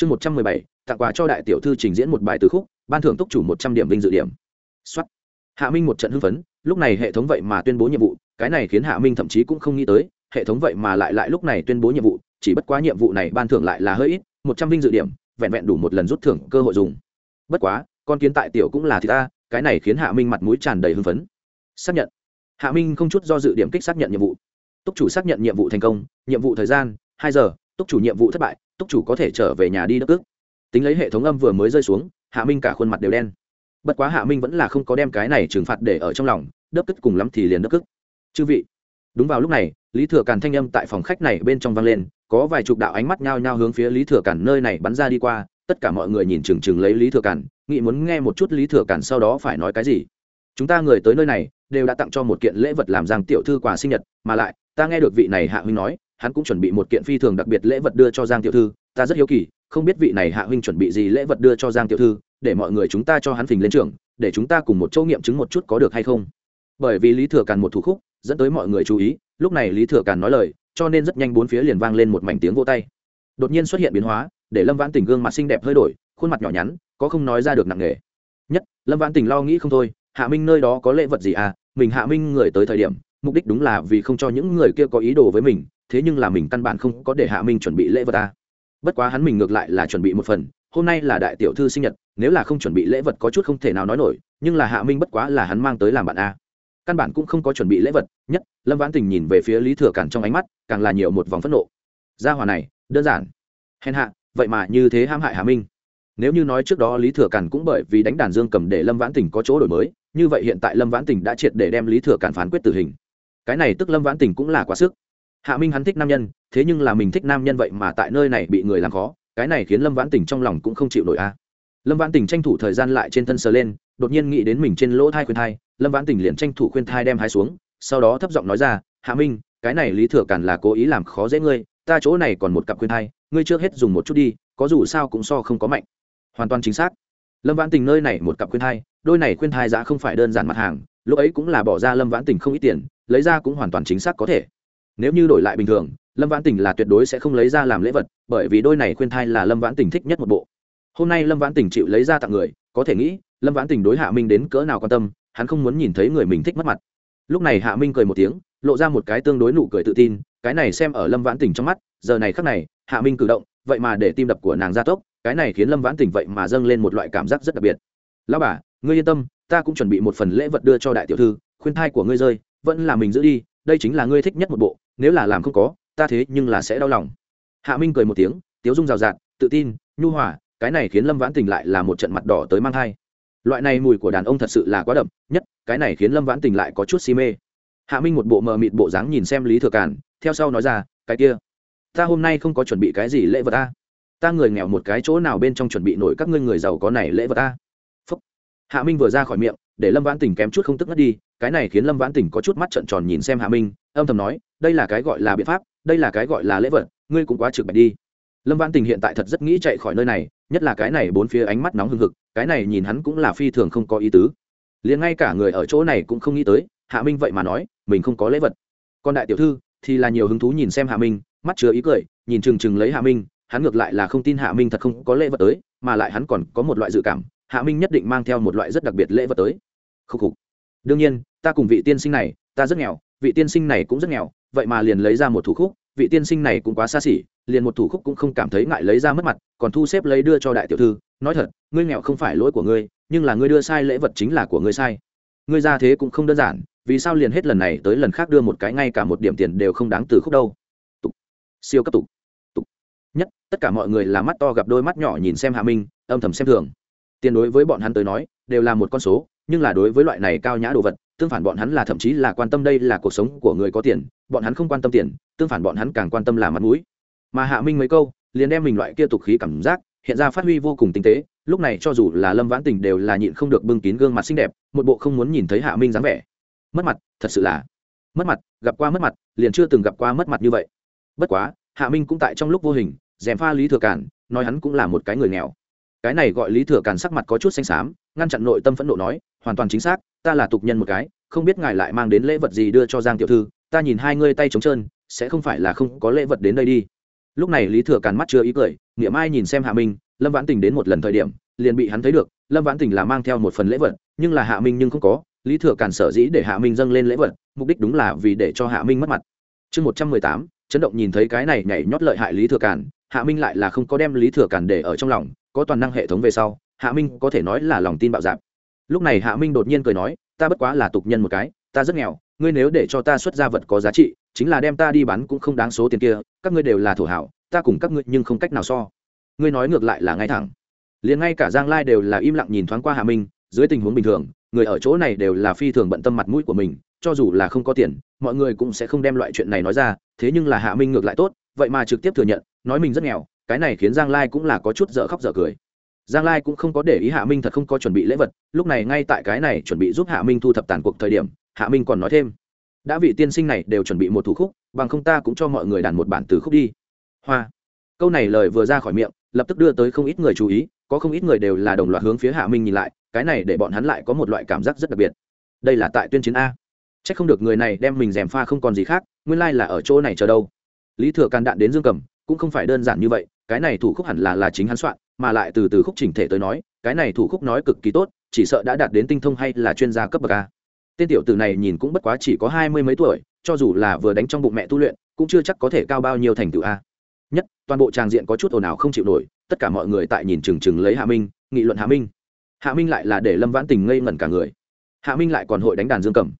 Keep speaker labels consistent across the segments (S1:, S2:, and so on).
S1: chương một trăm mười bảy, tặng quà cho đại tiểu thư trình diễn một bài từ khúc, ban thưởng túc chủ một trăm điểm vinh dự điểm. Xuất hạ minh một trận hưng phấn, lúc này hệ thống vậy mà tuyên bố nhiệm vụ, cái này khiến hạ minh thậm chí cũng không nghĩ tới, hệ thống vậy mà lại lại lúc này tuyên bố nhiệm vụ, chỉ bất quá nhiệm vụ này ban thưởng lại là hơi ít, một trăm vinh dự điểm, vẹn vẹn đủ một lần rút thưởng cơ hội dùng. Bất quá, con kiến tại tiểu cũng là thì ta, cái này khiến hạ minh mặt mũi tràn đầy hưng phấn. Xác nhận. Hạ minh không chút do dự điểm kích xác nhận nhiệm vụ. Túc chủ xác nhận nhiệm vụ thành công, nhiệm vụ thời gian, hai giờ, túc chủ nhiệm vụ thất bại túc chủ có thể trở về nhà đi đất ước. Tính lấy hệ thống âm vừa mới rơi xuống, hạ minh cả khuôn mặt đều đen. Bất quá hạ minh vẫn là không có đem cái này trừng phạt để ở trong lòng đớp cức cùng lắm thì liền đớp cức chư vị, đúng vào lúc này, lý thừa càn thanh âm tại phòng khách này bên trong vang lên, có vài chục đạo ánh mắt nhao nhao hướng phía lý thừa càn nơi này bắn ra đi qua, tất cả mọi người nhìn chừng chừng lấy lý thừa càn, nghĩ muốn nghe một chút lý thừa càn sau đó phải nói cái gì. Chúng ta người tới nơi này, đều đã tặng cho một kiện lễ vật làm giang tiểu thư quà sinh nhật, mà lại, ta nghe được vị này hạ huynh nói hắn cũng chuẩn bị một kiện phi thường đặc biệt lễ vật đưa cho giang tiểu thư, ta rất hiếu kỳ, không biết vị này hạ huynh chuẩn bị gì lễ vật đưa cho giang tiểu thư, để mọi người chúng ta cho hắn phình lên trường để chúng ta cùng một châu nghiệm chứng một chút có được hay không. Bởi vì lý thừa càn một thủ khúc, dẫn tới mọi người chú ý, lúc này lý thừa càn nói lời, cho nên rất nhanh bốn phía liền vang lên một mảnh tiếng vô tay. Đột nhiên xuất hiện biến hóa, để lâm vãn tình gương mặt xinh đẹp hơi đổi, khuôn mặt nhỏ nhắn, có không nói ra được nặng nề. Nhất, lâm vãn tình lo nghĩ không thôi, hạ minh nơi đó có lễ vật gì à? Mình hạ minh người tới thời điểm, mục đích đúng là vì không cho những người kia có ý đồ với mình thế nhưng là mình căn bản không có để hạ minh chuẩn bị lễ vật à. bất quá hắn mình ngược lại là chuẩn bị một phần, hôm nay là đại tiểu thư sinh nhật, nếu là không chuẩn bị lễ vật có chút không thể nào nói nổi, nhưng là hạ minh bất quá là hắn mang tới làm bạn a căn bản cũng không có chuẩn bị lễ vật, nhất, lâm vãn tình nhìn về phía lý thừa cản trong ánh mắt, càng là nhiều một vòng phẫn nộ. Gia hòa này, đơn giản. Hèn hạ, vậy mà như thế hãm hại hạ minh. Nếu như nói trước đó lý thừa cản cũng bởi vì đánh đàn dương cầm để lâm vãn tình có chỗ đổi mới, như vậy hiện tại lâm vãn tình đã triệt để đem lý thừa cản phán quyết tử hình. Cái này tức lâm vãn tình cũng là quá sức hạ minh hắn thích nam nhân, thế nhưng là mình thích nam nhân vậy mà tại nơi này bị người làm khó, cái này khiến lâm vãn tình trong lòng cũng không chịu nổi a. Lâm vãn tình tranh thủ thời gian lại trên thân sờ lên, đột nhiên nghĩ đến mình trên lỗ thai khuyên thai, lâm vãn tình liền tranh thủ khuyên thai đem hai xuống, sau đó thấp giọng nói ra, hạ minh, cái này lý thừa cản là cố ý làm khó dễ ngươi, ta chỗ này còn một cặp khuyên thai, ngươi trước hết dùng một chút đi, có dù sao cũng so không có mạnh. Hoàn toàn chính xác. Lâm vãn tình nơi này một cặp khuyên thai, đôi này khuyên thai giá không phải đơn giản mặt hàng, lúc ấy cũng là bỏ ra lâm vãn tình không ít tiền, lấy ra cũng hoàn toàn chính xác có thể nếu như đổi lại bình thường, lâm vãn tình là tuyệt đối sẽ không lấy ra làm lễ vật, bởi vì đôi này khuyên thai là lâm vãn tình thích nhất một bộ. Hôm nay lâm vãn tình chịu lấy ra tặng người, có thể nghĩ, lâm vãn tình đối hạ minh đến cỡ nào quan tâm, hắn không muốn nhìn thấy người mình thích mất mặt. Lúc này hạ minh cười một tiếng, lộ ra một cái tương đối nụ cười tự tin, cái này xem ở lâm vãn tình trong mắt, giờ này khắc này, hạ minh cử động, vậy mà để tim đập của nàng gia tốc, cái này khiến lâm vãn tình vậy mà dâng lên một loại cảm giác rất đặc biệt. Lão bà, ngươi yên tâm, ta cũng chuẩn bị một phần lễ vật đưa cho đại tiểu thư, khuyên thai của ngươi rơi, vẫn là mình giữ đi, đây chính là ngươi thích nhất một bộ nếu là làm không có, ta thế nhưng là sẽ đau lòng. Hạ minh cười một tiếng, tiếu dung rào rạt, tự tin, nhu hòa, cái này khiến lâm vãn tình lại là một trận mặt đỏ tới mang thai. Loại này mùi của đàn ông thật sự là quá đậm, nhất, cái này khiến lâm vãn tình lại có chút si mê. Hạ minh một bộ mờ mịt bộ dáng nhìn xem lý thừa càn, theo sau nói ra, cái kia, ta hôm nay không có chuẩn bị cái gì lễ vật ta ta người nghèo một cái chỗ nào bên trong chuẩn bị nổi các ngươi người giàu có này lễ vật ta Phúc. hạ minh vừa ra khỏi miệng, để lâm vãn tình kém chút không tức ngất đi, cái này khiến lâm vãn tình có chút mắt trận tròn nhìn xem hạ minh, âm thầm nói đây là cái gọi là biện pháp, đây là cái gọi là lễ vật, ngươi cũng quá trực bạch đi. Lâm vãn tình hiện tại thật rất nghĩ chạy khỏi nơi này, nhất là cái này bốn phía ánh mắt nóng hừng hực, cái này nhìn hắn cũng là phi thường không có ý tứ. Liền ngay cả người ở chỗ này cũng không nghĩ tới, hạ minh vậy mà nói, mình không có lễ vật. Còn đại tiểu thư, thì là nhiều hứng thú nhìn xem hạ minh, mắt chứa ý cười, nhìn chừng chừng lấy hạ minh, hắn ngược lại là không tin hạ minh thật không có lễ vật tới, mà lại hắn còn có một loại dự cảm, hạ minh nhất định mang theo một loại rất đặc biệt lễ vật tới. Khúc khục. Đương nhiên, ta cùng vị tiên sinh này, ta rất nghèo, vị tiên sinh này cũng rất nghèo vậy mà liền lấy ra một thủ khúc, vị tiên sinh này cũng quá xa xỉ, liền một thủ khúc cũng không cảm thấy ngại lấy ra mất mặt, còn thu xếp lấy đưa cho đại tiểu thư, nói thật, ngươi nghèo không phải lỗi của ngươi, nhưng là ngươi đưa sai lễ vật chính là của ngươi sai. Ngươi ra thế cũng không đơn giản, vì sao liền hết lần này tới lần khác đưa một cái ngay cả một điểm tiền đều không đáng từ khúc đâu? Tục. Siêu cấp tục. Tục. Nhất, tất cả mọi người là mắt to gặp đôi mắt nhỏ nhìn xem hạ minh, âm thầm xem thường. Tiền đối với bọn hắn tới nói, đều là một con số, nhưng là đối với loại này cao nhã đồ vật tương phản bọn hắn là thậm chí là quan tâm đây là cuộc sống của người có tiền, bọn hắn không quan tâm tiền, tương phản bọn hắn càng quan tâm là mặt mũi. Mà hạ minh mấy câu, liền đem mình loại kia tục khí cảm giác, hiện ra phát huy vô cùng tinh tế, lúc này cho dù là lâm vãn tình đều là nhịn không được bưng kín gương mặt xinh đẹp, một bộ không muốn nhìn thấy hạ minh dáng vẻ. Mất mặt, thật sự là mất mặt, gặp qua mất mặt, liền chưa từng gặp qua mất mặt như vậy. Bất quá, hạ minh cũng tại trong lúc vô hình, dèm pha lý thừa cản nói hắn cũng là một cái người nghèo. Cái này gọi lý thừa càn sắc mặt có chút xanh xám, ngăn chặn nội tâm phẫn nộ nói, hoàn toàn chính xác ta là tục nhân một cái, không biết ngài lại mang đến lễ vật gì đưa cho giang tiểu thư, ta nhìn hai ngươi tay trống trơn, sẽ không phải là không có lễ vật đến đây đi. Lúc này lý thừa càn mắt chưa ý cười, nghĩa mai nhìn xem hạ minh, lâm vãn tình đến một lần thời điểm, liền bị hắn thấy được, lâm vãn tình là mang theo một phần lễ vật, nhưng là hạ minh nhưng không có, lý thừa càn sở dĩ để hạ minh dâng lên lễ vật, mục đích đúng là vì để cho hạ minh mất mặt. Chương một trăm mười tám, chấn động nhìn thấy cái này nhảy nhót lợi hại lý thừa càn, hạ minh lại là không có đem lý thừa càn để ở trong lòng, có toàn năng hệ thống về sau, hạ minh có thể nói là lòng tin bạo dạp lúc này hạ minh đột nhiên cười nói, ta bất quá là tục nhân một cái, ta rất nghèo, ngươi nếu để cho ta xuất ra vật có giá trị, chính là đem ta đi bán cũng không đáng số tiền kia, các ngươi đều là thổ hảo, ta cùng các ngươi nhưng không cách nào so. Ngươi nói ngược lại là ngay thẳng. Liền ngay cả giang lai đều là im lặng nhìn thoáng qua hạ minh, dưới tình huống bình thường, người ở chỗ này đều là phi thường bận tâm mặt mũi của mình, cho dù là không có tiền, mọi người cũng sẽ không đem loại chuyện này nói ra, thế nhưng là hạ minh ngược lại tốt, vậy mà trực tiếp thừa nhận, nói mình rất nghèo, cái này khiến giang lai cũng là có chút dở khóc dở cười giang lai cũng không có để ý hạ minh thật không có chuẩn bị lễ vật, lúc này ngay tại cái này chuẩn bị giúp hạ minh thu thập tàn cuộc thời điểm, hạ minh còn nói thêm, đã vị tiên sinh này đều chuẩn bị một thủ khúc, bằng không ta cũng cho mọi người đàn một bản từ khúc đi. Hoa. Câu này lời vừa ra khỏi miệng, lập tức đưa tới không ít người chú ý, có không ít người đều là đồng loạt hướng phía hạ minh nhìn lại, cái này để bọn hắn lại có một loại cảm giác rất đặc biệt. Đây là tại tuyên chiến a. C h ắ c không được người này đem mình d è m pha không còn gì khác, nguyên lai là ở chỗ này chờ đâu. Lý thừa càn đạn đến dương cầm, cũng không phải đơn giản như vậy cái này thủ khúc hẳn là là chính hắn soạn, mà lại từ từ khúc chỉnh thể tới nói, cái này thủ khúc nói cực kỳ tốt, chỉ sợ đã đạt đến tinh thông hay là chuyên gia cấp bậc a. Tên tiểu tử này nhìn cũng bất quá chỉ có hai mươi mấy tuổi, cho dù là vừa đánh trong bụng mẹ tu luyện, cũng chưa chắc có thể cao bao nhiêu thành tựu a. Nhất, toàn bộ tràng diện có chút ồn ào không chịu nổi, tất cả mọi người tại nhìn chừng chừng lấy hạ minh, nghị luận hạ minh. Hạ minh lại là để lâm vãn tình ngây ngẩn cả người. Hạ minh lại còn hội đánh đàn dương cầm.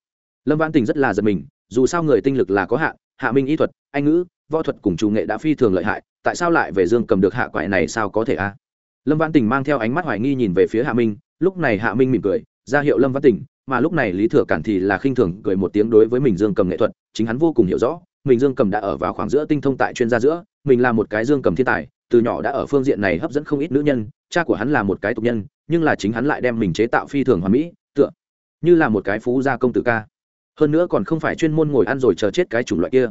S1: Lâm vãn tình rất là giật mình, dù sao người tinh lực là có hạn hạ minh y thuật, anh ngữ võ thuật cùng chủ nghệ đã phi thường lợi hại, tại sao lại về dương cầm được hạ quại này sao có thể a? Lâm Văn tình mang theo ánh mắt hoài nghi nhìn về phía hạ minh, lúc này hạ minh mỉm cười, ra hiệu lâm Văn tình, mà lúc này lý thừa cản thì là khinh thường cười một tiếng đối với mình dương cầm nghệ thuật, chính hắn vô cùng hiểu rõ, mình dương cầm đã ở vào khoảng giữa tinh thông tại chuyên gia giữa, mình là một cái dương cầm thiên tài, từ nhỏ đã ở phương diện này hấp dẫn không ít nữ nhân, cha của hắn là một cái tục nhân, nhưng là chính hắn lại đem mình chế tạo phi thường hoàn mỹ, tựa như là một cái phú gia công tử ca. Hơn nữa còn không phải chuyên môn ngồi ăn rồi chờ chết cái chủng loại kia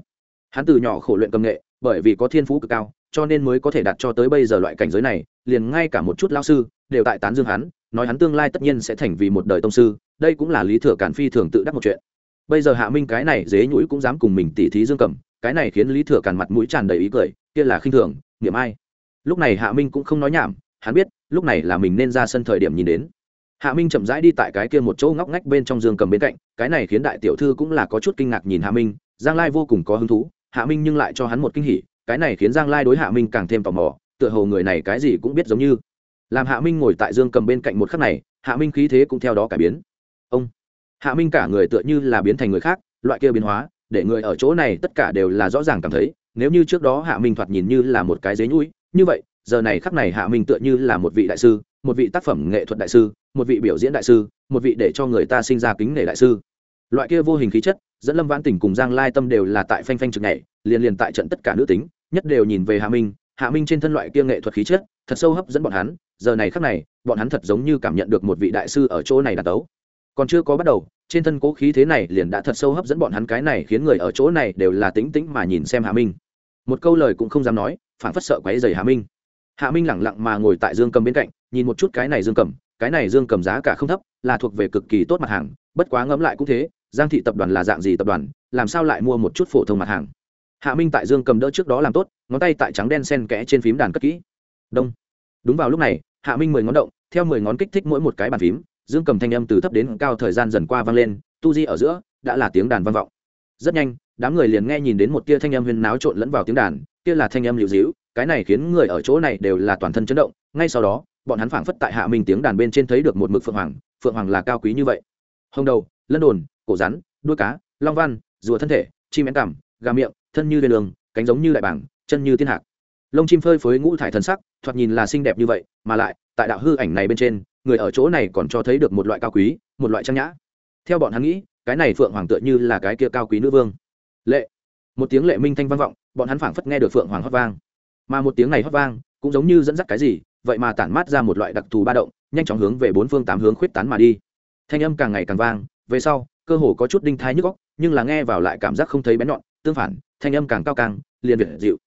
S1: hắn từ nhỏ khổ luyện cầm nghệ, bởi vì có thiên phú cực cao, cho nên mới có thể đạt cho tới bây giờ loại cảnh giới này, liền ngay cả một chút lao sư đều tại tán dương hắn, nói hắn tương lai tất nhiên sẽ thành vì một đời tông sư, đây cũng là lý thừa cản phi thường tự đắc một chuyện. Bây giờ hạ minh cái này dế nhũi cũng dám cùng mình tỉ thí dương cầm, cái này khiến lý thừa cản mặt mũi tràn đầy ý cười, kia là khinh thường nghiệm ai. Lúc này hạ minh cũng không nói nhảm, hắn biết, lúc này là mình nên ra sân thời điểm nhìn đến. Hạ minh chậm rãi đi tại cái kia một chỗ ngóc ngách bên trong dương cầm bên cạnh, cái này khiến đại tiểu thư cũng là có chút kinh ngạc nhìn hạ minh, giang lai vô cùng có hứng thú hạ minh nhưng lại cho hắn một kinh hỉ, cái này khiến giang lai đối hạ minh càng thêm tò mò, tựa hồ người này cái gì cũng biết giống như. Làm hạ minh ngồi tại dương cầm bên cạnh một khắc này, hạ minh khí thế cũng theo đó cải biến. Ông, hạ minh cả người tựa như là biến thành người khác, loại kia biến hóa, để người ở chỗ này tất cả đều là rõ ràng cảm thấy, nếu như trước đó hạ minh thoạt nhìn như là một cái dế nhũi, như vậy, giờ này khắc này hạ minh tựa như là một vị đại sư, một vị tác phẩm nghệ thuật đại sư, một vị biểu diễn đại sư, một vị để cho người ta sinh ra kính nể đại sư. Loại kia vô hình khí chất dẫn lâm vãn tỉnh cùng giang lai tâm đều là tại phanh phanh trực nhảy, liền liền tại trận tất cả nữ tính, nhất đều nhìn về hạ minh. Hạ minh trên thân loại kia nghệ thuật khí chất, thật sâu hấp dẫn bọn hắn. Giờ này khắc này, bọn hắn thật giống như cảm nhận được một vị đại sư ở chỗ này là tấu. Còn chưa có bắt đầu, trên thân cố khí thế này liền đã thật sâu hấp dẫn bọn hắn cái này, khiến người ở chỗ này đều là tính tĩnh mà nhìn xem hạ minh. Một câu lời cũng không dám nói phản phất sợ quáy dày hạ minh. Hạ minh lẳng lặng mà ngồi tại dương cầm bên cạnh, nhìn một chút cái này dương cầm, cái này dương cầm giá cả không thấp, là thuộc về cực kỳ tốt mặt hàng, bất quá ngẫm lại cũng thế giang thị tập đoàn là dạng gì tập đoàn, làm sao lại mua một chút phổ thông mặt hàng? Hạ minh tại dương cầm đỡ trước đó làm tốt, ngón tay tại trắng đen sen kẽ trên phím đàn cất kỹ. Đông. Đúng vào lúc này, hạ minh mười ngón động, theo mười ngón kích thích mỗi một cái bàn phím, dương cầm thanh âm từ thấp đến cao thời gian dần qua vang lên, tu di ở giữa, đã là tiếng đàn vang vọng. Rất nhanh, đám người liền nghe nhìn đến một tia thanh âm huyên náo trộn lẫn vào tiếng đàn, kia là thanh âm liều dĩu cái này khiến người ở chỗ này đều là toàn thân chấn động. Ngay sau đó, bọn hắn phảng phất tại hạ minh tiếng đàn bên trên thấy được một mực phượng hoàng phượng hoàng là cao quý như vậy. Hồng đầu, lân đồn cổ rắn, đuôi cá, long văn, rùa thân thể, chim én cảm gà miệng, thân như viên đường cánh giống như đại bảng chân như thiên hạc. Lông chim phơi phới ngũ thải thần sắc, thoạt nhìn là xinh đẹp như vậy, mà lại, tại đạo hư ảnh này bên trên, người ở chỗ này còn cho thấy được một loại cao quý, một loại trang nhã. Theo bọn hắn nghĩ, cái này phượng hoàng tựa như là cái kia cao quý nữ vương. Lệ. Một tiếng lệ minh thanh vang vọng, bọn hắn phảng phất nghe được phượng hoàng hót vang. Mà một tiếng này hót vang, cũng giống như dẫn dắt cái gì, vậy mà tản mát ra một loại đặc thù ba động, nhanh chóng hướng về bốn phương tám hướng khuyết tán mà đi. Thanh âm càng ngày càng vang, về sau cơ hồ có chút đinh thai nhức góc nhưng là nghe vào lại cảm giác không thấy bén nhọn, tương phản, thanh âm càng cao càng, liền việt dịu.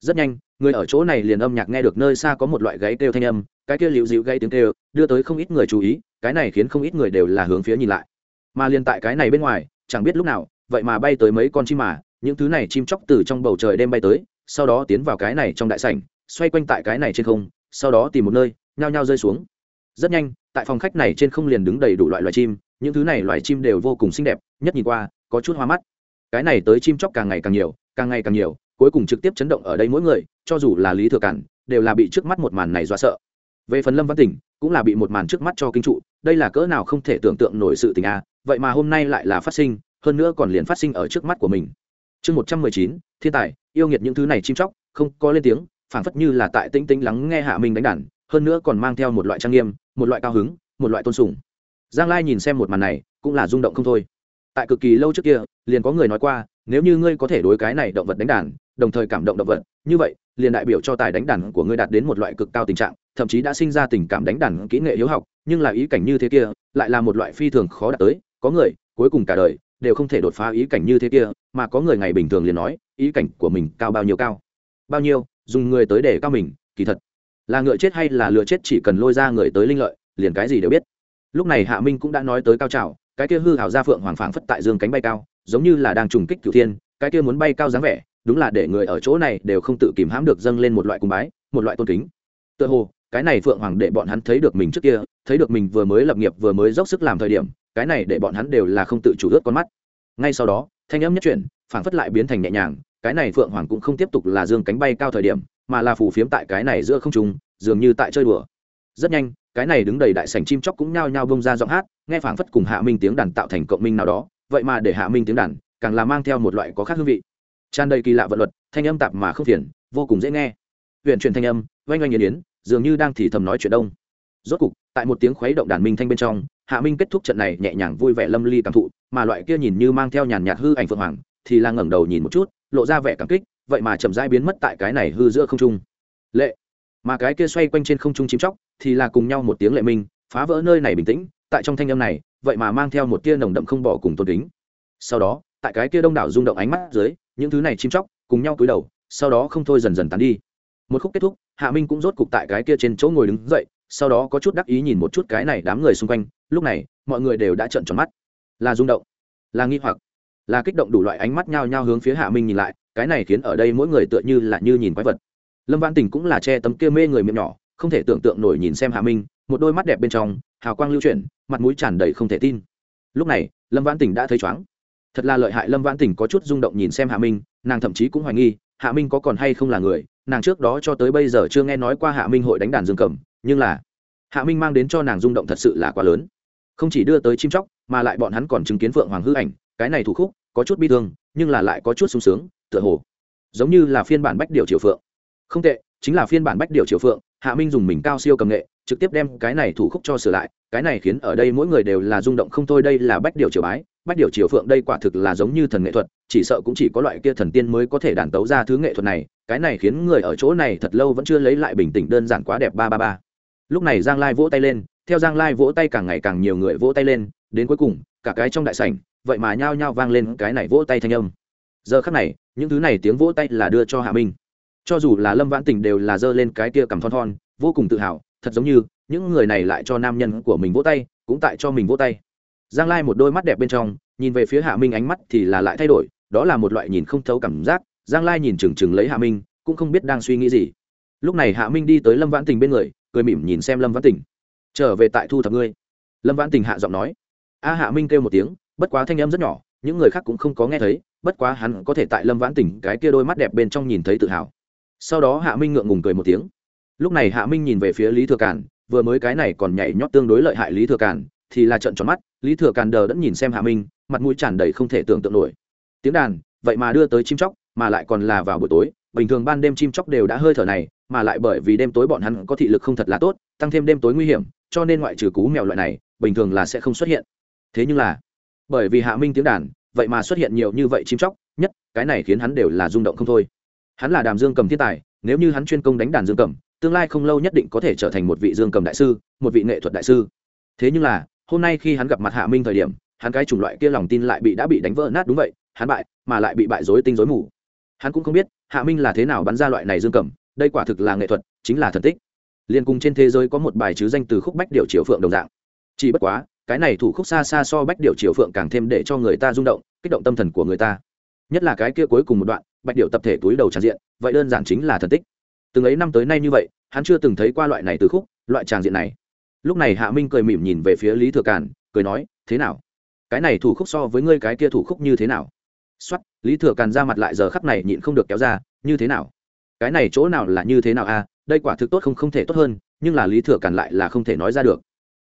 S1: Rất nhanh, người ở chỗ này liền âm nhạc nghe được nơi xa có một loại gáy kêu thanh âm, cái kia liễu dịu gây tiếng kêu, đưa tới không ít người chú ý, cái này khiến không ít người đều là hướng phía nhìn lại. Mà liền tại cái này bên ngoài, chẳng biết lúc nào, vậy mà bay tới mấy con chim mà, những thứ này chim chóc từ trong bầu trời đêm bay tới, sau đó tiến vào cái này trong đại sảnh, xoay quanh tại cái này trên không, sau đó tìm một nơi, nhao nhao rơi xuống. Rất nhanh, tại phòng khách này trên không liền đứng đầy đủ loại loài chim những thứ này loài chim đều vô cùng xinh đẹp, nhất nhìn qua, có chút hoa mắt. Cái này tới chim chóc càng ngày càng nhiều, càng ngày càng nhiều, cuối cùng trực tiếp chấn động ở đây mỗi người, cho dù là lý thừa cản, đều là bị trước mắt một màn này dọa sợ. Về phần lâm văn tỉnh, cũng là bị một màn trước mắt cho kinh trụ, đây là cỡ nào không thể tưởng tượng nổi sự tình a, vậy mà hôm nay lại là phát sinh, hơn nữa còn liền phát sinh ở trước mắt của mình. Chương một trăm mười chín, thiên tài, yêu nghiệt những thứ này chim chóc, không có lên tiếng, phảng phất như là tại tĩnh tĩnh lắng nghe hạ minh đánh đàn, hơn nữa còn mang theo một loại trang nghiêm, một loại cao hứng, một loại tôn sùng giang lai nhìn xem một màn này, cũng là rung động không thôi. Tại cực kỳ lâu trước kia, liền có người nói qua, nếu như ngươi có thể đối cái này động vật đánh đàn, đồng thời cảm động động vật, như vậy, liền đại biểu cho tài đánh đàn của ngươi đạt đến một loại cực cao tình trạng, thậm chí đã sinh ra tình cảm đánh đàn kỹ nghệ hiếu học, nhưng là ý cảnh như thế kia, lại là một loại phi thường khó đạt tới. Có người, cuối cùng cả đời, đều không thể đột phá ý cảnh như thế kia, mà có người ngày bình thường liền nói, ý cảnh của mình cao bao nhiêu cao? Bao nhiêu, dùng người tới để cao mình, kỳ thật. Là ngựa chết hay là lừa chết chỉ cần lôi ra người tới linh lợi, liền cái gì đều biết lúc này hạ minh cũng đã nói tới cao trào, cái kia hư hảo ra phượng hoàng phảng phất tại dương cánh bay cao, giống như là đang trùng kích cửu thiên, cái kia muốn bay cao dáng vẻ, đúng là để người ở chỗ này đều không tự kìm hãm được dâng lên một loại cung bái, một loại tôn kính. Tựa hồ, cái này phượng hoàng để bọn hắn thấy được mình trước kia, thấy được mình vừa mới lập nghiệp vừa mới dốc sức làm thời điểm, cái này để bọn hắn đều là không tự chủ ướt con mắt. Ngay sau đó, thanh âm nhất chuyển, phảng phất lại biến thành nhẹ nhàng, cái này phượng hoàng cũng không tiếp tục là dương cánh bay cao thời điểm, mà là phù phiếm tại cái này giữa không trung, dường như tại chơi đùa. Rất nhanh cái này đứng đầy đại sảnh chim chóc cũng nhao nhao bông ra giọng hát, nghe phảng phất cùng hạ minh tiếng đàn tạo thành cộng minh nào đó, vậy mà để hạ minh tiếng đàn càng là mang theo một loại có khác hương vị. Tràn đầy kỳ lạ vận luật, thanh âm tạp mà không phiền, vô cùng dễ nghe. Huyện truyền thanh âm, oanh oanh nghiền yến, dường như đang thì thầm nói chuyện đông. Rốt cục, tại một tiếng khuấy động đàn minh thanh bên trong, hạ minh kết thúc trận này nhẹ nhàng vui vẻ lâm ly cảm thụ, mà loại kia nhìn như mang theo nhàn nhạt hư ảnh phượng hoàng, thì là ngẩng đầu nhìn một chút, lộ ra vẻ cảm kích, vậy mà chậm rãi biến mất tại cái này hư giữa không trung. Lệ! Mà cái kia xoay quanh trên không trung chim chóc thì là cùng nhau một tiếng lệ minh, phá vỡ nơi này bình tĩnh, tại trong thanh âm này, vậy mà mang theo một tia nồng đậm không bỏ cùng tôn kính. Sau đó, tại cái kia đông đảo rung động ánh mắt dưới, những thứ này chim chóc cùng nhau cúi đầu, sau đó không thôi dần dần tán đi. Một khúc kết thúc, hạ minh cũng rốt cục tại cái kia trên chỗ ngồi đứng dậy, sau đó có chút đắc ý nhìn một chút cái này đám người xung quanh, lúc này, mọi người đều đã trợn tròn mắt. Là rung động, là nghi hoặc, là kích động đủ loại ánh mắt nhao nhao hướng phía hạ minh nhìn lại, cái này khiến ở đây mỗi người tựa như là như nhìn quái vật lâm văn tình cũng là che tấm kia mê người miệng nhỏ, không thể tưởng tượng nổi nhìn xem hạ minh, một đôi mắt đẹp bên trong, hào quang lưu chuyển, mặt mũi tràn đầy không thể tin. Lúc này, lâm văn tình đã thấy chóng thật là lợi hại lâm văn tình có chút rung động nhìn xem hạ minh, nàng thậm chí cũng hoài nghi, hạ minh có còn hay không là người, nàng trước đó cho tới bây giờ chưa nghe nói qua hạ minh hội đánh đàn dương cầm, nhưng là hạ minh mang đến cho nàng rung động thật sự là quá lớn. Không chỉ đưa tới chim chóc, mà lại bọn hắn còn chứng kiến phượng hoàng hư ảnh, cái này thủ khúc có chút bi thương, nhưng là lại có chút sung sướng, tựa hồ giống như là phiên bản bách điều triều phượng không tệ, chính là phiên bản bách điều triều phượng, hạ minh dùng mình cao siêu cầm nghệ, trực tiếp đem cái này thủ khúc cho sửa lại, cái này khiến ở đây mỗi người đều là rung động không thôi, đây là bách điều triều bái, bách điều triều phượng đây quả thực là giống như thần nghệ thuật, chỉ sợ cũng chỉ có loại kia thần tiên mới có thể đàn tấu ra thứ nghệ thuật này, cái này khiến người ở chỗ này thật lâu vẫn chưa lấy lại bình tĩnh đơn giản quá đẹp ba ba ba. Lúc này giang lai vỗ tay lên, theo giang lai vỗ tay càng ngày càng nhiều người vỗ tay lên, đến cuối cùng, cả cái trong đại sảnh, vậy mà nhao nhao vang lên cái này vỗ tay thanh âm. Giờ khắc này, những thứ này tiếng vỗ tay là đưa cho hạ minh cho dù là lâm vãn tình đều là giơ lên cái kia cầm thon thon, vô cùng tự hào, thật giống như những người này lại cho nam nhân của mình vỗ tay, cũng tại cho mình vỗ tay. Giang lai một đôi mắt đẹp bên trong, nhìn về phía hạ minh ánh mắt thì là lại thay đổi, đó là một loại nhìn không thấu cảm giác, giang lai nhìn chừng chừng lấy hạ minh, cũng không biết đang suy nghĩ gì. Lúc này hạ minh đi tới lâm vãn tình bên người, cười mỉm nhìn xem lâm vãn tình. Trở về tại thu thập ngươi. Lâm vãn tình hạ giọng nói. A hạ minh kêu một tiếng, bất quá thanh âm rất nhỏ, những người khác cũng không có nghe thấy, bất quá hắn có thể tại lâm vãn tình cái kia đôi mắt đẹp bên trong nhìn thấy tự hào sau đó hạ minh ngượng ngùng cười một tiếng. Lúc này hạ minh nhìn về phía lý thừa càn, vừa mới cái này còn nhảy nhót tương đối lợi hại lý thừa càn, thì là trận tròn mắt, lý thừa càn đờ đẫn nhìn xem hạ minh, mặt mũi tràn đầy không thể tưởng tượng nổi. Tiếng đàn, vậy mà đưa tới chim chóc, mà lại còn là vào buổi tối, bình thường ban đêm chim chóc đều đã hơi thở này, mà lại bởi vì đêm tối bọn hắn có thị lực không thật là tốt, tăng thêm đêm tối nguy hiểm, cho nên ngoại trừ cú mèo loại này, bình thường là sẽ không xuất hiện. Thế nhưng là, bởi vì hạ minh tiếng đàn, vậy mà xuất hiện nhiều như vậy chim chóc, nhất, cái này khiến hắn đều là rung động không thôi hắn là đàm dương cầm thiên tài, nếu như hắn chuyên công đánh đàn dương cầm, tương lai không lâu nhất định có thể trở thành một vị dương cầm đại sư, một vị nghệ thuật đại sư. Thế nhưng là, hôm nay khi hắn gặp mặt hạ minh thời điểm, hắn cái chủng loại kia lòng tin lại bị đã bị đánh vỡ nát đúng vậy, hắn bại, mà lại bị bại dối tinh dối mù. Hắn cũng không biết, hạ minh là thế nào bắn ra loại này dương cầm, đây quả thực là nghệ thuật, chính là thần tích. Liên cùng trên thế giới có một bài chứ danh từ khúc bách điệu triều phượng đồng dạng. Chỉ bất quá, cái này thủ khúc xa xa so bách điệu triều phượng càng thêm để cho người ta rung động, kích động tâm thần của người ta. Nhất là cái kia cuối cùng một đoạn bạch điệu tập thể túi đầu tràn diện, vậy đơn giản chính là thần tích. Từng ấy năm tới nay như vậy, hắn chưa từng thấy qua loại này từ khúc, loại tràng diện này. Lúc này hạ minh cười mỉm nhìn về phía lý thừa càn, cười nói, thế nào? Cái này thủ khúc so với ngươi cái kia thủ khúc như thế nào? Xuất lý thừa càn ra mặt lại giờ khắp này nhịn không được kéo ra, như thế nào? Cái này chỗ nào là như thế nào a? À? đây quả thực tốt không không thể tốt hơn, nhưng là lý thừa càn lại là không thể nói ra được.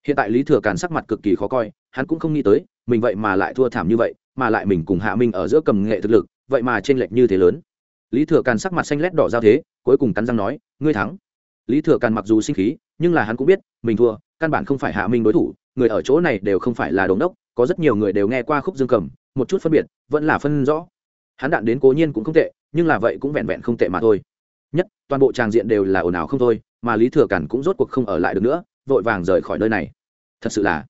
S1: Hiện tại lý thừa càn sắc mặt cực kỳ khó coi, hắn cũng không nghĩ tới, mình vậy mà lại thua thảm như vậy, mà lại mình cùng hạ minh ở giữa cầm nghệ thực lực vậy mà trên lệch như thế lớn. Lý thừa càn sắc mặt xanh lét đỏ giao thế, cuối cùng cắn răng nói, ngươi thắng. Lý thừa càn mặc dù sinh khí, nhưng là hắn cũng biết, mình thua, căn bản không phải hạ minh đối thủ, người ở chỗ này đều không phải là đống đốc, có rất nhiều người đều nghe qua khúc dương cầm, một chút phân biệt, vẫn là phân rõ. Hắn đạn đến cố nhiên cũng không tệ, nhưng là vậy cũng vẹn vẹn không tệ mà thôi. Nhất, toàn bộ tràng diện đều là ồn ào không thôi, mà lý thừa càn cũng rốt cuộc không ở lại được nữa, vội vàng rời khỏi nơi này. Thật sự là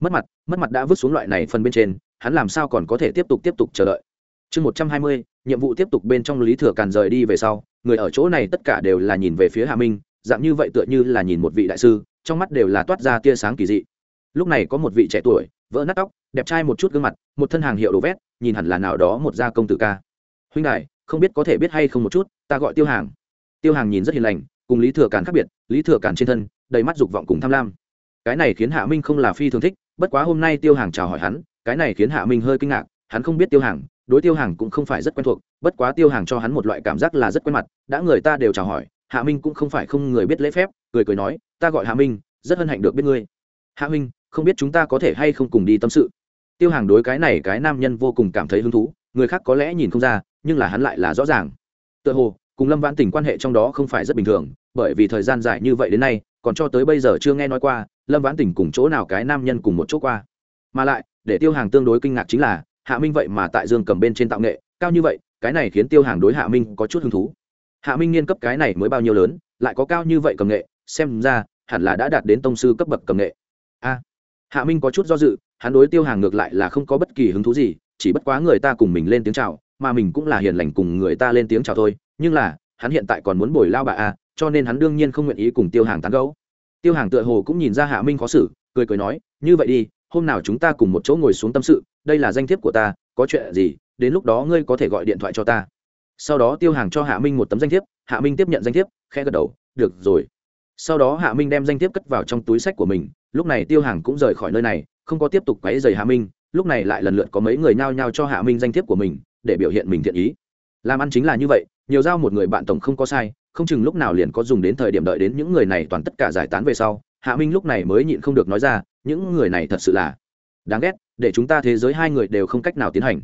S1: mất mặt mất mặt đã vứt xuống loại này phần bên trên, hắn làm sao còn có thể tiếp tục tiếp tục chờ đợi? Chương một trăm hai mươi, nhiệm vụ tiếp tục bên trong lý thừa càn rời đi về sau, người ở chỗ này tất cả đều là nhìn về phía hạ minh, dạng như vậy tựa như là nhìn một vị đại sư, trong mắt đều là toát ra tia sáng kỳ dị. Lúc này có một vị trẻ tuổi, vỡ nát tóc, đẹp trai một chút gương mặt, một thân hàng hiệu đồ vét, nhìn hẳn là nào đó một gia công tử ca. Huynh đại không biết có thể biết hay không một chút, ta gọi tiêu hàng. Tiêu hàng nhìn rất hiền lành, cùng lý thừa càn khác biệt, lý thừa càn trên thân, đầy mắt dục vọng cùng tham lam. Cái này khiến hạ minh không là phi thường thích, bất quá hôm nay tiêu hàng chào hỏi hắn, cái này khiến hạ minh hơi kinh ngạc, hắn không biết tiêu hàng đối tiêu hàng cũng không phải rất quen thuộc, bất quá tiêu hàng cho hắn một loại cảm giác là rất quen mặt, đã người ta đều chào hỏi, hạ minh cũng không phải không người biết lễ phép, cười cười nói, ta gọi hạ minh, rất hân hạnh được biết ngươi. Hạ minh, không biết chúng ta có thể hay không cùng đi tâm sự? Tiêu hàng đối cái này cái nam nhân vô cùng cảm thấy hứng thú, người khác có lẽ nhìn không ra, nhưng là hắn lại là rõ ràng. Tựa hồ, cùng lâm vãn tình quan hệ trong đó không phải rất bình thường, bởi vì thời gian dài như vậy đến nay, còn cho tới bây giờ chưa nghe nói qua, lâm vãn tình cùng chỗ nào cái nam nhân cùng một chỗ qua. Mà lại, để tiêu hàng tương đối kinh ngạc chính là hạ minh vậy mà tại dương cầm bên trên tạo nghệ, cao như vậy, cái này khiến tiêu hàng đối hạ minh có chút hứng thú. Hạ minh nghiên cấp cái này mới bao nhiêu lớn, lại có cao như vậy cầm nghệ, xem ra, hẳn là đã đạt đến tông sư cấp bậc cầm nghệ. A. Hạ minh có chút do dự, hắn đối tiêu hàng ngược lại là không có bất kỳ hứng thú gì, chỉ bất quá người ta cùng mình lên tiếng chào, mà mình cũng là hiền lành cùng người ta lên tiếng chào thôi, nhưng là, hắn hiện tại còn muốn bồi lao bà a, cho nên hắn đương nhiên không nguyện ý cùng tiêu hàng tán gấu tiêu hàng tựa hồ cũng nhìn ra hạ minh khó xử, cười cười nói, như vậy đi, hôm nào chúng ta cùng một chỗ ngồi xuống tâm sự đây là danh thiếp của ta, có chuyện gì, đến lúc đó ngươi có thể gọi điện thoại cho ta. Sau đó tiêu hàng cho hạ minh một tấm danh thiếp, hạ minh tiếp nhận danh thiếp, khẽ gật đầu, được rồi. Sau đó hạ minh đem danh thiếp cất vào trong túi sách của mình, lúc này tiêu hàng cũng rời khỏi nơi này, không có tiếp tục quấy dày hạ minh, lúc này lại lần lượt có mấy người nhao nhao cho hạ minh danh thiếp của mình, để biểu hiện mình thiện ý. Làm ăn chính là như vậy, nhiều giao một người bạn tổng không có sai, không chừng lúc nào liền có dùng đến thời điểm đợi đến những người này toàn tất cả giải tán về sau, hạ minh lúc này mới nhịn không được nói ra, những người này thật sự là đáng ghét, để chúng ta thế giới hai người đều không cách nào tiến hành.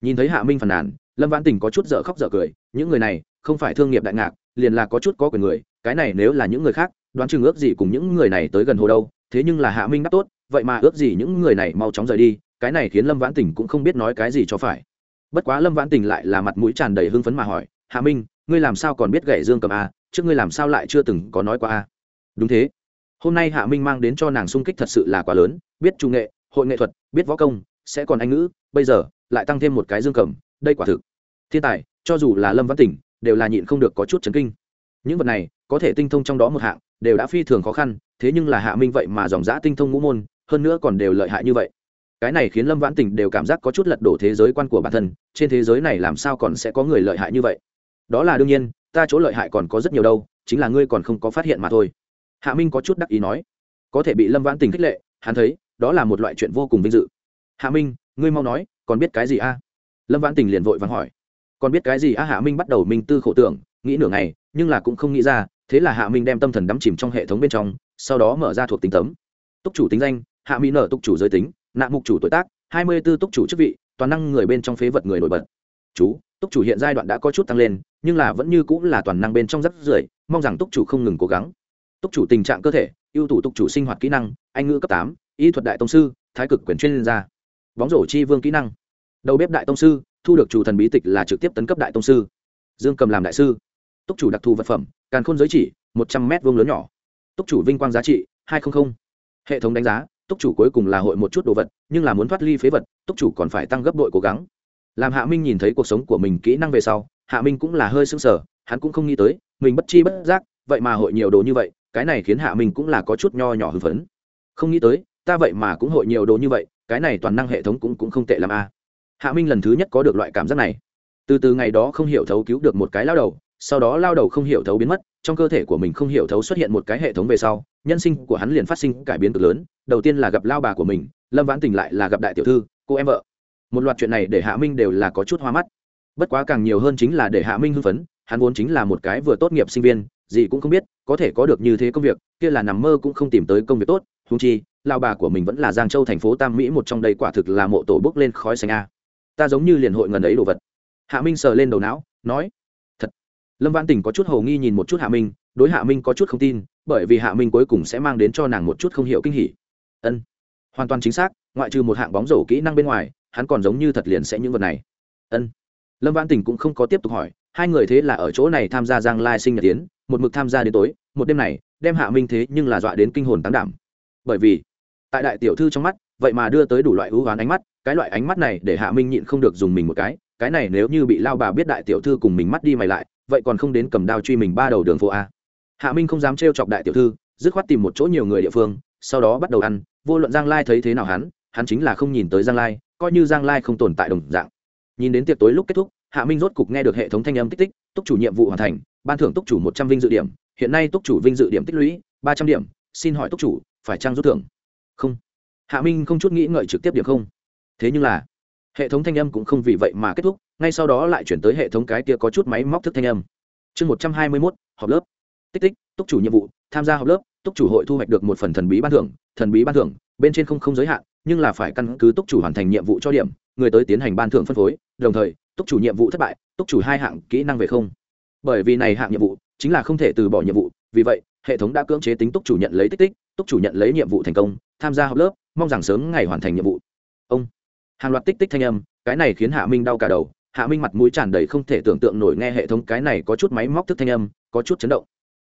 S1: Nhìn thấy hạ minh phàn nàn, lâm vãn tình có chút dở khóc dở cười, những người này, không phải thương nghiệp đại ngạc, liền là có chút có quyền người, cái này nếu là những người khác, đoán chừng ước gì cùng những người này tới gần hồ đâu, thế nhưng là hạ minh đáp tốt, vậy mà ước gì những người này mau chóng rời đi, cái này khiến lâm vãn tình cũng không biết nói cái gì cho phải. Bất quá lâm vãn tình lại là mặt mũi tràn đầy hưng phấn mà hỏi, hạ minh, ngươi làm sao còn biết gậy dương cầm a, trước ngươi làm sao lại chưa từng có nói qua a? Đúng thế. Hôm nay hạ minh mang đến cho nàng sung kích thật sự là quá lớn, biết trung nghệ hội nghệ thuật, biết võ công, sẽ còn anh ngữ, bây giờ lại tăng thêm một cái dương cầm, đây quả thực. Thiên tài, cho dù là lâm văn tỉnh, đều là nhịn không được có chút chấn kinh. Những vật này, có thể tinh thông trong đó một hạng, đều đã phi thường khó khăn, thế nhưng là hạ minh vậy mà dòng giã tinh thông ngũ môn, hơn nữa còn đều lợi hại như vậy. Cái này khiến lâm vãn tình đều cảm giác có chút lật đổ thế giới quan của bản thân, trên thế giới này làm sao còn sẽ có người lợi hại như vậy? Đó là đương nhiên, ta chỗ lợi hại còn có rất nhiều đâu, chính là ngươi còn không có phát hiện mà thôi. Hạ minh có chút đắc ý nói. Có thể bị lâm vãn tình khích lệ, hắn thấy đó là một loại chuyện vô cùng vinh dự. Hạ minh, ngươi mau nói, còn biết cái gì a? Lâm vãn tình liền vội vàng hỏi. Còn biết cái gì a? Hạ minh bắt đầu minh tư khổ tưởng, nghĩ nửa ngày, nhưng là cũng không nghĩ ra, thế là hạ minh đem tâm thần đắm chìm trong hệ thống bên trong, sau đó mở ra thuộc tính tấm. Túc chủ tính danh, hạ mỹ nở túc chủ giới tính, nạ mục chủ tuổi tác, hai mươi b ố túc chủ chức vị, toàn năng người bên trong phế vật người nổi bật. Chú, túc chủ hiện giai đoạn đã có chút tăng lên, nhưng là vẫn như cũng là toàn năng bên trong rất rưỡi mong rằng túc chủ không ngừng cố gắng. Túc chủ tình trạng cơ thể, ưu tủ túc chủ sinh hoạt kỹ năng, anh ngữ cấp tám y thuật đại tông sư, thái cực quyền chuyên gia. Bóng rổ chi vương kỹ năng. Đầu bếp đại tông sư, thu được chủ thần bí tịch là trực tiếp tấn cấp đại tông sư. Dương cầm làm đại sư. Túc chủ đặc thù vật phẩm, càn khôn giới chỉ, một trăm m vuông lớn nhỏ. Túc chủ vinh quang giá trị, hai trăm linh hệ thống đánh giá, túc chủ cuối cùng là hội một chút đồ vật, nhưng là muốn thoát ly phế vật, túc chủ còn phải tăng gấp đội cố gắng. Làm hạ minh nhìn thấy cuộc sống của mình kỹ năng về sau, hạ minh cũng là hơi sưng sở hắn cũng không nghĩ tới, mình bất chi bất giác, vậy mà hội nhiều đồ như vậy, cái này khiến hạ minh cũng là có chút nho nhỏ hưng phấn. Không nghĩ tới ta vậy mà cũng hội nhiều đồ như vậy, cái này toàn năng hệ thống cũng cũng không tệ l a. Hạ minh lần thứ nhất có được loại cảm giác này. Từ từ ngày đó không hiểu thấu cứu được một cái lao đầu, sau đó lao đầu không hiểu thấu biến mất, trong cơ thể của mình không hiểu thấu xuất hiện một cái hệ thống về sau, nhân sinh của hắn liền phát sinh cải biến cực lớn. Đầu tiên là gặp lao bà của mình, lâm vãn tình lại là gặp đại tiểu thư, cô em vợ. Một loạt chuyện này để hạ minh đều là có chút hoa mắt. Bất quá càng nhiều hơn chính là để hạ minh hưng phấn, hắn vốn chính là một cái vừa tốt nghiệp sinh viên, gì cũng không biết, có thể có được như thế công việc, kia là nằm mơ cũng không tìm tới công việc tốt húng chi lao bà của mình vẫn là giang châu thành phố tam mỹ, một trong đây quả thực là mộ tổ bước lên khói xanh a. Ta giống như liền hội ngần ấy đồ vật. Hạ minh sờ lên đầu não, nói, thật. Lâm văn tình có chút hầu nghi nhìn một chút hạ minh, đối hạ minh có chút không tin, bởi vì hạ minh cuối cùng sẽ mang đến cho nàng một chút không hiểu kinh hỉ. Ân. Hoàn toàn chính xác, ngoại trừ một hạng bóng rổ kỹ năng bên ngoài, hắn còn giống như thật liền sẽ những vật này. Ân. Lâm văn tình cũng không có tiếp tục hỏi, hai người thế là ở chỗ này tham gia giang lai sinh nhật tiến, một mực tham gia đến tối, một đêm này, đem hạ minh thế nhưng là dọa đến kinh hồn tán đảm bởi vì tại đại tiểu thư trong mắt, vậy mà đưa tới đủ loại ưu hoán ánh mắt, cái loại ánh mắt này để hạ minh nhịn không được dùng mình một cái cái này nếu như bị lao bà biết đại tiểu thư cùng mình mắt đi mày lại, vậy còn không đến cầm đao truy mình ba đầu đường phố a. Hạ minh không dám trêu chọc đại tiểu thư, dứt khoát tìm một chỗ nhiều người địa phương, sau đó bắt đầu ăn, vô luận giang lai thấy thế nào hắn hắn chính là không nhìn tới giang lai, coi như giang lai không tồn tại đồng dạng. Nhìn đến tiệc tối lúc kết thúc, hạ minh rốt cục nghe được hệ thống thanh âm tích tích, túc chủ nhiệm vụ hoàn thành, ban thưởng túc chủ một trăm vinh dự điểm, hiện nay túc chủ vinh dự điểm tích lũy ba trăm điểm, xin hỏi túc chủ phải trang rút thưởng? Không. Hạ minh không chút nghĩ ngợi trực tiếp điểm không. Thế nhưng là, hệ thống thanh âm cũng không vì vậy mà kết thúc, ngay sau đó lại chuyển tới hệ thống cái kia có chút máy móc thức thanh âm. Chương một trăm hai mươi mốt, họp lớp. Tích tích, túc chủ nhiệm vụ, tham gia họp lớp, túc chủ hội thu hoạch được một phần thần bí ban thưởng, thần bí ban thưởng, bên trên không không giới hạn, nhưng là phải căn cứ túc chủ hoàn thành nhiệm vụ cho điểm, người tới tiến hành ban thưởng phân phối, đồng thời, túc chủ nhiệm vụ thất bại, túc chủ hai hạng kỹ năng về không. Bởi vì này hạng nhiệm vụ chính là không thể từ bỏ nhiệm vụ, vì vậy, hệ thống đã cưỡng chế tính túc chủ nhận lấy tích tích túc chủ nhận lấy nhiệm vụ thành công, tham gia học lớp, mong rằng sớm ngày hoàn thành nhiệm vụ. Ông. Hàng loạt tích tích thanh âm, cái này khiến hạ minh đau cả đầu, hạ minh mặt mũi tràn đầy không thể tưởng tượng nổi nghe hệ thống cái này có chút máy móc thức thanh âm, có chút chấn động.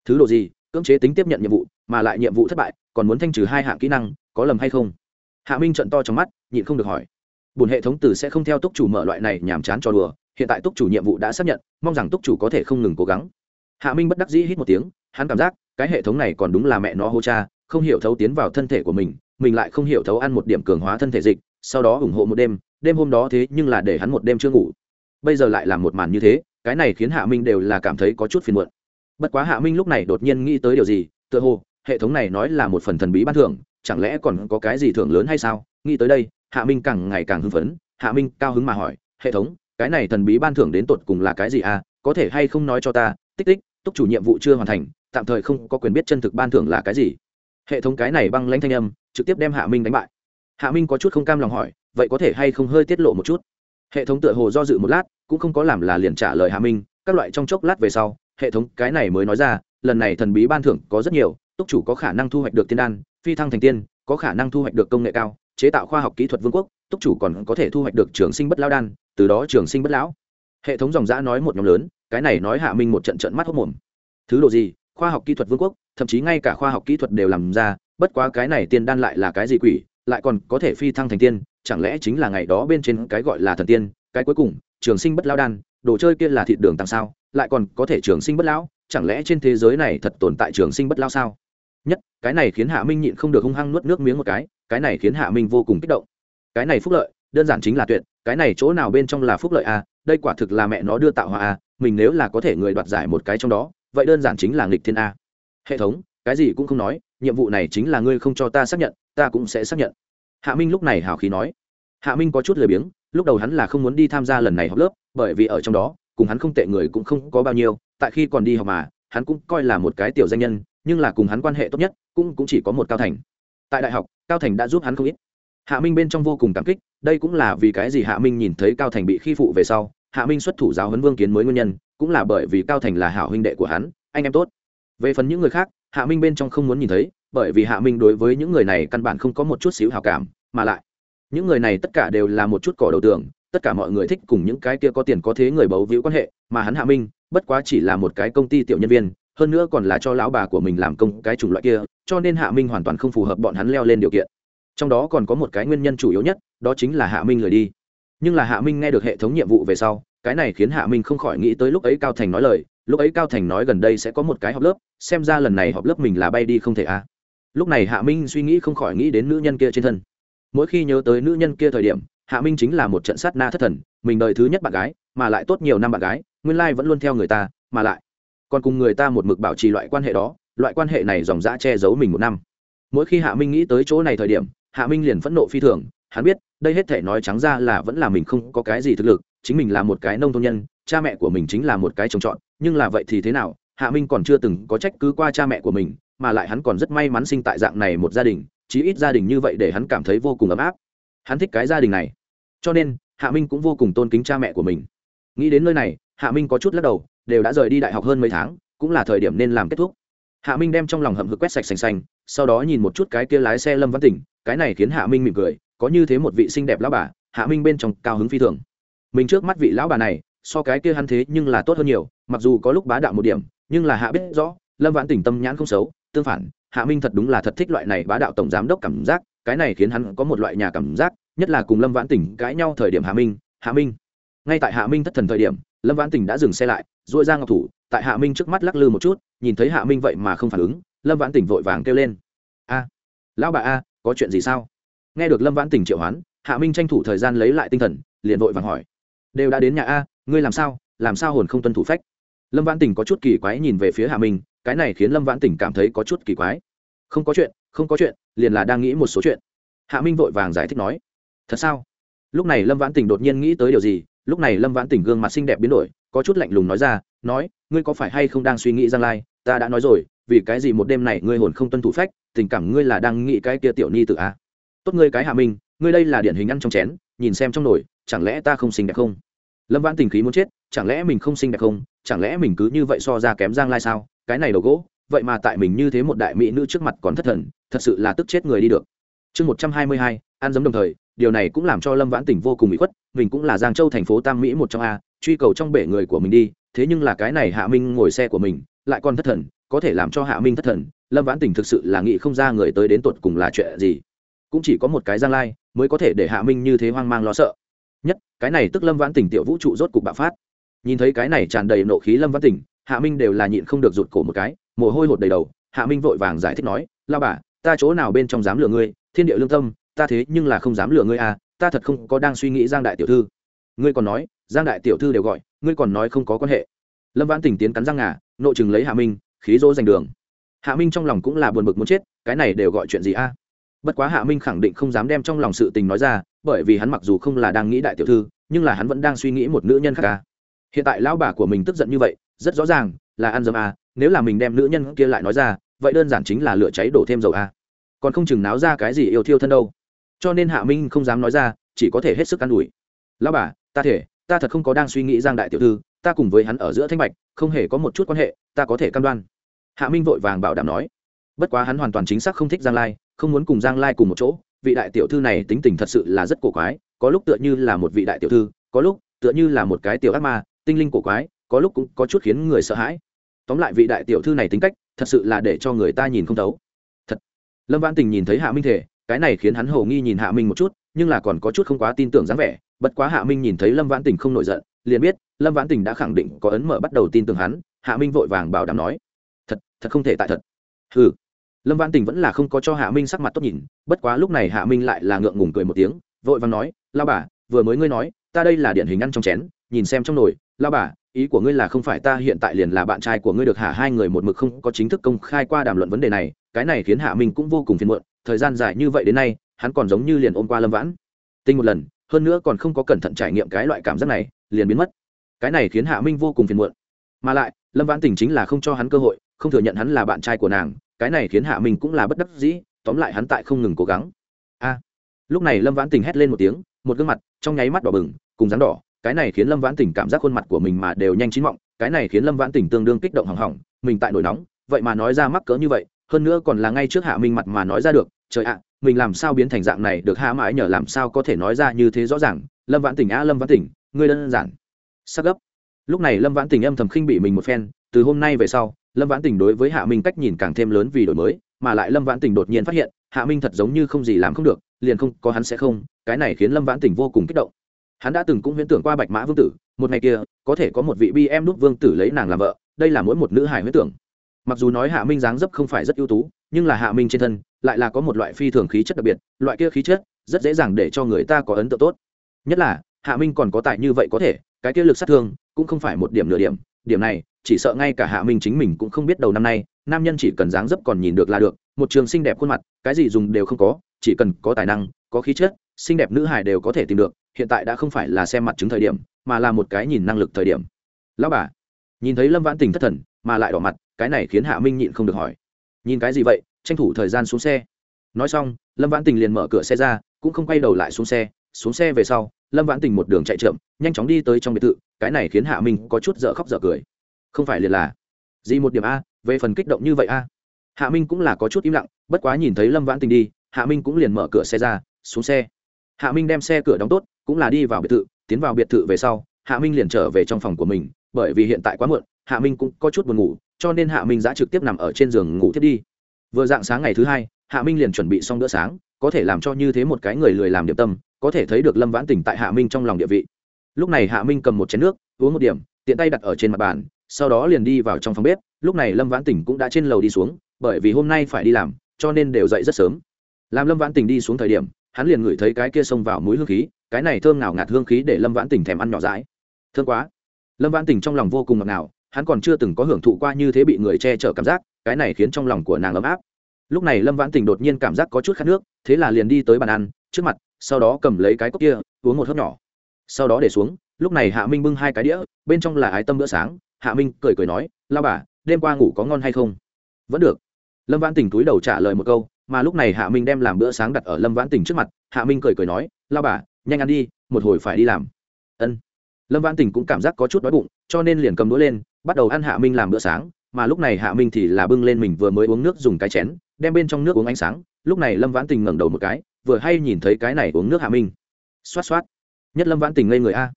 S1: Thứ độ gì, cưỡng chế tính tiếp nhận nhiệm vụ, mà lại nhiệm vụ thất bại, còn muốn thanh trừ hai hạng kỹ năng, có lầm hay không? Hạ minh trận to trong mắt, nhịn không được hỏi. Bùn hệ thống từ sẽ không theo túc chủ mở loại này nhàm chán cho đùa, hiện tại túc chủ nhiệm vụ đã xác nhận, mong rằng túc chủ có thể không ngừng cố gắng. Hạ minh bất đắc dĩ hít một tiếng, hắn cảm giác, cái hệ thống này còn đúng là mẹ nó hô cha không hiểu thấu tiến vào thân thể của mình mình lại không hiểu thấu ăn một điểm cường hóa thân thể dịch, sau đó ủng hộ một đêm đêm hôm đó thế nhưng là để hắn một đêm chưa ngủ. Bây giờ lại làm một màn như thế, cái này khiến hạ minh đều là cảm thấy có chút phiền muộn. Bất quá hạ minh lúc này đột nhiên nghĩ tới điều gì, tựa hồ, hệ thống này nói là một phần thần bí ban thưởng, chẳng lẽ còn có cái gì thưởng lớn hay sao? Nghĩ tới đây, hạ minh càng ngày càng hưng phấn, hạ minh cao hứng mà hỏi, hệ thống, cái này thần bí ban thưởng đến tột cùng là cái gì à? Có thể hay không nói cho ta? Tích tích, túc chủ nhiệm vụ chưa hoàn thành, tạm thời không có quyền biết chân thực ban thưởng là cái gì hệ thống cái này băng lãnh thanh âm, trực tiếp đem hạ minh đánh bại. Hạ minh có chút không cam lòng hỏi, vậy có thể hay không hơi tiết lộ một chút? Hệ thống tựa hồ do dự một lát, cũng không có làm là liền trả lời hạ minh, các loại trong chốc lát về sau, hệ thống cái này mới nói ra, lần này thần bí ban thưởng có rất nhiều, túc chủ có khả năng thu hoạch được tiên đan, phi thăng thành tiên, có khả năng thu hoạch được công nghệ cao, chế tạo khoa học kỹ thuật vương quốc, túc chủ còn có thể thu hoạch được trường sinh bất lao đan, từ đó trường sinh bất lão. Hệ thống dòng giã nói một nhóm lớn, cái này nói hạ minh một trận trận mắt hốc mồm. Thứ độ gì? Khoa học kỹ thuật vương quốc thậm chí ngay cả khoa học kỹ thuật đều làm ra, bất quá cái này tiên đan lại là cái gì quỷ, lại còn có thể phi thăng thành tiên, chẳng lẽ chính là ngày đó bên trên cái gọi là thần tiên, cái cuối cùng, trường sinh bất lao đan, đồ chơi kia là thịt đường tăng sao, lại còn có thể trường sinh bất lão, chẳng lẽ trên thế giới này thật tồn tại trường sinh bất lao sao nhất, cái này khiến hạ minh nhịn không được hung hăng nuốt nước miếng một cái cái này khiến hạ minh vô cùng kích động cái này phúc lợi, đơn giản chính là tuyệt, cái này chỗ nào bên trong là phúc lợi à? đây quả thực là mẹ nó đưa tạo hòa à? mình nếu là có thể người đoạt giải một cái trong đó, vậy đơn giản chính là nghịch thiên a hệ thống, cái gì cũng không nói, nhiệm vụ này chính là ngươi không cho ta xác nhận, ta cũng sẽ xác nhận. Hạ minh lúc này hào khí nói. Hạ minh có chút lười biếng, lúc đầu hắn là không muốn đi tham gia lần này học lớp, bởi vì ở trong đó, cùng hắn không tệ người cũng không có bao nhiêu, tại khi còn đi học mà, hắn cũng coi là một cái tiểu danh nhân, nhưng là cùng hắn quan hệ tốt nhất, cũng cũng chỉ có một cao thành. Tại đại học, cao thành đã giúp hắn không ít. Hạ minh bên trong vô cùng cảm kích, đây cũng là vì cái gì hạ minh nhìn thấy cao thành bị khi phụ về sau, hạ minh xuất thủ giáo huấn vương kiến mới nguyên nhân, cũng là bởi vì cao thành là hảo huynh đệ của hắn, anh em tốt về phần những người khác, hạ minh bên trong không muốn nhìn thấy, bởi vì hạ minh đối với những người này căn bản không có một chút xíu hào cảm, mà lại, những người này tất cả đều là một chút cỏ đầu tường, tất cả mọi người thích cùng những cái kia có tiền có thế người bấu víu quan hệ, mà hắn hạ minh, bất quá chỉ là một cái công ty tiểu nhân viên, hơn nữa còn là cho lão bà của mình làm công cái chủng loại kia, cho nên hạ minh hoàn toàn không phù hợp bọn hắn leo lên điều kiện. Trong đó còn có một cái nguyên nhân chủ yếu nhất, đó chính là hạ minh lười đi. Nhưng là hạ minh nghe được hệ thống nhiệm vụ về sau, cái này khiến hạ minh không khỏi nghĩ tới lúc ấy cao thành nói lời lúc ấy cao thành nói gần đây sẽ có một cái họp lớp, xem ra lần này họp lớp mình là bay đi không thể à. lúc này hạ minh suy nghĩ không khỏi nghĩ đến nữ nhân kia trên thân mỗi khi nhớ tới nữ nhân kia thời điểm, hạ minh chính là một trận sát na thất thần, mình đời thứ nhất bạn gái, mà lại tốt nhiều năm bạn gái, nguyên lai vẫn luôn theo người ta, mà lại còn cùng người ta một mực bảo trì loại quan hệ đó, loại quan hệ này dòng dã che giấu mình một năm mỗi khi hạ minh nghĩ tới chỗ này thời điểm, hạ minh liền phẫn nộ phi thường hắn biết, đây hết thể nói trắng ra là vẫn là mình không có cái gì thực lực, chính mình là một cái nông thôn nhân, cha mẹ của mình chính là một cái trồng trọt, nhưng là vậy thì thế nào? Hạ minh còn chưa từng có trách cứ qua cha mẹ của mình, mà lại hắn còn rất may mắn sinh tại dạng này một gia đình, chí ít gia đình như vậy để hắn cảm thấy vô cùng ấm áp. Hắn thích cái gia đình này. Cho nên, hạ minh cũng vô cùng tôn kính cha mẹ của mình. Nghĩ đến nơi này, hạ minh có chút lắc đầu, đều đã rời đi đại học hơn mấy tháng, cũng là thời điểm nên làm kết thúc. Hạ minh đem trong lòng hậm hực quét sạch sành xanh sau đó nhìn một chút cái kia lái xe lâm văn tỉnh, cái này khiến hạ minh mỉm cười có như thế một vị xinh đẹp lão bà, hạ minh bên trong cao hứng phi thường. Mình trước mắt vị lão bà này, so cái kia hắn thế nhưng là tốt hơn nhiều, mặc dù có lúc bá đạo một điểm, nhưng là hạ biết rõ, lâm vãn tỉnh tâm nhãn không xấu, tương phản, hạ minh thật đúng là thật thích loại này bá đạo tổng giám đốc cảm giác, cái này khiến hắn có một loại nhà cảm giác, nhất là cùng lâm vãn tỉnh cãi nhau thời điểm hạ minh hạ minh. Ngay tại hạ minh thất thần thời điểm, lâm vãn tỉnh đã dừng xe lại dội ra ngọc thủ, tại hạ minh trước mắt lắc lư một chút, nhìn thấy hạ minh vậy mà không phản ứng, lâm vãn tỉnh vội vàng kêu lên. A, lão bà a, có chuyện gì sao? Nghe được lâm vãn tỉnh triệu hoán, hạ minh tranh thủ thời gian lấy lại tinh thần, liền vội vàng hỏi. Đều đã đến nhà a, ngươi làm sao làm sao hồn không tuân thủ phách? Lâm vãn tỉnh có chút kỳ quái nhìn về phía hạ minh, cái này khiến lâm vãn tỉnh cảm thấy có chút kỳ quái. Không có chuyện, không có chuyện, liền là đang nghĩ một số chuyện. Hạ minh vội vàng giải thích nói. Thật sao? Lúc này lâm vãn tỉnh đột nhiên nghĩ tới điều gì, lúc này lâm vãn tỉnh gương mặt xinh đẹp biến đổi, có chút lạnh lùng nói ra, nói, ngươi có phải hay không đang suy nghĩ giang lai? Ta đã nói rồi, vì cái gì một đêm này ngươi hồn không tuân thủ phách, tình cảm ngươi là đang nghĩ cái kia tiểu ni tự a à? Tốt ngươi cái hạ minh, ngươi đây là điển hình ăn trong chén, nhìn xem trong nồi, chẳng lẽ ta không xinh đẹp không? Lâm vãn tình khí muốn chết, chẳng lẽ mình không xinh đẹp không? Chẳng lẽ mình cứ như vậy so ra kém giang lai sao? Cái này đầu gỗ, vậy mà tại mình như thế một đại mỹ nữ trước mặt còn thất thần, thật sự là tức chết người đi được. Chương một trăm hai mươi hai, ăn giống đồng thời, điều này cũng làm cho lâm vãn tỉnh vô cùng bị khuất, mình cũng là giang châu thành phố tam mỹ một trong a, truy cầu trong bể người của mình đi, thế nhưng là cái này hạ minh ngồi xe của mình, lại còn thất thần, có thể làm cho hạ minh thất thần, lâm vãn tỉnh thực sự là nghĩ không ra người tới đến tột cùng là chuyện gì cũng chỉ có một cái giang lai, mới có thể để hạ minh như thế hoang mang lo sợ. Nhất, cái này tức lâm vãn tỉnh tiểu vũ trụ rốt cục bạo phát. Nhìn thấy cái này tràn đầy nộ khí lâm vãn tỉnh hạ minh đều là nhịn không được rụt cổ một cái, mồ hôi hột đầy đầu. Hạ minh vội vàng giải thích nói, lao bà, ta chỗ nào bên trong dám lừa ngươi? Thiên địa lương tâm, ta thế nhưng là không dám lừa ngươi à ta thật không có đang suy nghĩ giang đại tiểu thư. Ngươi còn nói, giang đại tiểu thư đều gọi, ngươi còn nói không có quan hệ. Lâm vãn tỉnh tiến cắn răng ngà nộ chừng lấy hạ minh, khí dỗ giành đường. Hạ minh trong lòng cũng là buồn bực muốn chết, cái này đều gọi chuyện gì a? Bất quá hạ minh khẳng định không dám đem trong lòng sự tình nói ra, bởi vì hắn mặc dù không là đang nghĩ đại tiểu thư, nhưng là hắn vẫn đang suy nghĩ một nữ nhân khác ca hiện tại lão bà của mình tức giận như vậy, rất rõ ràng, là ăn dấm a nếu là mình đem nữ nhân kia lại nói ra, vậy đơn giản chính là lửa cháy đổ thêm dầu a còn không chừng náo ra cái gì yêu thiêu thân đâu. Cho nên hạ minh không dám nói ra, chỉ có thể hết sức ă n ủi. Lão bà, ta thể, ta thật không có đang suy nghĩ giang đại tiểu thư, ta cùng với hắn ở giữa thanh bạch, không hề có một chút quan hệ, ta có thể cam đoan. Hạ minh vội vàng bảo đảm nói. Bất quá hắn hoàn toàn chính xác không thích giang lai không muốn cùng giang lai cùng một chỗ, vị đại tiểu thư này tính tình thật sự là rất cổ quái, có lúc tựa như là một vị đại tiểu thư, có lúc tựa như là một cái tiểu ác ma, tinh linh cổ quái, có lúc cũng có chút khiến người sợ hãi. Tóm lại vị đại tiểu thư này tính cách, thật sự là để cho người ta nhìn không thấu. Thật. Lâm văn tình nhìn thấy hạ minh thể, cái này khiến hắn hầu nghi nhìn hạ minh một chút, nhưng là còn có chút không quá tin tưởng dáng vẻ, bất quá hạ minh nhìn thấy lâm vãn tình không nổi giận, liền biết lâm vãn tình đã khẳng định có ấn mở bắt đầu tin tưởng hắn, hạ minh vội vàng bảo đảm nói, thật thật không thể tại thật. Ừ lâm vãn tình vẫn là không có cho hạ minh sắc mặt tốt nhìn, bất quá lúc này hạ minh lại là ngượng ngùng cười một tiếng, vội vàng nói lao bà, vừa mới ngươi nói, ta đây là điển hình ăn trong chén, nhìn xem trong nồi. Lao bà, ý của ngươi là không phải ta, hiện tại liền là bạn trai của ngươi được hả? Hai người một mực không có chính thức công khai qua đàm luận vấn đề này, cái này khiến hạ minh cũng vô cùng phiền muộn, thời gian dài như vậy đến nay, hắn còn giống như liền ôm qua lâm vãn. Tinh một lần, hơn nữa còn không có cẩn thận trải nghiệm cái loại cảm giác này, liền biến mất. Cái này khiến hạ minh vô cùng phiền muộn. Mà lại, lâm vãn tình chính là không cho hắn cơ hội, không thừa nhận hắn là bạn trai của nàng cái này khiến hạ minh cũng là bất đắc dĩ, tóm lại hắn tại không ngừng cố gắng. A, lúc này lâm vãn tình hét lên một tiếng, một gương mặt trong nháy mắt đỏ bừng, cùng rắn đỏ, cái này khiến lâm vãn tình cảm giác khuôn mặt của mình mà đều nhanh chín mọng, cái này khiến lâm vãn tình tương đương kích động hỏng hỏng, mình tại nổi nóng, vậy mà nói ra mắc cỡ như vậy, hơn nữa còn là ngay trước hạ minh mặt mà nói ra được, trời ạ à, mình làm sao biến thành dạng này được hạ mãi nhờ làm sao có thể nói ra như thế rõ ràng, lâm vãn tình a lâm vãn tình, ngươi đơn giản. Sắc gấp. Lúc này lâm vãn tình âm thầm khinh bị mình một phen, từ hôm nay về sau lâm vãn tỉnh đối với hạ minh cách nhìn càng thêm lớn vì đổi mới, mà lại lâm vãn tỉnh đột nhiên phát hiện, hạ minh thật giống như không gì làm không được, liền không, có hắn sẽ không, cái này khiến lâm vãn tỉnh vô cùng kích động. Hắn đã từng cũng huyễn tưởng qua bạch mã vương tử, một ngày kia, có thể có một vị bi em đúc vương tử lấy nàng làm vợ, đây là mỗi một nữ hài huyễn tưởng. Mặc dù nói hạ minh dáng dấp không phải rất ưu tú, nhưng là hạ minh trên thân, lại là có một loại phi thường khí chất đặc biệt, loại kia khí chất, rất dễ dàng để cho người ta có ấn tượng tốt. Nhất là, hạ minh còn có tài như vậy có thể, cái kia lực sát thương, cũng không phải một điểm nửa điểm điểm này chỉ sợ ngay cả hạ minh chính mình cũng không biết đầu năm nay, nam nhân chỉ cần dáng dấp còn nhìn được là được, một trường xinh đẹp khuôn mặt, cái gì dùng đều không có, chỉ cần có tài năng, có khí chất, xinh đẹp nữ hài đều có thể tìm được, hiện tại đã không phải là xem mặt chứng thời điểm, mà là một cái nhìn năng lực thời điểm. Lão bà, nhìn thấy lâm vãn tình thất thần, mà lại đỏ mặt, cái này khiến hạ minh nhịn không được hỏi. Nhìn cái gì vậy, tranh thủ thời gian xuống xe. Nói xong, lâm vãn tình liền mở cửa xe ra, cũng không quay đầu lại xuống xe. Xuống xe về sau, lâm vãn tình một đường chạy trượm nhanh chóng đi tới trong biệt thự, cái này khiến hạ minh có chút dở khóc dở cười không phải liền là gì một điểm a, về phần kích động như vậy a. Hạ minh cũng là có chút im lặng, bất quá nhìn thấy lâm vãn tình đi, hạ minh cũng liền mở cửa xe ra, xuống xe. Hạ minh đem xe cửa đóng tốt, cũng là đi vào biệt thự, tiến vào biệt thự về sau, hạ minh liền trở về trong phòng của mình, bởi vì hiện tại quá muộn, hạ minh cũng có chút buồn ngủ, cho nên hạ minh đã trực tiếp nằm ở trên giường ngủ thiết đi. Vừa dạng sáng ngày thứ hai, hạ minh liền chuẩn bị xong bữa sáng, có thể làm cho như thế một cái người lười làm điểm tâm, có thể thấy được lâm vãn tình tại hạ minh trong lòng địa vị. Lúc này hạ minh cầm một chén nước, uống một điểm, tiện tay đặt ở trên mặt bàn sau đó liền đi vào trong phòng bếp, lúc này lâm vãn tỉnh cũng đã trên lầu đi xuống, bởi vì hôm nay phải đi làm, cho nên đều dậy rất sớm. Làm lâm vãn tỉnh đi xuống thời điểm, hắn liền ngửi thấy cái kia xông vào mũi hương khí, cái này thơm nào ngạt hương khí để lâm vãn tỉnh thèm ăn nhỏ dãi. Thương quá. Lâm vãn tỉnh trong lòng vô cùng ngọt ngào, hắn còn chưa từng có hưởng thụ qua như thế bị người che chở cảm giác, cái này khiến trong lòng của nàng ấm áp. Lúc này lâm vãn tỉnh đột nhiên cảm giác có chút khát nước, thế là liền đi tới bàn ăn, trước mặt, sau đó cầm lấy cái cốc kia, uống một hớp nhỏ. Sau đó để xuống, lúc này hạ minh bưng hai cái đĩa, bên trong là ái tâm bữa sáng hạ minh cười cười nói lao bà, đêm qua ngủ có ngon hay không? Vẫn được. Lâm vãn Tỉnh túi đầu trả lời một câu, mà lúc này hạ minh đem làm bữa sáng đặt ở lâm vãn Tỉnh trước mặt. Hạ minh cười cười nói lao bà, nhanh ăn đi, một hồi phải đi làm. Ân. Lâm vãn Tỉnh cũng cảm giác có chút đói bụng, cho nên liền cầm đũa lên, bắt đầu ăn hạ minh làm bữa sáng. Mà lúc này hạ minh thì là bưng lên mình vừa mới uống nước dùng cái chén, đem bên trong nước uống ánh sáng. Lúc này lâm vãn tình ngẩng đầu một cái, vừa hay nhìn thấy cái này uống nước hạ minh. Xoát xoát. Nhất lâm vãn tình ngây người a.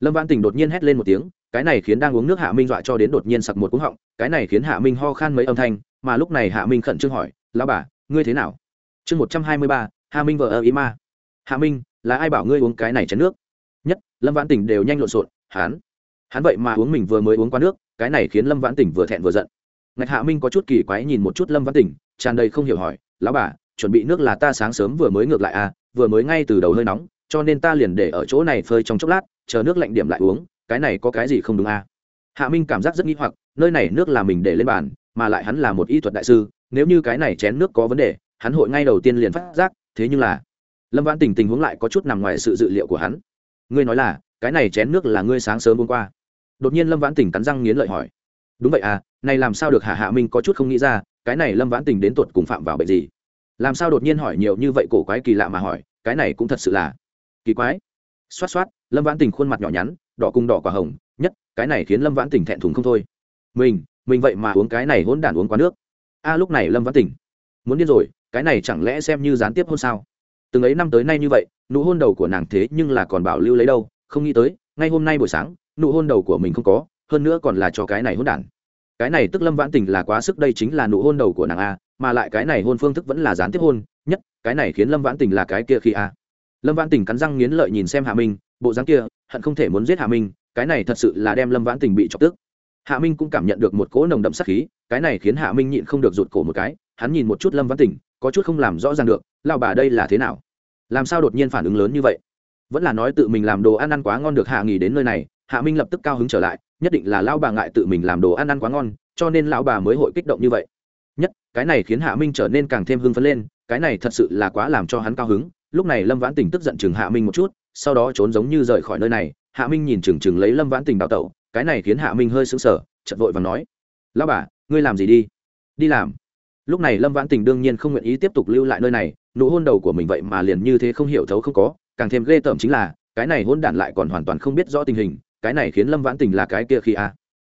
S1: Lâm vãn tình đột nhiên hét lên một tiếng cái này khiến đang uống nước hạ minh dọa cho đến đột nhiên sặc một cúng họng, cái này khiến hạ minh ho khan mấy âm thanh, mà lúc này hạ minh khẩn trương hỏi, lão bà, ngươi thế nào? Chương một trăm hai mươi ba, hạ minh vợ ơ ý ma. Hạ minh, là ai bảo ngươi uống cái này chén nước? Nhất, lâm vãn Tỉnh đều nhanh lộn xộn hắn hắn vậy mà uống mình vừa mới uống qua nước, cái này khiến lâm vãn tỉnh vừa thẹn vừa giận. Ngạch hạ minh có chút kỳ quái nhìn một chút lâm vãn tỉnh, tràn đầy không hiểu hỏi, lão bà, chuẩn bị nước là ta sáng sớm vừa mới ngược lại à vừa mới ngay từ đầu hơi nóng, cho nên ta liền để ở chỗ này phơi trong chốc lát, chờ nước lạnh điểm lại uống cái này có cái gì không đúng à? Hạ minh cảm giác rất nghi hoặc, nơi này nước là mình để lên bàn, mà lại hắn là một y thuật đại sư, nếu như cái này chén nước có vấn đề, hắn hội ngay đầu tiên liền phát giác, thế nhưng là, lâm vãn tình tình huống lại có chút nằm ngoài sự dự liệu của hắn. Ngươi nói là, cái này chén nước là ngươi sáng sớm hôm qua. Đột nhiên lâm vãn tình cắn răng nghiến lợi hỏi. Đúng vậy à này làm sao được hạ hạ minh có chút không nghĩ ra, cái này lâm vãn tình đến tuột cùng phạm vào bệnh gì? Làm sao đột nhiên hỏi nhiều như vậy cổ quái kỳ lạ mà hỏi, cái này cũng thật sự là kỳ quái. Xoát xoát, lâm vãn tình khuôn mặt nhỏ nhắn đỏ cung đỏ quả hồng, nhất, cái này khiến lâm vãn tình thẹn thùng không thôi. Mình mình vậy mà uống cái này hỗn đản uống quá nước. A, lúc này lâm vãn tình, muốn điên rồi, cái này chẳng lẽ xem như gián tiếp hôn sao? Từng ấy năm tới nay như vậy, nụ hôn đầu của nàng thế nhưng là còn bảo lưu lấy đâu, không nghĩ tới, ngay hôm nay buổi sáng, nụ hôn đầu của mình không có, hơn nữa còn là cho cái này hôn đản. Cái này tức lâm vãn tình là quá sức đây chính là nụ hôn đầu của nàng a, mà lại cái này hôn phương thức vẫn là gián tiếp hôn, nhất, cái này khiến lâm vãn tình là cái kia khi a lâm vãn tình cắn răng nghiến lợi nhìn xem hạ minh, bộ dáng kia, hận không thể muốn giết hạ minh, cái này thật sự là đem lâm vãn tình bị chọc tức. Hạ minh cũng cảm nhận được một cỗ nồng đậm sắc khí, cái này khiến hạ minh nhịn không được rụt cổ một cái, hắn nhìn một chút lâm vãn tình, có chút không làm rõ ràng được lao bà đây là thế nào? Làm sao đột nhiên phản ứng lớn như vậy? Vẫn là nói tự mình làm đồ ăn ăn quá ngon được hạ nghỉ đến nơi này, hạ minh lập tức cao hứng trở lại, nhất định là lão bà ngại tự mình làm đồ ăn ăn quá ngon, cho nên lão bà mới hội kích động như vậy. Nhất, cái này khiến hạ minh trở nên càng thêm hưng phấn lên, cái này thật sự là quá làm cho hắn cao hứng lúc này lâm vãn tình tức giận chừng hạ minh một chút, sau đó trốn giống như rời khỏi nơi này, hạ minh nhìn chừng chừng lấy lâm vãn tình đào tẩu, cái này khiến hạ minh hơi sững sờ chật vội và nói lao bà, ngươi làm gì đi? Đi làm. Lúc này lâm vãn tình đương nhiên không nguyện ý tiếp tục lưu lại nơi này, nụ hôn đầu của mình vậy mà liền như thế không hiểu thấu không có, càng thêm ghê tởm chính là, cái này hôn đản lại còn hoàn toàn không biết rõ tình hình, cái này khiến lâm vãn tình là cái kia khi a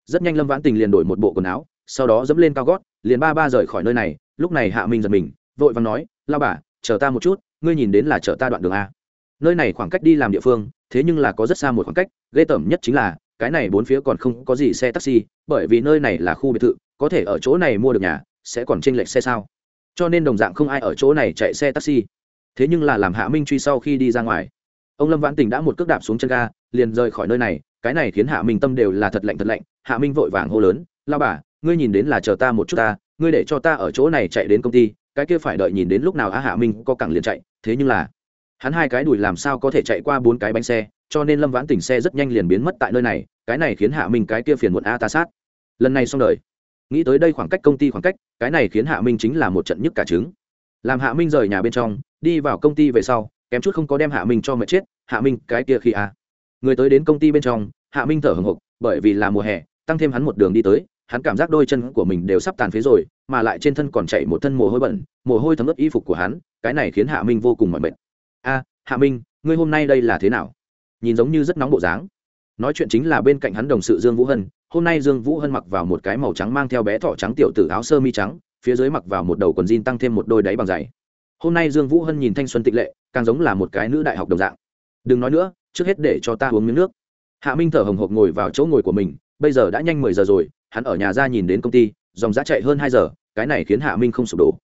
S1: rất nhanh lâm vãn tình liền đổi một bộ quần áo, sau đó dẫm lên cao gót, liền ba ba rời khỏi nơi này, lúc này hạ minh giật mình, vội và nói lao bà, chờ ta một chút ngươi nhìn đến là chờ ta đoạn đường a. Nơi này khoảng cách đi làm địa phương, thế nhưng là có rất xa một khoảng cách, ghê tởm nhất chính là, cái này bốn phía còn không có gì xe taxi, bởi vì nơi này là khu biệt thự, có thể ở chỗ này mua được nhà, sẽ còn tranh lệch xe sao? Cho nên đồng dạng không ai ở chỗ này chạy xe taxi. Thế nhưng là làm hạ minh truy sau khi đi ra ngoài. Ông lâm vãn tình đã một cước đạp xuống chân ga, liền rời khỏi nơi này, cái này khiến hạ minh tâm đều là thật lạnh thật lạnh, hạ minh vội vàng hô lớn lao bà, ngươi nhìn đến là chờ ta một chút ta, ngươi để cho ta ở chỗ này chạy đến công ty, cái kia phải đợi nhìn đến lúc nào á hạ minh có cẳng liền chạy thế nhưng là, hắn hai cái đùi làm sao có thể chạy qua bốn cái bánh xe, cho nên lâm vãn tỉnh xe rất nhanh liền biến mất tại nơi này, cái này khiến hạ minh cái kia phiền muộn a ta sát. Lần này xong đời. Nghĩ tới đây khoảng cách công ty khoảng cách, cái này khiến hạ minh chính là một trận nhức cả trứng. Làm hạ minh rời nhà bên trong, đi vào công ty về sau, kém chút không có đem hạ minh cho mệt chết, hạ minh, cái kia khi a. Người tới đến công ty bên trong, hạ minh thở hồng hộc, bởi vì là mùa hè, tăng thêm hắn một đường đi tới hắn cảm giác đôi chân của mình đều sắp tàn phế rồi, mà lại trên thân còn chạy một thân mồ hôi bẩn, mồ hôi thấm ướt y phục của hắn, cái này khiến hạ minh vô cùng mỏi mệt. A, hạ minh, ngươi hôm nay đây là thế nào? Nhìn giống như rất nóng bộ dáng. Nói chuyện chính là bên cạnh hắn đồng sự dương vũ hân, hôm nay dương vũ hân mặc vào một cái màu trắng mang theo bé thỏ trắng tiểu tử áo sơ mi trắng, phía dưới mặc vào một đầu quần jean tăng thêm một đôi đáy bằng giày. Hôm nay dương vũ hân nhìn thanh xuân tịch lệ, càng giống là một cái nữ đại học đồng dạng. Đừng nói nữa, trước hết để cho ta uống miếng nước. Hạ minh thở hồng hộc ngồi vào chỗ ngồi của mình, bây giờ đã nhanh mười giờ rồi hắn ở nhà ra nhìn đến công ty, dòng giá chạy hơn hai giờ, cái này khiến hạ minh không sụp đổ.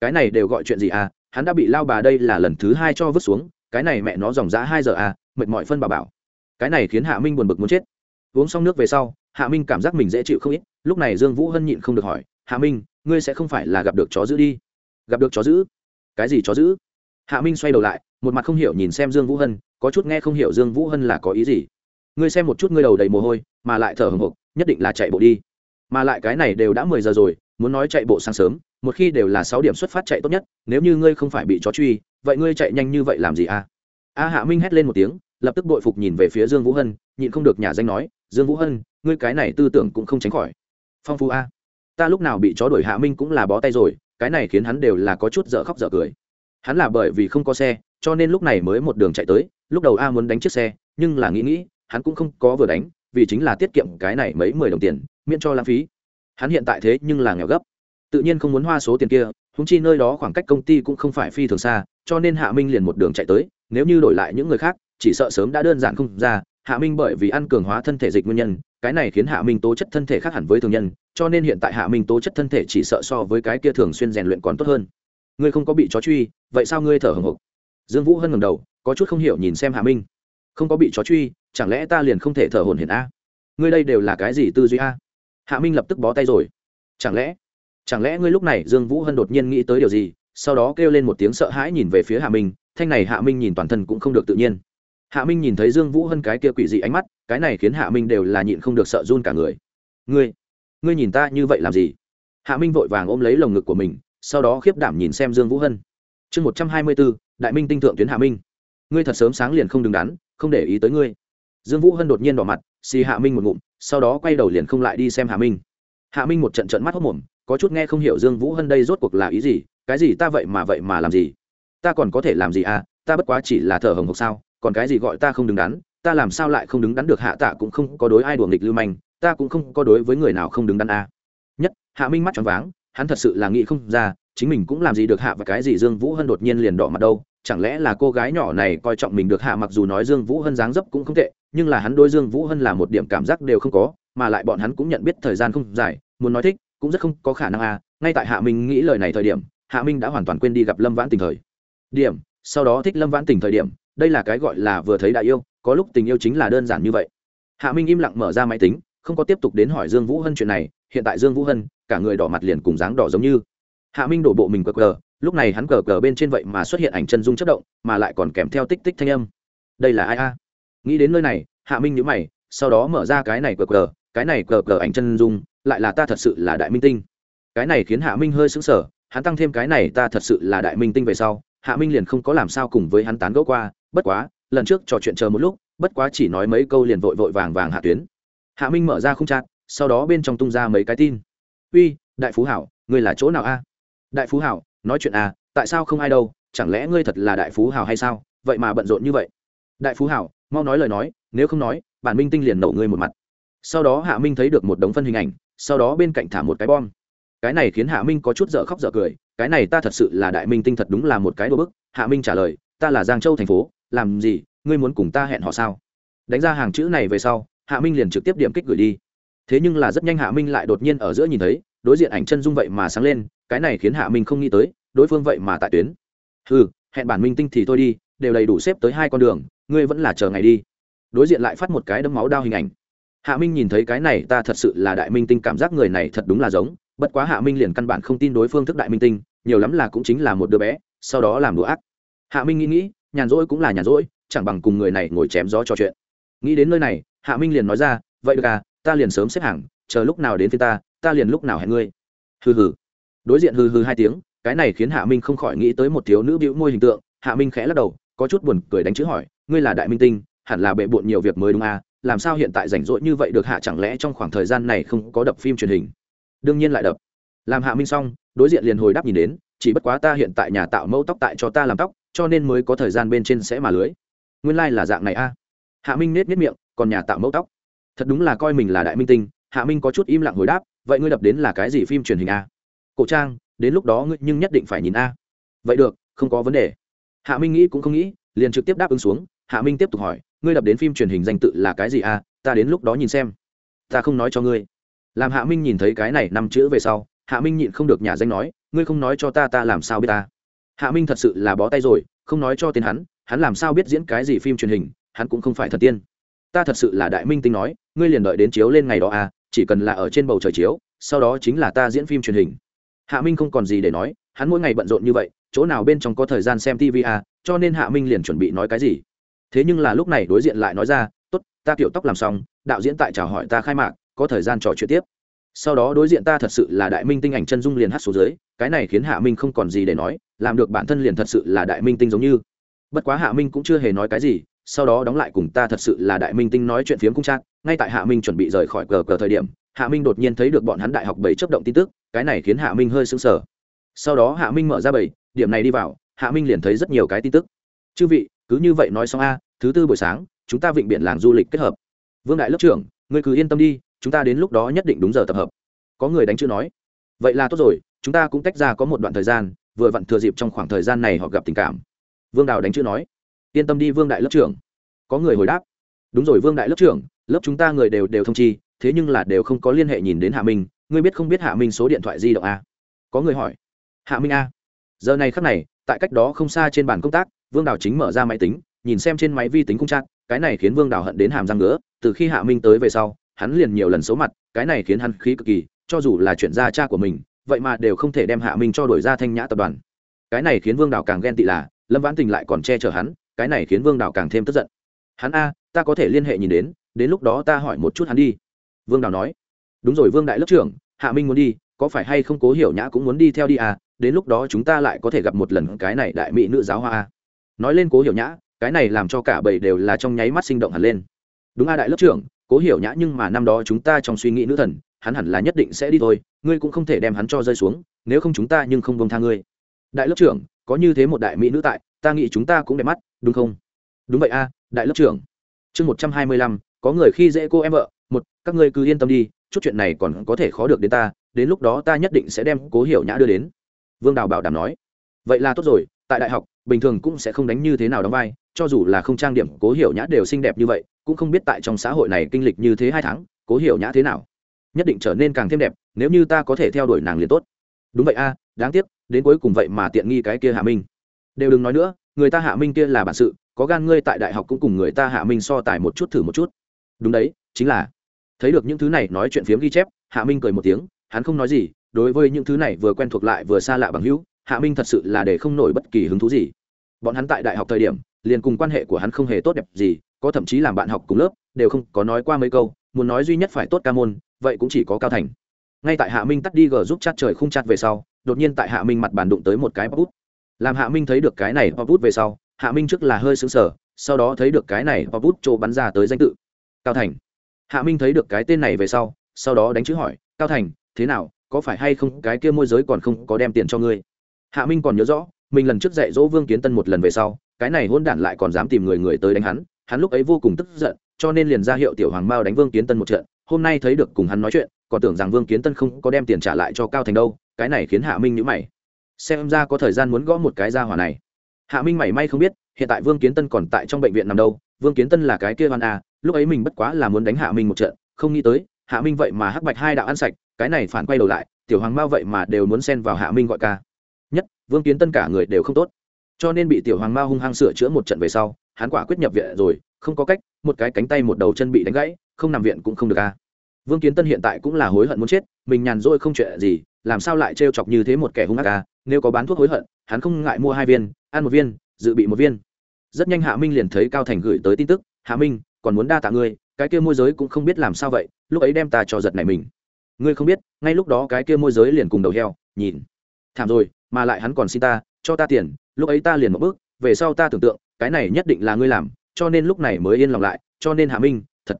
S1: Cái này đều gọi chuyện gì à? Hắn đã bị lao bà đây là lần thứ hai cho vứt xuống, cái này mẹ nó dòng giá hai giờ à? Mệt mỏi phân bà bảo. Cái này khiến hạ minh buồn bực muốn chết. Uống xong nước về sau, hạ minh cảm giác mình dễ chịu không ít, lúc này dương vũ hân nhịn không được hỏi, hạ minh, ngươi sẽ không phải là gặp được chó giữ đi? Gặp được chó giữ cái gì chó giữ hạ minh xoay đầu lại, một mặt không hiểu nhìn xem dương vũ hân, có chút nghe không hiểu dương vũ hân là có ý gì. Ngươi xem một chút ngươi đầu đầy mồ hôi, mà lại thở hồng hộc, nhất định là chạy bộ đi mà lại cái này đều đã mười giờ rồi, muốn nói chạy bộ sáng sớm, một khi đều là sáu điểm xuất phát chạy tốt nhất, nếu như ngươi không phải bị chó truy, vậy ngươi chạy nhanh như vậy làm gì à? A hạ minh hét lên một tiếng, lập tức đội phục nhìn về phía dương vũ hân, nhịn không được nhà danh nói, dương vũ hân, ngươi cái này tư tưởng cũng không tránh khỏi. Phong phú a. Ta lúc nào bị chó đuổi hạ minh cũng là bó tay rồi, cái này khiến hắn đều là có chút dở khóc dở cười. Hắn là bởi vì không có xe, cho nên lúc này mới một đường chạy tới, lúc đầu a muốn đánh chiếc xe, nhưng là nghĩ nghĩ, hắn cũng không có vừa đánh, vì chính là tiết kiệm cái này mấy mười đồng tiền miễn cho lãng phí. Hắn hiện tại thế nhưng là nghèo gấp. Tự nhiên không muốn hoa số tiền kia húng chi nơi đó khoảng cách công ty cũng không phải phi thường xa, cho nên hạ minh liền một đường chạy tới, nếu như đổi lại những người khác, chỉ sợ sớm đã đơn giản không ra. Hạ minh bởi vì ăn cường hóa thân thể dịch nguyên nhân, cái này khiến hạ minh tố chất thân thể khác hẳn với thường nhân, cho nên hiện tại hạ minh tố chất thân thể chỉ sợ so với cái kia thường xuyên rèn luyện còn tốt hơn. Ngươi không có bị chó truy, vậy sao ngươi thở hồng hộc? Dương vũ hân ngầm đầu, có chút không hiểu nhìn xem hạ minh. Không có bị chó truy, chẳng lẽ ta liền không thể thở hồn hển a? Ngươi đây đều là cái gì tư duy a? Hạ minh lập tức bó tay rồi. Chẳng lẽ chẳng lẽ ngươi lúc này dương vũ hân đột nhiên nghĩ tới điều gì, sau đó kêu lên một tiếng sợ hãi nhìn về phía hạ minh, thanh này hạ minh nhìn toàn thân cũng không được tự nhiên. Hạ minh nhìn thấy dương vũ hân cái kia quỷ dị ánh mắt, cái này khiến hạ minh đều là nhịn không được sợ run cả người. Ngươi ngươi nhìn ta như vậy làm gì? Hạ minh vội vàng ôm lấy lồng ngực của mình, sau đó khiếp đảm nhìn xem dương vũ hân. Chương một trăm hai mươi bốn, đại minh tinh thượng tuyến hạ minh. Ngươi thật sớm sáng liền không đứng đắn, không để ý tới ngươi. Dương vũ hân đột nhiên đỏ mặt, xì hạ minh một ngụm sau đó quay đầu liền không lại đi xem hạ minh. Hạ minh một trận trận mắt hốc mồm, có chút nghe không hiểu dương vũ hân đây rốt cuộc là ý gì, cái gì ta vậy mà vậy mà làm gì? Ta còn có thể làm gì à? Ta bất quá chỉ là thở hồng hộc sao, còn cái gì gọi ta không đứng đắn? Ta làm sao lại không đứng đắn được hạ tạ cũng không có đối ai đùa nghịch lưu manh, ta cũng không có đối với người nào không đứng đắn à. nhất, hạ minh mắt tròn váng, hắn thật sự là nghĩ không ra, chính mình cũng làm gì được hạ và cái gì dương vũ hân đột nhiên liền đỏ mặt đâu, chẳng lẽ là cô gái nhỏ này coi trọng mình được hạ mặc dù nói dương vũ hân dáng dấp cũng không tệ nhưng là hắn đối dương vũ hân là một điểm cảm giác đều không có, mà lại bọn hắn cũng nhận biết thời gian không dài, muốn nói thích, cũng rất không có khả năng à. Ngay tại hạ minh nghĩ lời này thời điểm, hạ minh đã hoàn toàn quên đi gặp lâm vãn tình thời điểm. Sau đó thích lâm vãn tình thời điểm, đây là cái gọi là vừa thấy đại yêu, có lúc tình yêu chính là đơn giản như vậy. Hạ minh im lặng mở ra máy tính, không có tiếp tục đến hỏi dương vũ hân chuyện này, hiện tại dương vũ hân, cả người đỏ mặt liền cùng dáng đỏ giống như. Hạ minh đổ bộ mình cờ cờ, lúc này hắn cờ cờ bên trên vậy mà xuất hiện ảnh chân dung chất động, mà lại còn kèm theo tích tích thanh âm. Đây là ai a? Nghĩ đến nơi này, hạ minh nhữ mày, sau đó mở ra cái này cờ cờ, cái này cờ cờ ảnh chân dung, lại là ta thật sự là đại minh tinh. Cái này khiến hạ minh hơi sững sờ, hắn tăng thêm cái này ta thật sự là đại minh tinh về sau, hạ minh liền không có làm sao cùng với hắn tán gẫu qua, bất quá, lần trước trò chuyện chờ một lúc, bất quá chỉ nói mấy câu liền vội vội vàng vàng hạ tuyến. Hạ minh mở ra không chặt sau đó bên trong tung ra mấy cái tin. Uy, đại phú hảo, ngươi là chỗ nào a? Đại phú hảo, nói chuyện à tại sao không ai đâu, chẳng lẽ ngươi thật là đại phú hảo hay sao? Vậy mà bận rộn như vậy. Đại phú hảo mau nói lời nói, nếu không nói, bản minh tinh liền nổ ngươi một mặt. Sau đó hạ minh thấy được một đống phân hình ảnh, sau đó bên cạnh thả một cái bom. Cái này khiến hạ minh có chút dở khóc dở cười, cái này ta thật sự là đại minh tinh thật đúng là một cái đồ bức. Hạ minh trả lời, ta là giang châu thành phố, làm gì, ngươi muốn cùng ta hẹn họ sao? Đánh ra hàng chữ này về sau, hạ minh liền trực tiếp điểm kích gửi đi. Thế nhưng là rất nhanh hạ minh lại đột nhiên ở giữa nhìn thấy, đối diện ảnh chân dung vậy mà sáng lên, cái này khiến hạ minh không nghĩ tới, đối phương vậy mà tại tuyến. Ừ hẹn bản minh tinh thì thôi đi, đều đầy đủ xếp tới hai con đường ngươi vẫn là chờ ngày đi. Đối diện lại phát một cái đấm máu đao hình ảnh. Hạ minh nhìn thấy cái này, ta thật sự là đại minh tinh cảm giác người này thật đúng là giống, bất quá hạ minh liền căn bản không tin đối phương thức đại minh tinh, nhiều lắm là cũng chính là một đứa bé, sau đó làm đùa ác. Hạ minh nghĩ nghĩ, nhàn rỗi cũng là nhàn rỗi, chẳng bằng cùng người này ngồi chém gió trò chuyện. Nghĩ đến nơi này, hạ minh liền nói ra, vậy được à ta liền sớm xếp hàng, chờ lúc nào đến phía ta ta liền lúc nào hẹn ngươi. Hừ hừ. Đối diện hừ hừ hai tiếng, cái này khiến hạ minh không khỏi nghĩ tới một thiếu nữ bĩu môi hình tượng, hạ minh khẽ lắc đầu, có chút buồn cười đánh chữ hỏi ngươi là đại minh tinh, hẳn là bệ bộn nhiều việc mới đúng à làm sao hiện tại rảnh rỗi như vậy được hạ chẳng lẽ trong khoảng thời gian này không có đập phim truyền hình? Đương nhiên lại đập. Làm hạ minh xong, đối diện liền hồi đáp nhìn đến, chỉ bất quá ta hiện tại nhà tạo mẫu tóc tại cho ta làm tóc, cho nên mới có thời gian bên trên sẽ mà lưới. Nguyên lai、like、là dạng này a hạ minh nết nết miệng, còn nhà tạo mẫu tóc. Thật đúng là coi mình là đại minh tinh, hạ minh có chút im lặng hồi đáp, vậy ngươi đập đến là cái gì phim truyền hình a cổ trang, đến lúc đó ngươi nhưng nhất định phải nhìn a. Vậy được, không có vấn đề. Hạ minh nghĩ cũng không nghĩ, liền trực tiếp đáp ứng xuống hạ minh tiếp tục hỏi, ngươi đập đến phim truyền hình danh tự là cái gì à? ta đến lúc đó nhìn xem. Ta không nói cho ngươi. Làm hạ minh nhìn thấy cái này năm chữ về sau, hạ minh nhịn không được nhà danh nói, ngươi không nói cho ta ta làm sao biết ta? Hạ minh thật sự là bó tay rồi, không nói cho tên hắn hắn làm sao biết diễn cái gì phim truyền hình, hắn cũng không phải thật tiên. Ta thật sự là đại minh tinh nói, ngươi liền đợi đến chiếu lên ngày đó à chỉ cần là ở trên bầu trời chiếu, sau đó chính là ta diễn phim truyền hình. Hạ minh không còn gì để nói, hắn mỗi ngày bận rộn như vậy, chỗ nào bên trong có thời gian xem tv à cho nên hạ minh liền chuẩn bị nói cái gì thế nhưng là lúc này đối diện lại nói ra, tốt, ta kiểu tóc làm xong, đạo diễn tại chào hỏi ta khai mạc, có thời gian trò chuyện tiếp. Sau đó đối diện ta thật sự là đại minh tinh ảnh chân dung liền hát số dưới, cái này khiến hạ minh không còn gì để nói, làm được bản thân liền thật sự là đại minh tinh giống như. Bất quá hạ minh cũng chưa hề nói cái gì, sau đó đóng lại cùng ta thật sự là đại minh tinh nói chuyện phiếm cung trang, ngay tại hạ minh chuẩn bị rời khỏi cờ cờ thời điểm, hạ minh đột nhiên thấy được bọn hắn đại học bảy chấp động tin tức, cái này khiến hạ minh hơi sững sờ. Sau đó hạ minh mở ra bảy, điểm này đi vào, hạ minh liền thấy rất nhiều cái tin tức. Chư vị cứ như vậy nói xong a, thứ tư buổi sáng, chúng ta vịnh biển làng du lịch kết hợp. Vương đại lớp trưởng, ngươi cứ yên tâm đi, chúng ta đến lúc đó nhất định đúng giờ tập hợp. Có người đánh chữ nói. Vậy là tốt rồi, chúng ta cũng tách ra có một đoạn thời gian, vừa vặn thừa dịp trong khoảng thời gian này họ gặp tình cảm. Vương đào đánh chữ nói. Yên tâm đi vương đại lớp trưởng. Có người hồi đáp. Đúng rồi vương đại lớp trưởng, lớp chúng ta người đều đều thông chi, thế nhưng là đều không có liên hệ nhìn đến hạ minh, ngươi biết không biết hạ minh số điện thoại di động a? Có người hỏi. Hạ minh a. Giờ này khắc này, tại cách đó không xa trên bàn công tác vương đào chính mở ra máy tính, nhìn xem trên máy vi tính cung trạng cái này khiến vương đào hận đến hàm răng nữa từ khi hạ minh tới về sau, hắn liền nhiều lần xấu mặt, cái này khiến hắn khí cực kỳ, cho dù là chuyện gia cha của mình, vậy mà đều không thể đem hạ minh cho đổi ra thanh nhã tập đoàn. Cái này khiến vương đào càng ghen tị là, lâm vãn tình lại còn che chở hắn, cái này khiến vương đào càng thêm tức giận. Hắn a, ta có thể liên hệ nhìn đến đến lúc đó ta hỏi một chút hắn đi. Vương đào nói. Đúng rồi, vương đại lớp trưởng, hạ minh muốn đi, có phải hay không cố hiểu nhã cũng muốn đi theo đi à đến lúc đó chúng ta lại có thể gặp một lần cái này đại mỹ nữ giáo hoa a nói lên cố hiểu nhã, cái này làm cho cả bầy đều là trong nháy mắt sinh động hẳn lên. Đúng a đại lớp trưởng, cố hiểu nhã nhưng mà năm đó chúng ta trong suy nghĩ nữ thần, hắn hẳn là nhất định sẽ đi thôi, ngươi cũng không thể đem hắn cho rơi xuống, nếu không chúng ta nhưng không bông tha ngươi. Đại lớp trưởng, có như thế một đại mỹ nữ tại, ta nghĩ chúng ta cũng đẹp mắt, đúng không? Đúng vậy a, đại lớp trưởng. Chương một trăm hai mươi lăm, có người khi dễ cô em vợ, một, các ngươi cứ yên tâm đi, chút chuyện này còn có thể khó được đến ta, đến lúc đó ta nhất định sẽ đem cố hiểu nhã đưa đến. Vương đào bảo đảm nói. Vậy là tốt rồi, tại đại học bình thường cũng sẽ không đánh như thế nào đóng vai, cho dù là không trang điểm, cố hiểu nhã đều xinh đẹp như vậy, cũng không biết tại trong xã hội này kinh lịch như thế hai tháng, cố hiểu nhã thế nào. Nhất định trở nên càng thêm đẹp, nếu như ta có thể theo đuổi nàng liền tốt. Đúng vậy a, đáng tiếc, đến cuối cùng vậy mà tiện nghi cái kia hạ minh. Đều đừng nói nữa, người ta hạ minh kia là bản sự, có gan ngươi tại đại học cũng cùng người ta hạ minh so tài một chút thử một chút. Đúng đấy, chính là. Thấy được những thứ này nói chuyện phiếm ghi chép, hạ minh cười một tiếng, hắn không nói gì, đối với những thứ này vừa quen thuộc lại vừa xa lạ bằng hữu hạ minh thật sự là để không nổi bất kỳ hứng thú gì. Bọn hắn tại đại học thời điểm, liền cùng quan hệ của hắn không hề tốt đẹp gì, có thậm chí làm bạn học cùng lớp, đều không có nói qua mấy câu, muốn nói duy nhất phải tốt ca môn, vậy cũng chỉ có cao thành. Ngay tại hạ minh tắt đi g giúp chát trời không chát về sau, đột nhiên tại hạ minh mặt bàn đụng tới một cái bút làm hạ minh thấy được cái này bút về sau, hạ minh trước là hơi xứng sở sau đó thấy được cái này bút chỗ bắn ra tới danh tự, cao thành. Hạ minh thấy được cái tên này về sau sau đó đánh chữ hỏi, cao thành, thế nào, có phải hay không cái kia môi giới còn không có đem tiền cho ngươi? Hạ minh còn nhớ rõ mình lần trước dạy dỗ vương kiến tân một lần về sau cái này hôn đản lại còn dám tìm người người tới đánh hắn hắn lúc ấy vô cùng tức giận cho nên liền ra hiệu tiểu hoàng mao đánh vương kiến tân một trận hôm nay thấy được cùng hắn nói chuyện còn tưởng rằng vương kiến tân không có đem tiền trả lại cho cao thành đâu cái này khiến hạ minh nhữ mày. Xem ra có thời gian muốn gõ một cái ra hỏa này. Hạ minh mảy may không biết hiện tại vương kiến tân còn tại trong bệnh viện nằm đâu vương kiến tân là cái kia văn à, lúc ấy mình bất quá là muốn đánh hạ minh một trận không nghĩ tới hạ minh vậy mà hắc bạch hai đạo ăn sạch cái này phản quay đầu lại tiểu hoàng mao vậy mà đều muốn xen vào hạ minh gọi ca vương kiến tân cả người đều không tốt. Cho nên bị tiểu hoàng Ma hung hăng sửa chữa một trận về sau, hắn quả quyết nhập viện rồi, không có cách, một cái cánh tay một đầu chân bị đánh gãy, không nằm viện cũng không được ca vương kiến tân hiện tại cũng là hối hận muốn chết, mình nhàn rỗi không chuyện gì, làm sao lại trêu chọc như thế một kẻ hung ác ca nếu có bán thuốc hối hận, hắn không ngại mua hai viên, ăn một viên, dự bị một viên. Rất nhanh hạ minh liền thấy cao thành gửi tới tin tức, hạ minh, còn muốn đa tạ ngươi, cái kia môi giới cũng không biết làm sao vậy, lúc ấy đem ta cho giật này mình. Ngươi không biết, ngay lúc đó cái kia môi giới liền cùng đầu heo, nhìn. Thảm rồi mà lại hắn còn xin ta, cho ta tiền, lúc ấy ta liền một bước, về sau ta tưởng tượng, cái này nhất định là ngươi làm, cho nên lúc này mới yên lòng lại, cho nên hạ minh, thật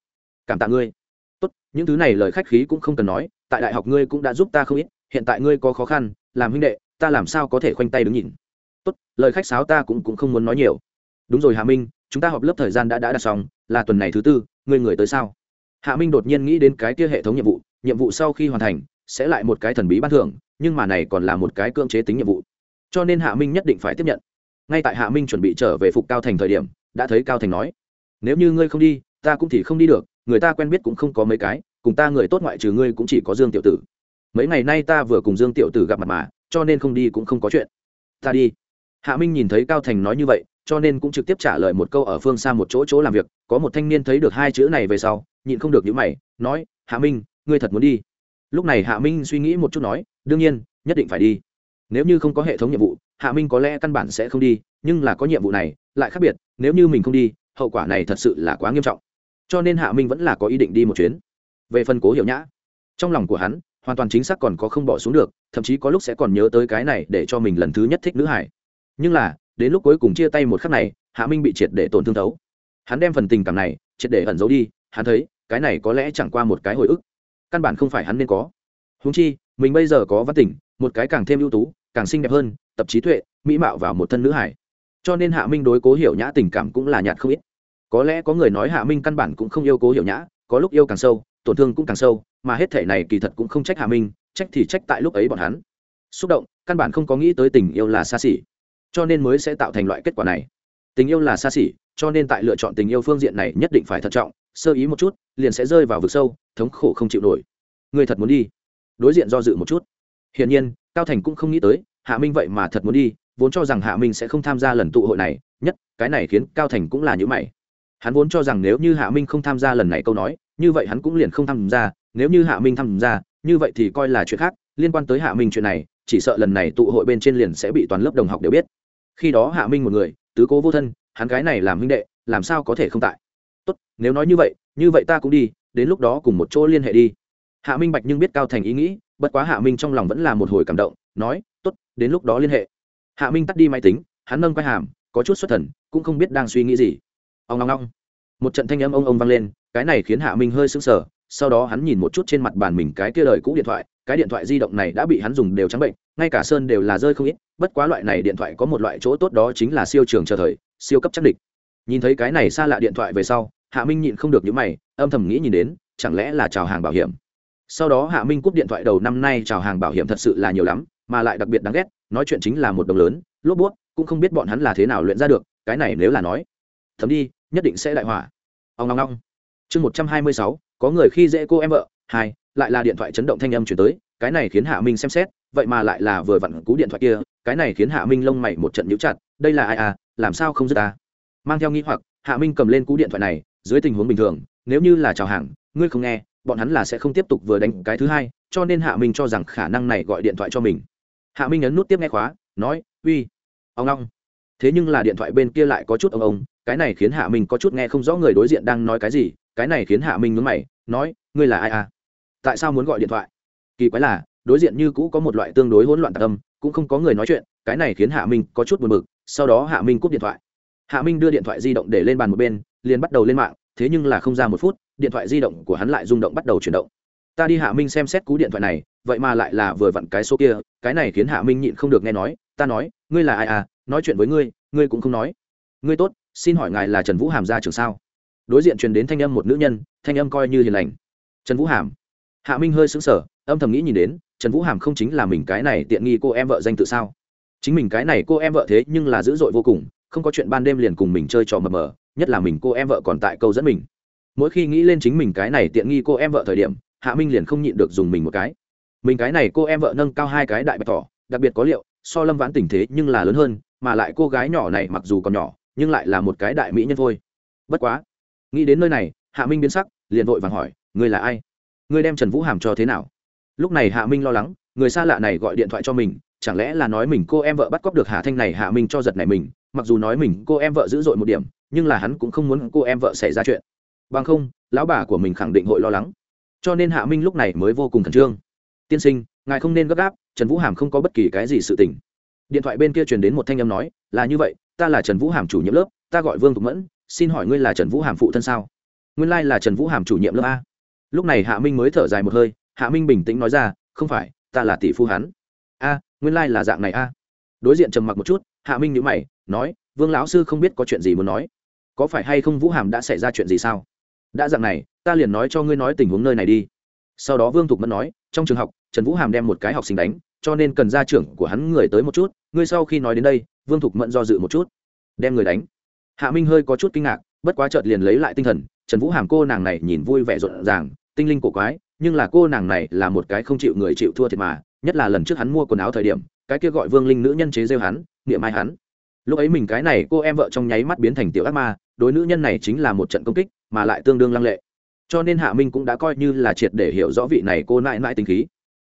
S1: cảm tạ ngươi. Tốt, những thứ này lời khách khí cũng không cần nói, tại đại học ngươi cũng đã giúp ta không ít, hiện tại ngươi có khó khăn, làm huynh đệ, ta làm sao có thể khoanh tay đứng nhìn. Tốt, lời khách sáo ta cũng cũng không muốn nói nhiều. Đúng rồi hạ minh, chúng ta họp lớp thời gian đã đã đặt xong, là tuần này thứ tư, ngươi người tới sao? Hạ minh đột nhiên nghĩ đến cái kia hệ thống nhiệm vụ nhiệm vụ sau khi hoàn thành sẽ lại một cái thần bí ban thưởng, nhưng mà này còn là một cái cưỡng chế tính nhiệm vụ. Cho nên hạ minh nhất định phải tiếp nhận. Ngay tại hạ minh chuẩn bị trở về phục cao thành thời điểm, đã thấy cao thành nói, nếu như ngươi không đi, ta cũng thì không đi được, người ta quen biết cũng không có mấy cái, cùng ta người tốt ngoại trừ ngươi cũng chỉ có dương tiểu tử. Mấy ngày nay ta vừa cùng dương tiểu tử gặp mặt mà, cho nên không đi cũng không có chuyện. Ta đi. Hạ minh nhìn thấy cao thành nói như vậy, cho nên cũng trực tiếp trả lời một câu ở phương xa một chỗ chỗ làm việc, có một thanh niên thấy được hai chữ này về sau, nhịn không được những mày, nói, hạ minh, ngươi thật muốn đi? Lúc này hạ minh suy nghĩ một chút nói, đương nhiên, nhất định phải đi. Nếu như không có hệ thống nhiệm vụ, hạ minh có lẽ căn bản sẽ không đi, nhưng là có nhiệm vụ này, lại khác biệt, nếu như mình không đi, hậu quả này thật sự là quá nghiêm trọng. Cho nên hạ minh vẫn là có ý định đi một chuyến. Về phần cố hiểu nhã, trong lòng của hắn, hoàn toàn chính xác còn có không bỏ xuống được, thậm chí có lúc sẽ còn nhớ tới cái này để cho mình lần thứ nhất thích nữ hải. Nhưng là, đến lúc cuối cùng chia tay một khắc này, hạ minh bị triệt để tổn thương thấu. Hắn đem phần tình cảm này, triệt để ẩn giấu đi, hắn thấy, cái này có lẽ chẳng qua một cái hồi ức căn bản không phải hắn nên có. Húng chi, mình bây giờ có văn tỉnh một cái càng thêm ưu tú, càng xinh đẹp hơn, tập trí tuệ, mỹ mạo vào một thân nữ hải. Cho nên hạ minh đối cố hiểu nhã tình cảm cũng là nhạt không ít. Có lẽ có người nói hạ minh căn bản cũng không yêu cố hiểu nhã, có lúc yêu càng sâu, tổn thương cũng càng sâu, mà hết thể này kỳ thật cũng không trách hạ minh, trách thì trách tại lúc ấy bọn hắn. Xúc động, căn bản không có nghĩ tới tình yêu là xa xỉ. Cho nên mới sẽ tạo thành loại kết quả này. Tình yêu là xa xỉ, cho nên tại lựa chọn tình yêu phương diện này nhất định phải thận trọng sơ ý một chút, liền sẽ rơi vào vực sâu, thống khổ không chịu nổi. Người thật muốn đi? Đối diện do dự một chút. Hiển nhiên, cao thành cũng không nghĩ tới, hạ minh vậy mà thật muốn đi, vốn cho rằng hạ minh sẽ không tham gia lần tụ hội này, nhất, cái này khiến cao thành cũng là những mày. Hắn vốn cho rằng nếu như hạ minh không tham gia lần này câu nói, như vậy hắn cũng liền không tham gia, nếu như hạ minh tham gia, như vậy thì coi là chuyện khác, liên quan tới hạ minh chuyện này, chỉ sợ lần này tụ hội bên trên liền sẽ bị toàn lớp đồng học đều biết. Khi đó hạ minh một người, tứ cố vô thân, hắn cái này làm huynh đệ, làm sao có thể không tại? Tốt, nếu nói như vậy như vậy ta cũng đi, đến lúc đó cùng một chỗ liên hệ đi. Hạ minh bạch nhưng biết cao thành ý nghĩ, bất quá hạ minh trong lòng vẫn là một hồi cảm động, nói, tốt, đến lúc đó liên hệ. Hạ minh tắt đi máy tính, hắn nâng quay hàm, có chút xuất thần, cũng không biết đang suy nghĩ gì. Ông long long một trận thanh âm ông ông vang lên, cái này khiến hạ minh hơi sững sờ, sau đó hắn nhìn một chút trên mặt bàn mình cái kia lời cũ điện thoại, cái điện thoại di động này đã bị hắn dùng đều trắng bệnh, ngay cả sơn đều là rơi không ít, bất quá loại này điện thoại có một loại chỗ tốt đó chính là siêu trường chờ thời, siêu cấp chắc địch nhìn thấy cái này xa lạ điện thoại về sau, hạ minh nhịn không được những mày, âm thầm nghĩ nhìn đến, chẳng lẽ là chào hàng bảo hiểm? Sau đó hạ minh cúp điện thoại đầu năm nay chào hàng bảo hiểm thật sự là nhiều lắm, mà lại đặc biệt đáng ghét, nói chuyện chính là một đồng lớn, lốp bút, cũng không biết bọn hắn là thế nào luyện ra được, cái này nếu là nói, thấm đi, nhất định sẽ đại hỏa ông long long chương một trăm hai mươi sáu, có người khi dễ cô em vợ, hai, lại là điện thoại chấn động thanh âm chuyển tới, cái này khiến hạ minh xem xét, vậy mà lại là vừa vặn cú điện thoại kia, cái này khiến hạ minh lông mày một trận nhũ chặt, đây là ai à làm sao không dứt ta? Mang theo nghĩ hoặc, hạ minh cầm lên cú điện thoại này, dưới tình huống bình thường, nếu như là chào hàng, ngươi không nghe, bọn hắn là sẽ không tiếp tục vừa đánh cái thứ hai, cho nên hạ minh cho rằng khả năng này gọi điện thoại cho mình. Hạ minh ấn nút tiếp nghe khóa, nói, uy, ông long. Thế nhưng là điện thoại bên kia lại có chút ông ông, cái này khiến hạ minh có chút nghe không rõ người đối diện đang nói cái gì, cái này khiến hạ minh nhớ mày, nói, ngươi là ai à? Tại sao muốn gọi điện thoại? Kỳ quái là, đối diện như cũ có một loại tương đối hỗn loạn tạc âm, cũng không có người nói chuyện, cái này khiến hạ minh có chút buồn bực, sau đó hạ minh cúp điện thoại hạ minh đưa điện thoại di động để lên bàn một bên, liền bắt đầu lên mạng, thế nhưng là không ra một phút, điện thoại di động của hắn lại rung động bắt đầu chuyển động. Ta đi hạ minh xem xét cú điện thoại này, vậy mà lại là vừa vặn cái số kia, cái này khiến hạ minh nhịn không được nghe nói, ta nói, ngươi là ai à? Nói chuyện với ngươi ngươi cũng không nói. Ngươi tốt, xin hỏi ngài là trần vũ hàm gia trưởng sao? Đối diện truyền đến thanh âm một nữ nhân, thanh âm coi như hiền lành. Trần vũ hàm. Hạ minh hơi sững sờ, âm thầm nghĩ nhìn đến, trần vũ hàm không chính là mình cái này tiện nghi cô em vợ danh tự sao? Chính mình cái này cô em vợ thế nhưng là dữ dội vô cùng không có chuyện ban đêm liền cùng mình chơi trò mờ mờ, nhất là mình cô em vợ còn tại câu dẫn mình. Mỗi khi nghĩ lên chính mình cái này tiện nghi cô em vợ thời điểm, hạ minh liền không nhịn được dùng mình một cái. Mình cái này cô em vợ nâng cao hai cái đại bạch thỏ, đặc biệt có liệu, so lâm vãn tình thế nhưng là lớn hơn, mà lại cô gái nhỏ này mặc dù còn nhỏ, nhưng lại là một cái đại mỹ nhân thôi. Bất quá, nghĩ đến nơi này, hạ minh biến sắc, liền vội vàng hỏi người là ai? Người đem trần vũ hàm cho thế nào? Lúc này hạ minh lo lắng, người xa lạ này gọi điện thoại cho mình, chẳng lẽ là nói mình cô em vợ bắt cóc được hạ thanh này hạ minh cho giật này mình mặc dù nói mình cô em vợ dữ dội một điểm, nhưng là hắn cũng không muốn cô em vợ xảy ra chuyện. Bằng không, lão bà của mình khẳng định hội lo lắng. Cho nên hạ minh lúc này mới vô cùng khẩn trương. Tiên sinh, ngài không nên gấp gáp, trần vũ hàm không có bất kỳ cái gì sự tình. Điện thoại bên kia truyền đến một thanh âm nói, là như vậy, ta là trần vũ hàm chủ nhiệm lớp, ta gọi vương thục mẫn, xin hỏi ngươi là trần vũ hàm phụ thân sao? Nguyên lai、like、là trần vũ hàm chủ nhiệm lớp a. Lúc này hạ minh mới thở dài một hơi, hạ minh bình tĩnh nói ra, không phải, ta là tỷ phu hắn. A, nguyên lai、like、là dạng này a. Đối diện trầm mặc một chút hạ minh nhữ mày, nói, vương lão sư không biết có chuyện gì muốn nói. Có phải hay không vũ hàm đã xảy ra chuyện gì sao? Đã dặn này, ta liền nói cho ngươi nói tình huống nơi này đi. Sau đó vương thục mẫn nói, trong trường học, trần vũ hàm đem một cái học sinh đánh, cho nên cần gia trưởng của hắn người tới một chút. Ngươi sau khi nói đến đây, vương thục mẫn do dự một chút, đem người đánh. Hạ minh hơi có chút kinh ngạc, bất quá chợt liền lấy lại tinh thần, trần vũ hàm cô nàng này nhìn vui vẻ rộn ràng, tinh linh cổ quái, nhưng là cô nàng này là một cái không chịu người chịu thua thiệt mà, nhất là lần trước hắn mua quần áo thời điểm, cái kia gọi vương linh nữ nhân chế rêu hắn niệm ai hắn? Lúc ấy mình cái này cô em vợ trong nháy mắt biến thành tiểu ác ma, đối nữ nhân này chính là một trận công kích, mà lại tương đương lăng lệ. Cho nên hạ minh cũng đã coi như là triệt để hiểu rõ vị này cô nại nại tính khí.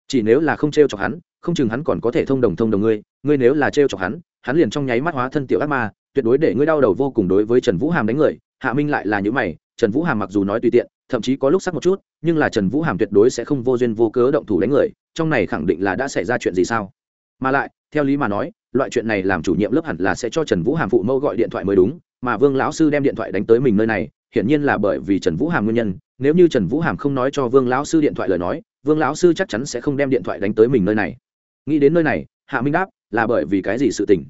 S1: Chỉ nếu là không t r e o chọc hắn, không chừng hắn còn có thể thông đồng thông đồng ngươi ngươi nếu là t r e o chọc hắn hắn liền trong nháy mắt hóa thân tiểu ác ma, tuyệt đối để ngươi đau đầu vô cùng đối với trần vũ hàm đánh người. Hạ minh lại là những mày, trần vũ hàm mặc dù nói tùy tiện, thậm chí có lúc sắc một chút, nhưng là trần vũ hàm tuyệt đối sẽ không vô duyên vô cớ động thủ đánh người, trong này khẳng định là đã xảy ra chuyện gì sao? Mà lại, theo lý mà nói loại chuyện này làm chủ nhiệm lớp hẳn là sẽ cho trần vũ hàm phụ mẫu gọi điện thoại mới đúng, mà vương lão sư đem điện thoại đánh tới mình nơi này, hiển nhiên là bởi vì trần vũ hàm nguyên nhân. Nếu như trần vũ hàm không nói cho vương lão sư điện thoại lời nói, vương lão sư chắc chắn sẽ không đem điện thoại đánh tới mình nơi này. Nghĩ đến nơi này, hạ minh đáp, là bởi vì cái gì sự tình?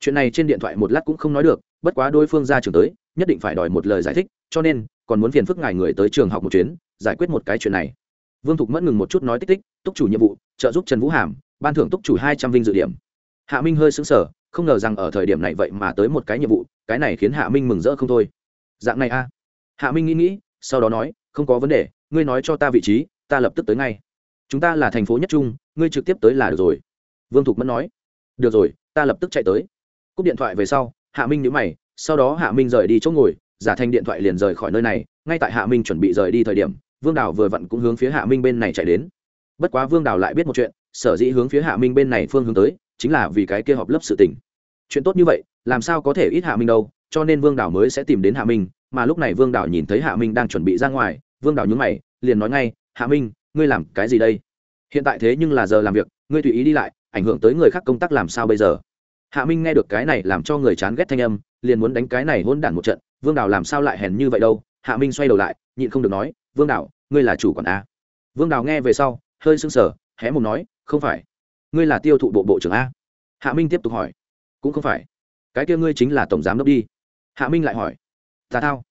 S1: Chuyện này trên điện thoại một lát cũng không nói được, bất quá đối phương ra trường tới, nhất định phải đòi một lời giải thích, cho nên, còn muốn phiền phức ngài người tới trường học một chuyến, giải quyết một cái chuyện này. Vương thục mất ngừng một chút nói tích tích, túc chủ nhiệm vụ, trợ giúp trần vũ hàm, ban thưởng túc chủ hai trăm vinh dự điểm hạ minh hơi sững sờ, không ngờ rằng ở thời điểm này vậy mà tới một cái nhiệm vụ cái này khiến hạ minh mừng rỡ không thôi. Dạng này a hạ minh nghĩ nghĩ sau đó nói không có vấn đề ngươi nói cho ta vị trí ta lập tức tới ngay. Chúng ta là thành phố nhất trung ngươi trực tiếp tới là được rồi. Vương thục mẫn nói được rồi ta lập tức chạy tới. Cúp điện thoại về sau hạ minh nhíu mày sau đó hạ minh rời đi chỗ ngồi giả thành điện thoại liền rời khỏi nơi này ngay tại hạ minh chuẩn bị rời đi thời điểm vương đào vừa vặn cũng hướng phía hạ minh bên này chạy đến. Bất quá vương đào lại biết một chuyện sở dĩ hướng phía hạ minh bên này phương hướng tới chính là vì cái kia họp lớp sự tình. Chuyện tốt như vậy, làm sao có thể ít hạ minh đâu, cho nên vương đào mới sẽ tìm đến hạ minh, mà lúc này vương đào nhìn thấy hạ minh đang chuẩn bị ra ngoài, vương đào nhúng mày, liền nói ngay, hạ minh, ngươi làm cái gì đây? Hiện tại thế nhưng là giờ làm việc, ngươi tùy ý đi lại, ảnh hưởng tới người khác công tác làm sao bây giờ? Hạ minh nghe được cái này làm cho người chán ghét thanh âm, liền muốn đánh cái này hôn đản một trận, vương đào làm sao lại hèn như vậy đâu? Hạ minh xoay đầu lại, nhịn không được nói, vương đào ngươi là chủ quản a. Vương đào nghe về sau, hơi sưng sờ, hé mồm nói, không phải ngươi là tiêu thụ bộ bộ trưởng a? Hạ minh tiếp tục hỏi. Cũng không phải. Cái kia ngươi chính là tổng giám đốc đi. Hạ minh lại hỏi. Ta thao.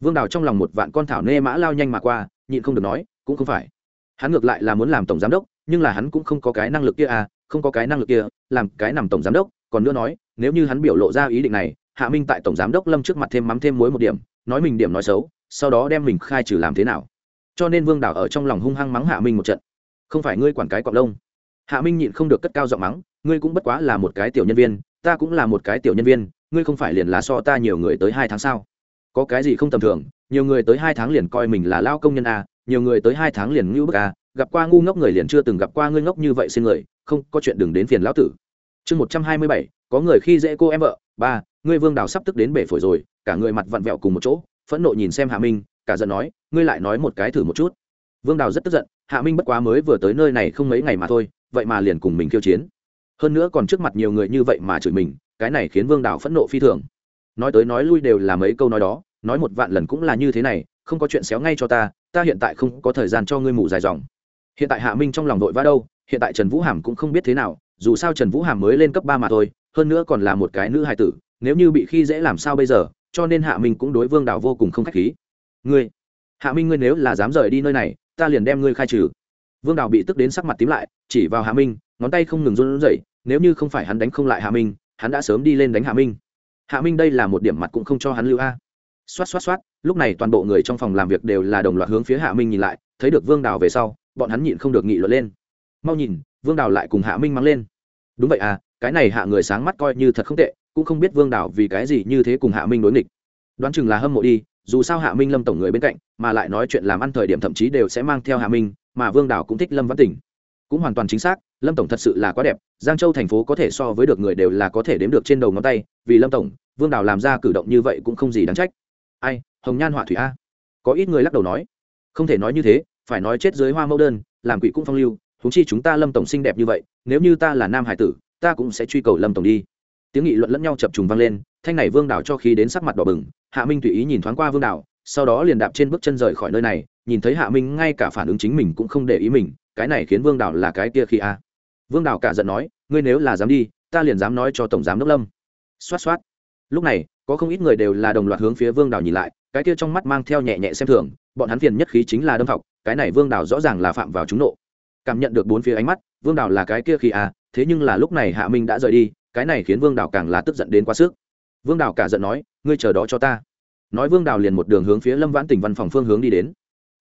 S1: Vương đào trong lòng một vạn con thảo nê mã lao nhanh mà qua, nhịn không được nói, cũng không phải. Hắn ngược lại là muốn làm tổng giám đốc, nhưng là hắn cũng không có cái năng lực kia à không có cái năng lực kia, làm cái nằm tổng giám đốc. Còn nữa nói, nếu như hắn biểu lộ ra ý định này, hạ minh tại tổng giám đốc lâm trước mặt thêm mắm thêm muối một điểm, nói mình điểm nói xấu, sau đó đem mình khai trừ làm thế nào? Cho nên vương đào ở trong lòng hung hăng mắng hạ minh một trận. Không phải ngươi quản cái cọc lông hạ minh nhịn không được cất cao giọng mắng, ngươi cũng bất quá là một cái tiểu nhân viên, ta cũng là một cái tiểu nhân viên, ngươi không phải liền là so ta nhiều người tới hai tháng sao? Có cái gì không tầm thường, nhiều người tới hai tháng liền coi mình là lao công nhân a, nhiều người tới hai tháng liền ngưu bức a, gặp qua ngu ngốc người liền chưa từng gặp qua ngươi ngốc như vậy xin người, không, có chuyện đừng đến phiền lão tử. Chương một trăm hai mươi bảy, có người khi dễ cô em vợ. Ba, ngươi vương đào sắp tức đến bể phổi rồi, cả người mặt vặn vẹo cùng một chỗ, phẫn nộ nhìn xem hạ minh, cả giận nói, ngươi lại nói một cái thử một chút. Vương đào rất tức giận, hạ minh bất quá mới vừa tới nơi này không mấy ngày mà thôi vậy mà liền cùng mình khiêu chiến. Hơn nữa còn trước mặt nhiều người như vậy mà chửi mình, cái này khiến vương đào phẫn nộ phi thường. Nói tới nói lui đều là mấy câu nói đó, nói một vạn lần cũng là như thế này, không có chuyện xéo ngay cho ta ta hiện tại không có thời gian cho ngươi mù dài dòng. Hiện tại hạ minh trong lòng vội vã đâu, hiện tại trần vũ hàm cũng không biết thế nào, dù sao trần vũ hàm mới lên cấp ba mà thôi, hơn nữa còn là một cái nữ hài tử, nếu như bị khi dễ làm sao bây giờ, cho nên hạ minh cũng đối vương đào vô cùng không k h á c h khí. Ngươi, hạ minh ngươi nếu là dám rời đi nơi này, ta liền đem ngươi khai trừ vương đào bị tức đến sắc mặt tím lại, chỉ vào hạ minh, ngón tay không ngừng run rẩy, nếu như không phải hắn đánh không lại hạ minh, hắn đã sớm đi lên đánh hạ minh. Hạ minh đây là một điểm mặt cũng không cho hắn lưu a. Xoát xoát xoát, lúc này toàn bộ người trong phòng làm việc đều là đồng loạt hướng phía hạ minh nhìn lại, thấy được vương đào về sau, bọn hắn nhịn không được nghị luận lên. Mau nhìn, vương đào lại cùng hạ minh mắng lên. Đúng vậy à cái này hạ người sáng mắt coi như thật không tệ, cũng không biết vương đào vì cái gì như thế cùng hạ minh đối nghịch. Đoán chừng là hâm mộ đi, dù sao hạ minh lâm tổng người bên cạnh, mà lại nói chuyện làm ăn thời điểm thậm chí đều sẽ mang theo hạ minh mà vương đào cũng thích lâm văn tỉnh cũng hoàn toàn chính xác, lâm tổng thật sự là quá đẹp, giang châu thành phố có thể so với được người đều là có thể đếm được trên đầu ngón tay, vì lâm tổng, vương đào làm ra cử động như vậy cũng không gì đáng trách. Ai, hồng nhan họa thủy a. Có ít người lắc đầu nói. Không thể nói như thế, phải nói chết dưới hoa mẫu đơn, làm quỷ cũng phong lưu thúng chi chúng ta lâm tổng xinh đẹp như vậy, nếu như ta là nam hải tử, ta cũng sẽ truy cầu lâm tổng đi. Tiếng nghị luận lẫn nhau chập trùng vang lên, thanh này vương đào cho khí đến sắc mặt đỏ bừng, hạ minh tùy ý nhìn thoáng qua vương đào sau đó liền đạp trên bước chân rời khỏi nơi này, nhìn thấy hạ minh ngay cả phản ứng chính mình cũng không để ý mình, cái này khiến vương Đảo là cái kia khi a. Vương Đảo cả giận nói, ngươi nếu là dám đi, ta liền dám nói cho tổng giám đốc lâm. Xoát xoát. Lúc này, có không ít người đều là đồng loạt hướng phía vương Đảo nhìn lại, cái kia trong mắt mang theo nhẹ nhẹ xem thường, bọn hắn phiền nhất khí chính là đâm học cái này vương Đảo rõ ràng là phạm vào trúng nộ. Cảm nhận được bốn phía ánh mắt, vương Đảo là cái kia khi à thế nhưng là lúc này hạ minh đã rời đi, cái này khiến vương Đảo càng là tức giận đến quá sức. Vương Đảo cả giận nói, ngươi chờ đó cho ta nói vương đào liền một đường hướng phía lâm vãn tỉnh văn phòng phương hướng đi đến.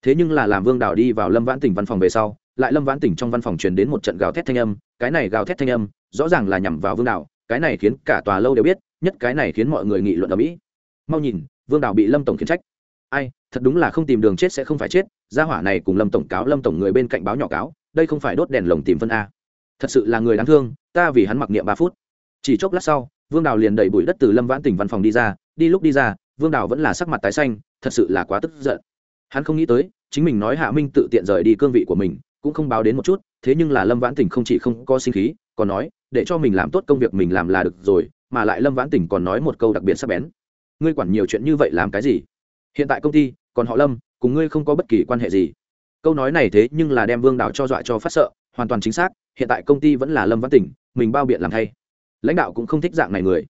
S1: Thế nhưng là làm vương đào đi vào lâm vãn tỉnh văn phòng về sau, lại lâm vãn tỉnh trong văn phòng truyền đến một trận gào thét thanh âm, cái này gào thét thanh âm, rõ ràng là nhằm vào vương đào, cái này khiến cả tòa lâu đều biết, nhất cái này khiến mọi người nghị luận ở mỹ. Mau nhìn, vương đào bị lâm tổng khiển trách. Ai, thật đúng là không tìm đường chết sẽ không phải chết, gia hỏa này cùng lâm tổng cáo, lâm tổng người bên cạnh báo nhỏ cáo, đây không phải đốt đèn lồng tìm phân a. Thật sự là người đáng thương, ta vì hắn mặc niệm ba phút. Chỉ chốc lát sau, vương đào liền đẩy bụi đất từ lâm vãn tỉnh văn phòng đi ra, đi lúc đi ra vương đào vẫn là sắc mặt tái xanh, thật sự là quá tức giận. Hắn không nghĩ tới, chính mình nói hạ minh tự tiện rời đi cương vị của mình, cũng không báo đến một chút, thế nhưng là lâm vãn tỉnh không chỉ không có sinh khí, còn nói, để cho mình làm tốt công việc mình làm là được rồi, mà lại lâm vãn tỉnh còn nói một câu đặc biệt sắc bén. Ngươi quản nhiều chuyện như vậy làm cái gì? Hiện tại công ty, còn họ lâm, cùng ngươi không có bất kỳ quan hệ gì. Câu nói này thế nhưng là đem vương Đào cho dọa cho phát sợ, hoàn toàn chính xác, hiện tại công ty vẫn là lâm văn tỉnh, mình bao biện làm thay. Lãnh đạo cũng không thích dạng này người.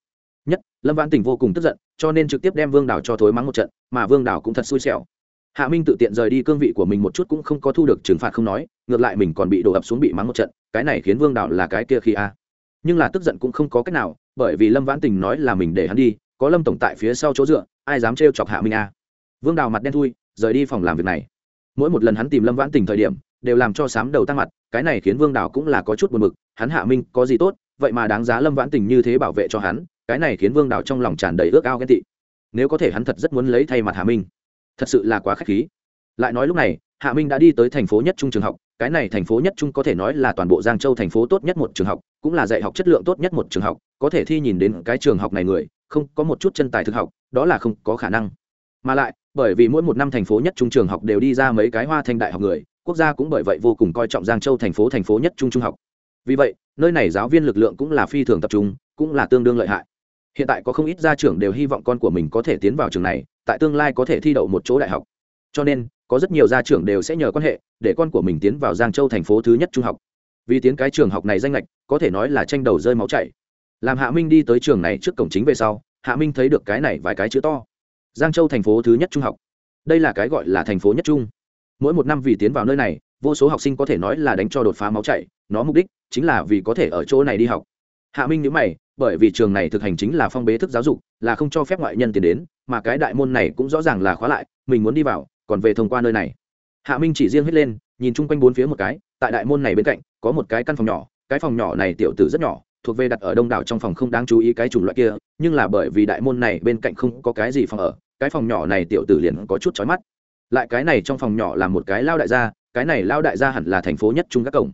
S1: Nhất, lâm văn tỉnh vô cùng tức giận cho nên trực tiếp đem vương đảo cho thối mắng một trận, mà vương đảo cũng thật xui xẻo. Hạ minh tự tiện rời đi cương vị của mình một chút cũng không có thu được trừng phạt không nói, ngược lại mình còn bị đổ ập xuống bị mắng một trận, cái này khiến vương đảo là cái kia khi a. Nhưng là tức giận cũng không có cách nào, bởi vì lâm vãn tình nói là mình để hắn đi, có lâm tổng tại phía sau chỗ dựa, ai dám trêu chọc hạ minh a? Vương đào mặt đen thui, rời đi phòng làm việc này. Mỗi một lần hắn tìm lâm vãn tình thời điểm, đều làm cho sám đầu tăng mặt, cái này khiến vương đào cũng là có chút buồn mực hắn hạ minh có gì tốt, vậy mà đáng giá lâm vãn tình như thế bảo vệ cho hắn cái này khiến vương đào trong lòng tràn đầy ước ao ghen tị. Nếu có thể hắn thật rất muốn lấy thay mặt hạ minh. Thật sự là quá k h á c h khí. Lại nói lúc này, hạ minh đã đi tới thành phố nhất trung trường học, cái này thành phố nhất trung có thể nói là toàn bộ giang châu thành phố tốt nhất một trường học, cũng là dạy học chất lượng tốt nhất một trường học, có thể thi nhìn đến cái trường học này người, không có một chút chân tài thực học, đó là không có khả năng. Mà lại, bởi vì mỗi một năm thành phố nhất trung trường học đều đi ra mấy cái hoa thanh đại học người, quốc gia cũng bởi vậy vô cùng coi trọng giang châu thành phố thành phố nhất trung trung học. Vì vậy, nơi này giáo viên lực lượng cũng là phi thường tập trung, cũng là tương đương lợi hại hiện tại có không ít gia trưởng đều hy vọng con của mình có thể tiến vào trường này, tại tương lai có thể thi đậu một chỗ đại học. Cho nên, có rất nhiều gia trưởng đều sẽ nhờ quan hệ, để con của mình tiến vào giang châu thành phố thứ nhất trung học. Vì tiến cái trường học này danh lệch, có thể nói là tranh đầu rơi máu chảy. Làm hạ minh đi tới trường này trước cổng chính về sau, hạ minh thấy được cái này vài cái chữ to. Giang châu thành phố thứ nhất trung học. Đây là cái gọi là thành phố nhất trung. Mỗi một năm vì tiến vào nơi này, vô số học sinh có thể nói là đánh cho đột phá máu chảy. Nó mục đích chính là vì có thể ở chỗ này đi học. Hạ minh nhớ mày bởi vì trường này thực hành chính là phong bế thức giáo dục, là không cho phép ngoại nhân tiến đến, mà cái đại môn này cũng rõ ràng là khóa lại, mình muốn đi vào, còn về thông qua nơi này. Hạ minh chỉ riêng hết lên, nhìn chung quanh bốn phía một cái, tại đại môn này bên cạnh, có một cái căn phòng nhỏ, cái phòng nhỏ này tiểu tử rất nhỏ, thuộc về đặt ở đông đảo trong phòng không đáng chú ý cái chủng loại kia, nhưng là bởi vì đại môn này bên cạnh không có cái gì phòng ở, cái phòng nhỏ này tiểu tử liền có chút chói mắt. Lại cái này trong phòng nhỏ là một cái lao đại gia, cái này lao đại gia hẳn là thành phố nhất trung các cổng.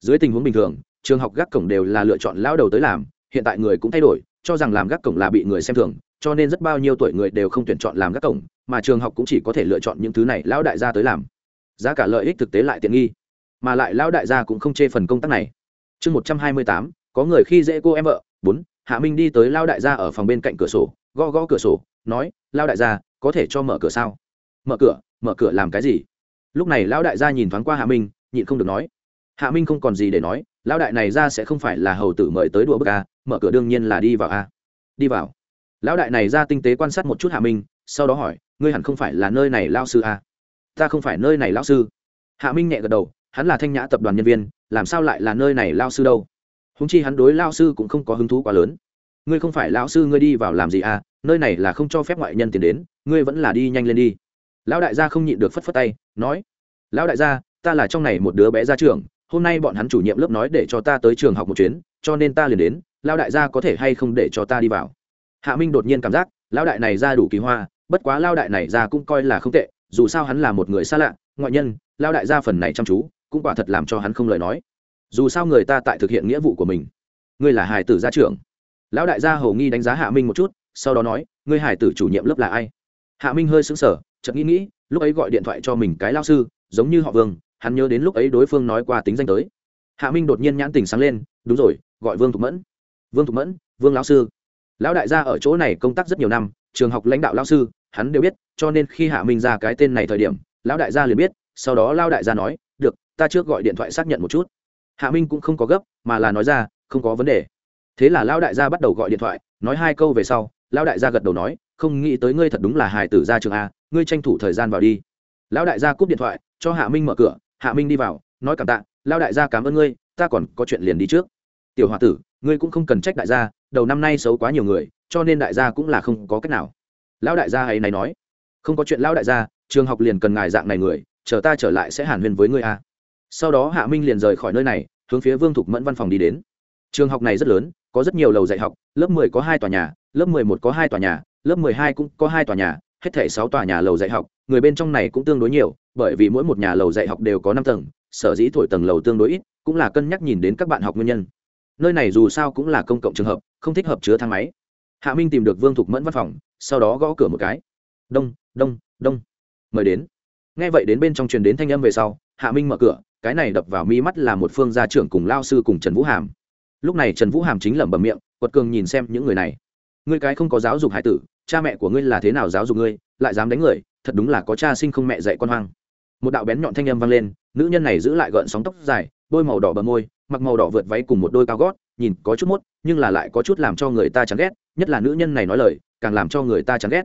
S1: Dưới tình huống bình thường, trường học gác cổng đều là lựa chọn lao đầu tới làm hiện tại người cũng thay đổi, cho rằng làm gác cổng là bị người xem thường, cho nên rất bao nhiêu tuổi người đều không tuyển chọn làm gác cổng, mà trường học cũng chỉ có thể lựa chọn những thứ này lão đại gia tới làm. Giá cả lợi ích thực tế lại tiện nghi, mà lại lão đại gia cũng không chê phần công tác này. Chương một trăm hai mươi tám, có người khi dễ cô em vợ. Bốn, hạ minh đi tới lao đại gia ở phòng bên cạnh cửa sổ, gõ gõ cửa sổ, nói lao đại gia, có thể cho mở cửa sao? Mở cửa mở cửa làm cái gì? Lúc này lão đại gia nhìn thoáng qua hạ minh, nhịn không được nói. Hạ minh không còn gì để nói, lão đại này ra sẽ không phải là hầu tử mời tới đùa bức à mở cửa đương nhiên là đi vào a. Đi vào. Lão đại này ra tinh tế quan sát một chút hạ minh, sau đó hỏi, ngươi hẳn không phải là nơi này lao sư a? Ta không phải nơi này lao sư. Hạ minh nhẹ gật đầu, hắn là thanh nhã tập đoàn nhân viên, làm sao lại là nơi này lao sư đâu? Húng chi hắn đối lao sư cũng không có hứng thú quá lớn. Ngươi không phải lão sư ngươi đi vào làm gì à nơi này là không cho phép ngoại nhân tiến đến, ngươi vẫn là đi nhanh lên đi. Lão đại gia không nhịn được phất phất tay, nói, lão đại gia, ta là trong này một đứa bé ra trường hôm nay bọn hắn chủ nhiệm lớp nói để cho ta tới trường học một chuyến cho nên ta liền đến, lão đại gia có thể hay không để cho ta đi vào? Hạ minh đột nhiên cảm giác, lão đại này ra đủ kỳ hoa, bất quá lão đại này ra cũng coi là không tệ, dù sao hắn là một người xa lạ, ngoại nhân, lão đại gia phần này chăm chú, cũng quả thật làm cho hắn không lời nói. Dù sao người ta tại thực hiện nghĩa vụ của mình. Ngươi là hải tử gia trưởng. Lão đại gia hầu nghi đánh giá hạ minh một chút, sau đó nói, ngươi hải tử chủ nhiệm lớp là ai? Hạ minh hơi sững sờ, chợt nghĩ nghĩ, lúc ấy gọi điện thoại cho mình cái lao sư, giống như họ vương, hắn nhớ đến lúc ấy đối phương nói qua tính danh tới. Hạ minh đột nhiên nhãn tình sáng lên, đúng rồi gọi vương thục mẫn vương thục mẫn vương lão sư lão đại gia ở chỗ này công tác rất nhiều năm trường học lãnh đạo lão sư hắn đều biết cho nên khi hạ minh ra cái tên này thời điểm lão đại gia liền biết sau đó lão đại gia nói được ta trước gọi điện thoại xác nhận một chút hạ minh cũng không có gấp mà là nói ra không có vấn đề thế là lão đại gia bắt đầu gọi điện thoại nói hai câu về sau lão đại gia gật đầu nói không nghĩ tới ngươi thật đúng là hài tử ra trường a ngươi tranh thủ thời gian vào đi lão đại gia cúp điện thoại cho hạ minh mở cửa hạ minh đi vào nói cảm tạ lão đại gia cảm ơn ngươi ta còn có chuyện liền đi trước tiểu h o a tử, ngươi cũng không cần trách đại gia, đầu năm nay xấu quá nhiều người, cho nên đại gia cũng là không có cách nào. Lão đại gia ấy này nói. Không có chuyện lão đại gia, trường học liền cần ngài dạng này người, chờ ta trở lại sẽ hàn huyên với ngươi a. Sau đó hạ minh liền rời khỏi nơi này, hướng phía vương thục mẫn văn phòng đi đến. Trường học này rất lớn, có rất nhiều lầu dạy học, lớp mười có hai tòa nhà, lớp mười một có hai tòa nhà, lớp mười hai cũng có hai tòa nhà, hết thể sáu tòa nhà lầu dạy học, người bên trong này cũng tương đối nhiều, bởi vì mỗi một nhà lầu dạy học đều có năm tầng, sở dĩ thổi tầng lầu tương đối ít, cũng là cân nhắc nhìn đến các bạn học nguyên nhân nơi này dù sao cũng là công cộng trường hợp, không thích hợp chứa thang máy. Hạ minh tìm được vương thục mẫn văn phòng, sau đó gõ cửa một cái. Đông đông đông. Mời đến. Nghe vậy đến bên trong truyền đến thanh âm về sau, hạ minh mở cửa, cái này đập vào mi mắt là một phương gia trưởng cùng lao sư cùng trần vũ hàm. Lúc này trần vũ hàm chính lẩm bẩm miệng, quật cường nhìn xem những người này. Ngươi cái không có giáo dục hải tử, cha mẹ của ngươi là thế nào giáo dục ngươi, lại dám đánh người, thật đúng là có cha sinh không mẹ dạy con hoang. Một đạo bén nhọn thanh âm vang lên, nữ nhân này giữ lại gợn sóng tóc dài bôi màu đỏ bờ môi mặc màu đỏ vượt váy cùng một đôi cao gót, nhìn có chút mốt, nhưng là lại có chút làm cho người ta chán ghét, nhất là nữ nhân này nói lời, càng làm cho người ta chán ghét.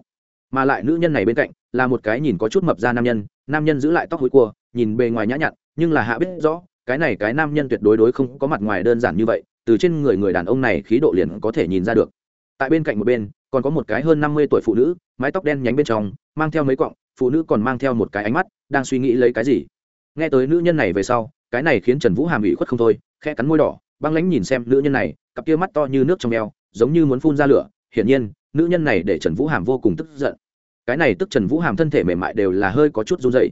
S1: Mà lại nữ nhân này bên cạnh, là một cái nhìn có chút mập ra nam nhân nam nhân giữ lại tóc hối cua, nhìn bề ngoài nhã nhặn, nhưng là hạ biết rõ, cái này cái nam nhân tuyệt đối đối không có mặt ngoài đơn giản như vậy, từ trên người người đàn ông này khí độ liền có thể nhìn ra được. Tại bên cạnh một bên, còn có một cái hơn năm mươi tuổi phụ nữ, mái tóc đen nhánh bên trong, mang theo mấy cọng phụ nữ còn mang theo một cái ánh mắt, đang suy nghĩ lấy cái gì. Nghe tới nữ nhân này về sau, cái này khiến trần vũ hàm ủy khuất không thôi khe cắn môi đỏ, băng lãnh nhìn xem nữ nhân này, cặp kia mắt to như nước trong eo, giống như muốn phun ra lửa. Hiển nhiên, nữ nhân này để trần vũ hàm vô cùng tức giận. Cái này tức trần vũ hàm thân thể mềm mại đều là hơi có chút run dậy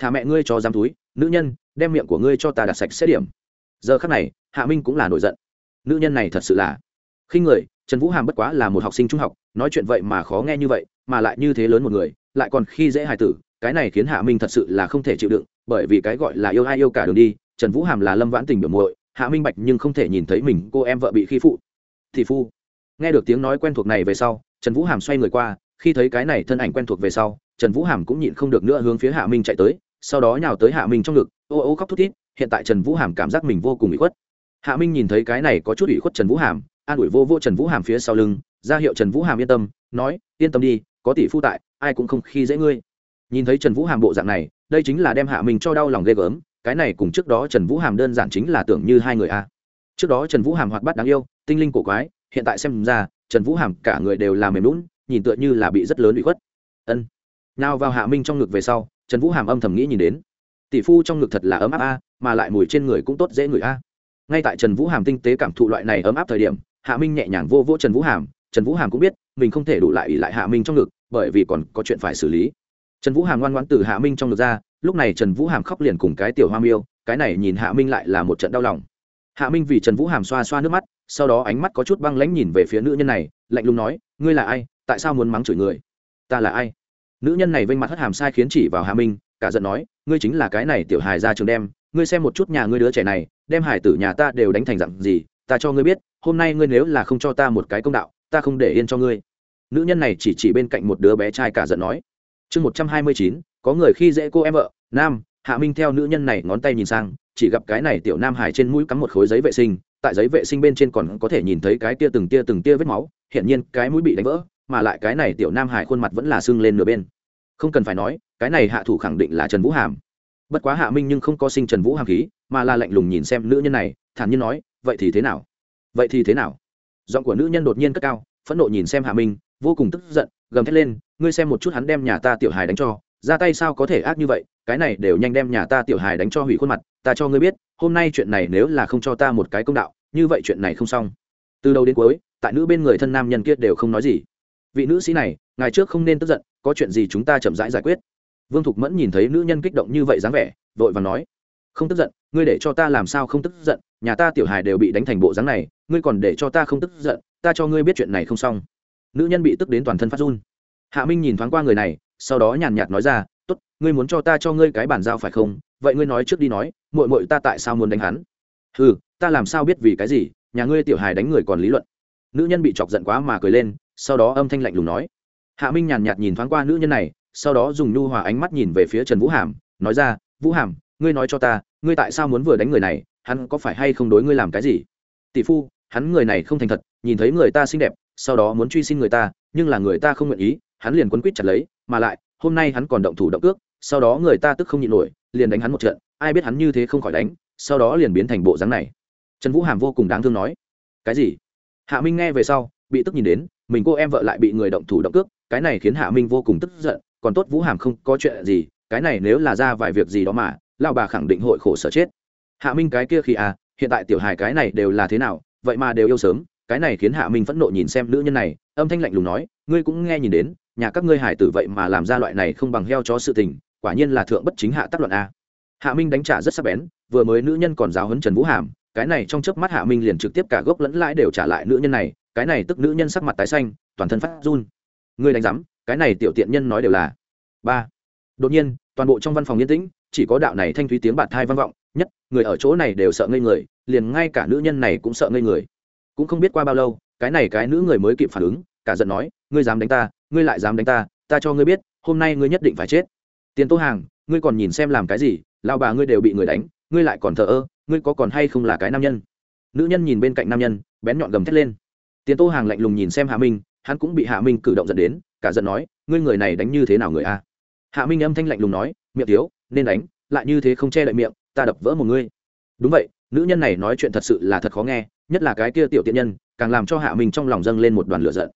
S1: thả mẹ ngươi cho dám túi, nữ nhân, đem miệng của ngươi cho ta đặt sạch xét điểm. Giờ khắc này, hạ minh cũng là nổi giận. Nữ nhân này thật sự là. Khi người, trần vũ hàm bất quá là một học sinh trung học, nói chuyện vậy mà khó nghe như vậy, mà lại như thế lớn một người, lại còn khi dễ hài tử, cái này khiến hạ minh thật sự là không thể chịu đựng, bởi vì cái gọi là yêu ai yêu cả đường đi, trần vũ hàm là lâm vãn tình biểu muội hạ minh bạch nhưng không thể nhìn thấy mình, cô em vợ bị khi phụ. Thì phu. Nghe được tiếng nói quen thuộc này về sau, trần vũ hàm xoay người qua, khi thấy cái này thân ảnh quen thuộc về sau, trần vũ hàm cũng nhịn không được nữa hướng phía hạ minh chạy tới, sau đó nhào tới hạ minh trong ngực, ô ô khóc thút thít, hiện tại trần vũ hàm cảm giác mình vô cùng bị khuất. Hạ minh nhìn thấy cái này có chút ủy khuất trần vũ hàm, an ủi vô vô trần vũ hàm phía sau lưng, ra hiệu trần vũ hàm yên tâm, nói, yên tâm đi, có tỷ phu tại, ai cũng không khi dễ ngươi. Nhìn thấy trần vũ hàm bộ dạng này, đây chính là đem hạ minh cho đau lòng ghê gớm cái này cùng trước đó trần vũ hàm đơn giản chính là tưởng như hai người a. Trước đó trần vũ hàm hoạt bát đáng yêu, tinh linh cổ quái, hiện tại xem ra, trần vũ hàm cả người đều là mềm lún nhìn tựa như là bị rất lớn bị khuất. Ân. Nào vào hạ minh trong ngực về sau, trần vũ hàm âm thầm nghĩ nhìn đến. Tỷ phu trong ngực thật là ấm áp a, mà lại mùi trên người cũng tốt dễ ngửi a. Ngay tại trần vũ hàm tinh tế cảm thụ loại này ấm áp thời điểm, hạ minh nhẹ nhàng vô vỗ trần vũ hàm, trần vũ hàm cũng biết, mình không thể đủ lại ỉ lại hạ minh trong ngực, bởi vì còn có chuyện phải xử lý. Trần vũ hàm ngoan ngoãn từ hạ minh trong ngực ra lúc này trần vũ hàm khóc liền cùng cái tiểu hoa miêu, cái này nhìn hạ minh lại là một trận đau lòng. Hạ minh vì trần vũ hàm xoa xoa nước mắt, sau đó ánh mắt có chút băng lãnh nhìn về phía nữ nhân này, lạnh lùng nói, ngươi là ai? Tại sao muốn mắng chửi người? Ta là ai? Nữ nhân này vênh mặt hất hàm sai khiến chỉ vào hạ minh, cả giận nói, ngươi chính là cái này tiểu hài ra trường đem, ngươi xem một chút nhà ngươi đứa trẻ này, đem hải tử nhà ta đều đánh thành dặn gì, ta cho ngươi biết, hôm nay ngươi nếu là không cho ta một cái công đạo, ta không để yên cho ngươi. Nữ nhân này chỉ chỉ bên cạnh một đứa bé trai cả giận nói. Chương một trăm hai mươi chín có người khi dễ cô em vợ, nam, hạ minh theo nữ nhân này ngón tay nhìn sang, chỉ gặp cái này tiểu nam hải trên mũi cắm một khối giấy vệ sinh, tại giấy vệ sinh bên trên còn có thể nhìn thấy cái tia từng tia từng tia vết máu hiện nhiên cái mũi bị đánh vỡ, mà lại cái này tiểu nam hải khuôn mặt vẫn là sưng lên nửa bên. Không cần phải nói, cái này hạ thủ khẳng định là trần vũ hàm. Bất quá hạ minh nhưng không có sinh trần vũ hàm khí, mà là lạnh lùng nhìn xem nữ nhân này, thản nhiên nói, vậy thì thế nào? Vậy thì thế nào? Giọng của nữ nhân đột nhiên cất cao, phẫn nộ nhìn xem hạ minh, vô cùng tức giận, gầm thét lên, ngươi xem một chút hắn đem nhà ta tiểu hài đánh cho ra tay sao có thể ác như vậy? Cái này đều nhanh đem nhà ta tiểu hài đánh cho hủy khuôn mặt. Ta cho ngươi biết hôm nay chuyện này nếu là không cho ta một cái công đạo như vậy chuyện này không xong. Từ đầu đến cuối tại nữ bên người thân nam nhân kia đều không nói gì. Vị nữ sĩ này ngày trước không nên tức giận có chuyện gì chúng ta chậm rãi giải, giải quyết. Vương thục mẫn nhìn thấy nữ nhân kích động như vậy dáng vẻ vội và nói không tức giận ngươi để cho ta làm sao không tức giận nhà ta tiểu hài đều bị đánh thành bộ dáng này ngươi còn để cho ta không tức giận ta cho ngươi biết chuyện này không xong. Nữ nhân bị tức đến toàn thân phát run. Hạ minh nhìn thoáng qua người này sau đó nhàn nhạt nói ra, tốt, ngươi muốn cho ta cho ngươi cái bản giao phải không? Vậy ngươi nói trước đi nói, muội muội ta tại sao muốn đánh hắn? Ừ ta làm sao biết vì cái gì? Nhà ngươi tiểu hài đánh người còn lý luận. Nữ nhân bị chọc giận quá mà cười lên, sau đó âm thanh lạnh lùng nói. Hạ minh nhàn nhạt nhìn thoáng qua nữ nhân này, sau đó dùng nhu hòa ánh mắt nhìn về phía trần vũ hàm, nói ra, vũ hàm, ngươi nói cho ta, ngươi tại sao muốn vừa đánh người này? Hắn có phải hay không đối ngươi làm cái gì? Tỷ phu, hắn người này không thành thật, nhìn thấy người ta xinh đẹp, sau đó muốn truy xin người ta, nhưng là người ta không nguyện ý, hắn liền quấn quýt chặt lấy mà lại, hôm nay hắn còn động thủ động cước, sau đó người ta tức không nhịn nổi, liền đánh hắn một trận, ai biết hắn như thế không khỏi đánh, sau đó liền biến thành bộ dáng này. Trần vũ hàm vô cùng đáng thương nói, cái gì? Hạ minh nghe về sau, bị tức nhìn đến, mình cô em vợ lại bị người động thủ động cước, cái này khiến hạ minh vô cùng tức giận, còn tốt vũ hàm không có chuyện gì, cái này nếu là ra vài việc gì đó mà, lão bà khẳng định hội khổ sở chết. Hạ minh cái kia khi à hiện tại tiểu hài cái này đều là thế nào, vậy mà đều yêu sớm, cái này khiến hạ minh phẫn nộ nhìn xem nữ nhân này, âm thanh lạnh lùng nói, ngươi cũng nghe nhìn đến nhà các ngươi hải tử vậy mà làm ra loại này không bằng heo chó sự tình, quả nhiên là thượng bất chính hạ tác luận a. Hạ minh đánh trả rất sắc bén, vừa mới nữ nhân còn giáo huấn trần vũ hàm, cái này trong chớp mắt hạ minh liền trực tiếp cả gốc lẫn lãi đều trả lại nữ nhân này, cái này tức nữ nhân sắc mặt tái xanh, toàn thân phát run. Ngươi đánh giám, cái này tiểu tiện nhân nói đều là. Ba. Đột nhiên, toàn bộ trong văn phòng yên tĩnh, chỉ có đạo này thanh thúy tiếng bạt thai vang vọng, nhất, người ở chỗ này đều sợ ngây người, liền ngay cả nữ nhân này cũng sợ ngây người. Cũng không biết qua bao lâu, cái này cái nữ người mới kịp phản ứng, cả giận nói, ngươi dám đánh ta ngươi lại dám đánh ta ta cho ngươi biết, hôm nay ngươi nhất định phải chết. Tiền tô hàng, ngươi còn nhìn xem làm cái gì lao bà ngươi đều bị người đánh, ngươi lại còn thờ ơ, ngươi có còn hay không là cái nam nhân? Nữ nhân nhìn bên cạnh nam nhân, bén nhọn gầm thét lên. Tiền tô hàng lạnh lùng nhìn xem hạ minh, hắn cũng bị hạ minh cử động dẫn đến, cả giận nói, ngươi người này đánh như thế nào người a? Hạ minh âm thanh lạnh lùng nói, miệng thiếu, nên đánh, lại như thế không che đậy miệng, ta đập vỡ một ngươi. Đúng vậy, nữ nhân này nói chuyện thật sự là thật khó nghe, nhất là cái kia tiểu tiện nhân, càng làm cho hạ minh trong lòng dâng lên một đoàn lửa giận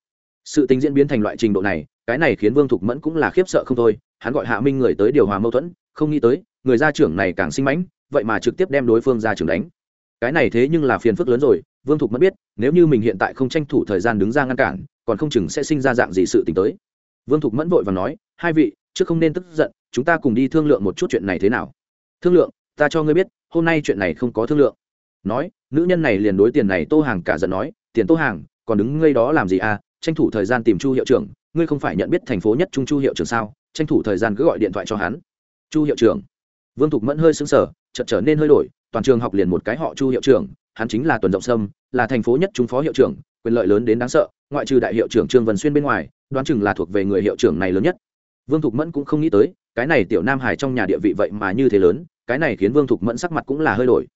S1: sự tình diễn biến thành loại trình độ này, cái này khiến vương thục mẫn cũng là khiếp sợ không thôi. Hắn gọi hạ minh người tới điều hòa mâu thuẫn, không nghĩ tới, người gia trưởng này càng sinh mãnh, vậy mà trực tiếp đem đối phương ra trưởng đánh. Cái này thế nhưng là phiền phức lớn rồi, vương thục mẫn biết, nếu như mình hiện tại không tranh thủ thời gian đứng ra ngăn cản, còn không chừng sẽ sinh ra dạng gì sự t ì n h tới. Vương thục mẫn vội và nói, hai vị chứ không nên tức giận, chúng ta cùng đi thương lượng một chút chuyện này thế nào? Thương lượng? Ta cho ngươi biết, hôm nay chuyện này không có thương lượng. Nói, nữ nhân này liền đối tiền này tô hàng cả giận nói, tiền tô hàng, còn đứng ngây đó làm gì à? Tranh thủ thời gian tìm chu hiệu trưởng, ngươi không phải nhận biết thành phố nhất trung chu hiệu trưởng sao? Tranh thủ thời gian cứ gọi điện thoại cho hắn. Chu hiệu trưởng. Vương thục mẫn hơi xứng sở chợt trở nên hơi đổi, toàn trường học liền một cái họ chu hiệu trưởng, hắn chính là tuần rộng sâm, là thành phố nhất trung phó hiệu trưởng, quyền lợi lớn đến đáng sợ, ngoại trừ đại hiệu trưởng trương vân xuyên bên ngoài, đoán chừng là thuộc về người hiệu trưởng này lớn nhất. Vương thục mẫn cũng không nghĩ tới, cái này tiểu nam hải trong nhà địa vị vậy mà như thế lớn, cái này khiến vương thục mẫn sắc mặt cũng là hơi đổi.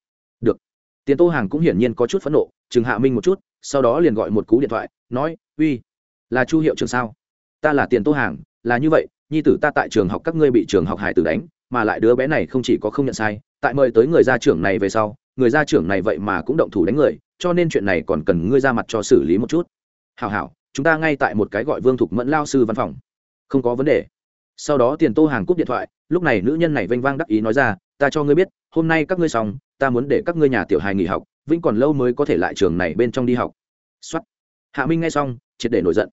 S1: Được. Tiền tô hàng cũng hiển nhiên có chút phẫn nộ, chừng hạ minh một chút, sau đó liền gọi một cú điện thoại, nói uy, là chu hiệu trường sao? Ta là tiền tô hàng, là như vậy, nhi tử ta tại trường học các ngươi bị trường học hải tử đánh, mà lại đứa bé này không chỉ có không nhận sai, tại mời tới người gia trưởng này về sau, người gia trưởng này vậy mà cũng động thủ đánh người, cho nên chuyện này còn cần ngươi ra mặt cho xử lý một chút. Hảo hảo, chúng ta ngay tại một cái gọi vương thục mẫn lao sư văn phòng. Không có vấn đề. Sau đó tiền tô hàng cúp điện thoại, lúc này nữ nhân này vênh vang đắc ý nói ra, ta cho ngươi biết, hôm nay các ngươi xong, ta muốn để các ngươi nhà tiểu hài nghỉ học, vĩnh còn lâu mới có thể lại trường này bên trong đi học. Xuất hạ minh nghe xong triệt để nổi giận.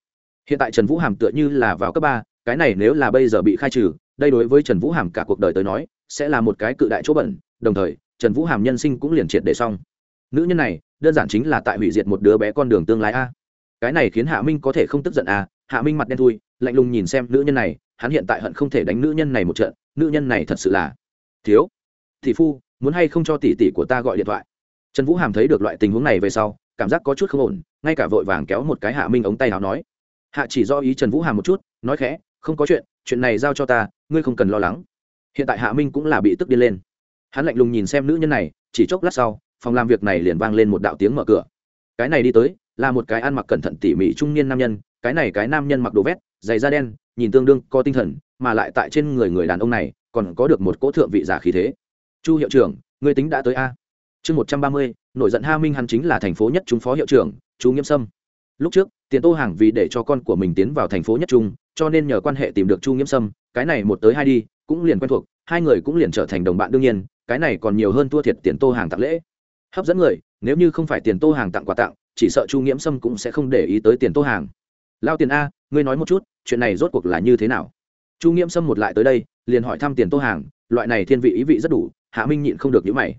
S1: Hiện tại trần vũ hàm tựa như là vào cấp ba, cái này nếu là bây giờ bị khai trừ, đây đối với trần vũ hàm cả cuộc đời tới nói, sẽ là một cái cự đại chỗ bẩn. Đồng thời, trần vũ hàm nhân sinh cũng liền triệt để xong. Nữ nhân này, đơn giản chính là tại hủy diệt một đứa bé con đường tương lai a. Cái này khiến hạ minh có thể không tức giận a, hạ minh mặt đen thui, lạnh lùng nhìn xem nữ nhân này, hắn hiện tại hận không thể đánh nữ nhân này một trận, nữ nhân này thật sự là thiếu. Thị phu, muốn hay không cho tỷ tỷ của ta gọi điện thoại? Trần vũ hàm thấy được loại tình huống này về sau cảm giác có chút không ổn, ngay cả vội vàng kéo một cái hạ minh ống tay nào nói. Hạ chỉ do ý trần vũ hàm một chút, nói khẽ, không có chuyện chuyện này giao cho ta, ngươi không cần lo lắng. Hiện tại hạ minh cũng là bị tức điên lên. Hắn lạnh lùng nhìn xem nữ nhân này, chỉ chốc lát sau, phòng làm việc này liền vang lên một đạo tiếng mở cửa. Cái này đi tới, là một cái ăn mặc cẩn thận tỉ mỉ trung niên nam nhân, cái này cái nam nhân mặc đồ vét, giày da đen, nhìn tương đương, có tinh thần, mà lại tại trên người người đàn ông này, còn có được một cỗ thượng vị giả khí thế. Chu hiệu trưởng người tính đã tới a? Chương một trăm ba mươi nổi giận ha minh hắn chính là thành phố nhất trung phó hiệu trưởng, chú nghiêm sâm. Lúc trước, tiền tô hàng vì để cho con của mình tiến vào thành phố nhất trung, cho nên nhờ quan hệ tìm được chu nghiêm sâm, cái này một tới hai đi, cũng liền quen thuộc, hai người cũng liền trở thành đồng bạn đương nhiên, cái này còn nhiều hơn thua thiệt tiền tô hàng tặng lễ. Hấp dẫn người, nếu như không phải tiền tô hàng tặng quà tặng, chỉ sợ chu nghiễm sâm cũng sẽ không để ý tới tiền tô hàng. Lao tiền a, ngươi nói một chút, chuyện này rốt cuộc là như thế nào? Chu nghiễm sâm một lại tới đây, liền hỏi thăm tiền tô hàng, loại này thiên vị ý vị rất đủ, hạ minh nhịn không được nhíu mày.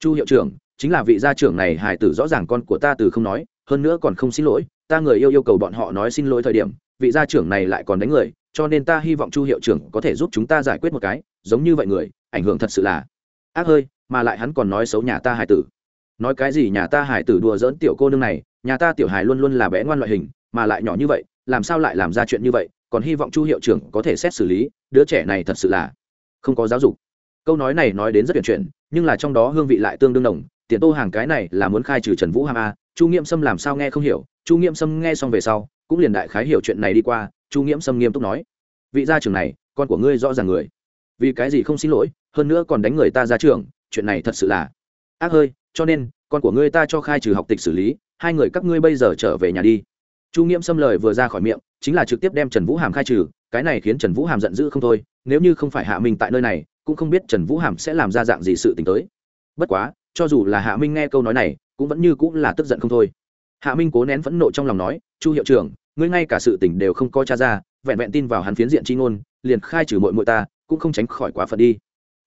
S1: Chu hiệu trưởng chính là vị gia trưởng này hài tử rõ ràng con của ta từ không nói, hơn nữa còn không xin lỗi, ta người yêu yêu cầu bọn họ nói xin lỗi thời điểm, vị gia trưởng này lại còn đánh người, cho nên ta hy vọng chu hiệu trưởng có thể giúp chúng ta giải quyết một cái, giống như vậy người, ảnh hưởng thật sự là ác hơi, mà lại hắn còn nói xấu nhà ta hải tử. Nói cái gì nhà ta hải tử đùa dỡn tiểu cô nương này, nhà ta tiểu hải luôn luôn là bé ngoan loại hình, mà lại nhỏ như vậy, làm sao lại làm ra chuyện như vậy, còn hy vọng chu hiệu trưởng có thể xét xử lý, đứa trẻ này thật sự là không có giáo dục. Câu nói này nói đến rất tuyển chuyển, nhưng là trong đó hương vị lại tương đương đồng tiền tô hàng cái này là muốn khai trừ trần vũ hàm a, chu nghiễm sâm làm sao nghe không hiểu. Chu nghiễm sâm nghe xong về sau, cũng liền đại khái hiểu chuyện này đi qua. Chu nghiễm sâm nghiêm túc nói, vị gia trưởng này, con của ngươi rõ ràng người. Vì cái gì không xin lỗi, hơn nữa còn đánh người ta ra trường, chuyện này thật sự là ác hơi, cho nên, con của ngươi ta cho khai trừ học tịch xử lý, hai người các ngươi bây giờ trở về nhà đi. Chu nghiễm xâm lời vừa ra khỏi miệng, chính là trực tiếp đem trần vũ hàm khai trừ, cái này khiến trần vũ hàm giận dữ không thôi, nếu như không phải hạ minh tại nơi này, cũng không biết trần vũ hàm sẽ làm ra dạng gì sự t ì n h tới. Bất quá cho dù là hạ minh nghe câu nói này, cũng vẫn như cũng là tức giận không thôi. Hạ minh cố nén phẫn nộ trong lòng nói, chu hiệu trưởng, ngươi ngay cả sự tỉnh đều không coi cha ra, vẹn vẹn tin vào hắn phiến diện c h i ngôn, liền khai trừ mội mội ta, cũng không tránh khỏi quá phận đi.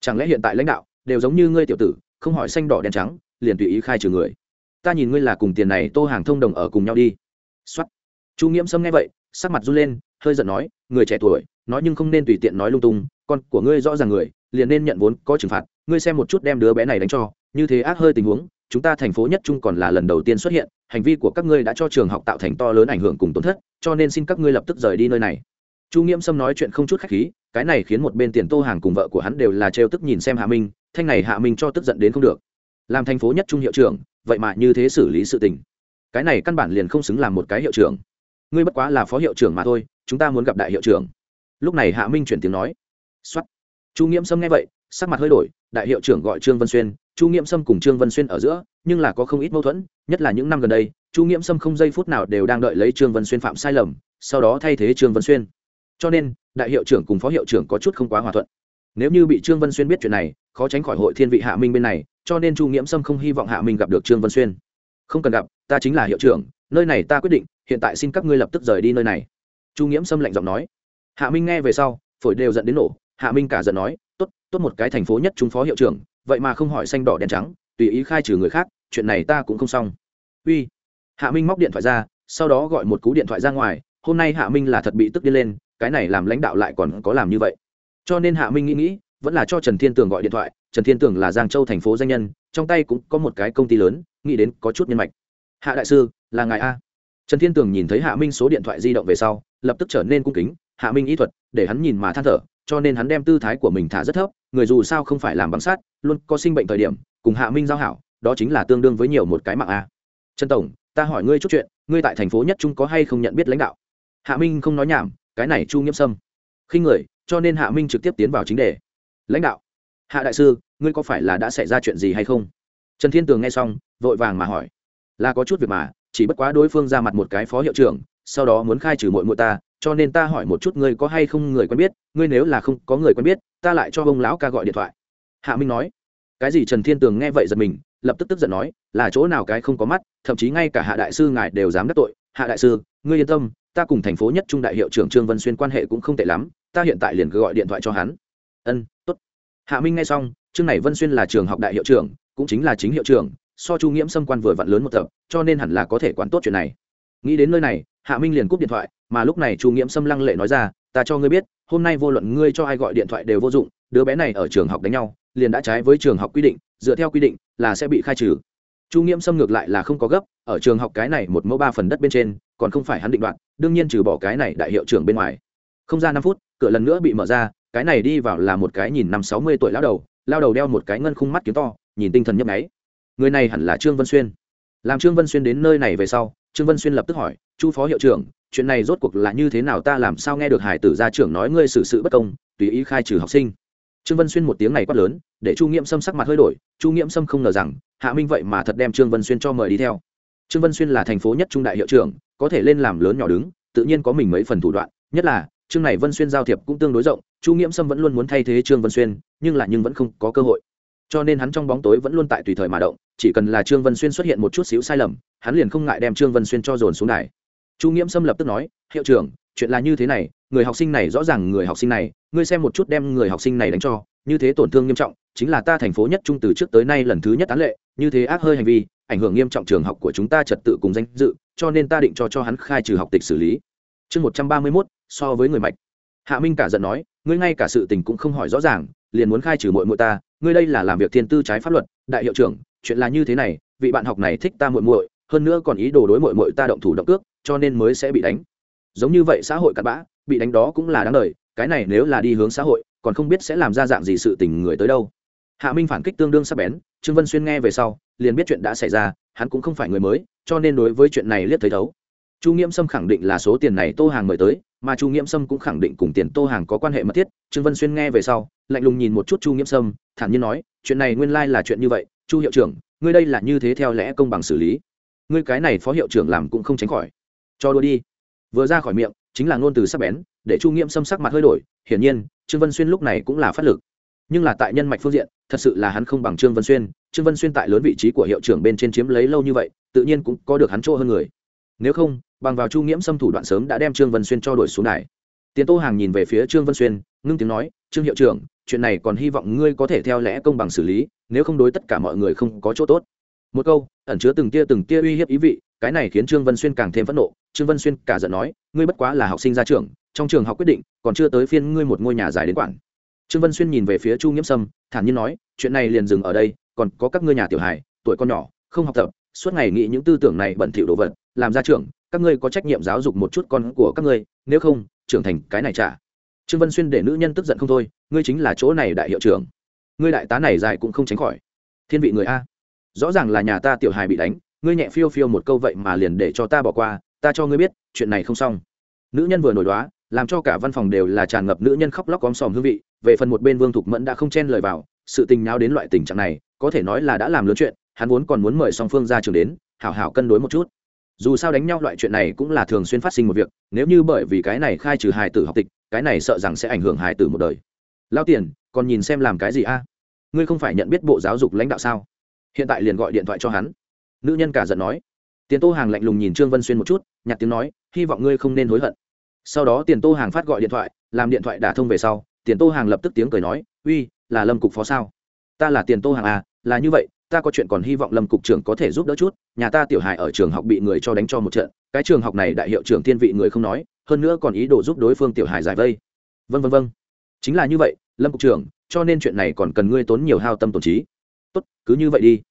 S1: Chẳng lẽ hiện tại lãnh đạo đều giống như ngươi tiểu tử, không hỏi xanh đỏ đen trắng, liền tùy ý khai trừ người? Ta nhìn ngươi là cùng tiền này tô hàng thông đồng ở cùng nhau đi. Xuất chu nghiễm sâm nghe vậy, sắc mặt run lên, hơi giận nói, người trẻ tuổi, nói nhưng không nên tùy tiện nói lung tung, con của ngươi rõ ràng người, liền nên nhận vốn có trừng phạt, ngươi xem một chút đem đứa bé này đánh cho như thế ác hơi tình huống, chúng ta thành phố nhất trung còn là lần đầu tiên xuất hiện, hành vi của các ngươi đã cho trường học tạo thành to lớn ảnh hưởng cùng tổn thất, cho nên xin các ngươi lập tức rời đi nơi này. Chu nghiễm sâm nói chuyện không chút khách khí, cái này khiến một bên tiền tô hàng cùng vợ của hắn đều là trêu tức nhìn xem hạ minh, thanh này hạ minh cho tức giận đến không được. Làm thành phố nhất trung hiệu trưởng, vậy mà như thế xử lý sự tình. Cái này căn bản liền không xứng làm một cái hiệu trưởng. Ngươi bất quá là phó hiệu trưởng mà thôi, chúng ta muốn gặp đại hiệu trưởng. Lúc này hạ minh chuyển tiếng nói. X o á t chu nghiễm sâm nghe vậy, sắc mặt hơi đổi, đại hiệu trưởng gọi trương vân xuyên chu nghiễm sâm cùng trương vân xuyên ở giữa, nhưng là có không ít mâu thuẫn, nhất là những năm gần đây, chu nghiễm sâm không giây phút nào đều đang đợi lấy trương vân xuyên phạm sai lầm, sau đó thay thế trương vân xuyên. Cho nên, đại hiệu trưởng cùng phó hiệu trưởng có chút không quá hòa thuận. Nếu như bị trương vân xuyên biết chuyện này, khó tránh khỏi hội thiên vị hạ minh bên này, cho nên chu nghiễm sâm không hy vọng hạ minh gặp được trương vân xuyên. Không cần gặp, ta chính là hiệu trưởng, nơi này ta quyết định, hiện tại xin các ngươi lập tức rời đi nơi này. Chu nghiễm sâm lạnh giọng nói. Hạ minh nghe về sau, phổi đều dẫn đến nổ, hạ minh cả giận nói, tốt tốt một cái thành phố nhất chúng phó hiệu trưởng vậy mà không hỏi xanh đỏ đen trắng, tùy ý khai trừ người khác, chuyện này ta cũng không xong. Uy. Hạ minh móc điện thoại ra, sau đó gọi một cú điện thoại ra ngoài, hôm nay hạ minh là thật bị tức điên lên, cái này làm lãnh đạo lại còn có làm như vậy. Cho nên hạ minh nghĩ nghĩ, vẫn là cho trần thiên tường gọi điện thoại, trần thiên tường là giang châu thành phố danh nhân, trong tay cũng có một cái công ty lớn, nghĩ đến có chút nhân mạch. Hạ đại sư, là ngài a. Trần thiên tường nhìn thấy hạ minh số điện thoại di động về sau, lập tức trở nên cung kính, hạ minh ý thuật, để hắn nhìn mà than thở, cho nên hắn đem tư thái của mình thả rất thấp người dù sao không phải làm bằng sát luôn có sinh bệnh thời điểm, cùng hạ minh giao hảo, đó chính là tương đương với nhiều một cái mạng a. Trần tổng, ta hỏi ngươi chút chuyện, ngươi tại thành phố nhất trung có hay không nhận biết lãnh đạo? Hạ minh không nói nhảm, cái này chu nghiêm sâm. Khi người, cho nên hạ minh trực tiếp tiến vào chính đề. Lãnh đạo, hạ đại sư, ngươi có phải là đã xảy ra chuyện gì hay không? Trần thiên tường nghe xong, vội vàng mà hỏi. Là có chút việc mà, chỉ bất quá đối phương ra mặt một cái phó hiệu trưởng sau đó muốn khai trừ mội mội ta, cho nên ta hỏi một chút ngươi có hay không người quen biết, ngươi nếu là không có người quen biết, ta lại cho ông lão ca gọi điện thoại. Hạ minh nói. Cái gì trần thiên tường nghe vậy giật mình, lập tức tức giận nói, là chỗ nào cái không có mắt, thậm chí ngay cả hạ đại sư ngài đều dám đắc tội. Hạ đại sư, ngươi yên tâm, ta cùng thành phố nhất trung đại hiệu trưởng trương vân xuyên quan hệ cũng không tệ lắm, ta hiện tại liền gọi điện thoại cho hắn. Ân, tốt. Hạ minh nghe xong trương này vân xuyên là trường học đại hiệu trưởng, cũng chính là chính hiệu trưởng, so chu nghiễm xâm quan vừa vặn lớn một tập cho nên hẳn là có thể quản tốt chuyện này. Nghĩ đến nơi này hạ minh liền cúp điện thoại, mà lúc này chu nghiễm Sâm lăng lệ nói ra, ta cho ngươi biết, hôm nay vô luận ngươi cho ai gọi điện thoại đều vô dụng, đứa bé này ở trường học đánh nhau, liền đã trái với trường học quy định, dựa theo quy định là sẽ bị khai trừ. Chu nghiễm xâm ngược lại là không có gấp, ở trường học cái này một mẫu ba phần đất bên trên, còn không phải hắn định đoạt, đương nhiên trừ bỏ cái này đại hiệu trưởng bên ngoài. Không ra năm phút, cửa lần nữa bị mở ra, cái này đi vào là một cái nhìn năm sáu mươi tuổi lao đầu lao đầu đeo một cái ngân khung mắt kiếm to, nhìn tinh thần nhấp nháy. Người này hẳn là trương vân xuyên. Làm trương vân xuyên đến nơi này về sau, trương vân xuyên lập tức hỏi chu phó hiệu trưởng, chuyện này rốt cuộc là như thế nào ta làm sao nghe được hải tử gia trưởng nói ngươi xử sự bất công, tùy ý khai trừ học sinh. Trương vân xuyên một tiếng này quát lớn, để chu nghiễm sâm sắc mặt hơi đổi, chu nghiễm sâm không ngờ rằng, hạ minh vậy mà thật đem trương vân xuyên cho mời đi theo. Trương vân xuyên là thành phố nhất trung đại hiệu trưởng, có thể lên làm lớn nhỏ đứng, tự nhiên có mình mấy phần thủ đoạn, nhất là, chương này vân xuyên giao thiệp cũng tương đối rộng, chu nghiễm sâm vẫn luôn muốn thay thế trương vân xuyên, nhưng là nhưng vẫn không có cơ hội. Cho nên hắn trong bóng tối vẫn luôn tại tùy thời mà động, chỉ cần là trương vân xuyên xuất hiện một chút xíu sai lầm, hắn liền không ngại đem trương vân xuyên cho dồn xuống đài chu nghiễm sâm lập tức nói, hiệu trưởng, chuyện là như thế này, người học sinh này rõ ràng người học sinh này, ngươi xem một chút đem người học sinh này đánh cho, như thế tổn thương nghiêm trọng, chính là ta thành phố nhất trung từ trước tới nay lần thứ nhất án lệ, như thế ác hơi hành vi, ảnh hưởng nghiêm trọng trường học của chúng ta trật tự cùng danh dự, cho nên ta định cho cho hắn khai trừ học tịch xử lý. Chương một trăm ba mươi mốt, so với người mạch. Hạ minh cả giận nói, ngươi ngay cả sự tình cũng không hỏi rõ ràng, liền muốn khai trừ mội mội ta, ngươi đây là làm việc thiên tư trái pháp luật, đại hiệu trưởng, chuyện là như thế này, vị bạn học này thích ta muội muội, hơn nữa còn ý đồ đối muội muội ta động thủ động cước cho nên mới sẽ bị đánh. Giống như vậy xã hội cặn bã, bị đánh đó cũng là đáng đời, cái này nếu là đi hướng xã hội, còn không biết sẽ làm ra dạng gì sự tình người tới đâu. Hạ minh phản kích tương đương sắc bén, trương vân xuyên nghe về sau, liền biết chuyện đã xảy ra, hắn cũng không phải người mới, cho nên đối với chuyện này liếc thấy thấu. Chu nghiễm sâm khẳng định là số tiền này tô hàng mời tới, mà chu nghiễm sâm cũng khẳng định cùng tiền tô hàng có quan hệ mật thiết, trương vân xuyên nghe về sau, lạnh lùng nhìn một chút chu nghiễm sâm, thản nhiên nói, chuyện này nguyên lai là chuyện như vậy, chu hiệu trưởng, ngươi đây là như thế theo lẽ công bằng xử lý. Ngươi cái này phó hiệu trưởng làm cũng không tránh khỏi cho đua đi. Vừa ra khỏi miệng, chính là ngôn từ sắc bén, để chu nghiễm xâm sắc mặt hơi đổi, hiển nhiên, trương vân xuyên lúc này cũng là phát lực. Nhưng là tại nhân mạch phương diện, thật sự là hắn không bằng trương vân xuyên, trương vân xuyên tại lớn vị trí của hiệu trưởng bên trên chiếm lấy lâu như vậy, tự nhiên cũng có được hắn chỗ hơn người. Nếu không, bằng vào chu nghiễm xâm thủ đoạn sớm đã đem trương vân xuyên cho đuổi xuống này. tiến tô hàng nhìn về phía trương vân xuyên, ngưng tiếng nói, trương hiệu trưởng, chuyện này còn hy vọng ngươi có thể theo lẽ công bằng xử lý, nếu không đối tất cả mọi người không có chỗ tốt. Một câu, ẩn chứa từng tia từng tia uy hiếp ý vị cái này khiến trương vân xuyên càng thêm phẫn nộ, trương vân xuyên cả giận nói, ngươi bất quá là học sinh ra trường, trong trường học quyết định, còn chưa tới phiên ngươi một ngôi nhà dài đến quản. Trương vân xuyên nhìn về phía chu nghiễm sâm, thản nhiên nói, chuyện này liền dừng ở đây, còn có các ngươi nhà tiểu hài, tuổi con nhỏ, không học tập, suốt ngày nghĩ những tư tưởng này bẩn thỉu đồ vật, làm ra trường, các ngươi có trách nhiệm giáo dục một chút con của các ngươi, nếu không, trưởng thành cái này trả trương vân xuyên để nữ nhân tức giận không thôi, ngươi chính là chỗ này đại hiệu trưởng. Ngươi đại tá này dài cũng không tránh khỏi. Thiên vị người a. Rõ ràng là nhà ta tiểu hài bị đánh ngươi nhẹ phiêu phiêu một câu vậy mà liền để cho ta bỏ qua, ta cho ngươi biết, chuyện này không xong. Nữ nhân vừa nổi đoá, làm cho cả văn phòng đều là tràn ngập nữ nhân khóc lóc om sòm hương vị, về phần một bên vương thục mẫn đã không chen lời vào, sự tình nháo đến loại tình trạng này, có thể nói là đã làm lớn chuyện, hắn vốn còn muốn mời song phương ra trường đến, hảo hảo cân đối một chút. Dù sao đánh nhau loại chuyện này cũng là thường xuyên phát sinh một việc, nếu như bởi vì cái này khai trừ hài tử học tịch, cái này sợ rằng sẽ ảnh hưởng hài tử một đời. Lao tiền, còn nhìn xem làm cái gì a? Ngươi không phải nhận biết bộ giáo dục lãnh đạo sao? Hiện tại liền gọi điện thoại cho hắn nữ nhân cả giận nói. Tiền tô hàng lạnh lùng nhìn trương vân xuyên một chút nhặt tiếng nói, hy vọng ngươi không nên hối hận. Sau đó tiền tô hàng phát gọi điện thoại, làm điện thoại đả thông về sau, tiền tô hàng lập tức tiếng cười nói, uy, là lâm cục phó sao? Ta là tiền tô hàng à là như vậy, ta có chuyện còn hy vọng lâm cục trưởng có thể giúp đỡ chút, nhà ta tiểu hài ở trường học bị người cho đánh cho một trận, cái trường học này đại hiệu trưởng thiên vị người không nói, hơn nữa còn ý đồ giúp đối phương tiểu hài giải vây. Vân vân vân chính là như vậy, lâm cục trưởng, cho nên chuyện này còn cần ngươi tốn nhiều hao tâm tổn trí. Tốt, cứ như vậy đi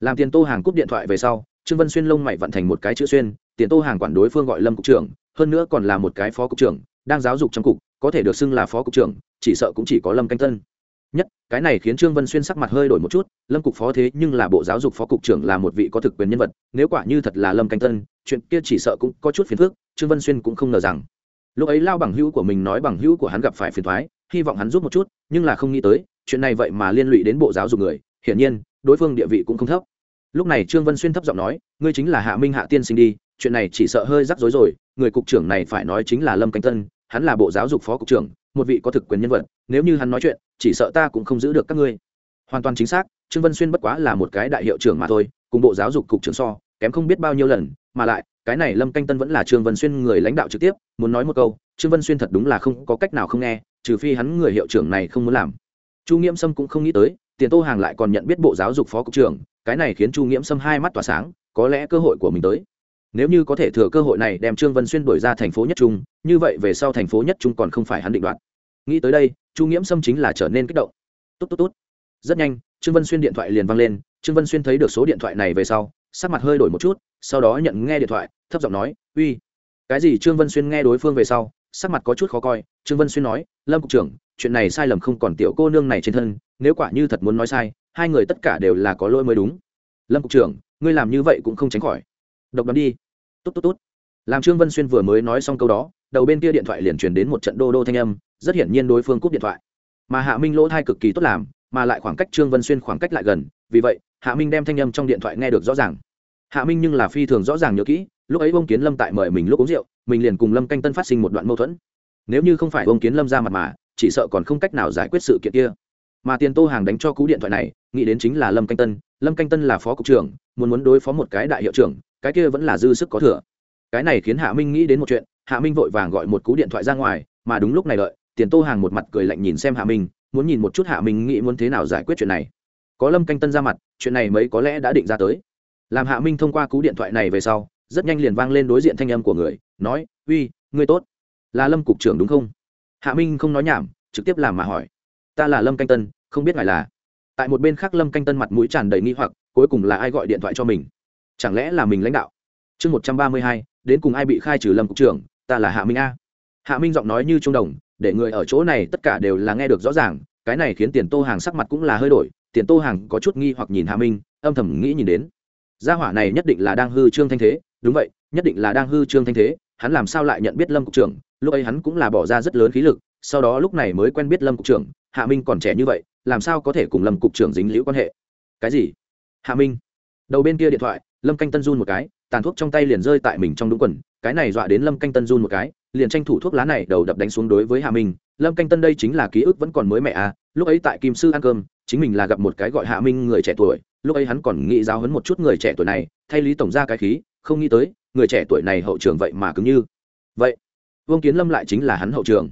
S1: làm tiền tô hàng cúp điện thoại về sau, trương vân xuyên lông mày vận thành một cái chữ xuyên, tiền tô hàng quản đối phương gọi lâm cục trưởng, hơn nữa còn là một cái phó cục trưởng, đang giáo dục trong cục, có thể được xưng là phó cục trưởng, chỉ sợ cũng chỉ có lâm canh tân. Nhất, cái này khiến trương vân xuyên sắc mặt hơi đổi một chút, lâm cục phó thế nhưng là bộ giáo dục phó cục trưởng là một vị có thực quyền nhân vật, nếu quả như thật là lâm canh tân, chuyện kia chỉ sợ cũng có chút phiền phức, trương vân xuyên cũng không ngờ rằng. Lúc ấy lao bằng hữu của mình nói bằng hữu của hắn gặp phải phiền thoái hy vọng hắn giúp một chút, nhưng là không nghĩ tới, chuyện này vậy mà liên lụy đến bộ giáo dục người, hiển nhiên đối phương địa vị cũng không thấp. Lúc này trương vân xuyên thấp giọng nói, ngươi chính là hạ minh hạ tiên sinh đi, chuyện này chỉ sợ hơi rắc rối rồi, người cục trưởng này phải nói chính là lâm canh tân, hắn là bộ giáo dục phó cục trưởng, một vị có thực quyền nhân vật, nếu như hắn nói chuyện, chỉ sợ ta cũng không giữ được các ngươi. Hoàn toàn chính xác, trương vân xuyên bất quá là một cái đại hiệu trưởng mà thôi, cùng bộ giáo dục cục trưởng so, kém không biết bao nhiêu lần, mà lại, cái này lâm canh tân vẫn là trương vân xuyên người lãnh đạo trực tiếp, muốn nói một câu, trương vân xuyên thật đúng là không có cách nào không nghe, trừ phi hắn người hiệu trưởng này không muốn làm. Chu nghiễm sâm cũng không nghĩ tới tiền tô hàng lại còn nhận biết bộ giáo dục phó cục trưởng, cái này khiến chu nghiễm sâm hai mắt tỏa sáng, có lẽ cơ hội của mình tới. Nếu như có thể thừa cơ hội này đem trương vân xuyên đổi ra thành phố nhất trung, như vậy về sau thành phố nhất trung còn không phải hắn định đoạt. Nghĩ tới đây, chu nghiễm sâm chính là trở nên kích động. Tốt tốt tốt. Rất nhanh, trương vân xuyên điện thoại liền văng lên, trương vân xuyên thấy được số điện thoại này về sau, sắc mặt hơi đổi một chút, sau đó nhận nghe điện thoại, thấp giọng nói, uy. Cái gì trương vân xuyên nghe đối phương về sau, sắc mặt có chút khó coi, trương vân xuyên nói, lâm cục trưởng chuyện này sai lầm không còn tiểu cô nương này trên thân, nếu quả như thật muốn nói sai, hai người tất cả đều là có lỗi mới đúng. Lâm cục trưởng, ngươi làm như vậy cũng không tránh khỏi. Độc đoán đi. Tốt tốt tốt. Làm trương vân xuyên vừa mới nói xong câu đó, đầu bên kia điện thoại liền truyền đến một trận đô đô thanh âm, rất hiển nhiên đối phương cúp điện thoại. Mà hạ minh lỗ thai cực kỳ tốt làm, mà lại khoảng cách trương vân xuyên khoảng cách lại gần, vì vậy, hạ minh đem thanh âm trong điện thoại nghe được rõ ràng. Hạ minh nhưng là phi thường rõ ràng nhớ kỹ, lúc ấy ông kiến lâm tại mời mình lúc uống rượu, mình liền cùng lâm canh tân phát sinh một đoạn mâu thuẫn. Nếu như không phải ông kiến lâm ra mặt mà chỉ sợ còn không cách nào giải quyết sự kiện kia. Mà tiền tô hàng đánh cho cú điện thoại này, nghĩ đến chính là lâm canh tân. Lâm canh tân là phó cục trưởng, muốn muốn đối phó một cái đại hiệu trưởng, cái kia vẫn là dư sức có thừa. Cái này khiến hạ minh nghĩ đến một chuyện, hạ minh vội vàng gọi một cú điện thoại ra ngoài, mà đúng lúc này đợi, tiền tô hàng một mặt cười lạnh nhìn xem hạ minh, muốn nhìn một chút hạ minh nghĩ muốn thế nào giải quyết chuyện này. Có lâm canh tân ra mặt, chuyện này mấy có lẽ đã định ra tới. Làm hạ minh thông qua cú điện thoại này về sau, rất nhanh liền vang lên đối diện thanh âm của người, nói, uy, ngươi tốt. Là lâm cục trưởng đúng không? Hạ minh không nói nhảm, trực tiếp làm mà hỏi. Ta là lâm canh tân, không biết ngài là. Tại một bên khác lâm canh tân mặt mũi tràn đầy nghi hoặc, cuối cùng là ai gọi điện thoại cho mình? Chẳng lẽ là mình lãnh đạo? Chương một trăm ba mươi hai, đến cùng ai bị khai trừ lâm cục trưởng, ta là hạ minh a. Hạ minh giọng nói như trung đồng, để người ở chỗ này tất cả đều là nghe được rõ ràng, cái này khiến tiền tô hàng sắc mặt cũng là hơi đổi, tiền tô hàng có chút nghi hoặc nhìn hạ minh, âm thầm nghĩ nhìn đến. Gia hỏa này nhất định là đang hư trương thanh thế, đúng vậy, nhất định là đang hư trương thanh thế, hắn làm sao lại nhận biết lâm cục trưởng lúc ấy hắn cũng là bỏ ra rất lớn khí lực, sau đó lúc này mới quen biết lâm cục trưởng, hạ minh còn trẻ như vậy, làm sao có thể cùng lâm cục trưởng dính liễu quan hệ? Cái gì? Hạ minh? Đầu bên kia điện thoại, lâm canh tân run một cái, tàn thuốc trong tay liền rơi tại mình trong đúng quần, cái này dọa đến lâm canh tân run một cái, liền tranh thủ thuốc lá này đầu đập đánh xuống đối với hạ minh. Lâm canh tân đây chính là ký ức vẫn còn mới mẹ à lúc ấy tại kim sư ăn cơm, chính mình là gặp một cái gọi hạ minh người trẻ tuổi, lúc ấy hắn còn nghĩ giáo hấn một chút người trẻ tuổi này, thay lý tổng ra cái khí, không nghĩ tới, người trẻ tuổi này hậu trường vậy mà cứng như. Vậy vương kiến lâm lại chính là hắn hậu trường.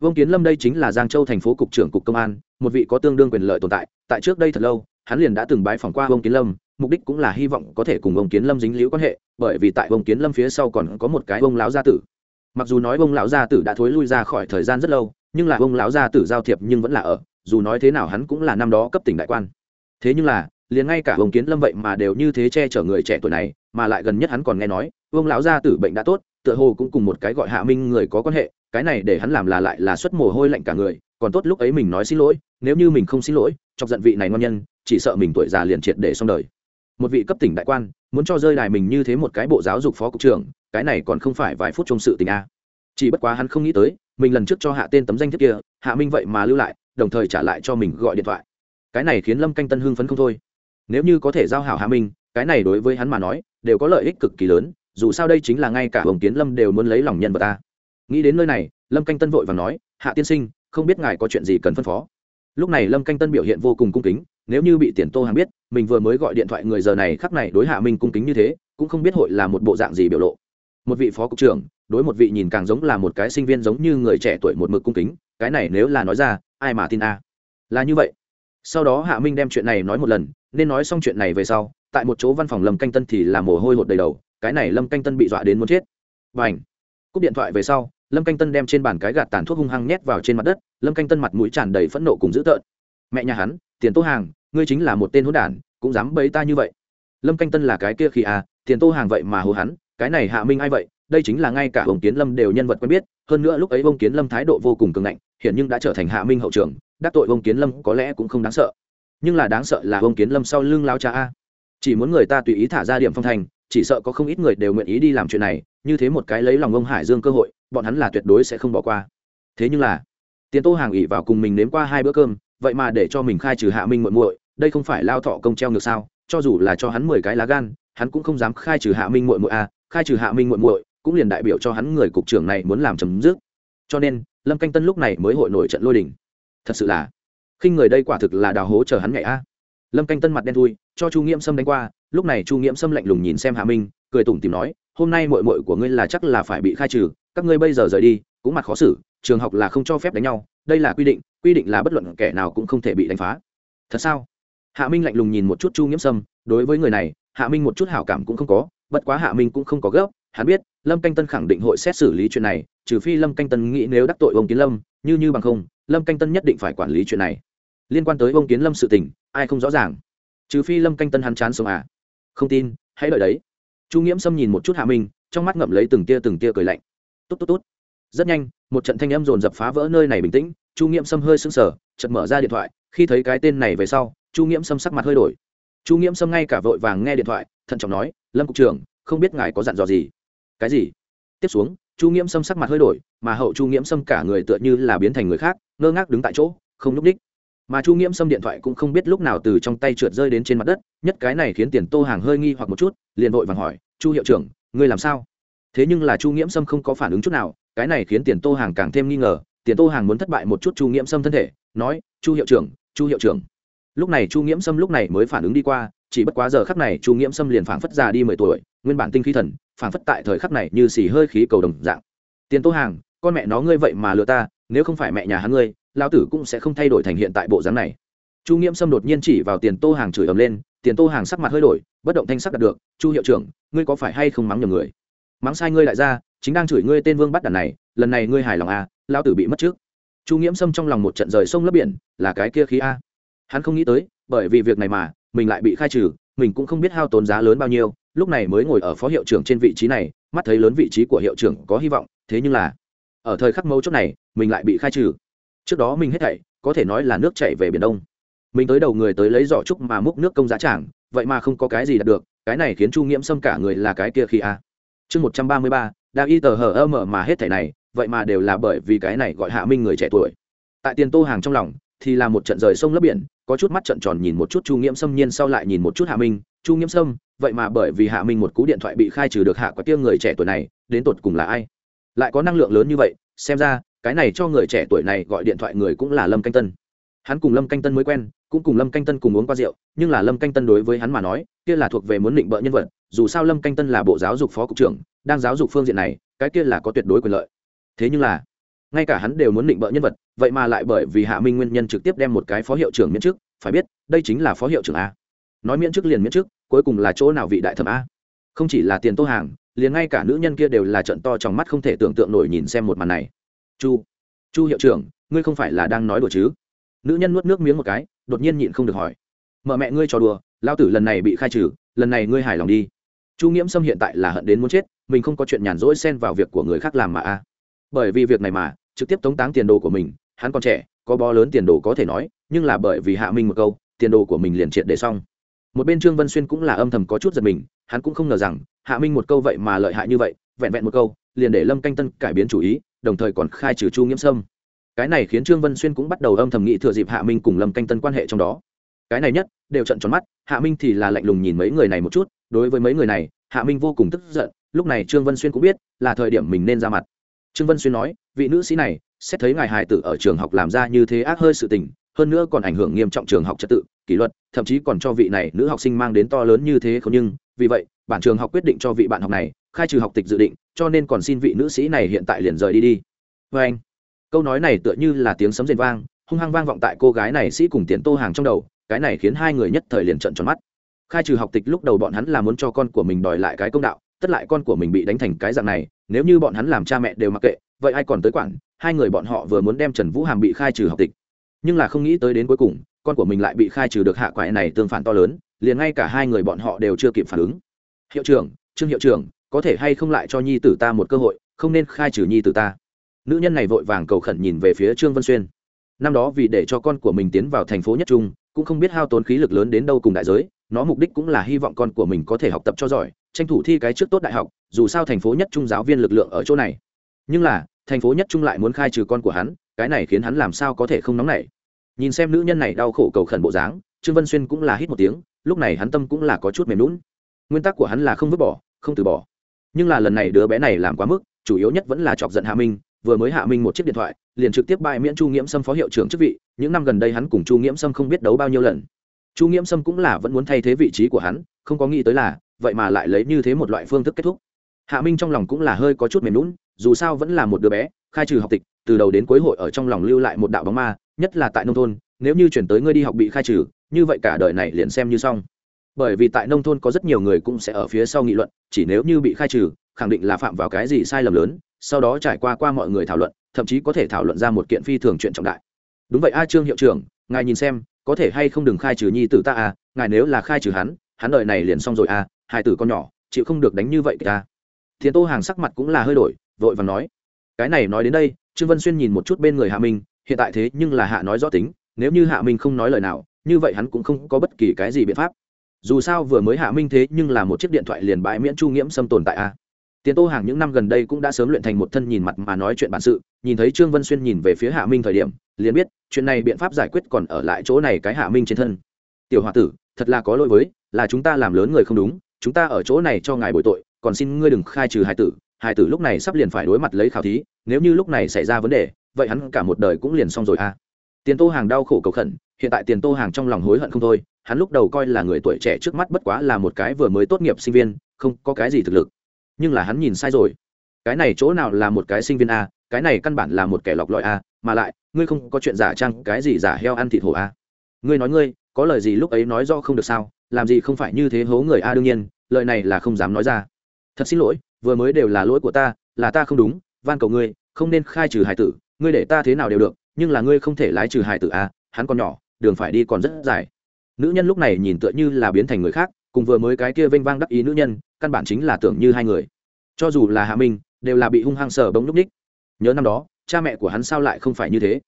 S1: Vương kiến lâm đây chính là giang châu thành phố cục trưởng cục công an, một vị có tương đương quyền lợi tồn tại. Tại trước đây thật lâu, hắn liền đã từng bái phỏng qua vương kiến lâm, mục đích cũng là hy vọng có thể cùng vương kiến lâm dính liễu quan hệ, bởi vì tại vương kiến lâm phía sau còn có một cái vương lão gia tử. Mặc dù nói vương lão gia tử đã thối lui ra khỏi thời gian rất lâu, nhưng là vương lão gia tử giao thiệp nhưng vẫn là ở, dù nói thế nào hắn cũng là năm đó cấp tỉnh đại quan. Thế nhưng là, liền ngay cả vương kiến lâm vậy mà đều như thế che chở người trẻ tuổi này, mà lại gần nhất hắn còn nghe nói, vương lão gia tử bệnh đã tốt tựa hồ cũng cùng một cái gọi hạ minh người có quan hệ, cái này để hắn làm là lại là xuất mồ hôi lạnh cả người, còn tốt lúc ấy mình nói xin lỗi, nếu như mình không xin lỗi, chọc giận vị này ngon nhân, chỉ sợ mình tuổi già liền triệt để xong đời. Một vị cấp tỉnh đại quan, muốn cho rơi đài mình như thế một cái bộ giáo dục phó cục trưởng, cái này còn không phải vài phút trong sự tình a. Chỉ bất quá hắn không nghĩ tới, mình lần trước cho hạ tên tấm danh thiếp kia, hạ minh vậy mà lưu lại, đồng thời trả lại cho mình gọi điện thoại. Cái này khiến lâm canh tân hưng phấn không thôi. Nếu như có thể giao hảo hạ minh, cái này đối với hắn mà nói, đều có lợi ích cực kỳ lớn dù sao đây chính là ngay cả hồng kiến lâm đều muốn lấy lòng nhân vật ta. Nghĩ đến nơi này, lâm canh tân vội và nói, hạ tiên sinh, không biết ngài có chuyện gì cần phân phó? Lúc này lâm canh tân biểu hiện vô cùng cung kính, nếu như bị tiền tô hàng biết, mình vừa mới gọi điện thoại người giờ này khắc này đối hạ minh cung kính như thế, cũng không biết hội là một bộ dạng gì biểu lộ. Một vị phó cục trưởng, đối một vị nhìn càng giống là một cái sinh viên giống như người trẻ tuổi một mực cung kính, cái này nếu là nói ra, ai mà tin a? Là như vậy. Sau đó hạ minh đem chuyện này nói một lần, nên nói xong chuyện này về sau, tại một chỗ văn phòng lâm canh tân thì là mồ hôi hột đầy đầu cái này lâm canh tân bị dọa đến muốn chết. Và ảnh cúp điện thoại về sau lâm canh tân đem trên bàn cái gạt tàn thuốc hung hăng nhét vào trên mặt đất lâm canh tân mặt mũi tràn đầy phẫn nộ cùng dữ tợn. Mẹ nhà hắn tiền tô hàng ngươi chính là một tên hỗn đản cũng dám bấy ta như vậy. Lâm canh tân là cái kia khi à tiền tô hàng vậy mà hồ hắn cái này hạ minh ai vậy? Đây chính là ngay cả ông kiến lâm đều nhân vật quen biết hơn nữa lúc ấy ông kiến lâm thái độ vô cùng cường ngạnh hiện nhưng đã trở thành hạ minh hậu trưởng, đắc tội ông kiến lâm có lẽ cũng không đáng sợ. Nhưng là đáng sợ là ông kiến lâm sau lưng lao cha a. Chỉ muốn người ta tùy ý thả ra điểm phong thành chỉ sợ có không ít người đều nguyện ý đi làm chuyện này, như thế một cái lấy lòng ông hải dương cơ hội, bọn hắn là tuyệt đối sẽ không bỏ qua. Thế nhưng là, tiền tô hàng ỉ vào cùng mình nếm qua hai bữa cơm, vậy mà để cho mình khai trừ hạ minh muội muội, đây không phải lao thọ công treo ngược sao, cho dù là cho hắn mười cái lá gan, hắn cũng không dám khai trừ hạ minh muội muội a khai trừ hạ minh muội muội cũng liền đại biểu cho hắn người cục trưởng này muốn làm chấm dứt. Cho nên, lâm canh tân lúc này mới hội nổi trận lôi đình. Thật sự là, khinh người đây quả thực là đào hố chờ hắn ngày a lâm canh tân mặt đen thui, cho chu nghiễm sâm đánh qua, lúc này chu nghiễm sâm lạnh lùng nhìn xem hạ minh, cười tủm tìm nói, hôm nay mội mội của ngươi là chắc là phải bị khai trừ, các ngươi bây giờ rời đi, cũng mặt khó xử, trường học là không cho phép đánh nhau, đây là quy định quy định là bất luận kẻ nào cũng không thể bị đánh phá. Thật sao? Hạ minh lạnh lùng nhìn một chút chu nghiễm sâm, đối với người này, hạ minh một chút hảo cảm cũng không có, bất quá hạ minh cũng không có gấp, hắn biết, lâm canh tân khẳng định hội xét xử lý chuyện này, trừ phi lâm canh tân nghĩ nếu đắc tội ông kiến lâm, như như bằng không, lâm canh tân nhất định phải quản lý chuyện này. Liên quan tới ông kiến lâm sự tình ai không rõ ràng. Trừ phi lâm canh tân hắn chán sống à? Không tin, hãy đợi đấy. Chu nghiễm sâm nhìn một chút hạ minh, trong mắt ngậm lấy từng tia từng tia cười lạnh. Tốt tốt tốt. Rất nhanh, một trận thanh âm dồn dập phá vỡ nơi này bình tĩnh, chu nghiễm sâm hơi sững sờ, chợt mở ra điện thoại, khi thấy cái tên này về sau, chu nghiễm sâm sắc mặt hơi đổi. Chu nghiễm sâm ngay cả vội vàng nghe điện thoại, thận trọng nói, lâm cục trưởng, không biết ngài có dặn dò gì? Cái gì? Tiếp xuống, chu nghiễm sâm sắc mặt hơi đổi, mà hậu chu nghiễm sâm cả người tựa như là biến thành người khác, ngơ ngác đứng tại chỗ, không n ú c đích mà chu nghiễm sâm điện thoại cũng không biết lúc nào từ trong tay trượt rơi đến trên mặt đất, nhất cái này khiến tiền tô hàng hơi nghi hoặc một chút, liền vội vàng hỏi, chu hiệu trưởng, ngươi làm sao? Thế nhưng là chu nghiễm sâm không có phản ứng chút nào, cái này khiến tiền tô hàng càng thêm nghi ngờ, tiền tô hàng muốn thất bại một chút chu nghiễm sâm thân thể, nói, chu hiệu trưởng, chu hiệu trưởng. Lúc này chu nghiễm sâm lúc này mới phản ứng đi qua, chỉ bất quá giờ khắc này chu nghiễm sâm liền phảng phất già đi mười tuổi, nguyên bản tinh khí thần, phảng phất tại thời khắc này như xì hơi khí cầu đồng dạng. Tiền tô hàng, con mẹ nó ngươi vậy mà lừa ta, nếu không phải mẹ nhà hắn ngươi lao tử cũng sẽ không thay đổi thành hiện tại bộ dáng này. Chu nghiễm sâm đột nhiên chỉ vào tiền tô hàng chửi ầm lên, tiền tô hàng sắc mặt hơi đổi, bất động thanh sắc đạt được, chu hiệu trưởng, ngươi có phải hay không mắng nhầm người? Mắng sai ngươi lại ra chính đang chửi ngươi tên vương bắt đàn này, lần này ngươi hài lòng à lao tử bị mất trước. Chu nghiễm sâm trong lòng một trận rời sông lấp biển, là cái kia khí a. Hắn không nghĩ tới, bởi vì việc này mà, mình lại bị khai trừ, mình cũng không biết hao tốn giá lớn bao nhiêu, lúc này mới ngồi ở phó hiệu trưởng trên vị trí này, mắt thấy lớn vị trí của hiệu trưởng có hy vọng, thế nhưng là, ở thời khắc mấu chốt này, mình lại bị khai trừ trước đó mình hết thảy, có thể nói là nước chảy về biển đông. Mình tới đầu người tới lấy giỏ trúc mà múc nước công giá trảng vậy mà không có cái gì đạt được, cái này khiến chu nghiễm xâm cả người là cái kia khi a. Chương một trăm ba mươi ba đa y tờ hờ ơ mở mà hết thảy này, vậy mà đều là bởi vì cái này gọi hạ minh người trẻ tuổi. Tại tiền tô hàng trong lòng, thì là một trận rời sông lấp biển, có chút mắt trận tròn nhìn một chút chu nghiễm xâm nhiên sau lại nhìn một chút hạ minh. Chu nghiễm sâm, vậy mà bởi vì hạ minh một cú điện thoại bị khai trừ được hạ quả tiêu người trẻ tuổi này, đến tột cùng là ai? Lại có năng lượng lớn như vậy, xem ra cái này cho người trẻ tuổi này gọi điện thoại người cũng là lâm canh tân. Hắn cùng lâm canh tân mới quen, cũng cùng lâm canh tân cùng uống qua rượu, nhưng là lâm canh tân đối với hắn mà nói, kia là thuộc về muốn định bợ nhân vật, dù sao lâm canh tân là bộ giáo dục phó cục trưởng, đang giáo dục phương diện này, cái kia là có tuyệt đối quyền lợi. Thế nhưng là, ngay cả hắn đều muốn định bợ nhân vật, vậy mà lại bởi vì hạ minh nguyên nhân trực tiếp đem một cái phó hiệu trưởng miễn chức phải biết, đây chính là phó hiệu trưởng a. Nói miễn chức liền miễn chức cuối cùng là chỗ nào vị đại thẩm a? Không chỉ là tiền tô hàng, liền ngay cả nữ nhân kia đều là trận to trong mắt không thể tưởng tượng nổi nhìn xem một màn này chu. Chu hiệu trưởng, ngươi không phải là đang nói đùa chứ? Nữ nhân nuốt nước miếng một cái, đột nhiên nhịn không được hỏi. Mợ mẹ ngươi trò đùa, lao tử lần này bị khai trừ, lần này ngươi hài lòng đi. Chu nghiễm sâm hiện tại là hận đến muốn chết, mình không có chuyện nhàn rỗi xen vào việc của người khác làm mà a. Bởi vì việc này mà, trực tiếp tống táng tiền đồ của mình, hắn còn trẻ, có bó lớn tiền đồ có thể nói, nhưng là bởi vì hạ minh một câu, tiền đồ của mình liền triệt để xong. Một bên trương vân xuyên cũng là âm thầm có chút giật mình, hắn cũng không ngờ rằng, hạ minh một câu vậy mà lợi hại như vậy, vẹn vẹn một câu, liền để lâm canh tân cải biến chủ ý đồng thời còn khai trừ chu nghiễm sâm. Cái này khiến trương vân xuyên cũng bắt đầu âm thầm nghĩ thừa dịp hạ minh cùng lâm canh tân quan hệ trong đó. Cái này nhất, đều trận tròn mắt, hạ minh thì là lạnh lùng nhìn mấy người này một chút, đối với mấy người này, hạ minh vô cùng tức giận, lúc này trương vân xuyên cũng biết là thời điểm mình nên ra mặt. Trương vân xuyên nói, vị nữ sĩ này, xét thấy ngài hài tử ở trường học làm ra như thế ác hơi sự tình, hơn nữa còn ảnh hưởng nghiêm trọng trường học trật tự, kỷ luật, thậm chí còn cho vị này nữ học sinh mang đến to lớn như thế không nhưng, vì vậy bản trường học quyết định cho vị bạn học này, khai trừ học tịch dự định, cho nên còn xin vị nữ sĩ này hiện tại liền rời đi đi. Vê anh, câu nói này tựa như là tiếng sấm rền vang, hung hăng vang vọng tại cô gái này sĩ cùng tiến tô hàng trong đầu, cái này khiến hai người nhất thời liền trận tròn mắt. Khai trừ học tịch lúc đầu bọn hắn là muốn cho con của mình đòi lại cái công đạo, tất lại con của mình bị đánh thành cái dạng này, nếu như bọn hắn làm cha mẹ đều mặc kệ, vậy ai còn tới quản? Hai người bọn họ vừa muốn đem trần vũ hàm bị khai trừ học tịch. Nhưng là không nghĩ tới đến cuối cùng, con của mình lại bị khai trừ được hạ quại này tương phản to lớn, liền ngay cả hai người bọn họ đều chưa kịp phản ứng hiệu trưởng, trương hiệu trưởng, có thể hay không lại cho nhi tử ta một cơ hội, không nên khai trừ nhi tử ta. Nữ nhân này vội vàng cầu khẩn nhìn về phía trương vân xuyên. Năm đó vì để cho con của mình tiến vào thành phố nhất trung, cũng không biết hao tốn khí lực lớn đến đâu cùng đại giới, nó mục đích cũng là hy vọng con của mình có thể học tập cho giỏi, tranh thủ thi cái trước tốt đại học, dù sao thành phố nhất trung giáo viên lực lượng ở chỗ này. Nhưng là, thành phố nhất trung lại muốn khai trừ con của hắn, cái này khiến hắn làm sao có thể không nóng nảy. Nhìn xem nữ nhân này đau khổ cầu khẩn bộ dáng, trương vân xuyên cũng là hít một tiếng, lúc này hắn tâm cũng là có chút mềm lún nguyên tắc của hắn là không vứt bỏ, không từ bỏ. Nhưng là lần này đứa bé này làm quá mức, chủ yếu nhất vẫn là chọc giận hạ minh, vừa mới hạ minh một chiếc điện thoại, liền trực tiếp bại miễn chu nghiễm sâm phó hiệu trưởng chức vị, những năm gần đây hắn cùng chu nghiễm sâm không biết đấu bao nhiêu lần. Chu nghiễm sâm cũng là vẫn muốn thay thế vị trí của hắn, không có nghĩ tới là, vậy mà lại lấy như thế một loại phương thức kết thúc. Hạ minh trong lòng cũng là hơi có chút mềm lún dù sao vẫn là một đứa bé, khai trừ học tịch, từ đầu đến cuối hội ở trong lòng lưu lại một đạo bóng ma, nhất là tại nông thôn, nếu như chuyển tới ngươi đi học bị khai trừ, như vậy cả đời này liền xem như xong bởi vì tại nông thôn có rất nhiều người cũng sẽ ở phía sau nghị luận, chỉ nếu như bị khai trừ, khẳng định là phạm vào cái gì sai lầm lớn, sau đó trải qua qua mọi người thảo luận, thậm chí có thể thảo luận ra một kiện phi thường chuyện trọng đại. Đúng vậy a trương hiệu trưởng, ngài nhìn xem, có thể hay không đừng khai trừ nhi tử ta à ngài nếu là khai trừ hắn hắn đợi này liền xong rồi à hai tử con nhỏ, chịu không được đánh như vậy ta thiền tô hàng sắc mặt cũng là hơi đổi, vội và nói, cái này nói đến đây, trương vân xuyên nhìn một chút bên người hạ minh, hiện tại thế nhưng là hạ nói rõ tính, nếu như hạ minh không nói lời nào, như vậy hắn cũng không có bất kỳ cái gì biện pháp dù sao vừa mới hạ minh thế nhưng là một chiếc điện thoại liền bãi miễn chu nghiễm xâm tồn tại a. Tiền tô hàng những năm gần đây cũng đã sớm luyện thành một thân nhìn mặt mà nói chuyện bản sự, nhìn thấy trương vân xuyên nhìn về phía hạ minh thời điểm, liền biết, chuyện này biện pháp giải quyết còn ở lại chỗ này cái hạ minh trên thân. Tiểu h o a tử, thật là có lỗi với, là chúng ta làm lớn người không đúng, chúng ta ở chỗ này cho ngài bồi tội, còn xin ngươi đừng khai trừ Hải tử Hải tử lúc này sắp liền phải đối mặt lấy khảo thí, nếu như lúc này xảy ra vấn đề, vậy hắn cả một đời cũng liền xong rồi a. Tiền tô hàng đau khổ cầu khẩn, hiện tại tiền tô hàng trong lòng hối hận không thôi hắn lúc đầu coi là người tuổi trẻ trước mắt bất quá là một cái vừa mới tốt nghiệp sinh viên, không có cái gì thực lực. Nhưng là hắn nhìn sai rồi. Cái này chỗ nào là một cái sinh viên a, cái này căn bản là một kẻ lọc lọi a, mà lại, ngươi không có chuyện giả trăng cái gì giả heo ăn thịt hổ a. Ngươi nói ngươi, có lời gì lúc ấy nói do không được sao, làm gì không phải như thế hố người a đương nhiên, lời này là không dám nói ra. Thật xin lỗi, vừa mới đều là lỗi của ta, là ta không đúng, van cầu ngươi, không nên khai trừ hải tử, ngươi để ta thế nào đều được, nhưng là ngươi không thể lái trừ hải tử a, hắn còn nhỏ, đường phải đi còn rất dài nữ nhân lúc này nhìn tựa như là biến thành người khác, cùng vừa mới cái kia vênh vang đắc ý nữ nhân, căn bản chính là tưởng như hai người. Cho dù là hạ minh, đều là bị hung hăng sờ bóng núp ních. Nhớ năm đó, cha mẹ của hắn sao lại không phải như thế?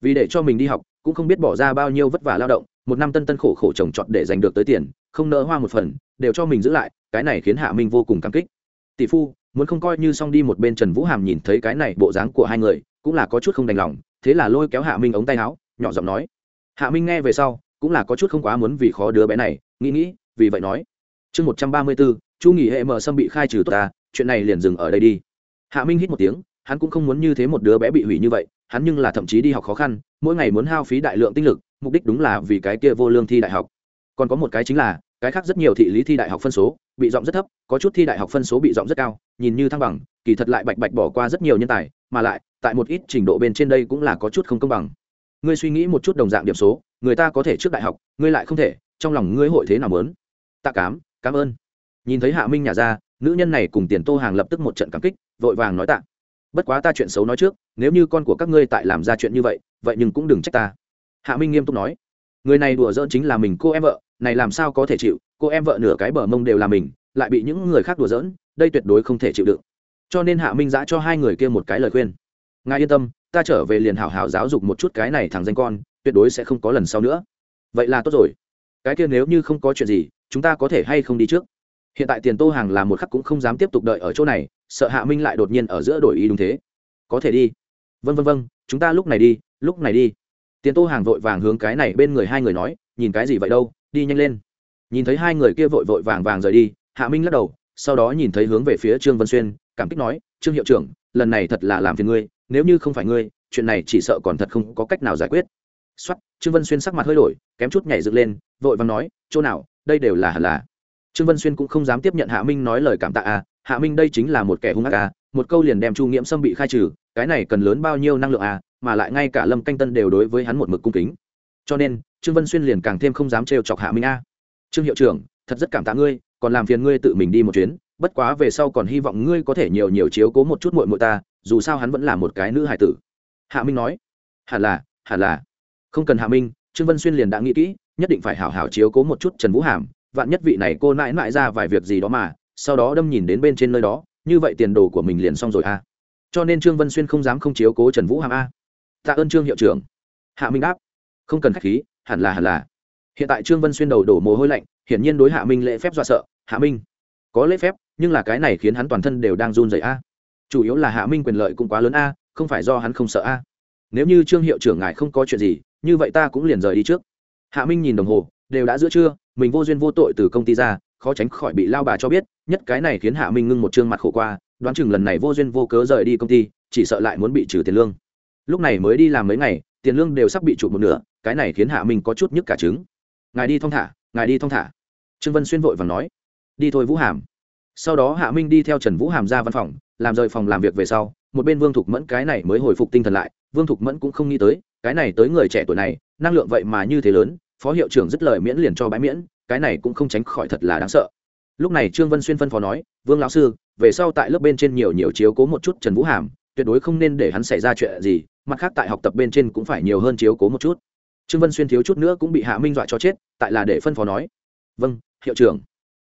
S1: Vì để cho mình đi học, cũng không biết bỏ ra bao nhiêu vất vả lao động, một năm tân tân khổ khổ trồng trọt để giành được tới tiền, không nỡ hoa một phần, đều cho mình giữ lại, cái này khiến hạ minh vô cùng cảm kích. Tỷ phu, muốn không coi như xong đi một bên trần vũ hàm nhìn thấy cái này bộ dáng của hai người, cũng là có chút không đành lòng, thế là lôi kéo hạ minh ống tay áo, nhỏ giọng nói. Hạ minh nghe về sau cũng là có chút không quá muốn vì khó đứa bé này, nghĩ nghĩ, vì vậy nói. Chương một trăm ba mươi bốn chu nghỉ hệ mở sâm bị khai trừ tốt ta, chuyện này liền dừng ở đây đi. Hạ minh hít một tiếng, hắn cũng không muốn như thế một đứa bé bị hủy như vậy, hắn nhưng là thậm chí đi học khó khăn, mỗi ngày muốn hao phí đại lượng tinh lực, mục đích đúng là vì cái kia vô lương thi đại học. Còn có một cái chính là, cái khác rất nhiều thị lý thi đại học phân số, bị giọng rất thấp, có chút thi đại học phân số bị giọng rất cao, nhìn như thăng bằng, kỳ thật lại bạch bạch bỏ qua rất nhiều nhân tài, mà lại, tại một ít trình độ bên trên đây cũng là có chút không công bằng. Ngươi suy nghĩ một chút đồng dạng điểm số người ta có thể trước đại học, ngươi lại không thể, trong lòng ngươi hội thế nào mớn? Tạ cám, cảm ơn. Nhìn thấy hạ minh nhà ra, nữ nhân này cùng tiền tô hàng lập tức một trận cảm kích, vội vàng nói tạ. Bất quá ta chuyện xấu nói trước, nếu như con của các ngươi tại làm ra chuyện như vậy vậy nhưng cũng đừng trách ta. Hạ minh nghiêm túc nói. Người này đùa giỡn chính là mình, cô em vợ, này làm sao có thể chịu, cô em vợ nửa cái bờ mông đều là mình, lại bị những người khác đùa giỡn, đây tuyệt đối không thể chịu đựng. Cho nên hạ minh giã cho hai người kia một cái lời khuyên. Ngài yên tâm, ta trở về liền hảo hảo giáo dục một chút cái này thằng danh con tuyệt đối sẽ không có lần sau nữa. Vậy là tốt rồi. Cái kia nếu như không có chuyện gì, chúng ta có thể hay không đi trước? Hiện tại tiền tô hàng là một khắc cũng không dám tiếp tục đợi ở chỗ này, sợ hạ minh lại đột nhiên ở giữa đổi ý đúng thế. Có thể đi. Vân vân vân chúng ta lúc này đi, lúc này đi. Tiền tô hàng vội vàng hướng cái này bên người hai người nói, nhìn cái gì vậy đâu, đi nhanh lên. Nhìn thấy hai người kia vội vội vàng vàng rời đi, hạ minh lắc đầu, sau đó nhìn thấy hướng về phía trương vân xuyên, cảm kích nói, trương hiệu trưởng, lần này thật là làm phiền ngươi, nếu như không phải ngươi, chuyện này chỉ sợ còn thật không có cách nào giải quyết. Soát, trương vân xuyên sắc mặt hơi đổi kém chút nhảy dựng lên vội vàng nói chỗ nào đây đều là hẳn là. Trương vân xuyên cũng không dám tiếp nhận hạ minh nói lời cảm tạ à hạ minh đây chính là một kẻ hung ác à một câu liền đem chu nghiễm sâm bị khai trừ cái này cần lớn bao nhiêu năng lượng à mà lại ngay cả lâm canh tân đều đối với hắn một mực cung kính. Cho nên trương vân xuyên liền càng thêm không dám trêu chọc hạ minh a à. trương hiệu trưởng thật rất cảm tạ ngươi còn làm phiền ngươi tự mình đi một chuyến bất quá về sau còn hy vọng ngươi có thể nhiều nhiều chiếu cố một chút muội muội ta dù sao hắn vẫn là một cái nữ hài tử. Hạ minh nói hẳn là hẳn là không cần hạ minh, trương vân xuyên liền đã nghĩ kỹ, nhất định phải hảo hảo chiếu cố một chút trần vũ hàm, vạn nhất vị này cô nãi nãi ra vài việc gì đó mà, sau đó đâm nhìn đến bên trên nơi đó, như vậy tiền đồ của mình liền xong rồi a cho nên trương vân xuyên không dám không chiếu cố trần vũ hàm a. Tạ ơn trương hiệu trưởng. Hạ minh đáp. Không cần k h á c h khí, hẳn là hẳn là. Hiện tại trương vân xuyên đầu đổ mồ hôi lạnh, hiển nhiên đối hạ minh lễ phép dọa sợ. Hạ minh, có lễ phép, nhưng là cái này khiến hắn toàn thân đều đang run dậy a. Chủ yếu là hạ minh quyền lợi cũng quá lớn a, không phải do hắn không sợ a nếu như trương hiệu trưởng ngài không có chuyện gì, như vậy ta cũng liền rời đi trước. Hạ minh nhìn đồng hồ, đều đã giữa trưa, mình vô duyên vô tội từ công ty ra, khó tránh khỏi bị lao bà cho biết, nhất cái này khiến hạ minh ngưng một trương mặt khổ qua, đoán chừng lần này vô duyên vô cớ rời đi công ty, chỉ sợ lại muốn bị trừ tiền lương. Lúc này mới đi làm mấy ngày, tiền lương đều sắp bị trụ một nửa, cái này khiến hạ minh có chút nhức cả trứng. Ngài đi thong thả, ngài đi thong thả. Trương vân xuyên vội và nói. Đi thôi vũ hàm. Sau đó hạ minh đi theo trần vũ hàm ra văn phòng, làm rời phòng làm việc về sau một bên vương thục mẫn cái này mới hồi phục tinh thần lại, vương thục mẫn cũng không nghĩ tới, cái này tới người trẻ tuổi này, năng lượng vậy mà như thế lớn, phó hiệu trưởng dứt lời miễn liền cho bãi miễn, cái này cũng không tránh khỏi thật là đáng sợ. Lúc này trương vân xuyên phân phó nói, vương lão sư, về sau tại lớp bên trên nhiều nhiều chiếu cố một chút trần vũ hàm, tuyệt đối không nên để hắn xảy ra chuyện gì, mặt khác tại học tập bên trên cũng phải nhiều hơn chiếu cố một chút. Trương vân xuyên thiếu chút nữa cũng bị hạ minh dọa cho chết, tại là để phân phó nói vâng hiệu trưởng.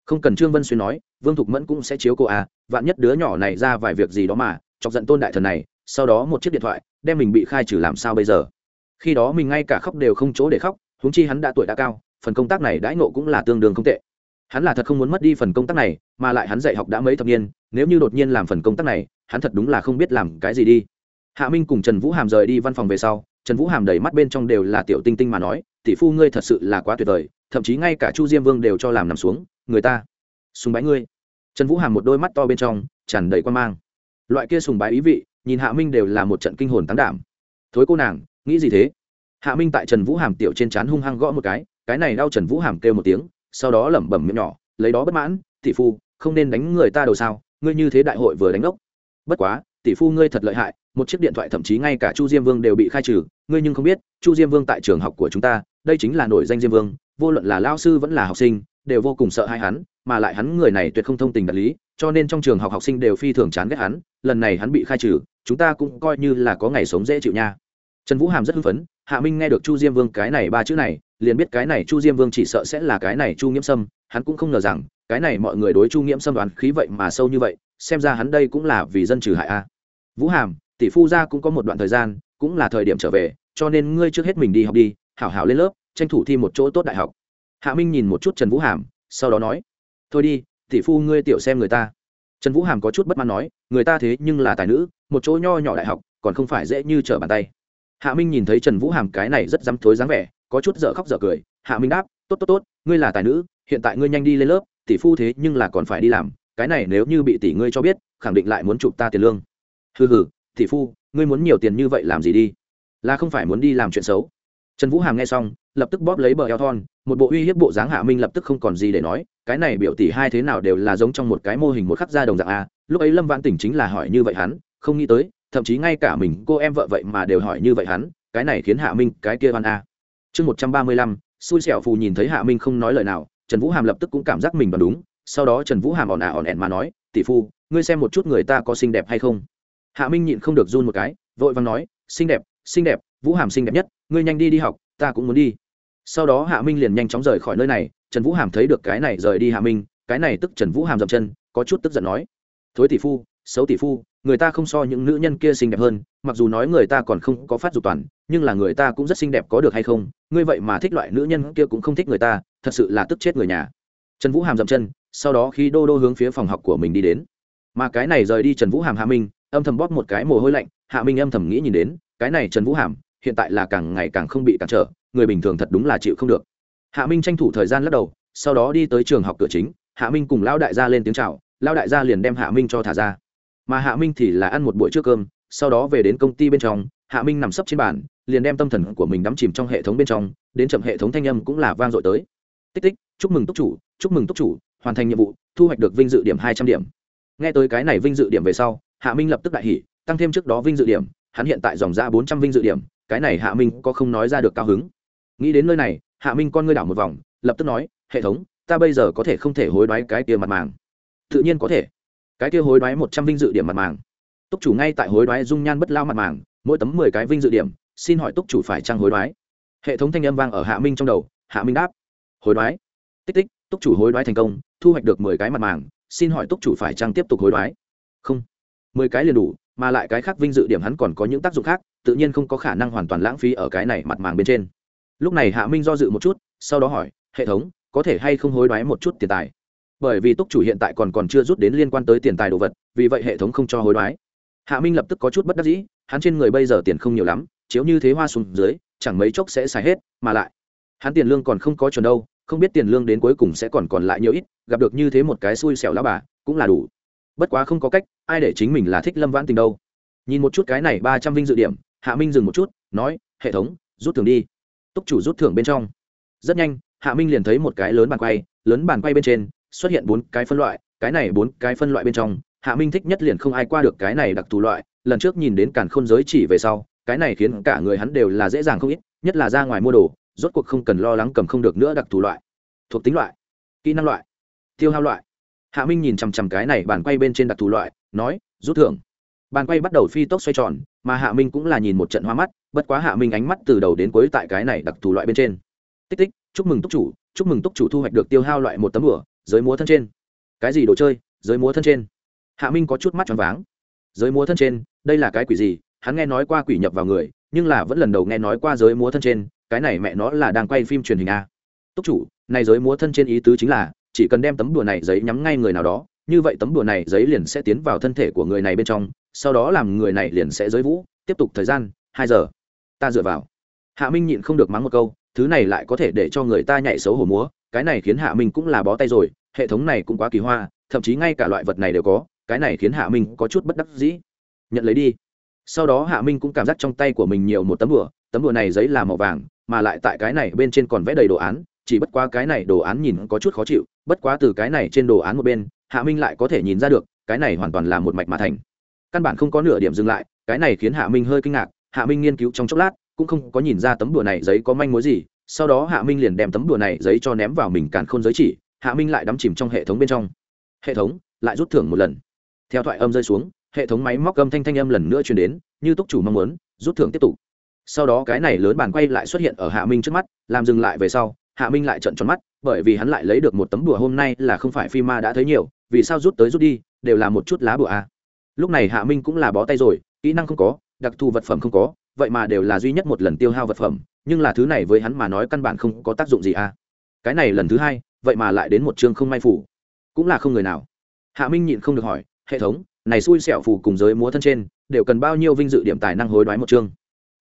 S1: Không cần trương vân xuyên nói, vương thục mẫn cũng sẽ chiếu cô à vạn nhất đứa nhỏ này ra vài việc gì đó mà chọc giận tôn đại thần này, sau đó một chiếc điện thoại, đem mình bị khai trừ làm sao bây giờ? Khi đó mình ngay cả khóc đều không chỗ để khóc, huống chi hắn đã tuổi đã cao, phần công tác này đãi ngộ cũng là tương đương không tệ. Hắn là thật không muốn mất đi phần công tác này, mà lại hắn dạy học đã mấy thập niên, nếu như đột nhiên làm phần công tác này, hắn thật đúng là không biết làm cái gì đi. Hạ minh cùng trần vũ hàm rời đi văn phòng về sau, trần vũ hàm đầy mắt bên trong đều là tiểu tinh tinh mà nói, tỷ phu ngươi thật sự là quá tuyệt vời, thậm chí ngay cả chu diêm vương đều cho làm nằm xuống, người ta, sùng bái ngươi. Trần vũ hàm một đôi mắt to bên trong tràn đầy quan mang loại kia sùng bái ý vị, nhìn hạ minh đều là một trận kinh hồn tán đảm. Thối cô nàng, nghĩ gì thế? Hạ minh tại trần vũ hàm tiểu trên trán hung hăng gõ một cái cái này đau trần vũ hàm kêu một tiếng, sau đó lẩm bẩm miệng nhỏ, lấy đó bất mãn, tỷ phu, không nên đánh người ta đầu sao, ngươi như thế đại hội vừa đánh ốc. Bất quá, tỷ phu ngươi thật lợi hại, một chiếc điện thoại thậm chí ngay cả chu diêm vương đều bị khai trừ, ngươi nhưng không biết, chu diêm vương tại trường học của chúng ta, đây chính là nổi danh diêm vương, vô luận là lao sư vẫn là học sinh, đều vô cùng sợ hai hắn, mà lại hắn người này tuyệt không thông tình đạt lý cho nên trong trường học học sinh đều phi thường chán ghét hắn, lần này hắn bị khai trừ, chúng ta cũng coi như là có ngày sống dễ chịu nha. Trần vũ hàm rất hưng phấn, hạ minh nghe được chu diêm vương cái này ba chữ này, liền biết cái này chu diêm vương chỉ sợ sẽ là cái này chu nghiễm sâm, hắn cũng không ngờ rằng, cái này mọi người đối chu nghiễm sâm đoán khí vậy mà sâu như vậy, xem ra hắn đây cũng là vì dân trừ hại a. Vũ hàm, tỷ phu gia cũng có một đoạn thời gian, cũng là thời điểm trở về, cho nên ngươi trước hết mình đi học đi, hảo hảo lên lớp, tranh thủ thi một chỗ tốt đại học. Hạ minh nhìn một chút trần vũ hàm, sau đó nói, thôi đi tỷ phu ngươi tiểu xem người ta. Trần vũ hàm có chút bất mãn nói, người ta thế nhưng là tài nữ, một chỗ nho nhỏ đại học, còn không phải dễ như trở bàn tay. Hạ minh nhìn thấy trần vũ hàm cái này rất dám thối dáng vẻ, có chút dở khóc dở cười. Hạ minh đáp, tốt tốt tốt, ngươi là tài nữ, hiện tại ngươi nhanh đi lên lớp, tỷ phu thế nhưng là còn phải đi làm, cái này nếu như bị tỷ ngươi cho biết, khẳng định lại muốn chụp ta tiền lương. Hừ hừ, tỷ phu, ngươi muốn nhiều tiền như vậy làm gì đi? Là không phải muốn đi làm chuyện xấu. Trần vũ hàm nghe xong lập tức bóp lấy bờ eo thon, một bộ uy hiếp bộ dáng hạ minh lập tức không còn gì để nói, cái này biểu tỷ hai thế nào đều là giống trong một cái mô hình một khắc ra đồng dạng a, lúc ấy lâm vãn tỉnh chính là hỏi như vậy hắn, không nghĩ tới, thậm chí ngay cả mình, cô em vợ vậy mà đều hỏi như vậy hắn, cái này khiến hạ minh, cái kia văn a. Chương một trăm ba mươi lăm, xui xẻo phù nhìn thấy hạ minh không nói lời nào, trần vũ hàm lập tức cũng cảm giác mình đoán đúng, sau đó trần vũ hàm ỏn ả à ỏn ẹn mà nói, tỷ phu, ngươi xem một chút người ta có xinh đẹp hay không? Hạ minh nhịn không được run một cái, vội vàng nói, xinh đẹp xinh đẹp, vũ hàm xinh đẹp nhất, ngươi nhanh đi đi học ta cũng muốn đi. Sau đó hạ minh liền nhanh chóng rời khỏi nơi này, trần vũ hàm thấy được cái này rời đi hạ minh, cái này tức trần vũ hàm dậm chân, có chút tức giận nói, thối tỷ phu, xấu tỷ phu, người ta không so những nữ nhân kia xinh đẹp hơn, mặc dù nói người ta còn không có phát dục toàn, nhưng là người ta cũng rất xinh đẹp có được hay không? Ngươi vậy mà thích loại nữ nhân kia cũng không thích người ta, thật sự là tức chết người nhà. Trần vũ hàm dậm chân, sau đó khi đô đô hướng phía phòng học của mình đi đến. Mà cái này rời đi trần vũ hàm hạ minh, âm thầm bóp một cái mồ hôi lạnh, hạ minh âm thầm nghĩ nhìn đến, cái này trần vũ hàm hiện tại là càng ngày càng không bị cản trở, người bình thường thật đúng là chịu không được. Hạ minh tranh thủ thời gian lắc đầu, sau đó đi tới trường học cửa chính, hạ minh cùng lão đại gia lên tiếng chào, lão đại gia liền đem hạ minh cho thả ra. Mà hạ minh thì là ăn một buổi trước cơm, sau đó về đến công ty bên trong, hạ minh nằm sấp trên bàn, liền đem tâm thần của mình đắm chìm trong hệ thống bên trong, đến chậm hệ thống thanh âm cũng là vang dội tới. Tích tích, chúc mừng túc chủ, chúc mừng túc chủ, hoàn thành nhiệm vụ, thu hoạch được vinh dự điểm hai trăm điểm. Nghe tới cái này vinh dự điểm về sau, hạ minh lập tức đại hỉ, tăng thêm trước đó vinh dự điểm, hắn hiện tại dòng ra bốn trăm vinh dự điểm cái này hạ minh có không nói ra được cao hứng. Nghĩ đến nơi này, hạ minh con ngươi đảo một vòng, lập tức nói, hệ thống, ta bây giờ có thể không thể hối đoái cái kia mặt màng. Tự nhiên có thể. Cái kia hối đoái một trăm vinh dự điểm mặt màng. Túc chủ ngay tại hối đoái dung nhan bất lao mặt màng, mỗi tấm mười cái vinh dự điểm, xin hỏi túc chủ phải trăng hối đoái? Hệ thống thanh âm vang ở hạ minh trong đầu, hạ minh đáp, hối đoái. Tích tích, túc chủ hối đoái thành công, thu hoạch được mười cái mặt màng, xin hỏi túc chủ phải trăng tiếp tục hối đoái? Không. Mười cái liền đủ mà lại cái khác vinh dự điểm hắn còn có những tác dụng khác, tự nhiên không có khả năng hoàn toàn lãng phí ở cái này mặt màng bên trên. Lúc này hạ minh do dự một chút, sau đó hỏi, hệ thống, có thể hay không hối đoái một chút tiền tài? Bởi vì túc chủ hiện tại còn còn chưa rút đến liên quan tới tiền tài đồ vật, vì vậy hệ thống không cho hối đoái. Hạ minh lập tức có chút bất đắc dĩ, hắn trên người bây giờ tiền không nhiều lắm, chiếu như thế hoa xuống dưới, chẳng mấy chốc sẽ xài hết, mà lại, hắn tiền lương còn không có chuẩn đâu, không biết tiền lương đến cuối cùng sẽ còn còn lại nhiều ít, gặp được như thế một cái xui xẻo lá bà, cũng là đủ bất quá không có cách, ai để chính mình là thích lâm vãn tình đâu. Nhìn một chút cái này ba trăm vinh dự điểm, hạ minh dừng một chút, nói, hệ thống, rút thưởng đi. Túc chủ rút thưởng bên trong. Rất nhanh, hạ minh liền thấy một cái lớn bàn quay, lớn bàn quay bên trên xuất hiện bốn cái phân loại, cái này bốn cái phân loại bên trong, hạ minh thích nhất liền không ai qua được cái này đặc thù loại, lần trước nhìn đến cản khôn giới chỉ về sau, cái này khiến cả người hắn đều là dễ dàng không ít, nhất là ra ngoài mua đồ, rốt cuộc không cần lo lắng cầm không được nữa đặc thù loại, thuộc tính loại, kỹ năng loại, tiêu hao loại hạ minh nhìn chằm chằm cái này bàn quay bên trên đặc thù loại, nói, rút thưởng. Bàn quay bắt đầu phi tốc xoay tròn, mà hạ minh cũng là nhìn một trận hoa mắt, bất quá hạ minh ánh mắt từ đầu đến cuối tại cái này đặc thù loại bên trên. Tích tích, chúc mừng túc chủ, chúc mừng túc chủ thu hoạch được tiêu hao loại một tấm lửa giới múa thân trên. Cái gì đồ chơi? Giới múa thân trên. Hạ minh có chút mắt tròn váng. Giới múa thân trên, đây là cái quỷ gì? Hắn nghe nói qua quỷ nhập vào người, nhưng là vẫn lần đầu nghe nói qua giới múa thân trên, cái này mẹ nó là đang quay phim truyền hình a túc chủ, này giới múa thân trên ý tứ chính là chỉ cần đem tấm đùa này giấy nhắm ngay người nào đó, như vậy tấm đùa này giấy liền sẽ tiến vào thân thể của người này bên trong, sau đó làm người này liền sẽ giới vũ, tiếp tục thời gian, hai giờ. Ta dựa vào. Hạ minh nhịn không được mắng một câu, thứ này lại có thể để cho người ta nhảy xấu hổ múa, cái này khiến hạ minh cũng là bó tay rồi, hệ thống này cũng quá kỳ hoa, thậm chí ngay cả loại vật này đều có, cái này khiến hạ minh có chút bất đắc dĩ. Nhận lấy đi. Sau đó hạ minh cũng cảm giác trong tay của mình nhiều một tấm đùa tấm đùa này giấy là màu vàng, mà lại tại cái này bên trên còn vẽ đầy đồ án, chỉ bất quá cái này đồ án nhìn có chút khó chịu bất quá từ cái này trên đồ án một bên, hạ minh lại có thể nhìn ra được, cái này hoàn toàn là một mạch mà thành. Căn bản không có nửa điểm dừng lại, cái này khiến hạ minh hơi kinh ngạc, hạ minh nghiên cứu trong chốc lát, cũng không có nhìn ra tấm đùa này giấy có manh mối gì, sau đó hạ minh liền đem tấm đùa này giấy cho ném vào mình càn khôn giới chỉ, hạ minh lại đắm chìm trong hệ thống bên trong. Hệ thống, lại rút thưởng một lần. Theo thoại âm rơi xuống, hệ thống máy móc âm thanh thanh âm lần nữa chuyển đến, như túc chủ mong muốn, rút thưởng tiếp tục. Sau đó cái này lớn bàn quay lại xuất hiện ở hạ minh trước mắt, làm dừng lại về sau, hạ minh lại trận tròn mắt bởi vì hắn lại lấy được một tấm đùa hôm nay là không phải phi ma đã thấy nhiều, vì sao rút tới rút đi, đều là một chút lá bùa a. À. lúc này hạ minh cũng là bó tay rồi, kỹ năng không có, đặc thù vật phẩm không có, vậy mà đều là duy nhất một lần tiêu hao vật phẩm, nhưng là thứ này với hắn mà nói căn bản không có tác dụng gì à cái này lần thứ hai, vậy mà lại đến một chương không may phủ. Cũng là không người nào. Hạ minh nhịn không được hỏi, hệ thống, này xui xẻo phù cùng giới múa thân trên, đều cần bao nhiêu vinh dự điểm tài năng hối đoái một chương?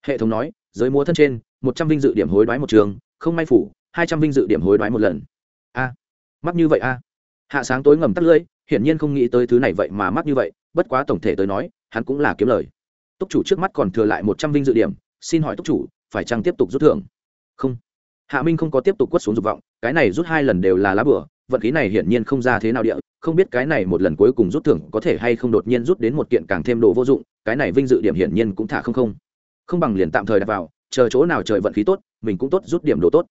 S1: Hệ thống nói, giới múa thân trên, một trăm vinh dự điểm hối đoái một trường không may phủ hai trăm vinh dự điểm hối đoái một lần. A, mắc như vậy a? Hạ sáng tối ngầm tắt lưỡi, hiển nhiên không nghĩ tới thứ này vậy mà mắc như vậy, bất quá tổng thể tới nói, hắn cũng là kiếm lời. Túc chủ trước mắt còn thừa lại một trăm vinh dự điểm, xin hỏi túc chủ, phải chăng tiếp tục rút thưởng? Không. Hạ minh không có tiếp tục quất xuống dục vọng, cái này rút hai lần đều là lá bửa vận khí này hiển nhiên không ra thế nào địa, không biết cái này một lần cuối cùng rút thưởng có thể hay không đột nhiên rút đến một kiện càng thêm đồ vô dụng, cái này vinh dự điểm hiển nhiên cũng thả không không. Không bằng liền tạm thời đặt vào, chờ chỗ nào trời vận khí tốt, mình cũng tốt rút điểm đồ tốt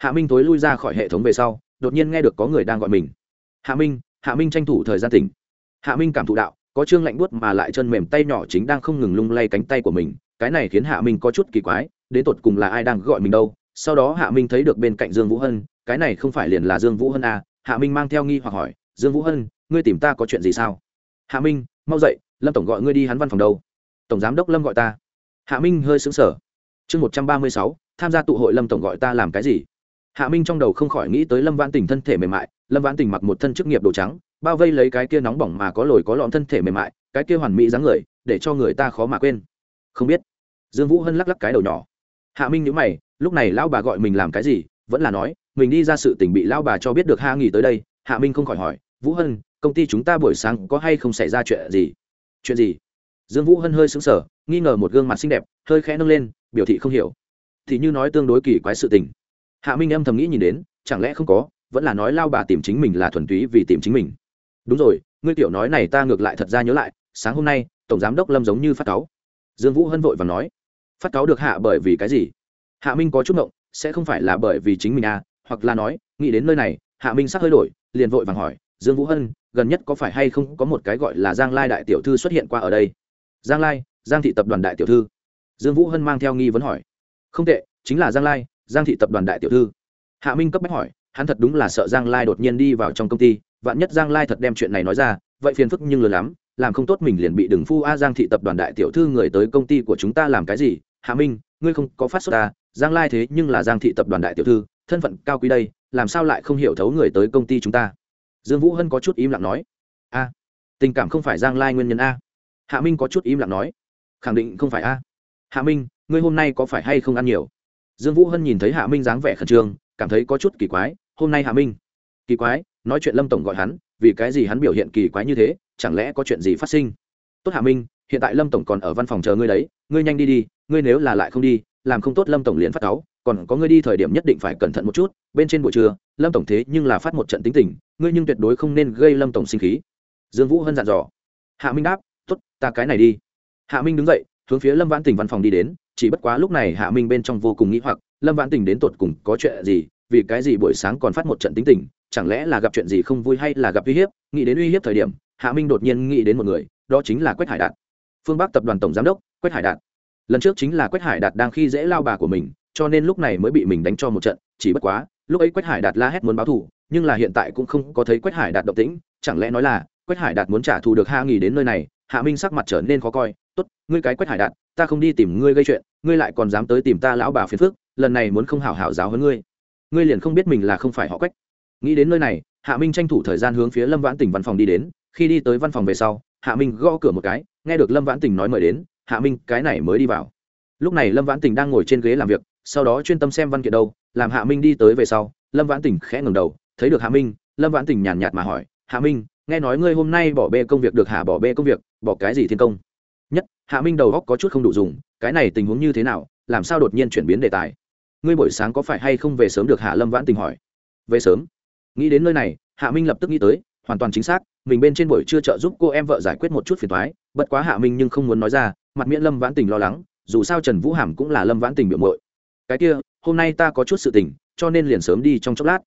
S1: hạ minh tối lui ra khỏi hệ thống về sau, đột nhiên nghe được có người đang gọi mình. Hạ minh hạ minh tranh thủ thời gian tỉnh. Hạ minh cảm thụ đạo, có chương lạnh buốt mà lại chân mềm tay nhỏ chính đang không ngừng lung lay cánh tay của mình, cái này khiến hạ minh có chút kỳ quái, đến tột cùng là ai đang gọi mình đâu? Sau đó hạ minh thấy được bên cạnh dương vũ hân, cái này không phải liền là dương vũ hân à. hạ minh mang theo nghi hoặc hỏi, dương vũ hân, ngươi tìm ta có chuyện gì sao? Hạ minh, mau dậy, lâm tổng gọi ngươi đi hắn văn phòng đâu? Tổng giám đốc lâm gọi ta. Hạ minh hơi xứng sở chương một trăm ba mươi sáu, tham gia tụ hội lâm tổng gọi ta làm cái gì? Hạ minh trong đầu không khỏi nghĩ tới lâm vãn tình thân thể mềm mại lâm vãn tình mặc một thân chức nghiệp đồ trắng bao vây lấy cái kia nóng bỏng mà có lồi có lõm thân thể mềm mại cái kia hoàn mỹ dáng người để cho người ta khó mà quên. Không biết. Dương vũ hân lắc lắc cái đầu nhỏ. Hạ minh nhữ mày lúc này lão bà gọi mình làm cái gì vẫn là nói mình đi ra sự tình bị lão bà cho biết được ha nghỉ tới đây. Hạ minh không khỏi hỏi vũ hân công ty chúng ta buổi sáng có hay không xảy ra chuyện gì? Chuyện gì? Dương vũ hân hơi sững sờ, nghi ngờ một gương mặt xinh đẹp hơi khẽ nâng lên biểu thị không hiểu. Thì như nói tương đối kỳ quái sự tình hạ minh âm thầm nghĩ nhìn đến, chẳng lẽ không có, vẫn là nói lao bà tìm chính mình là thuần túy vì tìm chính mình. Đúng rồi, ngươi tiểu nói này ta ngược lại thật ra nhớ lại, sáng hôm nay, tổng giám đốc lâm giống như phát cáu. Dương vũ hân vội và nói, phát cáu được hạ bởi vì cái gì? Hạ minh có chút ngộng, sẽ không phải là bởi vì chính mình à hoặc là nói, nghĩ đến nơi này, hạ minh sắc hơi đổi, liền vội vàng hỏi, dương vũ hân, gần nhất có phải hay không có một cái gọi là giang lai đại tiểu thư xuất hiện qua ở đây? Giang lai, giang thị tập đoàn đại tiểu thư. Dương vũ hân mang theo nghi vấn hỏi, không tệ, chính là giang lai giang thị tập đoàn đại tiểu thư. Hạ minh cấp bách hỏi, hắn thật đúng là sợ giang lai đột nhiên đi vào trong công ty, vạn nhất giang lai thật đem chuyện này nói ra, vậy phiền phức nhưng lớn lắm, làm không tốt mình liền bị đừng phu a giang thị tập đoàn đại tiểu thư người tới công ty của chúng ta làm cái gì? Hạ minh, ngươi không có phát xuất ta à, giang lai thế nhưng là giang thị tập đoàn đại tiểu thư, thân phận cao quý đây, làm sao lại không hiểu thấu người tới công ty chúng ta? Dương vũ hân có chút im lặng nói. A, tình cảm không phải giang lai nguyên nhân a. Hạ minh có chút im lặng nói. Khẳng định không phải a. Hạ minh, ngươi hôm nay có phải hay không ăn nhiều? Dương vũ hân nhìn thấy hạ minh dáng vẻ khẩn trương, cảm thấy có chút kỳ quái, hôm nay hạ minh, kỳ quái, nói chuyện lâm tổng gọi hắn, vì cái gì hắn biểu hiện kỳ quái như thế, chẳng lẽ có chuyện gì phát sinh? Tốt hạ minh, hiện tại lâm tổng còn ở văn phòng chờ ngươi đấy, ngươi nhanh đi đi, ngươi nếu là lại không đi, làm không tốt lâm tổng liền phát cáu, còn có ngươi đi thời điểm nhất định phải cẩn thận một chút, bên trên buổi trưa, lâm tổng thế nhưng là phát một trận tính tình, ngươi nhưng tuyệt đối không nên gây lâm tổng sinh khí. Dương vũ hân dặn dò. Hạ minh đáp t ố t ta cái này đi. Hạ minh đứng dậy, hướng phía lâm vãn Tỉnh văn phòng đi đến chỉ bất quá lúc này hạ minh bên trong vô cùng nghĩ hoặc, lâm vãn tình đến tột cùng có chuyện gì, vì cái gì buổi sáng còn phát một trận tính tình, chẳng lẽ là gặp chuyện gì không vui hay là gặp uy hiếp? Nghĩ đến uy hiếp thời điểm, hạ minh đột nhiên nghĩ đến một người, đó chính là quách hải đạt. Phương bắc tập đoàn tổng giám đốc quách hải đạt. Lần trước chính là quách hải đạt đang khi dễ lao bà của mình, cho nên lúc này mới bị mình đánh cho một trận, chỉ bất quá, lúc ấy quách hải đạt la hét muốn báo thù, nhưng là hiện tại cũng không có thấy quách hải đạt động tĩnh, chẳng lẽ nói là quách hải đạt muốn trả thù được hạ nghỉ đến nơi này, hạ minh sắc mặt trở nên khó coi, tốt, ngươi cái quách hải đạt ta không đi tìm ngươi gây chuyện, ngươi lại còn dám tới tìm ta lão bà phiền phước lần này muốn không hảo hảo giáo hơn ngươi. Ngươi liền không biết mình là không phải họ quách. Nghĩ đến nơi này, hạ minh tranh thủ thời gian hướng phía lâm vãn tỉnh văn phòng đi đến, khi đi tới văn phòng về sau, hạ minh gõ cửa một cái, nghe được lâm vãn tỉnh nói mời đến, hạ minh, cái này mới đi vào. Lúc này lâm vãn tỉnh đang ngồi trên ghế làm việc, sau đó chuyên tâm xem văn kiện đâu, làm hạ minh đi tới về sau, lâm vãn tỉnh khẽ ngầm đầu, thấy được hạ minh, lâm vãn tỉnh nhàn nhạt mà hỏi, hạ minh, nghe nói ngươi hôm nay bỏ bê công việc được hạ bỏ bê công việc, bỏ cái gì thiên công? Hạ minh đầu góc có chút không đủ dùng, cái này tình huống như thế nào, làm sao đột nhiên chuyển biến đề tài? Ngươi buổi sáng có phải hay không về sớm được hạ lâm vãn tình hỏi? Về sớm? Nghĩ đến nơi này, hạ minh lập tức nghĩ tới, hoàn toàn chính xác, mình bên trên buổi chưa trợ giúp cô em vợ giải quyết một chút phiền thoái bất quá hạ minh nhưng không muốn nói ra, mặt miễn lâm vãn tình lo lắng, dù sao trần vũ hàm cũng là lâm vãn tình biểu mội cái kia, hôm nay ta có chút sự tình, cho nên liền sớm đi trong chốc lát.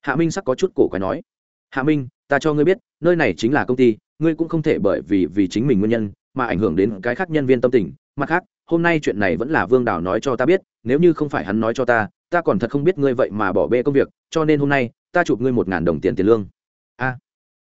S1: Hạ minh sắc có chút cổ quái nói. Hạ minh, ta cho ngươi biết, nơi này chính là công ty, ngươi cũng không thể bởi vì vì chính mình nguyên nhân mà ảnh hưởng đến cái khác nhân viên tâm tình. Mặt khác, hôm nay chuyện này vẫn là vương đào nói cho ta biết, nếu như không phải hắn nói cho ta ta còn thật không biết ngươi vậy mà bỏ bê công việc, cho nên hôm nay, ta chụp ngươi một ngàn đồng tiền tiền lương. A.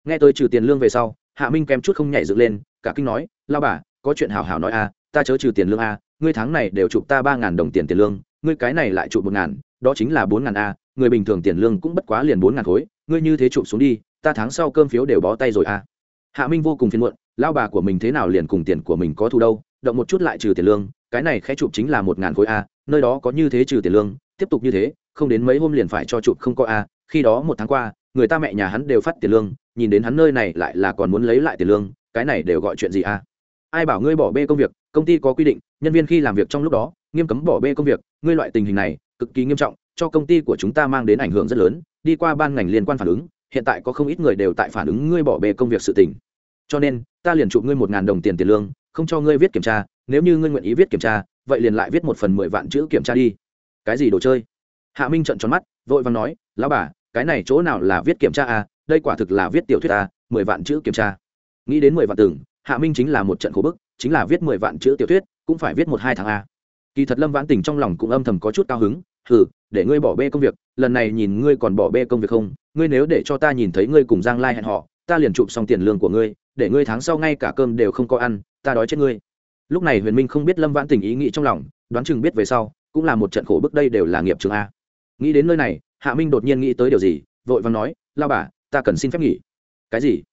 S1: Nghe tôi trừ tiền lương về sau, hạ minh kém chút không nhảy dựng lên, cả kinh nói lao bà, có chuyện hào hào nói a, ta chớ trừ tiền lương a, ngươi tháng này đều chụp ta ba ngàn đồng tiền tiền lương, ngươi cái này lại chụp một ngàn, đó chính là bốn ngàn a, người bình thường tiền lương cũng bất quá liền bốn ngàn khối, ngươi như thế chụp xuống đi, ta tháng sau cơm phiếu đều bó tay rồi a hạ minh vô cùng phiền muộn, lao bà của mình thế nào liền cùng tiền của mình có thù đâu, động một chút lại trừ tiền lương, cái này khẽ chụp chính là một ngàn khối a, nơi đó có như thế trừ tiền lương, tiếp tục như thế, không đến mấy hôm liền phải cho chụp không có a, khi đó một tháng qua, người ta mẹ nhà hắn đều phát tiền lương, nhìn đến hắn nơi này lại là còn muốn lấy lại tiền lương, cái này đều gọi chuyện gì a? Ai bảo ngươi bỏ bê công việc, công ty có quy định, nhân viên khi làm việc trong lúc đó, nghiêm cấm bỏ bê công việc, ngươi loại tình hình này, cực kỳ nghiêm trọng, cho công ty của chúng ta mang đến ảnh hưởng rất lớn, đi qua ban ngành liên quan phản ứng hiện tại có không ít người đều tại phản ứng ngươi bỏ bê công việc sự tình. Cho nên ta liền chụp ngươi một ngàn đồng tiền tiền lương không cho ngươi viết kiểm tra nếu như ngươi nguyện ý viết kiểm tra vậy liền lại viết một phần mười vạn chữ kiểm tra đi. Cái gì đồ chơi? Hạ minh trận tròn mắt vội vàng nói lão bà cái này chỗ nào là viết kiểm tra à? Đây quả thực là viết tiểu thuyết à mười vạn chữ kiểm tra. Nghĩ đến mười vạn tường, hạ minh chính là một trận khổ bức chính là viết mười vạn chữ tiểu thuyết cũng phải viết một hai tháng a kỳ thật lâm vãn tình trong lòng cũng âm thầm có chút cao hứng hừ để ngươi bỏ bê công việc lần này nhìn ngươi còn bỏ bê công việc không ngươi nếu để cho ta nhìn thấy ngươi cùng giang lai hẹn họ ta liền chụp xong tiền lương của ngươi, để ngươi tháng sau ngay cả cơm đều không có ăn, ta đói chết ngươi. Lúc này huyền minh không biết lâm vãn tình ý nghĩ trong lòng, đoán chừng biết về sau, cũng là một trận khổ bức đây đều là nghiệp trường a. Nghĩ đến nơi này, hạ minh đột nhiên nghĩ tới điều gì, vội vàng nói, lao bà, ta cần xin phép nghỉ. Cái gì?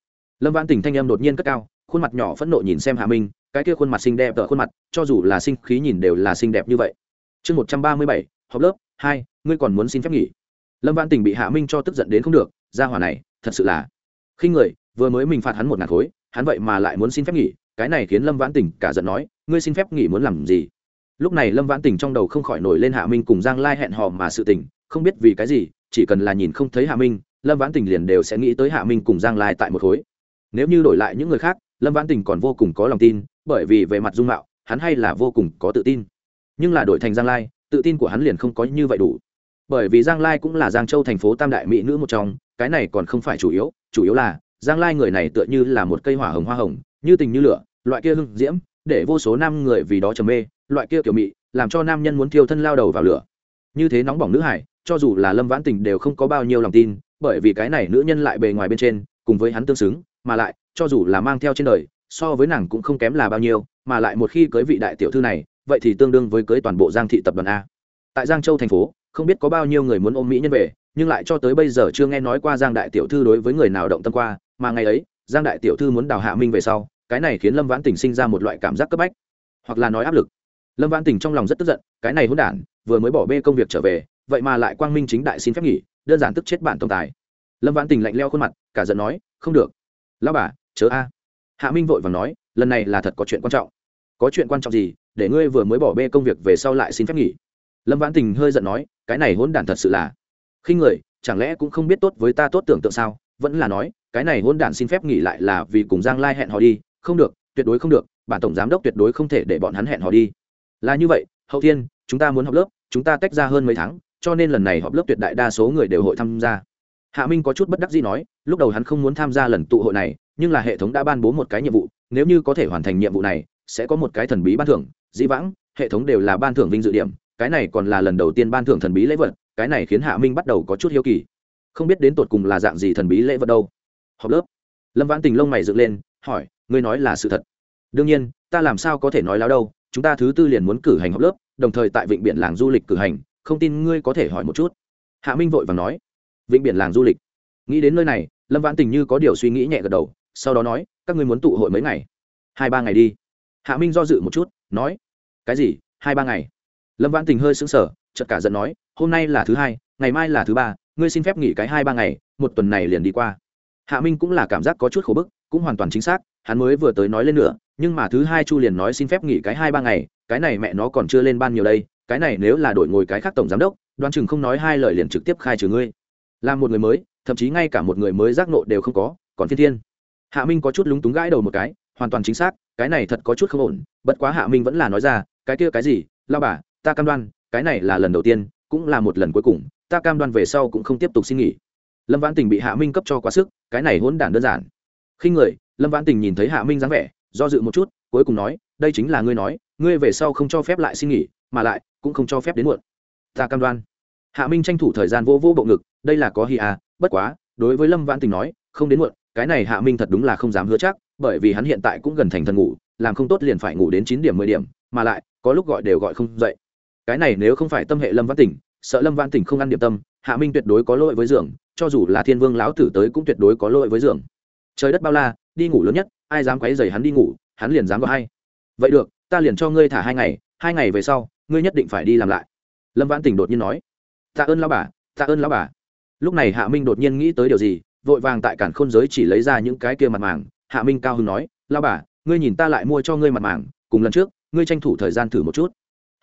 S1: Lâm vãn tình thanh em đột nhiên cất cao, khuôn mặt nhỏ phẫn nộ nhìn xem hạ minh, cái kia khuôn mặt xinh đẹp tợ khuôn mặt, cho dù là sinh khí nhìn đều là xinh đẹp như vậy. Chương một trăm ba mươi bảy học lớp hai, ngươi còn muốn xin phép nghỉ? Lâm văn tình bị hạ minh cho tức giận đến không được, ra hỏa này, thật sự là. Khi người, vừa mới mình phạt hắn một ngàn khối, hắn vậy mà lại muốn xin phép nghỉ, cái này khiến lâm vãn tình cả giận nói, ngươi xin phép nghỉ muốn làm gì? Lúc này lâm vãn tình trong đầu không khỏi nổi lên hạ minh cùng giang lai hẹn hò mà sự tình, không biết vì cái gì, chỉ cần là nhìn không thấy hạ minh, lâm vãn tình liền đều sẽ nghĩ tới hạ minh cùng giang lai tại một khối. Nếu như đổi lại những người khác, lâm vãn tình còn vô cùng có lòng tin, bởi vì về mặt dung mạo, hắn hay là vô cùng có tự tin. Nhưng là đổi thành giang lai, tự tin của hắn liền không có như vậy đủ bởi vì giang lai cũng là giang châu thành phố tam đại mỹ nữ một trong, cái này còn không phải chủ yếu chủ yếu là, giang lai người này tựa như là một cây hỏa hồng hoa hồng, như tình như lửa, loại kia hưng diễm, để vô số nam người vì đó trầm mê, loại kia kiểu mị, làm cho nam nhân muốn thiêu thân lao đầu vào lửa. Như thế nóng bỏng nữ hải, cho dù là lâm vãn tình đều không có bao nhiêu lòng tin, bởi vì cái này nữ nhân lại bề ngoài bên trên, cùng với hắn tương xứng, mà lại, cho dù là mang theo trên đời, so với nàng cũng không kém là bao nhiêu, mà lại một khi cưới vị đại tiểu thư này, vậy thì tương đương với cưới toàn bộ giang thị tập đoàn a. Tại giang châu thành phố không biết có bao nhiêu người muốn ôm mỹ nhân về, nhưng lại cho tới bây giờ chưa nghe nói qua giang đại tiểu thư đối với người nào động tâm qua, mà ngày ấy, giang đại tiểu thư muốn đào hạ minh về sau, cái này khiến lâm vãn tình sinh ra một loại cảm giác cấp bách, hoặc là nói áp lực. Lâm vãn tình trong lòng rất tức giận, cái này hôn đản, vừa mới bỏ bê công việc trở về, vậy mà lại quang minh chính đại xin phép nghỉ, đơn giản tức chết bản tổng tài. Lâm vãn tình lạnh leo khuôn mặt, cả giận nói, không được. Lao bà, chớ a. Hạ minh vội và nói, lần này là thật có chuyện quan trọng. Có chuyện quan trọng gì? Để ngươi vừa mới bỏ bê công việc về sau lại xin phép nghỉ lâm vãn tình hơi giận nói, cái này hôn đản thật sự là. Khi người, chẳng lẽ cũng không biết tốt với ta tốt tưởng tượng sao? Vẫn là nói, cái này hôn đản xin phép nghỉ lại là vì cùng giang lai hẹn họ đi. Không được, tuyệt đối không được, bản tổng giám đốc tuyệt đối không thể để bọn hắn hẹn họ đi. Là như vậy, hậu thiên, chúng ta muốn học lớp, chúng ta tách ra hơn mấy tháng, cho nên lần này họp lớp tuyệt đại đa số người đều hội tham gia. Hạ minh có chút bất đắc gì nói, lúc đầu hắn không muốn tham gia lần tụ hội này, nhưng là hệ thống đã ban bố một cái nhiệm vụ, nếu như có thể hoàn thành nhiệm vụ này, sẽ có một cái thần bí ban thưởng, dĩ vãng, hệ thống đều là ban thưởng vinh dự điểm cái này còn là lần đầu tiên ban thưởng thần bí lễ vật, cái này khiến hạ minh bắt đầu có chút hiếu kỳ. Không biết đến tột cùng là dạng gì thần bí lễ vật đâu. Học lớp. Lâm vãn tình lông mày dựng lên, hỏi, ngươi nói là sự thật? Đương nhiên, ta làm sao có thể nói láo đâu, chúng ta thứ tư liền muốn cử hành học lớp, đồng thời tại vịnh biển làng du lịch cử hành, không tin ngươi có thể hỏi một chút. Hạ minh vội và nói, vịnh biển làng du lịch. Nghĩ đến nơi này, lâm vãn tình như có điều suy nghĩ nhẹ gật đầu, sau đó nói, các ngươi muốn tụ hội mấy ngày? Hai ba ngày đi. Hạ minh do dự một chút, nói, cái gì? Hai ba ngày? Lâm vãn tình hơi sững sờ, chợt cả giận nói, hôm nay là thứ hai, ngày mai là thứ ba, ngươi xin phép nghỉ cái hai ba ngày, một tuần này liền đi qua. Hạ minh cũng là cảm giác có chút khổ bức, cũng hoàn toàn chính xác, hắn mới vừa tới nói lên nữa, nhưng mà thứ hai chu liền nói xin phép nghỉ cái hai ba ngày, cái này mẹ nó còn chưa lên ban nhiều đây, cái này nếu là đổi ngồi cái khác tổng giám đốc, đoán chừng không nói hai lời liền trực tiếp khai trừ ngươi. Là một người mới, thậm chí ngay cả một người mới giác nộ đều không có, còn thiên thiên. Hạ minh có chút lúng túng gãi đầu một cái, hoàn toàn chính xác, cái này thật có chút không ổn, bất quá hạ minh vẫn là nói ra, cái kia cái gì lao bà ta cam đoan, cái này là lần đầu tiên, cũng là một lần cuối cùng, ta cam đoan về sau cũng không tiếp tục xin nghỉ. Lâm vãn tình bị hạ minh cấp cho quá sức, cái này hỗn đản đơn giản. Khi người, lâm vãn tình nhìn thấy hạ minh dáng vẻ, do dự một chút, cuối cùng nói, đây chính là ngươi nói, ngươi về sau không cho phép lại xin nghỉ, mà lại, cũng không cho phép đến muộn. Ta cam đoan. Hạ minh tranh thủ thời gian vô vô bộ ngực, đây là có hi à bất quá, đối với lâm vãn tình nói, không đến muộn, cái này hạ minh thật đúng là không dám hứa chắc, bởi vì hắn hiện tại cũng gần thành thần ngủ, làm không tốt liền phải ngủ đến chín điểm mười điểm, mà lại, có lúc gọi đều gọi không dậy cái này nếu không phải tâm hệ lâm văn tỉnh, sợ lâm văn tỉnh không ăn điểm tâm hạ minh tuyệt đối có lỗi với giường cho dù là thiên vương lão tử tới cũng tuyệt đối có lỗi với giường trời đất bao la đi ngủ lớn nhất ai dám quấy dày hắn đi ngủ hắn liền dám gọi hay. Vậy được ta liền cho ngươi thả hai ngày hai ngày về sau ngươi nhất định phải đi làm lại. Lâm văn tỉnh đột nhiên nói tạ ơn lao bà tạ ơn lao bà. Lúc này hạ minh đột nhiên nghĩ tới điều gì vội vàng tại cản khôn giới chỉ lấy ra những cái kia mặt màng. Hạ minh cao hưng nói lao bà ngươi nhìn ta lại mua cho ngươi mặt màng cùng lần trước ngươi tranh thủ thời gian thử một chút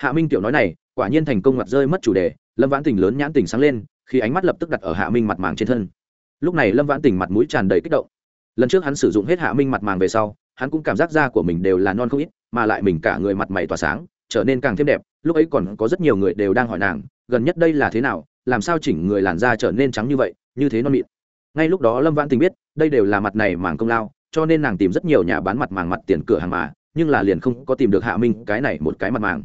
S1: hạ minh tiểu nói này, quả nhiên thành công ngặt rơi mất chủ đề, lâm vãn tình lớn nhãn tình sáng lên, khi ánh mắt lập tức đặt ở hạ minh mặt màng trên thân. Lúc này lâm vãn tình mặt mũi tràn đầy kích động. Lần trước hắn sử dụng hết hạ minh mặt màng về sau, hắn cũng cảm giác da của mình đều là non không ít, mà lại mình cả người mặt mày tỏa sáng, trở nên càng thêm đẹp, lúc ấy còn có rất nhiều người đều đang hỏi nàng, gần nhất đây là thế nào, làm sao chỉnh người làn da trở nên trắng như vậy, như thế non mịn. Ngay lúc đó lâm vãn tình biết, đây đều là mặt này màng công lao, cho nên nàng tìm rất nhiều nhà bán mặt màng mặt tiền cửa hàng mà, nhưng là liền không có tìm được hạ minh cái này một cái mặt màng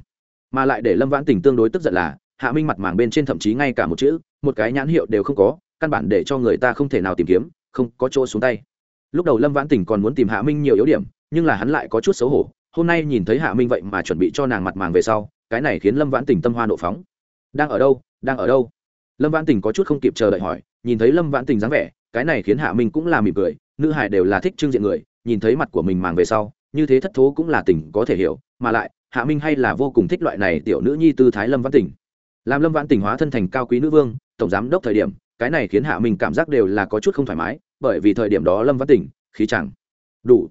S1: mà lại để lâm vãn tình tương đối tức giận là, hạ minh mặt màng bên trên thậm chí ngay cả một chữ, một cái nhãn hiệu đều không có, căn bản để cho người ta không thể nào tìm kiếm, không có chỗ xuống tay. Lúc đầu lâm vãn tình còn muốn tìm hạ minh nhiều yếu điểm, nhưng là hắn lại có chút xấu hổ, hôm nay nhìn thấy hạ minh vậy mà chuẩn bị cho nàng mặt màng về sau, cái này khiến lâm vãn tình tâm hoa nộ phóng. Đang ở đâu? Đang ở đâu? Lâm vãn tình có chút không kịp chờ đợi hỏi, nhìn thấy lâm vãn tình dáng vẻ, cái này khiến hạ minh cũng là mỉm cười, nữ hải đều là thích trưng diện người, nhìn thấy mặt của mình màng về sau, như thế thất thố cũng là tình có thể hiểu, mà lại hạ minh hay là vô cùng thích loại này tiểu nữ nhi tư thái lâm Văn Tỉnh, làm lâm Văn Tỉnh hóa thân thành cao quý nữ vương tổng giám đốc thời điểm cái này khiến hạ minh cảm giác đều là có chút không thoải mái bởi vì thời điểm đó lâm Văn Tỉnh khí chẳng đủ.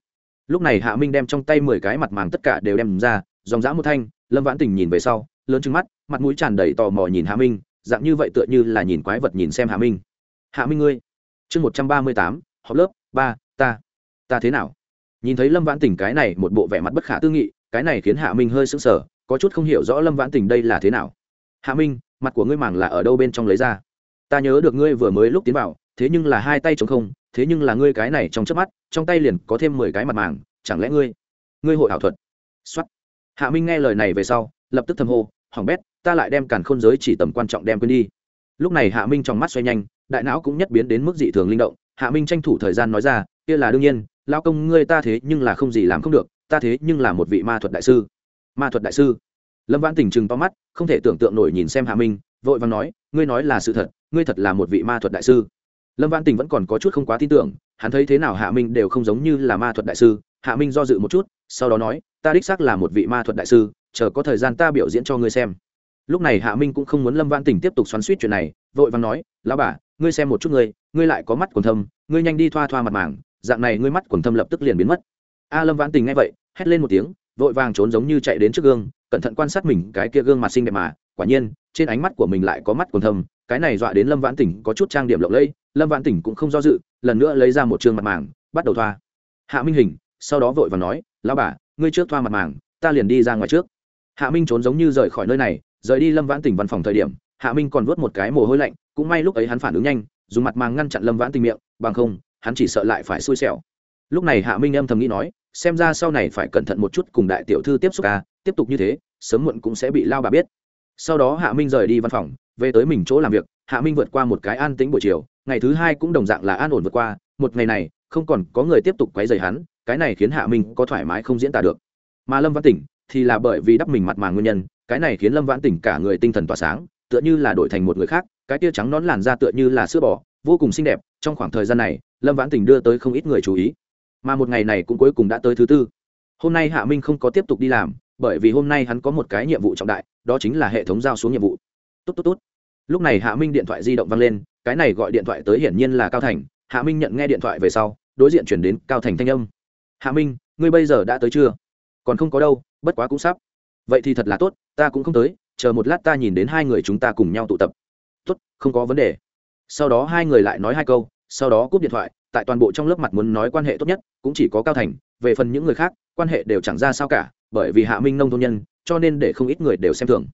S1: Lúc này hạ minh đem trong tay mười cái mặt màng tất cả đều đem ra dòng dã một thanh lâm vãn tình nhìn về sau lớn trứng mắt mặt mũi tràn đầy tò mò nhìn hạ minh dạng như vậy tựa như là nhìn quái vật nhìn xem hạ minh. Hạ minh ngươi. Chương một trăm ba mươi tám học lớp ba ta. Ta thế nào? Nhìn thấy lâm vãn tình cái này một bộ vẻ mặt bất khả tư nghị cái này khiến hạ minh hơi sững sờ, có chút không hiểu rõ lâm vãn tình đây là thế nào. Hạ minh, mặt của ngươi màng là ở đâu bên trong lấy ra? Ta nhớ được ngươi vừa mới lúc tiến vào, thế nhưng là hai tay chống không, thế nhưng là ngươi cái này trong chớp mắt, trong tay liền có thêm mười cái mặt màng, chẳng lẽ ngươi ngươi hội ảo thuật? Xuất hạ minh nghe lời này về sau, lập tức thầm hô hỏng bét, ta lại đem càn khôn giới chỉ tầm quan trọng đem quên đi. Lúc này hạ minh trong mắt xoay nhanh, đại não cũng nhất biến đến mức dị thường linh động. Hạ minh tranh thủ thời gian nói ra, kia là đương nhiên lao công ngươi ta thế nhưng là không gì làm không được ta thế nhưng là một vị ma thuật đại sư. Ma thuật đại sư. Lâm vãn tình chừng to mắt, không thể tưởng tượng nổi nhìn xem hạ minh, vội vàng nói, ngươi nói là sự thật, ngươi thật là một vị ma thuật đại sư. Lâm vãn tình vẫn còn có chút không quá tin tưởng, hắn thấy thế nào hạ minh đều không giống như là ma thuật đại sư. Hạ minh do dự một chút, sau đó nói, ta đích xác là một vị ma thuật đại sư, chờ có thời gian ta biểu diễn cho ngươi xem. Lúc này hạ minh cũng không muốn lâm vãn tình tiếp tục xoắn suýt chuyện này, vội vàng nói, lão bà, ngươi xem một chút ngươi ngươi lại có mắt quần thâm, ngươi nhanh đi thoa thoa mặt màng, dạng này ngươi mắt quần thâm lập tức liền biến mất a lâm vãn tình nghe vậy, hét lên một tiếng, vội vàng trốn giống như chạy đến trước gương, cẩn thận quan sát mình, cái kia gương mặt xinh đẹp mà. Quả nhiên, trên ánh mắt của mình lại có mắt quần thâm, cái này dọa đến lâm vãn tỉnh có chút trang điểm lộng lẫy, lâm vãn tỉnh cũng không do dự, lần nữa lấy ra một trường mặt màng, bắt đầu thoa. Hạ minh hình, sau đó vội và nói lao bà, ngươi trước thoa mặt màng, ta liền đi ra ngoài trước. Hạ minh trốn giống như rời khỏi nơi này, rời đi lâm vãn tỉnh văn phòng thời điểm, hạ minh còn vớt một cái mồ hôi lạnh, cũng may lúc ấy hắn phản ứng nhanh, dùng mặt màng ngăn chặn lâm vãn tình miệng, bằng không, hắn chỉ sợ lại phải xui xẻo. Lúc này hạ minh âm thầm nghĩ nói xem ra sau này phải cẩn thận một chút cùng đại tiểu thư tiếp xúc ca tiếp tục như thế, sớm muộn cũng sẽ bị lao bà biết. Sau đó hạ minh rời đi văn phòng, về tới mình chỗ làm việc, hạ minh vượt qua một cái an tĩnh buổi chiều, ngày thứ hai cũng đồng dạng là an ổn vượt qua, một ngày này, không còn có người tiếp tục quấy rầy hắn, cái này khiến hạ minh có thoải mái không diễn tả được. Mà lâm văn tỉnh thì là bởi vì đắp mình mặt màng nguyên nhân, cái này khiến lâm vãn tỉnh cả người tinh thần tỏa sáng, tựa như là đổi thành một người khác, cái tia trắng nón làn da tựa như là sữa bò, vô cùng xinh đẹp, trong khoảng thời gian này, lâm vãn tỉnh đưa tới không ít người chú ý mà một ngày này cũng cuối cùng đã tới thứ tư. Hôm nay hạ minh không có tiếp tục đi làm, bởi vì hôm nay hắn có một cái nhiệm vụ trọng đại, đó chính là hệ thống giao xuống nhiệm vụ. Tốt tốt tốt. Lúc này hạ minh điện thoại di động văng lên, cái này gọi điện thoại tới hiển nhiên là cao thành. Hạ minh nhận nghe điện thoại về sau, đối diện chuyển đến cao thành thanh âm. Hạ minh, ngươi bây giờ đã tới chưa? Còn không có đâu, bất quá cũng sắp. Vậy thì thật là tốt, ta cũng không tới, chờ một lát ta nhìn đến hai người chúng ta cùng nhau tụ tập. Tốt, không có vấn đề. Sau đó hai người lại nói hai câu, sau đó cúp điện thoại tại toàn bộ trong lớp mặt muốn nói quan hệ tốt nhất, cũng chỉ có cao thành, về phần những người khác, quan hệ đều chẳng ra sao cả, bởi vì hạ minh nông thôn nhân, cho nên để không ít người đều xem thường.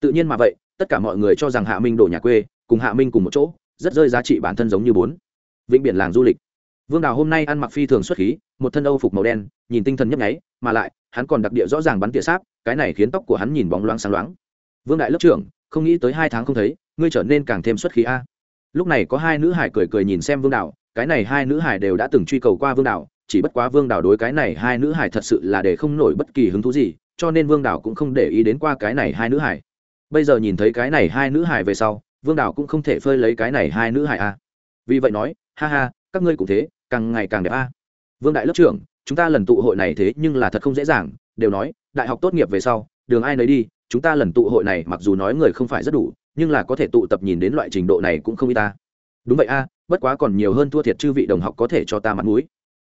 S1: Tự nhiên mà vậy, tất cả mọi người cho rằng hạ minh đổ nhà quê, cùng hạ minh cùng một chỗ, rất rơi giá trị bản thân giống như bốn. Vĩnh biển làng du lịch. Vương đào hôm nay ăn mặc phi thường xuất khí, một thân âu phục màu đen, nhìn tinh thần nhấp nháy, mà lại, hắn còn đặc địa rõ ràng bắn tỉa sáp, cái này khiến tóc của hắn nhìn bóng loáng sáng loáng. Vương đại lớp trưởng, không nghĩ tới hai tháng không thấy, ngươi trở nên càng thêm xuất khí a. Lúc này có hai nữ hải cười cười nhìn xem vương Đào cái này hai nữ hải đều đã từng truy cầu qua vương đảo, chỉ bất quá vương đảo đối cái này hai nữ hải thật sự là để không nổi bất kỳ hứng thú gì, cho nên vương đảo cũng không để ý đến qua cái này hai nữ hải. Bây giờ nhìn thấy cái này hai nữ hải về sau, vương đảo cũng không thể phơi lấy cái này hai nữ hải a vì vậy nói, ha ha, các ngươi cũng thế, càng ngày càng đẹp a. Vương đại lớp trưởng, chúng ta lần tụ hội này thế nhưng là thật không dễ dàng. Đều nói, đại học tốt nghiệp về sau, đường ai nấy đi, chúng ta lần tụ hội này mặc dù nói người không phải rất đủ, nhưng là có thể tụ tập nhìn đến loại trình độ này cũng không y ta đúng vậy a, bất quá còn nhiều hơn thua thiệt chư vị đồng học có thể cho ta mặt mũi.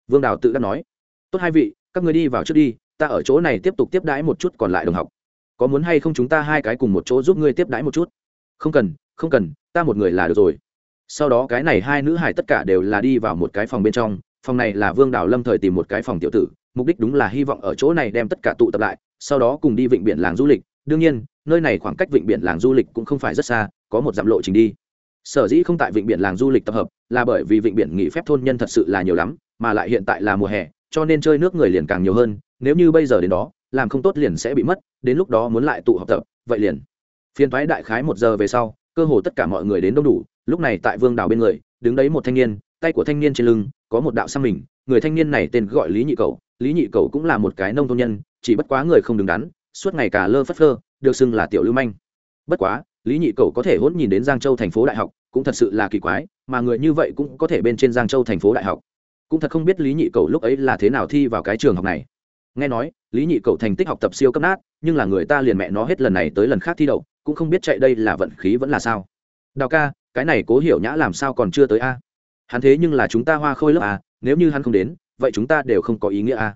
S1: Vương đào tự đã nói. Tốt hai vị, các người đi vào trước đi, ta ở chỗ này tiếp tục tiếp đãi một chút còn lại đồng học. Có muốn hay không chúng ta hai cái cùng một chỗ giúp ngươi tiếp đãi một chút? Không cần không cần, ta một người là được rồi. Sau đó cái này hai nữ hải tất cả đều là đi vào một cái phòng bên trong, phòng này là vương đào lâm thời tìm một cái phòng tiểu tử, mục đích đúng là hy vọng ở chỗ này đem tất cả tụ tập lại, sau đó cùng đi vịnh biển làng du lịch. Đương nhiên, nơi này khoảng cách vịnh biển làng du lịch cũng không phải rất xa, có một dặm lộ trình đi sở dĩ không tại vịnh biển làng du lịch tập hợp, là bởi vì vịnh biển nghỉ phép thôn nhân thật sự là nhiều lắm, mà lại hiện tại là mùa hè, cho nên chơi nước người liền càng nhiều hơn, nếu như bây giờ đến đó, làm không tốt liền sẽ bị mất, đến lúc đó muốn lại tụ họp tập, vậy liền. Phiên thoái đại khái một giờ về sau, cơ hồ tất cả mọi người đến đông đủ, lúc này tại vương đảo bên người, đứng đấy một thanh niên, tay của thanh niên trên lưng, có một đạo xăm mình, người thanh niên này tên gọi lý nhị cầu, lý nhị cầu cũng là một cái nông thôn nhân, chỉ bất quá người không đứng đắn, suốt ngày cả lơ phất phơ, được xưng là tiểu lưu manh. Bất quá lý nhị cầu có thể hôn nhìn đến giang châu thành phố đại học, cũng thật sự là kỳ quái, mà người như vậy cũng có thể bên trên giang châu thành phố đại học. Cũng thật không biết lý nhị cầu lúc ấy là thế nào thi vào cái trường học này. Nghe nói, lý nhị cầu thành tích học tập siêu cấp nát, nhưng là người ta liền mẹ nó hết lần này tới lần khác thi đậu, cũng không biết chạy đây là vận khí vẫn là sao. Đào ca, cái này cố hiểu nhã làm sao còn chưa tới a? Hắn thế nhưng là chúng ta hoa khôi lớp a, nếu như hắn không đến, vậy chúng ta đều không có ý nghĩa a.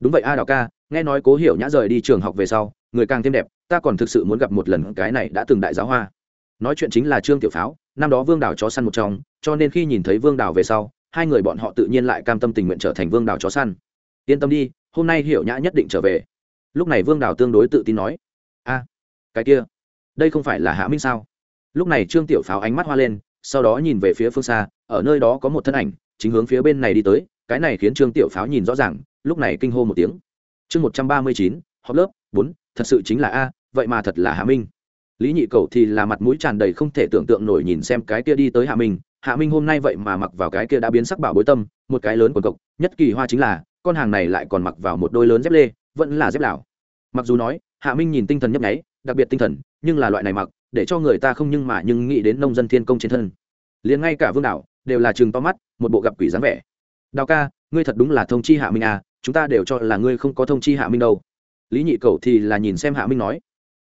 S1: Đúng vậy a đào ca, nghe nói cố hiểu nhã rời đi trường học về sau người càng thêm đẹp, ta còn thực sự muốn gặp một lần cái này đã từng đại giáo hoa. Nói chuyện chính là trương tiểu pháo, năm đó vương đảo chó săn một trong, cho nên khi nhìn thấy vương đảo về sau, hai người bọn họ tự nhiên lại cam tâm tình nguyện trở thành vương đảo chó săn. Yên tâm đi, hôm nay hiểu nhã nhất định trở về. Lúc này vương đảo tương đối tự tin nói, a, cái kia, đây không phải là hạ minh sao? Lúc này trương tiểu pháo ánh mắt hoa lên, sau đó nhìn về phía phương xa, ở nơi đó có một thân ảnh, chính hướng phía bên này đi tới, cái này khiến trương tiểu pháo nhìn rõ ràng, lúc này kinh hô một tiếng. Chương một trăm ba mươi chín, họp lớp bốn thật sự chính là a, vậy mà thật là hạ minh. Lý nhị cầu thì là mặt mũi tràn đầy không thể tưởng tượng nổi nhìn xem cái kia đi tới hạ minh. Hạ minh hôm nay vậy mà mặc vào cái kia đã biến sắc bảo bối tâm, một cái lớn quần cộc, nhất kỳ hoa chính là, con hàng này lại còn mặc vào một đôi lớn dép lê, vẫn là dép lào mặc dù nói, hạ minh nhìn tinh thần nhấp nháy, đặc biệt tinh thần, nhưng là loại này mặc, để cho người ta không nhưng mà nhưng nghĩ đến nông dân thiên công trên thân. Liền ngay cả vương đảo, đều là chừng to mắt, một bộ gặp quỷ dáng vẻ. Đào ca, ngươi thật đúng là thông chi hạ minh à chúng ta đều cho là ngươi không có thông chi hạ minh đâu lý nhị cầu thì là nhìn xem hạ minh nói.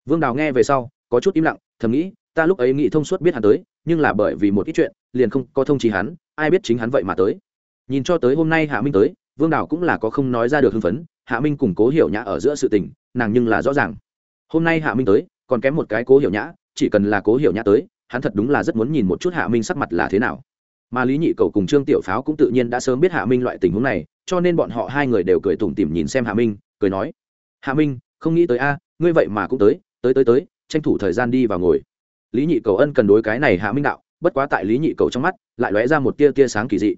S1: Vương đào nghe về sau, có chút im lặng, thầm nghĩ, ta lúc ấy nghĩ thông suốt biết hắn tới, nhưng là bởi vì một ít chuyện, liền không có thông trí hắn, ai biết chính hắn vậy mà tới. Nhìn cho tới hôm nay hạ minh tới, vương đào cũng là có không nói ra được hưng phấn, hạ minh cùng cố hiểu nhã ở giữa sự tình, nàng nhưng là rõ ràng. Hôm nay hạ minh tới, còn kém một cái cố hiểu nhã, chỉ cần là cố hiểu nhã tới, hắn thật đúng là rất muốn nhìn một chút hạ minh sắc mặt là thế nào. Mà lý nhị cầu cùng trương tiểu pháo cũng tự nhiên đã sớm biết hạ minh loại tình huống này, cho nên bọn họ hai người đều cười tủm tỉm nhìn xem hạ minh, cười nói hạ minh, không nghĩ tới a, ngươi vậy mà cũng tới tới tới tới, tranh thủ thời gian đi vào ngồi. Lý nhị cầu ân cần đối cái này hạ minh đạo, bất quá tại lý nhị cầu trong mắt, lại lóe ra một tia tia sáng kỳ dị.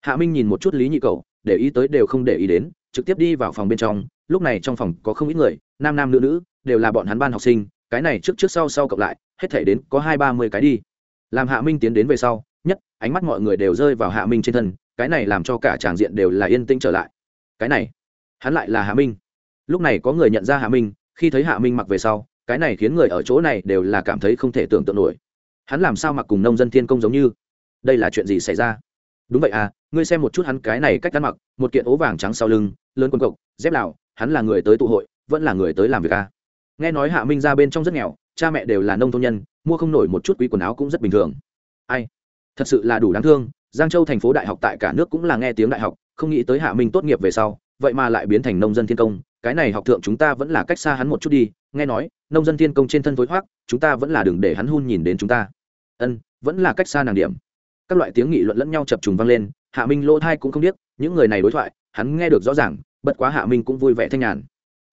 S1: Hạ minh nhìn một chút lý nhị cầu, để ý tới đều không để ý đến, trực tiếp đi vào phòng bên trong, lúc này trong phòng có không ít người, nam nam nữ nữ, đều là bọn hắn ban học sinh, cái này trước trước sau sau cộng lại, hết thể đến có hai ba mươi cái đi. Làm hạ minh tiến đến về sau, nhất, ánh mắt mọi người đều rơi vào hạ minh trên thân, cái này làm cho cả tràng diện đều là yên tĩnh trở lại. Cái này, hắn lại là hạ minh lúc này có người nhận ra hạ minh, khi thấy hạ minh mặc về sau, cái này khiến người ở chỗ này đều là cảm thấy không thể tưởng tượng nổi. Hắn làm sao mặc cùng nông dân thiên công giống như? Đây là chuyện gì xảy ra? Đúng vậy à ngươi xem một chút hắn cái này cách ăn mặc, một kiện ố vàng trắng sau lưng, lớn quần cộc dép lào, hắn là người tới tụ hội, vẫn là người tới làm việc à? Nghe nói hạ minh ra bên trong rất nghèo, cha mẹ đều là nông thôn nhân, mua không nổi một chút quý quần áo cũng rất bình thường. Ai? Thật sự là đủ đáng thương, giang châu thành phố đại học tại cả nước cũng là nghe tiếng đại học, không nghĩ tới hạ minh tốt nghiệp về sau, vậy mà lại biến thành nông dân thiên công cái này học thượng chúng ta vẫn là cách xa hắn một chút đi, nghe nói, nông dân thiên công trên thân thối thoát chúng ta vẫn là đừng để hắn hun nhìn đến chúng ta. Ân, vẫn là cách xa nàng điểm. Các loại tiếng nghị luận lẫn nhau chập trùng vang lên, hạ minh lỗ thai cũng không biết những người này đối thoại, hắn nghe được rõ ràng, bất quá hạ minh cũng vui vẻ thanh nhàn.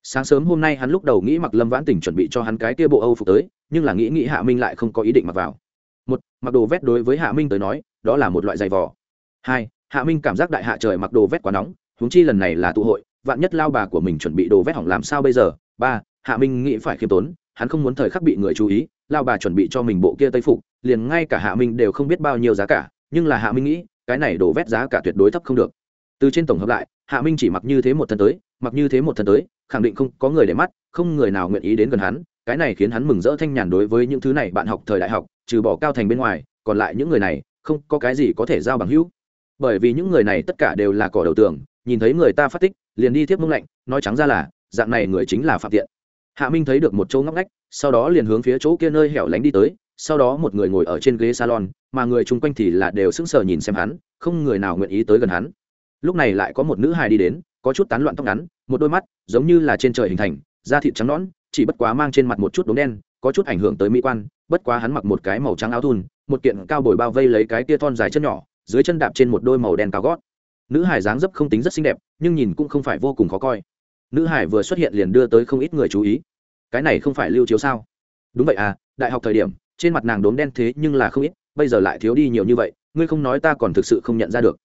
S1: Sáng sớm hôm nay hắn lúc đầu nghĩ mặc lâm vãn tỉnh chuẩn bị cho hắn cái kia bộ âu phục tới, nhưng là nghĩ nghĩ hạ minh lại không có ý định mặc vào. Một, mặc đồ vét đối với hạ minh tới nói, đó là một loại giày vò. Hai, hạ minh cảm giác đại hạ trời mặc đồ vét quá nóng, huống chi lần này là tụ hội vạn nhất lao bà của mình chuẩn bị đồ vét hỏng làm sao bây giờ? Ba, hạ minh nghĩ phải khiêm tốn, hắn không muốn thời khắc bị người chú ý, lao bà chuẩn bị cho mình bộ kia tây phục, liền ngay cả hạ minh đều không biết bao nhiêu giá cả, nhưng là hạ minh nghĩ, cái này đổ vét giá cả tuyệt đối thấp không được. Từ trên tổng hợp lại, hạ minh chỉ mặc như thế một thân tới, mặc như thế một thân tới, khẳng định không có người để mắt, không người nào nguyện ý đến gần hắn, cái này khiến hắn mừng rỡ thanh nhàn đối với những thứ này bạn học thời đại học, trừ bỏ cao thành bên ngoài, còn lại những người này, không có cái gì có thể giao bằng hữu. Bởi vì những người này tất cả đều là cỏ đầu tường, nhìn thấy người ta phát tích liền đi tiếp mông lạnh, nói trắng ra là, dạng này người chính là phạm tiện. Hạ minh thấy được một chỗ ngóc ngách, sau đó liền hướng phía chỗ kia nơi hẻo lánh đi tới, sau đó một người ngồi ở trên ghế salon, mà người chung quanh thì là đều sững sờ nhìn xem hắn, không người nào nguyện ý tới gần hắn. Lúc này lại có một nữ hài đi đến, có chút tán loạn tóc ngắn, một đôi mắt giống như là trên trời hình thành, da thịt trắng nõn, chỉ bất quá mang trên mặt một chút đốm đen, có chút ảnh hưởng tới mỹ quan, bất quá hắn mặc một cái màu trắng áo thun, một kiện cao bồi bao vây lấy cái tia thon dài chân nhỏ, dưới chân đạp trên một đôi màu đen cao gót nữ hải dáng dấp không tính rất xinh đẹp, nhưng nhìn cũng không phải vô cùng khó coi. Nữ hải vừa xuất hiện liền đưa tới không ít người chú ý. Cái này không phải lưu chiếu sao? Đúng vậy à đại học thời điểm, trên mặt nàng đốm đen thế nhưng là không ít, bây giờ lại thiếu đi nhiều như vậy, ngươi không nói ta còn thực sự không nhận ra được.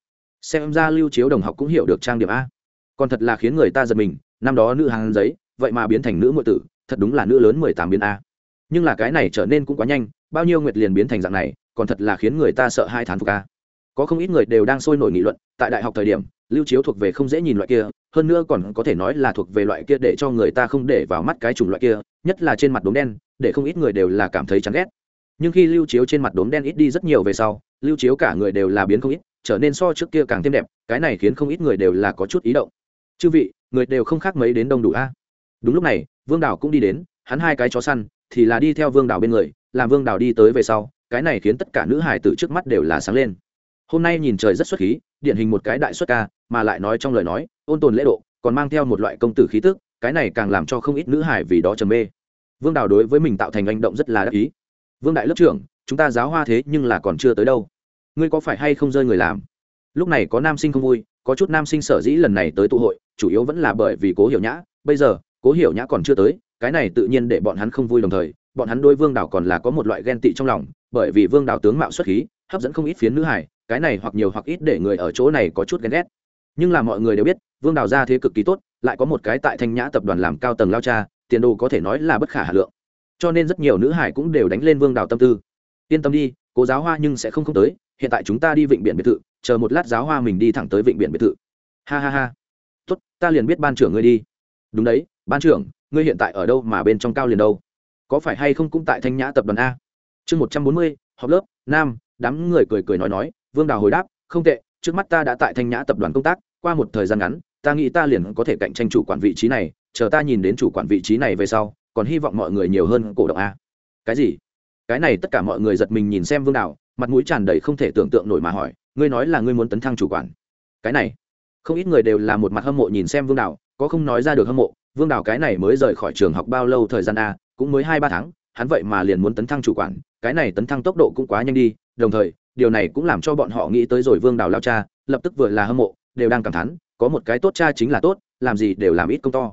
S1: Xem ra lưu chiếu đồng học cũng hiểu được trang điểm a. Còn thật là khiến người ta giật mình, năm đó nữ hàng giấy, vậy mà biến thành nữ ngụy tử, thật đúng là nữ lớn mười tám biến a. Nhưng là cái này trở nên cũng quá nhanh, bao nhiêu nguyệt liền biến thành dạng này, còn thật là khiến người ta sợ hai thán phục a có không ít người đều đang sôi nổi nghị luận, tại đại học thời điểm, lưu chiếu thuộc về không dễ nhìn loại kia, hơn nữa còn có thể nói là thuộc về loại kia để cho người ta không để vào mắt cái chủng loại kia, nhất là trên mặt đốm đen, để không ít người đều là cảm thấy chán ghét. Nhưng khi lưu chiếu trên mặt đốm đen ít đi rất nhiều về sau, lưu chiếu cả người đều là biến không ít, trở nên so trước kia càng thêm đẹp, cái này khiến không ít người đều là có chút ý động. Chư vị, người đều không khác mấy đến đông đủ a. Đúng lúc này, vương đảo cũng đi đến, hắn hai cái chó săn, thì là đi theo vương đảo bên người, làm vương đảo đi tới về sau, cái này khiến tất cả nữ hải tử trước mắt đều là sáng lên hôm nay nhìn trời rất xuất khí, điển hình một cái đại xuất ca, mà lại nói trong lời nói, ôn tồn lễ độ, còn mang theo một loại công tử khí tức, cái này càng làm cho không ít nữ hải vì đó trầm mê. Vương đào đối với mình tạo thành hành động rất là đắc ý. Vương đại lớp trưởng, chúng ta giáo hoa thế nhưng là còn chưa tới đâu. Ngươi có phải hay không rơi người làm? Lúc này có nam sinh không vui, có chút nam sinh sở dĩ lần này tới tụ hội, chủ yếu vẫn là bởi vì cố hiểu nhã. Bây giờ, cố hiểu nhã còn chưa tới, cái này tự nhiên để bọn hắn không vui đồng thời, bọn hắn đôi vương đảo còn là có một loại ghen tị trong lòng, bởi vì vương đảo tướng mạo xuất khí, hấp dẫn không ít phiến nữ hải cái này hoặc nhiều hoặc ít để người ở chỗ này có chút ghen ghét. Nhưng là mọi người đều biết, vương đào ra thế cực kỳ tốt, lại có một cái tại thanh nhã tập đoàn làm cao tầng lao cha, tiền đồ có thể nói là bất khả hà lượng. Cho nên rất nhiều nữ hải cũng đều đánh lên vương đào tâm tư. Yên tâm đi, cố giáo hoa nhưng sẽ không không tới, hiện tại chúng ta đi vịnh biển biệt thự, chờ một lát giáo hoa mình đi thẳng tới vịnh biển biệt thự. Ha ha ha. Tốt, ta liền biết ban trưởng ngươi đi. Đúng đấy, ban trưởng, ngươi hiện tại ở đâu mà bên trong cao liền đâu? Có phải hay không cũng tại thanh nhã tập đoàn a? Chương một trăm bốn mươi, họp lớp, nam, đám người cười cười nói nói vương đào hồi đáp, không tệ, trước mắt ta đã tại thanh nhã tập đoàn công tác, qua một thời gian ngắn, ta nghĩ ta liền có thể cạnh tranh chủ quản vị trí này, chờ ta nhìn đến chủ quản vị trí này về sau, còn hy vọng mọi người nhiều hơn cổ động a. Cái gì? Cái này tất cả mọi người giật mình nhìn xem vương đào, mặt mũi tràn đầy không thể tưởng tượng nổi mà hỏi, ngươi nói là ngươi muốn tấn thăng chủ quản? Cái này. Không ít người đều là một mặt hâm mộ nhìn xem vương đào, có không nói ra được hâm mộ, vương đào cái này mới rời khỏi trường học bao lâu thời gian a, cũng mới hai ba tháng, hắn vậy mà liền muốn tấn thăng chủ quản, cái này tấn thăng tốc độ cũng quá nhanh đi, đồng thời điều này cũng làm cho bọn họ nghĩ tới rồi vương đào lao cha, lập tức vừa là hâm mộ, đều đang cảm thán, có một cái tốt cha chính là tốt, làm gì đều làm ít công to.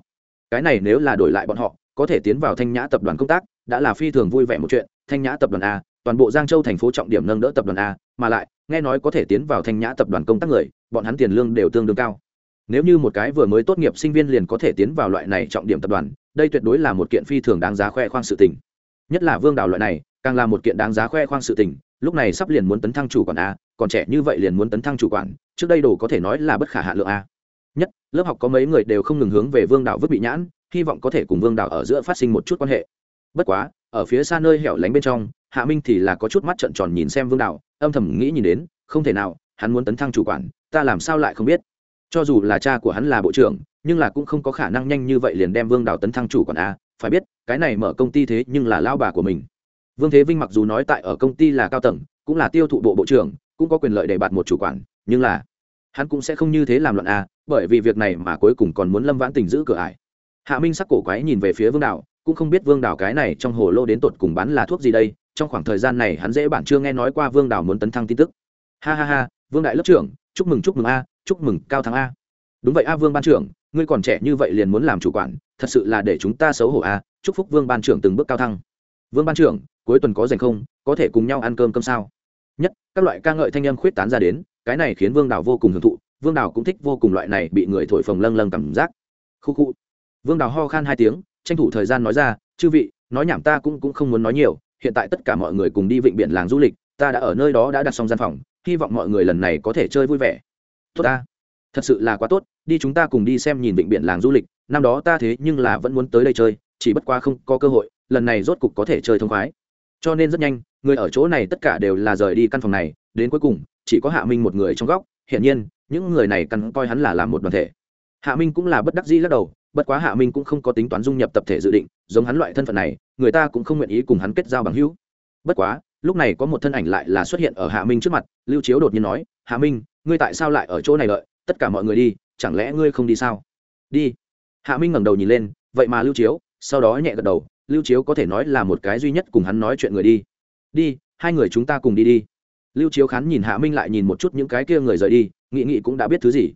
S1: Cái này nếu là đổi lại bọn họ, có thể tiến vào thanh nhã tập đoàn công tác, đã là phi thường vui vẻ một chuyện. Thanh nhã tập đoàn a, toàn bộ giang châu thành phố trọng điểm nâng đỡ tập đoàn a, mà lại, nghe nói có thể tiến vào thanh nhã tập đoàn công tác người, bọn hắn tiền lương đều tương đương cao. Nếu như một cái vừa mới tốt nghiệp sinh viên liền có thể tiến vào loại này trọng điểm tập đoàn, đây tuyệt đối là một kiện phi thường đáng giá khoe khoang sự tình. Nhất là vương đào loại này, càng là một kiện đáng giá khoe khoang sự tình lúc này sắp liền muốn tấn thăng chủ quản a, còn trẻ như vậy liền muốn tấn thăng chủ quản, trước đây đồ có thể nói là bất khả hạ lượng a. Nhất, lớp học có mấy người đều không ngừng hướng về vương đạo vứt bị nhãn, hy vọng có thể cùng vương đạo ở giữa phát sinh một chút quan hệ. Bất quá, ở phía xa nơi hẻo lánh bên trong, hạ minh thì là có chút mắt trận tròn nhìn xem vương đạo, âm thầm nghĩ nhìn đến, không thể nào, hắn muốn tấn thăng chủ quản, ta làm sao lại không biết. Cho dù là cha của hắn là bộ trưởng, nhưng là cũng không có khả năng nhanh như vậy liền đem vương đạo tấn thăng chủ quản a, phải biết, cái này mở công ty thế nhưng là lao bà của mình vương thế vinh mặc dù nói tại ở công ty là cao tầng, cũng là tiêu thụ bộ bộ trưởng, cũng có quyền lợi để bạt một chủ quản, nhưng là, hắn cũng sẽ không như thế làm loạn a, bởi vì việc này mà cuối cùng còn muốn lâm vãn tình giữ cửa ải. Hạ minh sắc cổ quái nhìn về phía vương đảo cũng không biết vương đảo cái này trong hồ lô đến tột cùng bán là thuốc gì đây, trong khoảng thời gian này hắn dễ bản chưa nghe nói qua vương đảo muốn tấn thăng tin tức. Ha ha ha, vương đại lớp trưởng, chúc mừng chúc mừng a, chúc mừng cao thắng a. Đúng vậy a vương ban trưởng, ngươi còn trẻ như vậy liền muốn làm chủ quản, thật sự là để chúng ta xấu hổ a, chúc phúc vương ban trưởng từng bước cao thăng. Vương ban trưởng cuối tuần có dành không, có thể cùng nhau ăn cơm cơm sao? Nhất, các loại ca ngợi thanh âm khuyết tán ra đến, cái này khiến vương đào vô cùng hưởng thụ, vương đào cũng thích vô cùng loại này bị người thổi phồng lâng lâng cảm giác. Khu khu. Vương đào ho khan hai tiếng, tranh thủ thời gian nói ra, chư vị, nói nhảm ta cũng cũng không muốn nói nhiều, hiện tại tất cả mọi người cùng đi vịnh biển làng du lịch, ta đã ở nơi đó đã đặt xong gian phòng, hy vọng mọi người lần này có thể chơi vui vẻ. Tốt ta. Thật sự là quá tốt, đi chúng ta cùng đi xem nhìn vịnh biển làng du lịch, năm đó ta thế nhưng là vẫn muốn tới đây chơi, chỉ bất quá không có cơ hội, lần này rốt cục có thể chơi thông khoái cho nên rất nhanh, người ở chỗ này tất cả đều là rời đi căn phòng này, đến cuối cùng, chỉ có hạ minh một người trong góc. Hiển nhiên, những người này căn coi hắn là làm một đoàn thể. Hạ minh cũng là bất đắc dĩ lắc đầu, bất quá hạ minh cũng không có tính toán dung nhập tập thể dự định, giống hắn loại thân phận này, người ta cũng không nguyện ý cùng hắn kết giao bằng hữu. Bất quá, lúc này có một thân ảnh lại là xuất hiện ở hạ minh trước mặt, lưu chiếu đột nhiên nói, hạ minh, ngươi tại sao lại ở chỗ này đợi? Tất cả mọi người đi, chẳng lẽ ngươi không đi sao? Đi. Hạ minh ngẩng đầu nhìn lên, vậy mà lưu chiếu. Sau đó nhẹ gật đầu lưu chiếu có thể nói là một cái duy nhất cùng hắn nói chuyện người đi. Đi, hai người chúng ta cùng đi đi. Lưu chiếu khán nhìn hạ minh lại nhìn một chút những cái kia người rời đi nghị nghị cũng đã biết thứ gì.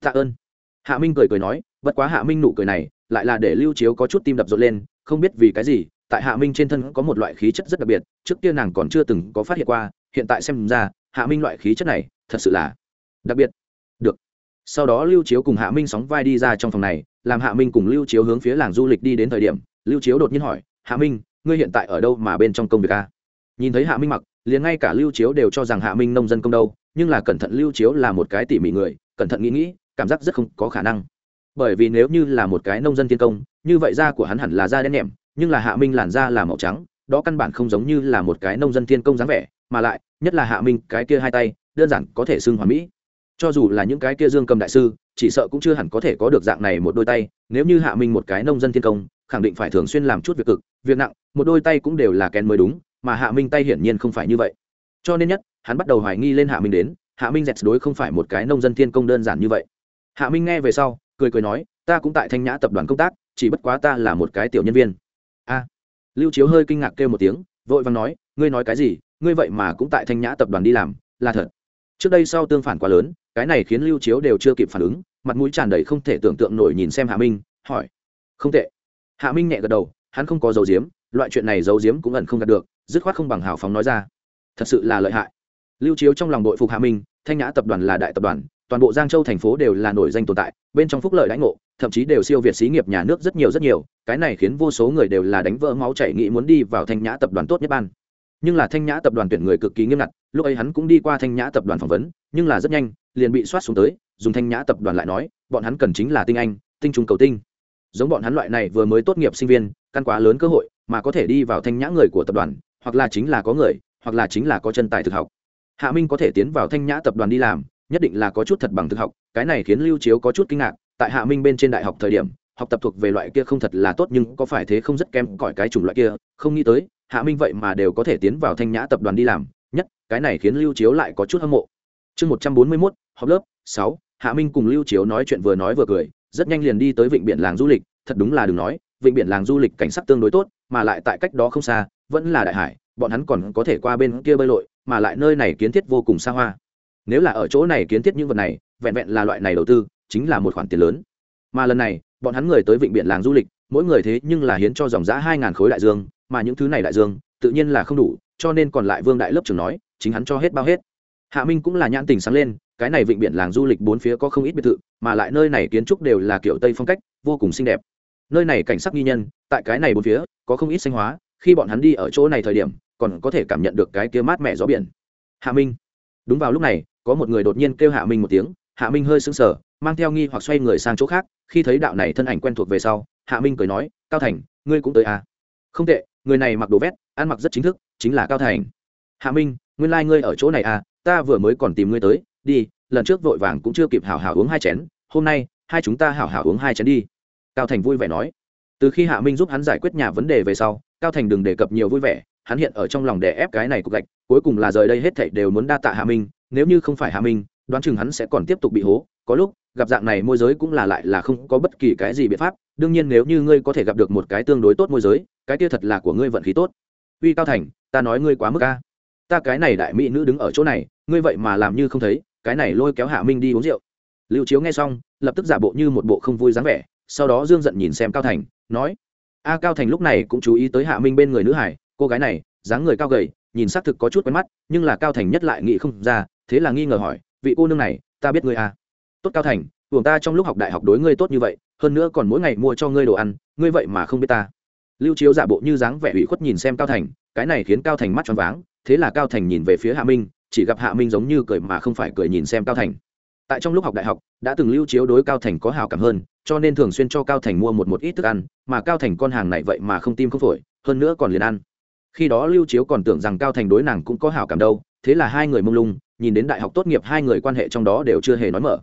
S1: Tạ ơn. Hạ minh cười cười nói, bất quá hạ minh nụ cười này, lại là để lưu chiếu có chút tim đập rộn lên, không biết vì cái gì, tại hạ minh trên thân có một loại khí chất rất đặc biệt, trước kia nàng còn chưa từng có phát hiện qua, hiện tại xem ra, hạ minh loại khí chất này, thật sự là đặc biệt. Được. Sau đó lưu chiếu cùng hạ minh sóng vai đi ra trong phòng này, làm hạ minh cùng lưu chiếu hướng phía làng du lịch đi đến thời điểm lưu chiếu đột nhiên hỏi, hạ minh, ngươi hiện tại ở đâu mà bên trong công việc a nhìn thấy hạ minh mặc, liền ngay cả lưu chiếu đều cho rằng hạ minh nông dân công đâu, nhưng là cẩn thận lưu chiếu là một cái tỉ mỉ người, cẩn thận nghĩ nghĩ, cảm giác rất không có khả năng. Bởi vì nếu như là một cái nông dân thiên công, như vậy da của hắn hẳn là da đen nhẹm, nhưng là hạ minh làn da là màu trắng, đó căn bản không giống như là một cái nông dân thiên công dáng vẻ, mà lại, nhất là hạ minh, cái kia hai tay, đơn giản có thể xưng hoàn mỹ. Cho dù là những cái kia dương cầm đại sư, chỉ sợ cũng chưa hẳn có thể có được dạng này một đôi tay, nếu như hạ minh một cái nông dân thiên công khẳng định phải thường xuyên làm chút việc cực, việc nặng, một đôi tay cũng đều là kén mới đúng, mà hạ minh tay hiển nhiên không phải như vậy. Cho nên nhất, hắn bắt đầu hoài nghi lên hạ minh đến, hạ minh dẹt đối không phải một cái nông dân thiên công đơn giản như vậy. Hạ minh nghe về sau, cười cười nói, ta cũng tại thanh nhã tập đoàn công tác, chỉ bất quá ta là một cái tiểu nhân viên. A. Lưu chiếu hơi kinh ngạc kêu một tiếng, vội vàng nói, ngươi nói cái gì? Ngươi vậy mà cũng tại thanh nhã tập đoàn đi làm, là thật. Trước đây sau tương phản quá lớn, cái này khiến lưu chiếu đều chưa kịp phản ứng, mặt mũi tràn đầy không thể tưởng tượng nổi nhìn xem hạ minh, hỏi, không tệ hạ minh nhẹ gật đầu, hắn không có dấu diếm loại chuyện này dấu diếm cũng ẩn không gạt được, dứt khoát không bằng hào phóng nói ra. Thật sự là lợi hại. Lưu chiếu trong lòng đội phục hạ minh, thanh nhã tập đoàn là đại tập đoàn, toàn bộ giang châu thành phố đều là nổi danh tồn tại, bên trong phúc lợi lãnh ngộ, thậm chí đều siêu việt xí nghiệp nhà nước rất nhiều rất nhiều, cái này khiến vô số người đều là đánh vỡ máu chảy nghĩ muốn đi vào thanh nhã tập đoàn tốt nhất ban. Nhưng là thanh nhã tập đoàn tuyển người cực kỳ nghiêm ngặt, lúc ấy hắn cũng đi qua thanh nhã tập đoàn phỏng vấn, nhưng là rất nhanh, liền bị soát xuống tới, dùng thanh nhã tập đoàn lại nói, bọn hắn cần chính là tinh anh, tinh trùng cầu tinh giống bọn hắn loại này vừa mới tốt nghiệp sinh viên, căn quá lớn cơ hội, mà có thể đi vào thanh nhã người của tập đoàn, hoặc là chính là có người, hoặc là chính là có chân tài thực học. Hạ minh có thể tiến vào thanh nhã tập đoàn đi làm, nhất định là có chút thật bằng thực học, cái này khiến lưu chiếu có chút kinh ngạc, tại hạ minh bên trên đại học thời điểm, học tập thuộc về loại kia không thật là tốt nhưng có phải thế không rất kém cỏi cái chủng loại kia, không nghĩ tới, hạ minh vậy mà đều có thể tiến vào thanh nhã tập đoàn đi làm, nhất, cái này khiến lưu chiếu lại có chút hâm mộ. Chương một trăm bốn mươi mốt, học lớp sáu, hạ minh cùng lưu chiếu nói chuyện vừa nói vừa cười rất nhanh liền đi tới vịnh biển làng du lịch, thật đúng là đừng nói, vịnh biển làng du lịch cảnh sắc tương đối tốt, mà lại tại cách đó không xa, vẫn là đại hải, bọn hắn còn có thể qua bên kia bơi lội, mà lại nơi này kiến thiết vô cùng xa hoa. Nếu là ở chỗ này kiến thiết những vật này, vẹn vẹn là loại này đầu tư, chính là một khoản tiền lớn. Mà lần này, bọn hắn người tới vịnh biển làng du lịch, mỗi người thế nhưng là hiến cho dòng giã hai ngàn khối đại dương, mà những thứ này đại dương, tự nhiên là không đủ, cho nên còn lại vương đại lớp trưởng nói, chính hắn cho hết bao hết. Hạ minh cũng là nhãn tình sáng lên cái này vịnh biển làng du lịch bốn phía có không ít biệt thự, mà lại nơi này kiến trúc đều là kiểu tây phong cách, vô cùng xinh đẹp. Nơi này cảnh sắc nghi nhân, tại cái này bốn phía, có không ít xanh hóa, khi bọn hắn đi ở chỗ này thời điểm, còn có thể cảm nhận được cái kia mát mẻ gió biển. Hạ minh. Đúng vào lúc này, có một người đột nhiên kêu hạ minh một tiếng, hạ minh hơi sững sờ, mang theo nghi hoặc xoay người sang chỗ khác, khi thấy đạo này thân ảnh quen thuộc về sau, hạ minh cười nói, cao thành, ngươi cũng tới à? Không tệ, người này mặc đồ vét, ăn mặc rất chính thức, chính là cao thành. Hạ minh, nguyên lai、like、ngươi ở chỗ này à ta vừa mới còn tìm ngươi tới đi, lần trước vội vàng cũng chưa kịp hảo hảo uống hai chén, hôm nay, hai chúng ta hảo hảo uống hai chén đi. Cao thành vui vẻ nói. Từ khi hạ minh giúp hắn giải quyết nhà vấn đề về sau, cao thành đừng đề cập nhiều vui vẻ, hắn hiện ở trong lòng đè ép cái này cục gạch, cuối cùng là rời đây hết thảy đều muốn đa tạ hạ minh, nếu như không phải hạ minh, đoán chừng hắn sẽ còn tiếp tục bị hố, có lúc, gặp dạng này môi giới cũng là lại là không có bất kỳ cái gì biện pháp, đương nhiên nếu như ngươi có thể gặp được một cái tương đối tốt môi giới, cái kia thật là của ngươi vận khí tốt. Uy cao thành, ta nói ngươi quá mức ca ta cái này đại mỹ nữ đứng ở chỗ này, ngươi vậy mà làm như không thấy cái này lôi kéo hạ minh đi uống rượu. Lưu chiếu nghe xong, lập tức giả bộ như một bộ không vui dáng vẻ, sau đó dương giận nhìn xem cao thành, nói, a cao thành lúc này cũng chú ý tới hạ minh bên người nữ hải, cô gái này, dáng người cao gầy, nhìn xác thực có chút quen mắt, nhưng là cao thành nhất lại nghĩ không ra, thế là nghi ngờ hỏi, vị cô nương này, ta biết ngươi à? Tốt cao thành buồng ta trong lúc học đại học đối ngươi tốt như vậy, hơn nữa còn mỗi ngày mua cho ngươi đồ ăn, ngươi vậy mà không biết ta. Lưu chiếu giả bộ như dáng vẻ ủy khuất nhìn xem cao thành, cái này khiến cao thành mắt choáng váng, thế là cao thành nhìn về phía hạ minh chỉ gặp hạ minh giống như cười mà không phải cười nhìn xem cao thành. Tại trong lúc học đại học, đã từng lưu chiếu đối cao thành có hào cảm hơn, cho nên thường xuyên cho cao thành mua một một ít thức ăn, mà cao thành con hàng này vậy mà không tim không phổi, hơn nữa còn liền ăn. Khi đó lưu chiếu còn tưởng rằng cao thành đối nàng cũng có hào cảm đâu, thế là hai người mông lung, nhìn đến đại học tốt nghiệp hai người quan hệ trong đó đều chưa hề nói mở.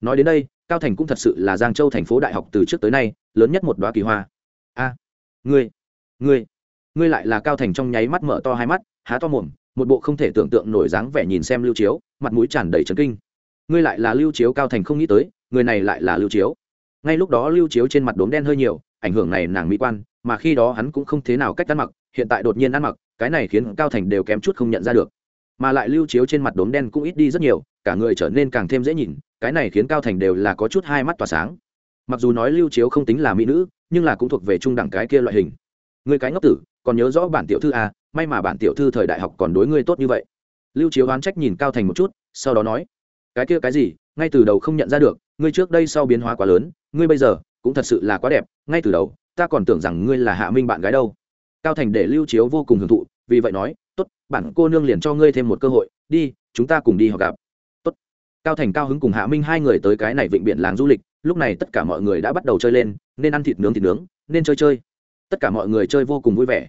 S1: Nói đến đây, cao thành cũng thật sự là giang châu thành phố đại học từ trước tới nay, lớn nhất một đoá kỳ hoa. A, ngươi ngươi ngươi lại là cao thành trong nháy mắt mở to hai mắt, há to mồm một bộ không thể tưởng tượng nổi dáng vẻ nhìn xem lưu chiếu, mặt mũi tràn đầy trấn kinh. Ngươi lại là lưu chiếu cao thành không nghĩ tới, người này lại là lưu chiếu. Ngay lúc đó lưu chiếu trên mặt đốm đen hơi nhiều, ảnh hưởng này nàng mỹ quan, mà khi đó hắn cũng không thế nào cách ăn mặc, hiện tại đột nhiên ăn mặc, cái này khiến cao thành đều kém chút không nhận ra được. Mà lại lưu chiếu trên mặt đốm đen cũng ít đi rất nhiều, cả người trở nên càng thêm dễ nhìn, cái này khiến cao thành đều là có chút hai mắt tỏa sáng. Mặc dù nói lưu chiếu không tính là mỹ nữ, nhưng là cũng thuộc về trung đẳng cái kia loại hình. Người cái ngốc tử, còn nhớ rõ bản tiểu thư à may mà bản tiểu thư thời đại học còn đối ngươi tốt như vậy. Lưu chiếu oán trách nhìn cao thành một chút, sau đó nói, cái kia cái gì, ngay từ đầu không nhận ra được, ngươi trước đây sau biến hóa quá lớn, ngươi bây giờ cũng thật sự là quá đẹp, ngay từ đầu, ta còn tưởng rằng ngươi là hạ minh bạn gái đâu. Cao thành để lưu chiếu vô cùng hưởng thụ, vì vậy nói, tốt, bản cô nương liền cho ngươi thêm một cơ hội, đi, chúng ta cùng đi học gặp. Tốt. Cao thành cao hứng cùng hạ minh hai người tới cái này vịnh biển làng du lịch, lúc này tất cả mọi người đã bắt đầu chơi lên, nên ăn thịt nướng thịt nướng, nên chơi chơi. Tất cả mọi người chơi vô cùng vui vẻ.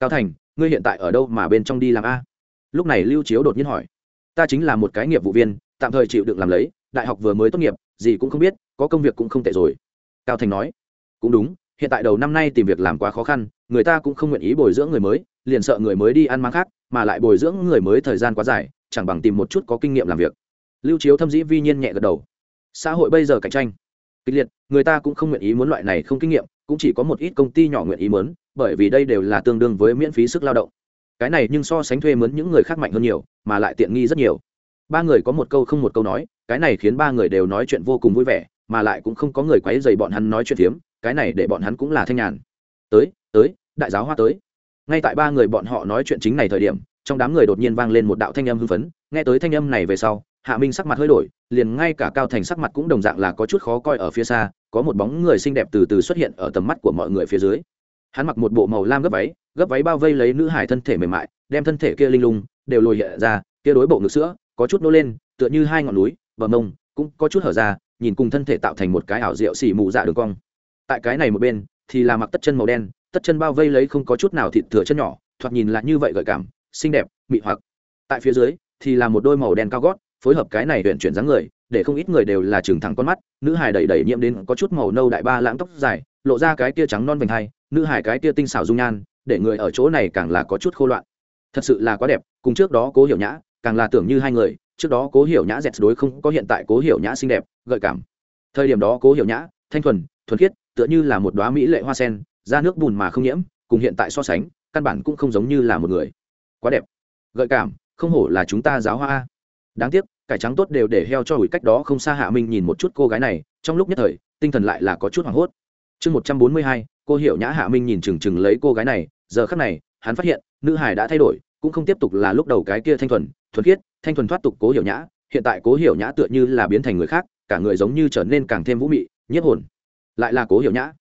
S1: Cao thành ngươi hiện tại ở đâu mà bên trong đi làm a? Lúc này lưu chiếu đột nhiên hỏi. Ta chính là một cái nghiệp vụ viên, tạm thời chịu đựng làm lấy, đại học vừa mới tốt nghiệp, gì cũng không biết, có công việc cũng không tệ rồi. Cao thành nói. Cũng đúng, hiện tại đầu năm nay tìm việc làm quá khó khăn, người ta cũng không nguyện ý bồi dưỡng người mới, liền sợ người mới đi ăn mang khác, mà lại bồi dưỡng người mới thời gian quá dài, chẳng bằng tìm một chút có kinh nghiệm làm việc. Lưu chiếu thâm dĩ vi nhiên nhẹ gật đầu. Xã hội bây giờ cạnh tranh. Kịch liệt, người ta cũng không nguyện ý muốn loại này không kinh nghiệm, cũng chỉ có một ít công ty nhỏ nguyện ý muốn bởi vì đây đều là tương đương với miễn phí sức lao động. Cái này nhưng so sánh thuê mướn những người khác mạnh hơn nhiều, mà lại tiện nghi rất nhiều. Ba người có một câu không một câu nói, cái này khiến ba người đều nói chuyện vô cùng vui vẻ, mà lại cũng không có người quấy dày bọn hắn nói chuyện phiếm, cái này để bọn hắn cũng là thanh nhàn. Tới tới, đại giáo hoa tới. Ngay tại ba người bọn họ nói chuyện chính này thời điểm, trong đám người đột nhiên vang lên một đạo thanh âm hưng phấn, nghe tới thanh âm này về sau, hạ minh sắc mặt hơi đổi, liền ngay cả cao thành sắc mặt cũng đồng dạng là có chút khó coi ở phía xa, có một bóng người xinh đẹp từ từ xuất hiện ở tầm mắt của mọi người phía dưới hắn mặc một bộ màu lam gấp váy gấp váy bao vây lấy nữ hải thân thể mềm mại, đem thân thể kia linh lung đều lồi hiện ra, kia đối bộ ngực sữa có chút nô lên, tựa như hai ngọn núi, bờ mông cũng có chút hở ra, nhìn cùng thân thể tạo thành một cái ảo diệu xỉ mù dạ đường cong. Tại cái này một bên, thì là mặc tất chân màu đen, tất chân bao vây lấy không có chút nào thịt thừa chân nhỏ, thoạt nhìn là như vậy gợi cảm, xinh đẹp, mị hoặc. Tại phía dưới, thì là một đôi màu đen cao gót, phối hợp cái này huyện chuyển dáng người, để không ít người đều là trường thẳng con mắt, nữ hài đầy đầy nhiễm đến có chút màu nâu đại ba lãng tóc dài lộ ra cái kia trắng non vành hai, nữ hài cái kia tinh xảo dung nhan, để người ở chỗ này càng là có chút khô loạn. Thật sự là quá đẹp, cùng trước đó cố hiểu nhã, càng là tưởng như hai người, trước đó cố hiểu nhã dẹt đối không có hiện tại cố hiểu nhã xinh đẹp, gợi cảm. Thời điểm đó cố hiểu nhã, thanh thuần thuần khiết, tựa như là một đoá mỹ lệ hoa sen ra nước bùn mà không nhiễm, cùng hiện tại so sánh, căn bản cũng không giống như là một người. Quá đẹp. Gợi cảm, không hổ là chúng ta giáo hoa đáng tiếc, cải trắng tốt đều để heo cho hủi cách đó không xa hạ minh nhìn một chút cô gái này, trong lúc nhất thời, tinh thần lại là có chút hoảng hốt chương một trăm bốn mươi hai cô hiểu nhã hạ minh nhìn chừng chừng lấy cô gái này giờ khắc này hắn phát hiện nữ hải đã thay đổi cũng không tiếp tục là lúc đầu cái kia thanh thuần thuần khiết thanh thuần thoát tục cố hiểu nhã hiện tại cố hiểu nhã tựa như là biến thành người khác cả người giống như trở nên càng thêm vũ mị nhiếp hồn. Lại là cố hiểu nhã.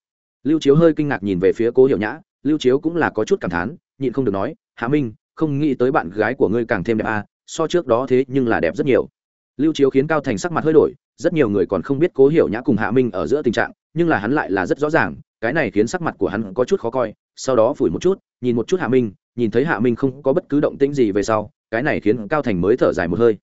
S1: Lưu chiếu hơi kinh ngạc nhìn về phía cố hiểu nhã lưu chiếu cũng là có chút cảm thán nhịn không được nói hạ minh không nghĩ tới bạn gái của ngươi càng thêm đẹp à, so trước đó thế nhưng là đẹp rất nhiều. Lưu chiếu khiến cao thành sắc mặt hơi đổi rất nhiều người còn không biết cố hiểu nhã cùng hạ minh ở giữa tình trạng nhưng là hắn lại là rất rõ ràng, cái này khiến sắc mặt của hắn có chút khó coi, sau đó phủi một chút, nhìn một chút hạ minh, nhìn thấy hạ minh không có bất cứ động tĩnh gì về sau, cái này khiến cao thành mới thở dài một hơi.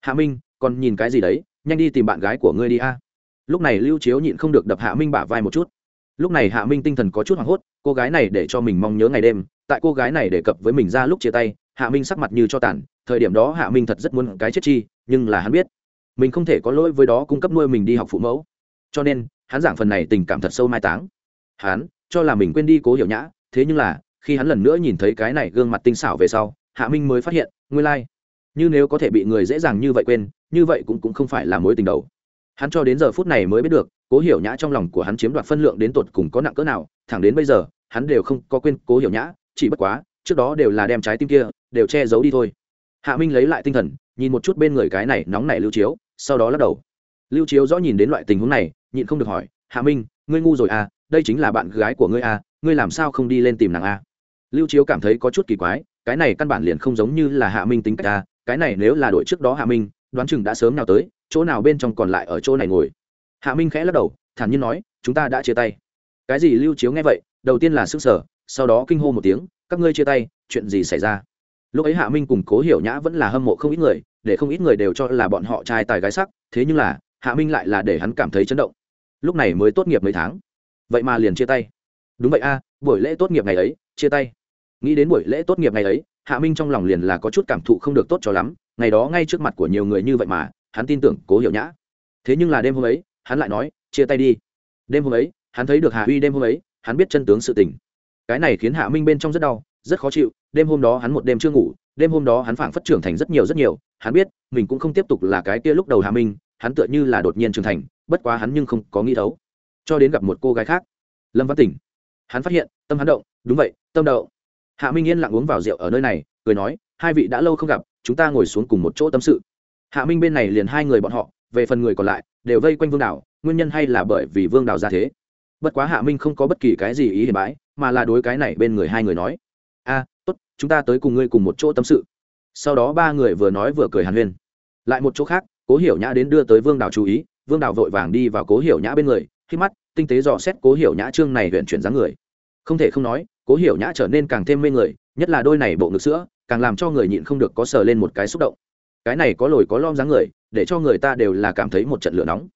S1: Hạ minh, còn nhìn cái gì đấy? Nhanh đi tìm bạn gái của ngươi đi a. Lúc này lưu chiếu nhịn không được đập hạ minh bả vai một chút. Lúc này hạ minh tinh thần có chút hoảng hốt, cô gái này để cho mình mong nhớ ngày đêm, tại cô gái này đề cập với mình ra lúc chia tay, hạ minh sắc mặt như cho tàn, thời điểm đó hạ minh thật rất muốn cái chết chi, nhưng là hắn biết, mình không thể có lỗi với đó cung cấp nuôi mình đi học phụ mẫu. Cho nên hắn giảng phần này tình cảm thật sâu mai táng. Hắn cho là mình quên đi cố hiểu nhã thế nhưng là khi hắn lần nữa nhìn thấy cái này gương mặt tinh xảo về sau hạ minh mới phát hiện nguyên lai、like. như nếu có thể bị người dễ dàng như vậy quên như vậy cũng, cũng không phải là mối tình đầu. Hắn cho đến giờ phút này mới biết được cố hiểu nhã trong lòng của hắn chiếm đoạt phân lượng đến tột cùng có nặng cỡ nào thẳng đến bây giờ hắn đều không có quên cố hiểu nhã chỉ bất quá trước đó đều là đem trái tim kia đều che giấu đi thôi. Hạ minh lấy lại tinh thần nhìn một chút bên người cái này nóng nảy lưu chiếu sau đó lắc đầu lưu chiếu rõ nhìn đến loại tình huống này, nhịn không được hỏi, hạ minh, ngươi ngu rồi à đây chính là bạn gái của ngươi à ngươi làm sao không đi lên tìm nàng à? Lưu chiếu cảm thấy có chút kỳ quái, cái này căn bản liền không giống như là hạ minh tính cách à cái này nếu là đội trước đó hạ minh, đoán chừng đã sớm nào tới, chỗ nào bên trong còn lại ở chỗ này ngồi. Hạ minh khẽ lắc đầu, thản nhiên nói, chúng ta đã chia tay. Cái gì lưu chiếu nghe vậy, đầu tiên là sức sở sau đó kinh hô một tiếng, các ngươi chia tay, chuyện gì xảy ra? Lúc ấy hạ minh cùng cố hiểu nhã vẫn là hâm mộ không ít người, để không ít người đều cho là bọn họ trai tài gái sắc, thế nhưng là hạ minh lại là để hắn cảm thấy chấn động. Lúc này mới tốt nghiệp mấy tháng. Vậy mà liền chia tay. Đúng vậy a, buổi lễ tốt nghiệp ngày ấy, chia tay. Nghĩ đến buổi lễ tốt nghiệp ngày ấy, hạ minh trong lòng liền là có chút cảm thụ không được tốt cho lắm. Ngày đó ngay trước mặt của nhiều người như vậy mà, hắn tin tưởng, cố hiểu nhã. Thế nhưng là đêm hôm ấy, hắn lại nói, chia tay đi. Đêm hôm ấy, hắn thấy được hạ uy đêm hôm ấy, hắn biết chân tướng sự tình. Cái này khiến hạ minh bên trong rất đau, rất khó chịu. Đêm hôm đó hắn một đêm chưa ngủ, đêm hôm đó hắn phảng phất trưởng thành rất nhiều rất nhiều. Hắn biết, mình cũng không tiếp tục là cái kia lúc đầu hạ minh hắn tựa như là đột nhiên trưởng thành, bất quá hắn nhưng không có nghĩ thấu. Cho đến gặp một cô gái khác, lâm văn tỉnh. Hắn phát hiện, tâm hắn động, đúng vậy, tâm đậu hạ minh yên lặng uống vào rượu ở nơi này, cười nói, hai vị đã lâu không gặp, chúng ta ngồi xuống cùng một chỗ tâm sự. Hạ minh bên này liền hai người bọn họ, về phần người còn lại, đều vây quanh vương đảo, nguyên nhân hay là bởi vì vương đảo ra thế. Bất quá hạ minh không có bất kỳ cái gì ý hiểm bãi, mà là đối cái này bên người hai người nói, a, tốt, chúng ta tới cùng ngươi cùng một chỗ tâm sự. Sau đó ba người vừa nói vừa cười hàn huyên. Lại một chỗ khác cố hiểu nhã đến đưa tới vương Đào chú ý, vương Đào vội vàng đi vào cố hiểu nhã bên người, khi mắt, tinh tế dò xét cố hiểu nhã trương này huyện chuyển dáng người. Không thể không nói, cố hiểu nhã trở nên càng thêm mê người, nhất là đôi này bộ ngực sữa, càng làm cho người nhịn không được có sờ lên một cái xúc động. Cái này có lồi có lom dáng người, để cho người ta đều là cảm thấy một trận lửa nóng.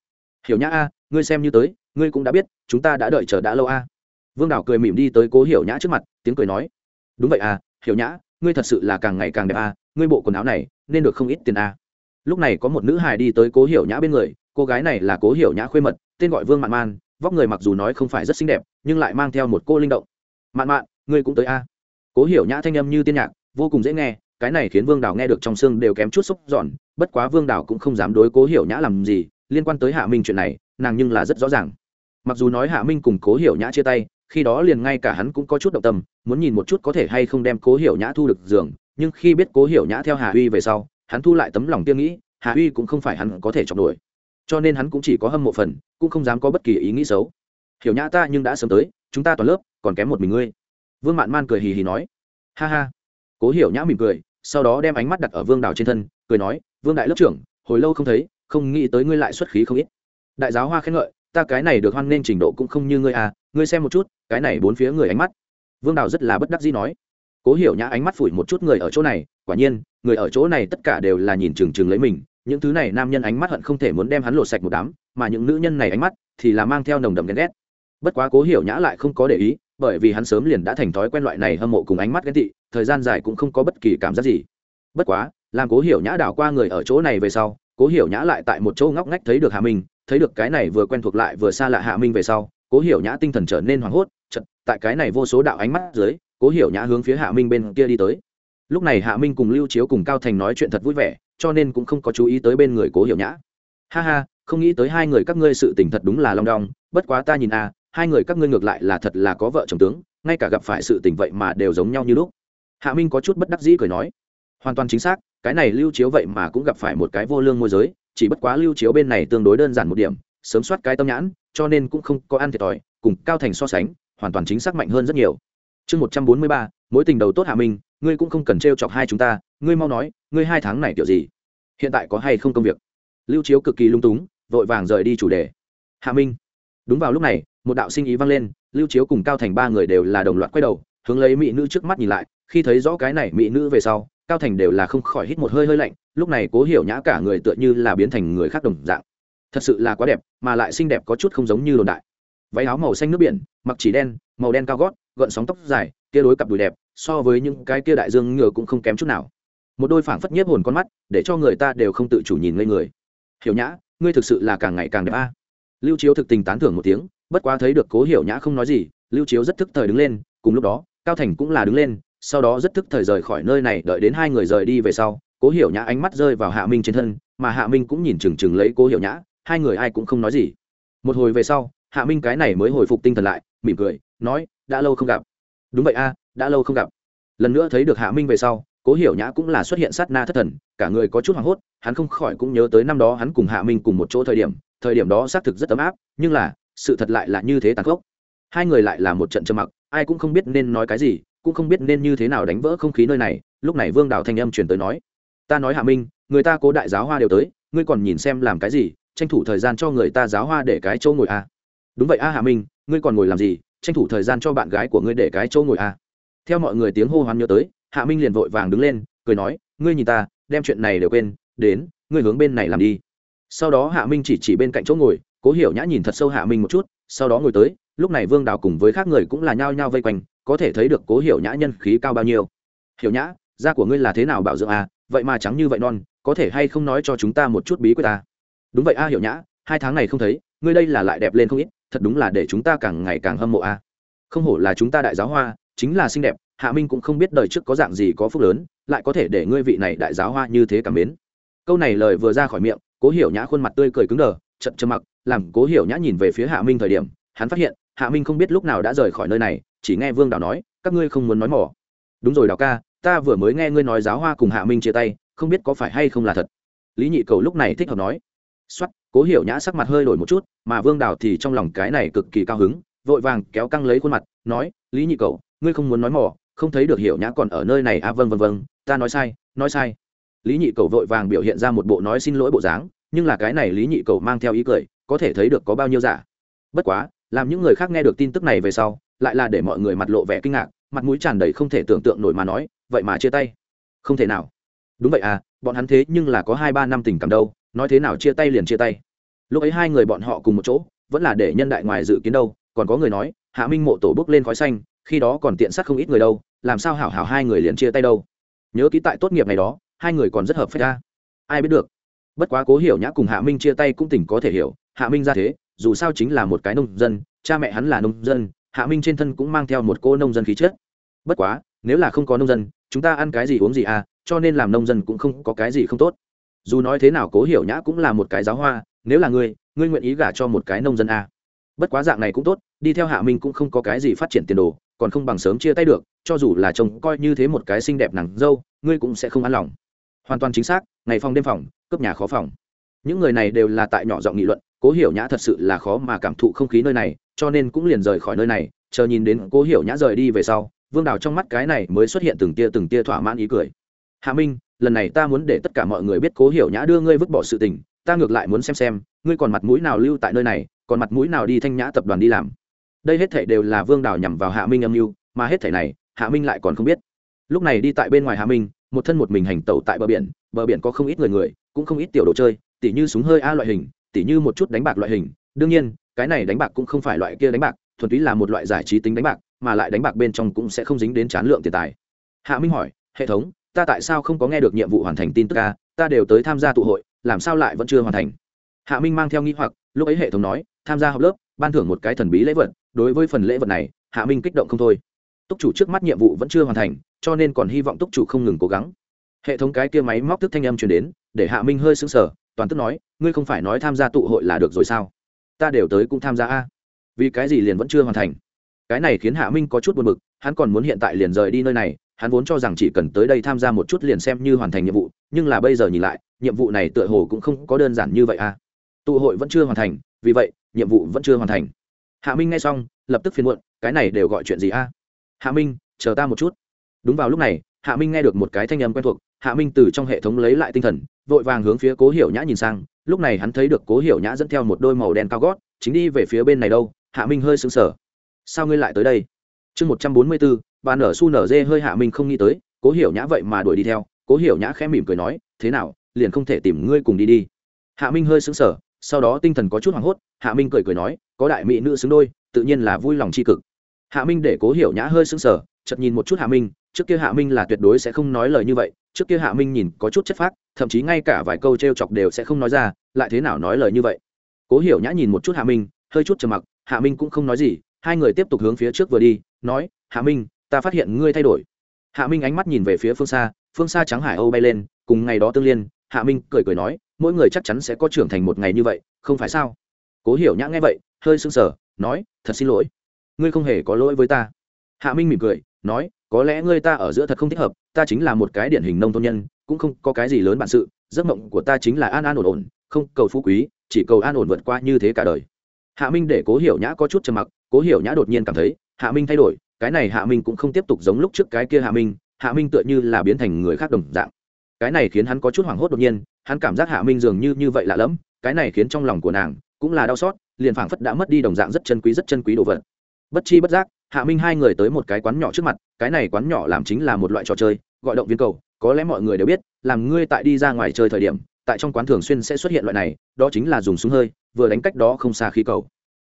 S1: Hiểu nhã a, ngươi xem như tới, ngươi cũng đã biết, chúng ta đã đợi chờ đã lâu a. Vương Đào cười mỉm đi tới cố hiểu nhã trước mặt, tiếng cười nói, đúng vậy à hiểu nhã, ngươi thật sự là càng ngày càng đẹp a, ngươi bộ quần áo này, nên được không ít tiền a lúc này có một nữ hài đi tới cố hiểu nhã bên người, cô gái này là cố hiểu nhã khuê mật, tên gọi vương mạn man, vóc người mặc dù nói không phải rất xinh đẹp, nhưng lại mang theo một cô linh động. Mạn mạn ngươi cũng tới a? Cố hiểu nhã thanh âm như tiên nhạc, vô cùng dễ nghe, cái này khiến vương đào nghe được trong xương đều kém chút xúc giòn, bất quá vương đào cũng không dám đối cố hiểu nhã làm gì, liên quan tới hạ minh chuyện này, nàng nhưng là rất rõ ràng. Mặc dù nói hạ minh cùng cố hiểu nhã chia tay, khi đó liền ngay cả hắn cũng có chút động tâm, muốn nhìn một chút có thể hay không đem cố hiểu nhã thu được giường, nhưng khi biết cố hiểu nhã theo hà uy về sau hắn thu lại tấm lòng tiêu nghĩ, hà uy cũng không phải hắn có thể chọc nổi. Cho nên hắn cũng chỉ có hâm mộ phần, cũng không dám có bất kỳ ý nghĩ xấu. Hiểu nhã ta nhưng đã sớm tới, chúng ta toàn lớp, còn kém một mình ngươi. Vương mạn man cười hì hì nói. Ha ha. Cố hiểu nhã mỉm cười, sau đó đem ánh mắt đặt ở vương đào trên thân, cười nói, vương đại lớp trưởng, hồi lâu không thấy, không nghĩ tới ngươi lại xuất khí không ít. Đại giáo hoa khen ngợi, ta cái này được hoan nên trình độ cũng không như ngươi à ngươi xem một chút, cái này bốn phía người ánh mắt. Vương đào rất là bất đắc dĩ nói. Cố hiểu nhã ánh mắt phủi một chút người ở chỗ này quả nhiên, người ở chỗ này tất cả đều là nhìn trừng trừng lấy mình, những thứ này nam nhân ánh mắt hận không thể muốn đem hắn lột sạch một đám, mà những nữ nhân này ánh mắt thì là mang theo nồng đậm ghen ghét. Bất quá cố hiểu nhã lại không có để ý, bởi vì hắn sớm liền đã thành thói quen loại này hâm mộ cùng ánh mắt ghen tị, thời gian dài cũng không có bất kỳ cảm giác gì. Bất quá, làm cố hiểu nhã đảo qua người ở chỗ này về sau, cố hiểu nhã lại tại một chỗ ngóc ngách thấy được hạ minh, thấy được cái này vừa quen thuộc lại vừa xa lạ hạ minh về sau, cố hiểu nhã tinh thần trở nên hoảng hốt chật tại cái này vô số đạo ánh mắt dưới, cố hiểu nhã hướng phía hạ minh bên kia đi tới lúc này hạ minh cùng lưu chiếu cùng cao thành nói chuyện thật vui vẻ, cho nên cũng không có chú ý tới bên người cố hiểu nhã. Ha ha, không nghĩ tới hai người các ngươi sự tình thật đúng là long đong, bất quá ta nhìn a hai người các ngươi ngược lại là thật là có vợ chồng tướng, ngay cả gặp phải sự tình vậy mà đều giống nhau như lúc. Hạ minh có chút bất đắc dĩ cười nói, hoàn toàn chính xác, cái này lưu chiếu vậy mà cũng gặp phải một cái vô lương môi giới, chỉ bất quá lưu chiếu bên này tương đối đơn giản một điểm, sớm soát cái tâm nhãn, cho nên cũng không có ăn thiệt thòi, cùng cao thành so sánh, hoàn toàn chính xác mạnh hơn rất nhiều. Chương một trăm bốn mươi ba, mối tình đầu tốt hạ minh ngươi cũng không cần t r e o chọc hai chúng ta, ngươi mau nói, ngươi hai tháng này kiểu gì? Hiện tại có hay không công việc? Lưu chiếu cực kỳ lung túng, vội vàng rời đi chủ đề. Hạ minh. Đúng vào lúc này, một đạo sinh ý vang lên, lưu chiếu cùng cao thành ba người đều là đồng loạt quay đầu, hướng lấy mỹ nữ trước mắt nhìn lại, khi thấy rõ cái này mỹ nữ về sau, cao thành đều là không khỏi hít một hơi hơi lạnh, lúc này cố hiểu nhã cả người tựa như là biến thành người khác đồng dạng. Thật sự là quá đẹp, mà lại xinh đẹp có chút không giống như đồn đại. Váy áo màu xanh nước biển, mặc chỉ đen, màu đen cao gót gợn sóng tóc dài kia đối cặp đùi đẹp so với những cái kia đại dương ngựa cũng không kém chút nào. Một đôi phảng phất nhiếp hồn con mắt, để cho người ta đều không tự chủ nhìn ngây người. Hiểu nhã, ngươi thực sự là càng ngày càng đẹp a. Lưu chiếu thực tình tán thưởng một tiếng, bất quá thấy được cố hiểu nhã không nói gì, lưu chiếu rất thức thời đứng lên, cùng lúc đó, cao thành cũng là đứng lên, sau đó rất thức thời rời khỏi nơi này, đợi đến hai người rời đi về sau, cố hiểu nhã ánh mắt rơi vào hạ minh trên thân, mà hạ minh cũng nhìn chừng chừng lấy cố hiểu nhã, hai người ai cũng không nói gì. Một hồi về sau, hạ minh cái này mới hồi phục tinh thần lại, mỉm cười, nói, đã lâu không gặp. Đúng vậy a đã lâu không gặp lần nữa thấy được hạ minh về sau, cố hiểu nhã cũng là xuất hiện sát na thất thần, cả người có chút hoảng hốt, hắn không khỏi cũng nhớ tới năm đó hắn cùng hạ minh cùng một chỗ thời điểm thời điểm đó xác thực rất ấm áp, nhưng là, sự thật lại là như thế tàn khốc hai người lại là một trận trầm mặc, ai cũng không biết nên nói cái gì, cũng không biết nên như thế nào đánh vỡ không khí nơi này, lúc này vương đào thanh âm truyền tới nói, ta nói hạ minh, người ta cố đại giáo hoa đều tới, ngươi còn nhìn xem làm cái gì, tranh thủ thời gian cho người ta giáo hoa để cái chỗ ngồi a à. đúng vậy a hạ minh, ngươi còn ngồi làm gì, tranh thủ thời gian cho bạn gái của ngươi để cái chỗ ngồi a à theo mọi người tiếng hô hoán nhớ tới, hạ minh liền vội vàng đứng lên, cười nói, ngươi nhìn ta, đem chuyện này đều quên, đến, ngươi hướng bên này làm đi. Sau đó hạ minh chỉ chỉ bên cạnh chỗ ngồi, cố hiểu nhã nhìn thật sâu hạ minh một chút, sau đó ngồi tới, lúc này vương đào cùng với khác người cũng là nhao nhao vây quanh, có thể thấy được cố hiểu nhã nhân khí cao bao nhiêu. Hiểu nhã, da của ngươi là thế nào bảo dưỡng à? Vậy mà trắng như vậy non, có thể hay không nói cho chúng ta một chút bí quyết ta? Đúng vậy a, hiểu nhã, hai tháng này không thấy, ngươi đây là lại đẹp lên không ít, thật đúng là để chúng ta càng ngày càng hâm mộ a. Không hổ là chúng ta đại giáo hoa chính là xinh đẹp, hạ minh cũng không biết đời trước có dạng gì có phúc lớn, lại có thể để ngươi vị này đại giáo hoa như thế cảm mến. Câu này lời vừa ra khỏi miệng, cố hiểu nhã khuôn mặt tươi cười cứng đờ chậm chậm mặc, làm cố hiểu nhã nhìn về phía hạ minh thời điểm, hắn phát hiện, hạ minh không biết lúc nào đã rời khỏi nơi này, chỉ nghe vương đào nói, các ngươi không muốn nói mỏ. Đúng rồi đào ca, ta vừa mới nghe ngươi nói giáo hoa cùng hạ minh chia tay, không biết có phải hay không là thật. Lý nhị cầu lúc này thích hợp nói. Xuất cố hiểu nhã sắc mặt hơi đổi một chút, mà vương đào thì trong lòng cái này cực kỳ cao hứng, vội vàng kéo căng lấy khuôn mặt, nói, lý nhị cầu ngươi không muốn nói mỏ không thấy được hiểu nhã còn ở nơi này à vâng vâng vâng ta nói sai nói sai. Lý nhị cầu vội vàng biểu hiện ra một bộ nói xin lỗi bộ dáng, nhưng là cái này lý nhị cầu mang theo ý cười, có thể thấy được có bao nhiêu giả. Bất quá, làm những người khác nghe được tin tức này về sau, lại là để mọi người mặt lộ vẻ kinh ngạc, mặt mũi tràn đầy không thể tưởng tượng nổi mà nói, vậy mà chia tay. Không thể nào. Đúng vậy à bọn hắn thế nhưng là có hai ba năm tình cảm đâu, nói thế nào chia tay liền chia tay. Lúc ấy hai người bọn họ cùng một chỗ, vẫn là để nhân đại ngoài dự kiến đâu, còn có người nói, hạ minh mộ tổ bước lên khói xanh khi đó còn tiện sát không ít người đâu, làm sao hảo hảo hai người liền chia tay đâu. Nhớ ký tại tốt nghiệp này đó, hai người còn rất hợp phép ra. Ai biết được. Bất quá cố hiểu nhã cùng hạ minh chia tay cũng tỉnh có thể hiểu, hạ minh ra thế, dù sao chính là một cái nông dân, cha mẹ hắn là nông dân, hạ minh trên thân cũng mang theo một cô nông dân khí chất. Bất quá, nếu là không có nông dân, chúng ta ăn cái gì uống gì à cho nên làm nông dân cũng không có cái gì không tốt. Dù nói thế nào cố hiểu nhã cũng là một cái giáo hoa, nếu là ngươi ngươi nguyện ý gả cho một cái nông dân à. bất quá dạng này cũng tốt, đi theo hạ minh cũng không có cái gì phát triển tiền đồ còn không bằng sớm chia tay được, cho dù là chồng coi như thế một cái xinh đẹp nàng dâu, ngươi cũng sẽ không an lòng. Hoàn toàn chính xác, ngày phòng đêm phòng, cướp nhà khó phòng. Những người này đều là tại nhỏ giọng nghị luận, cố hiểu nhã thật sự là khó mà cảm thụ không khí nơi này, cho nên cũng liền rời khỏi nơi này, chờ nhìn đến cố hiểu nhã rời đi về sau, vương đào trong mắt cái này mới xuất hiện từng tia từng tia thỏa mãn ý cười. Hạ minh, lần này ta muốn để tất cả mọi người biết cố hiểu nhã đưa ngươi vứt bỏ sự tình, ta ngược lại muốn xem xem, ngươi còn mặt mũi nào lưu tại nơi này, còn mặt mũi nào đi thanh nhã tập đoàn đi làm? Đây hết thể đều là vương đào nhằm vào hạ minh âm mưu, mà hết thể này, hạ minh lại còn không biết. Lúc này đi tại bên ngoài hạ minh, một thân một mình hành tẩu tại bờ biển bờ biển có không ít người người, cũng không ít tiểu đồ chơi, tỉ như súng hơi a loại hình, tỉ như một chút đánh bạc loại hình. Đương nhiên, cái này đánh bạc cũng không phải loại kia đánh bạc, thuần túy là một loại giải trí tính đánh bạc, mà lại đánh bạc bên trong cũng sẽ không dính đến chán lượng tiền tài. Hạ minh hỏi, hệ thống, ta tại sao không có nghe được nhiệm vụ hoàn thành tin tức ca ta đều tới tham gia tụ hội, làm sao lại vẫn chưa hoàn thành? Hạ minh mang theo nghĩ hoặc, lúc ấy hệ thống nói, tham gia học lớp ban thưởng một cái thần bí lễ vật, đối với phần lễ vật này, hạ minh kích động không thôi. Túc chủ trước mắt nhiệm vụ vẫn chưa hoàn thành, cho nên còn hy vọng túc chủ không ngừng cố gắng. Hệ thống cái kia máy móc thức thanh âm truyền đến, để hạ minh hơi sững sờ, toàn tức nói, ngươi không phải nói tham gia tụ hội là được rồi sao? Ta đều tới cũng tham gia a. Vì cái gì liền vẫn chưa hoàn thành? Cái này khiến hạ minh có chút buồn bực, hắn còn muốn hiện tại liền rời đi nơi này, hắn vốn cho rằng chỉ cần tới đây tham gia một chút liền xem như hoàn thành nhiệm vụ, nhưng là bây giờ nhìn lại, nhiệm vụ này tựa hồ cũng không có đơn giản như vậy a. Tụ hội vẫn chưa hoàn thành, vì vậy nhiệm vụ vẫn chưa hoàn thành. Hạ minh nghe xong, lập tức phiền muộn, cái này đều gọi chuyện gì a? Hạ minh, chờ ta một chút. Đúng vào lúc này, hạ minh nghe được một cái thanh âm quen thuộc, hạ minh từ trong hệ thống lấy lại tinh thần, vội vàng hướng phía cố hiểu nhã nhìn sang, lúc này hắn thấy được cố hiểu nhã dẫn theo một đôi màu đen cao gót, chính đi về phía bên này đâu, hạ minh hơi sững sờ. Sao ngươi lại tới đây? Chương một trăm bốn mươi bốn, bà nở su nở dê hơi hạ minh không nghĩ tới, cố hiểu nhã vậy mà đuổi đi theo. Cố hiểu nhã khẽ mỉm cười nói, thế nào, liền không thể tìm ngươi cùng đi đi. Hạ minh hơi sững sờ sau đó tinh thần có chút hoảng hốt, hạ minh cười cười nói, có đại mỹ nữ xứng đôi, tự nhiên là vui lòng c h i cực. Hạ minh để cố hiểu nhã hơi sững sờ chật nhìn một chút hạ minh, trước kia hạ minh là tuyệt đối sẽ không nói lời như vậy, trước kia hạ minh nhìn có chút chất phác, thậm chí ngay cả vài câu t r e o chọc đều sẽ không nói ra, lại thế nào nói lời như vậy? Cố hiểu nhã nhìn một chút hạ minh, hơi chút trầm mặc, hạ minh cũng không nói gì, hai người tiếp tục hướng phía trước vừa đi, nói, hạ minh, ta phát hiện ngươi thay đổi. Hạ minh ánh mắt nhìn về phía phương xa phương xa trắng hải âu bay lên, cùng ngày đó tương liên, hạ minh cười cười nói mỗi người chắc chắn sẽ có trưởng thành một ngày như vậy, không phải sao? Cố hiểu nhã nghe vậy, hơi sưng sờ, nói, thật xin lỗi, ngươi không hề có lỗi với ta. Hạ minh mỉm cười, nói, có lẽ ngươi ta ở giữa thật không thích hợp, ta chính là một cái điển hình nông thôn nhân, cũng không có cái gì lớn bản sự, giấc mộng của ta chính là an an ổn ổn, không cầu phú quý, chỉ cầu an ổn vượt qua như thế cả đời. Hạ minh để cố hiểu nhã có chút trầm mặc, cố hiểu nhã đột nhiên cảm thấy, hạ minh thay đổi, cái này hạ minh cũng không tiếp tục giống lúc trước cái kia hạ minh hạ minh tựa như là biến thành người khác đồng dạng. Cái này khiến hắn có chút hoảng hốt đột nhiên hắn cảm giác hạ minh dường như như vậy lạ lẫm, cái này khiến trong lòng của nàng cũng là đau xót, liền phảng phất đã mất đi đồng dạng rất chân quý, rất chân quý đồ vật. Bất chi bất giác, hạ minh hai người tới một cái quán nhỏ trước mặt, cái này quán nhỏ làm chính là một loại trò chơi, gọi động viên cầu, có lẽ mọi người đều biết, làm ngươi tại đi ra ngoài chơi thời điểm, tại trong quán thường xuyên sẽ xuất hiện loại này, đó chính là dùng súng hơi, vừa đánh cách đó không xa khí cầu.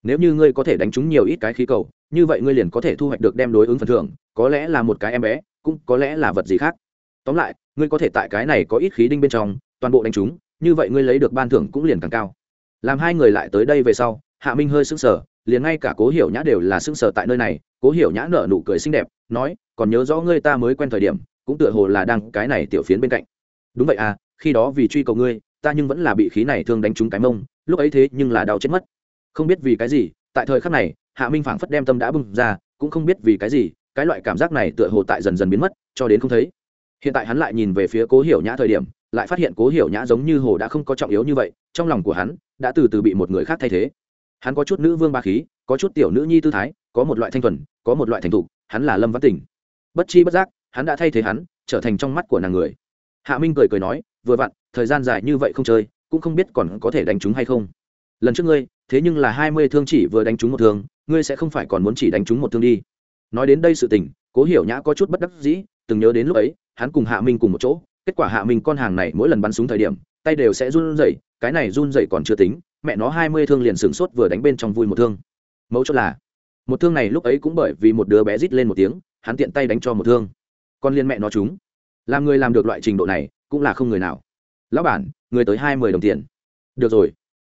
S1: Nếu như ngươi có thể đánh trúng nhiều ít cái khí cầu, như vậy ngươi liền có thể thu hoạch được đem đối ứng phần thưởng, có lẽ là một cái em bé, cũng có lẽ là vật gì khác. Tóm lại, ngươi có thể tại cái này có ít khí đinh bên trong toàn bộ đánh trúng như vậy ngươi lấy được ban thưởng cũng liền càng cao. Làm hai người lại tới đây về sau, hạ minh hơi sững sờ, liền ngay cả cố hiểu nhã đều là sững sờ tại nơi này. Cố hiểu nhã nở nụ cười xinh đẹp, nói, còn nhớ rõ ngươi ta mới quen thời điểm, cũng tựa hồ là đang cái này tiểu phiến bên cạnh. Đúng vậy à khi đó vì truy cầu ngươi, ta nhưng vẫn là bị khí này thương đánh trúng cái mông, lúc ấy thế nhưng là đau chết mất. Không biết vì cái gì, tại thời khắc này, hạ minh phảng phất đem tâm đã bung ra, cũng không biết vì cái gì, cái loại cảm giác này tựa hồ tại dần dần biến mất, cho đến không thấy. Hiện tại hắn lại nhìn về phía cố hiểu nhã thời điểm lại phát hiện cố hiểu nhã giống như hồ đã không có trọng yếu như vậy, trong lòng của hắn đã từ từ bị một người khác thay thế. Hắn có chút nữ vương ba khí, có chút tiểu nữ nhi tư thái, có một loại thanh thuần, có một loại thành thục, hắn là lâm văn tình bất chi bất giác, hắn đã thay thế hắn, trở thành trong mắt của nàng người. Hạ minh cười cười nói, vừa vặn, thời gian dài như vậy không chơi, cũng không biết còn có thể đánh chúng hay không. Lần trước ngươi, thế nhưng là hai mươi thương chỉ vừa đánh chúng một thương, ngươi sẽ không phải còn muốn chỉ đánh chúng một thương đi. Nói đến đây sự tình, cố hiểu nhã có chút bất đắc dĩ, từng nhớ đến lúc ấy, hắn cùng hạ minh cùng một chỗ kết quả hạ minh con hàng này mỗi lần bắn súng thời điểm, tay đều sẽ run rẩy, cái này run rẩy còn chưa tính, mẹ nó hai mươi thương liền sửng sốt vừa đánh bên trong vui một thương. Mẫu chốt là, một thương này lúc ấy cũng bởi vì một đứa bé rít lên một tiếng, hắn tiện tay đánh cho một thương. Con liên mẹ nó chúng. Làm người làm được loại trình độ này, cũng là không người nào. Lão bản, người tới hai mươi đồng tiền. Được rồi.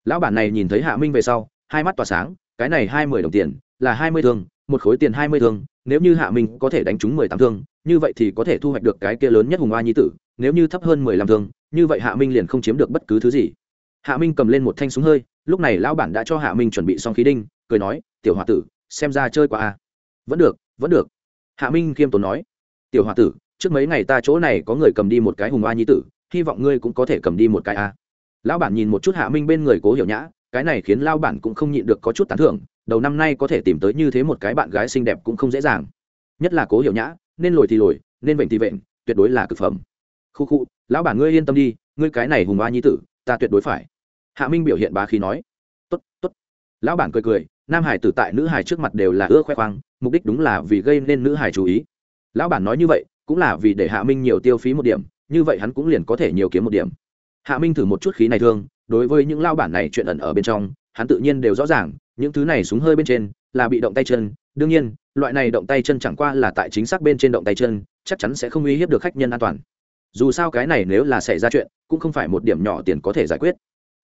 S1: Lão bản này nhìn thấy hạ minh về sau, hai mắt tỏa sáng, cái này hai mươi đồng tiền, là hai mươi thương, một khối tiền hai mươi thương, nếu như hạ minh có thể đánh trúng mười tám thương, như vậy thì có thể thu hoạch được cái kia lớn nhất hùng hoa nhi tử nếu như thấp hơn mười lăm thương, như vậy hạ minh liền không chiếm được bất cứ thứ gì. Hạ minh cầm lên một thanh súng hơi, lúc này lão bản đã cho hạ minh chuẩn bị xong khí đinh, cười nói, tiểu h o a tử, xem ra chơi qua a. Vẫn được vẫn được. Hạ minh khiêm tốn nói, tiểu h o a tử, trước mấy ngày ta chỗ này có người cầm đi một cái hùng oa nhi tử, hy vọng ngươi cũng có thể cầm đi một cái a. Lão bản nhìn một chút hạ minh bên người cố hiểu nhã, cái này khiến lao bản cũng không nhịn được có chút tán thưởng, đầu năm nay có thể tìm tới như thế một cái bạn gái xinh đẹp cũng không dễ dàng. Nhất là cố hiểu nhã, nên lồi thì lồi, nên vệnh thì vệnh, tuyệt đối là cực phẩm khu khu lão bản ngươi yên tâm đi, ngươi cái này hùng ba nhi tử, ta tuyệt đối phải. Hạ minh biểu hiện bá khí nói. Tốt tốt. Lão bản cười cười, nam hải tử tại nữ hải trước mặt đều là ưa khoe khoang, mục đích đúng là vì gây nên nữ hải chú ý. Lão bản nói như vậy, cũng là vì để hạ minh nhiều tiêu phí một điểm, như vậy hắn cũng liền có thể nhiều kiếm một điểm. Hạ minh thử một chút khí này thương, đối với những lao bản này chuyện ẩn ở bên trong, hắn tự nhiên đều rõ ràng, những thứ này súng hơi bên trên là bị động tay chân, đương nhiên, loại này động tay chân chẳng qua là tại chính xác bên trên động tay chân, chắc chắn sẽ không uy hiếp được khách nhân an toàn dù sao cái này nếu là xảy ra chuyện, cũng không phải một điểm nhỏ tiền có thể giải quyết.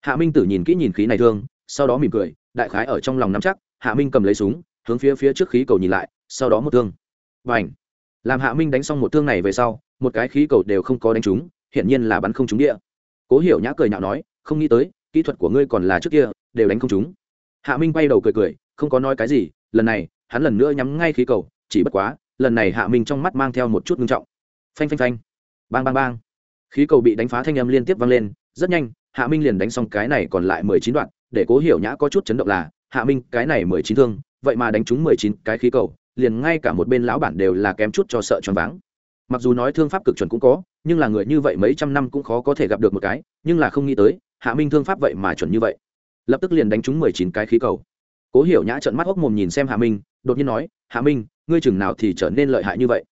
S1: Hạ minh tử nhìn kỹ nhìn khí này thương, sau đó mỉm cười, đại khái ở trong lòng nắm chắc, hạ minh cầm lấy súng, hướng phía phía trước khí cầu nhìn lại, sau đó một thương. Và ảnh làm hạ minh đánh xong một thương này về sau, một cái khí cầu đều không có đánh trúng, hiển nhiên là bắn không trúng địa. Cố hiểu nhã cười nhạo nói, không nghĩ tới, kỹ thuật của ngươi còn là trước kia, đều đánh không trúng. Hạ minh bay đầu cười cười, không có nói cái gì, lần này, hắn lần nữa nhắm ngay khí cầu, chỉ bất quá, lần này hạ minh trong mắt mang theo một chút ngưng trọng. Phanh phanh phanh bang bang bang. Khí cầu bị đánh phá thanh âm liên tiếp vang lên, rất nhanh, hạ minh liền đánh xong cái này còn lại mười chín đoạn, để cố hiểu nhã có chút chấn động là, hạ minh, cái này mười chín thương, vậy mà đánh trúng mười chín cái khí cầu, liền ngay cả một bên lão bản đều là kém chút cho sợ choáng váng. Mặc dù nói thương pháp cực chuẩn cũng có, nhưng là người như vậy mấy trăm năm cũng khó có thể gặp được một cái, nhưng là không nghĩ tới, hạ minh thương pháp vậy mà chuẩn như vậy. Lập tức liền đánh trúng mười chín cái khí cầu. Cố hiểu nhã trợn mắt hốc mồm nhìn xem hạ minh, đột nhiên nói, hạ minh, ngươi chừng nào thì trở nên lợi hại như vậy?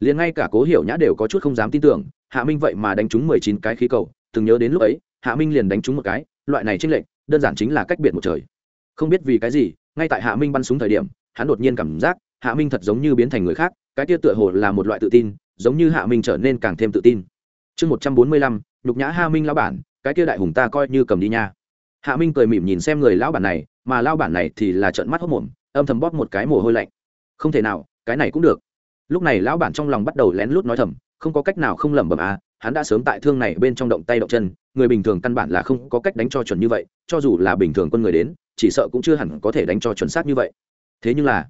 S1: Liền ngay cả cố hiểu nhã đều có chút không dám tin tưởng, hạ minh vậy mà đánh trúng mười chín cái khí cầu, từng nhớ đến lúc ấy, hạ minh liền đánh trúng một cái, loại này tranh lệch, đơn giản chính là cách biệt một trời. Không biết vì cái gì, ngay tại hạ minh bắn súng thời điểm, hắn đột nhiên cảm giác, hạ minh thật giống như biến thành người khác, cái tia tựa hồ là một loại tự tin, giống như hạ minh trở nên càng thêm tự tin. Chương một trăm bốn mươi lăm, nhục nhã hạ minh lão bản, cái tia đại hùng ta coi như cầm đi nha. Hạ minh cười mỉm nhìn xem người lão bản này, mà lão bản này thì là trận mắt hốc mồm, âm thầm bóp một cái mồ hôi lạnh. Không thể nào, cái này cũng được lúc này lão bản trong lòng bắt đầu lén lút nói thầm, không có cách nào không lẩm bẩm à hắn đã sớm tại thương này bên trong động tay động chân, người bình thường căn bản là không có cách đánh cho chuẩn như vậy, cho dù là bình thường con người đến, chỉ sợ cũng chưa hẳn có thể đánh cho chuẩn xác như vậy. Thế nhưng là,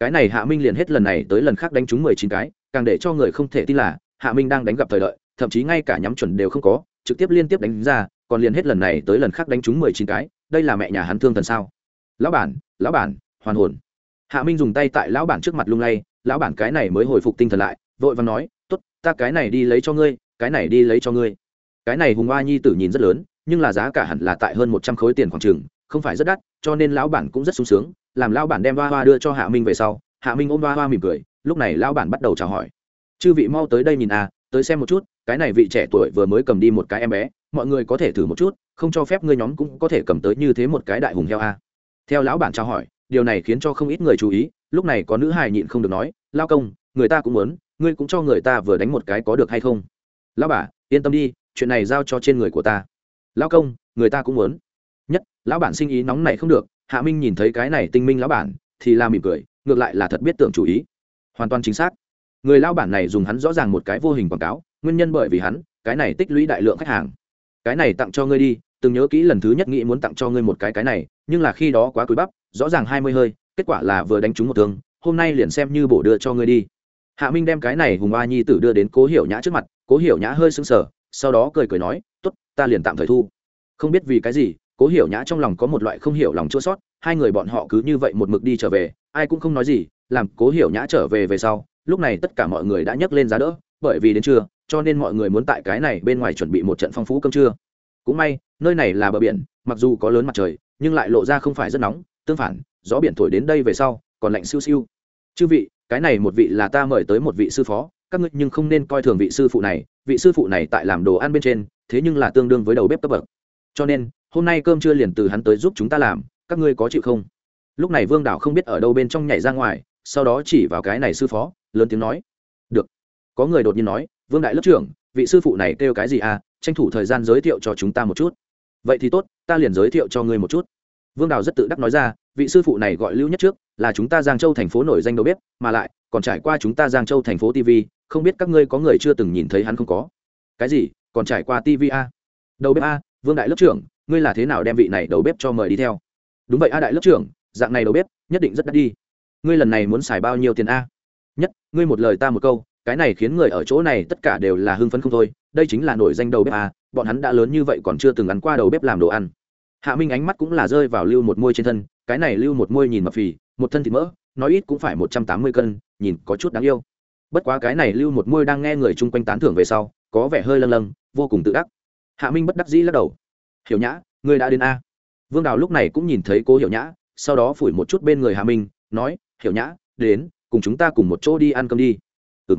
S1: cái này hạ minh liền hết lần này tới lần khác đánh trúng mười chín cái, càng để cho người không thể tin là, hạ minh đang đánh gặp thời lợi, thậm chí ngay cả nhắm chuẩn đều không có, trực tiếp liên tiếp đánh ra, còn liền hết lần này tới lần khác đánh trúng mười chín cái, đây là mẹ nhà hắn thương thần sao? Lão bản lão bản, hoàn hồn. Hạ minh dùng tay tại lão bản trước mặt lung lay lão bản cái này mới hồi phục tinh thần lại, vội và nói t ố t ta cái này đi lấy cho ngươi, cái này đi lấy cho ngươi. Cái này hùng hoa nhi tử nhìn rất lớn, nhưng là giá cả hẳn là tại hơn một trăm khối tiền khoảng trường không phải rất đắt, cho nên lão bản cũng rất sung sướng, làm lão bản đem hoa hoa đưa cho hạ minh về sau, hạ minh ôm hoa hoa mỉm cười, lúc này lão bản bắt đầu chào hỏi. Chư vị mau tới đây nhìn à tới xem một chút, cái này vị trẻ tuổi vừa mới cầm đi một cái em bé, mọi người có thể thử một chút, không cho phép ngươi nhóm cũng có thể cầm tới như thế một cái đại hùng heo a. Theo lão bản trao hỏi, điều này khiến cho không ít người chú ý lúc này có nữ hài nhịn không được nói, lao công, người ta cũng muốn, ngươi cũng cho người ta vừa đánh một cái có được hay không? Lao bà, yên tâm đi, chuyện này giao cho trên người của ta. Lao công, người ta cũng muốn. Nhất, lão bản sinh ý nóng này không được, hạ minh nhìn thấy cái này tinh minh lão bản, thì la mỉm cười, ngược lại là thật biết tưởng chủ ý. Hoàn toàn chính xác. Người lao bản này dùng hắn rõ ràng một cái vô hình quảng cáo, nguyên nhân bởi vì hắn, cái này tích lũy đại lượng khách hàng. Cái này tặng cho ngươi đi, từng nhớ kỹ lần thứ nhất nghĩ muốn tặng cho ngươi một cái cái này, nhưng là khi đó quá cúi bắp, rõ ràng hai mươi hơi kết quả là vừa đánh trúng một thương, hôm nay liền xem như bổ đưa cho ngươi đi. Hạ minh đem cái này hùng Ba nhi tử đưa đến cố hiểu nhã trước mặt, cố hiểu nhã hơi sững sờ, sau đó cười cười nói t ố t ta liền tạm thời thu. Không biết vì cái gì, cố hiểu nhã trong lòng có một loại không hiểu lòng chua sót hai người bọn họ cứ như vậy một mực đi trở về, ai cũng không nói gì, làm cố hiểu nhã trở về về sau, lúc này tất cả mọi người đã nhấc lên giá đỡ, bởi vì đến trưa, cho nên mọi người muốn tại cái này bên ngoài chuẩn bị một trận phong phú cơm trưa. Cũng may, nơi này là bờ biển, mặc dù có lớn mặt trời, nhưng lại lộ ra không phải rất nóng, tương phản gió biển thổi đến đây về sau, còn lạnh siêu siêu. Chư vị, cái này một vị là ta mời tới một vị sư phó, các ngươi nhưng không nên coi thường vị sư phụ này, vị sư phụ này tại làm đồ ăn bên trên, thế nhưng là tương đương với đầu bếp cấp bậc. Cho nên, hôm nay cơm chưa liền từ hắn tới giúp chúng ta làm, các ngươi có chịu không? Lúc này vương đảo không biết ở đâu bên trong nhảy ra ngoài, sau đó chỉ vào cái này sư phó, lớn tiếng nói. Được. Có người đột nhiên nói, vương đại lớp trưởng, vị sư phụ này kêu cái gì à? Tranh thủ thời gian giới thiệu cho chúng ta một chút. Vậy thì tốt, ta liền giới thiệu cho ngươi một chút. Vương đào rất tự đắc nói ra vị sư phụ này gọi lưu nhất trước là chúng ta giang châu thành phố nổi danh đầu bếp mà lại còn trải qua chúng ta giang châu thành phố tv không biết các ngươi có người chưa từng nhìn thấy hắn không có. Cái gì? Còn trải qua tv a? Đầu bếp a vương đại lớp trưởng ngươi là thế nào đem vị này đầu bếp cho mời đi theo? Đúng vậy a đại lớp trưởng dạng này đầu bếp nhất định rất đắt đi. Ngươi lần này muốn xài bao nhiêu tiền a? Nhất ngươi một lời ta một câu cái này khiến người ở chỗ này tất cả đều là hưng phấn không thôi đây chính là nổi danh đầu bếp a, bọn hắn đã lớn như vậy còn chưa từng ăn qua đầu bếp làm đồ ăn hạ minh ánh mắt cũng là rơi vào lưu một môi trên thân, cái này lưu một môi nhìn mập phì, một thân thịt mỡ, nói ít cũng phải một trăm tám mươi cân, nhìn có chút đáng yêu. Bất quá cái này lưu một môi đang nghe người chung quanh tán thưởng về sau, có vẻ hơi lâng lâng, vô cùng tự đắc. Hạ minh bất đắc dĩ lắc đầu. Hiểu nhã, ngươi đã đến a? Vương đào lúc này cũng nhìn thấy cố hiểu nhã, sau đó phủi một chút bên người hạ minh, nói, hiểu nhã, đến, cùng chúng ta cùng một chỗ đi ăn cơm đi. Ừ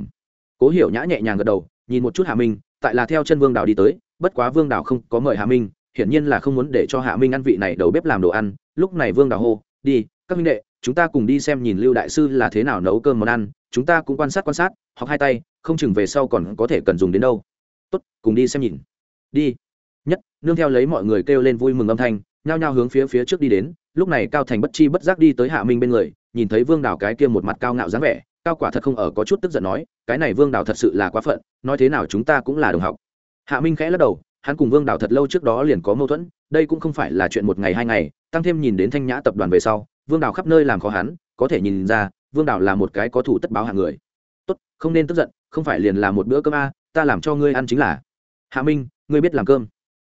S1: cố hiểu nhã nhẹ nhàng gật đầu, nhìn một chút hạ minh, tại là theo chân vương đào đi tới, bất quá vương đào không có mời hạ minh hiển nhiên là không muốn để cho hạ minh ăn vị này đầu bếp làm đồ ăn. Lúc này vương đào hô, đi, các minh đệ, chúng ta cùng đi xem nhìn lưu đại sư là thế nào nấu cơm món ăn. Chúng ta cũng quan sát quan sát hoặc hai tay, không chừng về sau còn có thể cần dùng đến đâu. Tốt, cùng đi xem nhìn. Đi. Nhất, nương theo lấy mọi người kêu lên vui mừng âm thanh, nhao nhao hướng phía phía trước đi đến. Lúc này cao thành bất chi bất giác đi tới hạ minh bên người, nhìn thấy vương đào cái kia một mặt cao ngạo dáng vẻ, cao quả thật không ở có chút tức giận nói, cái này vương đào thật sự là quá phận, nói thế nào chúng ta cũng là đồng học. Hạ minh khẽ lắc đầu hắn cùng vương đào thật lâu trước đó liền có mâu thuẫn, đây cũng không phải là chuyện một ngày hai ngày, tăng thêm nhìn đến thanh nhã tập đoàn về sau, vương đào khắp nơi làm khó hắn, có thể nhìn ra, vương đào là một cái có thủ tất báo hạng người. Tốt, không nên tức giận, không phải liền là một bữa cơm a, ta làm cho ngươi ăn chính là. Hạ minh, ngươi biết làm cơm.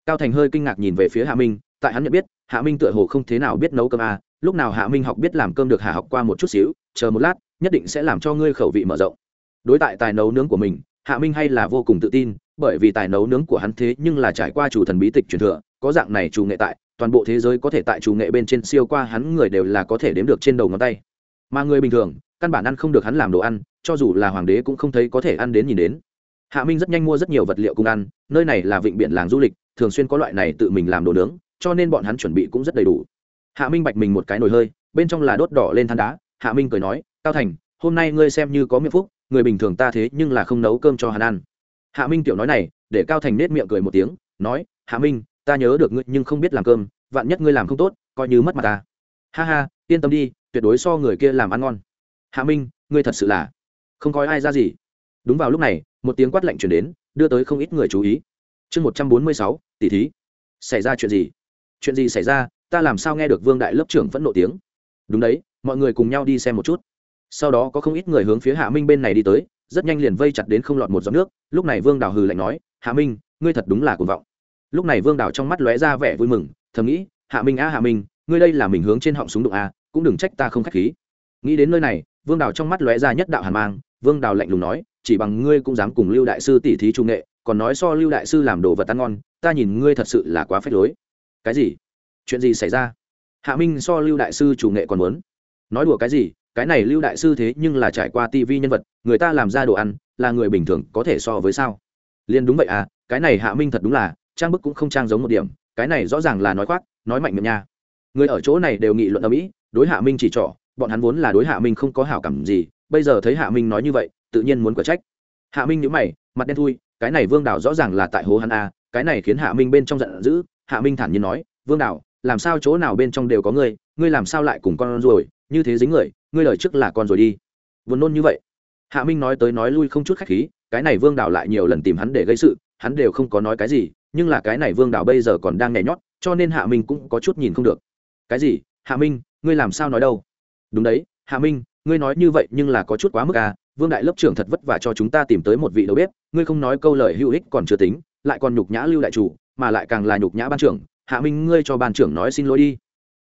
S1: Cao thành hơi kinh ngạc nhìn về phía hạ minh, tại hắn nhận biết, hạ minh tựa hồ không thế nào biết nấu cơm a, lúc nào hạ minh học biết làm cơm được hạ học qua một chút xíu, chờ một lát, nhất định sẽ làm cho ngươi khẩu vị mở rộng. Đối tại tài nấu nướng của mình hạ minh hay là vô cùng tự tin, bởi vì tài nấu nướng của hắn thế nhưng là trải qua chủ thần bí tịch truyền thừa, có dạng này chủ nghệ tại, toàn bộ thế giới có thể tại chủ nghệ bên trên siêu qua hắn người đều là có thể đếm được trên đầu ngón tay. Mà người bình thường, căn bản ăn không được hắn làm đồ ăn, cho dù là hoàng đế cũng không thấy có thể ăn đến nhìn đến. Hạ minh rất nhanh mua rất nhiều vật liệu cùng ăn, nơi này là vịnh biển làng du lịch, thường xuyên có loại này tự mình làm đồ nướng, cho nên bọn hắn chuẩn bị cũng rất đầy đủ. Hạ minh bạch mình một cái nồi hơi, bên trong là đốt đỏ lên than đá. Hạ minh cười nói, cao thành, hôm nay ngươi xem như có miệng phúc người bình thường ta thế nhưng là không nấu cơm cho hắn ăn. Hạ minh tiểu nói này, để cao thành nết miệng cười một tiếng, nói, hạ minh, ta nhớ được ngươi nhưng không biết làm cơm, vạn nhất ngươi làm không tốt, coi như mất mặt ta. Ha ha, yên tâm đi, tuyệt đối so người kia làm ăn ngon. Hạ minh, ngươi thật sự là không coi ai ra gì. Đúng vào lúc này, một tiếng quát lạnh chuyển đến, đưa tới không ít người chú ý. Chương một trăm bốn mươi sáu tỷ thí. Xảy ra chuyện gì? Chuyện gì xảy ra? Ta làm sao nghe được vương đại lớp trưởng vẫn nộ tiếng? Đúng đấy, mọi người cùng nhau đi xem một chút sau đó có không ít người hướng phía hạ minh bên này đi tới, rất nhanh liền vây chặt đến không lọt một giọt nước. Lúc này vương đào hừ lạnh nói, hạ minh, ngươi thật đúng là cuồng vọng. Lúc này vương đào trong mắt lóe ra vẻ vui mừng, thầm nghĩ, hạ minh a hạ minh, ngươi đây là mình hướng trên họng súng đụng a cũng đừng trách ta không k h á c h khí. Nghĩ đến nơi này, vương đào trong mắt lóe ra nhất đạo hàn mang. Vương đào lạnh lùng nói, chỉ bằng ngươi cũng dám cùng lưu đại sư tỷ thí trung nghệ, còn nói so lưu đại sư làm đồ vật ăn ngon, ta nhìn ngươi thật sự là quá phép lối. Cái gì? Chuyện gì xảy ra? Hạ minh so lưu đại sư chủ nghệ còn muốn. Nói đùa cái gì? Cái này lưu đại sư thế nhưng là trải qua tivi nhân vật, người ta làm ra đồ ăn, là người bình thường có thể so với sao? Liên đúng vậy à cái này hạ minh thật đúng là, trang bức cũng không trang giống một điểm, cái này rõ ràng là nói khoác, nói mạnh miệng nha. Người ở chỗ này đều nghị luận ở mỹ đối hạ minh chỉ trỏ, bọn hắn vốn là đối hạ minh không có hảo cảm gì, bây giờ thấy hạ minh nói như vậy, tự nhiên muốn quả trách. Hạ minh nhữ mày, mặt đen thui, cái này vương đảo rõ ràng là tại hố hắn a cái này khiến hạ minh bên trong giận dữ, hạ minh thản nhiên nói, vương đảo, làm sao chỗ nào bên trong đều có ngươi ngươi làm sao lại cùng con ruồi, như thế dính người ngươi lời trước là con rồi đi. Vốn nôn như vậy. Hạ minh nói tới nói lui không chút khách khí, cái này vương đảo lại nhiều lần tìm hắn để gây sự, hắn đều không có nói cái gì, nhưng là cái này vương đảo bây giờ còn đang nhảy nhót, cho nên hạ minh cũng có chút nhìn không được. Cái gì? Hạ minh, ngươi làm sao nói đâu? Đúng đấy, hạ minh, ngươi nói như vậy nhưng là có chút quá mức à vương đại lớp trưởng thật vất vả cho chúng ta tìm tới một vị đầu bếp, ngươi không nói câu lời hữu ích còn chưa tính, lại còn nhục nhã lưu đại chủ, mà lại càng là nhục nhã ban trưởng. Hạ minh, ngươi cho ban trưởng nói xin lỗi đi.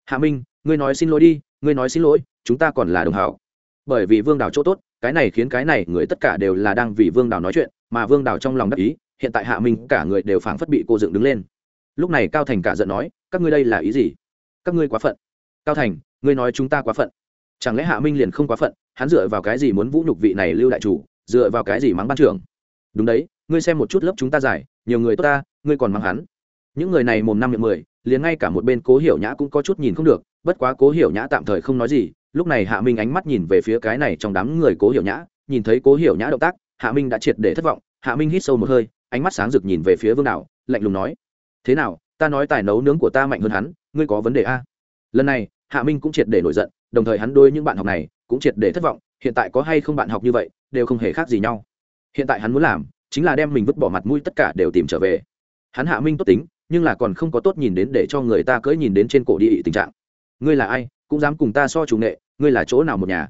S1: Hạ minh, ngươi nói xin lỗi đi ngươi nói xin lỗi, chúng ta còn là đồng hảo. Bởi vì vương đào chỗ tốt, cái này khiến cái này người tất cả đều là đang vì vương đào nói chuyện, mà vương đào trong lòng đắc ý, hiện tại hạ minh cả người đều phảng phất bị cô dựng đứng lên. Lúc này cao thành cả giận nói, các ngươi đây là ý gì? Các ngươi quá phận. Cao thành, ngươi nói chúng ta quá phận. Chẳng lẽ hạ minh liền không quá phận, hắn dựa vào cái gì muốn vũ nhục vị này lưu đại chủ, dựa vào cái gì mắng ban trưởng? Đúng đấy, ngươi xem một chút lớp chúng ta giải, nhiều người tốt ta, ngươi còn mắng hắn. Những người này mồm năm miệng mười, liền ngay cả một bên cố hiểu nhã cũng có chút nhìn không được bất quá cố hiểu nhã tạm thời không nói gì, lúc này hạ minh ánh mắt nhìn về phía cái này trong đám người cố hiểu nhã, nhìn thấy cố hiểu nhã động tác, hạ minh đã triệt để thất vọng, hạ minh hít sâu một hơi, ánh mắt sáng rực nhìn về phía vương đạo, lạnh lùng nói, thế nào, ta nói tài nấu nướng của ta mạnh hơn hắn, ngươi có vấn đề a? Lần này, hạ minh cũng triệt để nổi giận, đồng thời hắn đôi những bạn học này cũng triệt để thất vọng, hiện tại có hay không bạn học như vậy, đều không hề khác gì nhau. Hiện tại hắn muốn làm, chính là đem mình vứt bỏ mặt mũi tất cả đều tìm trở về. Hắn hạ minh tốt tính, nhưng là còn không có tốt nhìn đến để cho người ta cưỡi nhìn đến trên cổ đi tình trạng ngươi là ai, cũng dám cùng ta so chủ nghệ, ngươi là chỗ nào một nhà?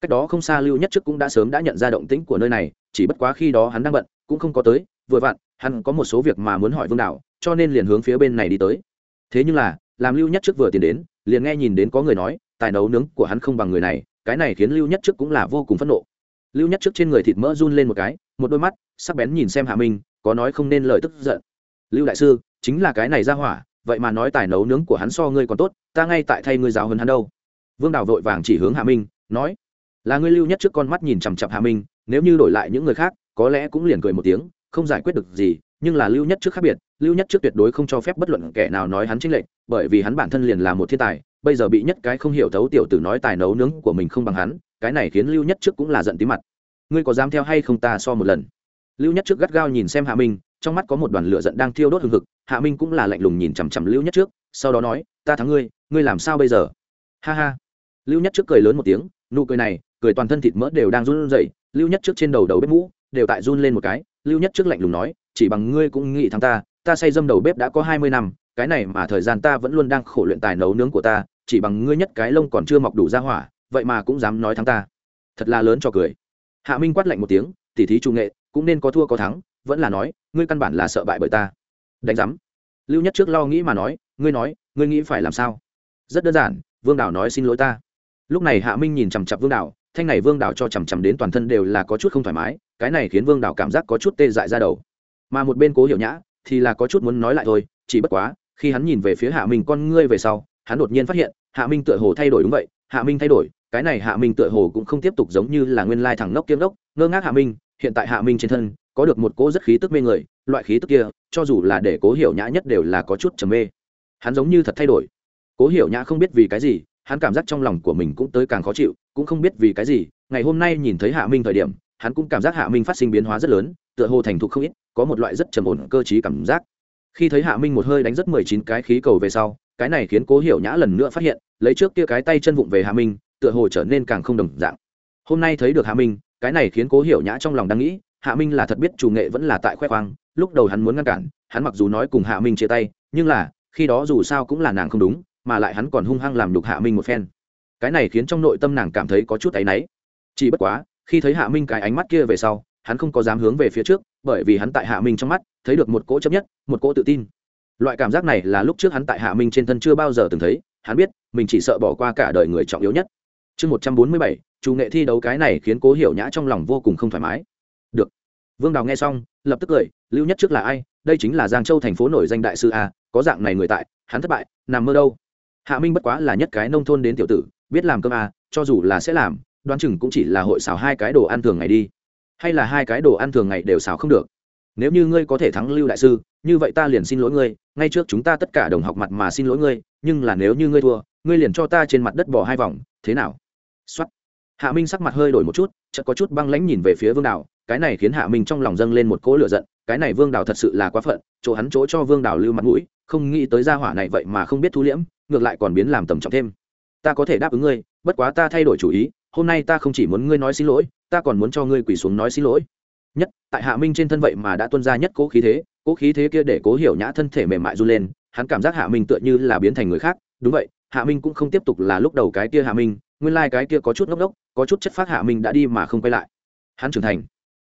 S1: Cách đó không xa lưu nhất trước cũng đã sớm đã nhận ra động tĩnh của nơi này, chỉ bất quá khi đó hắn đang bận, cũng không có tới, vừa vặn, hắn có một số việc mà muốn hỏi vương đạo, cho nên liền hướng phía bên này đi tới. Thế nhưng là, làm lưu nhất trước vừa tiến đến, liền nghe nhìn đến có người nói, tài nấu nướng của hắn không bằng người này, cái này khiến lưu nhất trước cũng là vô cùng phẫn nộ. Lưu nhất trước trên người thịt mỡ run lên một cái, một đôi mắt, sắc bén nhìn xem hạ minh, có nói không nên lời tức giận. Lưu đại sư, chính là cái này ra hỏa vậy mà nói tài nấu nướng của hắn so ngươi còn tốt, ta ngay tại thay ngươi giáo hơn hắn đâu. Vương đào vội vàng chỉ hướng hạ minh, nói, là ngươi lưu nhất trước con mắt nhìn chằm chặp hạ minh, nếu như đổi lại những người khác, có lẽ cũng liền cười một tiếng, không giải quyết được gì, nhưng là lưu nhất trước khác biệt, lưu nhất trước tuyệt đối không cho phép bất luận kẻ nào nói hắn chính lệnh, bởi vì hắn bản thân liền là một thiên tài, bây giờ bị nhất cái không hiểu thấu tiểu tử nói tài nấu nướng của mình không bằng hắn, cái này khiến lưu nhất trước cũng là giận tí mặt. Ngươi có dám theo hay không ta so một lần? Lưu nhất trước gắt gao nhìn xem hạ minh trong mắt có một đoàn lửa giận đang thiêu đốt hừng hực, hạ minh cũng là lạnh lùng nhìn chằm chằm lưu nhất trước, sau đó nói, ta thắng ngươi ngươi làm sao bây giờ? Ha ha. Lưu nhất trước cười lớn một tiếng, nụ cười này, cười toàn thân thịt mỡ đều đang run rẩy, lưu nhất trước trên đầu đầu bếp mũ đều tại run lên một cái, lưu nhất trước lạnh lùng nói, chỉ bằng ngươi cũng nghĩ thắng ta ta say dâm đầu bếp đã có hai mươi năm, cái này mà thời gian ta vẫn luôn đang khổ luyện tài nấu nướng của ta, chỉ bằng ngươi nhất cái lông còn chưa mọc đủ ra hỏa, vậy mà cũng dám nói thắng ta. Thật là lớn cho cười. Hạ minh quát lạnh một tiếng, tỉ thí trung nghệ, cũng nên có thua có thắng, vẫn là nói ngươi căn bản là sợ bại bởi ta. Đánh giám. Lưu nhất trước lo nghĩ mà nói, ngươi nói, ngươi nghĩ phải làm sao? Rất đơn giản, vương đảo nói xin lỗi ta. Lúc này hạ minh nhìn chằm chặp vương đảo, thanh này vương đảo cho chằm chằm đến toàn thân đều là có chút không thoải mái, cái này khiến vương đảo cảm giác có chút tê dại ra đầu. Mà một bên cố hiểu nhã thì là có chút muốn nói lại thôi, chỉ bất quá, khi hắn nhìn về phía hạ minh con ngươi về sau, hắn đột nhiên phát hiện, hạ minh tựa hồ thay đổi đúng vậy, hạ minh thay đổi, cái này hạ minh tựa hồ cũng không tiếp tục giống như là nguyên lai thẳng nốc kiêm đốc ngơ ngác hạ minh hiện tại hạ minh trên thân, có được một cỗ rất khí tức mê người, loại khí tức kia, cho dù là để cố hiểu nhã nhất đều là có chút trầm mê. Hắn giống như thật thay đổi. Cố hiểu nhã không biết vì cái gì, hắn cảm giác trong lòng của mình cũng tới càng khó chịu, cũng không biết vì cái gì, ngày hôm nay nhìn thấy hạ minh thời điểm, hắn cũng cảm giác hạ minh phát sinh biến hóa rất lớn, tựa hồ thành thục không ít, có một loại rất trầm ổn cơ t cảm giác. Khi thấy hạ minh một hơi đánh rất mười chín cái khí cầu về sau, cái này khiến cố hiểu nhã lần nữa phát hiện, lấy trước kia cái tay chân vụng về hạ minh, tựa hồ trở nên càng không đồng dạng. Hôm nay thấy được hạ minh cái này khiến cố hiểu nhã trong lòng đang nghĩ, hạ minh là thật biết chủ nghệ vẫn là tại khoe khoang, lúc đầu hắn muốn ngăn cản, hắn mặc dù nói cùng hạ minh chia tay, nhưng là, khi đó dù sao cũng là nàng không đúng, mà lại hắn còn hung hăng làm nhục hạ minh một phen. Cái này khiến trong nội tâm nàng cảm thấy có chút áy náy. Chỉ bất quá, khi thấy hạ minh cái ánh mắt kia về sau, hắn không có dám hướng về phía trước, bởi vì hắn tại hạ minh trong mắt, thấy được một cỗ chấp nhất, một cỗ tự tin. Loại cảm giác này là lúc trước hắn tại hạ minh trên thân chưa bao giờ từng thấy, hắn biết, mình chỉ sợ bỏ qua cả đời người trọng yếu nhất. Chương một trăm bốn mươi bảy chủ nghệ thi đấu cái này khiến cố hiểu nhã trong lòng vô cùng không thoải mái. Được. Vương đào nghe xong, lập tức cười, lưu nhất trước là ai? Đây chính là giang châu thành phố nổi danh đại sư a, có dạng này người tại, hắn thất bại, nằm mơ đâu. Hạ minh bất quá là nhất cái nông thôn đến tiểu tử, biết làm cơm a, cho dù là sẽ làm, đoán chừng cũng chỉ là hội xào hai cái đồ ăn thường ngày đi. Hay là hai cái đồ ăn thường ngày đều xào không được. Nếu như ngươi có thể thắng lưu đại sư, như vậy ta liền xin lỗi ngươi, ngay trước chúng ta tất cả đồng học mặt mà xin lỗi ngươi, nhưng là nếu như ngươi thua, ngươi liền cho ta trên mặt đất bỏ hai vòng, thế nào? Hạ minh sắc mặt hơi đổi một chút, chợt có chút băng lãnh nhìn về phía vương đào, cái này khiến hạ minh trong lòng dâng lên một cỗ lửa giận, cái này vương đào thật sự là quá phận, chỗ hắn chỗ cho vương đào lưu mặt mũi, không nghĩ tới gia hỏa này vậy mà không biết thu liễm, ngược lại còn biến làm tầm trọng thêm. Ta có thể đáp ứng ngươi, bất quá ta thay đổi chủ ý, hôm nay ta không chỉ muốn ngươi nói xin lỗi, ta còn muốn cho ngươi quỳ xuống nói xin lỗi. Nhất, tại hạ minh trên thân vậy mà đã tuân ra nhất cố khí thế cố khí thế kia để cố hiểu nhã thân thể mềm mại run lên, hắn cảm giác hạ minh tựa như là biến thành người khác, đúng vậy, hạ minh cũng không tiếp tục là lúc đầu cái kia hạ minh nguyên lai、like、cái kia có chút ngốc ngốc, có chút chất phát hạ minh đã đi mà không quay lại. Hắn trưởng thành.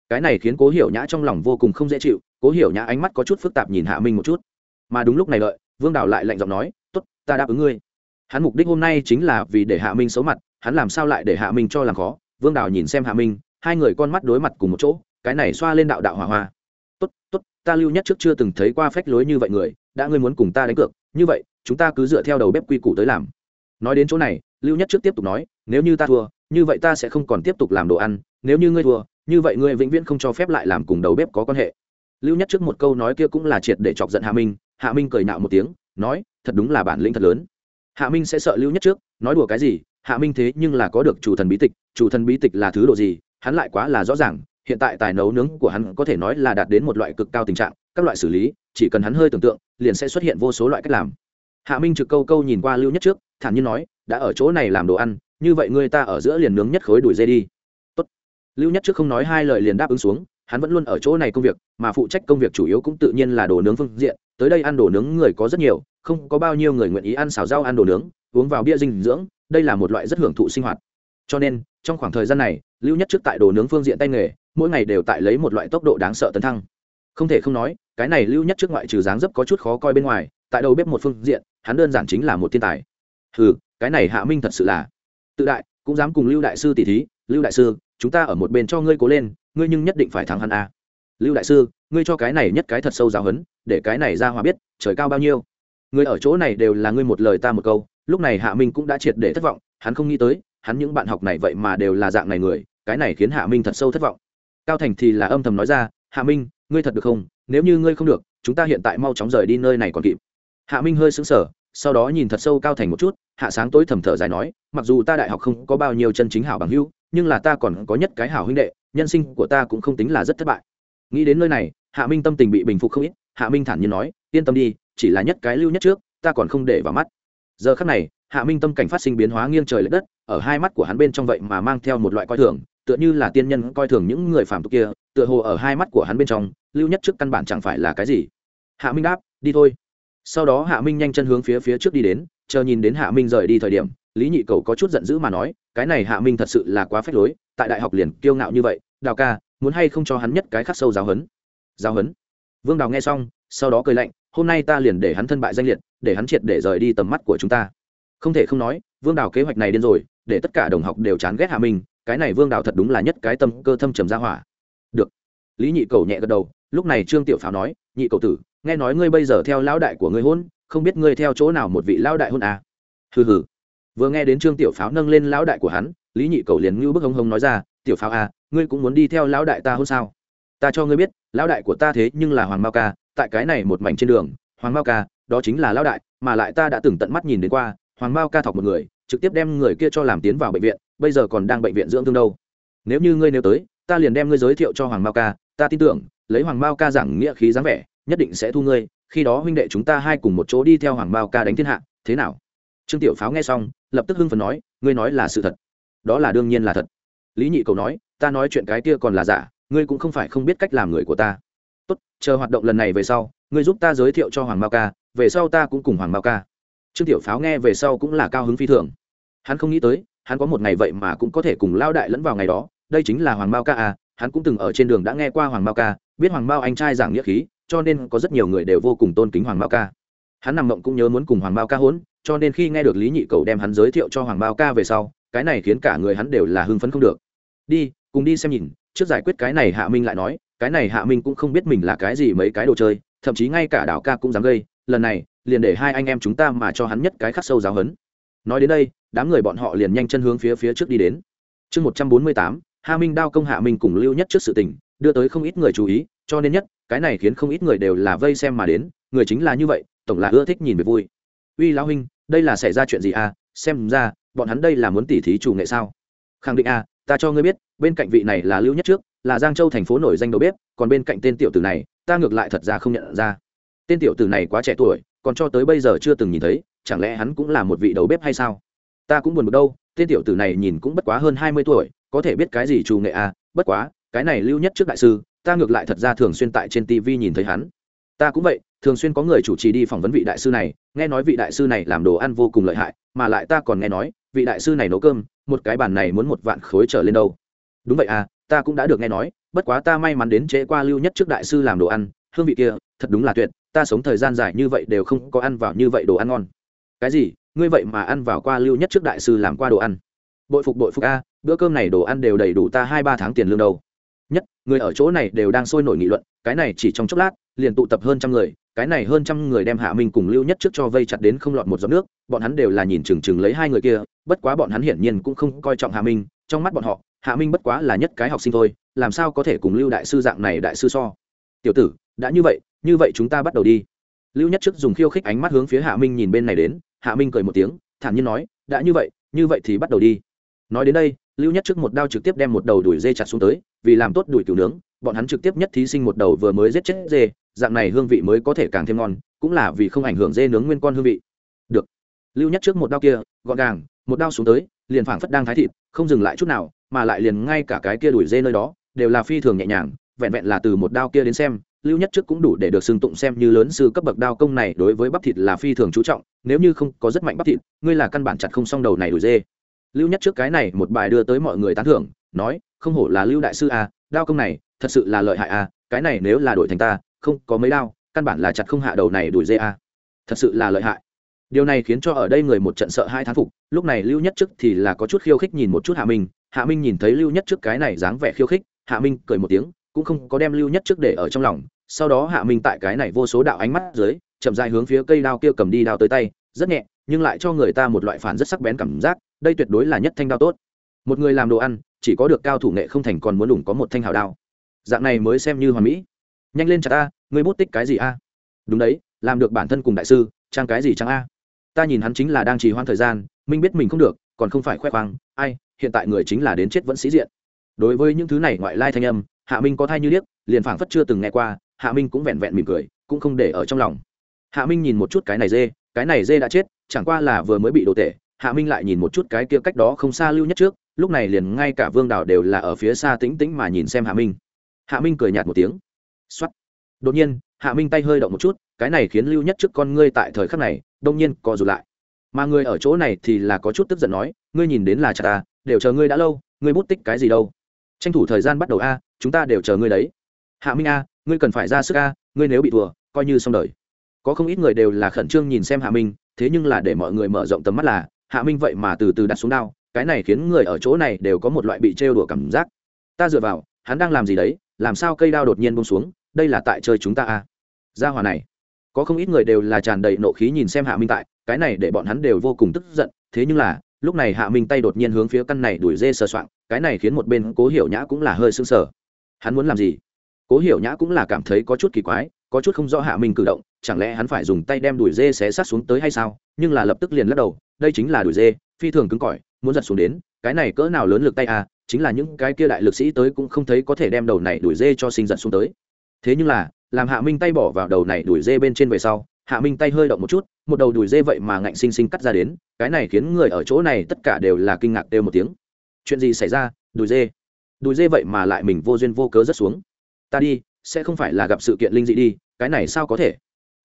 S1: Cái này khiến cố hiểu nhã trong lòng vô cùng không dễ chịu, cố hiểu nhã ánh mắt có chút phức tạp nhìn hạ minh một chút. Mà đúng lúc này lợi, vương đào lại lạnh giọng nói t ố t ta đáp ứng ngươi. Hắn mục đích hôm nay chính là vì để hạ minh xấu mặt, hắn làm sao lại để hạ minh cho làm khó? Vương đào nhìn xem hạ minh, hai người con mắt đối mặt cùng một chỗ, cái này xoa lên đạo đạo hỏa hoa tốt tốt, ta lưu nhất trước chưa từng thấy qua phách lối như vậy người, đã ngươi muốn cùng ta đánh cược, như vậy, chúng ta cứ dựa theo đầu bếp quy củ tới làm. Nói đến chỗ này lưu nhất trước tiếp tục nói, nếu như ta thua, như vậy ta sẽ không còn tiếp tục làm đồ ăn, nếu như ngươi thua, như vậy ngươi vĩnh viễn không cho phép lại làm cùng đầu bếp có quan hệ. Lưu nhất trước một câu nói kia cũng là triệt để chọc giận hạ minh hạ minh cười nạo một tiếng, nói, thật đúng là bản lĩnh thật lớn. Hạ minh sẽ sợ lưu nhất trước, nói đùa cái gì, hạ minh thế nhưng là có được chủ thần bí tịch, chủ thần bí tịch là thứ độ gì, hắn lại quá là rõ ràng, hiện tại tài nấu nướng của hắn có thể nói là đạt đến một loại cực cao tình trạng, các loại xử lý, chỉ cần hắn hơi tưởng tượng, liền sẽ xuất hiện vô số loại cách làm hạ minh trực câu câu nhìn qua lưu nhất trước, thản nhiên nói, đã ở chỗ này làm đồ ăn, như vậy ngươi ta ở giữa liền nướng nhất khối đuổi dê đi. Tốt. lưu nhất trước không nói hai lời liền đáp ứng xuống, hắn vẫn luôn ở chỗ này công việc, mà phụ trách công việc chủ yếu cũng tự nhiên là đồ nướng phương diện, tới đây ăn đồ nướng người có rất nhiều, không có bao nhiêu người nguyện ý ăn xào rau ăn đồ nướng, uống vào bia dinh dưỡng, đây là một loại rất hưởng thụ sinh hoạt. Cho nên, trong khoảng thời gian này, lưu nhất trước tại đồ nướng phương diện tay nghề, mỗi ngày đều tại lấy một loại tốc độ đáng sợ tấn thăng. Không thể không nói, cái này lưu nhất trước ngoại trừ dáng dấp có chút khó coi bên ngoài tại đầu bếp một phương diện, hắn đơn giản chính là một thiên tài. Ừ cái này hạ minh thật sự là tự đại, cũng dám cùng lưu đại sư tỷ thí, lưu đại sư, chúng ta ở một bên cho ngươi cố lên, ngươi nhưng nhất định phải thắng hắn a. Lưu đại sư, ngươi cho cái này nhất cái thật sâu giáo hấn để cái này ra hòa biết, trời cao bao nhiêu. Người ở chỗ này đều là ngươi một lời ta một câu, lúc này hạ minh cũng đã triệt để thất vọng, hắn không nghĩ tới, hắn những bạn học này vậy mà đều là dạng này người, cái này khiến hạ minh thật sâu thất vọng. Cao thành thì là âm thầm nói ra, hạ minh, ngươi thật được không? Nếu như ngươi không được, chúng ta hiện tại mau chóng rời đi nơi này còn kịp hạ minh hơi sững sờ, sau đó nhìn thật sâu cao thành một chút, hạ sáng tối thầm thở dài nói, mặc dù ta đại học không có bao nhiêu chân chính hảo bằng hưu nhưng là ta còn có nhất cái hảo huynh đệ, nhân sinh của ta cũng không tính là rất thất bại. Nghĩ đến nơi này, hạ minh tâm tình bị bình phục không ít, hạ minh thản nhiên nói, yên tâm đi, chỉ là nhất cái lưu nhất trước, ta còn không để vào mắt. Giờ khắc này, hạ minh tâm cảnh phát sinh biến hóa nghiêng trời l ệ đất, ở hai mắt của hắn bên trong vậy mà mang theo một loại coi thường, tựa như là tiên nhân coi thường những người phàm tục kia, tựa hồ ở hai mắt của hắn bên trong, lưu nhất trước căn bản chẳng phải là cái gì. Hạ minh đáp, đi thôi sau đó hạ minh nhanh chân hướng phía phía trước đi đến, chờ nhìn đến hạ minh rời đi thời điểm, lý nhị cầu có chút giận dữ mà nói, cái này hạ minh thật sự là quá phép lối, tại đại học liền kiêu ngạo như vậy, đào ca, muốn hay không cho hắn nhất cái khắc sâu giáo hấn giáo hấn vương đào nghe xong, sau đó cười lạnh, hôm nay ta liền để hắn thân bại danh liệt, để hắn triệt để rời đi tầm mắt của chúng ta. Không thể không nói, vương đào kế hoạch này điên rồi, để tất cả đồng học đều chán ghét hạ minh, cái này vương đào thật đúng là nhất cái tâm cơ thâm trầm ra hỏa. Được. Lý nhị cầu nhẹ gật đầu, lúc này trương tiểu pháo nói, nhị cầu tử nghe nói ngươi bây giờ theo lão đại của ngươi hôn, không biết ngươi theo chỗ nào một vị lão đại hôn à? Hừ hừ. Vừa nghe đến trương tiểu pháo nâng lên lão đại của hắn, lý nhị cầu liền ngưu bức hông hông nói ra, tiểu pháo à ngươi cũng muốn đi theo lão đại ta hôn sao? Ta cho ngươi biết, lão đại của ta thế nhưng là hoàng mao ca, tại cái này một mảnh trên đường, hoàng mao ca, đó chính là lão đại, mà lại ta đã từng tận mắt nhìn đến qua, hoàng mao ca thọc một người, trực tiếp đem người kia cho làm tiến vào bệnh viện, bây giờ còn đang bệnh viện dưỡng thương đâu. Nếu như ngươi nếu tới, ta liền đem ngươi giới thiệu cho hoàng mao ca, ta tin tưởng, lấy hoàng mao ca giảng nghĩa khí dáng vẻ nhất định sẽ thu ngươi, khi đó huynh đệ chúng ta hai cùng một chỗ đi theo hoàng mao ca đánh thiên hạ, thế nào? Trương tiểu pháo nghe xong, lập tức hưng phần nói, ngươi nói là sự thật. Đó là đương nhiên là thật. Lý nhị cầu nói, ta nói chuyện cái kia còn là giả, ngươi cũng không phải không biết cách làm người của ta. Tốt, chờ hoạt động lần này về sau, ngươi giúp ta giới thiệu cho hoàng mao ca, về sau ta cũng cùng hoàng mao ca. Trương tiểu pháo nghe về sau cũng là cao hứng phi thường. Hắn không nghĩ tới, hắn có một ngày vậy mà cũng có thể cùng lao đại lẫn vào ngày đó, đây chính là hoàng mao ca à hắn cũng từng ở trên đường đã nghe qua hoàng mao ca, biết hoàng mao anh trai giảng nghĩa khí cho nên có rất nhiều người đều vô cùng tôn kính hoàng mao ca. Hắn nằm mộng cũng nhớ muốn cùng hoàng mao ca hỗn cho nên khi nghe được lý nhị cầu đem hắn giới thiệu cho hoàng mao ca về sau, cái này khiến cả người hắn đều là hưng phấn không được. Đi, cùng đi xem nhìn, trước giải quyết cái này hạ minh lại nói, cái này hạ minh cũng không biết mình là cái gì mấy cái đồ chơi, thậm chí ngay cả đảo ca cũng dám gây, lần này, liền để hai anh em chúng ta mà cho hắn nhất cái khắc sâu giáo hấn nói đến đây, đám người bọn họ liền nhanh chân hướng phía phía trước đi đến. Chương một trăm bốn mươi tám, hạ minh đao công hạ minh cùng lưu nhất trước sự tình, đưa tới không ít người chú ý, cho nên nhất cái này khiến không ít người đều là vây xem mà đến, người chính là như vậy, tổng là ưa thích nhìn về vui. Uy lão huynh, đây là xảy ra chuyện gì à? Xem ra, bọn hắn đây là muốn tỉ thí chủ nghệ sao? Khẳng định à ta cho ngươi biết, bên cạnh vị này là lưu nhất trước, là giang châu thành phố nổi danh đầu bếp, còn bên cạnh tên tiểu tử này, ta ngược lại thật ra không nhận ra. Tên tiểu tử này quá trẻ tuổi, còn cho tới bây giờ chưa từng nhìn thấy, chẳng lẽ hắn cũng là một vị đầu bếp hay sao? Ta cũng buồn bực đâu, tên tiểu tử này nhìn cũng bất quá hơn hai mươi tuổi, có thể biết cái gì trù nghệ à? Bất quá, cái này lưu nhất trước đại sư ta ngược lại thật ra thường xuyên tại trên tv nhìn thấy hắn. Ta cũng vậy, thường xuyên có người chủ trì đi phỏng vấn vị đại sư này, nghe nói vị đại sư này làm đồ ăn vô cùng lợi hại, mà lại ta còn nghe nói, vị đại sư này nấu cơm, một cái bàn này muốn một vạn khối trở lên đâu. Đúng vậy à ta cũng đã được nghe nói, bất quá ta may mắn đến trễ qua lưu nhất trước đại sư làm đồ ăn, hương vị kia, thật đúng là tuyệt, ta sống thời gian dài như vậy đều không có ăn vào như vậy đồ ăn ngon. Cái gì, ngươi vậy mà ăn vào qua lưu nhất trước đại sư làm qua đồ ăn? Bội phục bội phục a, bữa cơm này đồ ăn đều đầy đủ ta hai ba tháng tiền lương đâu người ở chỗ này đều đang sôi nổi nghị luận, cái này chỉ trong chốc lát, liền tụ tập hơn trăm người, cái này hơn trăm người đem hạ minh cùng lưu nhất trước cho vây chặt đến không lọt một giọt nước, bọn hắn đều là nhìn chừng chừng lấy hai người kia, bất quá bọn hắn hiển nhiên cũng không coi trọng hạ minh, trong mắt bọn họ, hạ minh bất quá là nhất cái học sinh thôi, làm sao có thể cùng lưu đại sư dạng này đại sư so? Tiểu tử, đã như vậy như vậy chúng ta bắt đầu đi. Lưu nhất trước dùng khiêu khích ánh mắt hướng phía hạ minh nhìn bên này đến, hạ minh cười một tiếng, thản nhiên nói, đã như vậy như vậy thì bắt đầu đi. Nói đến đây, lưu nhất trước một đao trực tiếp đem một đầu đuổi dê chặt xuống tới vì làm tốt đuổi cừu nướng, bọn hắn trực tiếp nhất thí sinh một đầu vừa mới giết chết dê, dạng này hương vị mới có thể càng thêm ngon, cũng là vì không ảnh hưởng dê nướng nguyên con hương vị. Được. Lưu nhất trước một đao kia, gọn gàng, một đao xuống tới, liền phảng phất đang thái thịt, không dừng lại chút nào, mà lại liền ngay cả cái kia đuổi dê nơi đó, đều là phi thường nhẹ nhàng, vẹn vẹn là từ một đao kia đến xem, lưu nhất trước cũng đủ để được xưng tụng xem như lớn sư cấp bậc đao công này đối với bắp thịt là phi thường chú trọng, nếu như không có rất mạnh bắp thịt, ngươi là căn bản chặt không xong đầu này đuổi dê. Lưu nhất trước cái này một bài đưa tới mọi người tán thưởng, nói không hổ là lưu đại sư a đao công này, thật sự là lợi hại a cái này nếu là đổi thành ta, không có mấy đao, căn bản là chặt không hạ đầu này đuổi dê a thật sự là lợi hại. Điều này khiến cho ở đây người một trận sợ hai thán phục, lúc này lưu nhất trước thì là có chút khiêu khích nhìn một chút hạ minh hạ minh nhìn thấy lưu nhất trước cái này dáng vẻ khiêu khích, hạ minh cười một tiếng, cũng không có đem lưu nhất trước để ở trong lòng, sau đó hạ minh tại cái này vô số đạo ánh mắt dưới, chậm dài hướng phía cây đao kia cầm đi đao tới tay, rất nhẹ, nhưng lại cho người ta một loại phản rất sắc bén cảm giác, đây tuyệt đối là nhất thanh đao tốt. Một người làm đồ ăn chỉ có được cao thủ nghệ không thành còn muốn đủng có một thanh hào đao. Dạng này mới xem như hoàn mỹ. Nhanh lên chặt a ngươi bút tích cái gì a? Đúng đấy, làm được bản thân cùng đại sư, trang cái gì trang a? Ta nhìn hắn chính là đang trì hoãn thời gian, minh biết mình không được, còn không phải khoe khoang, ai, hiện tại người chính là đến chết vẫn sĩ diện. Đối với những thứ này ngoại lai thanh âm, hạ minh có thai như điếc, liền phảng phất chưa từng nghe qua, hạ minh cũng vẹn vẹn mỉm cười, cũng không để ở trong lòng. Hạ minh nhìn một chút cái này dê, cái này dê đã chết, chẳng qua là vừa mới bị đồ tệ hạ minh lại nhìn một chút cái kia cách đó không xa lưu nhất trước lúc này liền ngay cả vương đào đều là ở phía xa tĩnh tĩnh mà nhìn xem hạ minh. Hạ minh cười nhạt một tiếng. X o á t đột nhiên, hạ minh tay hơi động một chút, cái này khiến lưu nhất trước con ngươi tại thời khắc này, đông nhiên co rụt lại. Mà người ở chỗ này thì là có chút tức giận nói, ngươi nhìn đến là chả ta, đều chờ ngươi đã lâu, ngươi bút tích cái gì đâu? Tranh thủ thời gian bắt đầu a, chúng ta đều chờ ngươi đấy. Hạ minh a, ngươi cần phải ra sức a, ngươi nếu bị thua, coi như xong đời. Có không ít người đều là khẩn trương nhìn xem hạ minh, thế nhưng là để mọi người mở rộng tầm mắt là, hạ minh vậy mà từ từ đặt xuống đao cái này khiến người ở chỗ này đều có một loại bị trêu đùa cảm giác. Ta dựa vào, hắn đang làm gì đấy, làm sao cây đao đột nhiên bông xuống, đây là tại chơi chúng ta à? Gia hòa này. Có không ít người đều là tràn đầy nộ khí nhìn xem hạ minh tại, cái này để bọn hắn đều vô cùng tức giận, thế nhưng là, lúc này hạ minh tay đột nhiên hướng phía căn này đuổi dê sờ soạng, cái này khiến một bên cố hiểu nhã cũng là hơi sưng sờ. Hắn muốn làm gì? Cố hiểu nhã cũng là cảm thấy có chút kỳ quái, có chút không rõ hạ minh cử động, chẳng lẽ hắn phải dùng tay đem đuổi dê xé sát xuống tới hay sao? Nhưng là lập tức liền lắc đầu, đây chính là đuổi dê, phi thường cứng cỏi muốn giật xuống đến, cái này cỡ nào lớn lực tay à chính là những cái kia đại lực sĩ tới cũng không thấy có thể đem đầu này đuổi dê cho sinh giật xuống tới. Thế nhưng là, làm hạ minh tay bỏ vào đầu này đuổi dê bên trên về sau, hạ minh tay hơi động một chút, một đầu đuổi dê vậy mà ngạnh sinh sinh cắt ra đến, cái này khiến người ở chỗ này tất cả đều là kinh ngạc đều một tiếng. Chuyện gì xảy ra, đuổi dê? Đuổi dê vậy mà lại mình vô duyên vô cớ rất xuống. Ta đi, sẽ không phải là gặp sự kiện linh dị đi, cái này sao có thể?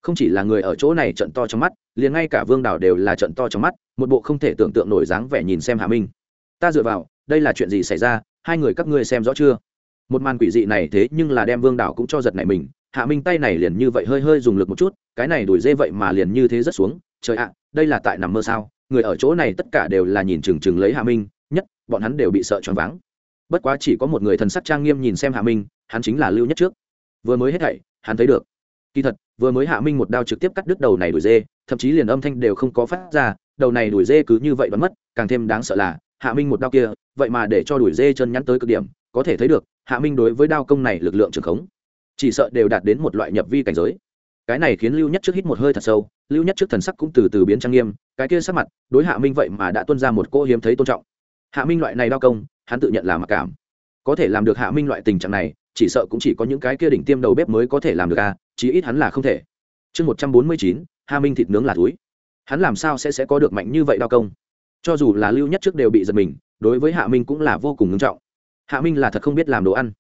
S1: Không chỉ là người ở chỗ này trận to trong mắt, liền ngay cả vương đảo đều là trận to trong mắt, một bộ không thể tưởng tượng nổi dáng vẻ nhìn xem hạ minh. Ta dựa vào, đây là chuyện gì xảy ra, hai người các ngươi xem rõ chưa? Một màn quỷ dị này thế nhưng là đem vương đảo cũng cho giật này mình, hạ minh tay này liền như vậy hơi hơi dùng lực một chút, cái này đuổi dê vậy mà liền như thế rất xuống, trời ạ, đây là tại nằm mơ sao? Người ở chỗ này tất cả đều là nhìn chừng chừng lấy hạ minh, nhất, bọn hắn đều bị sợ choáng váng. Bất quá chỉ có một người thần sắc trang nghiêm nhìn xem hạ minh, hắn chính là lưu nhất trước. Vừa mới hết thảy, hắn thấy được kỳ thật, vừa mới hạ minh một đao trực tiếp cắt đứt đầu này đuổi dê, thậm chí liền âm thanh đều không có phát ra, đầu này đuổi dê cứ như vậy bắn mất, càng thêm đáng sợ là, hạ minh một đao kia, vậy mà để cho đuổi dê chân nhắn tới cực điểm, có thể thấy được, hạ minh đối với đao công này lực lượng trường khống, chỉ sợ đều đạt đến một loại nhập vi cảnh giới. Cái này khiến lưu nhất trước hít một hơi thật sâu, lưu nhất trước thần sắc cũng từ từ biến trang nghiêm, cái kia sắc mặt, đối hạ minh vậy mà đã tuân ra một cô hiếm thấy tôn trọng. Hạ minh loại này đao công, hắn tự nhận là mặc cảm. Có thể làm được hạ minh loại tình trạng này, chỉ sợ cũng chỉ có những cái kia đỉnh tiêm đầu bếp mới có thể làm được à chí ít hắn là không thể. Chương một trăm bốn mươi chín hạ minh thịt nướng là túi. Hắn làm sao sẽ sẽ có được mạnh như vậy đao công? Cho dù là lưu nhất trước đều bị giật mình, đối với hạ minh cũng là vô cùng ngưng trọng. Hạ minh là thật không biết làm đồ ăn.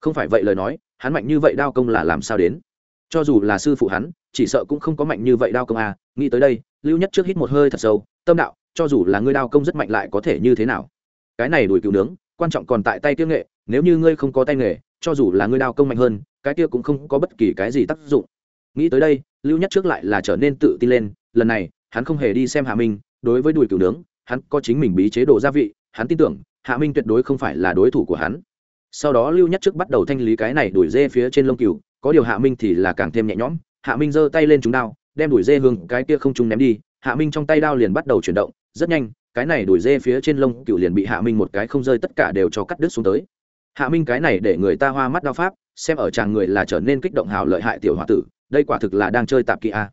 S1: Không phải vậy lời nói, hắn mạnh như vậy đao công là làm sao đến? Cho dù là sư phụ hắn, chỉ sợ cũng không có mạnh như vậy đao công à nghĩ tới đây, lưu nhất trước hít một hơi thật sâu, tâm đạo, cho dù là ngươi đao công rất mạnh lại có thể như thế nào? Cái này đuổi cựu nướng, quan trọng còn tại tay tiêu nghệ, nếu như ngươi không có tay nghề, cho dù là ngươi đao công mạnh hơn cái kia cũng không có bất kỳ cái gì tác dụng. Nghĩ tới đây, lưu nhất trước lại là trở nên tự tin lên, lần này, hắn không hề đi xem hạ minh, đối với đùi cựu nướng, hắn có chính mình bí chế đồ gia vị, hắn tin tưởng, hạ minh tuyệt đối không phải là đối thủ của hắn. Sau đó lưu nhất trước bắt đầu thanh lý cái này đuổi dê phía trên lông cừu, có điều hạ minh thì là càng thêm nhẹ nhõm, hạ minh giơ tay lên chúng đao, đem đuổi dê hương cái kia không trung ném đi, hạ minh trong tay đao liền bắt đầu chuyển động, rất nhanh, cái này đuổi dê phía trên lông cừu liền bị hạ minh một cái không rơi tất cả đều cho cắt đứt xuống tới. Hạ minh cái này để người ta hoa mắt đao pháp xem ở chàng người là trở nên kích động hào lợi hại tiểu h tử, đây quả thực là đang chơi tạp kỹ a.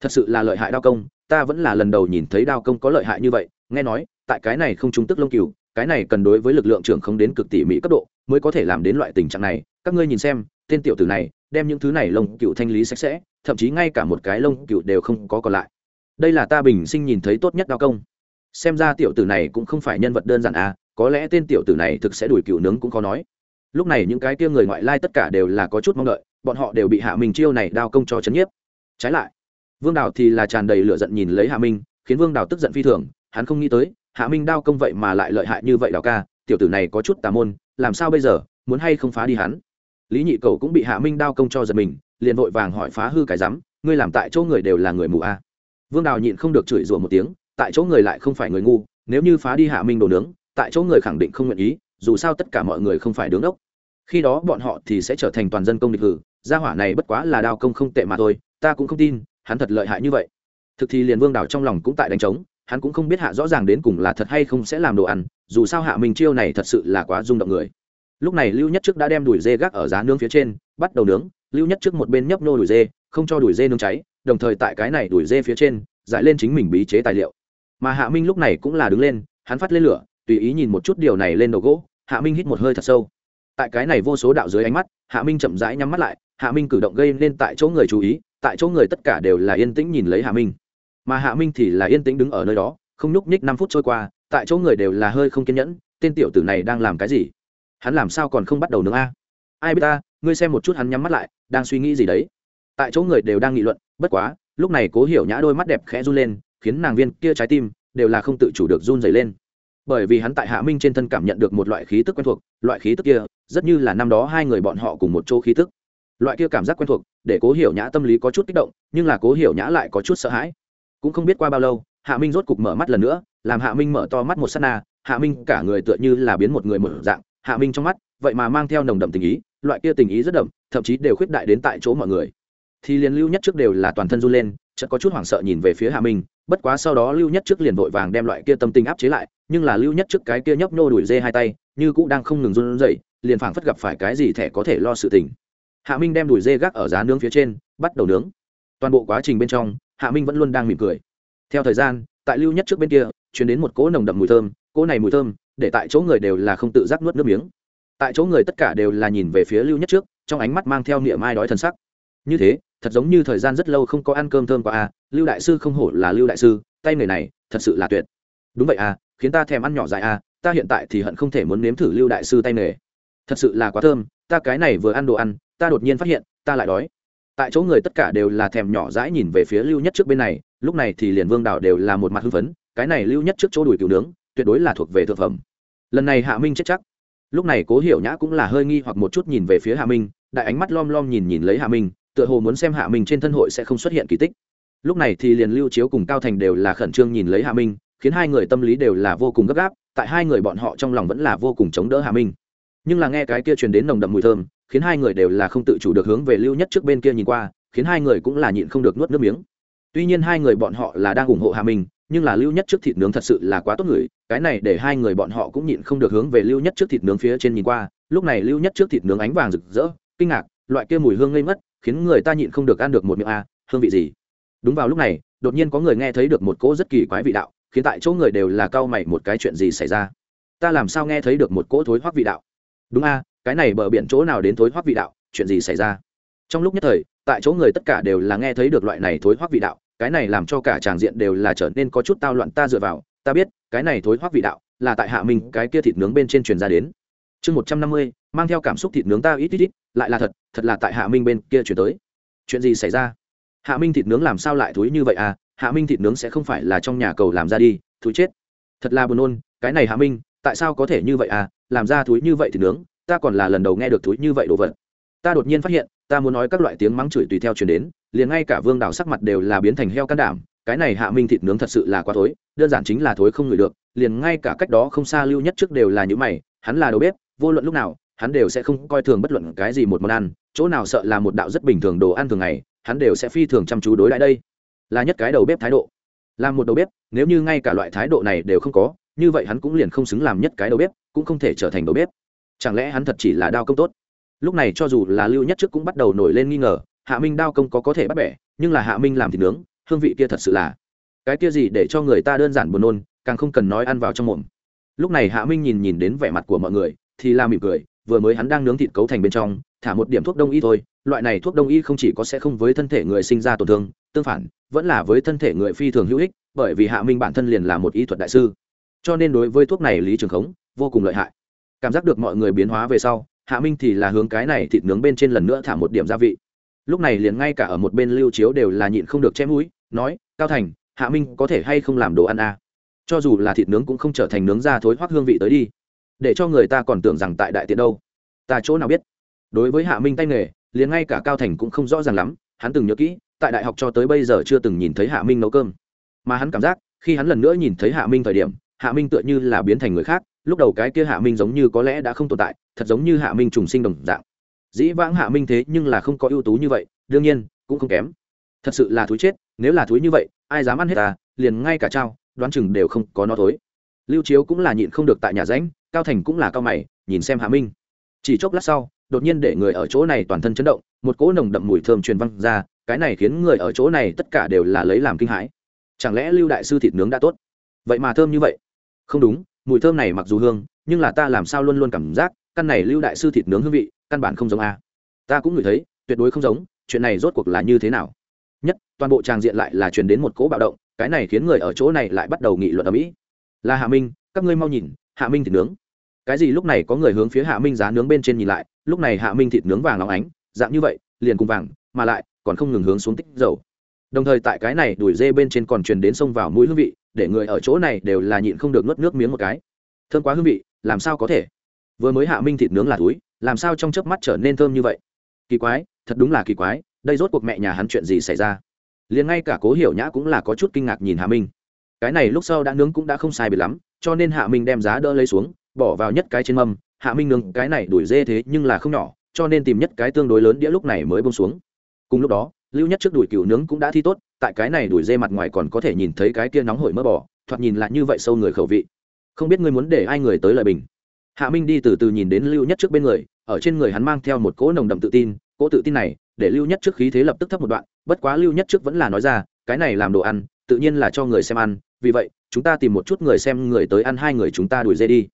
S1: Thật sự là lợi hại đao công, ta vẫn là lần đầu nhìn thấy đao công có lợi hại như vậy, nghe nói, tại cái này không trung tức lông cừu, cái này cần đối với lực lượng trưởng không đến cực tỉ mỹ cấp độ, mới có thể làm đến loại tình trạng này. Các ngươi nhìn xem, tên tiểu tử này, đem những thứ này lông cựu thanh lý sạch sẽ, thậm chí ngay cả một cái lông cựu đều không có còn lại. Đây là ta bình sinh nhìn thấy tốt nhất đao công. Xem ra tiểu tử này cũng không phải nhân vật đơn giản à có lẽ tên tiểu tử này thực sẽ đuổi cựu nướng cũng khó nói lúc này những cái kia người ngoại lai tất cả đều là có chút mong đợi, bọn họ đều bị hạ minh chiêu này đao công cho chấn nhiếp trái lại, vương đào thì là tràn đầy lửa giận nhìn lấy hạ minh, khiến vương đào tức giận phi thường, hắn không nghĩ tới, hạ minh đao công vậy mà lại lợi hại như vậy đào ca, tiểu tử này có chút tà môn, làm sao bây giờ, muốn hay không phá đi hắn lý nhị cầu cũng bị hạ minh đao công cho giật mình, liền vội vàng hỏi phá hư cái rắm, ngươi làm tại chỗ người đều là người mù a à. vương đào nhịn không được chửi rủa một tiếng, tại chỗ người lại không phải người ngu, nếu như phá đi hạ minh đồ nướng, tại chỗ người khẳng định không nguyện ý dù sao tất cả mọi người không phải đứng ốc. Khi đó bọn họ thì sẽ trở thành toàn dân công địch hử. Gia hỏa này bất quá là đao công không tệ mà thôi, ta cũng không tin, hắn thật lợi hại như vậy. Thực thì liền vương đảo trong lòng cũng tại đánh trống, hắn cũng không biết hạ rõ ràng đến cùng là thật hay không sẽ làm đồ ăn, dù sao hạ minh chiêu này thật sự là quá rung động người. Lúc này lưu nhất trước đã đem đùi dê gác ở giá nướng phía trên, bắt đầu nướng. Lưu nhất trước một bên nhấp nô đùi dê, không cho đùi dê nướng cháy, đồng thời tại cái này đùi dê phía trên, giải lên chính mình bí chế tài liệu. Mà hạ minh lúc này cũng là đứng lên, hắn phát lên lửa, tùy ý nhìn một chút điều này lên đầu gỗ hạ minh hít một hơi thật sâu. Tại cái này vô số đạo dưới ánh mắt, hạ minh chậm rãi nhắm mắt lại, hạ minh cử động gây nên tại chỗ người chú ý, tại chỗ người tất cả đều là yên tĩnh nhìn lấy hạ minh. Mà hạ minh thì là yên tĩnh đứng ở nơi đó, không nhúc nhích năm phút trôi qua, tại chỗ người đều là hơi không kiên nhẫn, tên tiểu tử này đang làm cái gì? Hắn làm sao còn không bắt đầu nướng a? Ai biết ta, ngươi xem một chút hắn nhắm mắt lại, đang suy nghĩ gì đấy? Tại chỗ người đều đang nghị luận, bất quá, lúc này cố hiểu nhã đôi mắt đẹp khẽ run lên, khiến nàng viên kia trái tim đều là không tự chủ được run dày lên bởi vì hắn tại hạ minh trên thân cảm nhận được một loại khí tức quen thuộc, loại khí tức kia, rất như là năm đó hai người bọn họ cùng một chỗ khí tức. Loại kia cảm giác quen thuộc, để cố hiểu nhã tâm lý có chút kích động, nhưng là cố hiểu nhã lại có chút sợ hãi. Cũng không biết qua bao lâu, hạ minh rốt cục mở mắt lần nữa, làm hạ minh mở to mắt một s á t na, hạ minh cả người tựa như là biến một người mở dạng, hạ minh trong mắt, vậy mà mang theo nồng đậm tình ý, loại kia tình ý rất đậm, thậm chí đều khuyết đại đến tại chỗ mọi người. Thì liền lưu nhất trước đều là toàn thân run lên, chợt có chút hoảng sợ nhìn về phía hạ minh, bất quá sau đó lưu nhất trước liền vội vàng đem loại kia tâm tình áp chế lại nhưng là lưu nhất trước cái kia nhấp nhô đuổi dê hai tay, như cũng đang không ngừng run rẩy, liền phảng phất gặp phải cái gì thẻ có thể lo sự tình. Hạ minh đem đuổi dê gác ở giá nướng phía trên, bắt đầu nướng. Toàn bộ quá trình bên trong, hạ minh vẫn luôn đang mỉm cười. Theo thời gian, tại lưu nhất trước bên kia, chuyển đến một cỗ nồng đậm mùi thơm, cỗ này mùi thơm, để tại chỗ người đều là không tự giác nuốt nước miếng. Tại chỗ người tất cả đều là nhìn về phía lưu nhất trước, trong ánh mắt mang theo niệm ai đói thân sắc. Như thế, thật giống như thời gian rất lâu không có ăn cơm thơm qua a à, lưu đại sư không hổ là lưu đại sư, tay người này thật sự là tuyệt đúng vậy à khiến ta thèm ăn nhỏ dài à ta hiện tại thì hận không thể muốn nếm thử lưu đại sư tay nghề. Thật sự là quá thơm, ta cái này vừa ăn đồ ăn, ta đột nhiên phát hiện, ta lại đói. Tại chỗ người tất cả đều là thèm nhỏ dãi nhìn về phía lưu nhất trước bên này, lúc này thì liền vương đảo đều là một mặt hưng phấn, cái này lưu nhất trước chỗ đùi cừu nướng, tuyệt đối là thuộc về thực phẩm. Lần này hạ minh chết chắc. Lúc này cố hiểu nhã cũng là hơi nghi hoặc một chút nhìn về phía hạ minh, đại ánh mắt lom lom nhìn nhìn lấy hạ minh, tựa hồ muốn xem hạ minh trên thân hội sẽ không xuất hiện kỳ tích. Lúc này thì liền lưu chiếu cùng cao thành đều là khẩn trương nhìn lấy hạ minh khiến hai người tâm lý đều là vô cùng gấp gáp, tại hai người bọn họ trong lòng vẫn là vô cùng chống đỡ Hà minh. Nhưng là nghe cái kia truyền đến nồng đậm mùi thơm, khiến hai người đều là không tự chủ được hướng về lưu nhất trước bên kia nhìn qua, khiến hai người cũng là nhịn không được nuốt nước miếng. Tuy nhiên hai người bọn họ là đang ủng hộ Hà minh, nhưng là lưu nhất trước thịt nướng thật sự là quá tốt người, cái này để hai người bọn họ cũng nhịn không được hướng về lưu nhất trước thịt nướng phía trên nhìn qua. Lúc này lưu nhất trước thịt nướng ánh vàng rực rỡ, kinh ngạc, loại kia mùi hương ngây mất khiến người ta nhịn không được ăn được một miệng a, hương vị gì? Đúng vào lúc này, đột nhiên có người nghe thấy được một cỗ rất kỳ quái vị đạo khiến tại chỗ người đều là cau mày một cái chuyện gì xảy ra? Ta làm sao nghe thấy được một cỗ thối hoắc vị đạo? Đúng a, cái này bờ biển chỗ nào đến thối hoắc vị đạo? Chuyện gì xảy ra? Trong lúc nhất thời, tại chỗ người tất cả đều là nghe thấy được loại này thối hoắc vị đạo, cái này làm cho cả tràng diện đều là trở nên có chút tao loạn ta dựa vào. Ta biết, cái này thối hoắc vị đạo là tại hạ minh, cái kia thịt nướng bên trên truyền ra đến. Chương một trăm năm mươi, mang theo cảm xúc thịt nướng ta ít ít ít, lại là thật thật là tại hạ minh bên kia chuyển tới. Chuyện gì xảy ra? Hạ minh thịt nướng làm sao lại thúi như vậy à? Hạ minh thịt nướng sẽ không phải là trong nhà cầu làm ra đi thú chết. Thật là buồn nôn, cái này hạ minh, tại sao có thể như vậy à? Làm ra thúi như vậy thì nướng, ta còn là lần đầu nghe được thúi như vậy đồ vật. Ta đột nhiên phát hiện, ta muốn nói các loại tiếng mắng chửi tùy theo chuyển đến, liền ngay cả vương đào sắc mặt đều là biến thành heo can đảm, cái này hạ minh thịt nướng thật sự là quá thối, đơn giản chính là thối không ngửi được, liền ngay cả cách đó không xa lưu nhất trước đều là những mày, hắn là đầu bếp, vô luận lúc nào, hắn đều sẽ không coi thường bất luận cái gì một món ăn, chỗ nào sợ là một đạo rất bình thường đồ ăn thường ngày, hắn đều sẽ phi thường chăm chú đối lại đây là nhất cái đầu bếp thái độ. Làm một đầu bếp, nếu như ngay cả loại thái độ này đều không có, như vậy hắn cũng liền không xứng làm nhất cái đầu bếp, cũng không thể trở thành đầu bếp. Chẳng lẽ hắn thật chỉ là đao công tốt? Lúc này cho dù là lưu nhất trước cũng bắt đầu nổi lên nghi ngờ, hạ minh đao công có có thể bắt bẻ, nhưng là hạ minh làm thịt nướng, hương vị kia thật sự là cái kia gì để cho người ta đơn giản buồn nôn, càng không cần nói ăn vào trong mồm. Lúc này hạ minh nhìn nhìn đến vẻ mặt của mọi người, thì la mỉm cười, vừa mới hắn đang nướng thịt cấu thành bên trong thả một điểm thuốc đông y thôi, loại này thuốc đông y không chỉ có sẽ không với thân thể người sinh ra tổn thương, tương phản, vẫn là với thân thể người phi thường hữu ích, bởi vì hạ minh bản thân liền là một y thuật đại sư. Cho nên đối với thuốc này lý trường khống, vô cùng lợi hại. Cảm giác được mọi người biến hóa về sau, hạ minh thì là hướng cái này thịt nướng bên trên lần nữa thả một điểm gia vị. Lúc này liền ngay cả ở một bên lưu chiếu đều là nhịn không được chém mũi, nói, cao thành, hạ minh có thể hay không làm đồ ăn à. cho dù là thịt nướng cũng không trở thành nướng ra thối hoác hương vị tới đi. Để cho người ta còn tưởng rằng tại đại tiện đâu. Ta chỗ nào biết? Đối với hạ minh tay nghề, liền ngay cả cao thành cũng không rõ ràng lắm, hắn từng nhớ kỹ, tại đại học cho tới bây giờ chưa từng nhìn thấy hạ minh nấu cơm. Mà hắn cảm giác, khi hắn lần nữa nhìn thấy hạ minh thời điểm, hạ minh tựa như là biến thành người khác, lúc đầu cái kia hạ minh giống như có lẽ đã không tồn tại, thật giống như hạ minh trùng sinh đồng dạng. Dĩ vãng hạ minh thế nhưng là không có ưu tú như vậy, đương nhiên, cũng không kém. Thật sự là thúi chết, nếu là thúi như vậy, ai dám ăn hết ta, liền ngay cả trao, đoán chừng đều không có nó thối. Lưu chiếu cũng là nhịn không được tại nhà ránh cao thành cũng là cao mày, nhìn xem hạ minh chỉ chốc lát sau, đột nhiên để người ở chỗ này toàn thân chấn động, một cỗ nồng đậm mùi thơm truyền văng ra, cái này khiến người ở chỗ này tất cả đều là lấy làm kinh hãi. Chẳng lẽ lưu đại sư thịt nướng đã tốt? Vậy mà thơm như vậy. Không đúng, mùi thơm này mặc dù hương, nhưng là ta làm sao luôn luôn cảm giác, căn này lưu đại sư thịt nướng hương vị, căn bản không giống a. Ta cũng ngửi thấy, tuyệt đối không giống, chuyện này rốt cuộc là như thế nào? Nhất, toàn bộ tràng diện lại là truyền đến một cỗ bạo động, cái này khiến người ở chỗ này lại bắt đầu nghị luận ở mỹ là hạ minh, các ngươi mau nhìn, hạ minh thịt nướng cái gì lúc này có người hướng phía hạ minh giá nướng bên trên nhìn lại, lúc này hạ minh thịt nướng vàng óng ánh, dạng như vậy, liền cùng vàng, mà lại, còn không ngừng hướng xuống tích dầu. Đồng thời tại cái này đuổi dê bên trên còn truyền đến sông vào mũi hương vị, để người ở chỗ này đều là nhịn không được nuốt nước miếng một cái. Thơm quá hương vị, làm sao có thể? Vừa mới hạ minh thịt nướng là túi làm sao trong chớp mắt trở nên thơm như vậy? Kỳ quái, thật đúng là kỳ quái, đây rốt cuộc mẹ nhà hắn chuyện gì xảy ra? Liền ngay cả cố hiểu nhã cũng là có chút kinh ngạc nhìn hạ minh. Cái này lúc sau đã nướng cũng đã không sai biệt lắm, cho nên hạ minh đem giá đỡ lấy xuống bỏ vào nhất cái trên mâm, hạ minh nương, cái này đuổi dê thế nhưng là không nhỏ, cho nên tìm nhất cái tương đối lớn đĩa lúc này mới bông xuống. Cùng lúc đó, lưu nhất trước đuổi cừu nướng cũng đã thi tốt, tại cái này đuổi dê mặt ngoài còn có thể nhìn thấy cái kia nóng hổi mỡ bò, thoạt nhìn lại như vậy sâu người khẩu vị. Không biết ngươi muốn để ai người tới lời bình. Hạ minh đi từ từ nhìn đến lưu nhất trước bên người, ở trên người hắn mang theo một cỗ nồng đậm tự tin, cỗ tự tin này, để lưu nhất trước khí thế lập tức thấp một đoạn, bất quá lưu nhất trước vẫn là nói ra, cái này làm đồ ăn, tự nhiên là cho người xem ăn, vì vậy, chúng ta tìm một chút người xem người tới ăn hai người chúng ta đuổi dê đi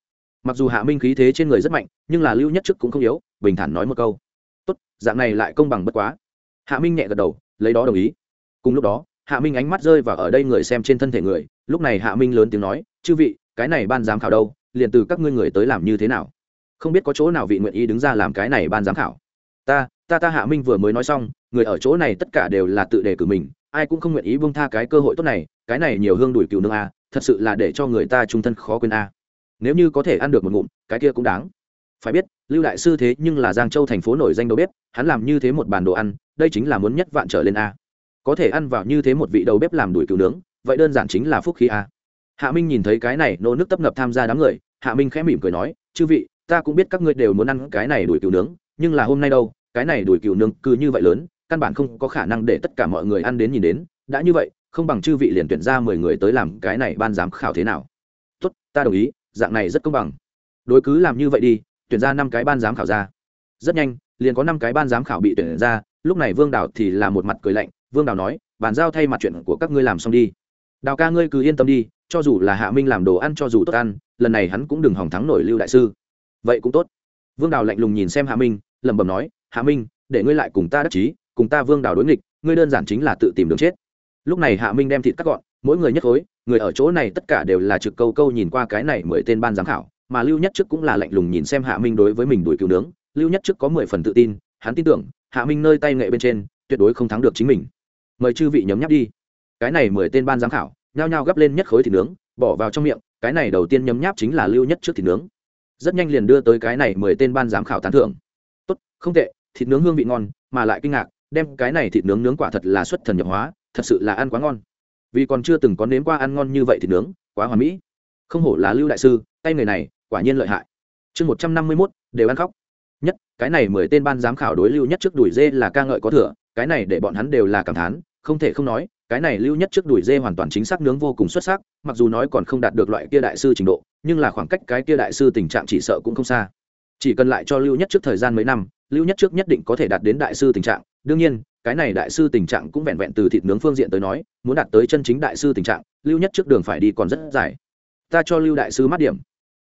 S1: mặc dù hạ minh khí thế trên người rất mạnh, nhưng là lưu nhất trước cũng không yếu, bình thản nói một câu. Tốt, dạng này lại công bằng bất quá. Hạ minh nhẹ gật đầu, lấy đó đồng ý. Cùng lúc đó, hạ minh ánh mắt rơi vào ở đây người xem trên thân thể người, lúc này hạ minh lớn tiếng nói, chư vị, cái này ban giám khảo đâu? Liền từ các ngươi người tới làm như thế nào? Không biết có chỗ nào vị nguyện ý đứng ra làm cái này ban giám khảo. Ta ta ta hạ minh vừa mới nói xong, người ở chỗ này tất cả đều là tự đề cử mình, ai cũng không nguyện ý buông tha cái cơ hội tốt này, cái này nhiều hương đuổi cừu nương a, thật sự là để cho người ta trung thân khó quên a nếu như có thể ăn được một ngụm, cái kia cũng đáng. Phải biết, lưu đại sư thế nhưng là giang châu thành phố nổi danh đầu bếp, hắn làm như thế một bàn đồ ăn, đây chính là muốn nhất vạn trở lên a. Có thể ăn vào như thế một vị đầu bếp làm đuổi cừu nướng, vậy đơn giản chính là phúc khí a. Hạ minh nhìn thấy cái này, nô nước tấp nập tham gia đám người, hạ minh khẽ mỉm cười nói, chư vị, ta cũng biết các ngươi đều muốn ăn cái này đuổi cừu nướng, nhưng là hôm nay đâu, cái này đuổi cừu nướng cứ như vậy lớn, căn bản không có khả năng để tất cả mọi người ăn đến nhìn đến. Đã như vậy, không bằng chư vị liền tuyển ra mười người tới làm cái này ban giám khảo thế nào. Tốt, ta đồng ý dạng này rất công bằng. Đối cứ làm như vậy đi, tuyển ra năm cái ban giám khảo ra. Rất nhanh, liền có năm cái ban giám khảo bị tuyển ra, lúc này vương đào thì là một mặt cười lạnh, vương đào nói, bàn giao thay mặt chuyện của các ngươi làm xong đi. Đào ca ngươi cứ yên tâm đi, cho dù là hạ minh làm đồ ăn cho dù tốt ăn, lần này hắn cũng đừng hỏng thắng nổi lưu đại sư. Vậy cũng tốt. Vương đào lạnh lùng nhìn xem hạ minh, lẩm bẩm nói, hạ minh, để ngươi lại cùng ta đắc chí, cùng ta vương đào đối nghịch, ngươi đơn giản chính là tự tìm đường chết. Lúc này hạ minh đem thịt cắt gọn mỗi người nhất khối người ở chỗ này tất cả đều là trực câu câu nhìn qua cái này mười tên ban giám khảo, mà lưu nhất trước cũng là lạnh lùng nhìn xem hạ minh đối với mình đuổi cứu nướng. Lưu nhất trước có mười phần tự tin, hắn tin tưởng, hạ minh nơi tay nghệ bên trên, tuyệt đối không thắng được chính mình. Mời chư vị nhấm nháp đi. Cái này mười tên ban giám khảo, nhao nhao gấp lên nhất khối thịt nướng, bỏ vào trong miệng, cái này đầu tiên nhấm nháp chính là lưu nhất trước thịt nướng. Rất nhanh liền đưa tới cái này mười tên ban giám khảo tán thưởng. Tốt, không tệ, thịt nướng hương vị ngon, mà lại kinh ngạc, đem cái này thịt nướng nướng quả thật là xuất thần nhập hóa, thật sự là ăn quá ngon vì còn chưa từng có nếm qua ăn ngon như vậy thì nướng, quá hoàn mỹ. Không hổ là lưu đại sư, tay người này, quả nhiên lợi hại. Chương một trăm năm mươi mốt, đều ăn khóc. Nhất, cái này mười tên ban giám khảo đối lưu nhất trước đuổi dê là ca ngợi có thừa, cái này để bọn hắn đều là cảm thán, không thể không nói, cái này lưu nhất trước đuổi dê hoàn toàn chính xác nướng vô cùng xuất sắc, mặc dù nói còn không đạt được loại kia đại sư trình độ, nhưng là khoảng cách cái kia đại sư tình trạng chỉ sợ cũng không xa. Chỉ cần lại cho lưu nhất trước thời gian mấy năm, lưu nhất trước nhất định có thể đạt đến đại sư tình trạng, đương nhiên cái này đại sư tình trạng cũng vẹn vẹn từ thịt nướng phương diện tới nói, muốn đạt tới chân chính đại sư tình trạng, lưu nhất trước đường phải đi còn rất dài. Ta cho lưu đại sư mát điểm.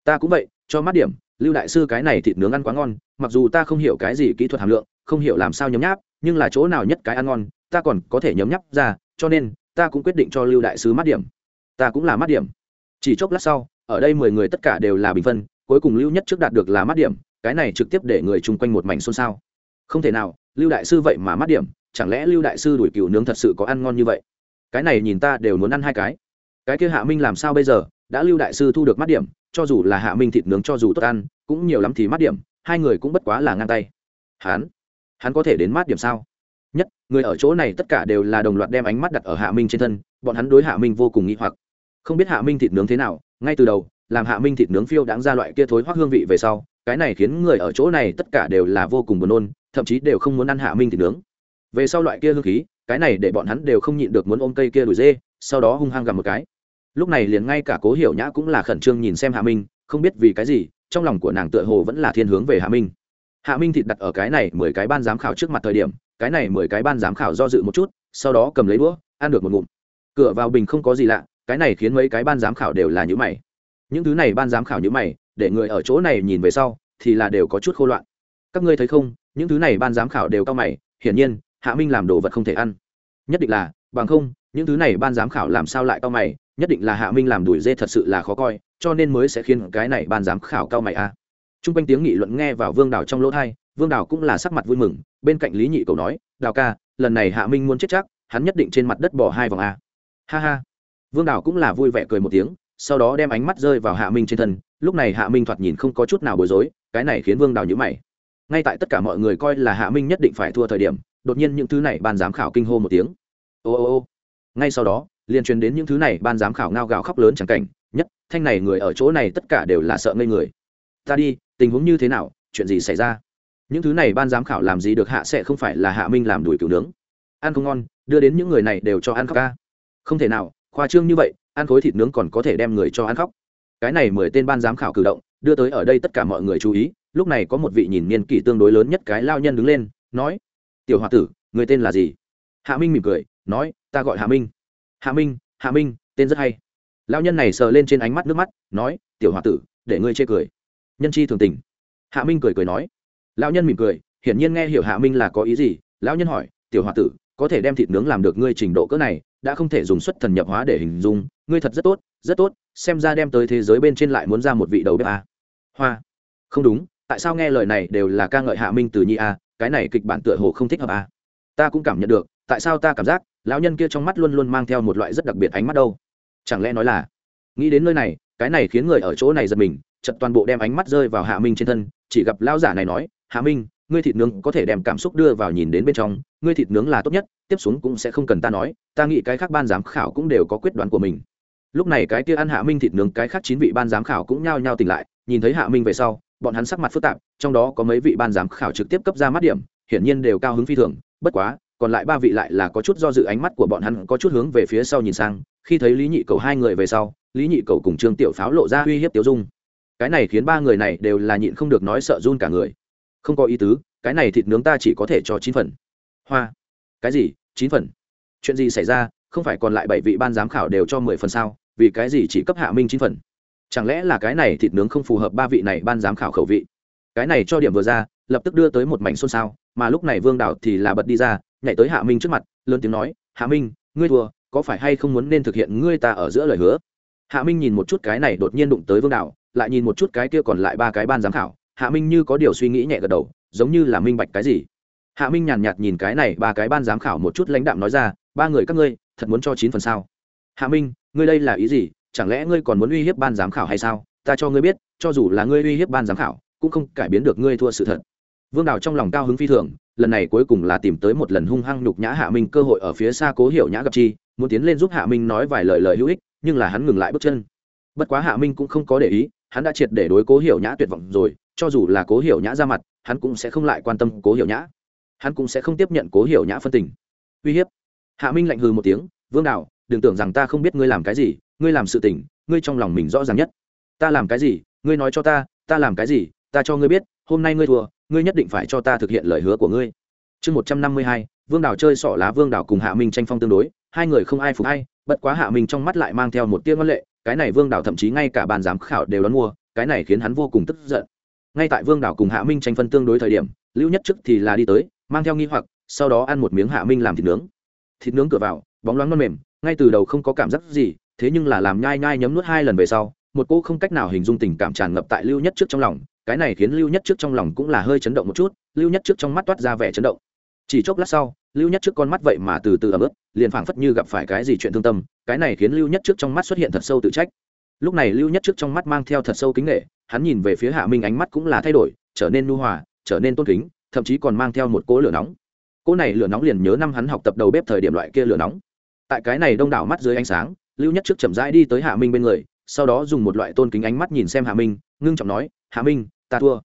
S1: Ta cũng vậy, cho mát điểm, lưu đại sư cái này thịt nướng ăn quá ngon, mặc dù ta không hiểu cái gì kỹ thuật hàm lượng, không hiểu làm sao nhấm nháp, nhưng là chỗ nào nhất cái ăn ngon, ta còn có thể nhấm nháp ra, cho nên, ta cũng quyết định cho lưu đại sứ mát điểm. Ta cũng là mát điểm. Chỉ chốc lát sau, ở đây mười người tất cả đều là bình phân, cuối cùng lưu nhất trước đạt được là mát điểm, cái này trực tiếp để người chung quanh một mảnh xôn xao. Không thể nào, lưu đại sư vậy mà mát điểm chẳng lẽ lưu đại sư đuổi cừu nướng thật sự có ăn ngon như vậy? Cái này nhìn ta đều muốn ăn hai cái. Cái kia hạ minh làm sao bây giờ? Đã lưu đại sư thu được mắt điểm, cho dù là hạ minh thịt nướng cho dù tốt ăn, cũng nhiều lắm thì mắt điểm, hai người cũng bất quá là ngang tay. Hắn? Hắn có thể đến mắt điểm sao? Nhất, người ở chỗ này tất cả đều là đồng loạt đem ánh mắt đặt ở hạ minh trên thân, bọn hắn đối hạ minh vô cùng nghĩ hoặc. Không biết hạ minh thịt nướng thế nào, ngay từ đầu, làm hạ minh thịt nướng phiêu đáng ra loại kia thối hoác hương vị về sau, cái này khiến người ở chỗ này tất cả đều là vô cùng buồn nôn, thậm chí đều không muốn ăn hạ minh thịt nướng về sau loại kia hương khí, cái này để bọn hắn đều không nhịn được muốn ôm cây kia đùi dê, sau đó hung hăng gặm một cái. Lúc này liền ngay cả cố hiểu nhã cũng là khẩn trương nhìn xem hạ minh, không biết vì cái gì, trong lòng của nàng tựa hồ vẫn là thiên hướng về hạ minh. Hạ minh thịt đặt ở cái này mười cái ban giám khảo trước mặt thời điểm, cái này mười cái ban giám khảo do dự một chút, sau đó cầm lấy đũa, ăn được một ngụm. Cửa vào bình không có gì lạ, cái này khiến mấy cái ban giám khảo đều là nhữ mày. Những thứ này ban giám khảo nhữ mày, để người ở chỗ này nhìn về sau, thì là đều có chút khô loạn. Các ngươi thấy không, những thứ này ban giám khảo đều cao mày, hiển nhiên hạ minh làm đồ vật không thể ăn. Nhất định là, bằng không, những thứ này ban giám khảo làm sao lại cao mày, nhất định là hạ minh làm đuổi dê thật sự là khó coi, cho nên mới sẽ khiến cái này ban giám khảo cao mày a à. t r u n g quanh tiếng nghị luận nghe vào vương Đào trong lỗ thai vương Đào cũng là sắc mặt vui mừng, bên cạnh lý nhị cầu nói, đào ca, lần này hạ minh muốn chết chắc, hắn nhất định trên mặt đất bỏ hai vòng a. Ha ha. Vương Đào cũng là vui vẻ cười một tiếng, sau đó đem ánh mắt rơi vào hạ minh trên thân, lúc này hạ minh thoạt nhìn không có chút nào bối rối, cái này khiến vương đào nhữ mày. Ngay tại tất cả mọi người coi là hạ minh nhất định phải thua thời điểm đột nhiên những thứ này ban giám khảo kinh hô một tiếng. Ô ô ô. Ngay sau đó, liền truyền đến những thứ này ban giám khảo ngao gào khóc lớn chẳng cảnh, nhất, thanh này người ở chỗ này tất cả đều là sợ ngây người. Ta đi, tình huống như thế nào, chuyện gì xảy ra? Những thứ này ban giám khảo làm gì được hạ sẽ không phải là hạ minh làm đuổi cửu nướng. Ăn không ngon, đưa đến những người này đều cho ăn khóc ca. Không thể nào, khoa trương như vậy, ăn khối thịt nướng còn có thể đem người cho ăn khóc. Cái này mười tên ban giám khảo cử động, đưa tới ở đây tất cả mọi người chú ý, lúc này có một vị nhìn niên kỷ tương đối lớn nhất cái lao nhân đứng lên, nói tiểu h o a tử, người tên là gì? Hạ minh mỉm cười, nói, ta gọi hạ minh. Hạ minh hạ minh, tên rất hay. Lão nhân này sờ lên trên ánh mắt nước mắt, nói, tiểu h o a tử, để ngươi chê cười. Nhân chi thường tình. Hạ minh cười cười nói. Lão nhân mỉm cười, hiển nhiên nghe hiểu hạ minh là có ý gì, lão nhân hỏi, tiểu h o a tử, có thể đem thịt nướng làm được ngươi trình độ cỡ này, đã không thể dùng xuất thần nhập hóa để hình dung, ngươi thật rất tốt rất tốt, xem ra đem tới thế giới bên trên lại muốn ra một vị đầu bếp a. Hoa. Không đúng, tại sao nghe lời này đều là ca ngợi hạ minh từ nhi a cái này kịch bản tựa hồ không thích hợp à? ta cũng cảm nhận được, tại sao ta cảm giác, lão nhân kia trong mắt luôn luôn mang theo một loại rất đặc biệt ánh mắt đâu chẳng lẽ nói là, nghĩ đến nơi này, cái này khiến người ở chỗ này giật mình chật toàn bộ đem ánh mắt rơi vào hạ minh trên thân, chỉ gặp lão giả này nói, hạ minh, ngươi thịt nướng có thể đem cảm xúc đưa vào nhìn đến bên trong, ngươi thịt nướng là tốt nhất, tiếp xuống cũng sẽ không cần ta nói, ta nghĩ cái khác ban giám khảo cũng đều có quyết đoán của mình lúc này cái kia ăn hạ minh thịt nướng, cái khác chín vị ban giám khảo cũng nhao nhao tỉnh lại, nhìn thấy hạ minh về sau bọn hắn sắc mặt phức tạp, trong đó có mấy vị ban giám khảo trực tiếp cấp ra mắt điểm, hiển nhiên đều cao hứng phi thường, bất quá, còn lại ba vị lại là có chút do dự ánh mắt của bọn hắn, có chút hướng về phía sau nhìn sang, khi thấy lý nhị cầu hai người về sau, lý nhị cầu cùng trương tiểu pháo lộ ra uy hiếp tiêu dung. Cái này khiến ba người này đều là nhịn không được nói sợ run cả người. Không có ý tứ, cái này thịt nướng ta chỉ có thể cho chín phần. Hoa. Cái gì? Chín phần. Chuyện gì xảy ra? Không phải còn lại bảy vị ban giám khảo đều cho mười phần sao? Vì cái gì chỉ cấp hạ minh chín phần? Chẳng lẽ là cái này thịt nướng không phù hợp ba vị này ban giám khảo khẩu vị? Cái này cho điểm vừa ra, lập tức đưa tới một mảnh xôn xao, mà lúc này vương đảo thì là bật đi ra, nhảy tới hạ minh trước mặt, lớn tiếng nói, hạ minh, ngươi thua, có phải hay không muốn nên thực hiện ngươi ta ở giữa lời hứa? Hạ minh nhìn một chút cái này đột nhiên đụng tới vương đảo, lại nhìn một chút cái kia còn lại ba cái ban giám khảo. Hạ minh như có điều suy nghĩ nhẹ gật đầu, giống như là minh bạch cái gì. Hạ minh nhàn nhạt nhìn cái này ba cái ban giám khảo một chút lãnh đạm nói ra, ba người các ngươi, thật muốn cho chín phần sao? Hạ minh, ngươi đây là ý gì? Chẳng lẽ ngươi còn muốn uy hiếp ban giám khảo hay sao? Ta cho ngươi biết, cho dù là ngươi uy hiếp ban giám khảo, cũng không cải biến được ngươi thua sự thật. Vương đào trong lòng cao hứng phi thường, lần này cuối cùng là tìm tới một lần hung hăng nhục nhã hạ minh cơ hội ở phía xa cố hiểu nhã gặp chi, muốn tiến lên giúp hạ minh nói vài lời lời hữu ích, nhưng là hắn ngừng lại bước chân. Bất quá hạ minh cũng không có để ý, hắn đã triệt để đối cố hiểu nhã tuyệt vọng rồi, cho dù là cố hiểu nhã ra mặt, hắn cũng sẽ không lại quan tâm cố hiểu nhã. Hắn cũng sẽ không tiếp nhận cố hiểu nhã phân tình. Uy hiếp. Hạ minh lạnh hừ một tiếng, vương đạo đừng tưởng rằng ta không biết ngươi làm cái gì ngươi làm sự tình, ngươi trong lòng mình rõ ràng nhất. Ta làm cái gì, ngươi nói cho ta ta làm cái gì, ta cho ngươi biết, hôm nay ngươi thua, ngươi nhất định phải cho ta thực hiện lời hứa của ngươi. Chương một trăm năm mươi hai, vương đào chơi sỏ lá vương đào cùng hạ minh tranh phong tương đối, hai người không ai phục hay bất quá hạ minh trong mắt lại mang theo một tiếng ngân lệ, cái này vương đào thậm chí ngay cả bàn giám khảo đều đón mua, cái này khiến hắn vô cùng tức giận. Ngay tại vương đào cùng hạ minh tranh phân tương đối thời điểm, lưu nhất trước thì là đi tới, mang theo nghi hoặc, sau đó ăn một miếng hạ minh làm thịt nướng. Thịt nướng cửa vào, bóng loáng non mềm, ngay từ đầu không có cảm giác gì thế nhưng là làm nhai nhai nhấm nuốt hai lần về sau, một cô không cách nào hình dung tình cảm tràn ngập tại lưu nhất trước trong lòng, cái này khiến lưu nhất trước trong lòng cũng là hơi chấn động một chút, lưu nhất trước trong mắt toát ra vẻ chấn động. Chỉ chốc lát sau, lưu nhất trước con mắt vậy mà từ từ ấm ướt, liền phảng phất như gặp phải cái gì chuyện thương tâm, cái này khiến lưu nhất trước trong mắt xuất hiện thật sâu tự trách. Lúc này lưu nhất trước trong mắt mang theo thật sâu kính nghệ hắn nhìn về phía hạ minh ánh mắt cũng là thay đổi, trở nên nu hòa, trở nên tôn kính, thậm chí còn mang theo một cỗ lửa nóng. Cỗ này lửa nóng liền nhớ năm hắn học tập đầu bếp thời điểm loại kia lửa nóng. Tại cái này đông đảo mắt dưới ánh sáng lưu nhất trước chậm rãi đi tới hạ minh bên người, sau đó dùng một loại tôn kính ánh mắt nhìn xem hạ minh, ngưng trọng nói, hạ minh, ta thua.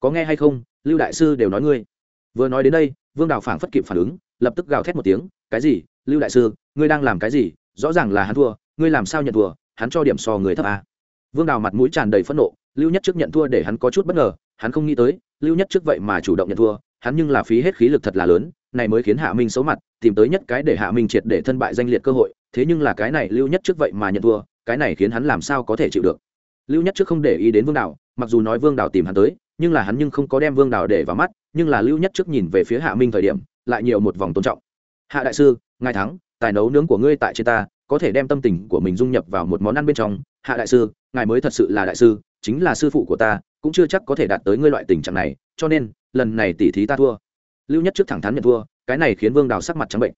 S1: Có nghe hay không? Lưu đại sư đều nói ngươi. Vừa nói đến đây, vương đào phảng phất kịp phản ứng, lập tức gào thét một tiếng, cái gì? Lưu đại sư, ngươi đang làm cái gì? Rõ ràng là hắn thua, ngươi làm sao nhận thua? Hắn cho điểm so người thấp à. vương đào mặt mũi tràn đầy phẫn nộ, lưu nhất trước nhận thua để hắn có chút bất ngờ, hắn không nghĩ tới, lưu nhất trước vậy mà chủ động nhận thua, hắn nhưng là phí hết khí lực thật là lớn này mới khiến hạ minh xấu mặt, tìm tới nhất cái để hạ minh triệt để thân bại danh liệt cơ hội, thế nhưng là cái này lưu nhất trước vậy mà nhận thua, cái này khiến hắn làm sao có thể chịu được. Lưu nhất trước không để ý đến vương đào mặc dù nói vương đào tìm hắn tới, nhưng là hắn nhưng không có đem vương đào để vào mắt, nhưng là lưu nhất trước nhìn về phía hạ minh thời điểm, lại nhiều một vòng tôn trọng. Hạ đại sư, ngài thắng, tài nấu nướng của ngươi tại trên ta, có thể đem tâm tình của mình dung nhập vào một món ăn bên trong. Hạ đại sư, ngài mới thật sự là đại sư, chính là sư phụ của ta, cũng chưa chắc có thể đạt tới ngươi loại tình trạng này, cho nên, lần này tỉ thí ta thua lưu nhất trước thẳng thắn nhận thua, cái này khiến vương đào sắc mặt trắng bệnh.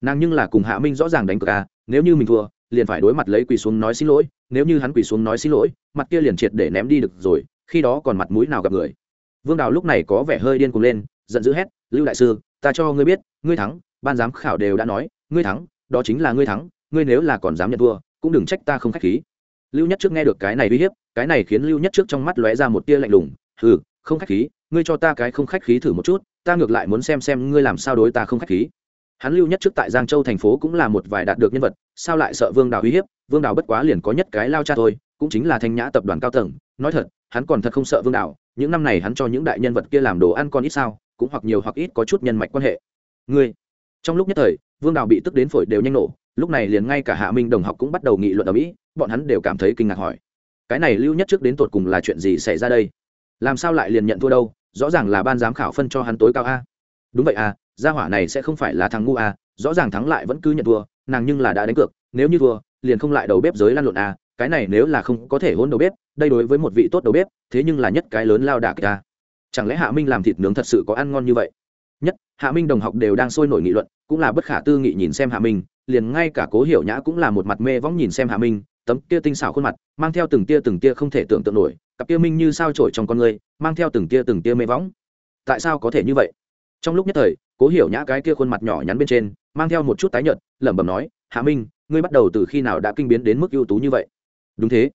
S1: Nàng nhưng là cùng hạ minh rõ ràng đánh cược à nếu như mình thua, liền phải đối mặt lấy quỳ xuống nói xin lỗi, nếu như hắn quỳ xuống nói xin lỗi, mặt kia liền triệt để ném đi được rồi, khi đó còn mặt mũi nào gặp người. Vương đào lúc này có vẻ hơi điên cuồng lên, giận dữ hét, lưu đại sư, ta cho ngươi biết, ngươi thắng, ban giám khảo đều đã nói, ngươi thắng, đó chính là ngươi thắng, ngươi nếu là còn dám nhận thua, cũng đừng trách ta không khách khí. Lưu nhất trước nghe được cái này uy hiếp, cái này khiến lưu nhất trước trong mắt lóe ra một tia lạnh lùng ừ không khách khí, ngươi cho ta cái không khách khí thử một chút ta ngược lại muốn xem xem ngươi làm sao đối ta không khách khí. Hắn lưu nhất trước tại giang châu thành phố cũng là một vài đạt được nhân vật, sao lại sợ vương đào uy hiếp? Vương đào bất quá liền có nhất cái lao cha thôi, cũng chính là thanh nhã tập đoàn cao tầng. Nói thật, hắn còn thật không sợ vương đào, những năm này hắn cho những đại nhân vật kia làm đồ ăn con ít sao, cũng hoặc nhiều hoặc ít có chút nhân mạch quan hệ. Ngươi, trong lúc nhất thời, vương đào bị tức đến phổi đều nhanh nổ, lúc này liền ngay cả hạ minh đồng học cũng bắt đầu nghị luận ở mỹ, bọn hắn đều cảm thấy kinh ngạc hỏi. Cái này lưu nhất trước đến tột cùng là chuyện gì xảy ra đây? Làm sao lại liền nhận thua đâu? Rõ ràng là ban giám khảo phân cho hắn tối cao a. Đúng vậy a, gia hỏa này sẽ không phải là thằng ngu a, rõ ràng thắng lại vẫn cứ nhận thua, nàng nhưng là đã đánh cược, nếu như thua, liền không lại đầu bếp giới lan lộn a, cái này nếu là không có thể hôn đầu bếp, đây đối với một vị tốt đầu bếp, thế nhưng là nhất cái lớn lao đà ta chẳng lẽ hạ minh làm thịt nướng thật sự có ăn ngon như vậy? Nhất, hạ minh đồng học đều đang sôi nổi nghị luận, cũng là bất khả tư nghị nhìn xem hạ minh, liền ngay cả cố hiểu nhã cũng là một mặt mê võng nhìn xem hạ minh tấm kia tinh xảo khuôn mặt, mang theo từng tia từng tia không thể tưởng tượng nổi, cặp kia minh như sao trổi trong con người, mang theo từng tia từng tia mê võng. Tại sao có thể như vậy? Trong lúc nhất thời, cố hiểu nhã cái kia khuôn mặt nhỏ nhắn bên trên, mang theo một chút tái nhợt, lẩm bẩm nói, hạ minh, ngươi bắt đầu từ khi nào đã kinh biến đến mức ưu tú như vậy? Đúng thế.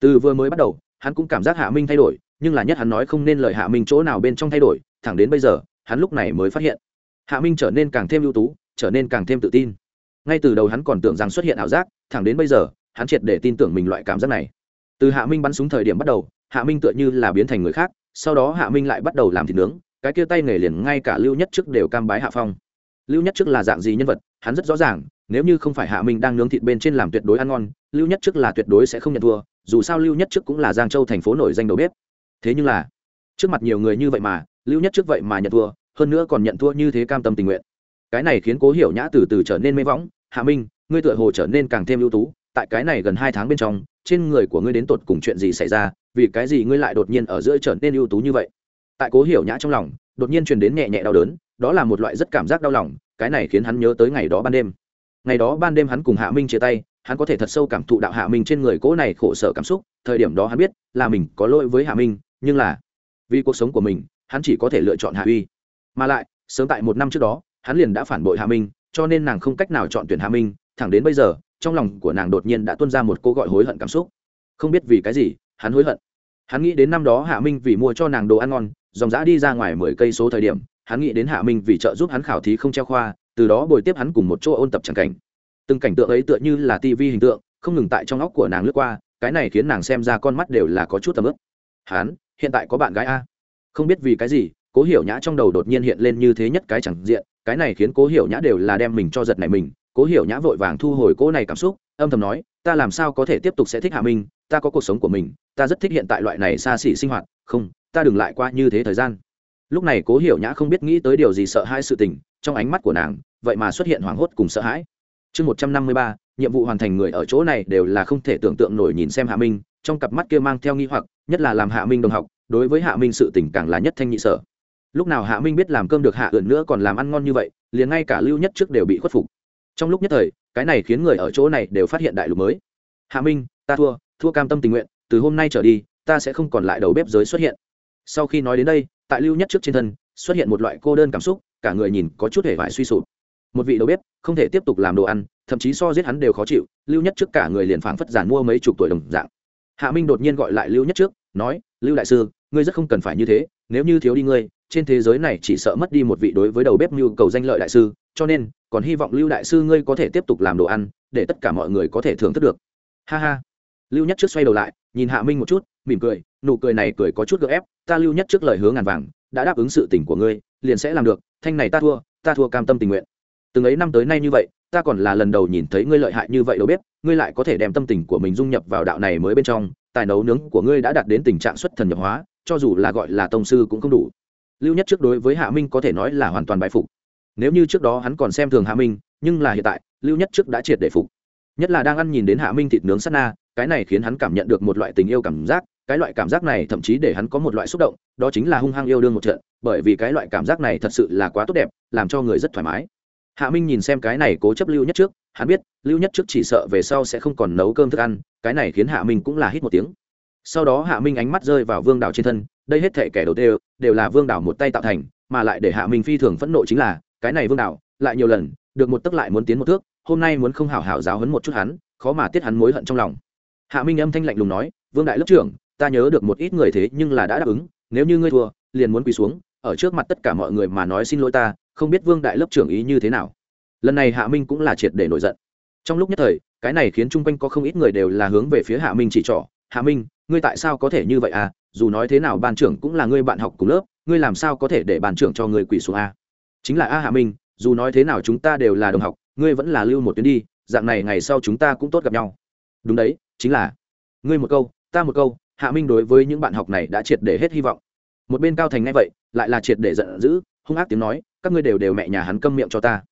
S1: Từ vừa mới bắt đầu, hắn cũng cảm giác hạ minh thay đổi, nhưng là nhất hắn nói không nên lời hạ minh chỗ nào bên trong thay đổi, thẳng đến bây giờ, hắn lúc này mới phát hiện. Hạ minh trở nên càng thêm ưu tú, trở nên càng thêm tự tin. Ngay từ đầu hắn còn tưởng rằng xuất hiện ảo giác, thẳng đến bây giờ hắn triệt để tin tưởng mình loại cảm giác này. Từ hạ minh bắn súng thời điểm bắt đầu, hạ minh tựa như là biến thành người khác, sau đó hạ minh lại bắt đầu làm thịt nướng, cái kia tay nghề liền ngay cả lưu nhất trước đều cam bái hạ phong. Lưu nhất trước là dạng gì nhân vật, hắn rất rõ ràng, nếu như không phải hạ minh đang nướng thịt bên trên làm tuyệt đối ăn ngon, lưu nhất trước là tuyệt đối sẽ không nhận thua, dù sao lưu nhất trước cũng là giang châu thành phố nổi danh đầu bếp. Thế nhưng là, trước mặt nhiều người như vậy mà, lưu nhất trước vậy mà nhận thua, hơn nữa còn nhận thua như thế cam tâm tình nguyện. Cái này khiến cố hiểu nhã từ từ trở nên mê võng, hạ minh, ngươi tựa hồ trở nên càng thêm ưu tú tại cái này gần hai tháng bên trong, trên người của ngươi đến tột cùng chuyện gì xảy ra, vì cái gì ngươi lại đột nhiên ở giữa trở nên ưu tú như vậy? Tại cố hiểu nhã trong lòng, đột nhiên truyền đến nhẹ nhẹ đau đớn, đó là một loại rất cảm giác đau lòng, cái này khiến hắn nhớ tới ngày đó ban đêm. Ngày đó ban đêm hắn cùng hạ minh chia tay, hắn có thể thật sâu cảm thụ đạo hạ minh trên người cỗ này khổ sở cảm xúc, thời điểm đó hắn biết là mình có lỗi với hạ minh, nhưng là vì cuộc sống của mình, hắn chỉ có thể lựa chọn hạ uy. Mà lại, sớm tại một năm trước đó, hắn liền đã phản bội hạ minh, cho nên nàng không cách nào chọn tuyển hạ minh, thẳng đến bây giờ trong lòng của nàng đột nhiên đã tuôn ra một cô gọi hối hận cảm xúc. Không biết vì cái gì, hắn hối hận. Hắn nghĩ đến năm đó hạ minh vì mua cho nàng đồ ăn ngon, dòng dã đi ra ngoài mười cây số thời điểm, hắn nghĩ đến hạ minh vì trợ giúp hắn khảo thí không treo khoa, từ đó bồi tiếp hắn cùng một chỗ ôn tập c cảnh. Từng cảnh tượng ấy tựa như là tivi hình tượng, không ngừng tại trong óc của nàng lướt qua, cái này khiến nàng xem ra con mắt đều là có chút tầm ướp hắn, hiện tại có bạn gái a? Không biết vì cái gì, cố hiểu nhã trong đầu đột nhiên hiện lên như thế nhất cái chẳng diện, cái này khiến cố hiểu nhã đều là đem mình cho giật này mình cố hiểu nhã vội vàng thu hồi cố này cảm xúc, âm thầm nói, ta làm sao có thể tiếp tục sẽ thích hạ minh, ta có cuộc sống của mình, ta rất thích hiện tại loại này xa xỉ sinh hoạt, không, ta đừng lại qua như thế thời gian. Lúc này cố hiểu nhã không biết nghĩ tới điều gì sợ hai sự tình, trong ánh mắt của nàng, vậy mà xuất hiện hoảng hốt cùng sợ hãi. Chương một trăm năm mươi ba, nhiệm vụ hoàn thành người ở chỗ này đều là không thể tưởng tượng nổi nhìn xem hạ minh, trong cặp mắt kia mang theo nghi hoặc, nhất là làm hạ minh đồng học, đối với hạ minh sự tình càng là nhất thanh nhị sở lúc nào hạ minh biết làm cơm được hạ อื่ n nữa còn làm ăn ngon như vậy, liền ngay cả lưu nhất trước đều bị khuất phục trong lúc nhất thời, cái này khiến người ở chỗ này đều phát hiện đại lục mới. Hạ minh, ta thua thua cam tâm tình nguyện, từ hôm nay trở đi, ta sẽ không còn lại đầu bếp giới xuất hiện. Sau khi nói đến đây, tại lưu nhất trước trên thân, xuất hiện một loại cô đơn cảm xúc, cả người nhìn có chút hề vải suy sụp. Một vị đầu bếp, không thể tiếp tục làm đồ ăn, thậm chí so giết hắn đều khó chịu, lưu nhất trước cả người liền phảng phất giản mua mấy chục tuổi đồng dạng. Hạ minh đột nhiên gọi lại lưu nhất trước, nói, lưu đại sư, ngươi rất không cần phải như thế, nếu như thiếu đi ngươi, trên thế giới này chỉ sợ mất đi một vị đối với đầu bếp nhu cầu danh lợi đại sư cho nên, còn hy vọng lưu đại sư ngươi có thể tiếp tục làm đồ ăn, để tất cả mọi người có thể thưởng thức được. Ha ha. Lưu nhất trước xoay đầu lại, nhìn hạ minh một chút, mỉm cười, nụ cười này cười có chút gợ ép, ta lưu nhất trước lời hứa ngàn vàng, đã đáp ứng sự tình của ngươi, liền sẽ làm được, thanh này ta thua ta thua cam tâm tình nguyện. Từng ấy năm tới nay như vậy, ta còn là lần đầu nhìn thấy ngươi lợi hại như vậy đâu biết, ngươi lại có thể đem tâm tình của mình dung nhập vào đạo này mới bên trong, tài nấu nướng của ngươi đã đạt đến tình trạng xuất thần nhập hóa, cho dù là gọi là tông sư cũng không đủ. Lưu nhất trước đối với hạ minh có thể nói là hoàn toàn bại phục nếu như trước đó hắn còn xem thường hạ minh, nhưng là hiện tại, lưu nhất trước đã triệt để phục. Nhất là đang ăn nhìn đến hạ minh thịt nướng sắt na, cái này khiến hắn cảm nhận được một loại tình yêu cảm giác, cái loại cảm giác này thậm chí để hắn có một loại xúc động, đó chính là hung hăng yêu đương một trận, bởi vì cái loại cảm giác này thật sự là quá tốt đẹp, làm cho người rất thoải mái. Hạ minh nhìn xem cái này cố chấp lưu nhất trước, hắn biết, lưu nhất trước chỉ sợ về sau sẽ không còn nấu cơm thức ăn, cái này khiến hạ minh cũng là hít một tiếng. Sau đó hạ minh ánh mắt rơi vào vương đảo trên thân, đây hết thể kẻ đầu tiên đều là vương đảo một tay tạo thành, mà lại để hạ minh phi thường phẫn nộ chính là cái này vương đảo lại nhiều lần, được một tấc lại muốn tiến một thước, hôm nay muốn không hảo hảo giáo hấn một chút hắn, khó mà tiết hắn mối hận trong lòng. Hạ minh âm thanh lạnh lùng nói, vương đại lớp trưởng, ta nhớ được một ít người thế nhưng là đã đáp ứng, nếu như ngươi thua, liền muốn quỳ xuống, ở trước mặt tất cả mọi người mà nói xin lỗi ta, không biết vương đại lớp trưởng ý như thế nào. Lần này hạ minh cũng là triệt để nổi giận. Trong lúc nhất thời, cái này khiến chung quanh có không ít người đều là hướng về phía hạ minh chỉ trỏ, hạ minh, ngươi tại sao có thể như vậy à? Dù nói thế nào ban trưởng cũng là ngươi bạn học cùng lớp, ngươi làm sao có thể để ban trưởng cho ngươi quỳ xuống à? Chính là a hạ minh, dù nói thế nào chúng ta đều là đồng học, ngươi vẫn là lưu một tuyến đi, dạng này ngày sau chúng ta cũng tốt gặp nhau. Đúng đấy, chính là. Ngươi một câu, ta một câu, hạ minh đối với những bạn học này đã triệt để hết hy vọng. Một bên cao thành ngay vậy, lại là triệt để giận dữ, hung ác tiếng nói, các ngươi đều đều mẹ nhà hắn câm miệng cho ta.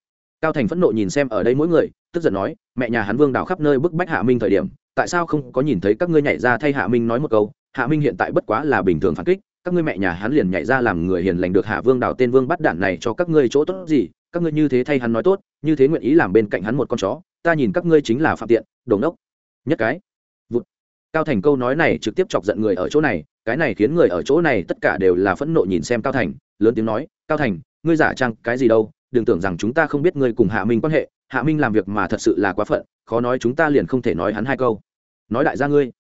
S1: Cao thành phẫn nộ nhìn xem ở đây mỗi người, tức giận nói, mẹ nhà hắn vương đào khắp nơi bức bách hạ minh thời điểm, tại sao không có nhìn thấy các ngươi nhảy ra thay hạ minh nói một câu, hạ minh hiện tại bất quá là bình thường phản kích các ngươi mẹ nhà hắn liền nhảy ra làm người hiền lành được hạ vương đào tên vương bắt đản này cho các ngươi chỗ tốt gì? Các ngươi như thế thay hắn nói tốt, như thế nguyện ý làm bên cạnh hắn một con chó, ta nhìn các ngươi chính là phạm tiện, đồn đốc. Nhất cái. Vụt. Cao thành câu nói này trực tiếp chọc giận người ở chỗ này, cái này khiến người ở chỗ này tất cả đều là phẫn nộ nhìn xem cao thành, lớn tiếng nói, cao thành, ngươi giả trang cái gì đâu? Đừng tưởng rằng chúng ta không biết ngươi cùng hạ minh quan hệ, hạ minh làm việc mà thật sự là quá phận, khó nói chúng ta liền không thể nói hắn hai câu. Nói đại gia ngươi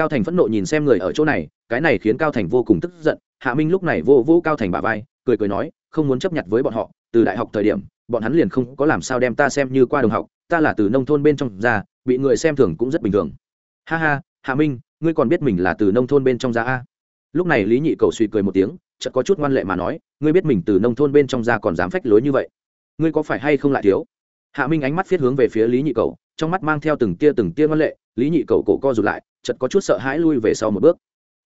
S1: cao thành phẫn nộ nhìn xem người ở chỗ này, cái này khiến cao thành vô cùng tức giận, hạ minh lúc này vô vô cao thành bà vai, cười cười nói, không muốn chấp nhận với bọn họ, từ đại học thời điểm, bọn hắn liền không có làm sao đem ta xem như qua đồng học, ta là từ nông thôn bên trong ra, bị người xem thường cũng rất bình thường. Ha ha, hạ minh, ngươi còn biết mình là từ nông thôn bên trong ra a? Lúc này lý nhị cầu suy cười một tiếng, chợt có chút ngoan lệ mà nói, ngươi biết mình từ nông thôn bên trong ra còn dám phách lối như vậy? Ngươi có phải hay không lại thiếu? Hạ minh ánh mắt viết hướng về phía lý nhị cầu, trong mắt mang theo từng tia từng tia ngoan lệ, lý nhị cầu cổ co rụt lại chợt có chút sợ hãi lui về sau một bước.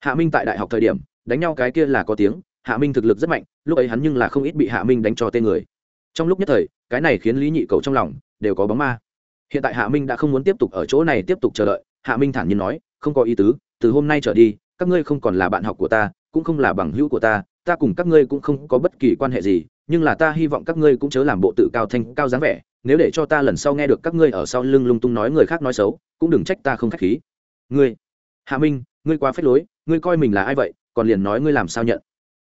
S1: Hạ minh tại đại học thời điểm, đánh nhau cái kia là có tiếng, hạ minh thực lực rất mạnh, lúc ấy hắn nhưng là không ít bị hạ minh đánh cho tên người. Trong lúc nhất thời, cái này khiến lý nhị cầu trong lòng đều có bóng ma. Hiện tại hạ minh đã không muốn tiếp tục ở chỗ này tiếp tục chờ đợi, hạ minh thản nhiên nói, không có ý tứ, từ hôm nay trở đi, các ngươi không còn là bạn học của ta, cũng không là bằng hữu của ta ta cùng các ngươi cũng không có bất kỳ quan hệ gì, nhưng là ta hy vọng các ngươi cũng chớ làm bộ tự cao thanh cao dáng vẻ, nếu để cho ta lần sau nghe được các ngươi ở sau lưng lung tung nói người khác nói xấu, cũng đừng trách ta không k h á c h khí ngươi, hạ minh, ngươi quá phết lối, ngươi coi mình là ai vậy, còn liền nói ngươi làm sao nhận.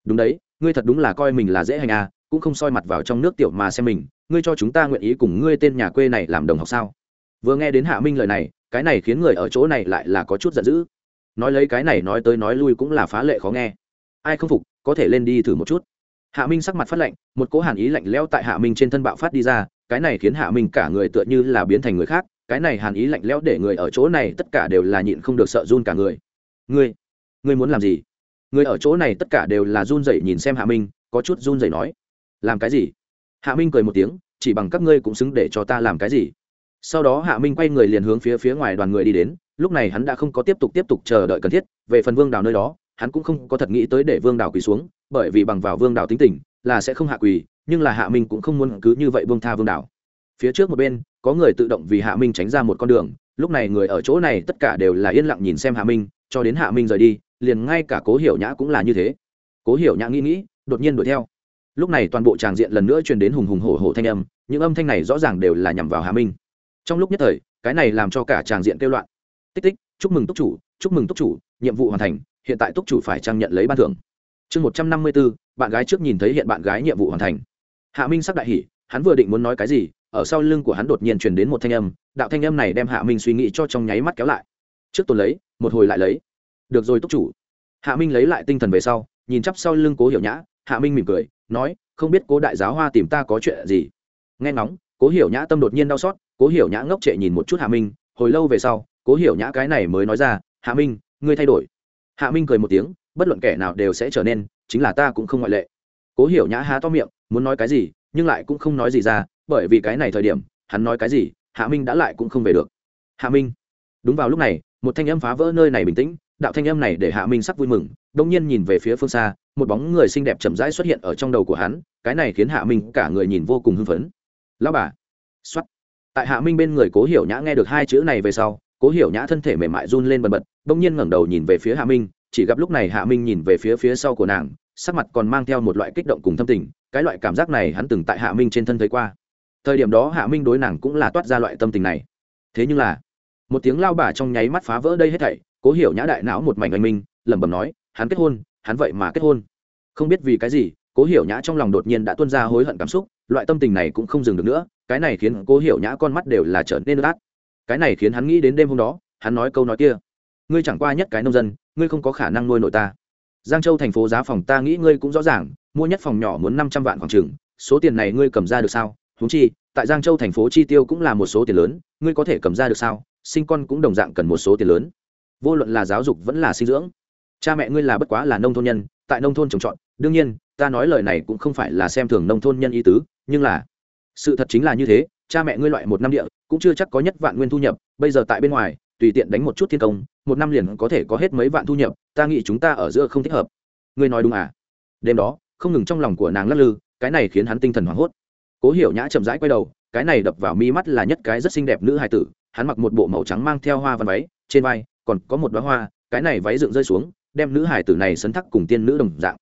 S1: Đúng đấy, ngươi thật đúng là coi mình là dễ hành à cũng không soi mặt vào trong nước tiểu mà xem mình, ngươi cho chúng ta nguyện ý cùng ngươi tên nhà quê này làm đồng học sao? Vừa nghe đến hạ minh lời này, cái này khiến người ở chỗ này lại là có chút giận dữ. Nói lấy cái này nói tới nói lui cũng là phá lệ khó nghe. Ai không phục, có thể lên đi thử một chút. Hạ minh sắc mặt phát lạnh, một cỗ hàn ý lạnh lẽo tại hạ minh trên thân bạo phát đi ra, cái này khiến hạ minh cả người tựa như là biến thành người khác cái này hàn ý lạnh lẽo để người ở chỗ này tất cả đều là nhịn không được sợ run cả người. Ngươi ngươi muốn làm gì? Người ở chỗ này tất cả đều là run rẩy nhìn xem hạ minh, có chút run rẩy nói. Làm cái gì? Hạ minh cười một tiếng, chỉ bằng các ngươi cũng xứng để cho ta làm cái gì? Sau đó hạ minh quay người liền hướng phía phía ngoài đoàn người đi đến, lúc này hắn đã không có tiếp tục tiếp tục chờ đợi cần thiết, về phần vương đào nơi đó, hắn cũng không có thật nghĩ tới để vương đào quỳ xuống, bởi vì bằng vào vương đào tính tình, là sẽ không hạ quỳ, nhưng là hạ minh cũng không muốn cứ như vậy vương tha vương đào phía trước một bên có người tự động vì hạ minh tránh ra một con đường. Lúc này người ở chỗ này tất cả đều là yên lặng nhìn xem hạ minh cho đến hạ minh rời đi liền ngay cả cố hiểu nhã cũng là như thế. Cố hiểu nhã nghĩ nghĩ đột nhiên đuổi theo. Lúc này toàn bộ tràng diện lần nữa truyền đến hùng hùng hổ hổ thanh âm những âm thanh này rõ ràng đều là nhằm vào hạ minh. Trong lúc nhất thời cái này làm cho cả tràng diện kêu loạn. Tích tích chúc mừng túc chủ chúc mừng túc chủ nhiệm vụ hoàn thành hiện tại túc chủ phải trang nhận lấy ban thưởng. Chương một trăm năm mươi bốn, bạn gái trước nhìn thấy hiện bạn gái nhiệm vụ hoàn thành. Hạ minh sắc đại hỉ, hắn vừa định muốn nói cái gì ở sau lưng của hắn đột nhiên truyền đến một thanh âm, đạo thanh âm này đem hạ minh suy nghĩ cho trong nháy mắt kéo lại. Trước tuần lấy, một hồi lại lấy. Được rồi túc chủ. Hạ minh lấy lại tinh thần về sau, nhìn chắp sau lưng cố hiểu nhã, hạ minh mỉm cười, nói, không biết cố đại giáo hoa tìm ta có chuyện gì? Nghe ngóng, cố hiểu nhã tâm đột nhiên đau xót, cố hiểu nhã ngốc trệ nhìn một chút hạ minh, hồi lâu về sau, cố hiểu nhã cái này mới nói ra, hạ minh, ngươi thay đổi. Hạ minh cười một tiếng, bất luận kẻ nào đều sẽ trở nên, chính là ta cũng không ngoại lệ. Cố hiểu nhã há to miệng, muốn nói cái gì, nhưng lại cũng không nói gì ra bởi vì cái này thời điểm, hắn nói cái gì, hạ minh đã lại cũng không về được. Hạ minh. Đúng vào lúc này, một thanh âm phá vỡ nơi này bình tĩnh, đạo thanh âm này để hạ minh sắc vui mừng, đông nhiên nhìn về phía phương xa, một bóng người xinh đẹp chậm rãi xuất hiện ở trong đầu của hắn, cái này khiến hạ minh cả người nhìn vô cùng hưng phấn. Lão bà. Xuất tại hạ minh bên người cố hiểu nhã nghe được hai chữ này về sau, cố hiểu nhã thân thể mềm mại run lên bần bật, đông nhiên ngẩng đầu nhìn về phía hạ minh, chỉ gặp lúc này hạ minh nhìn về phía phía sau của nàng, sắc mặt còn mang theo một loại kích động cùng thâm tình, cái loại cảm giác này hắn từng tại hạ minh trên thân thấy qua thời điểm đó hạ minh đối nàng cũng là toát ra loại tâm tình này. Thế nhưng là, một tiếng lao bà trong nháy mắt phá vỡ đây hết thảy, cố hiểu nhã đại não một mảnh anh minh, lẩm bẩm nói, hắn kết hôn, hắn vậy mà kết hôn. Không biết vì cái gì, cố hiểu nhã trong lòng đột nhiên đã tuôn ra hối hận cảm xúc, loại tâm tình này cũng không dừng được nữa, cái này khiến cố hiểu nhã con mắt đều là trở nên át cái này khiến hắn nghĩ đến đêm hôm đó, hắn nói câu nói kia, ngươi chẳng qua nhất cái nông dân, ngươi không có khả năng nuôi nội ta. Giang châu thành phố giá phòng ta nghĩ ngươi cũng rõ ràng, mua nhất phòng nhỏ muốn năm trăm vạn khoảng chừng, số tiền này ngươi cầm ra được sao? Huống chi, tại giang châu thành phố chi tiêu cũng là một số tiền lớn, ngươi có thể cầm ra được sao? Sinh con cũng đồng dạng cần một số tiền lớn. Vô luận là giáo dục vẫn là sinh dưỡng. Cha mẹ ngươi là bất quá là nông thôn nhân, tại nông thôn trồng trọt. Đương nhiên, ta nói lời này cũng không phải là xem thường nông thôn nhân ý tứ, nhưng là sự thật chính là như thế, cha mẹ ngươi loại một năm địa, cũng chưa chắc có nhất vạn nguyên thu nhập. Bây giờ tại bên ngoài, tùy tiện đánh một chút thiên công, một năm liền có thể có hết mấy vạn thu nhập, ta nghĩ chúng ta ở giữa không thích hợp. Ngươi nói đúng à? Đêm đó, không ngừng trong lòng của nàng lắc lư, cái này khiến hắn tinh thần hoảng hốt cố hiểu nhã chậm rãi quay đầu, cái này đập vào mi mắt là nhất cái rất xinh đẹp nữ hài tử, hắn mặc một bộ màu trắng mang theo hoa văn váy, trên vai còn có một đoá hoa, cái này váy dựng rơi xuống, đem nữ hài tử này sấn thắc cùng tiên nữ đồng dạng.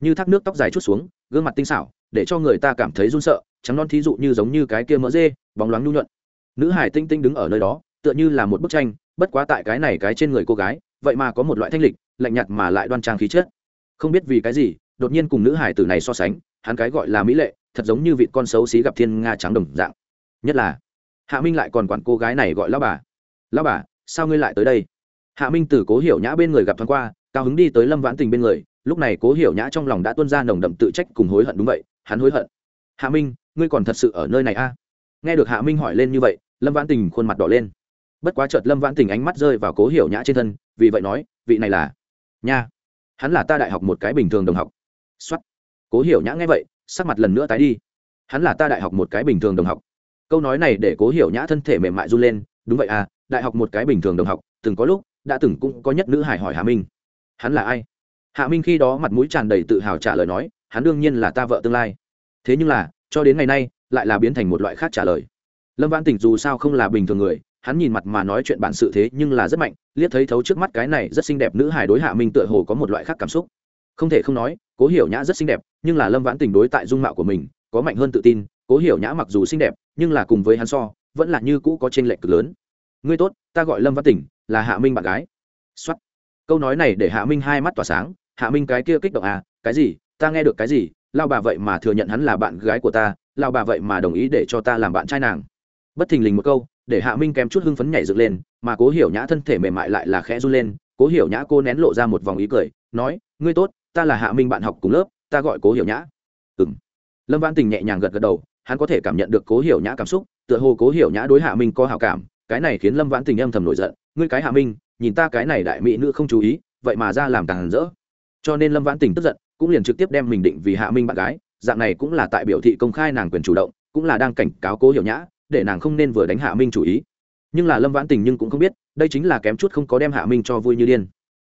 S1: Như thác nước tóc dài chút xuống, gương mặt tinh xảo, để cho người ta cảm thấy run sợ, trắng non thí dụ như giống như cái kia mỡ dê, bóng loáng nhu nhuận. Nữ hải tinh tinh đứng ở nơi đó, tựa như là một bức tranh, bất quá tại cái này cái trên người cô gái, vậy mà có một loại thanh lịch, lạnh nhạt mà lại đoan trang khí chất. Không biết vì cái gì, đột nhiên cùng nữ hải tử này so sánh, hắn cái gọi là mỹ lệ thật giống như vị con xấu xí gặp thiên nga trắng đồng dạng. Nhất là, hạ minh lại còn quản cô gái này gọi lao bà. Lao bà, sao ngươi lại tới đây? Hạ minh từ cố hiểu nhã bên người gặp thoáng qua, cao hứng đi tới lâm vãn tình bên người, lúc này cố hiểu nhã trong lòng đã tuân ra nồng đậm tự trách cùng hối hận đúng vậy, hắn hối hận. Hạ minh, ngươi còn thật sự ở nơi này a? À? nghe được hạ minh hỏi lên như vậy, lâm vãn tình khuôn mặt đỏ lên. Bất quá chợt lâm vãn tình ánh mắt rơi vào cố hiểu nhã trên thân, vì vậy nói, vị này là, nha, hắn là ta đại học một cái bình thường đồng học. Xuất cố hiểu nhã nghe vậy sắc mặt lần nữa tái đi. Hắn là ta đại học một cái bình thường đồng học. Câu nói này để cố hiểu nhã thân thể mềm mại run lên, đúng vậy à đại học một cái bình thường đồng học, từng có lúc, đã từng cũng có nhất nữ hải hỏi hạ minh. Hắn là ai? Hạ minh khi đó mặt mũi tràn đầy tự hào trả lời nói, hắn đương nhiên là ta vợ tương lai. Thế nhưng là, cho đến ngày nay, lại là biến thành một loại khác trả lời. Lâm văn tỉnh dù sao không là bình thường người, hắn nhìn mặt mà nói chuyện bản sự thế nhưng là rất mạnh, liếc thấy thấu trước mắt cái này rất xinh đẹp nữ hài đối hạ minh tựa hồ có một loại khác cảm xúc. Không thể không nói, cố hiểu nhã rất xinh đẹp nhưng là lâm vãn tình đối tại dung mạo của mình có mạnh hơn tự tin, cố hiểu nhã mặc dù xinh đẹp, nhưng là cùng với hắn so, vẫn là như cũ có t r ê n lệch cực lớn. Ngươi tốt, ta gọi lâm Vãn tình, là hạ minh bạn gái. X o á t câu nói này để hạ minh hai mắt tỏa sáng, hạ minh cái kia kích động à cái gì, ta nghe được cái gì lao bà vậy mà thừa nhận hắn là bạn gái của ta lao bà vậy mà đồng ý để cho ta làm bạn trai nàng. Bất thình lình một câu, để hạ minh kém chút hưng phấn nhảy dựng lên, mà cố hiểu nhã thân thể mềm mại lại là khẽ run lên. Cố hiểu nhã cô nén lộ ra một vòng ý cười, nói, ngươi tốt, ta là hạ minh bạn học cùng lớp ta gọi cố hiểu nhã. Ừ m lâm văn tình nhẹ nhàng gật gật đầu, hắn có thể cảm nhận được cố hiểu nhã cảm xúc, tựa hồ cố hiểu nhã đối hạ minh có hảo cảm, cái này khiến lâm vãn tình âm thầm nổi giận, ngươi cái hạ minh, nhìn ta cái này đại mỹ nữ không chú ý, vậy mà ra làm càng rỡ. Cho nên lâm vãn tình tức giận, cũng liền trực tiếp đem mình định vì hạ minh bạn gái, dạng này cũng là tại biểu thị công khai nàng quyền chủ động, cũng là đang cảnh cáo cố hiểu nhã, để nàng không nên vừa đánh hạ minh chủ ý. Nhưng là lâm vãn tình nhưng cũng không biết, đây chính là kém chút không có đem hạ minh cho vui như điên.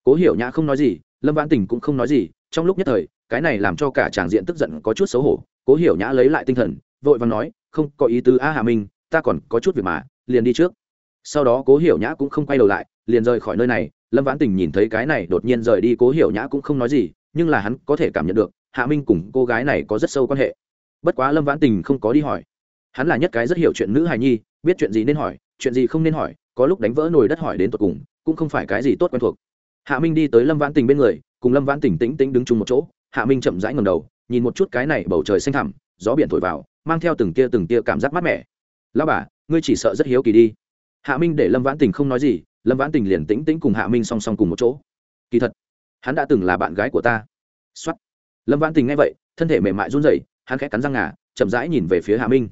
S1: Cố hiểu nhã không nói gì, lâm vãn tình cũng không nói gì trong lúc nhất thời, cái này làm cho cả tràng diện tức giận có chút xấu hổ, cố hiểu nhã lấy lại tinh thần, vội vàng nói, không, có ý tứ a hà minh, ta còn có chút việc mà, liền đi trước. Sau đó cố hiểu nhã cũng không quay đầu lại, liền rời khỏi nơi này, lâm vãn tình nhìn thấy cái này đột nhiên rời đi, cố hiểu nhã cũng không nói gì, nhưng là hắn có thể cảm nhận được, hạ minh cùng cô gái này có rất sâu quan hệ. Bất quá lâm vãn tình không có đi hỏi. Hắn là nhất cái rất hiểu chuyện nữ hài nhi, biết chuyện gì nên hỏi, chuyện gì không nên hỏi, có lúc đánh vỡ nồi đất hỏi đến tột cùng, cũng không phải cái gì tốt quen thuộc hạ minh đi tới lâm vãn tình bên người, cùng lâm vãn tình tĩnh tĩnh đứng chung một chỗ. Hạ minh chậm rãi ngầm đầu, nhìn một chút cái này bầu trời xanh thẳm, gió biển thổi vào, mang theo từng tia từng tia cảm giác mát mẻ. Lao bà, ngươi chỉ sợ rất hiếu kỳ đi. Hạ minh để lâm vãn tình không nói gì, lâm vãn tình liền tĩnh tĩnh cùng hạ minh song song cùng một chỗ. Kỳ thật, hắn đã từng là bạn gái của ta. X o á t lâm vãn tình nghe vậy, thân thể mềm mại run rẩy, hắn khẽ cắn răng ngà, chậm rãi nhìn về phía hạ minh.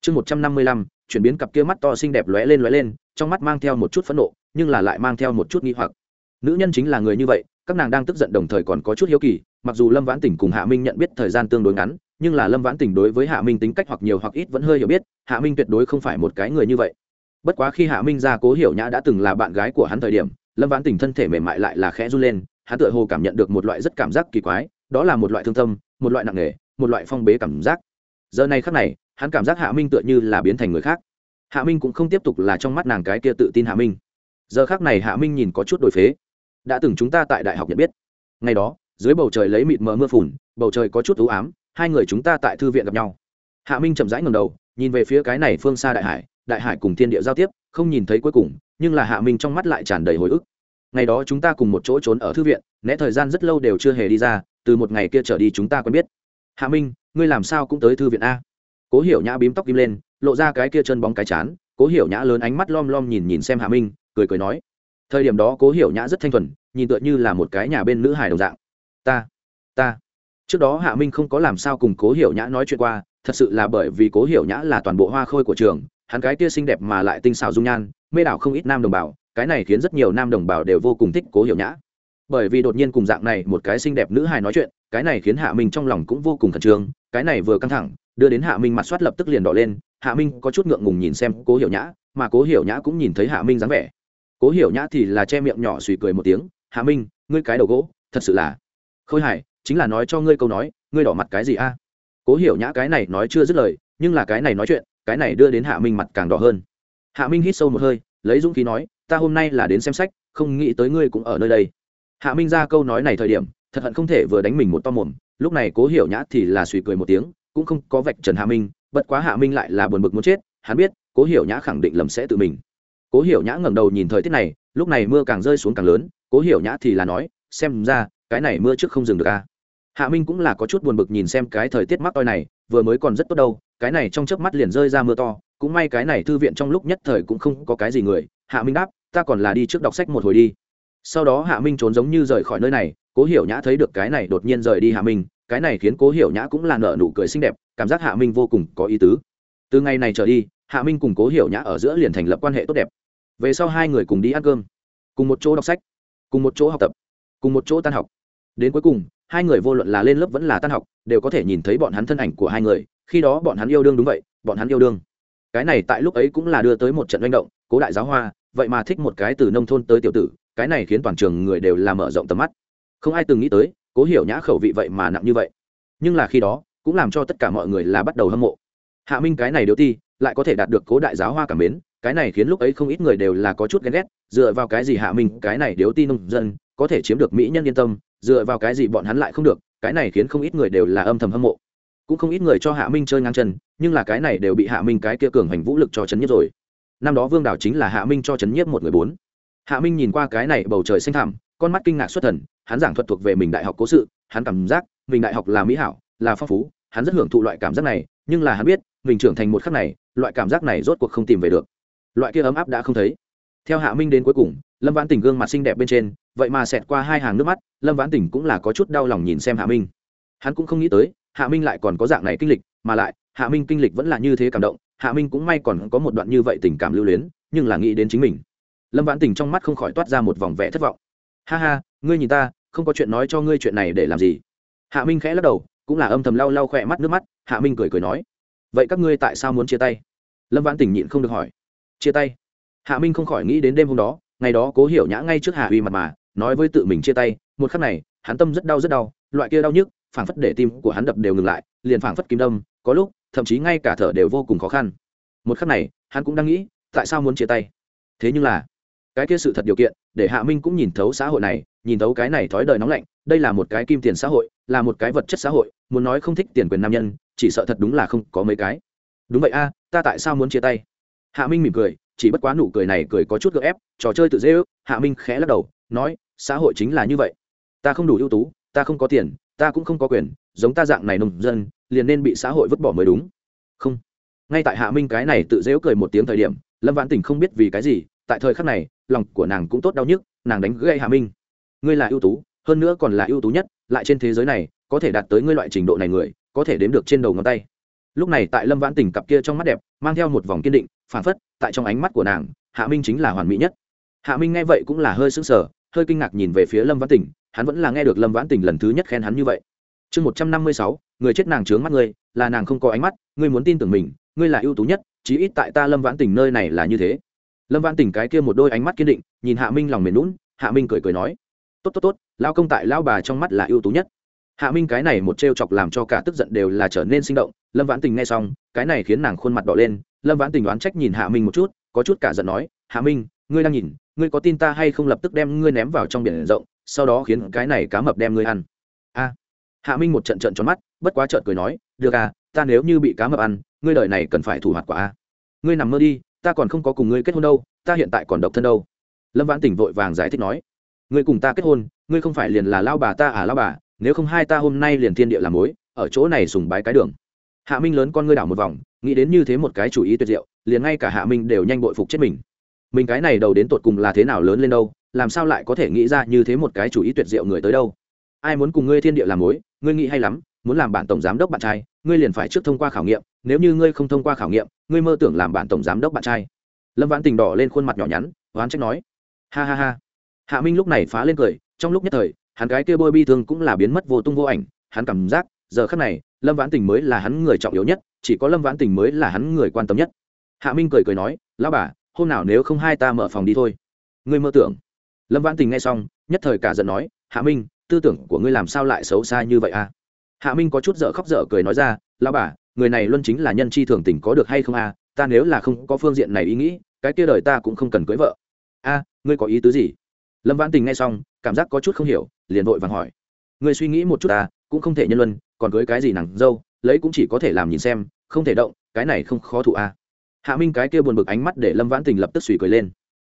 S1: Chương một trăm năm mươi lăm, chuyển biến cặp kia mắt to xinh đẹp lóe lên lóe lên, trong mắt mang theo một chút phẫn nộ, nhưng là lại mang theo một chút nghi hoặc nữ nhân chính là người như vậy, các nàng đang tức giận đồng thời còn có chút hiếu kỳ, mặc dù lâm vãn tỉnh cùng hạ minh nhận biết thời gian tương đối ngắn, nhưng là lâm vãn tỉnh đối với hạ minh tính cách hoặc nhiều hoặc ít vẫn hơi hiểu biết, hạ minh tuyệt đối không phải một cái người như vậy. Bất quá khi hạ minh ra cố hiểu nhã đã từng là bạn gái của hắn thời điểm, lâm vãn tỉnh thân thể mềm mại lại là khẽ run lên, hắn tựa hồ cảm nhận được một loại rất cảm giác kỳ quái, đó là một loại thương tâm, một loại nặng nề, một loại phong bế cảm giác. Giờ này khác này, hắn cảm giác hạ minh tựa như là biến thành người khác. Hạ minh cũng không tiếp tục là trong mắt nàng cái kia tự tin hạ minh. Giờ khác này hạ minh nhìn có chút đổi phế đã từng chúng ta tại đại học nhận biết. Ngày đó, dưới bầu trời lấy mịt mờ mưa phùn, bầu trời có chút ưu ám, hai người chúng ta tại thư viện gặp nhau. Hạ minh chậm rãi ngầm đầu, nhìn về phía cái này phương xa đại hải đại hải cùng thiên địa giao tiếp, không nhìn thấy cuối cùng, nhưng là hạ minh trong mắt lại tràn đầy hồi ức. Ngày đó chúng ta cùng một chỗ trốn ở thư viện, né thời gian rất lâu đều chưa hề đi ra, từ một ngày kia trở đi chúng ta quen biết. Hạ minh, ngươi làm sao cũng tới thư viện a? Cố hiểu nhã bím tóc kim lên, lộ ra cái kia chân bóng cái chán, cố hiểu nhã lớn ánh mắt lom lom nhìn nhìn xem hạ minh, cười cười nói thời điểm đó cố hiểu nhã rất thanh thuần, nhìn tựa như là một cái nhà bên nữ hài đồng dạng. Ta ta. Trước đó hạ minh không có làm sao cùng cố hiểu nhã nói chuyện qua, thật sự là bởi vì cố hiểu nhã là toàn bộ hoa khôi của trường, hắn cái kia xinh đẹp mà lại tinh xào dung nhan, mê đảo không ít nam đồng bào, cái này khiến rất nhiều nam đồng bào đều vô cùng thích cố hiểu nhã. Bởi vì đột nhiên cùng dạng này một cái xinh đẹp nữ hài nói chuyện, cái này khiến hạ minh trong lòng cũng vô cùng khẩn trương, cái này vừa căng thẳng, đưa đến hạ minh mặt soát lập tức liền đỏ lên, hạ minh có chút ngượng ngùng nhìn xem cố hiểu nhã, mà cố hiểu nhã cũng nhìn thấy hạ minh dáng vẻ cố hiểu nhã thì là che miệng nhỏ suy cười một tiếng hạ minh ngươi cái đầu gỗ thật sự là khôi Hải, chính là nói cho ngươi câu nói ngươi đỏ mặt cái gì a? Cố hiểu nhã cái này nói chưa dứt lời nhưng là cái này nói chuyện cái này đưa đến hạ minh mặt càng đỏ hơn. Hạ minh hít sâu một hơi lấy dũng khí nói ta hôm nay là đến xem sách không nghĩ tới ngươi cũng ở nơi đây. Hạ minh ra câu nói này thời điểm thật hận không thể vừa đánh mình một to mồm lúc này cố hiểu nhã thì là suy cười một tiếng cũng không có vạch trần hạ minh bất quá hạ minh lại là buồn bực muốn chết hắn biết cố hiểu nhã khẳng định lầm sẽ tự mình cố hiểu nhã ngẩng đầu nhìn thời tiết này, lúc này mưa càng rơi xuống càng lớn, cố hiểu nhã thì là nói, xem ra, cái này mưa trước không dừng được a hạ minh cũng là có chút buồn bực nhìn xem cái thời tiết mắc toi này, vừa mới còn rất tốt đâu, cái này trong chớp mắt liền rơi ra mưa to, cũng may cái này thư viện trong lúc nhất thời cũng không có cái gì người. Hạ minh đáp, ta còn là đi trước đọc sách một hồi đi. Sau đó hạ minh trốn giống như rời khỏi nơi này, cố hiểu nhã thấy được cái này đột nhiên rời đi hạ minh, cái này khiến cố hiểu nhã cũng là nở nụ cười xinh đẹp, cảm giác hạ minh vô cùng có ý tứ. Từ ngày này trở đi, hạ minh cùng cố hiểu nhã ở giữa liền thành lập quan hệ tốt đẹp về sau hai người cùng đi ăn cơm, cùng một chỗ đọc sách, cùng một chỗ học tập, cùng một chỗ tan học. Đến cuối cùng, hai người vô luận là lên lớp vẫn là tan học, đều có thể nhìn thấy bọn hắn thân ảnh của hai người. Khi đó bọn hắn yêu đương đúng vậy, bọn hắn yêu đương. Cái này tại lúc ấy cũng là đưa tới một trận manh động, cố đại giáo hoa, vậy mà thích một cái từ nông thôn tới tiểu tử, cái này khiến toàn trường người đều làm mở rộng tầm mắt. Không ai từng nghĩ tới, cố hiểu nhã khẩu vị vậy mà nặng như vậy. Nhưng là khi đó, cũng làm cho tất cả mọi người là bắt đầu hâm mộ. Hạ minh cái này điếu ti, lại có thể đạt được cố đại giáo hoa cảm mến cái này khiến lúc ấy không ít người đều là có chút ghen ghét, dựa vào cái gì hạ minh, cái này điếu ti nông dân, có thể chiếm được mỹ nhân yên tâm, dựa vào cái gì bọn hắn lại không được, cái này khiến không ít người đều là âm thầm hâm mộ. Cũng không ít người cho hạ minh chơi ngang chân, nhưng là cái này đều bị hạ minh cái kia cường hành vũ lực cho chấn nhiếp rồi. Năm đó vương đảo chính là hạ minh cho chấn nhiếp một người bốn. Hạ minh nhìn qua cái này bầu trời xanh thảm con mắt kinh ngạc xuất thần, hắn giảng thuật thuộc về mình đại học cố sự, hắn cảm giác mình đại học là mỹ hảo, là phong phú, hắn rất hưởng thụ loại cảm giác này, nhưng là hắn biết, mình trưởng thành một khắc này, loại cảm giác này rốt cuộc không tìm về được loại kia ấm áp đã không thấy. Theo hạ minh đến cuối cùng, lâm vãn Tỉnh gương mặt xinh đẹp bên trên, vậy mà xẹt qua hai hàng nước mắt, lâm vãn Tỉnh cũng là có chút đau lòng nhìn xem hạ minh. Hắn cũng không nghĩ tới, hạ minh lại còn có dạng này kinh lịch, mà lại, hạ minh kinh lịch vẫn là như thế cảm động, hạ minh cũng may còn có một đoạn như vậy tình cảm lưu luyến, nhưng là nghĩ đến chính mình. Lâm vãn tình trong mắt không khỏi toát ra một vòng vẻ thất vọng. Ha ha, ngươi nhìn ta, không có chuyện nói cho ngươi chuyện này để làm gì? Hạ minh khẽ lắc đầu, cũng là âm thầm lau lau khỏe mắt nước mắt, hạ minh cười cười nói, vậy các ngươi tại sao muốn chia tay? Lâm vãn tình nhịn không được hỏi chia tay. Hạ minh không khỏi nghĩ đến đêm hôm đó, ngày đó cố hiểu nhã ngay trước hạ uy mặt mà, nói với tự mình chia tay, một khắc này, hắn tâm rất đau rất đau, loại kia đau nhức, phảng phất để tim của hắn đập đều ngừng lại, liền phảng phất kim đâm, có lúc, thậm chí ngay cả thở đều vô cùng khó khăn. Một khắc này, hắn cũng đang nghĩ, tại sao muốn chia tay? Thế nhưng là, cái kia sự thật điều kiện, để hạ minh cũng nhìn thấu xã hội này, nhìn thấu cái này thói đời nóng lạnh, đây là một cái kim tiền xã hội, là một cái vật chất xã hội, muốn nói không thích tiền quyền nam nhân, chỉ sợ thật đúng là không có mấy cái. Đúng vậy a, ta tại sao muốn chia tay? Hạ minh mỉm cười, chỉ bất quá nụ cười này cười có chút gợ ép, trò chơi tự dễ ước, hạ minh khẽ lắc đầu, nói, xã hội chính là như vậy. Ta không đủ ưu tú, ta không có tiền, ta cũng không có quyền, giống ta dạng này nông dân, liền nên bị xã hội vứt bỏ mới đúng. Không. Ngay tại hạ minh cái này tự dễu cười một tiếng thời điểm, lâm vãn tình không biết vì cái gì, tại thời khắc này, lòng của nàng cũng tốt đau nhức, nàng đánh gây hạ minh. Ngươi là ưu tú, hơn nữa còn là ưu tú nhất, lại trên thế giới này, có thể đạt tới ngươi loại trình độ này người, có thể đếm được trên đầu ngón tay. Lúc này tại lâm vãn tình cặp kia trong mắt đẹp, mang theo một vòng kiên định phản phất, tại trong ánh mắt của nàng, hạ minh chính là hoàn mỹ nhất. Hạ minh nghe vậy cũng là hơi sững sờ, hơi kinh ngạc nhìn về phía lâm vãn tình, hắn vẫn là nghe được lâm vãn tình lần thứ nhất khen hắn như vậy. Chương một trăm năm mươi sáu, người chết nàng trướng mắt ngươi, là nàng không có ánh mắt, ngươi muốn tin tưởng mình, ngươi là ưu tú nhất, chí ít tại ta lâm vãn tình nơi này là như thế. Lâm vãn tình cái kia một đôi ánh mắt kiên định, nhìn hạ minh lòng mềm lún hạ minh cười cười nói, tốt tốt tốt lao công tại lao bà trong mắt là ưu tú nhất hạ minh cái này một t chọc làm cho cả tức giận đều là trở nên sinh động, lâm vãn tình nghe xong, cái này khiến nàng khuôn mặt đỏ lên, lâm vãn tình đoán trách nhìn hạ minh một chút, có chút cả giận nói, hạ minh, ngươi đang nhìn, ngươi có tin ta hay không lập tức đem ngươi ném vào trong biển rộng, sau đó khiến cái này cá mập đem ngươi ăn. A. Hạ minh một trận trận tròn mắt, bất quá trợn cười nói, được à ta nếu như bị cá mập ăn, ngươi đời này cần phải thủ hoạt quả a. Ngươi nằm mơ đi, ta còn không có cùng ngươi kết hôn đâu, ta hiện tại còn độc thân đâu. Lâm vãn tỉnh vội vàng giải thích nói, ngươi cùng ta kết hôn, ngươi không phải liền là lao bà ta à lao bà nếu không hai ta hôm nay liền thiên địa làm mối, ở chỗ này sùng bái cái đường. Hạ minh lớn con ngươi đảo một vòng, nghĩ đến như thế một cái chủ ý tuyệt diệu, liền ngay cả hạ minh đều nhanh bội phục chết mình. Mình cái này đầu đến tột cùng là thế nào lớn lên đâu, làm sao lại có thể nghĩ ra như thế một cái chủ ý tuyệt diệu người tới đâu? Ai muốn cùng ngươi thiên địa làm mối, ngươi nghĩ hay lắm, muốn làm bản tổng giám đốc bạn trai, ngươi liền phải trước thông qua khảo nghiệm, nếu như ngươi không thông qua khảo nghiệm, ngươi mơ tưởng làm bản tổng giám đốc bạn trai. Lâm vãn tình đỏ lên khuôn mặt nhỏ nhắn, oán trách nói. Ha ha ha. Hạ minh lúc này phá lên cười, trong lúc nhất thời hắn cái kia bôi bi thương cũng là biến mất vô tung vô ảnh, hắn cảm giác, giờ khắc này, lâm vãn tình mới là hắn người trọng yếu nhất, chỉ có lâm vãn tình mới là hắn người quan tâm nhất. Hạ minh cười cười nói, lão bà, hôm nào nếu không hai ta mở phòng đi thôi. Ngươi mơ tưởng. Lâm vãn tình nghe xong, nhất thời cả giận nói, hạ minh, tư tưởng của ngươi làm sao lại xấu xa như vậy à? Hạ minh có chút dở khóc dở cười nói ra, lão bà, người này luôn chính là nhân chi thường tình có được hay không à? Ta nếu là không có phương diện này ý nghĩ, cái kia đời ta cũng không cần cưới vợ. A, ngươi có ý tứ gì? Lâm vãn tình nghe xong, cảm giác có chút không hiểu liền vội vàng hỏi. Người suy nghĩ một chút ta, cũng không thể nhân luân, còn cưới cái gì nàng dâu, lấy cũng chỉ có thể làm nhìn xem, không thể động, cái này không khó thụ a. Hạ minh cái kia buồn bực ánh mắt để lâm vãn tình lập tức suy cười lên.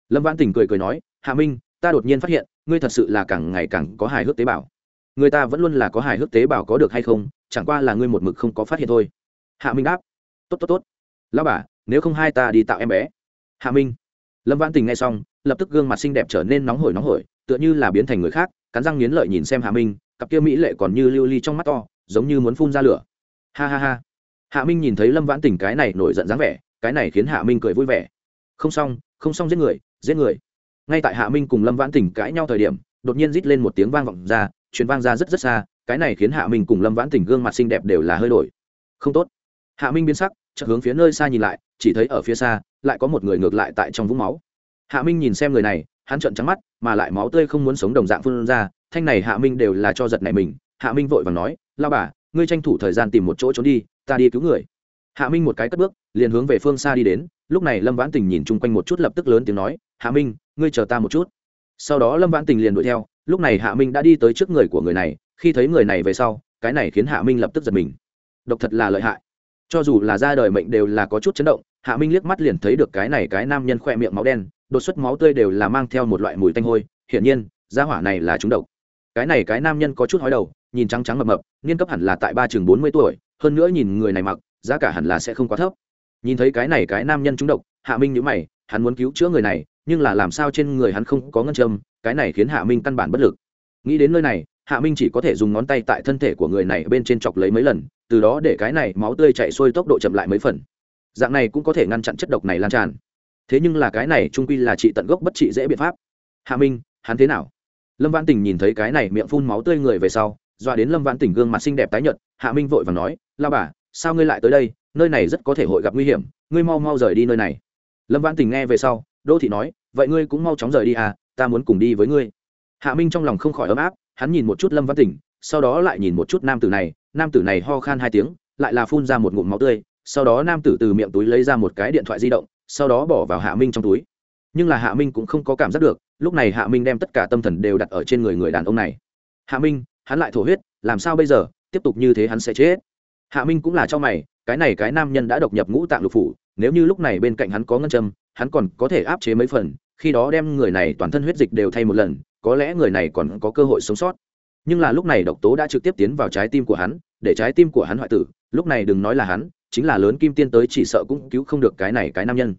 S1: Lâm vãn tình cười cười nói, hạ minh, ta đột nhiên phát hiện, ngươi thật sự là càng ngày càng có hài hước tế bào. Người ta vẫn luôn là có hài hước tế bào có được hay không, chẳng qua là ngươi một mực không có phát hiện thôi. Hạ minh đáp, tốt tốt tốt. Lao bà, nếu không hai ta đi tạo em bé. Hạ minh. Lâm vãn tình nghe xong, lập tức gương mặt xinh đẹp trở nên nóng hổi nóng hổi, tựa như là biến thành người khác cắn răng nghiến lợi nhìn xem hạ minh, cặp kia mỹ lệ còn như lưu ly trong mắt to, giống như muốn phun ra lửa. Ha ha ha. Hạ minh nhìn thấy lâm vãn tình cái này nổi giận dáng vẻ, cái này khiến hạ minh cười vui vẻ. Không xong không xong giết người giết người. Ngay tại hạ minh cùng lâm vãn tình cãi nhau thời điểm, đột nhiên rít lên một tiếng vang vọng ra, truyền vang ra rất rất xa, cái này khiến hạ minh cùng lâm vãn tình gương mặt xinh đẹp đều là hơi đổi. Không tốt. Hạ minh biến sắc, chợt hướng phía nơi xa nhìn lại, chỉ thấy ở phía xa, lại có một người ngược lại tại trong vũng máu hạ minh nhìn xem người này, hắn trợn trắng mắt, mà lại máu tươi không muốn sống đồng dạng phun ra, thanh này hạ minh đều là cho giật này mình. Hạ minh vội vàng nói lao bà, ngươi tranh thủ thời gian tìm một chỗ trốn đi, ta đi cứu người. Hạ minh một cái cất bước, liền hướng về phương xa đi đến, lúc này lâm vãn tình nhìn chung quanh một chút lập tức lớn tiếng nói, hạ minh, ngươi chờ ta một chút. Sau đó lâm vãn tình liền đuổi theo, lúc này hạ minh đã đi tới trước người của người này, khi thấy người này về sau, cái này khiến hạ minh lập tức giật mình. Độc thật là lợi hại. Cho dù là ra đời mệnh đều là có chút chấn động, hạ minh liếc mắt liền thấy được cái này cái nam nhân khoe miệng máu đen đột xuất máu tươi đều là mang theo một loại mùi tanh hôi, hiển nhiên, gia hỏa này là trúng độc. Cái này cái nam nhân có chút hói đầu, nhìn trắng trắng mập mập, niên cấp hẳn là tại ba chừng bốn mươi tuổi, hơn nữa nhìn người này mặc, giá cả hẳn là sẽ không quá thấp. Nhìn thấy cái này cái nam nhân trúng độc, hạ minh nhữ mày, hắn muốn cứu chữa người này, nhưng là làm sao trên người hắn không có ngân châm, cái này khiến hạ minh căn bản bất lực. Nghĩ đến nơi này, hạ minh chỉ có thể dùng ngón tay tại thân thể của người này bên trên chọc lấy mấy lần, từ đó để cái này máu tươi chạy xuôi tốc độ chậm lại mấy phần. Dạng này cũng có thể ngăn chặn chất độc này lan tràn thế nhưng là cái này trung quy là trị tận gốc bất trị dễ biện pháp. Hạ minh, hắn thế nào? Lâm văn tình nhìn thấy cái này miệng phun máu tươi người về sau doa đến lâm văn tình gương mặt xinh đẹp tái nhợt, hạ minh vội và nói la bà, sao ngươi lại tới đây? Nơi này rất có thể hội gặp nguy hiểm, ngươi mau mau rời đi nơi này. Lâm văn tình nghe về sau đô thị nói, vậy ngươi cũng mau chóng rời đi à ta muốn cùng đi với ngươi. Hạ minh trong lòng không khỏi ấm áp, hắn nhìn một chút lâm văn tình, sau đó lại nhìn một chút nam tử này, nam tử này ho khan hai tiếng, lại là phun ra một ngụm máu tươi, sau đó nam tử từ miệng túi lấy ra một cái điện thoại di động sau đó bỏ vào hạ minh trong túi. Nhưng là hạ minh cũng không có cảm giác được, lúc này hạ minh đem tất cả tâm thần đều đặt ở trên người người đàn ông này. Hạ minh, hắn lại thổ huyết, làm sao bây giờ? Tiếp tục như thế hắn sẽ chết. Hạ minh cũng là cho mày, cái này cái nam nhân đã độc nhập ngũ tạng lục phủ, nếu như lúc này bên cạnh hắn có ngân châm, hắn còn có thể áp chế mấy phần, khi đó đem người này toàn thân huyết dịch đều thay một lần, có lẽ người này còn có cơ hội sống sót. Nhưng là lúc này độc tố đã trực tiếp tiến vào trái tim của hắn, để trái tim của hắn hoại tử, lúc này đừng nói là hắn chính là lớn kim tiên tới chỉ sợ cũng cứu không được cái này cái nam nhân.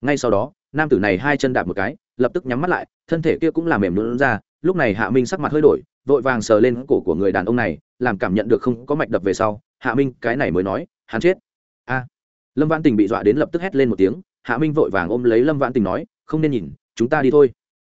S1: Ngay sau đó, nam tử này hai chân đạp một cái, lập tức nhắm mắt lại, thân thể kia cũng làm mềm lún ra, lúc này hạ minh sắc mặt hơi đổi, vội vàng sờ lên cổ của người đàn ông này, làm cảm nhận được không có mạch đập về sau, hạ minh cái này mới nói, hắn chết. A. Lâm vãn tình bị dọa đến lập tức hét lên một tiếng, hạ minh vội vàng ôm lấy lâm vãn tình nói, không nên nhìn, chúng ta đi thôi.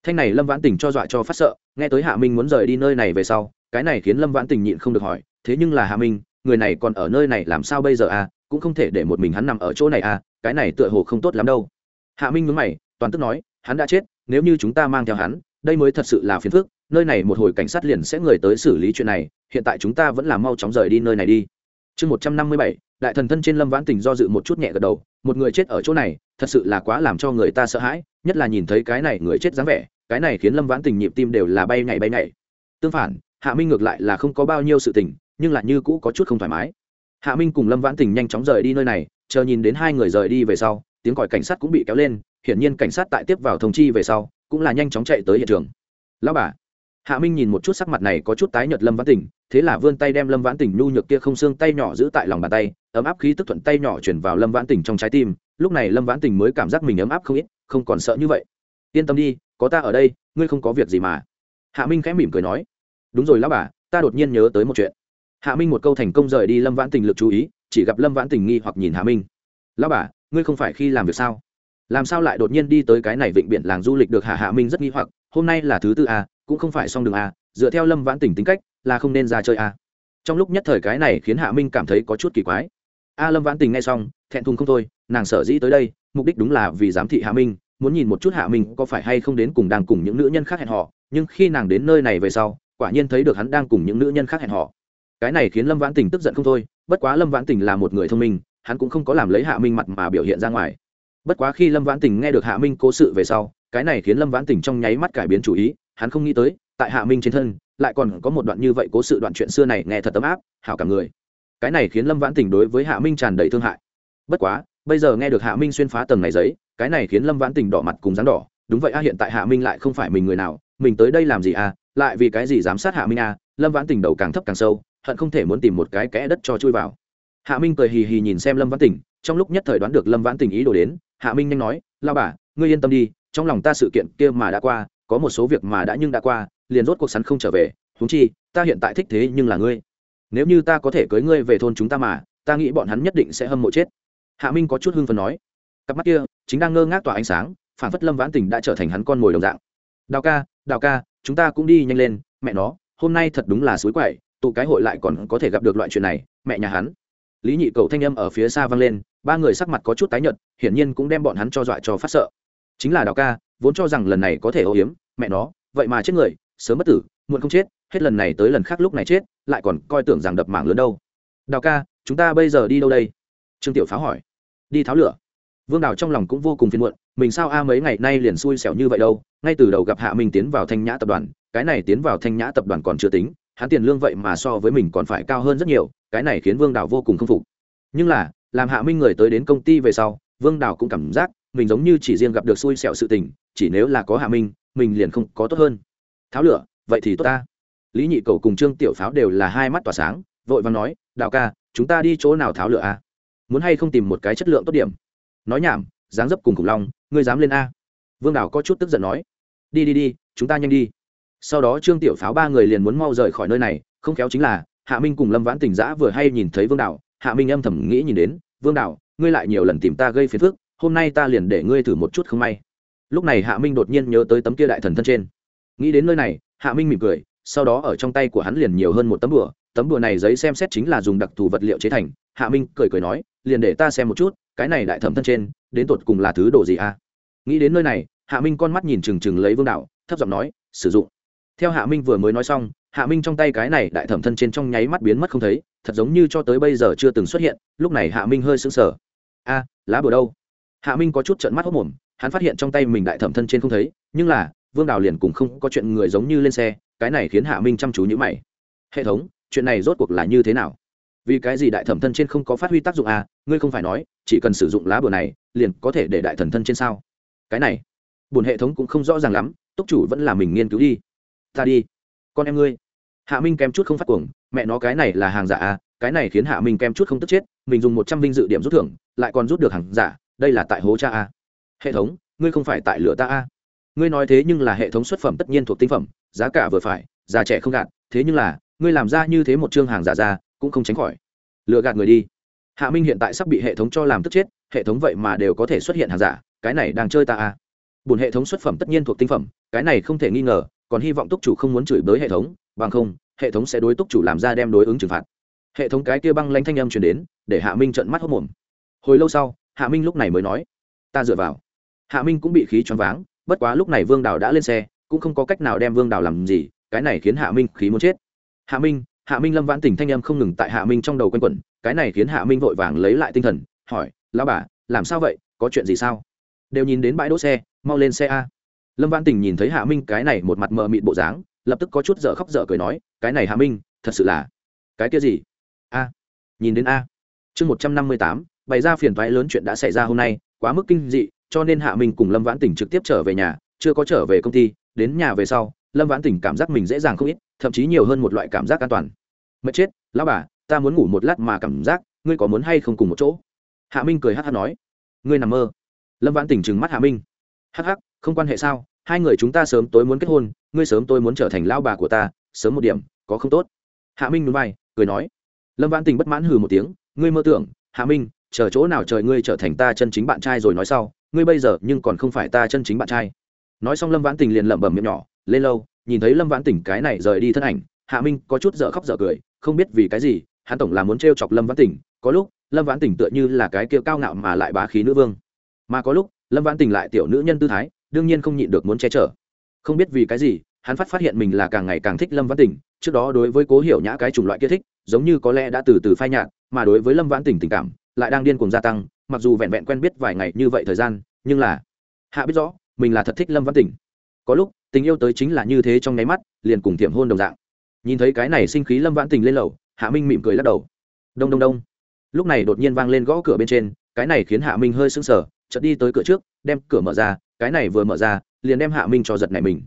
S1: Thanh này lâm vãn tình cho dọa cho phát sợ, nghe tới hạ minh muốn rời đi nơi này về sau, cái này khiến lâm vãn tình nhịn không được hỏi, thế nhưng là hạ minh, người này còn ở nơi này làm sao bây giờ à? Cũng không thể để một mình hắn nằm ở chỗ này à cái này tựa hồ không tốt lắm đâu. Hạ minh mướn mày, toàn tức nói, hắn đã chết, nếu như chúng ta mang theo hắn, đây mới thật sự là phiền phức, nơi này một hồi cảnh sát liền sẽ người tới xử lý chuyện này, hiện tại chúng ta vẫn là mau chóng rời đi nơi này đi. Chương một trăm năm mươi bảy, đại thần thân trên lâm vãn tình do dự một chút nhẹ gật đầu, một người chết ở chỗ này, thật sự là quá làm cho người ta sợ hãi, nhất là nhìn thấy cái này người chết dáng vẻ, cái này khiến lâm vãn tình nhịp tim đều là bay nhảy bay nhảy. Tương phản, hạ minh ngược lại là không có bao nhiêu sự tình, nhưng lại như cũ có chút không thoải mái hạ minh cùng lâm vãn tình nhanh chóng rời đi nơi này, chờ nhìn đến hai người rời đi về sau, tiếng còi cảnh sát cũng bị kéo lên, hiển nhiên cảnh sát tại tiếp vào thông chi về sau, cũng là nhanh chóng chạy tới hiện trường. Lão bà. Hạ minh nhìn một chút sắc mặt này có chút tái nhợt lâm vãn tình, thế là vươn tay đem lâm vãn tình nhu nhược kia không xương tay nhỏ giữ tại lòng bàn tay, ấm áp khí tức thuận tay nhỏ chuyển vào lâm vãn tình trong trái tim, lúc này lâm vãn tình mới cảm giác mình ấm áp không ít, không còn sợ như vậy. Yên tâm đi, có ta ở đây, ngươi không có việc gì mà. Hạ minh khẽ mỉm cười nói. Đúng rồi lão bà, ta đột nhiên nhớ tới một chuyện hạ minh một câu thành công rời đi lâm vãn tình lực chú ý, chỉ gặp lâm vãn tình nghi hoặc nhìn hạ minh. Lão bà, ngươi không phải khi làm việc sao? Làm sao lại đột nhiên đi tới cái này vịnh biển làng du lịch được hạ hạ minh rất nghi hoặc, hôm nay là thứ tư a, cũng không phải xong đường a, dựa theo lâm vãn tình tính cách, là không nên ra chơi a. Trong lúc nhất thời cái này khiến hạ minh cảm thấy có chút kỳ quái. A, lâm vãn tình nghe xong, thẹn thùng không thôi, nàng sở dĩ tới đây, mục đích đúng là vì giám thị hạ minh, muốn nhìn một chút hạ minh có phải hay không đến cùng đang cùng những nữ nhân khác hẹn họ nhưng khi nàng đến nơi này về sau, quả nhiên thấy được hắn đang cùng những nữ nhân khác hẹn họ cái này khiến lâm vãn tình tức giận không thôi, bất quá lâm vãn tình là một người thông minh, hắn cũng không có làm lấy hạ minh mặt mà biểu hiện ra ngoài. Bất quá khi lâm vãn tình nghe được hạ minh cố sự về sau, cái này khiến lâm vãn tình trong nháy mắt cải biến chủ ý, hắn không nghĩ tới, tại hạ minh trên thân, lại còn có một đoạn như vậy cố sự đoạn chuyện xưa này nghe thật tấm áp, hảo cả người. Cái này khiến lâm vãn tình đối với hạ minh tràn đầy thương hại. Bất quá, bây giờ nghe được hạ minh xuyên phá tầng này giấy, cái này khiến lâm vãn tình đỏ mặt cùng dáng đỏ, đúng vậy a, hiện tại hạ minh lại không phải mình người nào, mình tới đây làm gì à lại vì cái gì giám sát hạ minh à lâm vãn tình đầu càng thấp càng sâu hận không thể muốn tìm một cái kẽ đất cho chui vào. Hạ minh cười hì hì nhìn xem lâm vãn tình, trong lúc nhất thời đoán được lâm vãn tình ý đồ đến, hạ minh nhanh nói lao bà, ngươi yên tâm đi, trong lòng ta sự kiện kia mà đã qua, có một số việc mà đã nhưng đã qua, liền rốt cuộc sắn không trở về húng chi, ta hiện tại thích thế nhưng là ngươi. Nếu như ta có thể cưới ngươi về thôn chúng ta mà, ta nghĩ bọn hắn nhất định sẽ hâm mộ chết. Hạ minh có chút hưng phần nói. Cặp mắt kia, chính đang ngơ ngác tỏa ánh sáng, phản phất lâm vãn tình đã trở thành hắn con mồi đồng dạng. Đào ca đào ca, chúng ta cũng đi nhanh lên, mẹ nó, hôm nay thật đúng là suối quậy tụ cái hội lại còn có thể gặp được loại chuyện này, mẹ nhà hắn. Lý nhị cầu thanh âm ở phía xa vang lên, ba người sắc mặt có chút tái nhợt, hiển nhiên cũng đem bọn hắn cho dọa cho phát sợ. Chính là đào ca, vốn cho rằng lần này có thể ô hiếm mẹ nó, vậy mà chết người, sớm bất tử, muộn không chết, hết lần này tới lần khác lúc này chết, lại còn coi tưởng rằng đập mảng lớn đâu. Đào ca, chúng ta bây giờ đi đâu đây? Trương tiểu pháo hỏi. Đi tháo lửa. Vương đào trong lòng cũng vô cùng phiền muộn, mình sao a mấy ngày nay liền xui xẻo như vậy đâu, ngay từ đầu gặp hạ minh tiến vào thanh nhã tập đoàn, cái này tiến vào thanh nhã tập đoàn còn chưa tính hắn tiền lương vậy mà so với mình còn phải cao hơn rất nhiều, cái này khiến vương đào vô cùng k phục. Nhưng là, làm hạ minh người tới đến công ty về sau, vương đào cũng cảm giác mình giống như chỉ riêng gặp được xui xẻo sự tình, chỉ nếu là có hạ minh, mình liền không có tốt hơn. Tháo lửa, vậy thì tốt ta. Lý nhị cầu cùng trương tiểu pháo đều là hai mắt tỏa sáng, vội vàng nói đào ca, chúng ta đi chỗ nào tháo lửa a? Muốn hay không tìm một cái chất lượng tốt điểm? Nói nhảm, dáng dấp cùng khủng long, ngươi dám lên a? Vương đào có chút tức giận nói, đi đi đi, chúng ta nhanh đi sau đó trương tiểu pháo ba người liền muốn mau rời khỏi nơi này, không khéo chính là, hạ minh cùng lâm vãn tỉnh giã vừa hay nhìn thấy vương đạo. Hạ minh âm thầm nghĩ nhìn đến, vương đạo, ngươi lại nhiều lần tìm ta gây phiền phức, hôm nay ta liền để ngươi thử một chút không may. Lúc này hạ minh đột nhiên nhớ tới tấm kia đại thần thân trên. Nghĩ đến nơi này, hạ minh mỉm cười, sau đó ở trong tay của hắn liền nhiều hơn một tấm bửa tấm bửa này giấy xem xét chính là dùng đặc thù vật liệu chế thành. Hạ minh cười cười nói, liền để ta xem một chút, cái này đại thẩm thân trên, đến tột cùng là thứ đồ gì a? Nghĩ đến nơi này, hạ minh con mắt nhìn trừng trừng lấy vương đạo, thấp giọng nói, sử dụng theo hạ minh vừa mới nói xong, hạ minh trong tay cái này đại thẩm thân trên trong nháy mắt biến mất không thấy, thật giống như cho tới bây giờ chưa từng xuất hiện, lúc này hạ minh hơi sững sờ. A, lá bừa đâu? Hạ minh có chút trận mắt hốc mồm, hắn phát hiện trong tay mình đại thẩm thân trên không thấy, nhưng là, vương đào liền cùng không có chuyện người giống như lên xe, cái này khiến hạ minh chăm chú nhữ mày. Hệ thống, chuyện này rốt cuộc là như thế nào? Vì cái gì đại thẩm thân trên không có phát huy tác dụng à? Ngươi không phải nói, chỉ cần sử dụng lá bừa này, liền có thể để đại thần thân trên sao? Cái này bùn hệ thống cũng không rõ ràng lắm, túc chủ vẫn là mình nghiên cứu đi ta đi con em ngươi hạ minh kém chút không phát cuồng, mẹ nó cái này là hàng giả à cái này khiến hạ minh kém chút không tức chết, mình dùng một trăm vinh dự điểm rút thưởng, lại còn rút được hàng giả, đây là tại hố cha à? hệ thống, ngươi không phải tại lửa ta à? ngươi nói thế nhưng là hệ thống xuất phẩm tất nhiên thuộc tinh phẩm, giá cả vừa phải, già trẻ không gạt, thế nhưng là, ngươi làm ra như thế một chương hàng giả ra, cũng không tránh khỏi lừa gạt người đi hạ minh hiện tại sắp bị hệ thống cho làm tức chết, hệ thống vậy mà đều có thể xuất hiện hàng giả, cái này đang chơi ta à? bùn hệ thống xuất phẩm tất nhiên thuộc tinh phẩm, cái này không thể nghi ngờ còn hy vọng túc chủ không muốn chửi bới hệ thống, bằng không, hệ thống sẽ đối túc chủ làm ra đem đối ứng trừng phạt. Hệ thống cái kia băng lanh thanh âm chuyển đến, để hạ minh trợn mắt hốc mồm. Hồi lâu sau, hạ minh lúc này mới nói, ta dựa vào. Hạ minh cũng bị khí choáng váng, bất quá lúc này vương đào đã lên xe, cũng không có cách nào đem vương đào làm gì, cái này khiến hạ minh khí muốn chết. Hạ minh hạ minh lâm vãn tỉnh thanh âm không ngừng tại hạ minh trong đầu quanh quẩn, cái này khiến hạ minh vội vàng lấy lại tinh thần, hỏi, lão bà, làm sao vậy? Có chuyện gì sao? Đều nhìn đến bãi đỗ xe, mau lên xe a lâm vãn tỉnh nhìn thấy hạ minh cái này một mặt mờ mịt bộ dáng, lập tức có chút dở khóc dở cười nói, cái này hạ minh, thật sự là cái kia gì? A, nhìn đến a. Chương một trăm năm mươi tám, bày ra phiền thoái lớn chuyện đã xảy ra hôm nay, quá mức kinh dị, cho nên hạ minh cùng lâm vãn tỉnh trực tiếp trở về nhà, chưa có trở về công ty, đến nhà về sau, lâm vãn tỉnh cảm giác mình dễ dàng không ít, thậm chí nhiều hơn một loại cảm giác an toàn. Mất chết, lão bà, ta muốn ngủ một lát mà cảm giác, ngươi có muốn hay không cùng một chỗ? Hạ minh cười hát hát nói, ngươi nằm mơ. Lâm vãn tỉnh trừng mắt hạ minh, hắc hắc không quan hệ sao? Hai người chúng ta sớm tối muốn kết hôn ngươi sớm tôi muốn trở thành lao bà của ta sớm một điểm có không tốt? Hạ minh núi bay, cười nói. Lâm vãn tình bất mãn hừ một tiếng ngươi mơ tưởng hạ minh chờ chỗ nào trời ngươi trở thành ta chân chính bạn trai rồi nói sau ngươi bây giờ nhưng còn không phải ta chân chính bạn trai. Nói xong lâm vãn tình liền lẩm bẩm miệng nhỏ lên lâu nhìn thấy lâm vãn tình cái này rời đi thân ảnh hạ minh có chút dở khóc dở cười không biết vì cái gì hắn tổng là muốn t chọc lâm vãn tình có lúc lâm vãn tình tựa như là cái kia cao ngạo mà lại bá khí nữ vương. Mà có lúc lâm vãn tình lại tiểu nữ nhân tư thái đương nhiên không nhịn được muốn che chở. Không biết vì cái gì, hắn phát phát hiện mình là càng ngày càng thích lâm Văn tình, trước đó đối với cố hiểu nhã cái chủng loại kia thích, giống như có lẽ đã từ từ phai nhạt, mà đối với lâm Văn tình tình cảm, lại đang điên cuồng gia tăng, mặc dù vẹn vẹn quen biết vài ngày như vậy thời gian, nhưng là, hạ biết rõ, mình là thật thích lâm Văn tình. Có lúc, tình yêu tới chính là như thế trong nháy mắt, liền cùng tiệm hôn đồng dạng. Nhìn thấy cái này sinh khí lâm vãn tình lên lầu, hạ minh mỉm cười lắc đầu. Đông đông đông. Lúc này đột nhiên vang lên gõ cửa bên trên, cái này khiến hạ minh hơi sững sờ, chợt đi tới cửa trước, đem cửa mở ra cái này vừa mở ra, liền đem hạ minh cho giật này mình.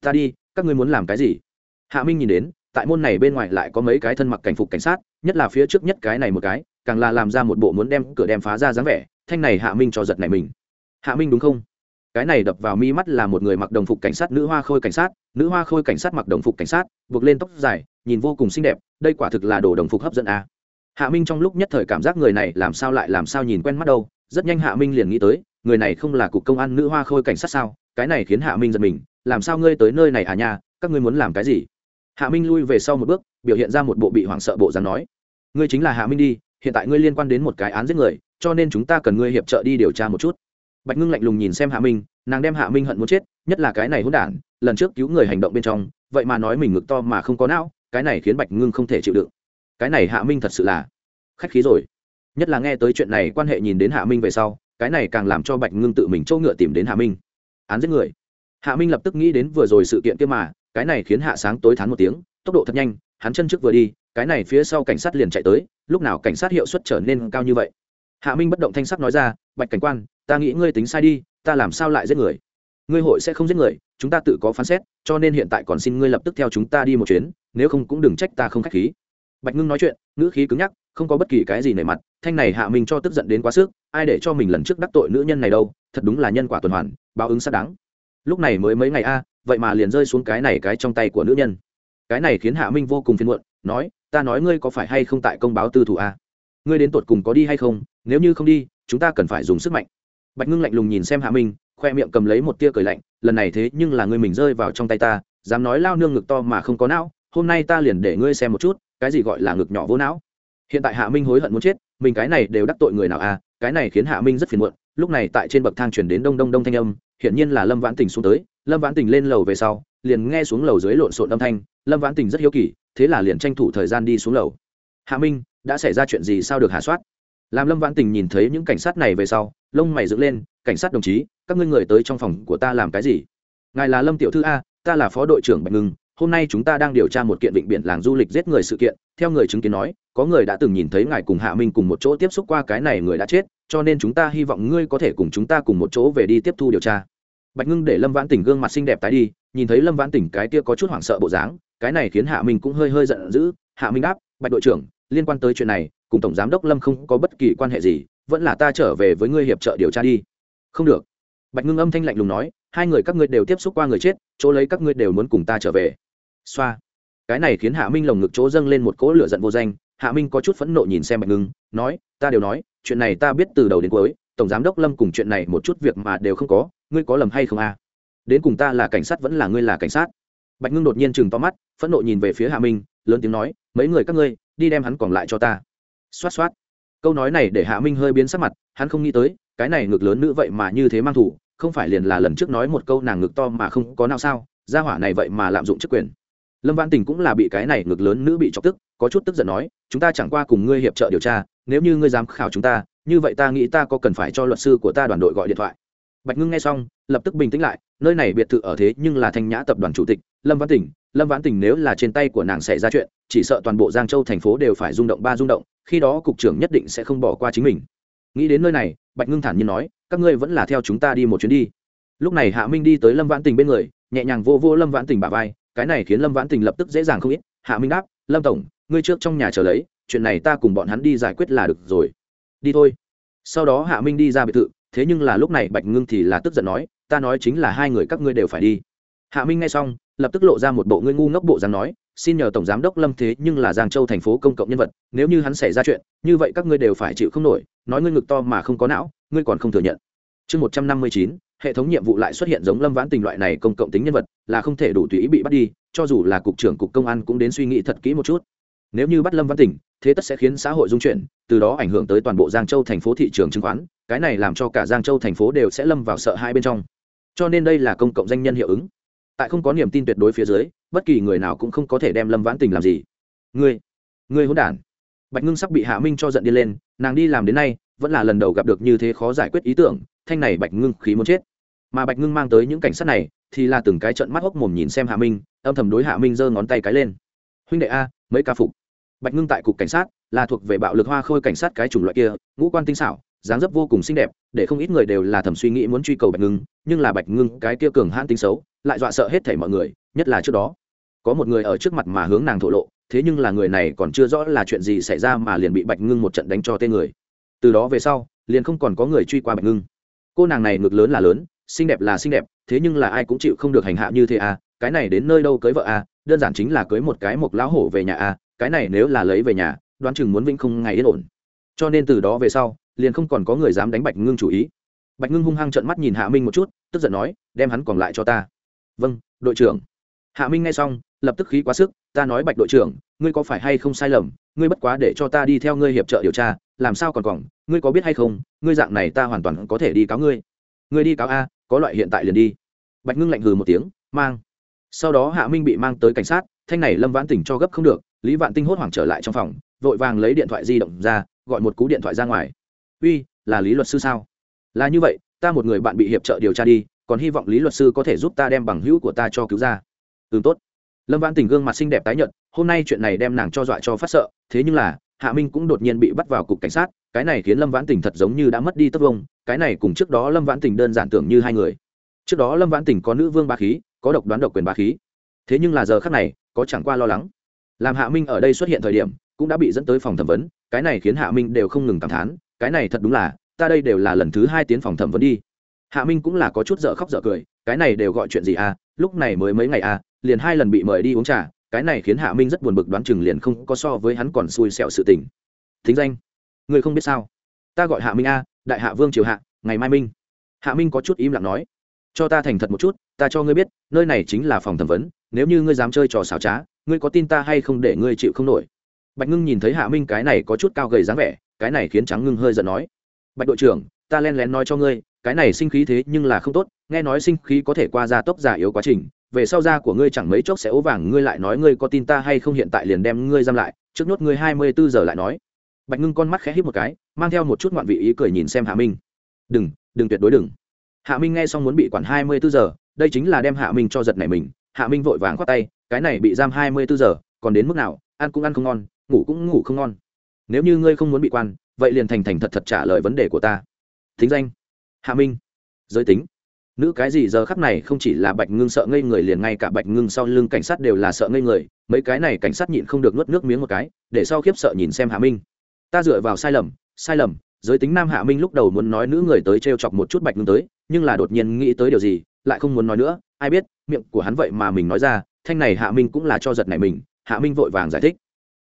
S1: Ta đi, các ngươi muốn làm cái gì? Hạ minh nhìn đến, tại môn này bên ngoài lại có mấy cái thân mặc cảnh phục cảnh sát, nhất là phía trước nhất cái này một cái, càng là làm ra một bộ muốn đem cửa đem phá ra dáng vẻ, thanh này hạ minh cho giật này mình. Hạ minh đúng không? Cái này đập vào mi mắt là một người mặc đồng phục cảnh sát, nữ hoa khôi cảnh sát, nữ hoa khôi cảnh sát mặc đồng phục cảnh sát, buộc lên tóc dài, nhìn vô cùng xinh đẹp, đây quả thực là đồ đồng phục hấp dẫn à? hạ minh trong lúc nhất thời cảm giác người này làm sao lại làm sao nhìn quen mắt đâu, rất nhanh hạ minh liền nghĩ tới người này không là cục công an nữ hoa khôi cảnh sát sao? Cái này khiến hạ minh giật mình, làm sao ngươi tới nơi này à nha? Các ngươi muốn làm cái gì? Hạ minh lui về sau một bước, biểu hiện ra một bộ bị hoảng sợ bộ dáng nói. Ngươi chính là hạ minh đi, hiện tại ngươi liên quan đến một cái án giết người, cho nên chúng ta cần ngươi hiệp trợ đi điều tra một chút. Bạch ngưng lạnh lùng nhìn xem hạ minh, nàng đem hạ minh hận muốn chết, nhất là cái này hỗn đản, lần trước cứu người hành động bên trong, vậy mà nói mình ngực to mà không có não, cái này khiến bạch ngưng không thể chịu đựng. Cái này hạ minh thật sự là khách khí rồi. Nhất là nghe tới chuyện này, quan hệ nhìn đến hạ minh về sau cái này càng làm cho bạch ngưng tự mình châu ngựa tìm đến hạ minh. Án giết người. Hạ minh lập tức nghĩ đến vừa rồi sự kiện kia mà, cái này khiến hạ sáng tối thán một tiếng, tốc độ thật nhanh, hắn chân trước vừa đi, cái này phía sau cảnh sát liền chạy tới, lúc nào cảnh sát hiệu suất trở nên cao như vậy? Hạ minh bất động thanh sắc nói ra, bạch cảnh quan, ta nghĩ ngươi tính sai đi, ta làm sao lại giết người? Ngươi hội sẽ không giết người, chúng ta tự có phán xét, cho nên hiện tại còn xin ngươi lập tức theo chúng ta đi một chuyến, nếu không cũng đừng trách ta không k h á c h khí. Bạch ngưng nói chuyện, ngữ khí cứng nhắc không có bất kỳ cái gì nể mặt, thanh này hạ minh cho tức giận đến quá sức, ai để cho mình lần trước đắc tội nữ nhân này đâu, thật đúng là nhân quả tuần hoàn, báo ứng xác đáng. Lúc này mới mấy ngày a, vậy mà liền rơi xuống cái này cái trong tay của nữ nhân. Cái này khiến hạ minh vô cùng phiền muộn, nói, ta nói ngươi có phải hay không tại công báo tư thủ a? Ngươi đến tột cùng có đi hay không? Nếu như không đi, chúng ta cần phải dùng sức mạnh. Bạch ngưng lạnh lùng nhìn xem hạ minh, khoe miệng cầm lấy một tia cười lạnh, lần này thế nhưng là ngươi mình rơi vào trong tay ta, dám nói lao nương ngực to mà không có não, hôm nay ta liền để ngươi xem một chút, cái gì gọi là ngực nhỏ vô não hiện tại hạ minh hối hận muốn chết, mình cái này đều đắc tội người nào à cái này khiến hạ minh rất phiền muộn, lúc này tại trên bậc thang chuyển đến đông đông đông thanh âm, hiển nhiên là lâm vãn tình xuống tới, lâm vãn tình lên lầu về sau, liền nghe xuống lầu dưới lộn xộn âm thanh, lâm vãn tình rất hiếu kỳ, thế là liền tranh thủ thời gian đi xuống lầu. Hạ minh, đã xảy ra chuyện gì sao được hạ soát? Làm lâm vãn tình nhìn thấy những cảnh sát này về sau, lông mày dựng lên, cảnh sát đồng chí, các ngươi người tới trong phòng của ta làm cái gì? Ngài là lâm tiểu thư a, ta là phó đội trưởng bạch ngưng hôm nay chúng ta đang điều tra một kiện vịnh biển làng du lịch giết người sự kiện, theo người chứng kiến nói, có người đã từng nhìn thấy ngài cùng hạ minh cùng một chỗ tiếp xúc qua cái này người đã chết, cho nên chúng ta hy vọng ngươi có thể cùng chúng ta cùng một chỗ về đi tiếp thu điều tra. Bạch ngưng để lâm vãn tỉnh gương mặt xinh đẹp tái đi, nhìn thấy lâm vãn tỉnh cái kia có chút hoảng sợ bộ dáng, cái này khiến hạ minh cũng hơi hơi giận dữ, hạ minh đáp, bạch đội trưởng, liên quan tới chuyện này, cùng tổng giám đốc lâm không có bất kỳ quan hệ gì, vẫn là ta trở về với ngươi hiệp trợ điều tra đi. Không được. Bạch ngưng âm thanh lạnh lùng nói, hai người các ngươi đều tiếp xúc qua người chết, chỗ lấy các ngươi đều muốn cùng ta trở về xoa. Cái này khiến hạ minh lồng ngực chỗ dâng lên một cỗ lửa giận vô danh, hạ minh có chút phẫn nộ nhìn xem bạch ngưng, nói, ta đều nói, chuyện này ta biết từ đầu đến cuối, tổng giám đốc lâm cùng chuyện này một chút việc mà đều không có, ngươi có lầm hay không à? đến cùng ta là cảnh sát vẫn là ngươi là cảnh sát? Bạch ngưng đột nhiên chừng to mắt, phẫn nộ nhìn về phía hạ minh, lớn tiếng nói, mấy người các ngươi, đi đem hắn còn lại cho ta. Xoát xoát. Câu nói này để hạ minh hơi biến sắc mặt, hắn không nghĩ tới, cái này ngực lớn nữ vậy mà như thế mang thủ, không phải liền là lần trước nói một câu nàng ngực to mà không có nào sao, gia hỏa này vậy mà lạm dụng chức quyền lâm văn tình cũng là bị cái này ngực lớn nữ bị chọc tức, có chút tức giận nói, chúng ta chẳng qua cùng ngươi hiệp trợ điều tra, nếu như ngươi dám khảo chúng ta, như vậy ta nghĩ ta có cần phải cho luật sư của ta đoàn đội gọi điện thoại. Bạch ngưng nghe xong, lập tức bình tĩnh lại, nơi này biệt thự ở thế nhưng là thanh nhã tập đoàn chủ tịch, lâm văn tỉnh lâm văn Tình nếu là trên tay của nàng xảy ra chuyện, chỉ sợ toàn bộ giang châu thành phố đều phải rung động ba rung động, khi đó cục trưởng nhất định sẽ không bỏ qua chính mình. Nghĩ đến nơi này, bạch ngưng thản nhiên nói, các ngươi vẫn là theo chúng ta đi một chuyến đi. Lúc này hạ minh đi tới lâm vãn tình bên người, nhẹ nhàng vô vô lâm vãn tình bà vai cái này khiến lâm vãn tình lập tức dễ dàng không ít. Hạ minh đáp, lâm tổng, ngươi trước trong nhà chờ lấy, chuyện này ta cùng bọn hắn đi giải quyết là được rồi. Đi thôi. Sau đó hạ minh đi ra biệt thự, thế nhưng là lúc này bạch ngưng thì là tức giận nói, ta nói chính là hai người các ngươi đều phải đi. Hạ minh nghe xong, lập tức lộ ra một bộ ngươi ngu ngốc bộ dám nói, xin nhờ tổng giám đốc lâm thế nhưng là giang châu thành phố công cộng nhân vật, nếu như hắn xảy ra chuyện, như vậy các ngươi đều phải chịu không nổi, nói ngươi ngực to mà không có não, ngươi còn không thừa nhận. Chương một trăm năm mươi chín hệ thống nhiệm vụ lại xuất hiện giống lâm vãn tình loại này công cộng tính nhân vật, là không thể đủ tùy ý bị bắt đi, cho dù là cục trưởng cục công an cũng đến suy nghĩ thật kỹ một chút. Nếu như bắt lâm vãn tình, thế tất sẽ khiến xã hội dung chuyển, từ đó ảnh hưởng tới toàn bộ giang châu thành phố thị trường chứng khoán, cái này làm cho cả giang châu thành phố đều sẽ lâm vào sợ hai bên trong. Cho nên đây là công cộng danh nhân hiệu ứng. Tại không có niềm tin tuyệt đối phía dưới, bất kỳ người nào cũng không có thể đem lâm vãn tình làm gì. Ngươi ngươi hỗn đản. Bạch ngưng sắp bị hạ minh cho giận đi lên, nàng đi làm đến nay vẫn là lần đầu gặp được như thế khó giải quyết ý tưởng, thanh này bạch ngưng khí muốn chết. Mà bạch ngưng mang tới những cảnh sát này, thì là từng cái trận mắt hốc mồm nhìn xem hạ minh, âm thầm đối hạ minh giơ ngón tay cái lên. Huynh đệ a, mấy ca phục? Bạch ngưng tại cục cảnh sát, là thuộc về bạo lực hoa khôi cảnh sát cái chủng loại kia, ngũ quan tinh xảo, dáng dấp vô cùng xinh đẹp, để không ít người đều là thầm suy nghĩ muốn truy cầu bạch ngưng, nhưng là bạch ngưng cái kia cường hãn tính xấu, lại dọa sợ hết thảy mọi người, nhất là trước đó. Có một người ở trước mặt mà hướng nàng thổ lộ, thế nhưng là người này còn chưa rõ là chuyện gì xảy ra mà liền bị bạch ngưng một trận đánh cho tên người từ đó về sau, liền không còn có người truy qua bạch ngưng. Cô nàng này ngực lớn là lớn, xinh đẹp là xinh đẹp, thế nhưng là ai cũng chịu không được hành hạ như thế à cái này đến nơi đâu cưới vợ à đơn giản chính là cưới một cái một lão hổ về nhà à cái này nếu là lấy về nhà, đoán chừng muốn vĩnh không ngày yên ổn. Cho nên từ đó về sau, liền không còn có người dám đánh bạch ngưng chủ ý. Bạch ngưng hung hăng trợn mắt nhìn hạ minh một chút, tức giận nói, đem hắn còn lại cho ta. Vâng đội trưởng. Hạ minh nghe xong, lập tức khí quá sức, ta nói bạch đội trưởng, ngươi có phải hay không sai lầm, ngươi bất quá để cho ta đi theo ngươi hiệp trợ điều tra làm sao còn còn ngươi có biết hay không, ngươi dạng này ta hoàn toàn có thể đi cáo ngươi. Ngươi đi cáo a, có loại hiện tại liền đi. Bạch ngưng lạnh hừ một tiếng, mang. Sau đó hạ minh bị mang tới cảnh sát, thanh này lâm vãn tỉnh cho gấp không được, lý vạn tinh hốt hoảng trở lại trong phòng, vội vàng lấy điện thoại di động ra, gọi một cú điện thoại ra ngoài. Uy, là lý luật sư sao? Là như vậy, ta một người bạn bị hiệp trợ điều tra đi, còn hy vọng lý luật sư có thể giúp ta đem bằng hữu của ta cho cứu ra. Ừ tốt. Lâm vãn tình gương mặt xinh đẹp tái nhợt, hôm nay chuyện này đem nàng cho dọa cho phát sợ, thế nhưng là hạ minh cũng đột nhiên bị bắt vào cục cảnh sát, cái này khiến lâm vãn tình thật giống như đã mất đi tất vông, cái này cùng trước đó lâm vãn tình đơn giản tưởng như hai người. Trước đó lâm vãn tình có nữ vương ba khí, có độc đoán độc quyền ba khí. Thế nhưng là giờ khác này, có chẳng qua lo lắng. Làm hạ minh ở đây xuất hiện thời điểm, cũng đã bị dẫn tới phòng thẩm vấn, cái này khiến hạ minh đều không ngừng cảm thán, cái này thật đúng là, ta đây đều là lần thứ hai tiến phòng thẩm vấn đi. Hạ minh cũng là có chút dở khóc dở cười, cái này đều gọi chuyện gì à lúc này mới mấy ngày à liền hai lần bị mời đi uống trà cái này khiến hạ minh rất buồn bực đoán chừng liền không có so với hắn còn xui xẹo sự tình. Thính danh, người không biết sao. Ta gọi hạ minh a, đại hạ vương triều hạ, ngày mai minh. Hạ minh có chút im lặng nói, cho ta thành thật một chút, ta cho ngươi biết, nơi này chính là phòng thẩm vấn, nếu như ngươi dám chơi trò xảo trá, ngươi có tin ta hay không để ngươi chịu không nổi? Bạch ngưng nhìn thấy hạ minh cái này có chút cao gầy dáng vẻ, cái này khiến trắng ngưng hơi giận nói, bạch đội trưởng, ta len lén nói cho ngươi, cái này sinh khí thế nhưng là không tốt, nghe nói sinh khí có thể qua gia tốc giả yếu quá trình về sau da của ngươi chẳng mấy chốc sẽ ố vàng, ngươi lại nói ngươi có tin ta hay không, hiện tại liền đem ngươi giam lại, trước nốt ngươi hai mươi bốn giờ lại nói. Bạch ngưng con mắt khẽ hít một cái, mang theo một chút ngoạn vị ý cười nhìn xem hạ minh. Đừng đừng tuyệt đối đừng. Hạ minh nghe xong muốn bị quản hai mươi bốn giờ, đây chính là đem hạ minh cho giật này mình. Hạ minh vội vàng khoát tay, cái này bị giam hai mươi bốn giờ, còn đến mức nào? Ăn cũng ăn không ngon, ngủ cũng ngủ không ngon. Nếu như ngươi không muốn bị quan, vậy liền thành thành thật thật trả lời vấn đề của ta. Thính danh, hạ minh. Giới tính nữ cái gì giờ khắc này không chỉ là bạch ngưng sợ ngây người, liền ngay cả bạch ngưng sau lưng cảnh sát đều là sợ ngây người. Mấy cái này cảnh sát nhịn không được nuốt nước miếng một cái, để sau khiếp sợ nhìn xem hạ minh. Ta dựa vào sai lầm sai lầm. Giới tính nam hạ minh lúc đầu muốn nói nữ người tới t r e o chọc một chút bạch ngưng tới, nhưng là đột nhiên nghĩ tới điều gì, lại không muốn nói nữa. Ai biết, miệng của hắn vậy mà mình nói ra, thanh này hạ minh cũng là cho giật này mình. Hạ minh vội vàng giải thích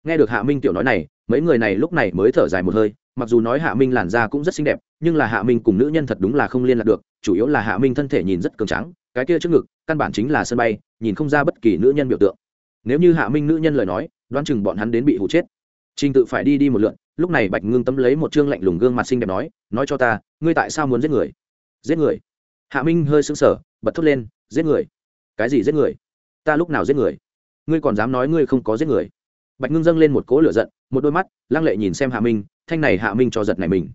S1: nghe được hạ minh tiểu nói này, mấy người này lúc này mới thở dài một hơi, mặc dù nói hạ minh làn da cũng rất xinh đẹp, nhưng là hạ minh cùng nữ nhân thật đúng là không liên lạc được, chủ yếu là hạ minh thân thể nhìn rất cường trắng cái kia trước ngực, căn bản chính là sân bay, nhìn không ra bất kỳ nữ nhân biểu tượng. Nếu như hạ minh nữ nhân lời nói, đoán chừng bọn hắn đến bị hụ chết. Trình tự phải đi đi một lượn, lúc này bạch ngưng tấm lấy một chương lạnh lùng gương mặt xinh đẹp nói nói cho ta, ngươi tại sao muốn giết người? Giết người? Hạ minh hơi sững sờ, bật thốt lên, giết người? Cái gì giết người? Ta lúc nào giết người? Ngươi còn dám nói ngươi không có giết người? Bạch ngưng dâng lên một cỗ lửa giận, một đôi mắt, lăng lệ nhìn xem hạ minh, thanh này hạ minh cho giật này mình.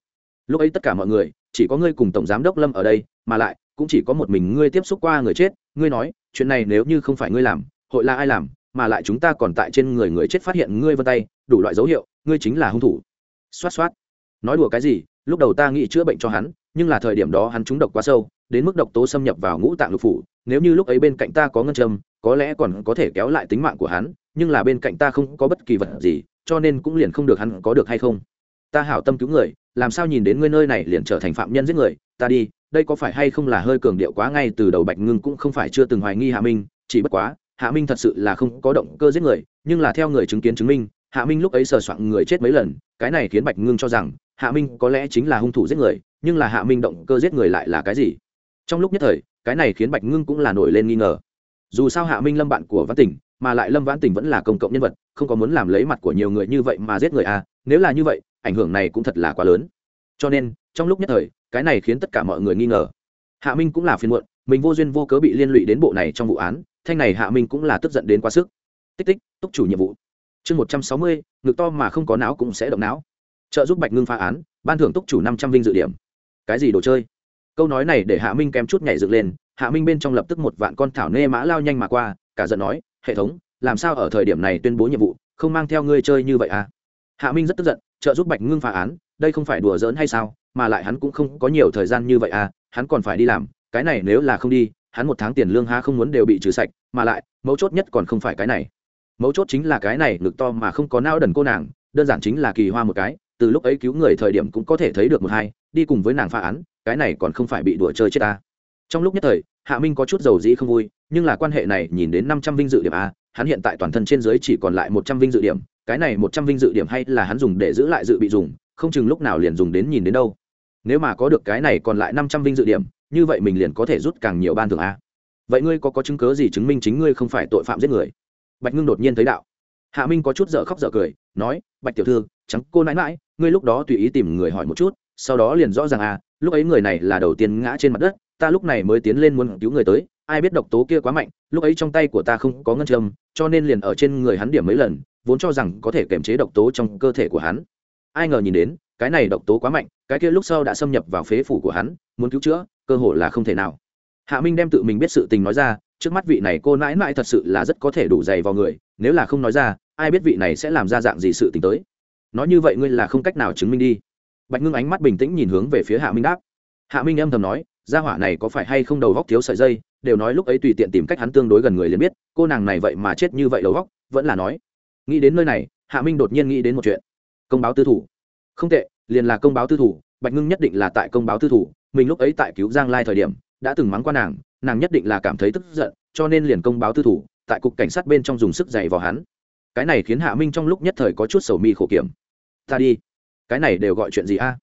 S1: Lúc ấy tất cả mọi người, chỉ có ngươi cùng tổng giám đốc lâm ở đây, mà lại, cũng chỉ có một mình ngươi tiếp xúc qua người chết, ngươi nói, chuyện này nếu như không phải ngươi làm, hội là ai làm, mà lại chúng ta còn tại trên người người chết phát hiện ngươi vân tay, đủ loại dấu hiệu, ngươi chính là hung thủ. Xoát xoát. Nói đùa cái gì, lúc đầu ta nghĩ chữa bệnh cho hắn, nhưng là thời điểm đó hắn trúng độc quá sâu, đến mức độc tố xâm nhập vào ngũ tạng lục phủ, nếu như lúc ấy bên cạnh ta có ngân châm, có lẽ còn có thể kéo lại tính mạng của hắn nhưng là bên cạnh ta không có bất kỳ vật gì, cho nên cũng liền không được hắn có được hay không. Ta hảo tâm cứu người, làm sao nhìn đến ngươi nơi này liền trở thành phạm nhân giết người, ta đi, đây có phải hay không là hơi cường điệu quá ngay từ đầu bạch ngưng cũng không phải chưa từng hoài nghi hạ minh, chỉ bất quá, hạ minh thật sự là không có động cơ giết người, nhưng là theo người chứng kiến chứng minh, hạ minh lúc ấy sờ soạn người chết mấy lần, cái này khiến bạch ngưng cho rằng, hạ minh có lẽ chính là hung thủ giết người, nhưng là hạ minh động cơ giết người lại là cái gì? Trong lúc nhất thời, cái này khiến bạch ngưng cũng là nổi lên nghi ngờ dù sao hạ minh lâm bạn của văn tỉnh mà lại lâm vãn tỉnh vẫn là công cộng nhân vật, không có muốn làm lấy mặt của nhiều người như vậy mà giết người à nếu là như vậy, ảnh hưởng này cũng thật là quá lớn. Cho nên, trong lúc nhất thời, cái này khiến tất cả mọi người nghi ngờ. Hạ minh cũng là phiền muộn, mình vô duyên vô cớ bị liên lụy đến bộ này trong vụ án, thanh này hạ minh cũng là tức giận đến quá sức. Tích tích, túc chủ nhiệm vụ. Chương một trăm sáu mươi, ngực to mà không có não cũng sẽ động não. Trợ giúp bạch ngưng phá án, ban thưởng túc chủ năm trăm linh dự điểm. Cái gì đồ chơi? Câu nói này để hạ minh kém chút nhảy dựng lên hạ minh bên trong lập tức một vạn con thảo nê mã lao nhanh mà qua, cả giận nói, hệ thống, làm sao ở thời điểm này tuyên bố nhiệm vụ, không mang theo ngươi chơi như vậy à? Hạ minh rất tức giận, trợ giúp bạch ngưng phá án, đây không phải đùa giỡn hay sao, mà lại hắn cũng không có nhiều thời gian như vậy à hắn còn phải đi làm, cái này nếu là không đi, hắn một tháng tiền lương ha không muốn đều bị trừ sạch, mà lại, mấu chốt nhất còn không phải cái này. Mấu chốt chính là cái này, ngực to mà không có não đần cô nàng, đơn giản chính là kỳ hoa một cái, từ lúc ấy cứu người thời điểm cũng có thể thấy được một hai, đi cùng với nàng phá án, cái này còn không phải bị đùa chơi chết ta trong lúc nhất thời, hạ minh có chút dầu dĩ không vui, nhưng là quan hệ này nhìn đến năm trăm vinh dự điểm a, hắn hiện tại toàn thân trên dưới chỉ còn lại một trăm vinh dự điểm, cái này một trăm vinh dự điểm hay là hắn dùng để giữ lại dự bị dùng, không chừng lúc nào liền dùng đến nhìn đến đâu. Nếu mà có được cái này còn lại năm trăm vinh dự điểm, như vậy mình liền có thể rút càng nhiều ban thưởng a. Vậy ngươi có có chứng cớ gì chứng minh chính ngươi không phải tội phạm giết người? Bạch ngưng đột nhiên thấy đạo. Hạ minh có chút dở khóc dở cười, nói, bạch tiểu thư trắng cô nãi mãi ngươi lúc đó tùy ý tìm người hỏi một chút, sau đó liền rõ ràng à lúc ấy người này là đầu tiên ngã trên mặt đất ta lúc này mới tiến lên muốn cứu người tới, ai biết độc tố kia quá mạnh, lúc ấy trong tay của ta không có ngân châm, cho nên liền ở trên người hắn điểm mấy lần, vốn cho rằng có thể kiềm chế độc tố trong cơ thể của hắn. Ai ngờ nhìn đến, cái này độc tố quá mạnh, cái kia lúc sau đã xâm nhập vào phế phủ của hắn, muốn cứu chữa, cơ hội là không thể nào. Hạ minh đem tự mình biết sự tình nói ra, trước mắt vị này cô nãi nãi thật sự là rất có thể đủ dày vào người, nếu là không nói ra, ai biết vị này sẽ làm ra dạng gì sự tình tới. Nói như vậy ngươi là không cách nào chứng minh đi. Bạch ngưng ánh mắt bình tĩnh nhìn hướng về phía hạ minh đáp. Hạ minh âm thầm nói gia hỏa này có phải hay không đầu góc thiếu sợi dây, đều nói lúc ấy tùy tiện tìm cách hắn tương đối gần người liền biết, cô nàng này vậy mà chết như vậy đầu góc, vẫn là nói. Nghĩ đến nơi này, hạ minh đột nhiên nghĩ đến một chuyện. Công báo tư thủ. Không tệ, liền là công báo tư thủ, bạch ngưng nhất định là tại công báo tư thủ, mình lúc ấy tại cứu giang lai thời điểm, đã từng mắng qua nàng nàng nhất định là cảm thấy tức giận, cho nên liền công báo tư thủ, tại cục cảnh sát bên trong dùng sức dày vào hắn. Cái này khiến hạ minh trong lúc nhất thời có chút sầu mi khổ kiểm. Ta đi. Cái này đều gọi chuyện gì a?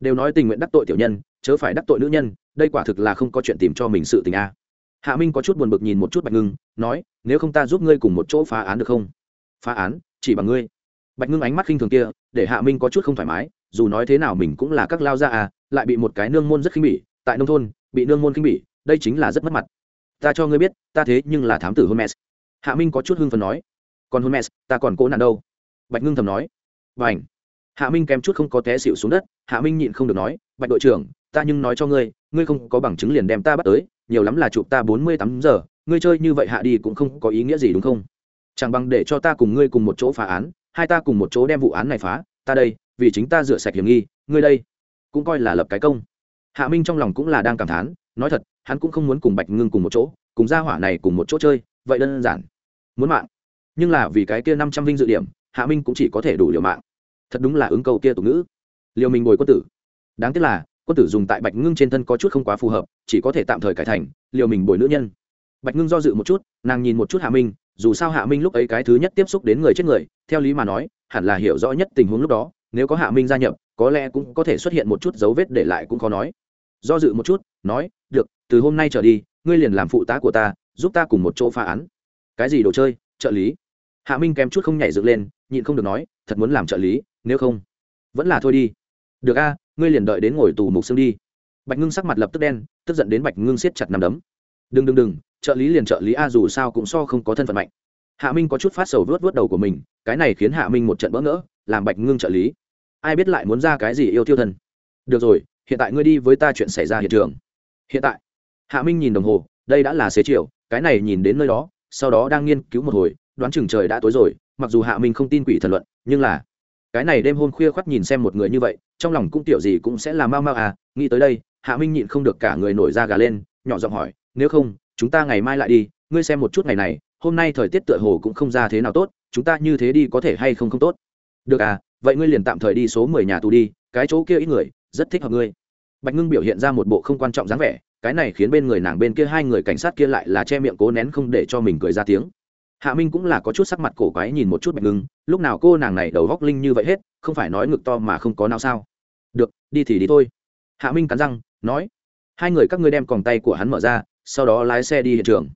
S1: Đều nói tình nguyện đắc tội tiểu nhân chớ phải đắc tội nữ nhân, đây quả thực là không có chuyện tìm cho mình sự tình a. Hạ minh có chút buồn bực nhìn một chút bạch ngưng, nói, nếu không ta giúp ngươi cùng một chỗ phá án được không? Phá án? Chỉ bằng ngươi. Bạch ngưng ánh mắt khinh thường kia, để hạ minh có chút không thoải mái, dù nói thế nào mình cũng là các lao gia à lại bị một cái nương môn rất khinh bỉ, tại nông thôn, bị nương môn khinh bỉ, đây chính là rất mất mặt. Ta cho ngươi biết, ta thế nhưng là thám tử hermes hạ minh có chút hưng phần nói, còn hermes ta còn cố nạn đâu? Bạch ngưng thầm nói và ảnh hạ minh kém chút không có té xịu xuống đất, hạ minh nhịn không được nói, bạch đội trưởng ta nhưng nói cho ngươi ngươi không có bằng chứng liền đem ta bắt tới, nhiều lắm là chụp ta bốn mươi tám giờ, ngươi chơi như vậy hạ đi cũng không có ý nghĩa gì đúng không? Chẳng bằng để cho ta cùng ngươi cùng một chỗ phá án, hai ta cùng một chỗ đem vụ án này phá, ta đây, vì chính ta rửa sạch hiểm nghi, ngươi đây cũng coi là lập cái công. Hạ minh trong lòng cũng là đang cảm thán, nói thật, hắn cũng không muốn cùng bạch ngưng cùng một chỗ, cùng gia hỏa này cùng một chỗ chơi, vậy đơn giản. Muốn mạng. Nhưng là vì cái kia năm trăm vinh dự điểm, hạ minh cũng chỉ có thể đủ liều mạng. Thật đúng là ứng cầu kia tục ngữ. Liều mình bồi quân tử. Đáng tiếc là quân tử dùng tại bạch ngưng trên thân có chút không quá phù hợp, chỉ có thể tạm thời cải thành, liều mình bồi nữ nhân. Bạch ngưng do dự một chút, nàng nhìn một chút hạ minh, dù sao hạ minh lúc ấy cái thứ nhất tiếp xúc đến người chết người, theo lý mà nói, hẳn là hiểu rõ nhất tình huống lúc đó, nếu có hạ minh gia nhập, có lẽ cũng có thể xuất hiện một chút dấu vết để lại cũng khó nói. Do dự một chút, nói, được, từ hôm nay trở đi, ngươi liền làm phụ tá của ta, giúp ta cùng một chỗ phá án. Cái gì đồ chơi, trợ lý? Hạ minh kém chút không nhảy dựng lên, nhịn không được nói, thật muốn làm trợ lý, nếu không, vẫn là thôi đi. Được a ngươi liền đợi đến ngồi tù mục xương đi. Bạch ngưng sắc mặt lập tức đen, tức giận đến bạch ngưng siết chặt nằm đấm. Đừng đừng đừng, trợ lý liền trợ lý a dù sao cũng so không có thân phận mạnh. Hạ minh có chút phát sầu vớt vớt đầu của mình, cái này khiến hạ minh một trận bỡ ngỡ, làm bạch ngưng trợ lý. Ai biết lại muốn ra cái gì yêu tiêu thân được rồi, hiện tại ngươi đi với ta chuyện xảy ra hiện trường. Hiện tại. Hạ minh nhìn đồng hồ, đây đã là xế chiều, cái này nhìn đến nơi đó, sau đó đang nghiên cứu một hồi, đoán chừng trời đã tối rồi, mặc dù hạ minh không tin quỷ thần luận, nhưng là cái này đêm hôm khuya khoắt nhìn xem một người như vậy, trong lòng cũng tiểu gì cũng sẽ là mau mau à nghĩ tới đây, hạ minh nhịn không được cả người nổi da gà lên, nhỏ giọng hỏi, nếu không, chúng ta ngày mai lại đi, ngươi xem một chút ngày này, hôm nay thời tiết tựa hồ cũng không ra thế nào tốt, chúng ta như thế đi có thể hay không không tốt? Được à vậy ngươi liền tạm thời đi số mười nhà tù đi, cái chỗ kia ít người, rất thích hợp ngươi. Bạch ngưng biểu hiện ra một bộ không quan trọng dáng vẻ, cái này khiến bên người nàng bên kia hai người cảnh sát kia lại là che miệng cố nén không để cho mình cười ra tiếng hạ minh cũng là có chút sắc mặt cổ quái nhìn một chút bạch ngưng, lúc nào cô nàng này đầu góc linh như vậy hết, không phải nói ngực to mà không có nào sao? Được, đi thì đi thôi. Hạ minh cắn răng, nói, hai người các ngươi đem còng tay của hắn mở ra, sau đó lái xe đi hiện trường.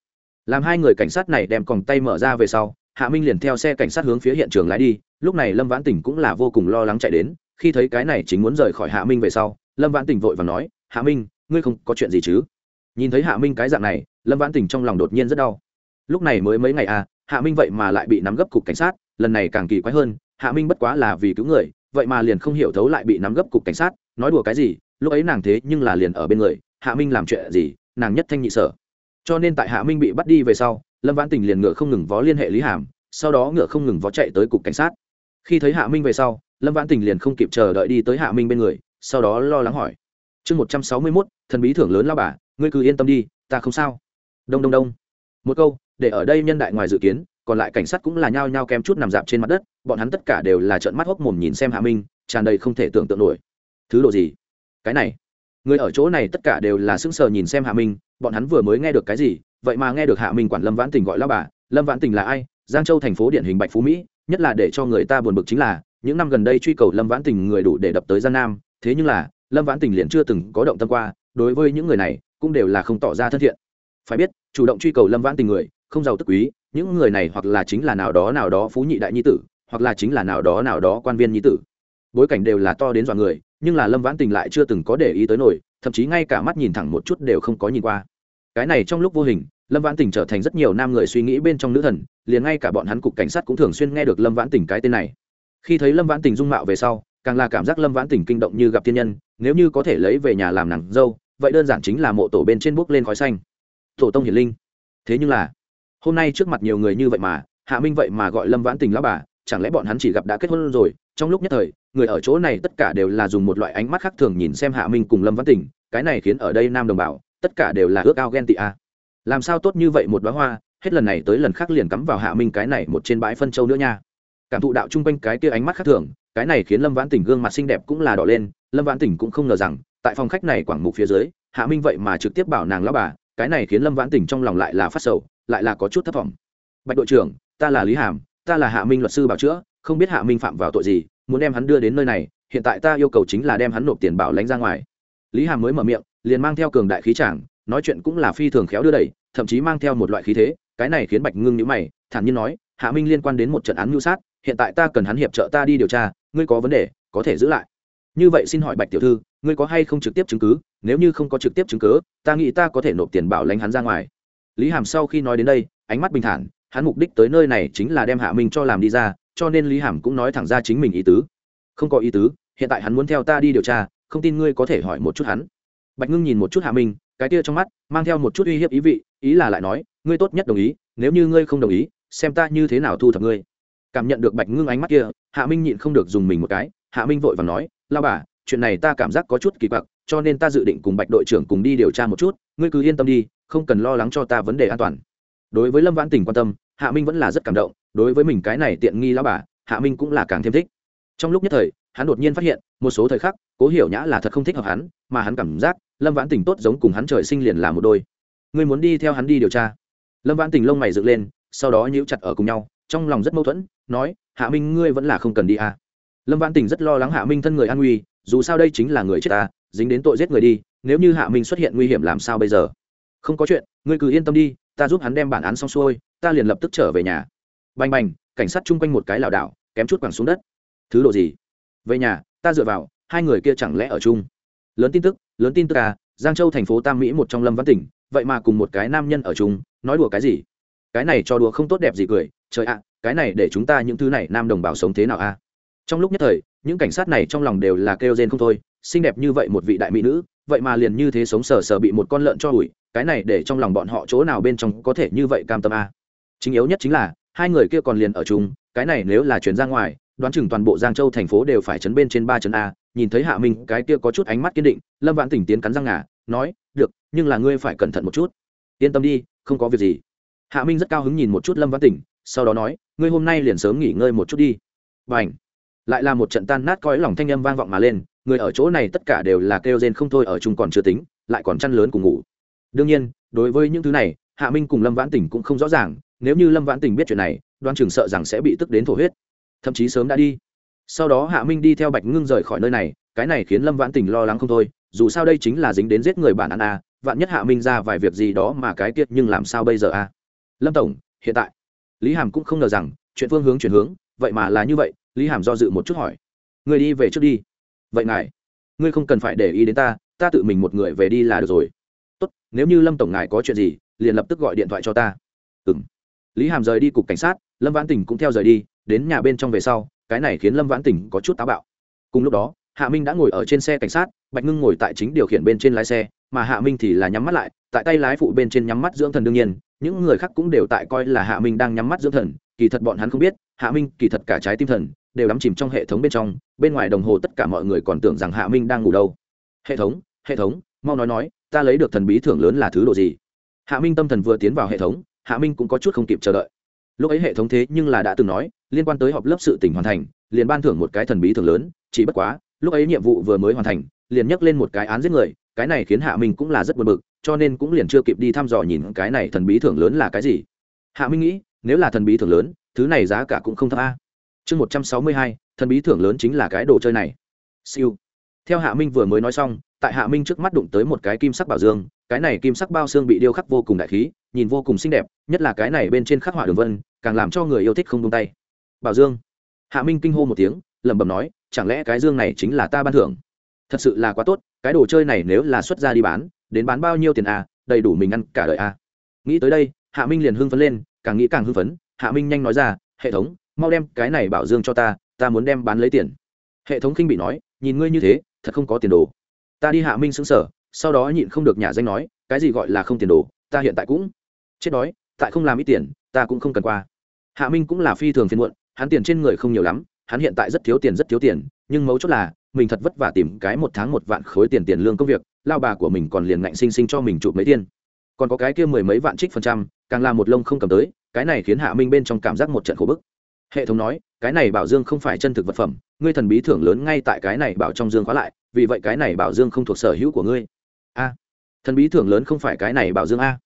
S1: Làm hai người cảnh sát này đem còng tay mở ra về sau, hạ minh liền theo xe cảnh sát hướng phía hiện trường lái đi, lúc này lâm vãn tỉnh cũng là vô cùng lo lắng chạy đến, khi thấy cái này chính muốn rời khỏi hạ minh về sau, lâm vãn tỉnh vội và nói, hạ minh, ngươi không có chuyện gì chứ? Nhìn thấy hạ minh cái dạng này, lâm vãn tỉnh trong lòng đột nhiên rất đau lúc này mới mấy ngày à hạ minh vậy mà lại bị nắm gấp cục cảnh sát, lần này càng kỳ quái hơn, hạ minh bất quá là vì cứu người, vậy mà liền không hiểu thấu lại bị nắm gấp cục cảnh sát, nói đùa cái gì, lúc ấy nàng thế nhưng là liền ở bên người, hạ minh làm chuyện gì, nàng nhất thanh nhị sở. Cho nên tại hạ minh bị bắt đi về sau, lâm vãn tình liền ngựa không ngừng vó liên hệ lý hàm, sau đó ngựa không ngừng vó chạy tới cục cảnh sát. Khi thấy hạ minh về sau, lâm vãn tình liền không kịp chờ đợi đi tới hạ minh bên người, sau đó lo lắng hỏi. Chương một trăm sáu mươi mốt, thần bí thưởng lớn lao bà, ngươi cứ yên tâm đi, ta không sao. Đông đông đông. Một câu để ở đây nhân đại ngoài dự kiến, còn lại cảnh sát cũng là nhao nhao kém chút nằm dạp trên mặt đất, bọn hắn tất cả đều là trợn mắt hốc mồm nhìn xem hạ minh, tràn đầy không thể tưởng tượng nổi. Thứ độ gì? Cái này. Người ở chỗ này tất cả đều là sững sờ nhìn xem hạ minh, bọn hắn vừa mới nghe được cái gì, vậy mà nghe được hạ minh quản lâm vãn tình gọi lao bà, lâm vãn tình là ai? Giang châu thành phố điển hình bạch phú mỹ, nhất là để cho người ta buồn bực chính là, những năm gần đây truy cầu lâm vãn tình người đủ để đập tới gian nam, thế nhưng là, lâm vãn tình liền chưa từng có động tâm qua, đối với những người này, cũng đều là không tỏ ra thân thiện. Phải biết, chủ động truy cầu lâm vãn tình người không giàu tức quý, những người này hoặc là chính là nào đó nào đó phú nhị đại nhi tử, hoặc là chính là nào đó nào đó quan viên nhi tử. Bối cảnh đều là to đến dọa người, nhưng là lâm vãn tình lại chưa từng có để ý tới nổi, thậm chí ngay cả mắt nhìn thẳng một chút đều không có nhìn qua. Cái này trong lúc vô hình, lâm vãn tình trở thành rất nhiều nam người suy nghĩ bên trong nữ thần, liền ngay cả bọn hắn cục cảnh sát cũng thường xuyên nghe được lâm vãn tình cái tên này. Khi thấy lâm vãn tình dung mạo về sau, càng là cảm giác lâm vãn tình kinh động như gặp thiên nhân, nếu như có thể lấy về nhà làm nàng dâu, vậy đơn giản chính là mộ tổ bên trên bước lên khói xanh. Tổ tông hiển linh. Thế nhưng là hôm nay trước mặt nhiều người như vậy mà, hạ minh vậy mà gọi lâm vãn tình lão bà, chẳng lẽ bọn hắn chỉ gặp đã kết hôn rồi? Trong lúc nhất thời, người ở chỗ này tất cả đều là dùng một loại ánh mắt khác thường nhìn xem hạ minh cùng lâm vãn tình, cái này khiến ở đây nam đồng bào, tất cả đều là ước ao ghen tị a. Làm sao tốt như vậy một đoá hoa, hết lần này tới lần khác liền cắm vào hạ minh cái này một trên bãi phân châu nữa nha. Cảm thụ đạo chung quanh cái kia ánh mắt khác thường, cái này khiến lâm vãn tình gương mặt xinh đẹp cũng là đỏ lên, lâm vãn tình cũng không ngờ rằng, tại phòng khách này quảng mục phía dưới, hạ minh vậy mà trực tiếp bảo nàng lao bà, cái này khiến lâm vãn tình trong lòng lại là phát sầu lại là có chút thất vọng bạch đội trưởng, ta là lý hàm, ta là hạ minh luật sư bảo chữa, không biết hạ minh phạm vào tội gì, muốn đem hắn đưa đến nơi này, hiện tại ta yêu cầu chính là đem hắn nộp tiền bảo lãnh ra ngoài. Lý hàm mới mở miệng, liền mang theo cường đại khí chàng, nói chuyện cũng là phi thường khéo đưa đẩy, thậm chí mang theo một loại khí thế, cái này khiến bạch ngưng nhữ mày, thản nhiên nói, hạ minh liên quan đến một trận án mưu sát, hiện tại ta cần hắn hiệp trợ ta đi điều tra, ngươi có vấn đề, có thể giữ lại. Như vậy xin hỏi bạch tiểu thư, ngươi có hay không trực tiếp chứng cứ? Nếu như không có trực tiếp chứng cứ, ta nghĩ ta có thể nộp tiền bảo lãnh hắn ra ngoài lý hàm sau khi nói đến đây, ánh mắt bình thản, hắn mục đích tới nơi này chính là đem hạ minh cho làm đi ra, cho nên lý hàm cũng nói thẳng ra chính mình ý tứ. Không có ý tứ, hiện tại hắn muốn theo ta đi điều tra, không tin ngươi có thể hỏi một chút hắn. Bạch ngưng nhìn một chút hạ minh, cái kia trong mắt mang theo một chút uy hiếp ý vị, ý là lại nói, ngươi tốt nhất đồng ý, nếu như ngươi không đồng ý, xem ta như thế nào thu thập ngươi. Cảm nhận được bạch ngưng ánh mắt kia, hạ minh nhịn không được dùng mình một cái, hạ minh vội và nói lao bà chuyện này ta cảm giác có chút kỳ quặc, cho nên ta dự định cùng bạch đội trưởng cùng đi điều tra một chút, ngươi cứ yên tâm đi, không cần lo lắng cho ta vấn đề an toàn. Đối với lâm vãn tình quan tâm, hạ minh vẫn là rất cảm động, đối với mình cái này tiện nghi lao bà, hạ minh cũng là càng thêm thích. Trong lúc nhất thời, hắn đột nhiên phát hiện, một số thời khắc, cố hiểu nhã là thật không thích hợp hắn, mà hắn cảm giác, lâm vãn tình tốt giống cùng hắn trời sinh liền là một đôi. Ngươi muốn đi theo hắn đi điều tra. Lâm vãn tình lông mày dựng lên, sau đó nhíu chặt ở cùng nhau, trong lòng rất mâu thuẫn, nói, hạ minh ngươi vẫn là không cần đi à. lâm vãn tình rất lo lắng hạ minh thân người an nguy dù sao đây chính là người chết ta, dính đến tội giết người đi, nếu như hạ minh xuất hiện nguy hiểm làm sao bây giờ? Không có chuyện, ngươi cứ yên tâm đi, ta giúp hắn đem bản án xong xuôi, ta liền lập tức trở về nhà. Bành bành, cảnh sát chung quanh một cái lảo đảo, kém chút quẳng xuống đất. Thứ độ gì? Về nhà, ta dựa vào, hai người kia chẳng lẽ ở chung? Lớn tin tức, lớn tin tức à giang châu thành phố tam mỹ một trong lâm văn tỉnh, vậy mà cùng một cái nam nhân ở chung, nói đùa cái gì? Cái này cho đùa không tốt đẹp gì cười, trời ạ, cái này để chúng ta những thứ này nam đồng bào sống thế nào a trong lúc nhất thời những cảnh sát này trong lòng đều là kêu rên không thôi, xinh đẹp như vậy một vị đại mỹ nữ, vậy mà liền như thế sống sờ sờ bị một con lợn cho ủi, cái này để trong lòng bọn họ chỗ nào bên trong có thể như vậy cam tâm a? Chính yếu nhất chính là, hai người kia còn liền ở chung, cái này nếu là chuyển ra ngoài, đoán chừng toàn bộ giang châu thành phố đều phải chấn bên trên ba chấn a, nhìn thấy hạ minh, cái kia có chút ánh mắt kiên định, lâm vãn tỉnh tiến cắn răng ngà, nói, được, nhưng là ngươi phải cẩn thận một chút. Yên tâm đi, không có việc gì. Hạ minh rất cao hứng nhìn một chút lâm vãn tỉnh, sau đó nói, ngươi hôm nay liền sớm nghỉ ngơi một chút đi. B à n h lại là một trận tan nát coi lòng thanh âm vang vọng mà lên, người ở chỗ này tất cả đều là kêu rên không thôi, ở chung còn chưa tính, lại còn chăn lớn cùng ngủ. Đương nhiên, đối với những thứ này, hạ minh cùng lâm vãn tỉnh cũng không rõ ràng, nếu như lâm vãn tỉnh biết chuyện này, đoan chừng sợ rằng sẽ bị tức đến thổ huyết. Thậm chí sớm đã đi. Sau đó hạ minh đi theo bạch ngưng rời khỏi nơi này, cái này khiến lâm vãn tình lo lắng không thôi, dù sao đây chính là dính đến giết người bản ăn a, vạn nhất hạ minh ra vài việc gì đó mà cái tiết nhưng làm sao bây giờ a? Lâm tổng, hiện tại. Lý hàm cũng không ngờ rằng, chuyện phương hướng chuyển hướng, vậy mà là như vậy lý hàm do dự một chút hỏi người đi về trước đi. Vậy ngài, ngươi không cần phải để ý đến ta ta tự mình một người về đi là được rồi. Tốt, nếu như lâm tổng ngài có chuyện gì, liền lập tức gọi điện thoại cho ta. Ừ m lý hàm rời đi cục cảnh sát, lâm vãn tình cũng theo rời đi, đến nhà bên trong về sau, cái này khiến lâm vãn tỉnh có chút táo bạo. Cùng lúc đó, hạ minh đã ngồi ở trên xe cảnh sát, bạch ngưng ngồi tại chính điều khiển bên trên lái xe, mà hạ minh thì là nhắm mắt lại, tại tay lái phụ bên trên nhắm mắt dưỡng thần đương nhiên, những người khác cũng đều tại coi là hạ minh đang nhắm mắt dưỡng thần, kỳ thật bọn hắn không biết, hạ minh kỳ thật cả trái tim thần đều đắm chìm trong hệ thống bên trong, bên ngoài đồng hồ tất cả mọi người còn tưởng rằng hạ minh đang ngủ đâu. Hệ thống hệ thống, mau nói nói, ta lấy được thần bí thưởng lớn là thứ độ gì? Hạ minh tâm thần vừa tiến vào hệ thống, hạ minh cũng có chút không kịp chờ đợi. Lúc ấy hệ thống thế nhưng là đã từng nói, liên quan tới họp lớp sự tỉnh hoàn thành, liền ban thưởng một cái thần bí thưởng lớn, chỉ bất quá, lúc ấy nhiệm vụ vừa mới hoàn thành, liền nhắc lên một cái án giết người, cái này khiến hạ minh cũng là rất buồn bực, cho nên cũng liền chưa kịp đi thăm dò nhìn cái này thần bí thưởng lớn là cái gì. Hạ minh nghĩ, nếu là thần bí thưởng lớn, thứ này giá cả cũng không thấp a chương một trăm sáu mươi hai, thần bí thưởng lớn chính là cái đồ chơi này. Siêu. Theo hạ minh vừa mới nói xong, tại hạ minh trước mắt đụng tới một cái kim sắc bảo dương, cái này kim sắc bao xương bị điêu khắc vô cùng đại khí, nhìn vô cùng xinh đẹp, nhất là cái này bên trên khắc họa đường vân, càng làm cho người yêu thích không tung tay. Bảo dương. Hạ minh kinh hô một tiếng, lẩm bẩm nói, chẳng lẽ cái dương này chính là ta ban thưởng? Thật sự là quá tốt, cái đồ chơi này nếu là xuất ra đi bán, đến bán bao nhiêu tiền à đầy đủ mình ăn cả đời à. Nghĩ tới đây, hạ minh liền hưng phấn lên, càng nghĩ càng hưng phấn, hạ minh nhanh nói ra, hệ thống mau đem cái này bảo dương cho ta ta muốn đem bán lấy tiền. Hệ thống khinh bị nói, nhìn ngươi như thế, thật không có tiền đồ. Ta đi hạ minh xứng sở, sau đó nhịn không được nhà danh nói, cái gì gọi là không tiền đồ, ta hiện tại cũng chết đói, tại không làm ít tiền, ta cũng không cần qua. Hạ minh cũng là phi thường phiền muộn, hắn tiền trên người không nhiều lắm, hắn hiện tại rất thiếu tiền, rất thiếu tiền, nhưng mấu chốt là, mình thật vất vả tìm cái một tháng một vạn khối tiền tiền lương công việc, lao bà của mình còn liền ngạnh sinh sinh cho mình chụp mấy tiền. Còn có cái kia mười mấy vạn trích phần trăm, càng là một lông không cầm tới, cái này khiến hạ minh bên trong cảm giác một trận khổ bức hệ thống nói, cái này bảo dương không phải chân thực vật phẩm, ngươi thần bí thưởng lớn ngay tại cái này bảo trong dương khóa lại, vì vậy cái này bảo dương không thuộc sở hữu của ngươi. A. Thần bí thưởng lớn không phải cái này bảo dương a.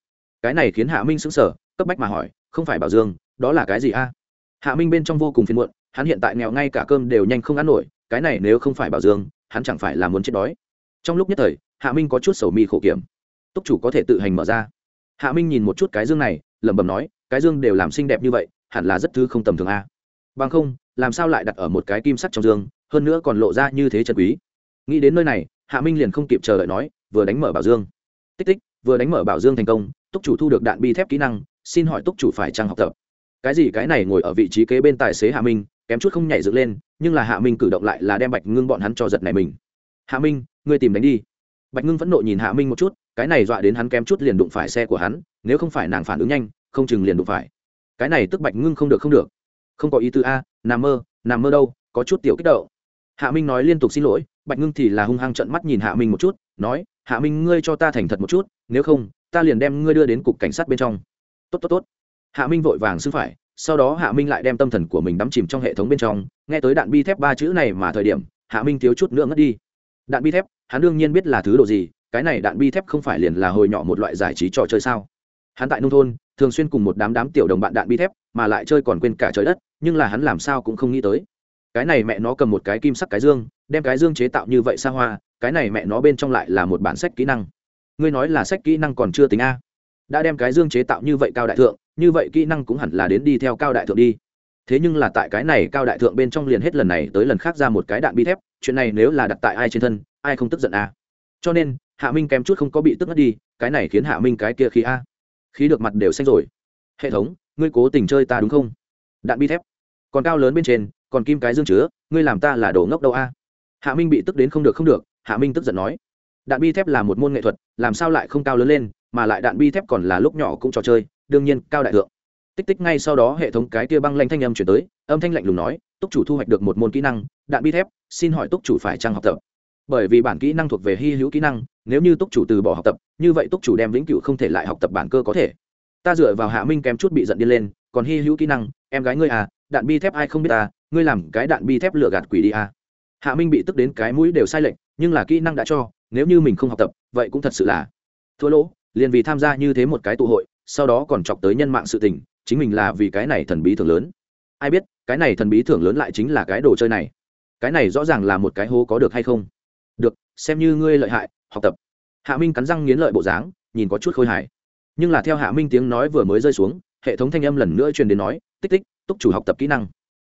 S1: Cái này khiến hạ minh sững sờ, cấp bách mà hỏi, không phải bảo dương, đó là cái gì a? Hạ minh bên trong vô cùng phiền muộn, hắn hiện tại nghèo ngay cả cơm đều nhanh không ăn nổi, cái này nếu không phải bảo dương, hắn chẳng phải là muốn chết đói. Trong lúc nhất thời, hạ minh có chút sầu mi khổ kiểm. Túc chủ có thể tự hành mở ra. Hạ minh nhìn một chút cái dương này, lẩm bẩm nói, cái dương đều làm xinh đẹp như vậy, hẳn là rất thứ không tầm thường a bằng không, làm sao lại đặt ở một cái kim sắt trong dương, hơn nữa còn lộ ra như thế trần quý. Nghĩ đến nơi này, hạ minh liền không kịp chờ đợi nói, vừa đánh mở bảo dương. Tích tích, vừa đánh mở bảo dương thành công, túc chủ thu được đạn bi thép kỹ năng, xin hỏi túc chủ phải trăng học tập? Cái gì cái này ngồi ở vị trí kế bên tài xế hạ minh, kém chút không nhảy dựng lên, nhưng là hạ minh cử động lại là đem bạch ngưng bọn hắn cho giật này mình. Hạ minh, ngươi tìm đánh đi. Bạch ngưng phẫn nộ nhìn hạ minh một chút, cái này dọa đến hắn kém chút liền đụng phải xe của hắn, nếu không phải nàng phản ứng nhanh, không chừng liền đụng phải. Cái này tức bạch ngưng không được không được không có ý tư a, nằm mơ nằm mơ đâu, có chút tiểu kích động. Hạ minh nói liên tục xin lỗi, bạch ngưng thì là hung hăng trận mắt nhìn hạ minh một chút, nói, hạ minh, ngươi cho ta thành thật một chút, nếu không, ta liền đem ngươi đưa đến cục cảnh sát bên trong. Tốt tốt tốt. Hạ minh vội vàng xưng phải, sau đó hạ minh lại đem tâm thần của mình đắm chìm trong hệ thống bên trong, nghe tới đạn bi thép ba chữ này mà thời điểm, hạ minh thiếu chút nữa ngất đi. Đạn bi thép, hắn đương nhiên biết là thứ đồ gì, cái này đạn bi thép không phải liền là hồi nhỏ một loại giải trí trò chơi sao? Hắn tại nông thôn thường xuyên cùng một đám đám tiểu đồng bạn đạn bi thép, mà lại chơi còn quên cả trời đất, nhưng là hắn làm sao cũng không nghĩ tới. Cái này mẹ nó cầm một cái kim sắc cái dương, đem cái dương chế tạo như vậy xa hoa, cái này mẹ nó bên trong lại là một bản sách kỹ năng. Ngươi nói là sách kỹ năng còn chưa tính a? Đã đem cái dương chế tạo như vậy cao đại thượng, như vậy kỹ năng cũng hẳn là đến đi theo cao đại thượng đi. Thế nhưng là tại cái này cao đại thượng bên trong liền hết lần này tới lần khác ra một cái đạn bi thép, chuyện này nếu là đặt tại ai trên thân, ai không tức giận a? Cho nên, hạ minh kém chút không có bị tức ngất đi, cái này khiến hạ minh cái kia khí a khí được mặt đều xanh rồi. Hệ thống, ngươi cố tình chơi ta đúng không? Đạn bi thép. Còn cao lớn bên trên, còn kim cái dương chứa, ngươi làm ta là đồ ngốc đâu a? Hạ minh bị tức đến không được không được, hạ minh tức giận nói. Đạn bi thép là một môn nghệ thuật, làm sao lại không cao lớn lên, mà lại đạn bi thép còn là lúc nhỏ cũng trò chơi, đương nhiên cao đại thượng. Tích tích ngay sau đó hệ thống cái kia băng lanh thanh âm chuyển tới, âm thanh lạnh lùng nói, túc chủ thu hoạch được một môn kỹ năng, đạn bi thép, xin hỏi túc chủ phải trang học tập? Bởi vì bản kỹ năng thuộc về hy hữu kỹ năng nếu như túc chủ từ bỏ học tập, như vậy túc chủ đem vĩnh cửu không thể lại học tập bản cơ có thể. Ta dựa vào hạ minh kém chút bị giận điên lên, còn hy hữu kỹ năng, em gái ngươi à đạn bi thép ai không biết ta ngươi làm cái đạn bi thép lửa gạt quỷ đi à. Hạ minh bị tức đến cái mũi đều sai lệch, nhưng là kỹ năng đã cho, nếu như mình không học tập, vậy cũng thật sự là thua lỗ. Liền vì tham gia như thế một cái tụ hội, sau đó còn chọc tới nhân mạng sự tình, chính mình là vì cái này thần bí thưởng lớn. Ai biết, cái này thần bí thưởng lớn lại chính là cái đồ chơi này. Cái này rõ ràng là một cái hố có được hay không? Được, xem như ngươi lợi hại học tập. Hạ minh cắn răng nghiến lợi bộ dáng, nhìn có chút khôi hài. Nhưng là theo hạ minh tiếng nói vừa mới rơi xuống, hệ thống thanh âm lần nữa truyền đến nói, tích tích, túc chủ học tập kỹ năng.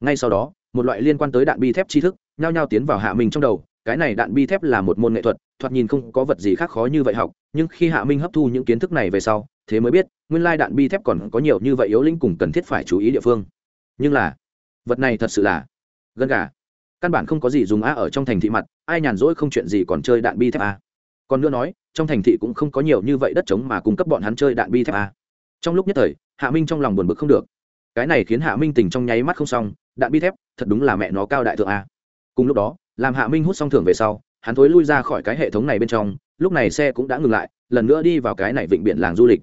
S1: Ngay sau đó, một loại liên quan tới đạn bi thép tri thức, nhao nhao tiến vào hạ minh trong đầu, cái này đạn bi thép là một môn nghệ thuật, thoạt nhìn không có vật gì khác khó như vậy học, nhưng khi hạ minh hấp thu những kiến thức này về sau, thế mới biết, nguyên lai đạn bi thép còn có nhiều như vậy yếu linh cùng cần thiết phải chú ý địa phương. Nhưng là, vật này thật sự là gần gà. Căn bản không có gì dùng a ở trong thành thị mặt, ai nhàn rỗi không chuyện gì còn chơi đạn bi thép a còn nữa nói, trong thành thị cũng không có nhiều như vậy đất trống mà cung cấp bọn hắn chơi đạn bi thép a. Trong lúc nhất thời, hạ minh trong lòng buồn bực không được. Cái này khiến hạ minh tình trong nháy mắt không xong, đạn bi thép, thật đúng là mẹ nó cao đại thượng a. Cùng lúc đó, làm hạ minh hút xong thưởng về sau, hắn thối lui ra khỏi cái hệ thống này bên trong, lúc này xe cũng đã ngừng lại, lần nữa đi vào cái này vịnh biển làng du lịch.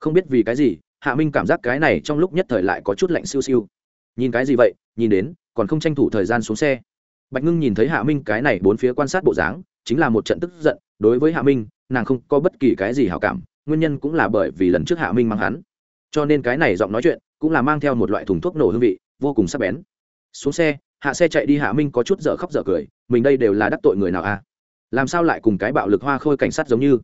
S1: Không biết vì cái gì, hạ minh cảm giác cái này trong lúc nhất thời lại có chút lạnh siêu siêu. Nhìn cái gì vậy, nhìn đến, còn không tranh thủ thời gian xuống xe. Bạch ngưng nhìn thấy hạ minh cái này bốn phía quan sát bộ dáng chính là một trận tức giận, đối với hạ minh, nàng không có bất kỳ cái gì hảo cảm, nguyên nhân cũng là bởi vì lần trước hạ minh mang hắn. Cho nên cái này giọng nói chuyện cũng là mang theo một loại thùng thuốc nổ hương vị, vô cùng sắc bén. Xuống xe, hạ xe chạy đi hạ minh có chút dở khóc dở cười, mình đây đều là đắc tội người nào à? Làm sao lại cùng cái bạo lực hoa khôi cảnh sát giống như?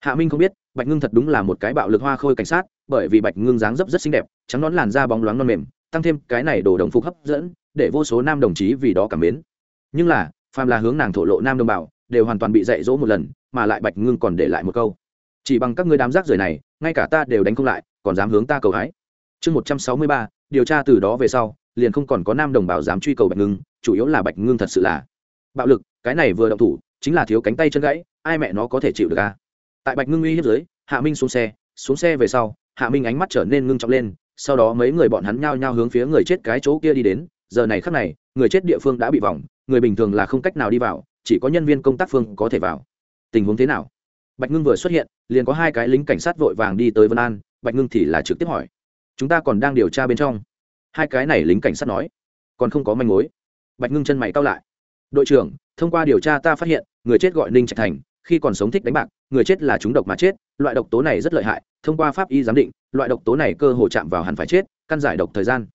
S1: Hạ minh không biết, bạch ngưng thật đúng là một cái bạo lực hoa khôi cảnh sát, bởi vì bạch ngưng dáng dấp rất xinh đẹp, trắng nón làn da bóng loáng non mềm, tăng thêm cái này đồ đồng phục hấp dẫn, để vô số nam đồng chí vì đó cảm mến. Nhưng là, phàm là hướng nàng thổ lộ nam đồng bào đều hoàn toàn bị dạy dỗ một lần, mà lại bạch ngưng còn để lại một câu. Chỉ bằng các ngươi đám rác rưởi này, ngay cả ta đều đánh không lại, còn dám hướng ta cầu hái. Chương một trăm sáu mươi ba, điều tra từ đó về sau, liền không còn có nam đồng bào dám truy cầu bạch ngưng, chủ yếu là bạch ngưng thật sự là bạo lực, cái này vừa động thủ, chính là thiếu cánh tay chân gãy, ai mẹ nó có thể chịu được à? Tại bạch ngưng uy hiếp dưới, hạ minh xuống xe xuống xe về sau, hạ minh ánh mắt trở nên ngưng trọng lên, sau đó mấy người bọn hắn nhao nhao hướng phía người chết cái chỗ kia đi đến, giờ này khắc này, người chết địa phương đã bị vòng, người bình thường là không cách nào đi vào chỉ có nhân viên công tác phương có thể vào. Tình huống thế nào? Bạch ngưng vừa xuất hiện, liền có hai cái lính cảnh sát vội vàng đi tới vân an, bạch ngưng thì là trực tiếp hỏi, chúng ta còn đang điều tra bên trong? Hai cái này lính cảnh sát nói, còn không có manh mối. Bạch ngưng chân mày cao lại, đội trưởng, thông qua điều tra ta phát hiện, người chết gọi ninh trạch thành, khi còn sống thích đánh bạc, người chết là chúng độc mà chết, loại độc tố này rất lợi hại, thông qua pháp y giám định, loại độc tố này cơ hồ chạm vào hẳn phải chết, căn giải độc thời gian.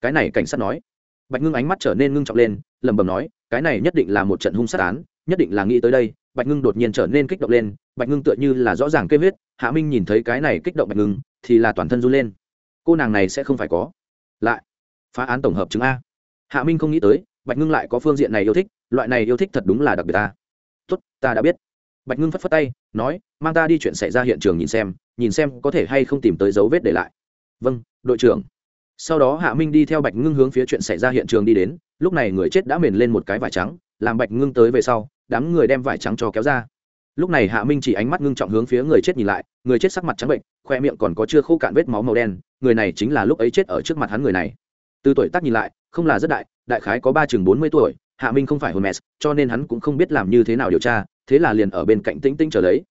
S1: Cái này cảnh sát nói. Bạch ngưng ánh mắt trở nên ngưng trọng lên, lẩm bẩm nói cái này nhất định là một trận hung sát án, nhất định là nghĩ tới đây, bạch ngưng đột nhiên trở nên kích động lên, bạch ngưng tựa như là rõ ràng kêu huyết, hạ minh nhìn thấy cái này kích động bạch ngưng, thì là toàn thân run lên. Cô nàng này sẽ không phải có. Lại, phá án tổng hợp chứng a. Hạ minh không nghĩ tới, bạch ngưng lại có phương diện này yêu thích, loại này yêu thích thật đúng là đặc biệt ta. Tốt, ta đã biết. Bạch ngưng phất phất tay, nói, mang ta đi chuyện xảy ra hiện trường nhìn xem nhìn xem có thể hay không tìm tới dấu vết để lại. Vâng đội trưởng sau đó hạ minh đi theo bạch ngưng hướng phía chuyện xảy ra hiện trường đi đến, lúc này người chết đã mền lên một cái vải trắng, làm bạch ngưng tới về sau, đám người đem vải trắng cho kéo ra. Lúc này hạ minh chỉ ánh mắt ngưng trọng hướng phía người chết nhìn lại, người chết sắc mặt trắng bệnh, khoe miệng còn có chưa khô cạn vết máu màu đen, người này chính là lúc ấy chết ở trước mặt hắn người này. Từ tuổi tác nhìn lại, không là rất đại đại khái có ba chừng bốn mươi tuổi, hạ minh không phải hồn mèz, cho nên hắn cũng không biết làm như thế nào điều tra, thế là liền ở bên cạnh tĩnh tĩnh trở lấy.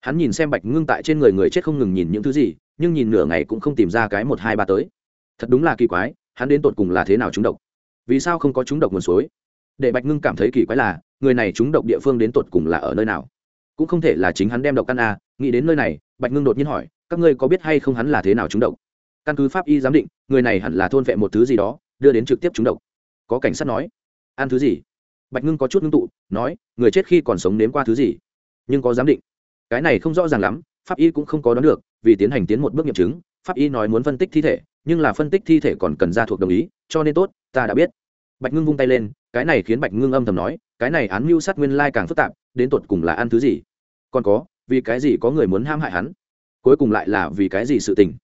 S1: Hắn nhìn xem bạch ngưng tại trên người người chết không ngừng nhìn những thứ gì, nhưng nhìn nửa ngày cũng không tìm ra cái một hai ba tới thật đúng là kỳ quái, hắn đến tột cùng là thế nào trúng độc? Vì sao không có trúng độc nguồn suối? Để bạch ngưng cảm thấy kỳ quái là, người này trúng độc địa phương đến tột cùng là ở nơi nào? Cũng không thể là chính hắn đem độc căn a à, nghĩ đến nơi này, bạch ngưng đột nhiên hỏi, các ngươi có biết hay không hắn là thế nào trúng độc? Căn cứ pháp y giám định, người này hẳn là thôn vệ một thứ gì đó, đưa đến trực tiếp trúng độc. Có cảnh sát nói, ăn thứ gì? Bạch ngưng có chút ngưng tụ, nói, người chết khi còn sống nếm qua thứ gì? Nhưng có giám định. Cái này không rõ ràng lắm, pháp y cũng không có đoán được, vì tiến hành tiến một bước nghiệm chứng pháp y nói muốn phân tích thi thể, nhưng là phân tích thi thể còn cần ra thuộc đồng ý, cho nên tốt, ta đã biết. Bạch ngưng vung tay lên, cái này khiến bạch ngưng âm thầm nói, cái này án mưu sát nguyên lai càng phức tạp, đến tột cùng là ăn thứ gì? Còn có, vì cái gì có người muốn ham hại hắn? Cuối cùng lại là vì cái gì sự tình?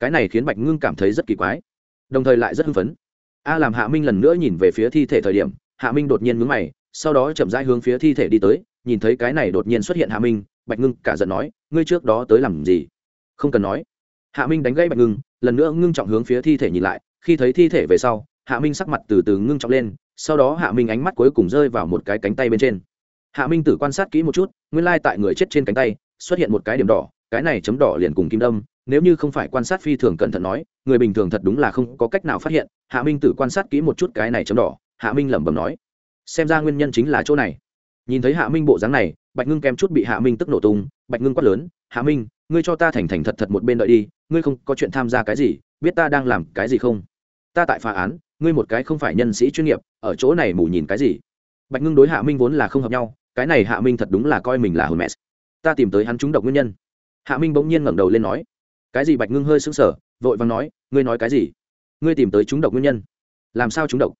S1: Cái này khiến bạch ngưng cảm thấy rất kỳ quái, đồng thời lại rất hưng phấn. A làm hạ minh lần nữa nhìn về phía thi thể thời điểm, hạ minh đột nhiên mướn mày, sau đó chậm rãi hướng phía thi thể đi tới, nhìn thấy cái này đột nhiên xuất hiện hạ minh, bạch ngưng cả giận nói, ngươi trước đó tới làm gì? Không cần nói hạ minh đánh gãy bạch ngưng, lần nữa ngưng trọng hướng phía thi thể nhìn lại, khi thấy thi thể về sau, hạ minh sắc mặt từ từ ngưng trọng lên, sau đó hạ minh ánh mắt cuối cùng rơi vào một cái cánh tay bên trên. Hạ minh tử quan sát kỹ một chút, nguyên lai tại người chết trên cánh tay, xuất hiện một cái điểm đỏ, cái này chấm đỏ liền cùng kim đâm, nếu như không phải quan sát phi thường cẩn thận nói, người bình thường thật đúng là không có cách nào phát hiện. Hạ minh tử quan sát kỹ một chút cái này chấm đỏ, hạ minh lẩm bẩm nói, xem ra nguyên nhân chính là chỗ này. Nhìn thấy hạ minh bộ dáng này, bạch ngưng kém chút bị hạ minh tức nổ tung bạch ngưng quát lớn, hạ minh, ngươi cho ta thành thành thật thật một bên đợi đi, ngươi không có chuyện tham gia cái gì, biết ta đang làm cái gì không? Ta tại phá án, ngươi một cái không phải nhân sĩ chuyên nghiệp, ở chỗ này mù nhìn cái gì? Bạch ngưng đối hạ minh vốn là không hợp nhau, cái này hạ minh thật đúng là coi mình là hồn mẹ. Ta tìm tới hắn trúng độc nguyên nhân. Hạ minh bỗng nhiên ngẩng đầu lên nói, cái gì? Bạch ngưng hơi sững sờ, vội vàng nói, ngươi nói cái gì? Ngươi tìm tới trúng độc nguyên nhân. Làm sao trúng độc?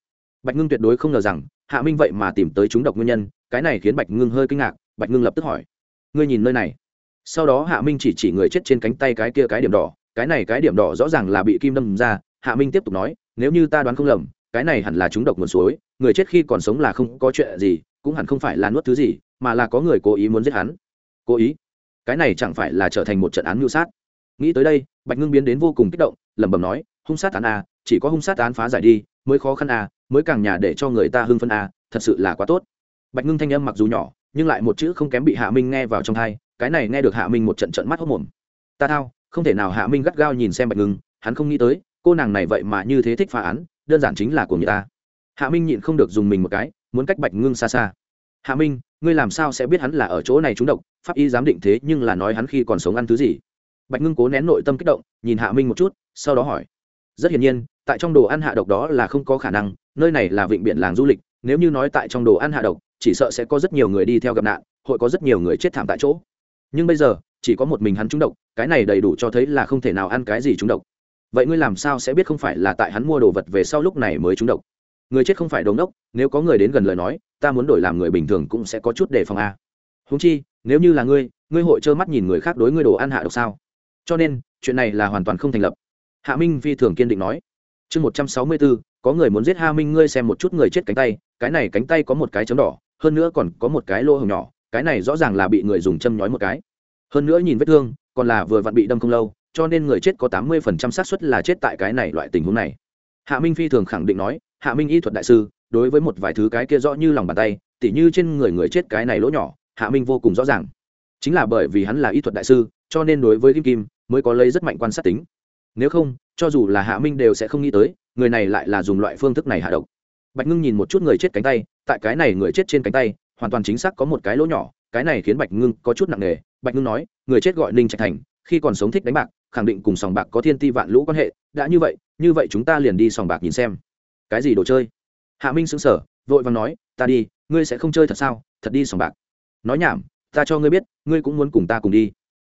S1: Bạch ngưng tuyệt đối không ngờ rằng, hạ minh vậy mà tìm tới trúng độc nguyên nhân, cái này khiến bạch ngưng hơi kinh ngạc, bạch ngưng lập tức hỏi, ngươi nhìn nơi này sau đó hạ minh chỉ chỉ người chết trên cánh tay cái kia cái điểm đỏ, cái này cái điểm đỏ rõ ràng là bị kim đâm ra, hạ minh tiếp tục nói, nếu như ta đoán không lầm, cái này hẳn là trúng độc nguồn suối, người chết khi còn sống là không có chuyện gì, cũng hẳn không phải là nuốt thứ gì, mà là có người cố ý muốn giết hắn. Cố ý? Cái này chẳng phải là trở thành một trận án mưu sát? Nghĩ tới đây, bạch ngưng biến đến vô cùng kích động, lẩm bẩm nói, hung sát án a chỉ có hung sát án phá giải đi, mới khó khăn a mới càng nhà để cho người ta hưng phân a à, thật sự là quá tốt. Bạch ngưng thanh âm mặc dù nhỏ, nhưng lại một chữ không kém bị hạ minh nghe vào trong thai cái này nghe được hạ minh một trận trận mắt hốc mồm. Ta thao, không thể nào hạ minh gắt gao nhìn xem bạch ngưng, hắn không nghĩ tới, cô nàng này vậy mà như thế thích phá án, đơn giản chính là của người ta. Hạ minh nhịn không được dùng mình một cái, muốn cách bạch ngưng xa xa. Hạ minh, ngươi làm sao sẽ biết hắn là ở chỗ này trúng độc, pháp y giám định thế nhưng là nói hắn khi còn sống ăn thứ gì? Bạch ngưng cố nén nội tâm kích động, nhìn hạ minh một chút, sau đó hỏi. Rất hiển nhiên, tại trong đồ ăn hạ độc đó là không có khả năng, nơi này là vịnh biển làng du lịch, nếu như nói tại trong đồ ăn hạ độc, chỉ sợ sẽ có rất nhiều người đi theo gặp nạn, hội có rất nhiều người chết thảm tại chỗ nhưng bây giờ, chỉ có một mình hắn trúng độc, cái này đầy đủ cho thấy là không thể nào ăn cái gì trúng độc. Vậy ngươi làm sao sẽ biết không phải là tại hắn mua đồ vật về sau lúc này mới trúng độc? Người chết không phải đống đốc, nếu có người đến gần lời nói, ta muốn đổi làm người bình thường cũng sẽ có chút đề phòng a. Húng chi, nếu như là ngươi ngươi hội trơ mắt nhìn người khác đối ngươi đồ ăn hạ độc sao? Cho nên, chuyện này là hoàn toàn không thành lập. Hạ minh phi thường kiên định nói. Chương một trăm sáu mươi bốn có người muốn giết hạ minh, ngươi xem một chút người chết cánh tay, cái này cánh tay có một cái chấm đỏ, hơn nữa còn có một cái lỗ hồng nhỏ cái này rõ ràng là bị người dùng châm nhói một cái. Hơn nữa nhìn vết thương, còn là vừa vặn bị đâm không lâu, cho nên người chết có tám mươi phần trăm xác suất là chết tại cái này loại tình huống này. Hạ minh phi thường khẳng định nói, hạ minh y thuật đại sư, đối với một vài thứ cái kia rõ như lòng bàn tay, tỉ như trên người người chết cái này lỗ nhỏ, hạ minh vô cùng rõ ràng. Chính là bởi vì hắn là y thuật đại sư, cho nên đối với kim kim mới có lấy rất mạnh quan sát tính. Nếu không, cho dù là hạ minh đều sẽ không nghĩ tới, người này lại là dùng loại phương thức này hạ độc. Bạch ngưng nhìn một chút người chết cánh tay, tại cái này người chết trên cánh tay hoàn toàn chính xác có một cái lỗ nhỏ, cái này khiến bạch ngưng có chút nặng nề. Bạch ngưng nói, người chết gọi ninh trạch thành, khi còn sống thích đánh bạc, khẳng định cùng sòng bạc có thiên ti vạn lũ quan hệ, đã như vậy như vậy chúng ta liền đi sòng bạc nhìn xem. Cái gì đồ chơi? Hạ minh xứng sở vội vàng nói, ta đi, ngươi sẽ không chơi thật sao, thật đi sòng bạc. Nói nhảm, ta cho ngươi biết, ngươi cũng muốn cùng ta cùng đi.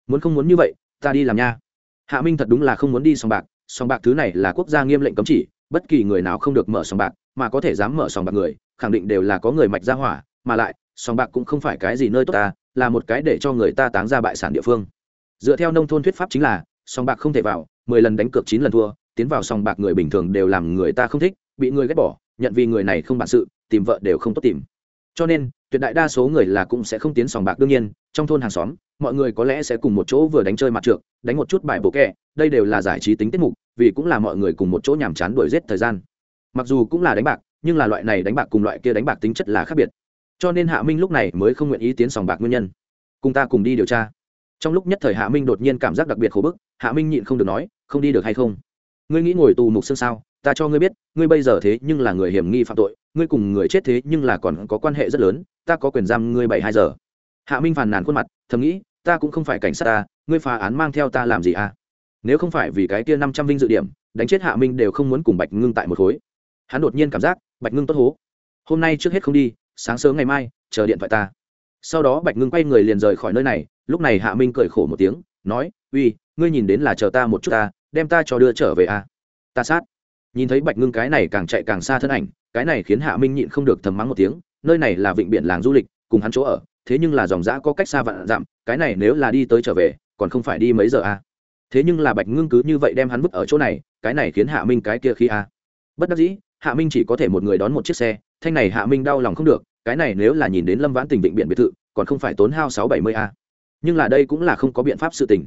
S1: Muốn không muốn như vậy, ta đi làm nha. Hạ minh thật đúng là không muốn đi sòng bạc sòng bạc thứ này là quốc gia nghiêm lệnh cấm chỉ, bất kỳ người nào không được mở sòng bạc, mà có thể dám mở sòng bạc người, khẳng định đều là có người mạch ra hỏa mà lại, sòng bạc cũng không phải cái gì nơi tốt ta, là một cái để cho người ta táng ra bại sản địa phương. Dựa theo nông thôn thuyết pháp chính là, sòng bạc không thể vào, mười lần đánh cược chín lần thua, tiến vào sòng bạc người bình thường đều làm người ta không thích, bị người ghét bỏ, nhận vì người này không bản sự, tìm vợ đều không tốt tìm. Cho nên, tuyệt đại đa số người là cũng sẽ không tiến sòng bạc đương nhiên, trong thôn hàng xóm, mọi người có lẽ sẽ cùng một chỗ vừa đánh chơi mặt trượt, đánh một chút bài bộ kẹ, đây đều là giải trí tính tiết mục, vì cũng là mọi người cùng một chỗ nhàm chán đuổi giết thời gian. Mặc dù cũng là đánh bạc, nhưng là loại này đánh bạc cùng loại kia đánh bạc tính chất là khác biệt cho nên hạ minh lúc này mới không nguyện ý tiến sòng bạc nguyên nhân. Cùng ta cùng đi điều tra. Trong lúc nhất thời hạ minh đột nhiên cảm giác đặc biệt khổ bức, hạ minh nhịn không được nói, không đi được hay không? Ngươi nghĩ ngồi tù mục xương sao? Ta cho ngươi biết, ngươi bây giờ thế nhưng là người hiểm nghi phạm tội, ngươi cùng người chết thế nhưng là còn có quan hệ rất lớn, ta có quyền giam ngươi bảy hai giờ. Hạ minh phàn nàn khuôn mặt, thầm nghĩ, ta cũng không phải cảnh sát ta, ngươi phá án mang theo ta làm gì à? Nếu không phải vì cái kia năm trăm vinh dự điểm, đánh chết hạ minh đều không muốn cùng bạch ngưng tại một khối. Hắn đột nhiên cảm giác, bạch ngưng tốt hố. Hôm nay trước hết không đi sáng sớm ngày mai, chờ điện thoại ta. Sau đó bạch ngưng quay người liền rời khỏi nơi này, lúc này hạ minh cười khổ một tiếng, nói, uy, ngươi nhìn đến là chờ ta một chút ta, đem ta cho đưa trở về à? Ta sát. Nhìn thấy bạch ngưng cái này càng chạy càng xa thân ảnh, cái này khiến hạ minh nhịn không được thầm mắng một tiếng, nơi này là vịnh biển làng du lịch, cùng hắn chỗ ở, thế nhưng là dòng giã có cách xa vạn dặm, cái này nếu là đi tới trở về, còn không phải đi mấy giờ à? Thế nhưng là bạch ngưng cứ như vậy đem hắn vứt ở chỗ này, cái này khiến hạ minh cái kia khi à. Bất đắc dĩ, hạ minh chỉ có thể một người đón một chiếc xe, thanh này hạ minh đau lòng không được cái này nếu là nhìn đến lâm vãn tình vịnh biển biệt thự, còn không phải tốn hao sáu bảy mươi a. Nhưng là đây cũng là không có biện pháp sự tình.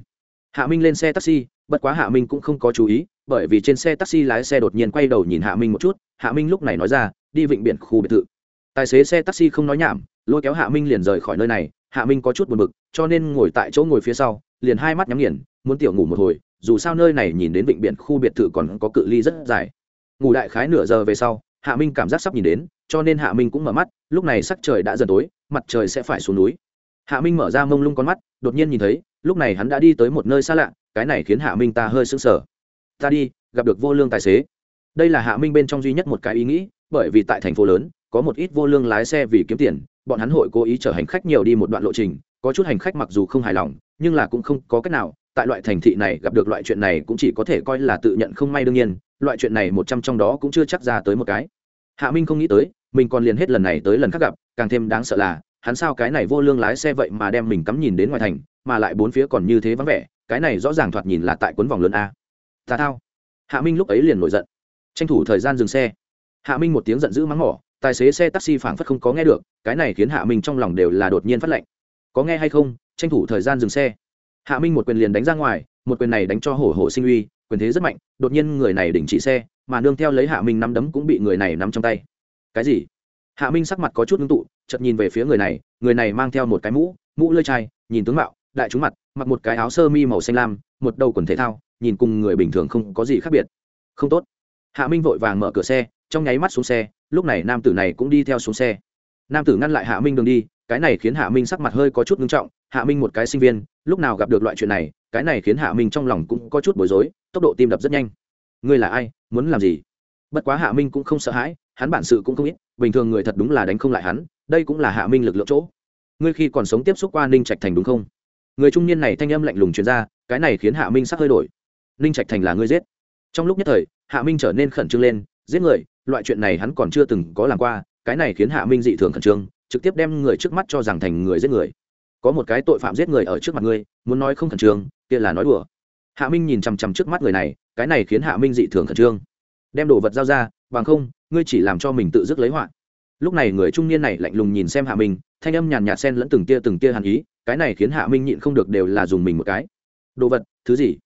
S1: Hạ minh lên xe taxi, bất quá hạ minh cũng không có chú ý, bởi vì trên xe taxi lái xe đột nhiên quay đầu nhìn hạ minh một chút, hạ minh lúc này nói ra, đi vịnh biển khu biệt thự. Tài xế xe taxi không nói nhảm, lôi kéo hạ minh liền rời khỏi nơi này, hạ minh có chút buồn bực, cho nên ngồi tại chỗ ngồi phía sau, liền hai mắt nhắm nghiền, muốn tiểu ngủ một hồi, dù sao nơi này nhìn đến vịnh biển khu biệt thự còn có cự ly rất dài. Ngủ đại khái nửa giờ về sau hạ minh cảm giác sắp nhìn đến, cho nên hạ minh cũng mở mắt, lúc này sắc trời đã dần tối, mặt trời sẽ phải xuống núi. Hạ minh mở ra mông lung con mắt, đột nhiên nhìn thấy, lúc này hắn đã đi tới một nơi xa lạ, cái này khiến hạ minh ta hơi sững sờ. Ta đi, gặp được vô lương tài xế. Đây là hạ minh bên trong duy nhất một cái ý nghĩ, bởi vì tại thành phố lớn, có một ít vô lương lái xe vì kiếm tiền, bọn hắn hội cố ý chở hành khách nhiều đi một đoạn lộ trình, có chút hành khách mặc dù không hài lòng, nhưng là cũng không có cách nào tại loại thành thị này gặp được loại chuyện này cũng chỉ có thể coi là tự nhận không may đương nhiên, loại chuyện này một trăm trong đó cũng chưa chắc ra tới một cái. Hạ minh không nghĩ tới, mình còn liền hết lần này tới lần khác gặp, càng thêm đáng sợ là, hắn sao cái này vô lương lái xe vậy mà đem mình cắm nhìn đến ngoài thành, mà lại bốn phía còn như thế vắng vẻ, cái này rõ ràng thoạt nhìn là tại cuốn vòng lớn a. Ta thao. Hạ minh lúc ấy liền nổi giận. Tranh thủ thời gian dừng xe. Hạ minh một tiếng giận dữ mắng mỏ, tài xế xe taxi phảng phất không có nghe được, cái này khiến hạ minh trong lòng đều là đột nhiên phát lệnh. Có nghe hay không, tranh thủ thời gian dừng xe hạ minh một quyền liền đánh ra ngoài, một quyền này đánh cho hổ hổ sinh uy, quyền thế rất mạnh, đột nhiên người này đình chỉ xe, mà nương theo lấy hạ minh nắm đấm cũng bị người này nắm trong tay. Cái gì? Hạ minh sắc mặt có chút ngưng tụ, chợt nhìn về phía người này người này mang theo một cái mũ mũ lơi chai, nhìn tướng mạo, đại trúng mặt, mặc một cái áo sơ mi màu xanh lam, một đầu quần thể thao, nhìn cùng người bình thường không có gì khác biệt. Không tốt. Hạ minh vội vàng mở cửa xe, trong nháy mắt xuống xe, lúc này nam tử này cũng đi theo xuống xe nam tử ngăn lại hạ minh đường đi, cái này khiến hạ minh sắc mặt hơi có chút ngưng trọng, hạ minh một cái sinh viên, lúc nào gặp được loại chuyện này, cái này khiến hạ minh trong lòng cũng có chút bối rối, tốc độ tim đập rất nhanh. Ngươi là ai, muốn làm gì? Bất quá hạ minh cũng không sợ hãi, hắn bản sự cũng không ít, bình thường người thật đúng là đánh không lại hắn, đây cũng là hạ minh lực lượng chỗ. Ngươi khi còn sống tiếp xúc qua ninh trạch thành đúng không? Người trung niên này thanh âm lạnh lùng truyền ra, cái này khiến hạ minh sắc hơi đổi. Ninh trạch thành là ngươi giết. Trong lúc nhất thời, hạ minh trở nên khẩn trương lên, giết người, loại chuyện này hắn còn chưa từng có làm qua cái này khiến hạ minh dị thường khẩn trương, trực tiếp đem người trước mắt cho rằng thành người giết người. Có một cái tội phạm giết người ở trước mặt ngươi, muốn nói không khẩn trương, kia là nói đùa. Hạ minh nhìn chằm chằm trước mắt người này, cái này khiến hạ minh dị thường khẩn trương. Đem đồ vật giao ra, bằng không, ngươi chỉ làm cho mình tự dứt lấy họa. Lúc này người trung niên này lạnh lùng nhìn xem hạ minh, thanh âm nhàn nhạt sen lẫn từng tia từng tia hàn ý, cái này khiến hạ minh nhịn không được đều là dùng mình một cái. Đồ vật, thứ gì?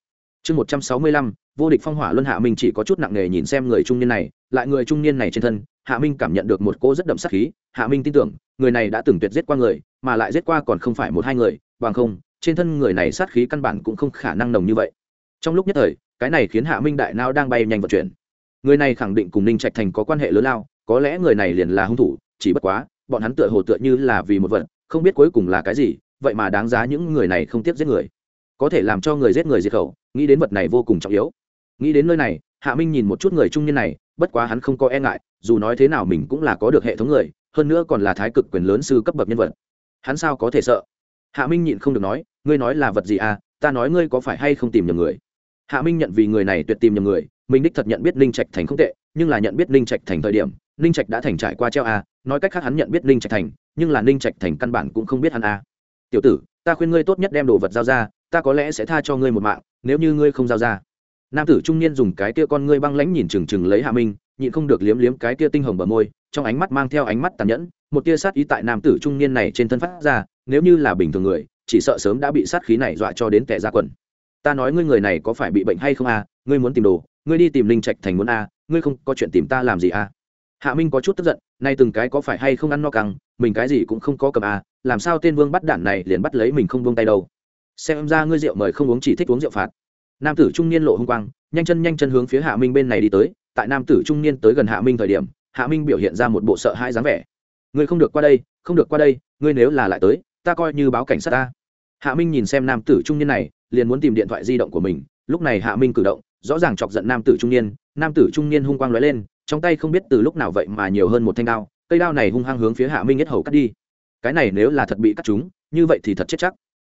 S1: Chương một trăm sáu mươi lăm vô địch phong hỏa luân hạ minh chỉ có chút nặng nề nhìn xem người trung niên này, lại người trung niên này trên thân, hạ minh cảm nhận được một cô rất đậm sắc khí, hạ minh tin tưởng, người này đã từng tuyệt giết qua người, mà lại giết qua còn không phải một hai người, bằng không, trên thân người này sát khí căn bản cũng không khả năng nồng như vậy. Trong lúc nhất thời, cái này khiến hạ minh đại nao đang bay nhanh vận chuyển. Người này khẳng định cùng ninh trạch thành có quan hệ lớn lao, có lẽ người này liền là hung thủ, chỉ bất quá, bọn hắn tựa hồ tựa như là vì một vật, không biết cuối cùng là cái gì, vậy mà đáng giá những người này không tiếc giết người. Có thể làm cho người giết người diệt khẩu, nghĩ đến vật này vô cùng trọng yếu nghĩ đến nơi này, hạ minh nhìn một chút người trung niên này, bất quá hắn không có e ngại, dù nói thế nào mình cũng là có được hệ thống người, hơn nữa còn là thái cực quyền lớn sư cấp bậc nhân vật. Hắn sao có thể sợ? Hạ minh nhịn không được nói, ngươi nói là vật gì à ta nói ngươi có phải hay không tìm nhầm người? Hạ minh nhận vì người này tuyệt tìm nhầm người, mình đích thật nhận biết ninh trạch thành không tệ, nhưng là nhận biết ninh trạch thành thời điểm, ninh trạch đã thành trải qua treo a nói cách khác hắn nhận biết ninh trạch thành, nhưng là ninh trạch thành căn bản cũng không biết hắn a tiểu tử, ta khuyên ngươi tốt nhất đem đồ vật giao ra, ta có lẽ sẽ tha cho ngươi một mạng, nếu như ngươi không giao ra nam tử trung niên dùng cái kia con ngươi băng lãnh nhìn chừng chừng lấy hạ minh, nhịn không được liếm liếm cái kia tinh hồng bờ môi, trong ánh mắt mang theo ánh mắt tàn nhẫn, một tia sát ý tại nam tử trung niên này trên thân phát ra, nếu như là bình thường người, chỉ sợ sớm đã bị sát khí này dọa cho đến kẻ ra quần. Ta nói ngươi người này có phải bị bệnh hay không a? Ngươi muốn tìm đồ, ngươi đi tìm linh trạch thành muốn a, ngươi không có chuyện tìm ta làm gì a? Hạ minh có chút tức giận, nay từng cái có phải hay không ăn no căng, mình cái gì cũng không có cầm a, làm sao tên vương bắt đản này liền bắt lấy mình không buông tay đâu. Xem ra ngươi rượu mời không uống chỉ thích uống rượu phạt nam tử trung niên lộ hung quang, nhanh chân nhanh chân hướng phía hạ minh bên này đi tới, tại nam tử trung niên tới gần hạ minh thời điểm, hạ minh biểu hiện ra một bộ sợ hãi dáng vẻ. Ngươi không được qua đây, không được qua đây, ngươi nếu là lại tới, ta coi như báo cảnh sát ta. Hạ minh nhìn xem nam tử trung niên này, liền muốn tìm điện thoại di động của mình. Lúc này hạ minh cử động, rõ ràng chọc giận nam tử trung niên. Nam tử trung niên hung quang lóe lên, trong tay không biết từ lúc nào vậy mà nhiều hơn một thanh đao, cây đao này hung hăng hướng phía hạ minh nhất hầu cắt đi. Cái này nếu là thật bị cắt chúng, như vậy thì thật chết chắc.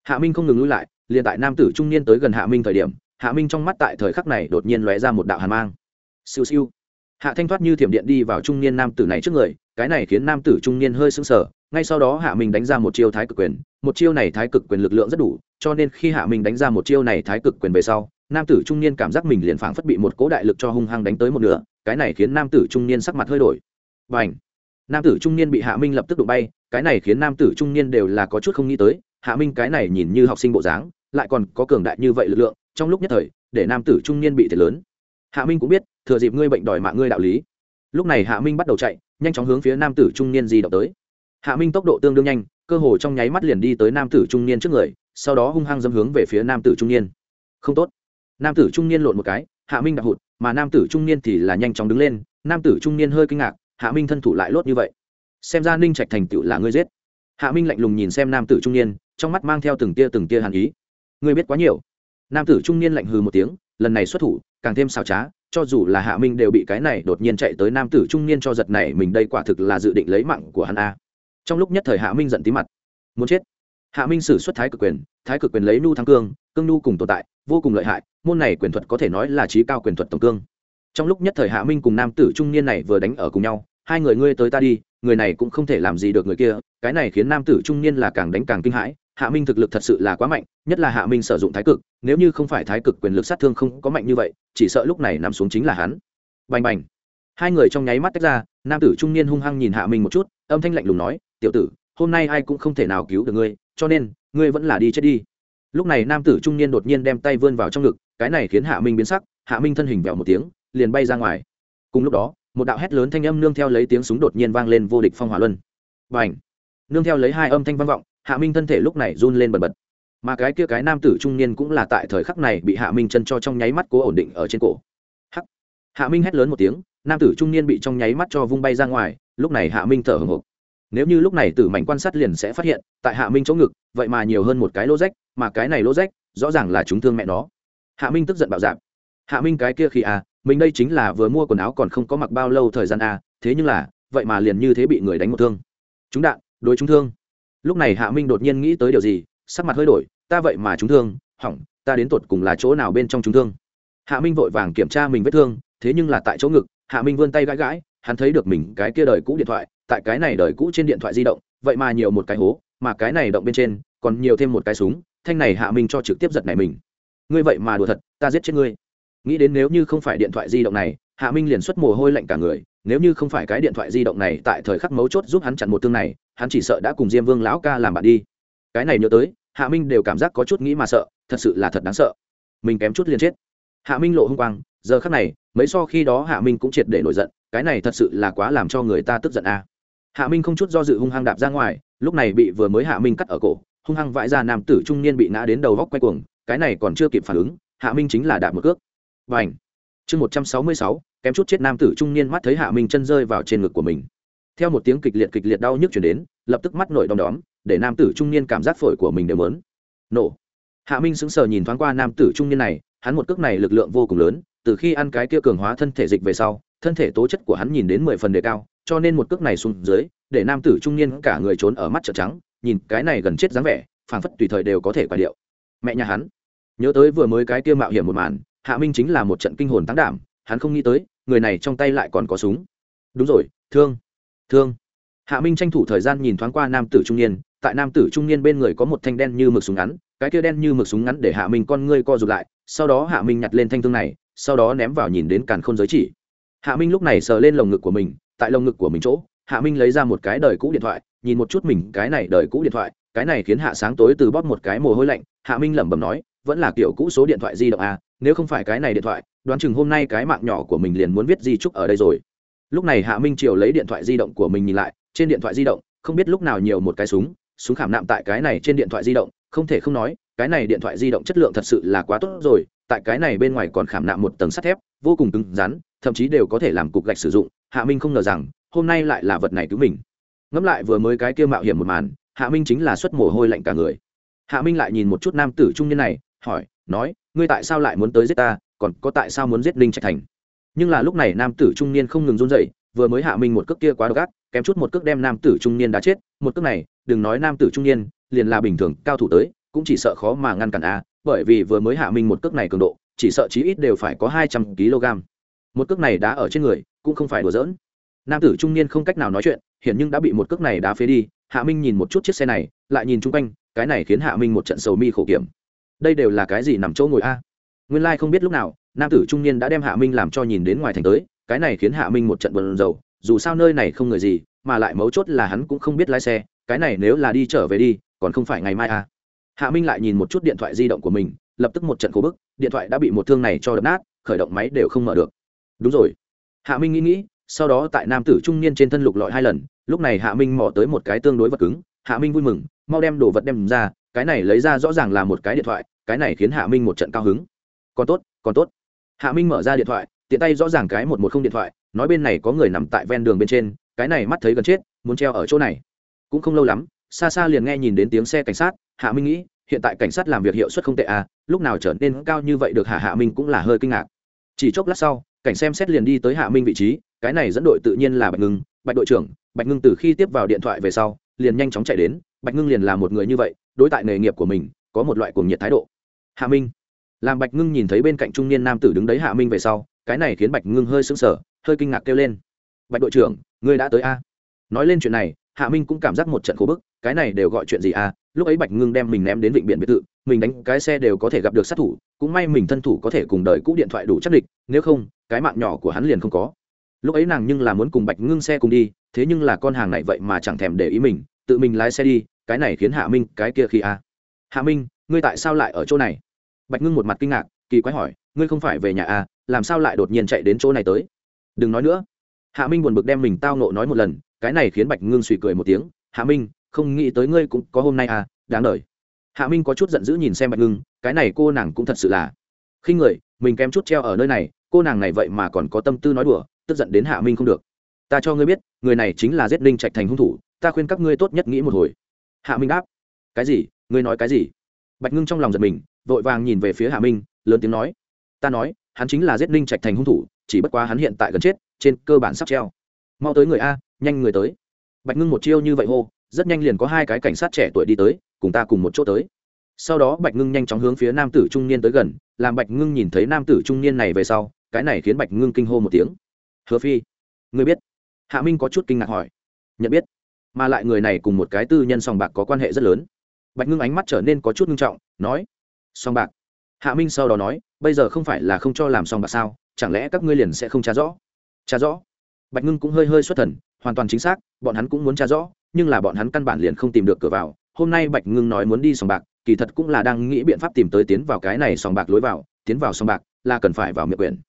S1: Hạ minh không ngừng lui lại, liền tại nam tử trung niên tới gần hạ minh thời điểm hạ minh trong mắt tại thời khắc này đột nhiên lóe ra một đạo hàn mang. Siêu siêu. Hạ thanh thoát như thiểm điện đi vào trung niên nam tử này trước người, cái này khiến nam tử trung niên hơi sững sờ, ngay sau đó hạ minh đánh ra một chiêu thái cực quyền, một chiêu này thái cực quyền lực lượng rất đủ, cho nên khi hạ minh đánh ra một chiêu này thái cực quyền về sau, nam tử trung niên cảm giác mình liền phảng phất bị một cố đại lực cho hung hăng đánh tới một nửa, cái này khiến nam tử trung niên sắc mặt hơi đổi. Và h nam tử trung niên bị hạ minh lập tức đụng bay, cái này khiến nam tử trung niên đều là có chút không nghĩ tới, hạ minh cái này nhìn như học sinh bộ dáng, lại còn có cường đại như vậy lực lượng trong lúc nhất thời, để nam tử trung niên bị thiệt lớn. Hạ minh cũng biết, thừa dịp ngươi bệnh đòi mạng ngươi đạo lý. Lúc này hạ minh bắt đầu chạy, nhanh chóng hướng phía nam tử trung niên di động tới. Hạ minh tốc độ tương đương nhanh, cơ hồ trong nháy mắt liền đi tới nam tử trung niên trước người, sau đó hung hăng dâm hướng về phía nam tử trung niên. Không tốt. Nam tử trung niên lộn một cái, hạ minh đạp hụt, mà nam tử trung niên thì là nhanh chóng đứng lên, nam tử trung niên hơi kinh ngạc, hạ minh thân thủ lại lốt như vậy. Xem ra ninh trạch thành tựu là ngươi giết. Hạ minh lạnh lùng nhìn xem nam tử trung niên, trong mắt mang theo từng tia từng tia hàn ý. Ngươi biết quá nhiều nam tử trung niên lạnh hừ một tiếng, lần này xuất thủ, càng thêm xảo trá, cho dù là hạ minh đều bị cái này đột nhiên chạy tới nam tử trung niên cho giật này mình đây quả thực là dự định lấy mạng của hắn a. Trong lúc nhất thời hạ minh giận tí mặt. Muốn chết. Hạ minh xử xuất thái cực quyền, thái cực quyền lấy nu thắng cương cương nu cùng tồn tại, vô cùng lợi hại, môn này quyền thuật có thể nói là trí cao quyền thuật tổng cương. Trong lúc nhất thời hạ minh cùng nam tử trung niên này vừa đánh ở cùng nhau, hai người ngươi tới ta đi, người này cũng không thể làm gì được người kia, cái này khiến nam tử trung niên là càng đánh càng kinh hãi hạ minh thực lực thật sự là quá mạnh, nhất là hạ minh sử dụng thái cực, nếu như không phải thái cực quyền lực sát thương không có mạnh như vậy, chỉ sợ lúc này nằm xuống chính là hắn. Bành bành. Hai người trong nháy mắt tách ra, nam tử trung niên hung hăng nhìn hạ minh một chút, âm thanh lạnh lùng nói, tiểu tử, hôm nay ai cũng không thể nào cứu được ngươi, cho nên, ngươi vẫn là đi chết đi. Lúc này nam tử trung niên đột nhiên đem tay vươn vào trong ngực, cái này khiến hạ minh biến sắc, hạ minh thân hình vẹo một tiếng, liền bay ra ngoài. Cùng lúc đó, một đạo hét lớn thanh âm nương theo lấy tiếng súng đột nhiên vang lên vô địch phong hỏa luân. Và ảnh nương theo lấy hai âm thanh vang vọng hạ minh thân thể lúc này run lên bần bật. Mà cái kia cái nam tử trung niên cũng là tại thời khắc này bị hạ minh chân cho trong nháy mắt cố ổn định ở trên cổ. Hắc. Hạ minh hét lớn một tiếng, nam tử trung niên bị trong nháy mắt cho vung bay ra ngoài, lúc này hạ minh thở hồng hộc. Nếu như lúc này tử mảnh quan sát liền sẽ phát hiện, tại hạ minh chỗ ngực, vậy mà nhiều hơn một cái lỗ rách, mà cái này lỗ rách, rõ ràng là chúng thương mẹ nó. Hạ minh tức giận bạo dạp hạ minh cái kia khi à mình đây chính là vừa mua quần áo còn không có mặc bao lâu thời gian à thế nhưng là, vậy mà liền như thế bị người đánh một thương. Chúng đạn, đối chúng thương lúc này hạ minh đột nhiên nghĩ tới điều gì, sắc mặt hơi đổi, ta vậy mà chúng thương, hỏng, ta đến tột cùng là chỗ nào bên trong chúng thương? Hạ minh vội vàng kiểm tra mình vết thương, thế nhưng là tại chỗ ngực, hạ minh vươn tay gãi gãi, hắn thấy được mình cái kia đời cũ điện thoại, tại cái này đời cũ trên điện thoại di động, vậy mà nhiều một cái hố, mà cái này động bên trên còn nhiều thêm một cái súng, thanh này hạ minh cho trực tiếp giật này mình. Ngươi vậy mà đùa thật, ta giết chết ngươi. Nghĩ đến nếu như không phải điện thoại di động này, hạ minh liền xuất mồ hôi lạnh cả người nếu như không phải cái điện thoại di động này tại thời khắc mấu chốt giúp hắn chặn một thương này, hắn chỉ sợ đã cùng diêm vương lão ca làm bạn đi. Cái này nhớ tới, hạ minh đều cảm giác có chút nghĩ mà sợ, thật sự là thật đáng sợ. Mình kém chút liền chết. Hạ minh lộ h ư n g quang, giờ khắc này, mấy so khi đó hạ minh cũng triệt để nổi giận, cái này thật sự là quá làm cho người ta tức giận a. Hạ minh không chút do dự hung hăng đạp ra ngoài, lúc này bị vừa mới hạ minh cắt ở cổ, hung hăng vãi ra nam tử trung niên bị ngã đến đầu góc quay cuồng, cái này còn chưa kịp phản ứng, hạ minh chính là đạp một cước. Và ảnh chương một trăm sáu mươi sáu kém chút chết nam tử trung niên mắt thấy hạ minh chân rơi vào trên ngực của mình. Theo một tiếng kịch liệt kịch liệt đau nhức chuyển đến, lập tức mắt nổi đom đóm, để nam tử trung niên cảm giác phổi của mình đều lớn nổ. Hạ minh sững sờ nhìn thoáng qua nam tử trung niên này, hắn một cước này lực lượng vô cùng lớn, từ khi ăn cái kia cường hóa thân thể dịch về sau, thân thể tố chất của hắn nhìn đến mười phần đề cao, cho nên một cước này xuống dưới, để nam tử trung niên cả người trốn ở mắt trợ trắng, nhìn cái này gần chết dáng vẻ, phảng phất tùy thời đều có thể quả điệu. Mẹ nhà hắn. Nhớ tới vừa mới cái kia mạo hiểm một màn, hạ minh chính là một trận kinh hồn tăng đảm hắn không nghĩ tới, người này trong tay lại còn có súng. Đúng rồi, thương thương. Hạ minh tranh thủ thời gian nhìn thoáng qua nam tử trung niên, tại nam tử trung niên bên người có một thanh đen như mực súng ngắn, cái kia đen như mực súng ngắn để hạ minh con ngươi co rụt lại, sau đó hạ minh nhặt lên thanh thương này, sau đó ném vào nhìn đến càn khôn giới chỉ. Hạ minh lúc này sờ lên lồng ngực của mình, tại lồng ngực của mình chỗ, hạ minh lấy ra một cái đời cũ điện thoại, nhìn một chút mình, cái này đời cũ điện thoại, cái này khiến hạ sáng tối từ bóp một cái mồ hôi lạnh, hạ minh lẩm bẩm nói vẫn là kiểu cũ số điện thoại di động à nếu không phải cái này điện thoại, đoán chừng hôm nay cái mạng nhỏ của mình liền muốn viết di trúc ở đây rồi. Lúc này hạ minh triều lấy điện thoại di động của mình nhìn lại, trên điện thoại di động, không biết lúc nào nhiều một cái súng súng khảm nạm tại cái này trên điện thoại di động, không thể không nói, cái này điện thoại di động chất lượng thật sự là quá tốt rồi, tại cái này bên ngoài còn khảm nạm một tầng sắt thép, vô cùng cứng rắn, thậm chí đều có thể làm cục gạch sử dụng, hạ minh không ngờ rằng, hôm nay lại là vật này cứu mình. Ngẫm lại vừa mới cái kia mạo hiểm một màn, hạ minh chính là xuất mồ hôi lạnh cả người. Hạ minh lại nhìn một chút nam tử trung niên này hỏi, nói, ngươi tại sao lại muốn tới giết ta? Còn có tại sao muốn giết ninh trạch thành? Nhưng là lúc này nam tử trung niên không ngừng run dậy vừa mới hạ minh một cước kia quá độc ác, kém chút một cước đem nam tử trung niên đã chết. Một cước này, đừng nói nam tử trung niên, liền là bình thường cao thủ tới, cũng chỉ sợ khó mà ngăn cản a, bởi vì vừa mới hạ minh một cước này cường độ, chỉ sợ chí ít đều phải có hai trăm kg. Một cước này đã ở trên người, cũng không phải đùa giỡn. Nam tử trung niên không cách nào nói chuyện hiện nhưng đã bị một cước này đá phế đi. Hạ minh nhìn một chút chiếc xe này, lại nhìn chung quanh, cái này khiến hạ minh một trận sầu mi khổ kiểm đây đều là cái gì nằm chỗ ngồi a? Nguyên lai、like、không biết lúc nào, nam tử trung niên đã đem hạ minh làm cho nhìn đến ngoài thành tới, cái này khiến hạ minh một trận bần dầu dù sao nơi này không người gì, mà lại mấu chốt là hắn cũng không biết lái xe, cái này nếu là đi trở về đi, còn không phải ngày mai à. hạ minh lại nhìn một chút điện thoại di động của mình, lập tức một trận khổ bức, điện thoại đã bị một thương này cho đập nát, khởi động máy đều không mở được. Đúng rồi. Hạ minh nghĩ nghĩ, sau đó tại nam tử trung niên trên thân lục lọi hai lần, lúc này hạ minh mò tới một cái tương đối vật cứng, hạ minh vui mừng, mau đem đồ vật đem ra cái này lấy ra rõ ràng là một cái điện thoại, cái này khiến hạ minh một trận cao hứng. Còn tốt còn tốt. Hạ minh mở ra điện thoại, tiện tay rõ ràng cái một một không điện thoại, nói bên này có người nằm tại ven đường bên trên, cái này mắt thấy gần chết, muốn treo ở chỗ này. Cũng không lâu lắm, xa xa liền nghe nhìn đến tiếng xe cảnh sát, hạ minh nghĩ, hiện tại cảnh sát làm việc hiệu suất không tệ à lúc nào trở nên cao như vậy được hạ hạ minh cũng là hơi kinh ngạc. Chỉ chốc lát sau, cảnh xem xét liền đi tới hạ minh vị trí, cái này dẫn đội tự nhiên là bạch ngưng, bạch đội trưởng, bạch ngưng từ khi tiếp vào điện thoại về sau, liền nhanh chóng chạy đến, bạch ngưng liền là một người như vậy đối tại nghề nghiệp của mình có một loại cuồng nhiệt thái độ. Hạ minh. Làm bạch ngưng nhìn thấy bên cạnh trung niên nam tử đứng đấy hạ minh về sau, cái này khiến bạch ngưng hơi sững sờ, hơi kinh ngạc kêu lên. Bạch đội trưởng, ngươi đã tới a? Nói lên chuyện này, hạ minh cũng cảm giác một trận khổ bức, cái này đều gọi chuyện gì à? lúc ấy bạch ngưng đem mình ném đến vịnh biển biệt thự, mình đánh cái xe đều có thể gặp được sát thủ, cũng may mình thân thủ có thể cùng đời cũ điện thoại đủ chắc địch, nếu không, cái mạng nhỏ của hắn liền không có. Lúc ấy nàng nhưng là muốn cùng bạch ngưng xe cùng đi, thế nhưng là con hàng này vậy mà chẳng thèm để ý mình, tự mình lái xe đi cái này khiến hạ minh cái kia khi a hạ minh, ngươi tại sao lại ở chỗ này? Bạch ngưng một mặt kinh ngạc, kỳ quái hỏi, ngươi không phải về nhà a làm sao lại đột nhiên chạy đến chỗ này tới? Đừng nói nữa. Hạ minh buồn bực đem mình tao nộ nói một lần, cái này khiến bạch ngưng suy cười một tiếng, hạ minh, không nghĩ tới ngươi cũng có hôm nay à đáng đời. Hạ minh có chút giận dữ nhìn xem bạch ngưng, cái này cô nàng cũng thật sự là. Khi người, mình kém chút treo ở nơi này, cô nàng này vậy mà còn có tâm tư nói đùa, tức giận đến hạ minh không được. Ta cho ngươi biết, người này chính là giết ninh trạch thành hung thủ, ta khuyên các ngươi tốt nhất nghĩ một hồi hạ minh đáp. Cái gì? Ngươi nói cái gì? Bạch ngưng trong lòng giật mình, vội vàng nhìn về phía hạ minh, lớn tiếng nói. Ta nói, hắn chính là giết ninh trạch thành hung thủ, chỉ bất quá hắn hiện tại gần chết, trên cơ bản sắp treo. Mau tới người a, nhanh người tới. Bạch ngưng một chiêu như vậy hô, rất nhanh liền có hai cái cảnh sát trẻ tuổi đi tới, cùng ta cùng một chỗ tới. Sau đó bạch ngưng nhanh chóng hướng phía nam tử trung niên tới gần, làm bạch ngưng nhìn thấy nam tử trung niên này về sau, cái này khiến bạch ngưng kinh hô một tiếng. Hứa phi người biết? Hạ minh có chút kinh ngạc hỏi. Nhận biết mà lại người này cùng một cái tư nhân sòng bạc có quan hệ rất lớn. Bạch ngưng ánh mắt trở nên có chút nghiêm trọng, nói sòng bạc? Hạ minh sau đó nói, bây giờ không phải là không cho làm sòng bạc sao? Chẳng lẽ các ngươi liền sẽ không trả rõ? Trả rõ? Bạch ngưng cũng hơi hơi xuất thần, hoàn toàn chính xác, bọn hắn cũng muốn trả rõ, nhưng là bọn hắn căn bản liền không tìm được cửa vào. Hôm nay bạch ngưng nói muốn đi sòng bạc, kỳ thật cũng là đang nghĩ biện pháp tìm tới tiến vào cái này sòng bạc lối vào, tiến vào sòng bạc là cần phải vào miệng quyển.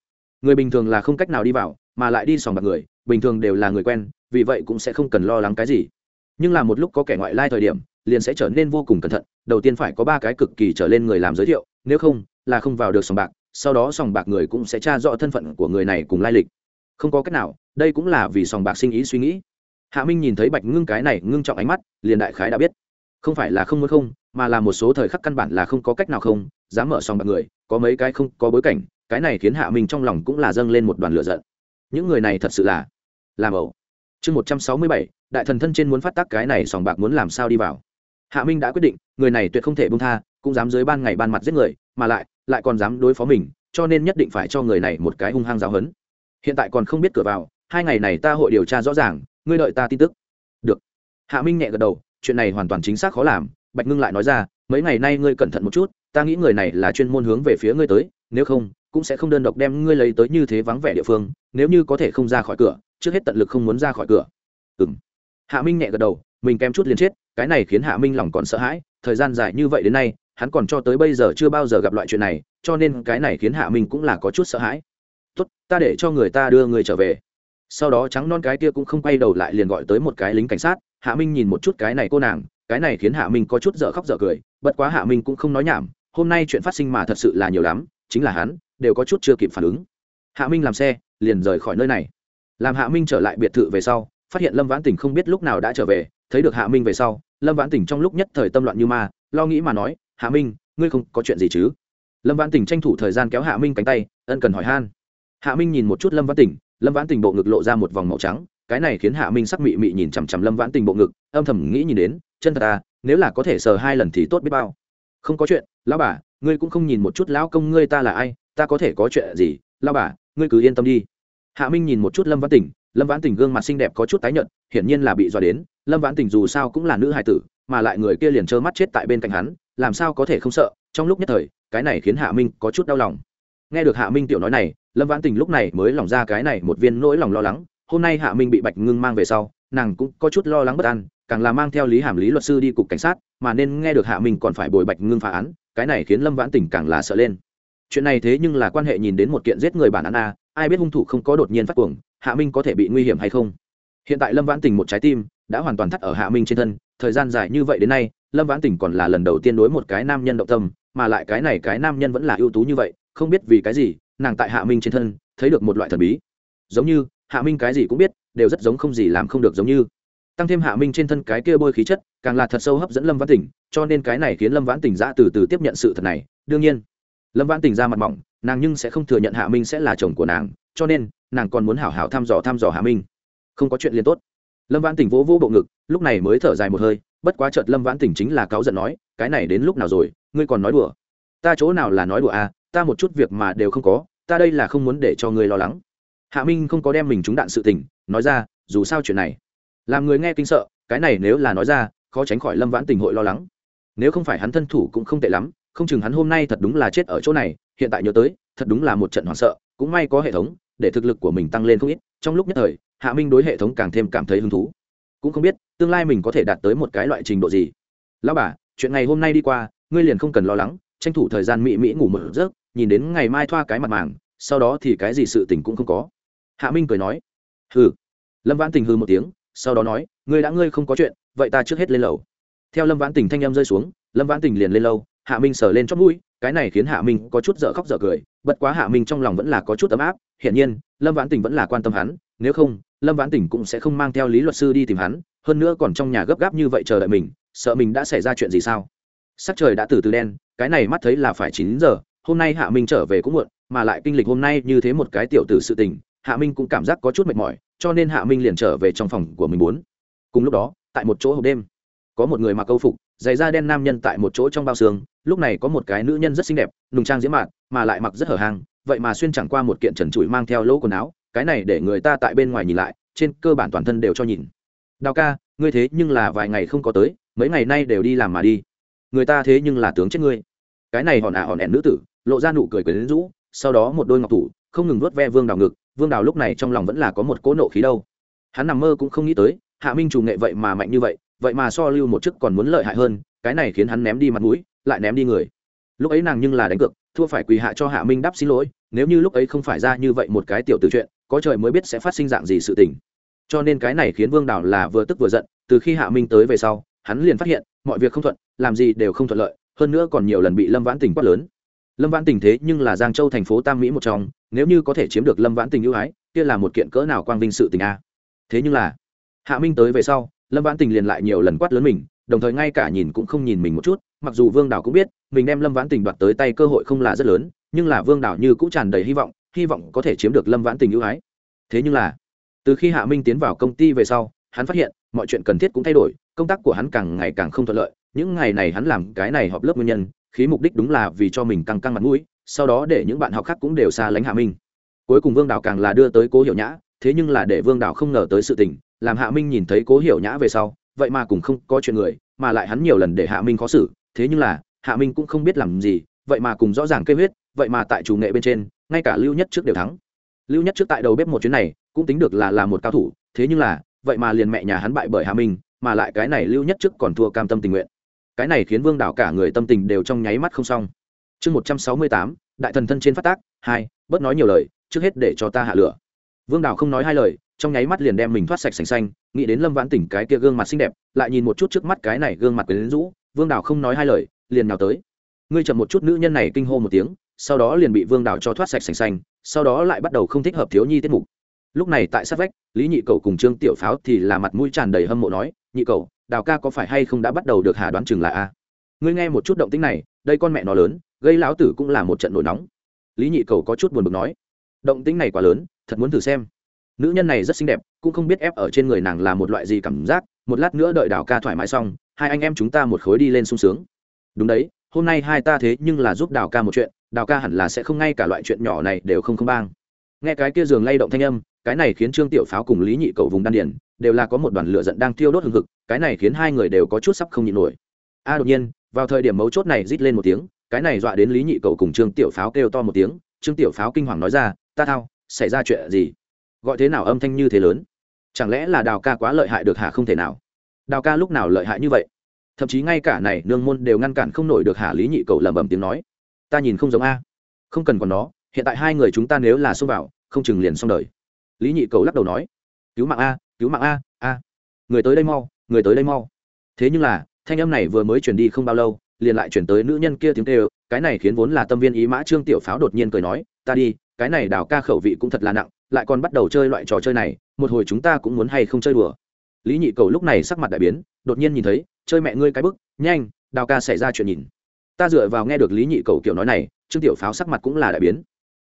S1: người bình thường là không cách nào đi vào, mà lại đi sòng bạc người, bình thường đều là người quen, vì vậy cũng sẽ không cần lo lắng cái gì nhưng là một lúc có kẻ ngoại lai thời điểm, liền sẽ trở nên vô cùng cẩn thận. Đầu tiên phải có ba cái cực kỳ trở lên người làm giới thiệu, nếu không, là không vào được sòng bạc, sau đó sòng bạc người cũng sẽ tra rõ thân phận của người này cùng lai lịch. Không có cách nào, đây cũng là vì sòng bạc sinh ý suy nghĩ. Hạ minh nhìn thấy bạch ngưng cái này ngưng trọng ánh mắt, liền đại khái đã biết. Không phải là không muốn không, mà là một số thời khắc căn bản là không có cách nào không, dám mở sòng bạc người, có mấy cái không có bối cảnh, cái này khiến hạ minh trong lòng cũng là dâng lên một đoàn lửa giận. Những người này thật sự là làm ẩu chương một trăm sáu mươi bảy, đại thần thân trên muốn phát tác cái này sòng bạc muốn làm sao đi vào. Hạ minh đã quyết định, người này tuyệt không thể bông tha, cũng dám dưới ban ngày ban mặt giết người, mà lại lại còn dám đối phó mình, cho nên nhất định phải cho người này một cái hung hăng giáo hấn. Hiện tại còn không biết cửa vào, hai ngày này ta hội điều tra rõ ràng, ngươi đợi ta tin tức. Được. Hạ minh nhẹ gật đầu, chuyện này hoàn toàn chính xác khó làm, bạch ngưng lại nói ra, mấy ngày nay ngươi cẩn thận một chút, ta nghĩ người này là chuyên môn hướng về phía ngươi tới, nếu không, cũng sẽ không đơn độc đem ngươi lấy tới như thế vắng vẻ địa phương, nếu như có thể không ra khỏi cửa trước hết tận lực không muốn ra khỏi cửa. Ừng hạ minh nhẹ gật đầu, mình kém chút liền chết, cái này khiến hạ minh lòng còn sợ hãi, thời gian dài như vậy đến nay, hắn còn cho tới bây giờ chưa bao giờ gặp loại chuyện này, cho nên cái này khiến hạ minh cũng là có chút sợ hãi. Tốt, ta để cho người ta đưa người trở về. Sau đó trắng non cái kia cũng không quay đầu lại liền gọi tới một cái lính cảnh sát, hạ minh nhìn một chút cái này cô nàng, cái này khiến hạ minh có chút dở khóc dở cười, bất quá hạ minh cũng không nói nhảm, hôm nay chuyện phát sinh mà thật sự là nhiều lắm, chính là hắn, đều có chút chưa kịp phản ứng. Hạ minh làm xe, liền rời khỏi nơi này làm hạ minh trở lại biệt thự về sau, phát hiện lâm vãn tình không biết lúc nào đã trở về, thấy được hạ minh về sau, lâm vãn tình trong lúc nhất thời tâm loạn như ma, lo nghĩ mà nói, hạ minh, ngươi không có chuyện gì chứ? Lâm vãn tình tranh thủ thời gian kéo hạ minh cánh tay, ân cần hỏi han. Hạ minh nhìn một chút lâm vãn tình, lâm vãn tình bộ ngực lộ ra một vòng màu trắng, cái này khiến hạ minh sắc mị mị nhìn chằm chằm lâm vãn tình bộ ngực, âm thầm nghĩ nhìn đến, chân thật à nếu là có thể sờ hai lần thì tốt biết bao. Không có chuyện, lão bà, ngươi cũng không nhìn một chút lão công ngươi ta là ai, ta có thể có chuyện gì, lão bà, ngươi cứ yên tâm đi hạ minh nhìn một chút lâm vãn tỉnh lâm vãn tỉnh gương mặt xinh đẹp có chút tái nhợt, hiển nhiên là bị dọa đến, lâm vãn tỉnh dù sao cũng là nữ hài tử, mà lại người kia liền trơ mắt chết tại bên cạnh hắn, làm sao có thể không sợ, trong lúc nhất thời, cái này khiến hạ minh có chút đau lòng. Nghe được hạ minh tiểu nói này, lâm vãn tình lúc này mới lòng ra cái này một viên nỗi lòng lo lắng, hôm nay hạ minh bị bạch ngưng mang về sau, nàng cũng có chút lo lắng bất an, càng là mang theo lý hàm lý luật sư đi cục cảnh sát, mà nên nghe được hạ minh còn phải bồi bạch ngưng phá án, cái này khiến lâm vãn tình càng là sợ lên. Chuyện này thế nhưng là quan hệ nhìn đến một kiện giết người bản án a ai biết hung thủ không có đột nhiên phát cuồng, hạ minh có thể bị nguy hiểm hay không? Hiện tại lâm vãn tình một trái tim đã hoàn toàn thắt ở hạ minh trên thân, thời gian dài như vậy đến nay, lâm vãn tình còn là lần đầu tiên đối một cái nam nhân động tâm, mà lại cái này cái nam nhân vẫn là ưu tú như vậy, không biết vì cái gì, nàng tại hạ minh trên thân thấy được một loại thần bí. Giống như, hạ minh cái gì cũng biết, đều rất giống không gì làm không được giống như. Tăng thêm hạ minh trên thân cái kia bôi khí chất, càng là thật sâu hấp dẫn lâm vãn tỉnh cho nên cái này khiến lâm vãn tỉnh ra từ từ tiếp nhận sự thật này. Đương nhiên, lâm vãn tỉnh ra mặt mỏng nàng nhưng sẽ không thừa nhận hạ minh sẽ là chồng của nàng, cho nên, nàng còn muốn hảo hảo thăm dò thăm dò hạ minh. Không có chuyện liền tốt. Lâm vãn tỉnh vỗ vỗ bộ ngực, lúc này mới thở dài một hơi, bất quá chợt lâm vãn tỉnh chính là cáu giận nói, cái này đến lúc nào rồi, ngươi còn nói đùa? Ta chỗ nào là nói đùa à ta một chút việc mà đều không có, ta đây là không muốn để cho ngươi lo lắng. Hạ minh không có đem mình trúng đạn sự tình, nói ra, dù sao chuyện này, làm người nghe kinh sợ, cái này nếu là nói ra, khó tránh khỏi lâm vãn tình hội lo lắng. Nếu không phải hắn thân thủ cũng không tệ lắm, không chừng hắn hôm nay thật đúng là chết ở chỗ này hiện tại nhớ tới, thật đúng là một trận hoảng sợ, cũng may có hệ thống, để thực lực của mình tăng lên không ít, trong lúc nhất thời, hạ minh đối hệ thống càng thêm cảm thấy hứng thú. Cũng không biết, tương lai mình có thể đạt tới một cái loại trình độ gì. Lão bà, chuyện ngày hôm nay đi qua, ngươi liền không cần lo lắng, tranh thủ thời gian mỹ mỹ ngủ một giấc, nhìn đến ngày mai thoa cái mặt màng, sau đó thì cái gì sự tình cũng không có. Hạ minh cười nói. Hừ. Lâm vãn tình hư một tiếng, sau đó nói, ngươi đã, ngươi không có chuyện, vậy ta trước hết lên lầu. Theo lâm vãn tình thanh em rơi xuống, lâm vãn tình liền lên lâu hạ minh sờ lên chót mũi cái này khiến hạ minh có chút dở khóc dở cười, bất quá hạ minh trong lòng vẫn là có chút ấm áp, hiển nhiên, lâm vãn tình vẫn là quan tâm hắn, nếu không, lâm vãn tình cũng sẽ không mang theo lý luật sư đi tìm hắn, hơn nữa còn trong nhà gấp gáp như vậy chờ đợi mình, sợ mình đã xảy ra chuyện gì sao? Sắc trời đã từ từ đen, cái này mắt thấy là phải chín giờ, hôm nay hạ minh trở về cũng muộn, mà lại kinh lịch hôm nay như thế một cái tiểu tử sự tình, hạ minh cũng cảm giác có chút mệt mỏi, cho nên hạ minh liền trở về trong phòng của mình muốn. Cùng lúc đó, tại một chỗ hộp đêm, có một người mặc câu phục, giày da đen nam nhân tại một chỗ trong bao xương lúc này có một cái nữ nhân rất xinh đẹp, nùng trang diễm mạn, mà lại mặc rất hở hàng vậy mà xuyên chẳng qua một kiện trần trụi mang theo lỗ quần áo, cái này để người ta tại bên ngoài nhìn lại, trên cơ bản toàn thân đều cho nhìn. Đào ca, ngươi thế nhưng là vài ngày không có tới, mấy ngày nay đều đi làm mà đi. Người ta thế nhưng là tướng chết ngươi. Cái này hòn ả à hòn ẻn nữ tử, lộ ra nụ cười cười đến rũ, sau đó một đôi ngọc thủ, không ngừng vuốt ve vương đào ngực, vương đào lúc này trong lòng vẫn là có một cỗ nộ khí đâu. Hắn nằm mơ cũng không nghĩ tới, hạ minh chủ nghệ vậy mà mạnh như vậy vậy mà so lưu một chức còn muốn lợi hại hơn, cái này khiến hắn ném đi mặt mũi lại ném đi người. Lúc ấy nàng nhưng là đánh cược, thua phải quỳ hạ cho hạ minh đáp xin lỗi, nếu như lúc ấy không phải ra như vậy một cái tiểu từ chuyện, có trời mới biết sẽ phát sinh dạng gì sự tình. Cho nên cái này khiến vương đào là vừa tức vừa giận, từ khi hạ minh tới về sau, hắn liền phát hiện, mọi việc không thuận, làm gì đều không thuận lợi, hơn nữa còn nhiều lần bị lâm vãn tình quát lớn. Lâm vãn tình thế nhưng là giang châu thành phố tam mỹ một trong, nếu như có thể chiếm được lâm vãn tình ưu ái, kia là một kiện cỡ nào quang vinh sự tình a. Thế nhưng là, hạ minh tới về sau, lâm vãn tình liền lại nhiều lần quát lớn mình, đồng thời ngay cả nhìn cũng không nhìn mình một chút mặc dù vương đảo cũng biết, mình đem lâm vãn tình đoạt tới tay cơ hội không là rất lớn, nhưng là vương đảo như cũng tràn đầy hy vọng hy vọng có thể chiếm được lâm vãn tình ưu ái. Thế nhưng là, từ khi hạ minh tiến vào công ty về sau, hắn phát hiện, mọi chuyện cần thiết cũng thay đổi, công tác của hắn càng ngày càng không thuận lợi, những ngày này hắn làm cái này họp lớp nguyên nhân, khí mục đích đúng là vì cho mình căng căng mặt mũi, sau đó để những bạn học khác cũng đều xa lánh hạ minh. Cuối cùng vương đảo càng là đưa tới cố hiểu nhã, thế nhưng là để vương đảo không ngờ tới sự tình, làm hạ minh nhìn thấy cố hiểu nhã về sau, vậy mà cũng không có chuyện người, mà lại hắn nhiều lần để hạ minh khó xử thế nhưng là, hạ minh cũng không biết làm gì, vậy mà cùng rõ ràng cây huyết, vậy mà tại chủ nghệ bên trên, ngay cả lưu nhất trước đều thắng. Lưu nhất trước tại đầu bếp một chuyến này, cũng tính được là là một cao thủ, thế nhưng là, vậy mà liền mẹ nhà hắn bại bởi hạ minh, mà lại cái này lưu nhất trước còn thua cam tâm tình nguyện. Cái này khiến vương đảo cả người tâm tình đều trong nháy mắt không xong. Chương một trăm sáu mươi tám, đại thần thân trên phát tác, hai, bớt nói nhiều lời, trước hết để cho ta hạ lửa. Vương đảo không nói hai lời, trong nháy mắt liền đem mình thoát sạch sành xanh, nghĩ đến lâm vãn tỉnh cái kia gương mặt xinh đẹp, lại nhìn một chút trước mắt cái này gương mặt quyến rũ vương đảo không nói hai lời, liền nào tới. Ngươi chậm một chút nữ nhân này kinh hô một tiếng, sau đó liền bị vương đảo cho thoát sạch sành xanh, sau đó lại bắt đầu không thích hợp thiếu nhi tiết mục. Lúc này tại sát vách, lý nhị cầu cùng trương tiểu pháo thì là mặt mũi tràn đầy hâm mộ nói, nhị cầu, đào ca có phải hay không đã bắt đầu được hà đoán chừng là a? Ngươi nghe một chút động tính này, đây con mẹ nó lớn, gây lão tử cũng là một trận nổi nóng. Lý nhị cầu có chút buồn bực nói, động tính này quá lớn, thật muốn thử xem. Nữ nhân này rất xinh đẹp, cũng không biết ép ở trên người nàng là một loại gì cảm giác, một lát nữa đợi đào ca thoải mái xong hai anh em chúng ta một khối đi lên sung sướng. Đúng đấy, hôm nay hai ta thế nhưng là giúp đào ca một chuyện, đào ca hẳn là sẽ không ngay cả loại chuyện nhỏ này đều không không bang. Nghe cái kia giường lay động thanh âm, cái này khiến trương tiểu pháo cùng lý nhị cầu vùng đan điển đều là có một đoàn lửa giận đang thiêu đốt hừng hực, cái này khiến hai người đều có chút sắp không nhịn nổi. A, đột nhiên, vào thời điểm mấu chốt này rít lên một tiếng, cái này dọa đến lý nhị cầu cùng trương tiểu pháo kêu to một tiếng, trương tiểu pháo kinh hoàng nói ra, ta thao, xảy ra chuyện gì? Gọi thế nào âm thanh như thế lớn? Chẳng lẽ là đào ca quá lợi hại được hả? Không thể nào đào ca lúc nào lợi hại như vậy? Thậm chí ngay cả này nương môn đều ngăn cản không nổi được hả lý nhị cầu lẩm bẩm tiếng nói. Ta nhìn không giống a. Không cần còn nó, hiện tại hai người chúng ta nếu là xông vào, không chừng liền xong đời. Lý nhị cầu lắc đầu nói. Cứu mạng a, cứu mạng a a. Người tới đây mau, người tới đây mau. Thế nhưng là, thanh âm này vừa mới chuyển đi không bao lâu, liền lại chuyển tới nữ nhân kia tiếng kêu, cái này khiến vốn là tâm viên ý mã trương tiểu pháo đột nhiên cười nói, ta đi, cái này đào ca khẩu vị cũng thật là nặng, lại còn bắt đầu chơi loại trò chơi này, một hồi chúng ta cũng muốn hay không chơi đùa lý nhị cầu lúc này sắc mặt đại biến, đột nhiên nhìn thấy, chơi mẹ ngươi cái bức, nhanh, đào ca xảy ra chuyện nhìn. Ta dựa vào nghe được lý nhị cầu kiểu nói này, trương tiểu pháo sắc mặt cũng là đại biến.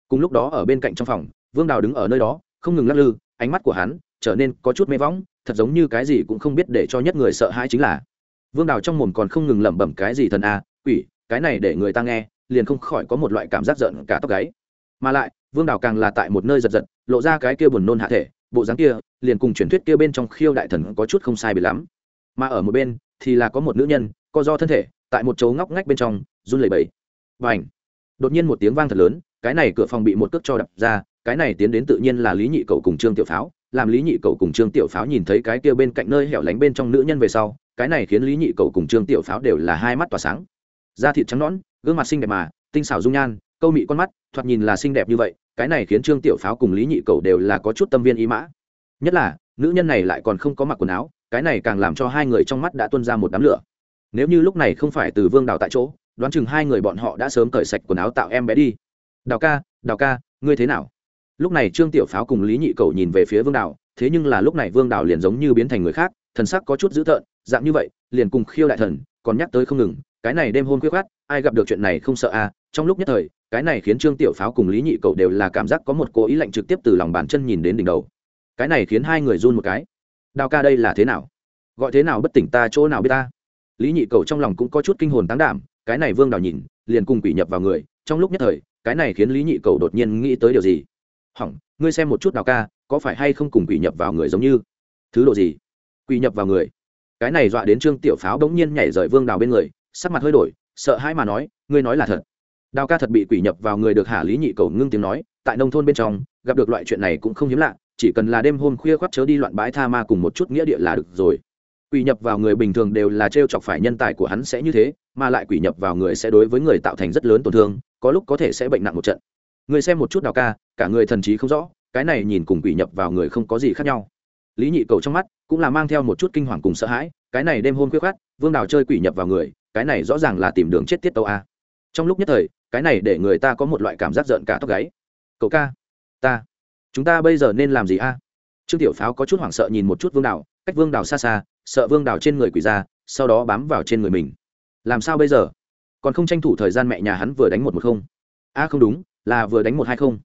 S1: Cùng lúc đó ở bên cạnh trong phòng, vương đào đứng ở nơi đó, không ngừng lắc lư, ánh mắt của hắn trở nên có chút mê võng, thật giống như cái gì cũng không biết để cho nhất người sợ hãi chính là. Vương đào trong mồm còn không ngừng lẩm bẩm cái gì thần a, quỷ, cái này để người ta nghe, liền không khỏi có một loại cảm giác giận cả tóc gáy. Mà lại, vương đào càng là tại một nơi giật giật, lộ ra cái kia buồn nôn hạ thể, bộ dáng kia liền cùng truyền thuyết kia bên trong khiêu đại thần có chút không sai bị lắm. Mà ở một bên thì là có một nữ nhân, co do thân thể, tại một chỗ ngóc ngách bên trong, run lẩy bẩy. Và ảnh đột nhiên một tiếng vang thật lớn, cái này cửa phòng bị một cước cho đập ra, cái này tiến đến tự nhiên là lý nhị cậu cùng trương tiểu pháo. Làm lý nhị cậu cùng trương tiểu pháo nhìn thấy cái kia bên cạnh nơi hẻo lánh bên trong nữ nhân về sau, cái này khiến lý nhị cậu cùng trương tiểu pháo đều là hai mắt tỏa sáng. Da thịt trắng nõn, gương mặt xinh đẹp mà, tinh xảo dung nhan, câu mị con mắt, thoạt nhìn là xinh đẹp như vậy, cái này khiến trương tiểu pháo cùng lý nhị cầu đều là có chút tâm viên ý mã nhất là, nữ nhân này lại còn không có mặc quần áo, cái này càng làm cho hai người trong mắt đã tuân ra một đám lửa. Nếu như lúc này không phải từ vương đào tại chỗ, đoán chừng hai người bọn họ đã sớm cởi sạch quần áo tạo em bé đi. Đào ca đào ca, ngươi thế nào? Lúc này trương tiểu pháo cùng lý nhị cầu nhìn về phía vương đào, thế nhưng là lúc này vương đào liền giống như biến thành người khác, thần sắc có chút dữ tợn, dạng như vậy, liền cùng khiêu đại thần, còn nhắc tới không ngừng, cái này đêm hôn khuyết khát ai gặp được chuyện này không sợ à trong lúc nhất thời, cái này khiến trương tiểu pháo cùng lý nhị cầu đều là cảm giác có một cố ý lạnh trực tiếp từ lòng bàn chân nhìn đến đỉnh đầu cái này khiến hai người run một cái. Đào ca đây là thế nào? Gọi thế nào bất tỉnh ta chỗ nào biết ta? Lý nhị cầu trong lòng cũng có chút kinh hồn tán đảm, cái này vương đào nhìn, liền cùng quỷ nhập vào người, trong lúc nhất thời, cái này khiến lý nhị cầu đột nhiên nghĩ tới điều gì? Hỏng, ngươi xem một chút đào ca, có phải hay không cùng quỷ nhập vào người giống như? Thứ độ gì? Quỷ nhập vào người. Cái này dọa đến trương tiểu pháo bỗng nhiên nhảy rời vương đào bên người, sắc mặt hơi đổi, sợ hãi mà nói, ngươi nói là thật. Đào ca thật bị quỷ nhập vào người được hả lý nhị cầu ngưng tiếng nói, tại nông thôn bên trong, gặp được loại chuyện này cũng không hiếm lạ chỉ cần là đêm hôm khuya khoác chớ đi loạn bãi tha ma cùng một chút nghĩa địa là được rồi. Quỷ nhập vào người bình thường đều là t r e o chọc phải nhân tài của hắn sẽ như thế, mà lại quỷ nhập vào người sẽ đối với người tạo thành rất lớn tổn thương, có lúc có thể sẽ bệnh nặng một trận. Người xem một chút đào ca, cả người thần trí không rõ, cái này nhìn cùng quỷ nhập vào người không có gì khác nhau. Lý nhị cầu trong mắt cũng là mang theo một chút kinh hoàng cùng sợ hãi, cái này đêm hôm khuya khát vương đào chơi quỷ nhập vào người, cái này rõ ràng là tìm đường chết tiết tâu a. Trong lúc nhất thời, cái này để người ta có một loại cảm giác giận cả tóc gáy. Cậu ca, ta chúng ta bây giờ nên làm gì a? Trương tiểu pháo có chút hoảng sợ nhìn một chút vương đào, cách vương đào xa xa, sợ vương đào trên người quỷ ra, sau đó bám vào trên người mình. Làm sao bây giờ? Còn không tranh thủ thời gian mẹ nhà hắn vừa đánh một một không. A, không đúng, là vừa đánh một hai không.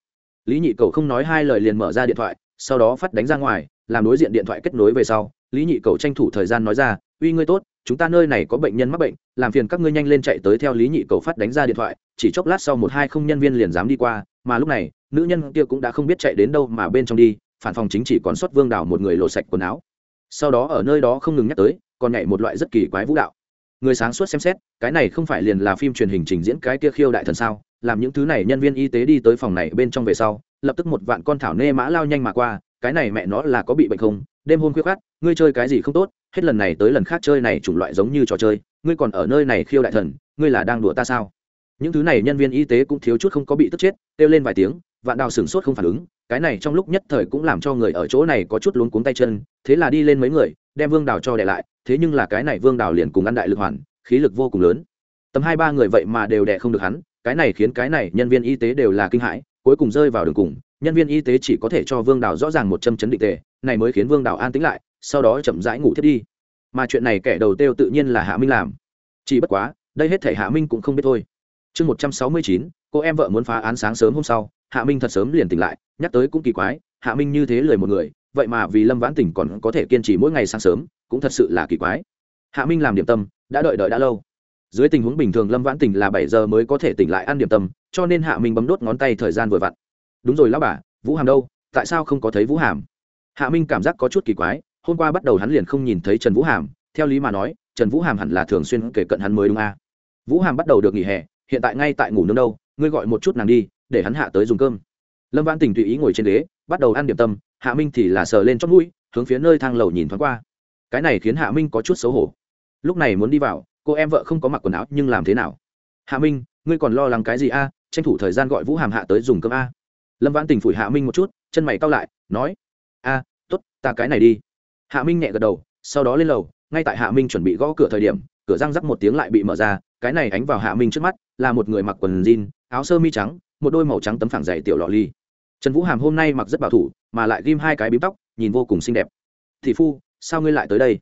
S1: Lý nhị cầu không nói hai lời liền mở ra điện thoại, sau đó phát đánh ra ngoài, làm đối diện điện thoại kết nối về sau, lý nhị cầu tranh thủ thời gian nói ra, uy ngươi tốt, chúng ta nơi này có bệnh nhân mắc bệnh, làm phiền các ngươi nhanh lên chạy tới theo lý nhị cầu phát đánh ra điện thoại, chỉ chốc lát sau một hai không nhân viên liền dám đi qua, mà lúc này nữ nhân kia cũng đã không biết chạy đến đâu mà bên trong đi, phản phòng chính chỉ còn xuất vương đảo một người lộ sạch quần áo. Sau đó ở nơi đó không ngừng nhắc tới, còn nhảy một loại rất kỳ quái vũ đạo. Người sáng suốt xem xét, cái này không phải liền là phim truyền hình trình diễn cái kia khiêu đại thần sao? Làm những thứ này nhân viên y tế đi tới phòng này bên trong về sau, lập tức một vạn con thảo nê mã lao nhanh mà qua, cái này mẹ nó là có bị bệnh không? Đêm hôm khuya khát ngươi chơi cái gì không tốt? Hết lần này tới lần khác chơi này chủng loại giống như trò chơi, ngươi còn ở nơi này khiêu đại thần, ngươi là đang đùa ta sao? Những thứ này nhân viên y tế cũng thiếu chút không có bị tức chết, kêu lên vài tiếng vạn đào sửng sốt không phản ứng, cái này trong lúc nhất thời cũng làm cho người ở chỗ này có chút luống cuống tay chân, thế là đi lên mấy người, đem vương đào cho đẻ lại, thế nhưng là cái này vương đào liền cùng ăn đại lực hoàn, khí lực vô cùng lớn. Tầm hai ba người vậy mà đều đẻ không được hắn, cái này khiến cái này nhân viên y tế đều là kinh hãi, cuối cùng rơi vào đường cùng, nhân viên y tế chỉ có thể cho vương đào rõ ràng một châm chấn định tề, này mới khiến vương đào an tĩnh lại, sau đó chậm rãi ngủ thiết đi. Mà chuyện này kẻ đầu tiêu tự nhiên là hạ minh làm. Chỉ bất quá, đây hết thể hạ minh cũng không biết thôi. Chương một trăm sáu mươi chín, cô em vợ muốn phá án sáng sớm hôm sau hạ minh thật sớm liền tỉnh lại, nhắc tới cũng kỳ quái, hạ minh như thế lười một người, vậy mà vì lâm vãn tỉnh còn có thể kiên trì mỗi ngày sáng sớm, cũng thật sự là kỳ quái. Hạ minh làm điểm tâm, đã đợi đợi đã lâu. Dưới tình huống bình thường lâm vãn tỉnh là bảy giờ mới có thể tỉnh lại ăn điểm tâm, cho nên hạ minh bấm đốt ngón tay thời gian vừa vặn. Đúng rồi lão bà, vũ hàm đâu? Tại sao không có thấy vũ hàm? Hạ minh cảm giác có chút kỳ quái, hôm qua bắt đầu hắn liền không nhìn thấy trần vũ hàm, theo lý mà nói, trần vũ hàm hẳn là thường xuyên kể cận hắn mới đúng a. À. vũ hàm bắt đầu được nghỉ hè, hiện tại ngay tại ngủ nương đâu, ngươi gọi một chút nàng đi để hắn hạ tới dùng cơm. Lâm văn tình tùy ý ngồi trên ghế, bắt đầu ăn điểm tâm, hạ minh thì là sờ lên chót mũi, hướng phía nơi thang lầu nhìn thoáng qua. Cái này khiến hạ minh có chút xấu hổ. Lúc này muốn đi vào, cô em vợ không có mặc quần áo nhưng làm thế nào? Hạ minh, ngươi còn lo lắng cái gì a? Tranh thủ thời gian gọi vũ hàm hạ tới dùng cơm a. Lâm văn tình phủi hạ minh một chút, chân mày cau lại, nói, a t ố t ta cái này đi. Hạ minh nhẹ gật đầu, sau đó lên lầu, ngay tại hạ minh chuẩn bị gõ cửa thời điểm, cửa răng rắc một tiếng lại bị mở ra, cái này ánh vào hạ minh trước mắt, là một người mặc quần jean, áo sơ mi trắng một đôi màu trắng tấm phẳng dày tiểu lọ ly. Trần vũ hàm hôm nay mặc rất bảo thủ, mà lại ghim hai cái bím tóc, nhìn vô cùng xinh đẹp. Thị phu, sao ngươi lại tới đây?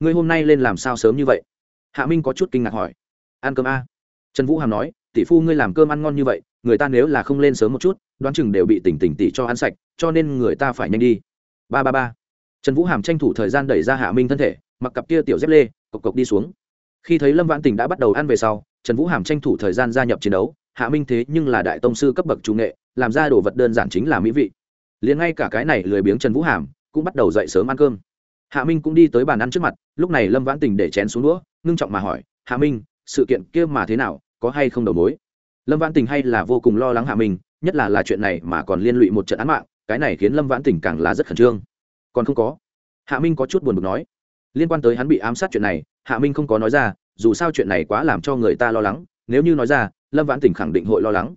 S1: Ngươi hôm nay lên làm sao sớm như vậy? Hạ minh có chút kinh ngạc hỏi. Ăn cơm a? Trần vũ hàm nói tỷ phu ngươi làm cơm ăn ngon như vậy, người ta nếu là không lên sớm một chút, đoán chừng đều bị tỉnh tỉnh tỷ cho ăn sạch, cho nên người ta phải nhanh đi. Ba ba ba. Trần vũ hàm tranh thủ thời gian đẩy ra hạ minh thân thể, mặc cặp kia tiểu dép lê, cộc cộc đi xuống. Khi thấy lâm vãn Tỉnh đã bắt đầu ăn về sau, trần vũ hàm tranh thủ thời gian gia nhập chiến đấu hạ minh thế nhưng là đại tông sư cấp bậc trung nghệ, làm ra đồ vật đơn giản chính là mỹ vị. Liền ngay cả cái này lười biếng trần vũ hàm, cũng bắt đầu dậy sớm ăn cơm. Hạ minh cũng đi tới bàn ăn trước mặt, lúc này lâm vãn tình để chén xuống đũa, ngưng trọng mà hỏi, hạ minh, sự kiện kia mà thế nào, có hay không đầu mối? Lâm vãn tình hay là vô cùng lo lắng hạ minh, nhất là là chuyện này mà còn liên lụy một trận án mạng, cái này khiến lâm vãn tình càng là rất khẩn trương. Còn không có. Hạ minh có chút buồn bực nói. Liên quan tới hắn bị ám sát chuyện này, hạ minh không có nói ra, dù sao chuyện này quá làm cho người ta lo lắng, nếu như nói ra lâm vãn tình khẳng định hội lo lắng.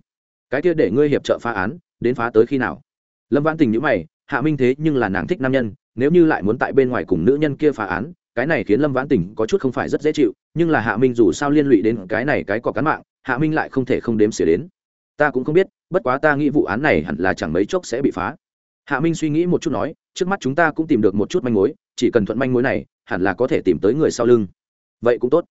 S1: Cái kia để ngươi hiệp trợ phá án, đến phá tới khi nào? Lâm vãn tình nhữ mày, hạ minh thế nhưng là nàng thích nam nhân, nếu như lại muốn tại bên ngoài cùng nữ nhân kia phá án, cái này khiến lâm vãn tình có chút không phải rất dễ chịu, nhưng là hạ minh dù sao liên lụy đến cái này cái cọc cán mạng, hạ minh lại không thể không đếm xỉa đến. Ta cũng không biết, bất quá ta nghĩ vụ án này hẳn là chẳng mấy chốc sẽ bị phá. Hạ minh suy nghĩ một chút nói, trước mắt chúng ta cũng tìm được một chút manh mối, chỉ cần thuận manh mối này, hẳn là có thể tìm tới người sau lưng. Vậy cũng tốt.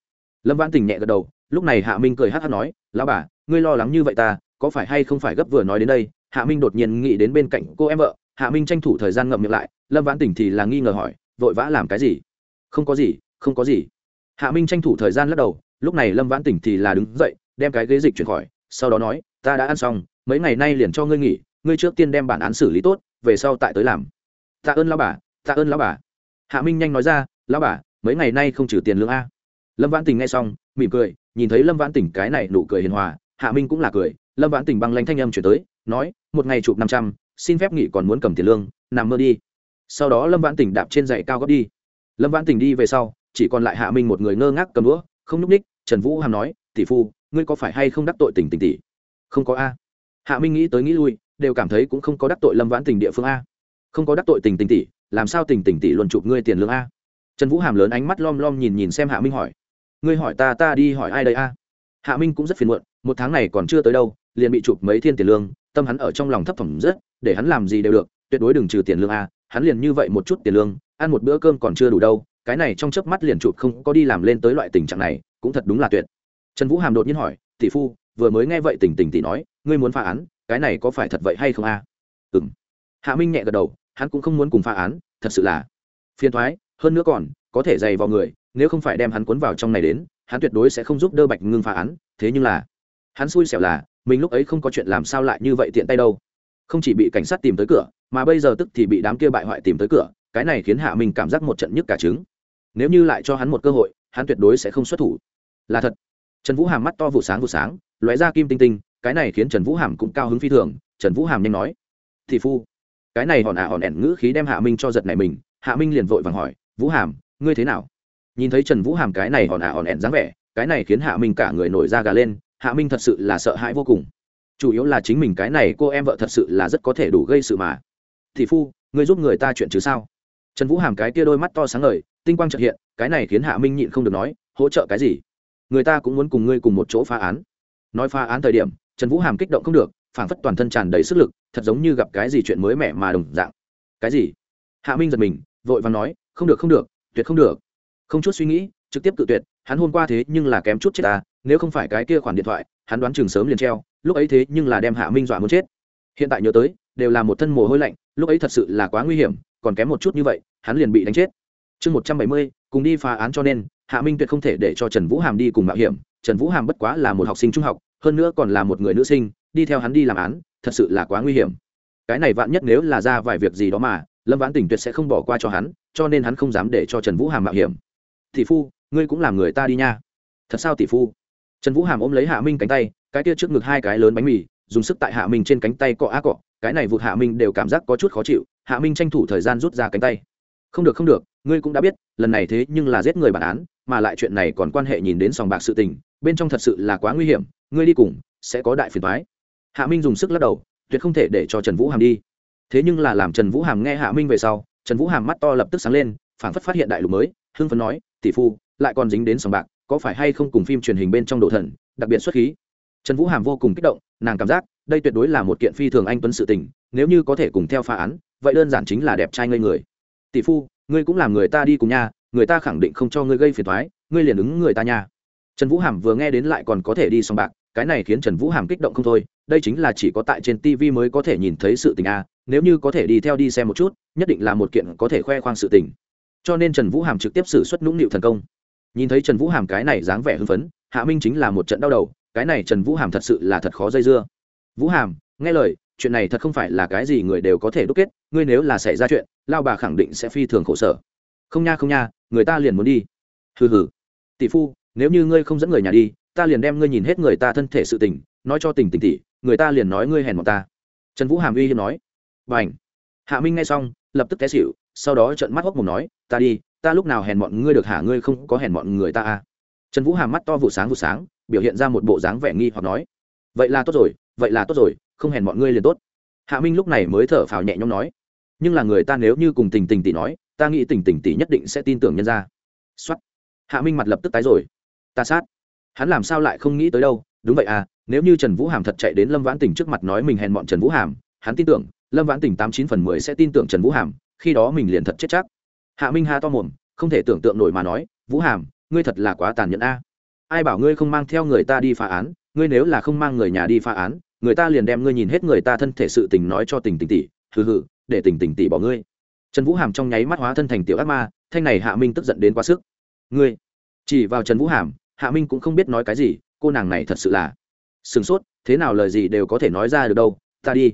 S1: Lâm vãn tình nhẹ gật đầu lúc này hạ minh cười hát hát nói, lão bà, ngươi lo lắng như vậy ta, có phải hay không phải gấp vừa nói đến đây? Hạ minh đột nhiên nghĩ đến bên cạnh cô em vợ. Hạ minh tranh thủ thời gian ngậm miệng lại, lâm vãn Tỉnh thì là nghi ngờ hỏi, vội vã làm cái gì? Không có gì, không có gì. Hạ minh tranh thủ thời gian lắc đầu, lúc này lâm vãn tỉnh thì là đứng dậy, đem cái ghế dịch chuyển khỏi, sau đó nói, ta đã ăn xong, mấy ngày nay liền cho ngươi nghỉ, ngươi trước tiên đem bản án xử lý tốt, về sau tại tới làm. Tạ ơn lão bà tạ ơn lão bà. Hạ minh nhanh nói ra, lão bà, mấy ngày nay không trừ tiền lương a. Lâm vãn tình nghe xong mỉm cười, nhìn thấy lâm vãn tỉnh cái này nụ cười hiền hòa, hạ minh cũng là cười. Lâm vãn tỉnh băng lanh thanh âm chuyển tới, nói, một ngày chụp năm trăm, xin phép nghỉ còn muốn cầm tiền lương, nằm mơ đi. Sau đó lâm vãn tỉnh đạp trên dậy cao gấp đi. Lâm vãn tỉnh đi về sau, chỉ còn lại hạ minh một người ngơ ngác cầm đũa, không n ú c ních trần vũ hàm nói, tỷ phu, ngươi có phải hay không đắc tội Tỉnh Tỉnh tỷ? Không có a. Hạ minh nghĩ tới nghĩ lui, đều cảm thấy cũng không có đắc tội lâm vãn tình địa phương a. Không có đắc tội tình tình tỷ, làm sao tình tình tỷ luôn chụp ngươi tiền lương a? Trần vũ hàm lớn ánh mắt lom lom nhìn nhìn xem hạ minh hỏi ngươi hỏi ta ta đi hỏi ai đây a? Hạ minh cũng rất phiền muộn, một tháng này còn chưa tới đâu, liền bị chụp mấy thiên tiền lương, tâm hắn ở trong lòng thấp thỏm rất, để hắn làm gì đều được, tuyệt đối đừng trừ tiền lương a, hắn liền như vậy một chút tiền lương, ăn một bữa cơm còn chưa đủ đâu, cái này trong chớp mắt liền chụp không có đi làm lên tới loại tình trạng này, cũng thật đúng là tuyệt. Trần vũ hàm đột nhiên hỏi, tỷ phu, vừa mới nghe vậy tỉnh tỉnh tỷ nói, ngươi muốn phá án, cái này có phải thật vậy hay không a? À? ừ m hạ minh nhẹ gật đầu, hắn cũng không muốn cùng phá án, thật sự là phiền thoái, hơn nữa còn có thể dày vào người, nếu không phải đem hắn cuốn vào trong này đến, hắn tuyệt đối sẽ không giúp đỡ bạch ngưng phá án, thế nhưng là, hắn xui xẻo là, mình lúc ấy không có chuyện làm sao lại như vậy tiện tay đâu. Không chỉ bị cảnh sát tìm tới cửa, mà bây giờ tức thì bị đám kia bại hoại tìm tới cửa, cái này khiến hạ minh cảm giác một trận nhức cả trứng. Nếu như lại cho hắn một cơ hội, hắn tuyệt đối sẽ không xuất thủ. Là thật. Trần vũ hàm mắt to vụ sáng vụ sáng, lóe ra kim tinh tinh, cái này khiến trần vũ hàm cũng cao hứng phi thường, trần vũ hàm nhanh nói thị phu. Cái này hòn ả à hòn ẻn ngữ khí đem hạ minh cho giật này mình, hạ minh liền vội vàng hỏi, vũ hàm ngươi thế nào? Nhìn thấy trần vũ hàm cái này hòn ả à hòn ẻn dáng vẻ, cái này khiến hạ minh cả người nổi da gà lên, hạ minh thật sự là sợ hãi vô cùng. Chủ yếu là chính mình cái này cô em vợ thật sự là rất có thể đủ gây sự mà. Thị phu, ngươi giúp người ta chuyện chứ sao? Trần vũ hàm cái kia đôi mắt to sáng ngời, tinh quang trợ hiện, cái này khiến hạ minh nhịn không được nói, hỗ trợ cái gì? Người ta cũng muốn cùng ngươi cùng một chỗ phá án. Nói phá án thời điểm, trần vũ hàm kích động không được, phảng phất toàn thân tràn đầy sức lực, thật giống như gặp cái gì chuyện mới mẻ mà đồng dạng. Cái gì? Hạ minh giật mình, vội và nói, không được không được tuyệt không được. Không chút suy nghĩ, trực tiếp cự tuyệt, hắn hôm qua thế nhưng là kém chút chết ta, nếu không phải cái kia khoản điện thoại, hắn đoán chừng sớm liền treo, lúc ấy thế nhưng là đem hạ minh dọa muốn chết. Hiện tại nhớ tới, đều là một thân mồ hôi lạnh, lúc ấy thật sự là quá nguy hiểm, còn kém một chút như vậy, hắn liền bị đánh chết. Chương một trăm bảy mươi, cùng đi phá án cho nên, hạ minh tuyệt không thể để cho trần vũ hàm đi cùng mạo hiểm, trần vũ hàm bất quá là một học sinh trung học, hơn nữa còn là một người nữ sinh, đi theo hắn đi làm án, thật sự là quá nguy hiểm. Cái này vạn nhất nếu là ra vài việc gì đó mà, lâm vãn tỉnh tuyệt sẽ không bỏ qua cho hắn cho nên hắn không dám để cho trần vũ hàm mạo hiểm. Tỷ phu, ngươi cũng làm người ta đi nha. Thật sao tỷ phu? Trần vũ hàm ôm lấy hạ minh cánh tay, cái kia trước ngực hai cái lớn bánh mì, dùng sức tại hạ minh trên cánh tay cọ á cọ, cái này vụt hạ minh đều cảm giác có chút khó chịu, hạ minh tranh thủ thời gian rút ra cánh tay. Không được không được, ngươi cũng đã biết, lần này thế nhưng là giết người bản án, mà lại chuyện này còn quan hệ nhìn đến sòng bạc sự tình, bên trong thật sự là quá nguy hiểm, ngươi đi cùng, sẽ có đại phiền thoái hạ minh dùng sức lắc đầu, tuyệt không thể để cho trần vũ hàm đi. Thế nhưng là làm trần vũ hàm nghe hạ minh về sau trần vũ hàm mắt to lập tức sáng lên, phảng phất phát hiện đại lục mới, hưng phấn nói, tỷ phu, lại còn dính đến sòng bạc, có phải hay không cùng phim truyền hình bên trong đồ thần, đặc biệt xuất khí? Trần vũ hàm vô cùng kích động, nàng cảm giác, đây tuyệt đối là một kiện phi thường anh tuấn sự tình, nếu như có thể cùng theo phá án, vậy đơn giản chính là đẹp trai ngây người. Tỷ phu, ngươi cũng làm người ta đi cùng nha, người ta khẳng định không cho ngươi gây phiền thoái ngươi liền ứng người ta nha. Trần vũ hàm vừa nghe đến lại còn có thể đi sòng bạc, cái này khiến trần vũ hàm kích động không thôi, đây chính là chỉ có tại trên tv mới có thể nhìn thấy sự tình a nếu như có thể đi theo đi xem một chút, nhất định là một kiện có thể khoe khoang sự tình. Cho nên trần vũ hàm trực tiếp xử suất nũng nịu thần công. Nhìn thấy trần vũ hàm cái này dáng vẻ hưng phấn, hạ minh chính là một trận đau đầu, cái này trần vũ hàm thật sự là thật khó dây dưa. Vũ hàm, nghe lời, chuyện này thật không phải là cái gì người đều có thể đúc kết, ngươi nếu là xảy ra chuyện, lao bà khẳng định sẽ phi thường khổ sở. Không nha không nha, người ta liền muốn đi. Hừ hừ. Tỷ phu, nếu như ngươi không dẫn người nhà đi, ta liền đem ngươi nhìn hết người ta thân thể sự tình, nói cho tình tình tỷ, người ta liền nói ngươi hèn mọn ta. Trần vũ hàm uy hiếm nói và ảnh. Hạ minh nghe xong, lập tức té xịu sau đó trợn mắt hốc mồm nói, ta đi, ta lúc nào hèn bọn ngươi được hả? Ngươi không có hèn bọn người ta à? Trần vũ hàm mắt to vụ sáng vụ sáng, biểu hiện ra một bộ dáng vẻ nghi hoặc nói, vậy là tốt rồi, vậy là tốt rồi, không hèn bọn ngươi liền tốt. Hạ minh lúc này mới thở phào nhẹ nhõm nói, nhưng là người ta nếu như cùng tình tình tỷ nói, ta nghĩ tình tình tỷ nhất định sẽ tin tưởng nhân ra xuất hạ minh mặt lập tức tái rồi. Ta sát. Hắn làm sao lại không nghĩ tới đâu? Đúng vậy à nếu như trần vũ hàm thật chạy đến lâm vãn tỉnh trước mặt nói mình hèn bọn trần vũ hàm, hắn tin tưởng lâm vãn tỉnh tám chín phần mười sẽ tin tưởng trần vũ hàm, khi đó mình liền thật chết chắc. Hạ minh ha to mồm, không thể tưởng tượng nổi mà nói, vũ hàm, ngươi thật là quá tàn nhẫn a. Ai bảo ngươi không mang theo người ta đi phá án, ngươi nếu là không mang người nhà đi phá án, người ta liền đem ngươi nhìn hết người ta thân thể sự tình nói cho tình tình tỷ, hừ hừ, để tình tình tỷ bỏ ngươi. Trần vũ hàm trong nháy mắt hóa thân thành tiểu ác ma, thanh này hạ minh tức giận đến quá sức. Ngươi, chỉ vào trần vũ hàm, hạ minh cũng không biết nói cái gì, cô nàng này thật sự là sửng sốt, thế nào lời gì đều có thể nói ra được đâu, ta đi.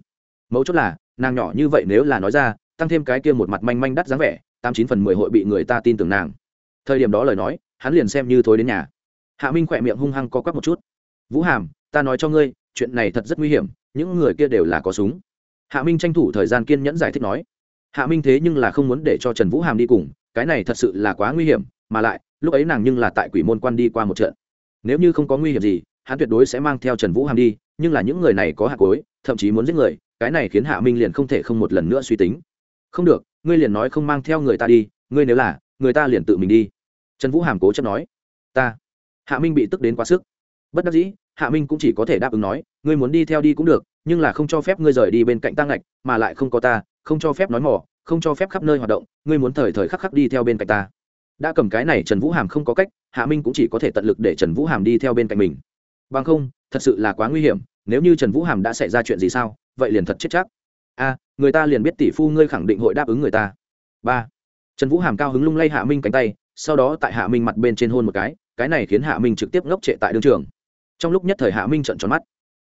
S1: Mấu chốt là nàng nhỏ như vậy nếu là nói ra, tăng thêm cái kia một mặt manh manh đắt dáng vẻ, tám chín phần mười hội bị người ta tin tưởng nàng. Thời điểm đó lời nói, hắn liền xem như thối đến nhà. Hạ minh khỏe miệng hung hăng co quắp một chút. Vũ hàm, ta nói cho ngươi, chuyện này thật rất nguy hiểm, những người kia đều là có súng. Hạ minh tranh thủ thời gian kiên nhẫn giải thích nói. Hạ minh thế nhưng là không muốn để cho trần vũ hàm đi cùng, cái này thật sự là quá nguy hiểm, mà lại, lúc ấy nàng nhưng là tại quỷ môn quan đi qua một trận. Nếu như không có nguy hiểm gì, hắn tuyệt đối sẽ mang theo trần vũ hàm đi, nhưng là những người này có hạt cối, thậm chí muốn giết người cái này khiến hạ minh liền không thể không một lần nữa suy tính. Không được, ngươi liền nói không mang theo người ta đi, ngươi nếu là, người ta liền tự mình đi. Trần vũ hàm cố chấp nói. Ta. Hạ minh bị tức đến quá sức. Bất đắc dĩ, hạ minh cũng chỉ có thể đáp ứng nói, ngươi muốn đi theo đi cũng được, nhưng là không cho phép ngươi rời đi bên cạnh tăng ngạch, mà lại không có ta, không cho phép nói mỏ, không cho phép khắp nơi hoạt động, ngươi muốn thời thời khắc khắc đi theo bên cạnh ta. Đã cầm cái này trần vũ hàm không có cách, hạ minh cũng chỉ có thể tận lực để trần vũ hàm đi theo bên cạnh mình. Bằng không, thật sự là quá nguy hiểm nếu như trần vũ hàm đã xảy ra chuyện gì sao vậy liền thật chết chắc a à, người ta liền biết tỷ phu ngươi khẳng định hội đáp ứng người ta ba trần vũ hàm cao hứng lung lay hạ minh cánh tay sau đó tại hạ minh mặt bên trên hôn một cái cái này khiến hạ minh trực tiếp ngốc trệ tại đương trường trong lúc nhất thời hạ minh trận tròn mắt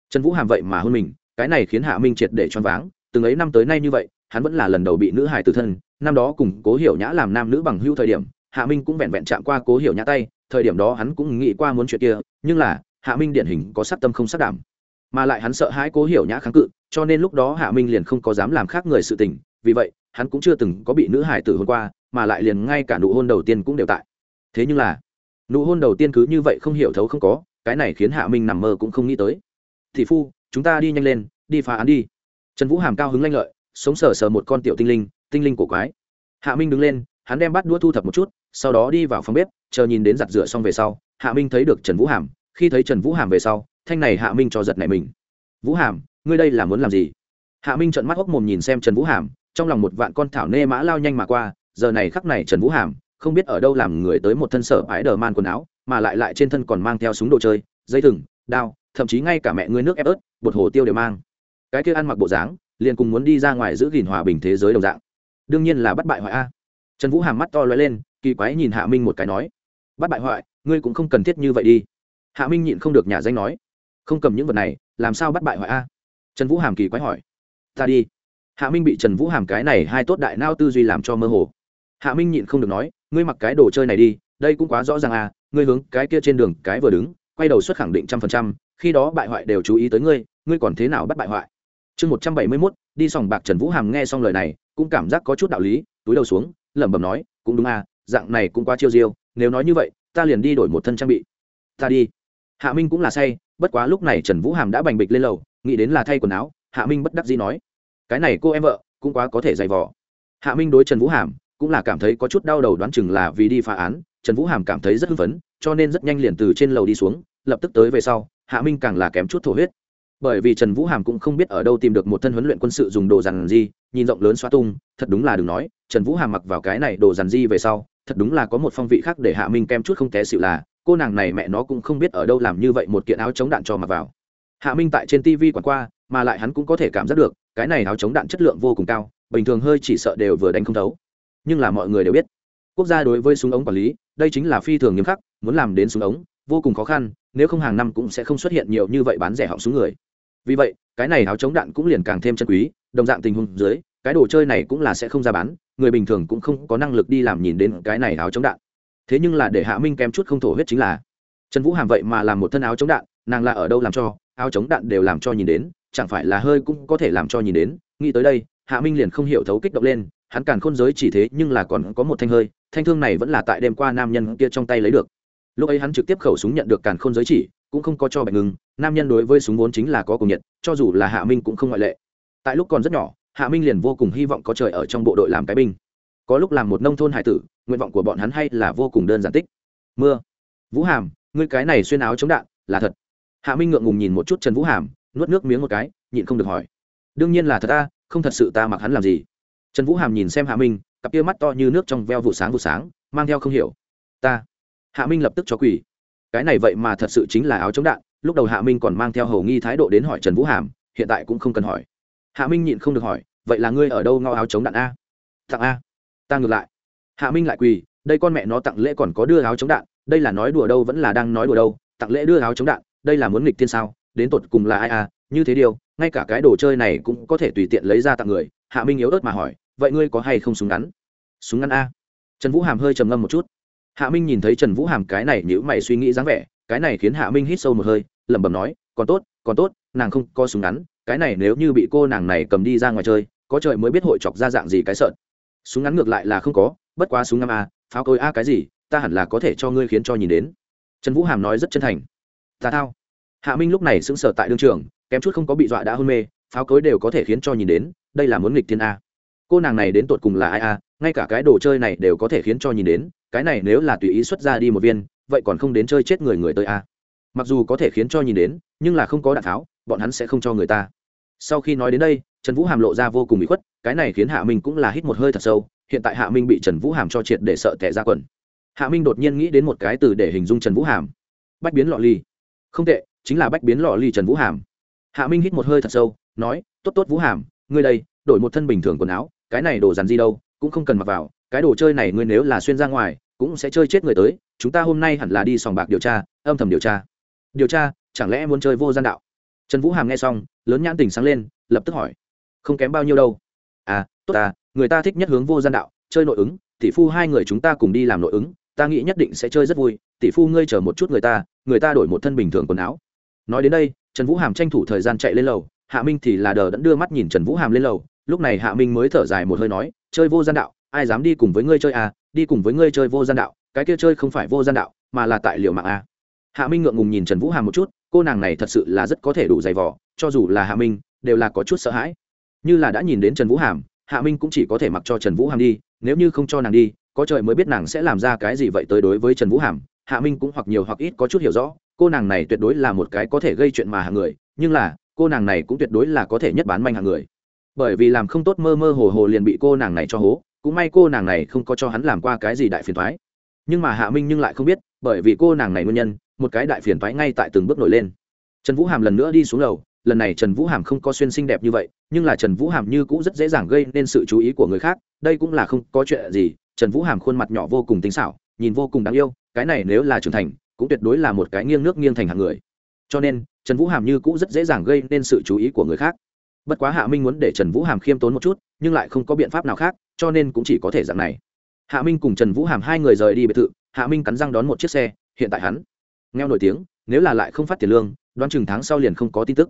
S1: trần vũ hàm vậy mà hôn mình cái này khiến hạ minh triệt để choáng váng từng ấy năm tới nay như vậy hắn vẫn là lần đầu bị nữ hài tử thân năm đó cùng cố hiểu nhã làm nam nữ bằng hưu thời điểm hạ minh cũng vẹn vẹn chạm qua cố hiểu nhã tay thời điểm đó hắn cũng nghĩ qua muốn chuyện kia nhưng là hạ minh điển hình có sắc tâm không sắc đảm mà lại hắn sợ hãi cố hiểu nhã kháng cự, cho nên lúc đó hạ minh liền không có dám làm khác người sự tình. Vì vậy, hắn cũng chưa từng có bị nữ hải tử hôn qua, mà lại liền ngay cả nụ hôn đầu tiên cũng đều tại. Thế nhưng là, nụ hôn đầu tiên cứ như vậy không hiểu thấu không có, cái này khiến hạ minh nằm mơ cũng không nghĩ tới. Thị phu, chúng ta đi nhanh lên, đi phá án đi. Trần vũ hàm cao hứng lanh lợi, sống sờ sờ một con tiểu tinh linh tinh linh cổ quái. Hạ minh đứng lên, hắn đem bắt đũa thu thập một chút, sau đó đi vào phòng bếp, chờ nhìn đến giặt rửa xong về sau, hạ minh thấy được trần vũ hàm. Khi thấy trần vũ hàm về sau thanh này hạ minh cho giật này mình. Vũ hàm, ngươi đây là muốn làm gì? Hạ minh trợn mắt hốc mồm nhìn xem trần vũ hàm, trong lòng một vạn con thảo nê mã lao nhanh mà qua, giờ này khắc này trần vũ hàm, không biết ở đâu làm người tới một thân sở ái đờ man quần áo, mà lại lại trên thân còn mang theo súng đồ chơi, dây thừng, đao, thậm chí ngay cả mẹ ngươi nước ép ớt, bột hồ tiêu đều mang. Cái kia ăn mặc bộ dáng, liền cùng muốn đi ra ngoài giữ gìn hòa bình thế giới đồng dạng. Đương nhiên là bắt bại hoại a. Trần vũ hàm mắt to lóe lên, kỳ quái nhìn hạ minh một cái nói, bắt bại hoại, ngươi cũng không cần thiết như vậy đi. Hạ minh nhịn không được nhà danh nói không cầm những vật này, làm sao bắt bại hoại a? Trần vũ hàm kỳ quái hỏi. Ta đi. Hạ minh bị trần vũ hàm cái này hai tốt đại nao tư duy làm cho mơ hồ. Hạ minh nhịn không được nói, ngươi mặc cái đồ chơi này đi, đây cũng quá rõ ràng à ngươi hướng cái kia trên đường cái vừa đứng, quay đầu xuất khẳng định trăm phần trăm, khi đó bại hoại đều chú ý tới ngươi ngươi còn thế nào bắt bại hoại? Chương một trăm bảy mươi mốt, đi sòng bạc trần vũ hàm nghe xong lời này, cũng cảm giác có chút đạo lý, túi đầu xuống, lẩm bẩm nói, cũng đúng à dạng này cũng quá chiêu diêu, nếu nói như vậy, ta liền đi đổi một thân trang bị. Ta đi hạ minh cũng là say, bất quá lúc này trần vũ hàm đã bành bịch lên lầu, nghĩ đến là thay quần áo, hạ minh bất đắc dĩ nói, cái này cô em vợ, cũng quá có thể dày vò. Hạ minh đối trần vũ hàm cũng là cảm thấy có chút đau đầu đoán chừng là vì đi phá án, trần vũ hàm cảm thấy rất hưng phấn, cho nên rất nhanh liền từ trên lầu đi xuống, lập tức tới về sau, hạ minh càng là kém chút thổ huyết. Bởi vì trần vũ hàm cũng không biết ở đâu tìm được một thân huấn luyện quân sự dùng đồ dàn di nhìn rộng lớn xoa tung, thật đúng là đừng nói, trần vũ hàm mặc vào cái này đồ dàn di về sau, thật đúng là có một phong vị khác để hạ minh kem chút không té xịu là cô nàng này mẹ nó cũng không biết ở đâu làm như vậy một kiện áo chống đạn cho mặc vào. Hạ minh tại trên tv quản qua, mà lại hắn cũng có thể cảm giác được, cái này áo chống đạn chất lượng vô cùng cao, bình thường hơi chỉ sợ đều vừa đánh không thấu. Nhưng là mọi người đều biết, quốc gia đối với súng ống quản lý, đây chính là phi thường nghiêm khắc, muốn làm đến súng ống, vô cùng khó khăn, nếu không hàng năm cũng sẽ không xuất hiện nhiều như vậy bán rẻ họng súng người. Vì vậy, cái này áo chống đạn cũng liền càng thêm chân quý, đồng dạng tình huống dưới, cái đồ chơi này cũng là sẽ không ra bán, người bình thường cũng không có năng lực đi làm nhìn đến cái này áo chống đạn thế nhưng là để hạ minh kém chút không thổ huyết chính là, trần vũ hàm vậy mà làm một thân áo chống đạn, nàng là ở đâu làm cho, áo chống đạn đều làm cho nhìn đến, chẳng phải là hơi cũng có thể làm cho nhìn đến. Nghĩ tới đây, hạ minh liền không hiểu thấu kích động lên, hắn càn khôn giới chỉ thế nhưng là còn có một thanh hơi, thanh thương này vẫn là tại đêm qua nam nhân kia trong tay lấy được. Lúc ấy hắn trực tiếp khẩu súng nhận được càn khôn giới chỉ, cũng không có cho bạch ngừng, nam nhân đối với súng vốn chính là có cùng nhiệt, cho dù là hạ minh cũng không ngoại lệ. Tại lúc còn rất nhỏ, hạ minh liền vô cùng hy vọng có trời ở trong bộ đội làm cái binh có lúc làm một nông thôn hải tử, nguyện vọng của bọn hắn hay là vô cùng đơn giản tích. Mưa. Vũ hàm, ngươi cái này xuyên áo chống đạn, là thật. Hạ minh ngượng ngùng nhìn một chút trần vũ hàm, nuốt nước miếng một cái, nhịn không được hỏi. Đương nhiên là thật ta không thật sự ta mặc hắn làm gì. Trần vũ hàm nhìn xem hạ minh, cặp kia mắt to như nước trong veo vụ sáng vụ sáng, mang theo không hiểu. Ta. Hạ minh lập tức cho quỳ. Cái này vậy mà thật sự chính là áo chống đạn, lúc đầu hạ minh còn mang theo hầu nghi thái độ đến hỏi trần vũ hàm, hiện tại cũng không cần hỏi. Hạ minh nhịn không được hỏi, vậy là ngươi ở đâu ngao áo chống đạn a? Tặng a ta ngược lại. Hạ minh lại quỳ, đây con mẹ nó tặng lễ còn có đưa áo chống đạn, đây là nói đùa đâu vẫn là đang nói đùa đâu, tặng lễ đưa áo chống đạn, đây là muốn nghịch thiên sao, đến tột cùng là ai à như thế điều, ngay cả cái đồ chơi này cũng có thể tùy tiện lấy ra tặng người, hạ minh yếu ớt mà hỏi, vậy ngươi có hay không súng ngắn? Súng ngắn a. Trần vũ hàm hơi trầm ngâm một chút. Hạ minh nhìn thấy trần vũ hàm cái này nhữ mày suy nghĩ dáng vẻ, cái này khiến hạ minh hít sâu một hơi, lẩm bẩm nói, còn tốt còn tốt, nàng không có súng ngắn, cái này nếu như bị cô nàng này cầm đi ra ngoài chơi, có trời mới biết hội chọc ra dạng gì cái sợn súng ngắn ngược lại là không có, bất quá súng ngắm a pháo cối a cái gì, ta hẳn là có thể cho ngươi khiến cho nhìn đến. Trần vũ hàm nói rất chân thành. Ta thao. Hạ minh lúc này sững sờ tại đương trường, kém chút không có bị dọa đã hôn mê, pháo cối đều có thể khiến cho nhìn đến, đây là muốn nghịch thiên a. Cô nàng này đến tột cùng là ai a, ngay cả cái đồ chơi này đều có thể khiến cho nhìn đến, cái này nếu là tùy ý xuất ra đi một viên, vậy còn không đến chơi chết người người tới a. Mặc dù có thể khiến cho nhìn đến, nhưng là không có đạn tháo, bọn hắn sẽ không cho người ta. Sau khi nói đến đây, trần vũ hàm lộ ra vô cùng bị khuất cái này khiến hạ minh cũng là hít một hơi thật sâu, hiện tại hạ minh bị trần vũ hàm cho triệt để sợ tẻ ra quần. Hạ minh đột nhiên nghĩ đến một cái từ để hình dung trần vũ hàm. Bách biến lọ ly. Không tệ, chính là bách biến lọ ly trần vũ hàm. Hạ minh hít một hơi thật sâu, nói, tốt tốt vũ hàm, ngươi đây, đổi một thân bình thường quần áo, cái này đồ dàn gì đâu, cũng không cần mặc vào, cái đồ chơi này ngươi nếu là xuyên ra ngoài, cũng sẽ chơi chết người tới, chúng ta hôm nay hẳn là đi sòng bạc điều tra, âm thầm điều tra. Điều tra? Chẳng lẽ muốn chơi vô gian đạo? Trần vũ hàm nghe xong, lớn nhãn tình sáng lên, lập tức hỏi, không kém bao nhiêu đâu à tốt à người ta thích nhất hướng vô gian đạo, chơi nội ứng, tỷ phu hai người chúng ta cùng đi làm nội ứng, ta nghĩ nhất định sẽ chơi rất vui, tỷ phu ngươi chờ một chút người ta người ta đổi một thân bình thường quần áo nói đến đây, trần vũ hàm tranh thủ thời gian chạy lên lầu, hạ minh thì là đờ đẫn đưa mắt nhìn trần vũ hàm lên lầu, lúc này hạ minh mới thở dài một hơi nói, chơi vô gian đạo, ai dám đi cùng với ngươi chơi à đi cùng với ngươi chơi vô gian đạo, cái kia chơi không phải vô gian đạo, mà là tại liệu mạng à. hạ minh ngượng ngùng nhìn trần vũ hàm một chút, cô nàng này thật sự là rất có thể đủ dày vỏ cho dù là hạ minh, đều là có chút sợ hãi như là đã nhìn đến trần vũ hàm, hạ minh cũng chỉ có thể mặc cho trần vũ hàm đi, nếu như không cho nàng đi, có trời mới biết nàng sẽ làm ra cái gì vậy tới đối với trần vũ hàm. Hạ minh cũng hoặc nhiều hoặc ít có chút hiểu rõ, cô nàng này tuyệt đối là một cái có thể gây chuyện mà hàng người, nhưng là, cô nàng này cũng tuyệt đối là có thể nhất bán manh hàng người. Bởi vì làm không tốt mơ mơ hồ hồ liền bị cô nàng này cho hố, cũng may cô nàng này không có cho hắn làm qua cái gì đại phiền thoái nhưng mà hạ minh nhưng lại không biết, bởi vì cô nàng này nguyên nhân, một cái đại phiền thoái ngay tại từng bước nổi lên. Trần vũ hàm lần nữa đi xuống lầu lần này trần vũ hàm không có xuyên xinh đẹp như vậy, nhưng là trần vũ hàm như cũng rất dễ dàng gây nên sự chú ý của người khác, đây cũng là không có chuyện gì. Trần vũ hàm khuôn mặt nhỏ vô cùng tính xảo, nhìn vô cùng đáng yêu, cái này nếu là trưởng thành, cũng tuyệt đối là một cái nghiêng nước nghiêng thành hàng người. Cho nên, trần vũ hàm như cũng rất dễ dàng gây nên sự chú ý của người khác. Bất quá hạ minh muốn để trần vũ hàm khiêm tốn một chút, nhưng lại không có biện pháp nào khác, cho nên cũng chỉ có thể dạng này. Hạ minh cùng trần vũ hàm hai người rời đi biệt thự, hạ minh cắn răng đón một chiếc xe, hiện tại hắn nghe nổi tiếng, nếu là lại không phát tiền lương, đoán chừng tháng sau liền không có tin tức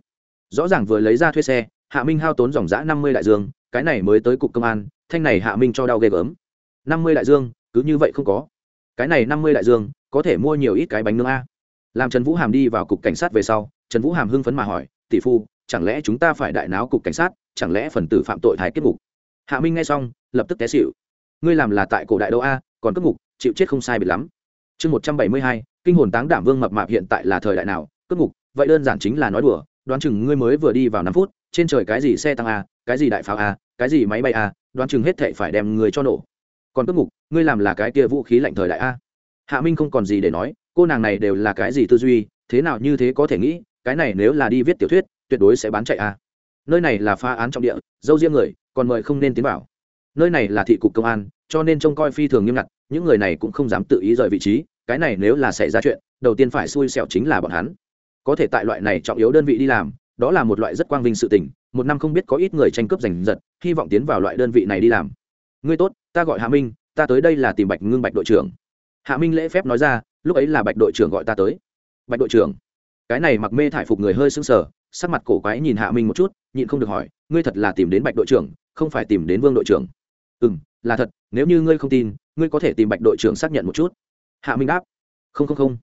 S1: rõ ràng vừa lấy ra thuê xe, hạ minh hao tốn dòng giã năm mươi đại dương, cái này mới tới cục công an, thanh này hạ minh cho đau ghê gớm. năm mươi đại dương, cứ như vậy không có. Cái này năm mươi đại dương, có thể mua nhiều ít cái bánh nướng a. Làm trần vũ hàm đi vào cục cảnh sát về sau, trần vũ hàm hưng phấn mà hỏi, tỷ phu, chẳng lẽ chúng ta phải đại náo cục cảnh sát? Chẳng lẽ phần tử phạm tội thái kết mục hạ minh nghe xong, lập tức té xịu ngươi làm là tại cổ đại đâu a, còn cất mục chịu chết không sai biệt lắm. Chương một trăm bảy mươi hai, kinh hồn táng đảm vương mập mạp hiện tại là thời đại nào cất mục vậy đơn giản chính là nói đùa đoán chừng ngươi mới vừa đi vào năm phút, trên trời cái gì xe tăng a, cái gì đại pháo a, cái gì máy bay a, đoán chừng hết thệ phải đem người cho nổ. Còn cấp mục, ngươi làm là cái kia vũ khí lạnh thời đại a. Hạ minh không còn gì để nói, cô nàng này đều là cái gì tư duy, thế nào như thế có thể nghĩ, cái này nếu là đi viết tiểu thuyết, tuyệt đối sẽ bán chạy a. Nơi này là pha án trọng địa, dâu riêng người, còn mời không nên tiến vào. Nơi này là thị cục công an, cho nên trông coi phi thường nghiêm ngặt, những người này cũng không dám tự ý rời vị trí, cái này nếu là xảy ra chuyện, đầu tiên phải xui xẻo chính là bọn hắn có thể tại loại này trọng yếu đơn vị đi làm, đó là một loại rất quang vinh sự tình, một năm không biết có ít người tranh cướp giành giật, hy vọng tiến vào loại đơn vị này đi làm. Ngươi tốt, ta gọi hạ minh, ta tới đây là tìm bạch ngưng bạch đội trưởng. Hạ minh lễ phép nói ra, lúc ấy là bạch đội trưởng gọi ta tới. Bạch đội trưởng. Cái này mặc mê thải phục người hơi sưng sờ, sắc mặt cổ quái nhìn hạ minh một chút, nhịn không được hỏi, ngươi thật là tìm đến bạch đội trưởng, không phải tìm đến vương đội trưởng. Ừ m là thật, nếu như ngươi không tin, ngươi có thể tìm bạch đội trưởng xác nhận một chút. Hạ minh đáp, không không không.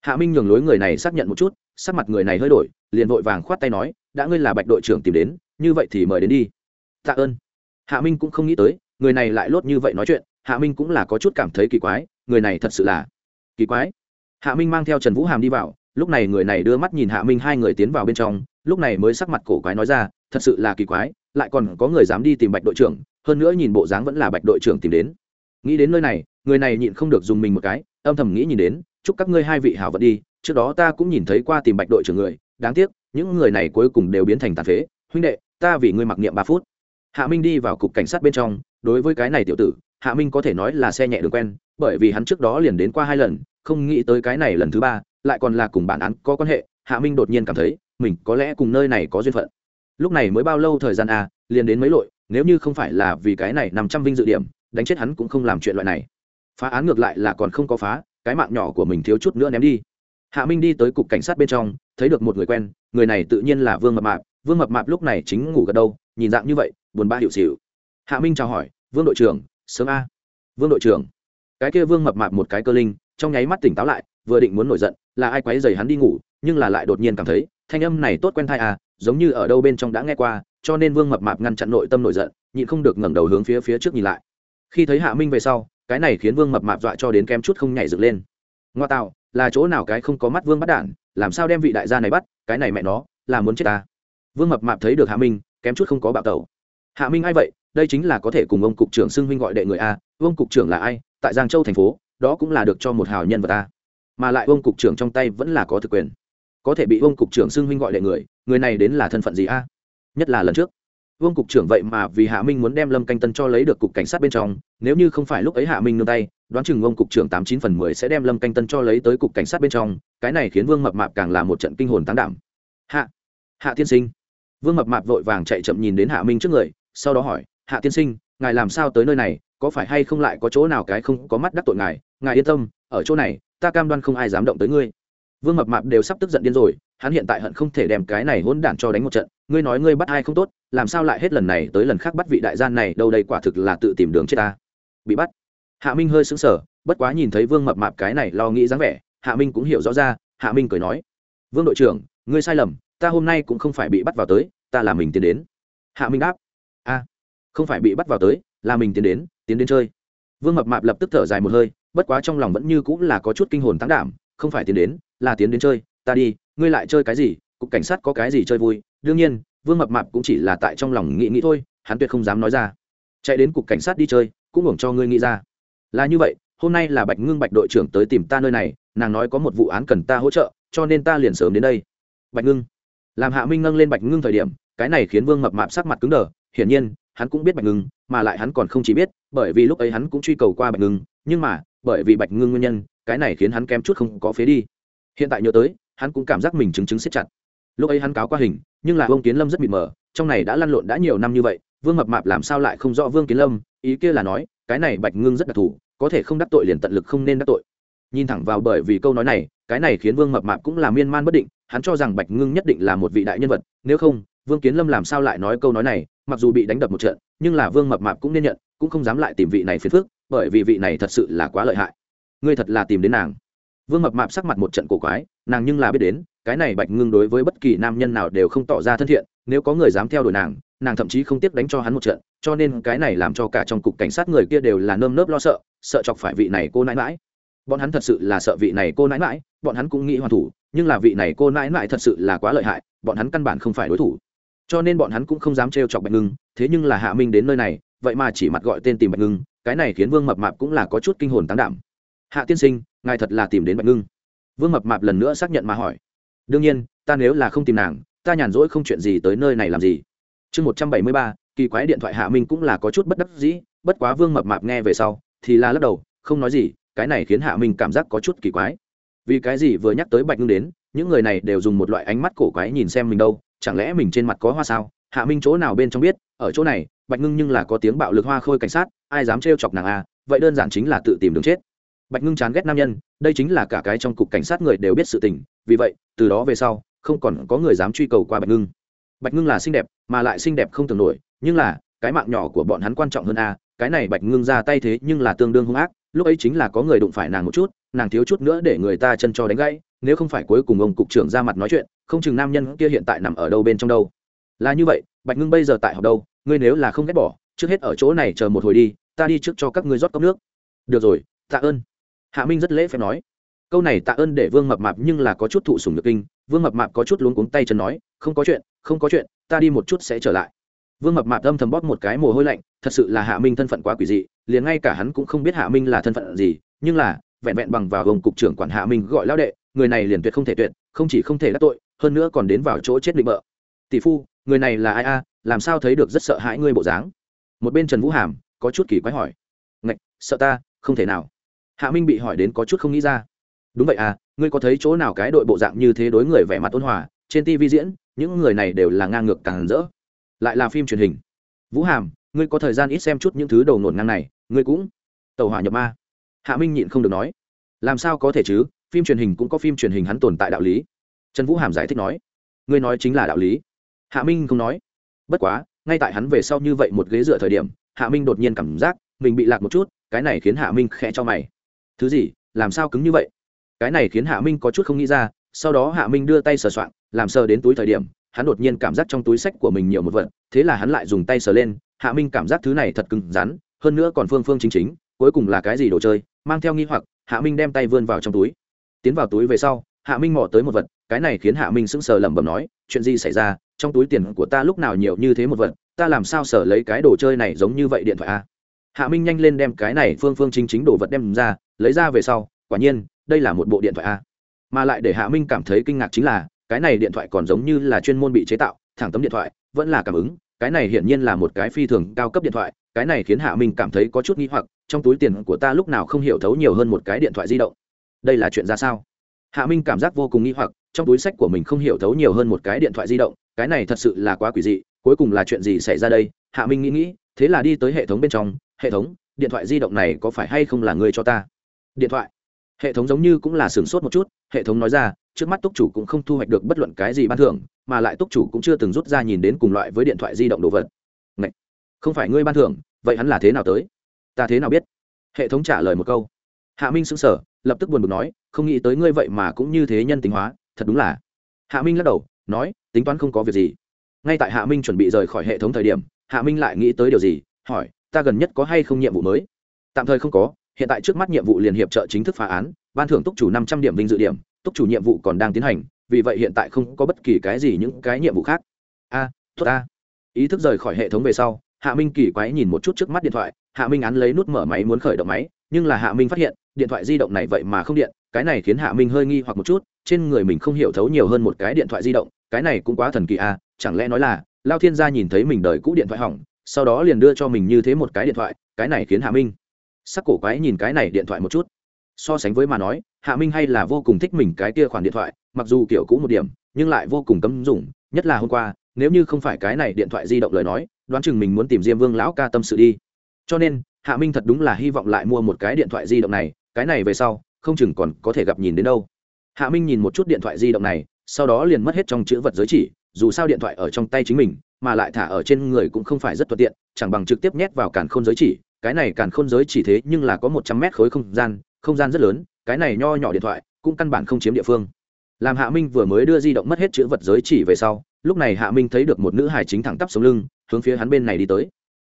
S1: Hạ minh nhường lối người này xác nhận một chút sắc mặt người này hơi đổi, liền vội vàng khoát tay nói, đã ngươi là bạch đội trưởng tìm đến, như vậy thì mời đến đi. Tạ ơn. Hạ minh cũng không nghĩ tới, người này lại lốt như vậy nói chuyện, hạ minh cũng là có chút cảm thấy kỳ quái, người này thật sự là kỳ quái. Hạ minh mang theo trần vũ hàm đi vào, lúc này người này đưa mắt nhìn hạ minh hai người tiến vào bên trong, lúc này mới sắc mặt cổ quái nói ra, thật sự là kỳ quái, lại còn có người dám đi tìm bạch đội trưởng, hơn nữa nhìn bộ dáng vẫn là bạch đội trưởng tìm đến. Nghĩ đến nơi này, người này nhịn không được dùng mình một cái, âm thầm nghĩ nhìn đến chúc các ngươi hai vị hảo vận đi, trước đó ta cũng nhìn thấy qua tìm bạch đội trưởng người, đáng tiếc, những người này cuối cùng đều biến thành tàn phế. Huynh đệ, ta vì ngươi mặc niệm ba phút. Hạ minh đi vào cục cảnh sát bên trong, đối với cái này tiểu tử, hạ minh có thể nói là xe nhẹ đường quen, bởi vì hắn trước đó liền đến qua hai lần, không nghĩ tới cái này lần thứ ba, lại còn là cùng bản án có quan hệ, hạ minh đột nhiên cảm thấy, mình có lẽ cùng nơi này có duyên phận. Lúc này mới bao lâu thời gian à liền đến mấy lội, nếu như không phải là vì cái này nằm trăm vinh dự điểm, đánh chết hắn cũng không làm chuyện loại này. Phá án ngược lại là còn không có phá cái mạng nhỏ của mình thiếu chút nữa ném đi. Hạ minh đi tới cục cảnh sát bên trong, thấy được một người quen, người này tự nhiên là vương mập mạp. Vương mập mạp lúc này chính ngủ gật đâu nhìn dạng như vậy, buồn ba hiệu xịu. Hạ minh chào hỏi, vương đội trưởng, sớm a. Vương đội trưởng. Cái kia vương mập mạp một cái cơ linh, trong nháy mắt tỉnh táo lại, vừa định muốn nổi giận, là ai quấy dày hắn đi ngủ, nhưng là lại đột nhiên cảm thấy, thanh âm này tốt quen thai à giống như ở đâu bên trong đã nghe qua, cho nên vương mập mạp ngăn chặn nội tâm nổi giận, nhịn không được ngẩng đầu hướng phía phía trước nhìn lại. Khi thấy hạ minh về sau cái này khiến vương mập mạp dọa cho đến kém chút không nhảy dựng lên. Ngoa tạo, là chỗ nào cái không có mắt vương bắt đản làm sao đem vị đại gia này bắt, cái này mẹ nó, là muốn chết ta. Vương mập mạp thấy được hạ minh, kém chút không có bạo tẩu. Hạ minh ai vậy? Đây chính là có thể cùng ông cục trưởng xưng huynh gọi đệ người a ông cục trưởng là ai? Tại giang châu thành phố, đó cũng là được cho một hào nhân vật ta mà lại ông cục trưởng trong tay vẫn là có thực quyền. Có thể bị ông cục trưởng xưng huynh gọi đệ người người này đến là thân phận gì a? Nhất là lần trước vương cục trưởng vậy mà vì hạ minh muốn đem lâm canh tân cho lấy được cục cảnh sát bên trong, nếu như không phải lúc ấy hạ minh nương tay, đoán chừng ông cục trưởng tám chín phần mười sẽ đem lâm canh tân cho lấy tới cục cảnh sát bên trong, cái này khiến vương mập mạp càng là một trận kinh hồn tán đảm. Hạ hạ tiên sinh. Vương mập mạp vội vàng chạy chậm nhìn đến hạ minh trước người, sau đó hỏi, hạ tiên sinh, ngài làm sao tới nơi này, có phải hay không lại có chỗ nào cái không có mắt đắc tội ngài? Ngài yên tâm, ở chỗ này, ta cam đoan không ai dám động tới ngươi vương mập mạp đều sắp tức giận điên rồi, hắn hiện tại hận không thể đem cái này hỗn đản cho đánh một trận. Ngươi nói ngươi bắt ai không tốt, làm sao lại hết lần này tới lần khác bắt vị đại gian này, đâu đây quả thực là tự tìm đường chết ta. Bị bắt. Hạ minh hơi sững sờ, bất quá nhìn thấy vương mập mạp cái này lo nghĩ dáng vẻ, hạ minh cũng hiểu rõ ra, hạ minh cười nói, vương đội trưởng, ngươi sai lầm, ta hôm nay cũng không phải bị bắt vào tới, ta là mình tiến đến. Hạ minh đáp, a, không phải bị bắt vào tới, là mình tiến đến tiến đến chơi. Vương mập mạp lập tức thở dài một hơi, bất quá trong lòng vẫn như cũng là có chút kinh hồn tăng đảm, không phải tiến đến là tiến đến chơi, ta đi, ngươi lại chơi cái gì, cục cảnh sát có cái gì chơi vui? Đương nhiên, vương mập mạp cũng chỉ là tại trong lòng nghĩ nghĩ thôi, hắn tuyệt không dám nói ra. Chạy đến cục cảnh sát đi chơi, cũng hưởng cho ngươi nghĩ ra. Là như vậy, hôm nay là bạch ngưng bạch đội trưởng tới tìm ta nơi này, nàng nói có một vụ án cần ta hỗ trợ, cho nên ta liền sớm đến đây. Bạch ngưng. Làm hạ minh nâng lên bạch ngưng thời điểm, cái này khiến vương mập mạp sắc mặt cứng đờ, hiển nhiên, hắn cũng biết bạch ngưng, mà lại hắn còn không chỉ biết, bởi vì lúc ấy hắn cũng truy cầu qua bạch ngưng, nhưng mà, bởi vì bạch ngưng nguyên nhân, cái này khiến hắn kém chút không có phế đi hiện tại nhớ tới, hắn cũng cảm giác mình chứng chứng siết chặt. Lúc ấy hắn cáo qua hình, nhưng là vương kiến lâm rất mịt mờ, trong này đã lăn lộn đã nhiều năm như vậy, vương mập mạp làm sao lại không rõ vương kiến lâm, ý kia là nói, cái này bạch ngưng rất đặc thù, có thể không đắc tội liền tận lực không nên đắc tội. Nhìn thẳng vào bởi vì câu nói này, cái này khiến vương mập mạp cũng là miên man bất định, hắn cho rằng bạch ngưng nhất định là một vị đại nhân vật, nếu không, vương kiến lâm làm sao lại nói câu nói này, mặc dù bị đánh đập một trận, nhưng là vương mập mạp cũng nên nhận, cũng không dám lại tìm vị này phiền phức, bởi vì vị này thật sự là quá lợi hại. Ngươi thật là tìm đến nàng vương mập mạp sắc mặt một trận cổ quái, nàng nhưng là biết đến, cái này bạch ngưng đối với bất kỳ nam nhân nào đều không tỏ ra thân thiện, nếu có người dám theo đuổi nàng nàng thậm chí không tiếc đánh cho hắn một trận, cho nên cái này làm cho cả trong cục cảnh sát người kia đều là nơm nớp lo sợ sợ chọc phải vị này cô nãi mãi bọn hắn thật sự là sợ vị này cô nãi mãi bọn hắn cũng nghĩ hoàn thủ, nhưng là vị này cô nãi mãi thật sự là quá lợi hại, bọn hắn căn bản không phải đối thủ. Cho nên bọn hắn cũng không dám trêu chọc bạch ngưng, thế nhưng là hạ minh đến nơi này, vậy mà chỉ mặt gọi tên tìm bạch ngưng, cái này khiến vương mập mạp cũng là có chút kinh hồn tán đảm. Hạ tiên sinh ngài thật là tìm đến bạch ngưng. Vương mập mạp lần nữa xác nhận mà hỏi. Đương nhiên, ta nếu là không tìm nàng, ta nhàn rỗi không chuyện gì tới nơi này làm gì. Chương một trăm bảy mươi ba, kỳ quái điện thoại hạ minh cũng là có chút bất đắc dĩ, bất quá vương mập mạp nghe về sau, thì là lắc đầu, không nói gì, cái này khiến hạ minh cảm giác có chút kỳ quái. Vì cái gì vừa nhắc tới bạch ngưng đến, những người này đều dùng một loại ánh mắt cổ quái nhìn xem mình đâu, chẳng lẽ mình trên mặt có hoa sao? Hạ minh chỗ nào bên trong biết, ở chỗ này, bạch ngưng nhưng là có tiếng bạo lực hoa khôi cảnh sát, ai dám trêu chọc nàng a à? vậy đơn giản chính là tự tìm đường chết bạch ngưng chán ghét nam nhân, đây chính là cả cái trong cục cảnh sát người đều biết sự tình, vì vậy, từ đó về sau, không còn có người dám truy cầu qua bạch ngưng. Bạch ngưng là xinh đẹp, mà lại xinh đẹp không tưởng nổi, nhưng là, cái mạng nhỏ của bọn hắn quan trọng hơn a, cái này bạch ngưng ra tay thế nhưng là tương đương hung ác, lúc ấy chính là có người đụng phải nàng một chút, nàng thiếu chút nữa để người ta chân cho đánh gãy, nếu không phải cuối cùng ông cục trưởng ra mặt nói chuyện, không chừng nam nhân kia hiện tại nằm ở đâu bên trong đâu. Là như vậy, bạch ngưng bây giờ tại học đâu, ngươi nếu là không ghét bỏ, trước hết ở chỗ này chờ một hồi đi, ta đi trước cho các ngươi rót cốc nước. Được rồi, tạ ơn hạ minh rất lễ phép nói, câu này tạ ơn để vương mập mạp nhưng là có chút thụ sùng được kinh. Vương mập mạp có chút luống cuống tay chân nói, không có chuyện, không có chuyện, ta đi một chút sẽ trở lại. Vương mập mạp âm thầm bóp một cái mồ hôi lạnh, thật sự là hạ minh thân phận quá quỷ dị, liền ngay cả hắn cũng không biết hạ minh là thân phận gì, nhưng là, vẹn vẹn bằng vào gồng cục trưởng quản hạ minh gọi lao đệ, người này liền tuyệt không thể tuyệt, không chỉ không thể đắc tội, hơn nữa còn đến vào chỗ chết định bợ. Tỷ phu, người này là ai a? Làm sao thấy được rất sợ hãi ngươi bộ dáng? Một bên trần vũ hàm có chút kỳ quái hỏi, ngạch, sợ ta, không thể nào hạ minh bị hỏi đến có chút không nghĩ ra. Đúng vậy à ngươi có thấy chỗ nào cái đội bộ dạng như thế đối người vẻ mặt ôn hòa, trên tv diễn, những người này đều là ngang ngược càng rỡ. Lại là phim truyền hình. Vũ hàm, ngươi có thời gian ít xem chút những thứ đầu nổn ngang này, ngươi cũng. Tàu hỏa nhập ma. Hạ minh nhịn không được nói. Làm sao có thể chứ, phim truyền hình cũng có phim truyền hình hắn tồn tại đạo lý. Trần vũ hàm giải thích nói. Ngươi nói chính là đạo lý. Hạ minh không nói. Bất quá, ngay tại hắn về sau như vậy một ghế dựa thời điểm, hạ minh đột nhiên cảm giác mình bị lạc một chút, cái này khiến hạ minh khẽ cho mày thứ gì, làm sao cứng như vậy? Cái này khiến hạ minh có chút không nghĩ ra, sau đó hạ minh đưa tay sờ soạn làm sờ đến túi thời điểm, hắn đột nhiên cảm giác trong túi sách của mình nhiều một vật, thế là hắn lại dùng tay sờ lên, hạ minh cảm giác thứ này thật cứng rắn, hơn nữa còn phương phương chính chính, cuối cùng là cái gì đồ chơi, mang theo nghi hoặc, hạ minh đem tay vươn vào trong túi. Tiến vào túi về sau, hạ minh mò tới một vật, cái này khiến hạ minh sững sờ lẩm bẩm nói, chuyện gì xảy ra? Trong túi tiền của ta lúc nào nhiều như thế một vật? Ta làm sao sở lấy cái đồ chơi này giống như vậy điện thoại a? Hạ minh nhanh lên đem cái này phương phương chính chính đồ vật đem ra, lấy ra về sau, quả nhiên, đây là một bộ điện thoại a. Mà lại để hạ minh cảm thấy kinh ngạc chính là, cái này điện thoại còn giống như là chuyên môn bị chế tạo, thẳng tấm điện thoại, vẫn là cảm ứng, cái này hiển nhiên là một cái phi thường cao cấp điện thoại, cái này khiến hạ minh cảm thấy có chút nghi hoặc, trong túi tiền của ta lúc nào không hiểu thấu nhiều hơn một cái điện thoại di động. Đây là chuyện ra sao? Hạ minh cảm giác vô cùng nghi hoặc, trong túi sách của mình không hiểu thấu nhiều hơn một cái điện thoại di động, cái này thật sự là quá quỷ dị, cuối cùng là chuyện gì xảy ra đây? Hạ minh nghĩ nghĩ, thế là đi tới hệ thống bên trong hệ thống, điện thoại di động này có phải hay không là ngươi cho ta? Điện thoại. Hệ thống giống như cũng là sửng sốt một chút, hệ thống nói ra, trước mắt túc chủ cũng không thu hoạch được bất luận cái gì ban thưởng, mà lại túc chủ cũng chưa từng rút ra nhìn đến cùng loại với điện thoại di động đồ vật. Ngậy! không phải ngươi ban thưởng, vậy hắn là thế nào tới? Ta thế nào biết? Hệ thống trả lời một câu. Hạ minh sững sờ, lập tức buồn bực nói, không nghĩ tới ngươi vậy mà cũng như thế nhân tính hóa, thật đúng là. Hạ minh lắc đầu, nói, tính toán không có việc gì. Ngay tại hạ minh chuẩn bị rời khỏi hệ thống thời điểm, hạ minh lại nghĩ tới điều gì, hỏi ta gần nhất có hay không nhiệm vụ mới? Tạm thời không có hiện tại trước mắt nhiệm vụ liền hiệp trợ chính thức phá án ban thưởng túc chủ năm trăm điểm vinh dự điểm túc chủ nhiệm vụ còn đang tiến hành vì vậy hiện tại không có bất kỳ cái gì những cái nhiệm vụ khác. A à, tốt a ý thức rời khỏi hệ thống về sau hạ minh kỳ quái nhìn một chút trước mắt điện thoại hạ minh án lấy nút mở máy muốn khởi động máy nhưng là hạ minh phát hiện điện thoại di động này vậy mà không điện cái này khiến hạ minh hơi nghi hoặc một chút trên người mình không hiểu thấu nhiều hơn một cái điện thoại di động cái này cũng quá thần kỳ a chẳng lẽ nói là lao thiên gia nhìn thấy mình đời cũ điện thoại hỏng sau đó liền đưa cho mình như thế một cái điện thoại, cái này khiến hạ minh sắc cổ quái nhìn cái này điện thoại một chút. So sánh với mà nói, hạ minh hay là vô cùng thích mình cái kia khoản điện thoại, mặc dù kiểu cũ một điểm, nhưng lại vô cùng cấm dùng, nhất là hôm qua, nếu như không phải cái này điện thoại di động lời nói, đoán chừng mình muốn tìm diêm vương lão ca tâm sự đi. Cho nên, hạ minh thật đúng là hy vọng lại mua một cái điện thoại di động này, cái này về sau, không chừng còn có thể gặp nhìn đến đâu. Hạ minh nhìn một chút điện thoại di động này, sau đó liền mất hết trong chữ vật giới chỉ, dù sao điện thoại ở trong tay chính mình mà lại thả ở trên người cũng không phải rất thuận tiện, chẳng bằng trực tiếp nhét vào càn khôn giới chỉ. Cái này càn khôn giới chỉ thế nhưng là có một trăm mét khối không gian không gian rất lớn, cái này nho nhỏ điện thoại cũng căn bản không chiếm địa phương. Làm hạ minh vừa mới đưa di động mất hết chữ vật giới chỉ về sau, lúc này hạ minh thấy được một nữ hài chính thẳng tắp sống lưng, hướng phía hắn bên này đi tới.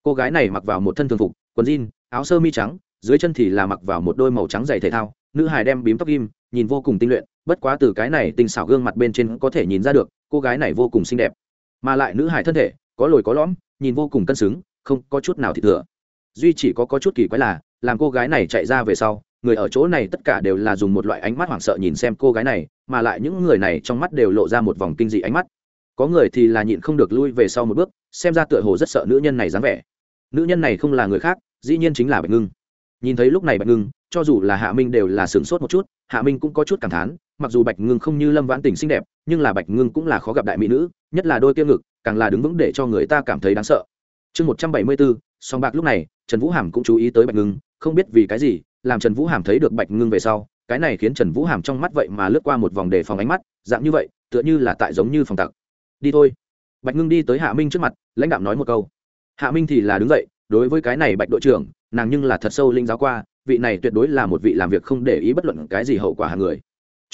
S1: Cô gái này mặc vào một thân thường phục, quần jean, áo sơ mi trắng, dưới chân thì là mặc vào một đôi màu trắng dày thể thao. Nữ hài đem bím tóc ghim, nhìn vô cùng tinh luyện, bất quá từ cái này tinh xảo gương mặt bên trên có thể nhìn ra được, cô gái này vô cùng xinh đẹp mà lại nữ hài thân thể, có lồi có lõm, nhìn vô cùng cân xứng, không có chút nào thì thừa. Duy chỉ có có chút kỳ quái là, làm cô gái này chạy ra về sau, người ở chỗ này tất cả đều là dùng một loại ánh mắt hoảng sợ nhìn xem cô gái này, mà lại những người này trong mắt đều lộ ra một vòng kinh dị ánh mắt. Có người thì là nhịn không được lui về sau một bước, xem ra tựa hồ rất sợ nữ nhân này dáng vẻ. Nữ nhân này không là người khác, dĩ nhiên chính là bạch ngưng. Nhìn thấy lúc này bạch ngưng, cho dù là hạ minh đều là sửng sốt một chút, hạ minh cũng có chút cảm thán mặc dù bạch ngưng không như lâm vãn tình xinh đẹp nhưng là bạch ngưng cũng là khó gặp đại mỹ nữ nhất là đôi kia ngực càng là đứng vững để cho người ta cảm thấy đáng sợ chương một trăm bảy mươi bốn, song bạc lúc này, trần vũ hàm cũng chú ý tới bạch ngưng, không biết vì cái gì, làm trần vũ hàm thấy được bạch ngưng về sau, cái này khiến trần vũ hàm trong mắt vậy mà lướt qua một vòng đề phòng ánh mắt, dạng như vậy, tựa như là tại giống như phòng tặc. Đi thôi. Bạch ngưng đi tới hạ minh trước mặt, lãnh đạo nói một câu. Hạ minh thì là đứng dậy, đối với cái này bạch đội trưởng, nàng nhưng là thật sâu linh giáo qua, vị này tuyệt đối là một vị làm việc không để ý bất luận cái gì hậu quả hàng người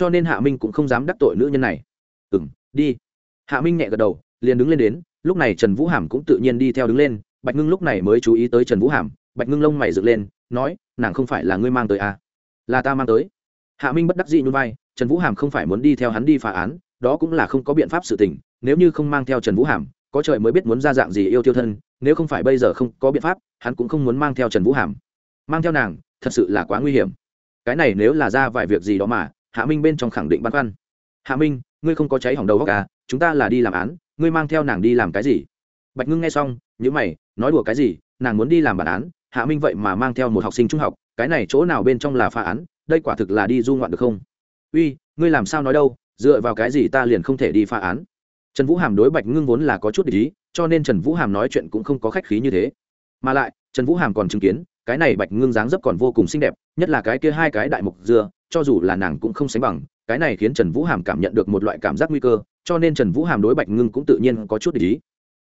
S1: cho nên hạ minh cũng không dám đắc tội nữ nhân này. Ừ m đi. Hạ minh nhẹ gật đầu, liền đứng lên đến, lúc này trần vũ hàm cũng tự nhiên đi theo đứng lên, bạch ngưng lúc này mới chú ý tới trần vũ hàm, bạch ngưng lông mày dựng lên, nói, nàng không phải là ngươi mang tới à? là ta mang tới. Hạ minh bất đắc dĩ nhún vai, trần vũ hàm không phải muốn đi theo hắn đi phá án, đó cũng là không có biện pháp sự tình, nếu như không mang theo trần vũ hàm, có trời mới biết muốn ra dạng gì yêu tiêu thân, nếu không phải bây giờ không có biện pháp, hắn cũng không muốn mang theo trần vũ hàm. Mang theo nàng, thật sự là quá nguy hiểm. Cái này nếu là ra vài việc gì đó mà hạ minh bên trong khẳng định băn khoăn. Hạ minh, ngươi không có cháy hỏng đầu góc à? Chúng ta là đi làm án, ngươi mang theo nàng đi làm cái gì? Bạch ngưng nghe xong nhữ mày, nói đùa cái gì? Nàng muốn đi làm bản án, hạ minh vậy mà mang theo một học sinh trung học, cái này chỗ nào bên trong là phá án, đây quả thực là đi du ngoạn được không? Uy, ngươi làm sao nói đâu, dựa vào cái gì ta liền không thể đi phá án? Trần vũ hàm đối bạch ngưng vốn là có chút ý, cho nên trần vũ hàm nói chuyện cũng không có khách khí như thế. Mà lại, trần vũ hàm còn chứng kiến, cái này bạch ngưng dáng dấp còn vô cùng xinh đẹp, nhất là cái kia hai cái đại mục dưa cho dù là nàng cũng không sánh bằng, cái này khiến trần vũ hàm cảm nhận được một loại cảm giác nguy cơ, cho nên trần vũ hàm đối bạch ngưng cũng tự nhiên có chút để ý.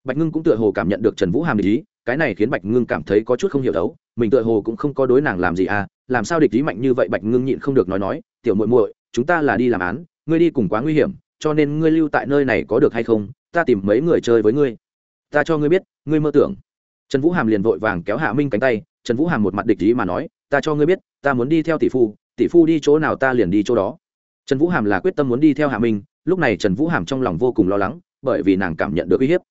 S1: Bạch ngưng cũng tựa hồ cảm nhận được trần vũ hàm để ý, cái này khiến bạch ngưng cảm thấy có chút không hiểu đấu, mình tựa hồ cũng không có đối nàng làm gì à làm sao địch ý mạnh như vậy bạch ngưng nhịn không được nói nói, tiểu muội muội, chúng ta là đi làm án, ngươi đi cùng quá nguy hiểm, cho nên ngươi lưu tại nơi này có được hay không, ta tìm mấy người chơi với ngươi. Ta cho ngươi biết, ngươi mơ tưởng. Trần vũ hàm liền vội vàng kéo hạ minh cánh tay, trần vũ hàm một mặt địch ý mà nói, ta cho ngươi biết, ta muốn đi theo tỷ phu tỷ phu đi chỗ nào ta liền đi chỗ đó. Trần vũ hàm là quyết tâm muốn đi theo hạ minh, lúc này trần vũ hàm trong lòng vô cùng lo lắng, bởi vì nàng cảm nhận được uy hiếp.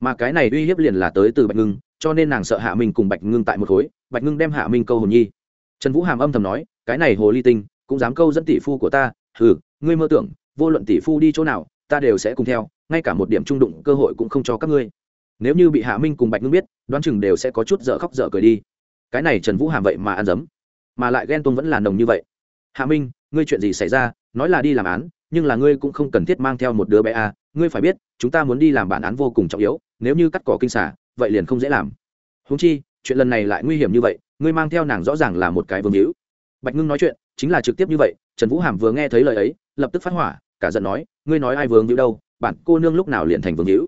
S1: Mà cái này uy hiếp liền là tới từ bạch ngưng, cho nên nàng sợ hạ minh cùng bạch ngưng tại một khối, bạch ngưng đem hạ minh câu hồn nhi. Trần vũ hàm âm thầm nói, cái này hồ ly tinh, cũng dám câu dẫn tỷ phu của ta, hừ, ngươi mơ tưởng, vô luận tỷ phu đi chỗ nào, ta đều sẽ cùng theo, ngay cả một điểm trung đụng cơ hội cũng không cho các ngươi. Nếu như bị hạ minh cùng bạch ngưng biết, đoán chừng đều sẽ có chút dở khóc dở cười đi. Cái này trần vũ hàm vậy mà ăn dấm, mà lại ghen tuông vẫn là nồng như vậy hạ minh ngươi chuyện gì xảy ra? Nói là đi làm án nhưng là ngươi cũng không cần thiết mang theo một đứa bé à, ngươi phải biết chúng ta muốn đi làm bản án vô cùng trọng yếu nếu như cắt cỏ kinh xả vậy liền không dễ làm. Húng chi chuyện lần này lại nguy hiểm như vậy ngươi mang theo nàng rõ ràng là một cái vương hữu. Bạch ngưng nói chuyện chính là trực tiếp như vậy trần vũ hàm vừa nghe thấy lời ấy lập tức phát hỏa cả giận nói ngươi nói ai vương hữu đâu bản cô nương lúc nào liền thành vương hữu?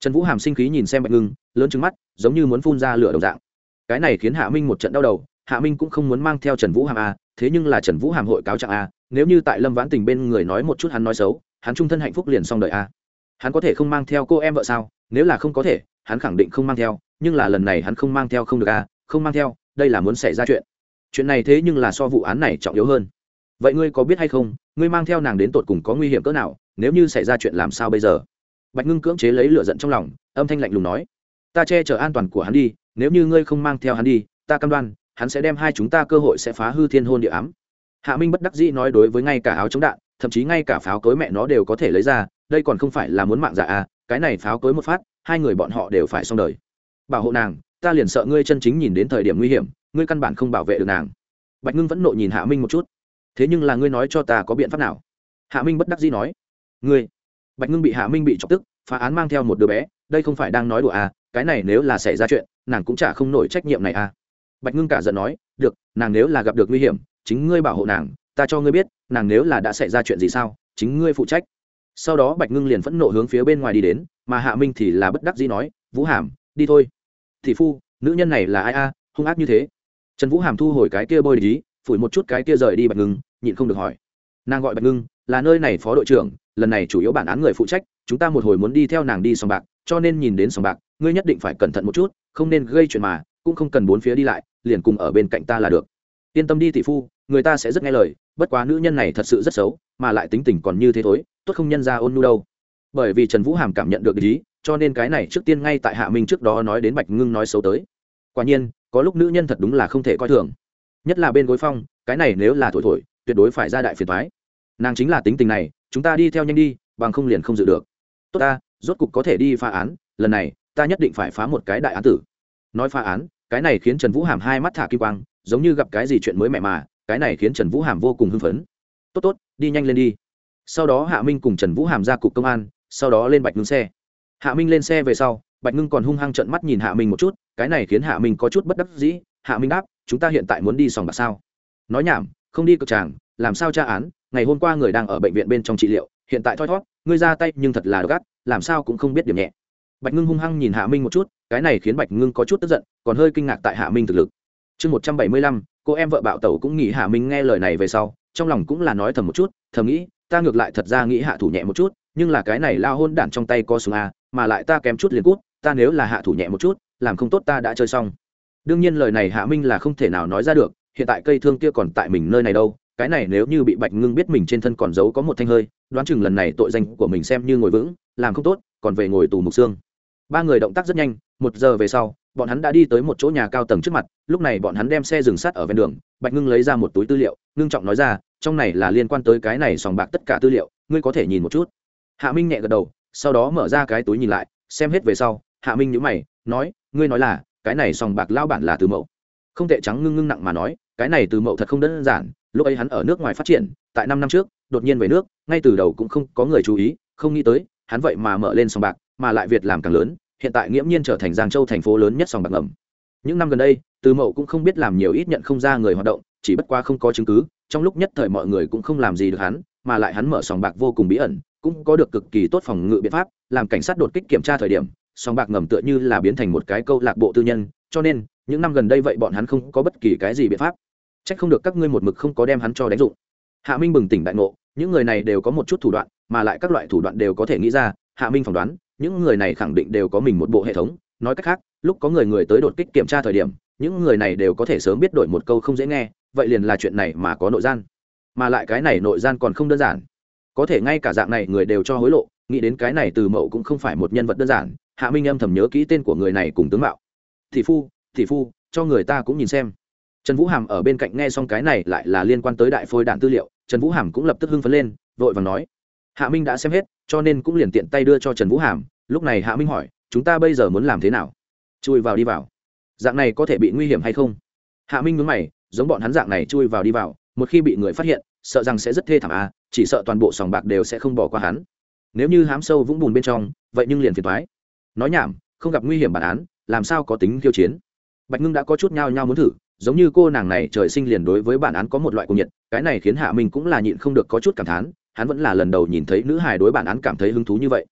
S1: Trần vũ hàm sinh khí nhìn xem bạch ngưng lớn trứng mắt giống như muốn phun ra lửa đồng dạng. Cái này khiến hạ minh một trận đau đầu hạ minh cũng không muốn mang theo trần vũ hàm a thế nhưng là trần vũ hàm hội cáo trạng a, nếu như tại lâm vãn tình bên người nói một chút hắn nói xấu, hắn trung thân hạnh phúc liền xong đợi a. Hắn có thể không mang theo cô em vợ sao? Nếu là không có thể, hắn khẳng định không mang theo, nhưng là lần này hắn không mang theo không được a, không mang theo, đây là muốn xảy ra chuyện. Chuyện này thế nhưng là so vụ án này trọng yếu hơn. Vậy ngươi có biết hay không, ngươi mang theo nàng đến tột cùng có nguy hiểm cỡ nào, nếu như xảy ra chuyện làm sao bây giờ? Bạch ngưng cưỡng chế lấy lửa giận trong lòng, âm thanh lạnh lùng nói, ta che chở an toàn của hắn đi, nếu như ngươi không mang theo hắn đi, ta cam đoan hắn sẽ đem hai chúng ta cơ hội sẽ phá hư thiên hôn địa ám. Hạ minh bất đắc dĩ nói đối với ngay cả áo chống đạn, thậm chí ngay cả pháo cối mẹ nó đều có thể lấy ra, đây còn không phải là muốn mạng giả à cái này pháo cối một phát, hai người bọn họ đều phải xong đời. Bảo hộ nàng, ta liền sợ ngươi chân chính nhìn đến thời điểm nguy hiểm, ngươi căn bản không bảo vệ được nàng. Bạch ngưng vẫn nộ nhìn hạ minh một chút. Thế nhưng là ngươi nói cho ta có biện pháp nào? Hạ minh bất đắc dĩ nói. Ngươi. Bạch ngưng bị hạ minh bị chọc tức, phá án mang theo một đứa bé, đây không phải đang nói đùa à cái này nếu là xảy ra chuyện, nàng cũng chả không nổi trách nhiệm này à bạch ngưng cả giận nói, được, nàng nếu là gặp được nguy hiểm, chính ngươi bảo hộ nàng, ta cho ngươi biết, nàng nếu là đã xảy ra chuyện gì sao, chính ngươi phụ trách. Sau đó bạch ngưng liền phẫn nộ hướng phía bên ngoài đi đến, mà hạ minh thì là bất đắc dĩ nói, vũ hàm, đi thôi. Thì phu, nữ nhân này là ai a, hung ác như thế? Trần vũ hàm thu hồi cái kia bôi lý phủi một chút cái kia rời đi bạch ngưng, nhịn không được hỏi. Nàng gọi bạch ngưng, là nơi này phó đội trưởng, lần này chủ yếu bản án người phụ trách, chúng ta một hồi muốn đi theo nàng đi sòng bạc, cho nên nhìn đến sòng bạc, ngươi nhất định phải cẩn thận một chút, không nên gây chuyện mà cũng không cần bốn phía đi lại, liền cùng ở bên cạnh ta là được. Yên tâm đi, tỷ phu, người ta sẽ rất nghe lời, bất quá nữ nhân này thật sự rất xấu, mà lại tính tình còn như thế thối, tốt không nhân ra ôn nu đâu. Bởi vì trần vũ hàm cảm nhận được ý, cho nên cái này trước tiên ngay tại hạ minh trước đó nói đến bạch ngưng nói xấu tới. Quả nhiên, có lúc nữ nhân thật đúng là không thể coi thường. Nhất là bên gối phong, cái này nếu là thổi thổi, tuyệt đối phải ra đại phiền thoái nàng chính là tính tình này, chúng ta đi theo nhanh đi, bằng không liền không dự được. Tốt ta, rốt cục có thể đi phá án, lần này, ta nhất định phải phá một cái đại án tử. Nói phá án cái này khiến trần vũ hàm hai mắt thả kim quang, giống như gặp cái gì chuyện mới mẹ mà, cái này khiến trần vũ hàm vô cùng hưng phấn. Tốt tốt, đi nhanh lên đi. Sau đó hạ minh cùng trần vũ hàm ra cục công an, sau đó lên bạch ngưng xe. Hạ minh lên xe về sau, bạch ngưng còn hung hăng trận mắt nhìn hạ minh một chút, cái này khiến hạ minh có chút bất đắc dĩ. Hạ minh đáp, chúng ta hiện tại muốn đi sòng bạc sao? Nói nhảm, không đi cực tràng, làm sao tra án, ngày hôm qua người đang ở bệnh viện bên trong trị liệu, hiện tại thoi thót, ngươi ra tay nhưng thật là gắt làm sao cũng không biết điểm nhẹ bạch ngưng hung hăng nhìn hạ minh một chút, cái này khiến bạch ngưng có chút tức giận, còn hơi kinh ngạc tại hạ minh thực lực. Chương một trăm bảy mươi lăm, cô em vợ bạo tẩu cũng nghĩ hạ minh nghe lời này về sau, trong lòng cũng là nói thầm một chút, thầm nghĩ, ta ngược lại thật ra nghĩ hạ thủ nhẹ một chút, nhưng là cái này lao hôn đản trong tay có súng a, mà lại ta kém chút liền cút, ta nếu là hạ thủ nhẹ một chút, làm không tốt ta đã chơi xong. Đương nhiên lời này hạ minh là không thể nào nói ra được, hiện tại cây thương kia còn tại mình nơi này đâu, cái này nếu như bị bạch ngưng biết mình trên thân còn giấu có một thanh hơi, đoán chừng lần này tội danh của mình xem như ngồi vững, làm không tốt, còn về ngồi tù mục xương ba người động tác rất nhanh, một giờ về sau, bọn hắn đã đi tới một chỗ nhà cao tầng trước mặt, lúc này bọn hắn đem xe dừng sắt ở ven đường, bạch ngưng lấy ra một túi tư liệu, ngưng trọng nói ra, trong này là liên quan tới cái này sòng bạc tất cả tư liệu, ngươi có thể nhìn một chút. Hạ minh nhẹ gật đầu, sau đó mở ra cái túi nhìn lại, xem hết về sau, hạ minh nhữ mày, nói, ngươi nói là, cái này sòng bạc lao bản là từ mậu. Không tệ trắng ngưng ngưng nặng mà nói, cái này từ mậu thật không đơn giản, lúc ấy hắn ở nước ngoài phát triển, tại năm năm trước, đột nhiên về nước, ngay từ đầu cũng không có người chú ý, không nghĩ tới, hắn vậy mà mở lên sòng bạc mà lại việt làm càng lớn, hiện tại nghiễm nhiên trở thành giang châu thành phố lớn nhất sòng bạc ngầm. Những năm gần đây, từ mậu cũng không biết làm nhiều ít nhận không ra người hoạt động, chỉ bất qua không có chứng cứ, trong lúc nhất thời mọi người cũng không làm gì được hắn, mà lại hắn mở sòng bạc vô cùng bí ẩn, cũng có được cực kỳ tốt phòng ngự biện pháp, làm cảnh sát đột kích kiểm tra thời điểm, sòng bạc ngầm tựa như là biến thành một cái câu lạc bộ tư nhân, cho nên, những năm gần đây vậy bọn hắn không có bất kỳ cái gì biện pháp. Trách không được các ngươi một mực không có đem hắn cho đánh dụng. Hạ minh bừng tỉnh đại ngộ, những người này đều có một chút thủ đoạn, mà lại các loại thủ đoạn đều có thể nghĩ ra, hạ minh phỏng đoán những người này khẳng định đều có mình một bộ hệ thống. Nói cách khác, lúc có người người tới đột kích kiểm tra thời điểm, những người này đều có thể sớm biết đổi một câu không dễ nghe, vậy liền là chuyện này mà có nội gian. Mà lại cái này nội gian còn không đơn giản. Có thể ngay cả dạng này người đều cho hối lộ, nghĩ đến cái này từ mậu cũng không phải một nhân vật đơn giản. Hạ minh âm thầm nhớ kỹ tên của người này cùng tướng mạo. Thị phu thị phu, cho người ta cũng nhìn xem. Trần vũ hàm ở bên cạnh nghe xong cái này lại là liên quan tới đại phôi đạn tư liệu. Trần vũ hàm cũng lập tức hưng phấn lên, vội và nói, hạ minh đã xem hết cho nên cũng liền tiện tay đưa cho trần vũ hàm, lúc này hạ minh hỏi, chúng ta bây giờ muốn làm thế nào? Chui vào đi vào. Dạng này có thể bị nguy hiểm hay không? Hạ minh mướn mày, giống bọn hắn dạng này chui vào đi vào, một khi bị người phát hiện, sợ rằng sẽ rất thê thảm à chỉ sợ toàn bộ sòng bạc đều sẽ không bỏ qua hắn. Nếu như hám sâu vũng bùn bên trong, vậy nhưng liền phiền thoái nói nhảm, không gặp nguy hiểm bản án, làm sao có tính kiêu chiến? Bạch ngưng đã có chút nhao nhao muốn thử, giống như cô nàng này trời sinh liền đối với bản án có một loại cung nhiệt, cái này khiến hạ minh cũng là nhịn không được có chút cảm thán hắn vẫn là lần đầu nhìn thấy nữ hài đối bản án cảm thấy hứng thú như vậy.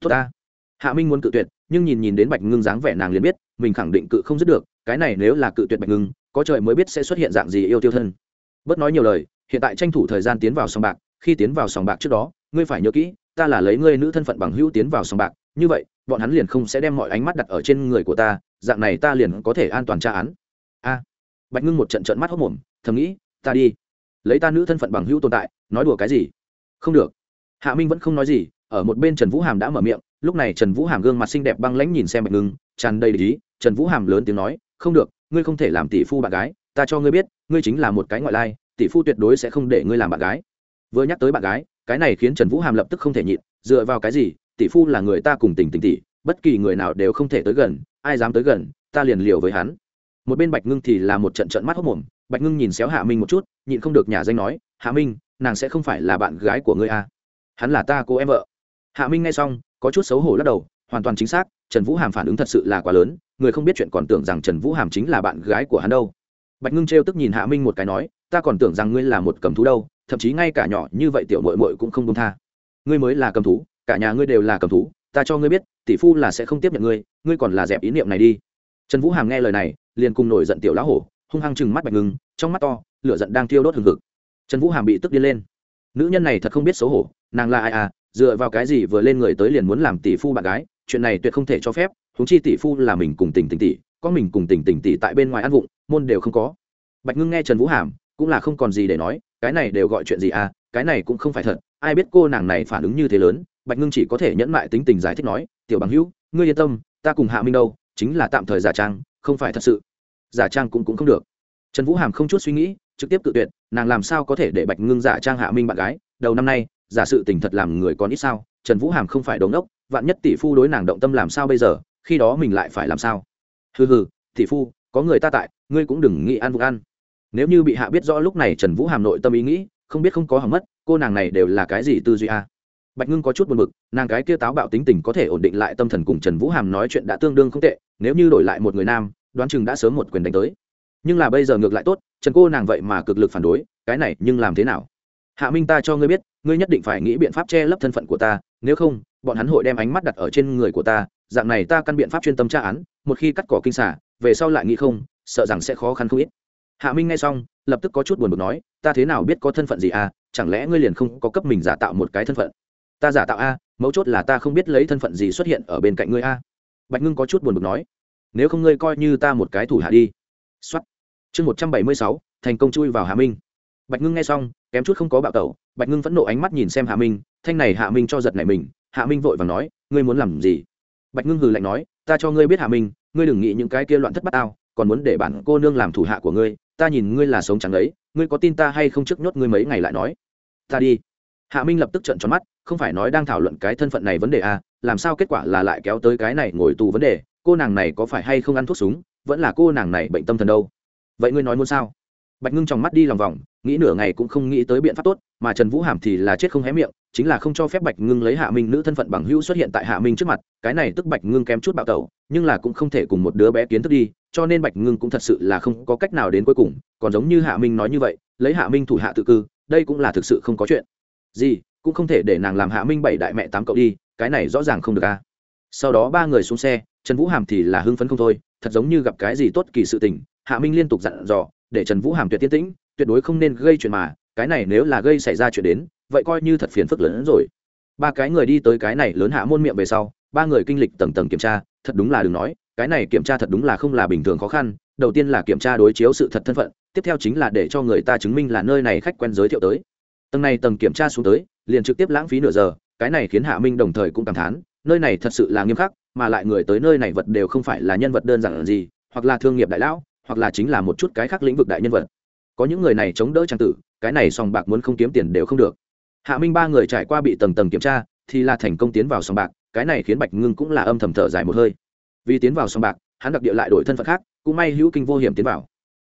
S1: Tốt ta. Hạ minh muốn cự tuyệt, nhưng nhìn nhìn đến bạch ngưng dáng vẻ nàng liền biết, mình khẳng định cự không dứt được, cái này nếu là cự tuyệt bạch ngưng, có trời mới biết sẽ xuất hiện dạng gì yêu tiêu thân. Bớt nói nhiều lời, hiện tại tranh thủ thời gian tiến vào sòng bạc, khi tiến vào sòng bạc trước đó, ngươi phải nhớ kỹ, ta là lấy ngươi nữ thân phận bằng hữu tiến vào sòng bạc, như vậy, bọn hắn liền không sẽ đem mọi ánh mắt đặt ở trên người của ta, dạng này ta liền có thể an toàn tra án. A. Bạch ngưng một trận trận mắt hốc mồm, thầm nghĩ, ta đi, lấy ta nữ thân phận bằng hữu tồn tại, nói đùa cái gì? Không được. Hạ minh vẫn không nói gì, ở một bên trần vũ hàm đã mở miệng, lúc này trần vũ hàm gương mặt xinh đẹp băng lãnh nhìn xem bạch ngưng, tràn đầy lý, trần vũ hàm lớn tiếng nói, không được, ngươi không thể làm tỷ phu bạn gái, ta cho ngươi biết, ngươi chính là một cái ngoại lai, tỷ phu tuyệt đối sẽ không để ngươi làm bạn gái. Vừa nhắc tới bạn gái, cái này khiến trần vũ hàm lập tức không thể nhịn, dựa vào cái gì, tỷ phu là người ta cùng tình tình tỷ, bất kỳ người nào đều không thể tới gần, ai dám tới gần, ta liền liều với hắn. Một bên bạch ngưng thì là một trận trận mắt hốc mồm, bạch ngưng nhìn xéo hạ minh một chút, nhịn không được nhà danh nói, hạ minh nàng sẽ không phải là bạn gái của ngươi à. hắn là ta cô em vợ. Hạ minh nghe xong, có chút xấu hổ lắc đầu, hoàn toàn chính xác, trần vũ hàm phản ứng thật sự là quá lớn, người không biết chuyện còn tưởng rằng trần vũ hàm chính là bạn gái của hắn đâu. Bạch ngưng trêu tức nhìn hạ minh một cái nói, ta còn tưởng rằng ngươi là một cầm thú đâu, thậm chí ngay cả nhỏ như vậy tiểu mội mội cũng không đông tha. Ngươi mới là cầm thú, cả nhà ngươi đều là cầm thú, ta cho ngươi biết, tỷ phu là sẽ không tiếp nhận ngươi ngươi còn là dẹp ý niệm này đi. Trần vũ hàm nghe lời này, liền cùng nổi giận tiểu lão hổ, hung hăng chừng mắt bạch ngưng, trong mắt to, lửa giận đang thiêu đốt hừng hực trần vũ hàm bị tức điên lên. Nữ nhân này thật không biết xấu hổ, nàng là ai à dựa vào cái gì vừa lên người tới liền muốn làm tỷ phu bạn gái, chuyện này tuyệt không thể cho phép húng chi tỷ phu là mình cùng tình tình tỷ, có mình cùng tình tình tỷ tại bên ngoài ăn vụng, môn đều không có. Bạch ngưng nghe trần vũ hàm, cũng là không còn gì để nói, cái này đều gọi chuyện gì à cái này cũng không phải thật, ai biết cô nàng này phản ứng như thế lớn, bạch ngưng chỉ có thể nhẫn mại tính tình giải thích nói, tiểu bằng hữu, ngươi yên tâm, ta cùng hạ minh đâu, chính là tạm thời giả trang, không phải thật sự. Giả trang cũng cũng không được. Trần vũ hàm không chút suy nghĩ trực tiếp tự tuyệt, nàng làm sao có thể để bạch ngưng giả trang hạ minh bạn gái? Đầu năm nay, giả sự tình thật làm người còn ít sao? Trần vũ hàm không phải đống đốc, vạn nhất tỷ phu đối nàng động tâm làm sao bây giờ? Khi đó mình lại phải làm sao? Hừ hừ, tỷ phu, có người ta tại, ngươi cũng đừng nghĩ ăn vụ ăn. Nếu như bị hạ biết rõ lúc này trần vũ hàm nội tâm ý nghĩ, không biết không có hỏng mất, cô nàng này đều là cái gì tư duy a? Bạch ngưng có chút buồn b ự c nàng cái kia táo bạo tính tình có thể ổn định lại tâm thần cùng trần vũ hàm nói chuyện đã tương đương không tệ, nếu như đổi lại một người nam, đoán chừng đã sớm một quyền đánh tới nhưng là bây giờ ngược lại tốt, trần cô nàng vậy mà cực lực phản đối, cái này nhưng làm thế nào? Hạ minh ta cho ngươi biết, ngươi nhất định phải nghĩ biện pháp che lấp thân phận của ta, nếu không, bọn hắn hội đem ánh mắt đặt ở trên người của ta, dạng này ta căn biện pháp chuyên tâm tra án, một khi cắt cỏ kinh xả về sau lại nghĩ không, sợ rằng sẽ khó khăn không ít. Hạ minh nghe xong, lập tức có chút buồn bực nói, ta thế nào biết có thân phận gì à chẳng lẽ ngươi liền không có cấp mình giả tạo một cái thân phận? Ta giả tạo a, mấu chốt là ta không biết lấy thân phận gì xuất hiện ở bên cạnh ngươi a. Bạch ngưng có chút buồn bực nói, nếu không ngươi coi như ta một cái thủ hạ đi Soát. chương một trăm bảy mươi sáu thành công chui vào hạ minh. Bạch ngưng nghe xong kém chút không có bạo tẩu bạch ngưng vẫn nộ ánh mắt nhìn xem hạ minh thanh này hạ minh cho giật nảy mình hạ minh vội vàng nói ngươi muốn làm gì? Bạch ngưng hừ lạnh nói ta cho ngươi biết hạ minh ngươi đừng nghĩ những cái kia loạn thất bát ao còn muốn để bản cô nương làm thủ hạ của ngươi ta nhìn ngươi là sống chẳng ấy ngươi có tin ta hay không trước nhốt ngươi mấy ngày lại nói? Ta đi. Hạ minh lập tức trợn tròn mắt không phải nói đang thảo luận cái thân phận này vấn đề à, làm sao kết quả là lại kéo tới cái này ngồi tù vấn đề cô nàng này có phải hay không ăn thuốc súng vẫn là cô nàng này bệnh tâm thần đâu. Vậy ngươi nói muốn sao? Bạch ngưng trong mắt đi lòng vòng, nghĩ nửa ngày cũng không nghĩ tới biện pháp tốt, mà trần vũ hàm thì là chết không hé miệng, chính là không cho phép bạch ngưng lấy hạ minh nữ thân phận bằng hữu xuất hiện tại hạ minh trước mặt, cái này tức bạch ngưng kém chút bạo tẩu, nhưng là cũng không thể cùng một đứa bé kiến thức đi, cho nên bạch ngưng cũng thật sự là không có cách nào đến cuối cùng, còn giống như hạ minh nói như vậy, lấy hạ minh thủ hạ tự cư, đây cũng là thực sự không có chuyện. Gì, cũng không thể để nàng làm hạ minh bảy đại mẹ tám cậu đi, cái này rõ ràng không được a sau đó ba người xuống xe, trần vũ hàm thì là hưng phấn không thôi thật giống như gặp cái gì tốt kỳ sự tình, hạ minh liên tục dặn dò, để trần vũ hàm tuyệt tiên tĩnh, tuyệt đối không nên gây chuyện mà, cái này nếu là gây xảy ra chuyện đến, vậy coi như thật phiền phức lớn hơn rồi. Ba cái người đi tới cái này lớn hạ môn miệng về sau, ba người kinh lịch tầng tầng kiểm tra, thật đúng là đừng nói, cái này kiểm tra thật đúng là không là bình thường khó khăn, đầu tiên là kiểm tra đối chiếu sự thật thân phận, tiếp theo chính là để cho người ta chứng minh là nơi này khách quen giới thiệu tới. Tầng này tầng kiểm tra xuống tới, liền trực tiếp lãng phí nửa giờ, cái này khiến hạ minh đồng thời cũng cảm thán, nơi này thật sự là nghiêm khắc mà lại người tới nơi này vật đều không phải là nhân vật đơn giản gì, hoặc là thương nghiệp đại lão, hoặc là chính là một chút cái khác lĩnh vực đại nhân vật. Có những người này chống đỡ trang tử, cái này sòng bạc muốn không kiếm tiền đều không được. Hạ minh ba người trải qua bị tầng tầng kiểm tra, thì là thành công tiến vào sòng bạc, cái này khiến bạch ngưng cũng là âm thầm thở dài một hơi. Vì tiến vào sòng bạc, hắn đặc địa lại đổi thân phận khác, cũng may hữu kinh vô hiểm tiến vào.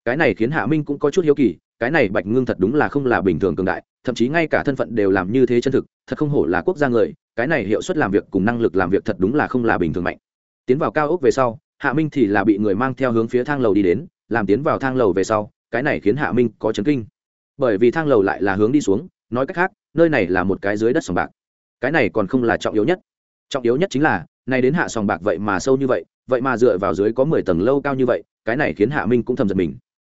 S1: Cái này khiến hạ minh cũng có chút hiếu kỳ cái này bạch ngưng thật đúng là không là bình thường cường đại, thậm chí ngay cả thân phận đều làm như thế chân thực, thật không hổ là quốc gia người, cái này hiệu suất làm việc cùng năng lực làm việc thật đúng là không là bình thường mạnh. Tiến vào cao ốc về sau, hạ minh thì là bị người mang theo hướng phía thang lầu đi đến, làm tiến vào thang lầu về sau, cái này khiến hạ minh có chấn kinh. Bởi vì thang lầu lại là hướng đi xuống, nói cách khác, nơi này là một cái dưới đất sòng bạc. Cái này còn không là trọng yếu nhất. Trọng yếu nhất chính là, nay đến hạ sòng bạc vậy mà sâu như vậy vậy mà dựa vào dưới có mười tầng lâu cao như vậy, cái này khiến hạ minh cũng thầm giật mình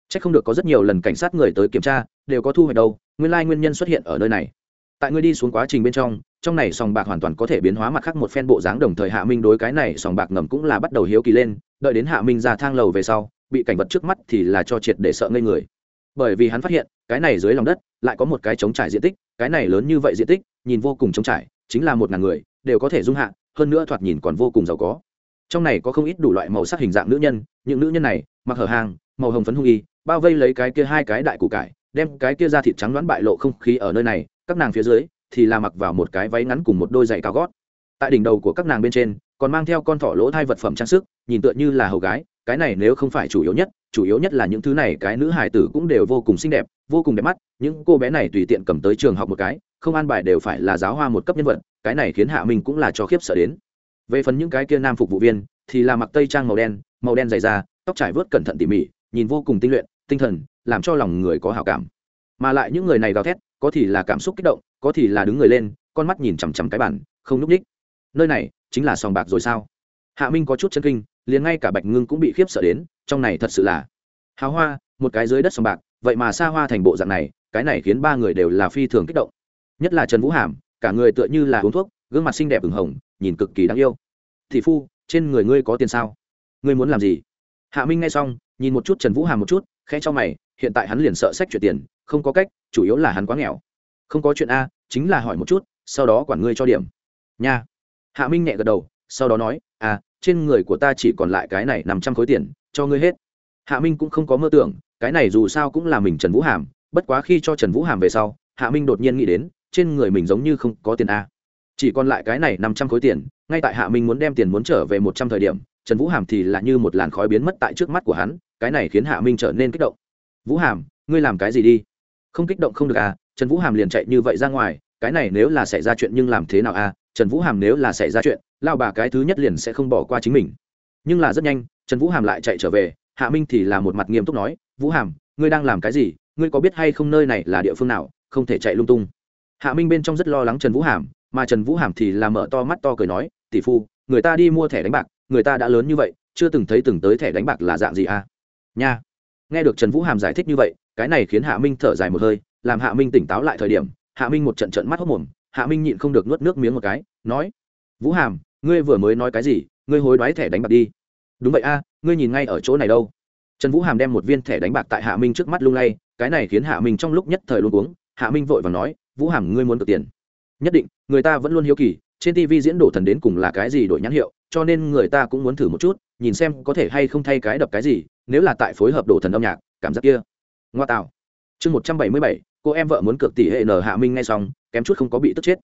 S1: chắc không được có rất nhiều lần cảnh sát người tới kiểm tra, đều có thu hoạch đâu, nguyên lai nguyên nhân xuất hiện ở nơi này. Tại ngươi đi xuống quá trình bên trong trong này sòng bạc hoàn toàn có thể biến hóa mặt khác một phen bộ dáng đồng thời hạ minh đối cái này sòng bạc ngầm cũng là bắt đầu hiếu kỳ lên, đợi đến hạ minh ra thang lầu về sau, bị cảnh vật trước mắt thì là cho triệt để sợ ngây người. Bởi vì hắn phát hiện, cái này dưới lòng đất lại có một cái trống trải diện tích, cái này lớn như vậy diện tích, nhìn vô cùng trống trải, chính là một ngàn người, đều có thể dung hạ, hơn nữa thoạt nhìn còn vô cùng giàu có. Trong này có không ít đủ loại màu sắc hình dạng nữ nhân, những nữ nhân này, mặc hở hàng, màu hồng phấn hung y bao vây lấy cái kia hai cái đại củ cải, đem cái kia ra thịt trắng đoán bại lộ không khí ở nơi này, các nàng phía dưới thì là mặc vào một cái váy ngắn cùng một đôi giày cao gót. Tại đỉnh đầu của các nàng bên trên, còn mang theo con thỏ lỗ thai vật phẩm trang sức, nhìn tựa như là hầu gái, cái này nếu không phải chủ yếu nhất, chủ yếu nhất là những thứ này cái nữ hài tử cũng đều vô cùng xinh đẹp, vô cùng đẹp mắt, những cô bé này tùy tiện cầm tới trường học một cái, không an bài đều phải là giáo hoa một cấp nhân vật, cái này khiến hạ mình cũng là cho khiếp sợ đến. Về phần những cái kia nam phục vụ viên, thì là mặc tây trang màu đen màu đen dày da, tóc trải vớt cẩn thận tỉ mỉ, nhìn vô cùng tinh luyện tinh thần, làm cho lòng người có hào cảm. Mà lại những người này gào thét, có thì là cảm xúc kích động, có thì là đứng người lên, con mắt nhìn chằm chằm cái bản, không núp ních nơi này chính là sòng bạc rồi sao? Hạ minh có chút chân kinh, liền ngay cả bạch ngưng cũng bị khiếp sợ đến, trong này thật sự là hào hoa, một cái dưới đất sòng bạc, vậy mà xa hoa thành bộ dạng này, cái này khiến ba người đều là phi thường kích động. Nhất là trần vũ hàm, cả người tựa như là uống thuốc, gương mặt xinh đẹp ửng hồng, nhìn cực kỳ đáng yêu. Thị phu, trên người ngươi có tiền sao? Ngươi muốn làm gì? Hạ minh nghe xong, nhìn một chút trần vũ hàm một chút khẽ cho mày, hiện tại hắn liền sợ sách chuyển tiền, không có cách, chủ yếu là hắn quá nghèo. Không có chuyện a, chính là hỏi một chút, sau đó quản ngươi cho điểm. Nha. Hạ minh nhẹ gật đầu, sau đó nói à trên người của ta chỉ còn lại cái này năm trăm khối tiền, cho ngươi hết. Hạ minh cũng không có mơ tưởng, cái này dù sao cũng là mình trần vũ hàm, bất quá khi cho trần vũ hàm về sau, hạ minh đột nhiên nghĩ đến, trên người mình giống như không có tiền a. Chỉ còn lại cái này năm trăm khối tiền, ngay tại hạ minh muốn đem tiền muốn trở về một trăm thời điểm, trần vũ hàm thì là như một làn khói biến mất tại trước mắt của hắn cái này khiến hạ minh trở nên kích động. Vũ hàm, ngươi làm cái gì đi? Không kích động không được à trần vũ hàm liền chạy như vậy ra ngoài, cái này nếu là xảy ra chuyện nhưng làm thế nào à trần vũ hàm nếu là xảy ra chuyện, lao bà cái thứ nhất liền sẽ không bỏ qua chính mình. Nhưng là rất nhanh, trần vũ hàm lại chạy trở về, hạ minh thì là một mặt nghiêm túc nói, vũ hàm, ngươi đang làm cái gì, ngươi có biết hay không nơi này là địa phương nào, không thể chạy lung tung. Hạ minh bên trong rất lo lắng trần vũ hàm, mà trần vũ hàm thì là mở to mắt to cười nói, tỷ phu, người ta đi mua thẻ đánh bạc, người ta đã lớn như vậy, chưa từng thấy từng tới thẻ đánh bạc là dạng gì à? Nha. Nghe được trần vũ hàm giải thích như vậy, cái này khiến hạ minh thở dài một hơi, làm hạ minh tỉnh táo lại thời điểm, hạ minh một trận trận mắt hốc mồm, hạ minh nhịn không được nuốt nước miếng một cái, nói, vũ hàm, ngươi vừa mới nói cái gì? Ngươi hối đoái thẻ đánh bạc đi. Đúng vậy a, ngươi nhìn ngay ở chỗ này đâu. Trần vũ hàm đem một viên thẻ đánh bạc tại hạ minh trước mắt lung lay, cái này khiến hạ minh trong lúc nhất thời luôn uống hạ minh vội và nói, vũ hàm, ngươi muốn được tiền? Nhất định, người ta vẫn luôn hiếu kỳ, trên tv diễn đổ thần đến cùng là cái gì đổi nhãn hiệu, cho nên người ta cũng muốn thử một chút nhìn xem có thể hay không thay cái đập cái gì, nếu là tại phối hợp đồ thần âm nhạc, cảm giác kia. Ngoa tạo. Chương một trăm bảy mươi bảy, cô em vợ muốn cược tỷ hệ nở hạ minh ngay xong, kém chút không có bị tức chết.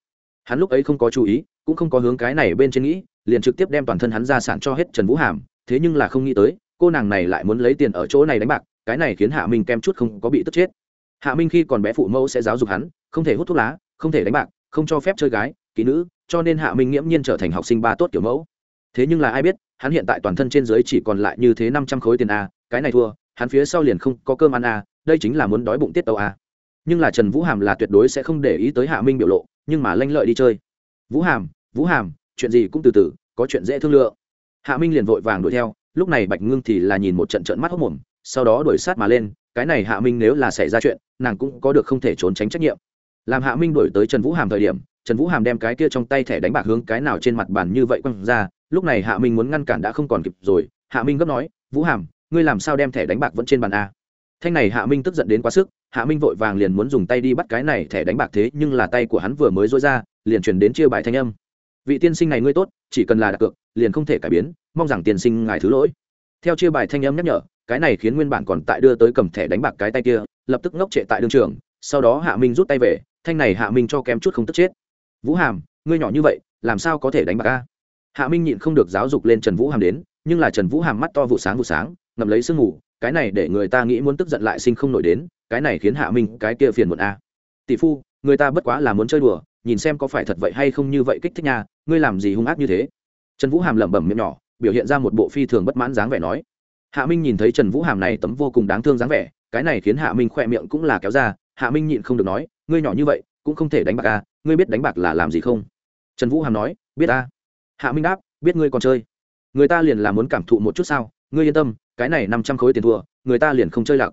S1: Hắn lúc ấy không có chú ý, cũng không có hướng cái này bên trên nghĩ, liền trực tiếp đem toàn thân hắn ra sản cho hết trần vũ hàm, thế nhưng là không nghĩ tới, cô nàng này lại muốn lấy tiền ở chỗ này đánh bạc, cái này khiến hạ minh kém chút không có bị tức chết. Hạ minh khi còn bé phụ mẫu sẽ giáo dục hắn, không thể hút thuốc lá, không thể đánh bạc, không cho phép chơi gái, kỹ nữ, cho nên hạ minh nghiễm nhiên trở thành học sinh ba tốt kiểu mẫu thế nhưng là ai biết, hắn hiện tại toàn thân trên giới chỉ còn lại như thế năm trăm khối tiền a, cái này thua, hắn phía sau liền không có cơm ăn a, đây chính là muốn đói bụng tiết tàu a. Nhưng là trần vũ hàm là tuyệt đối sẽ không để ý tới hạ minh biểu lộ, nhưng mà lanh lợi đi chơi. Vũ hàm vũ hàm, chuyện gì cũng từ từ, có chuyện dễ thương lượng. Hạ minh liền vội vàng đuổi theo, lúc này bạch ngưng thì là nhìn một trận trận mắt hốc mồm, sau đó đuổi sát mà lên, cái này hạ minh nếu là xảy ra chuyện, nàng cũng có được không thể trốn tránh trách nhiệm. Làm hạ minh đuổi tới trần vũ hàm thời điểm, trần vũ hàm đem cái kia trong tay thẻ đánh bạc hướng cái nào trên mặt bàn như vậy quăng ra lúc này hạ minh muốn ngăn cản đã không còn kịp rồi, hạ minh gấp nói, vũ hàm, ngươi làm sao đem thẻ đánh bạc vẫn trên bàn a? Thanh này hạ minh tức giận đến quá sức, hạ minh vội vàng liền muốn dùng tay đi bắt cái này thẻ đánh bạc thế, nhưng là tay của hắn vừa mới dối ra, liền chuyển đến chia bài thanh âm. Vị tiên sinh này ngươi tốt, chỉ cần là đặt cược, liền không thể cải biến, mong rằng tiên sinh ngài thứ lỗi. Theo chia bài thanh âm nhắc nhở, cái này khiến nguyên bản còn tại đưa tới cầm thẻ đánh bạc cái tay kia, lập tức ngốc trệ tại đương trường, sau đó hạ minh rút tay về, thanh này hạ minh cho kém chút không tức chết. Vũ hàm, ngươi nhỏ như vậy, làm sao có thể đánh bạc a? Hạ minh nhịn không được giáo dục lên trần vũ hàm đến, nhưng là trần vũ hàm mắt to vụ sáng vụ sáng, ngậm lấy sương mù, cái này để người ta nghĩ muốn tức giận lại sinh không nổi đến, cái này khiến hạ minh cái kia phiền muộn a. Tỷ phu, người ta bất quá là muốn chơi đùa, nhìn xem có phải thật vậy hay không như vậy kích thích nha, ngươi làm gì hung ác như thế? Trần vũ hàm lẩm bẩm miệng nhỏ, biểu hiện ra một bộ phi thường bất mãn dáng vẻ nói. Hạ minh nhìn thấy trần vũ hàm này tấm vô cùng đáng thương dáng vẻ, cái này khiến hạ minh khỏe miệng cũng là kéo ra, hạ minh nhịn không được nói, ngươi nhỏ như vậy, cũng không thể đánh bạc à? ngươi biết đánh bạc là làm gì không? Trần vũ hàm nói, biết a hạ minh đáp, biết ngươi còn chơi. Người ta liền là muốn cảm thụ một chút sao? Ngươi yên tâm, cái này năm trăm khối tiền thua, người ta liền không chơi lặc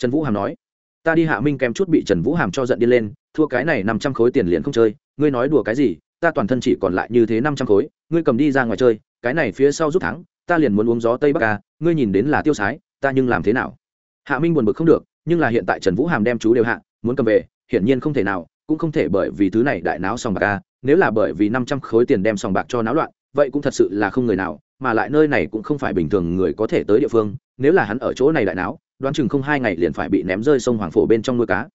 S1: trần vũ hàm nói, ta đi hạ minh kèm chút bị trần vũ hàm cho giận đi lên, thua cái này năm trăm khối tiền liền không chơi. Ngươi nói đùa cái gì? Ta toàn thân chỉ còn lại như thế năm trăm khối, ngươi cầm đi ra ngoài chơi, cái này phía sau giúp thắng, ta liền muốn uống gió tây bắc ca ngươi nhìn đến là tiêu sái, ta nhưng làm thế nào? Hạ minh buồn bực không được, nhưng là hiện tại trần vũ hàm đem chú đều hạ, muốn cầm về, hiển nhiên không thể nào, cũng không thể bởi vì thứ này đại náo sòng bạc ca nếu là bởi vì năm trăm khối tiền đem sòng bạc cho náo loạn, vậy cũng thật sự là không người nào, mà lại nơi này cũng không phải bình thường người có thể tới địa phương, nếu là hắn ở chỗ này đại náo, đoán chừng không hai ngày liền phải bị ném rơi sông hoàng phổ bên trong nuôi cá.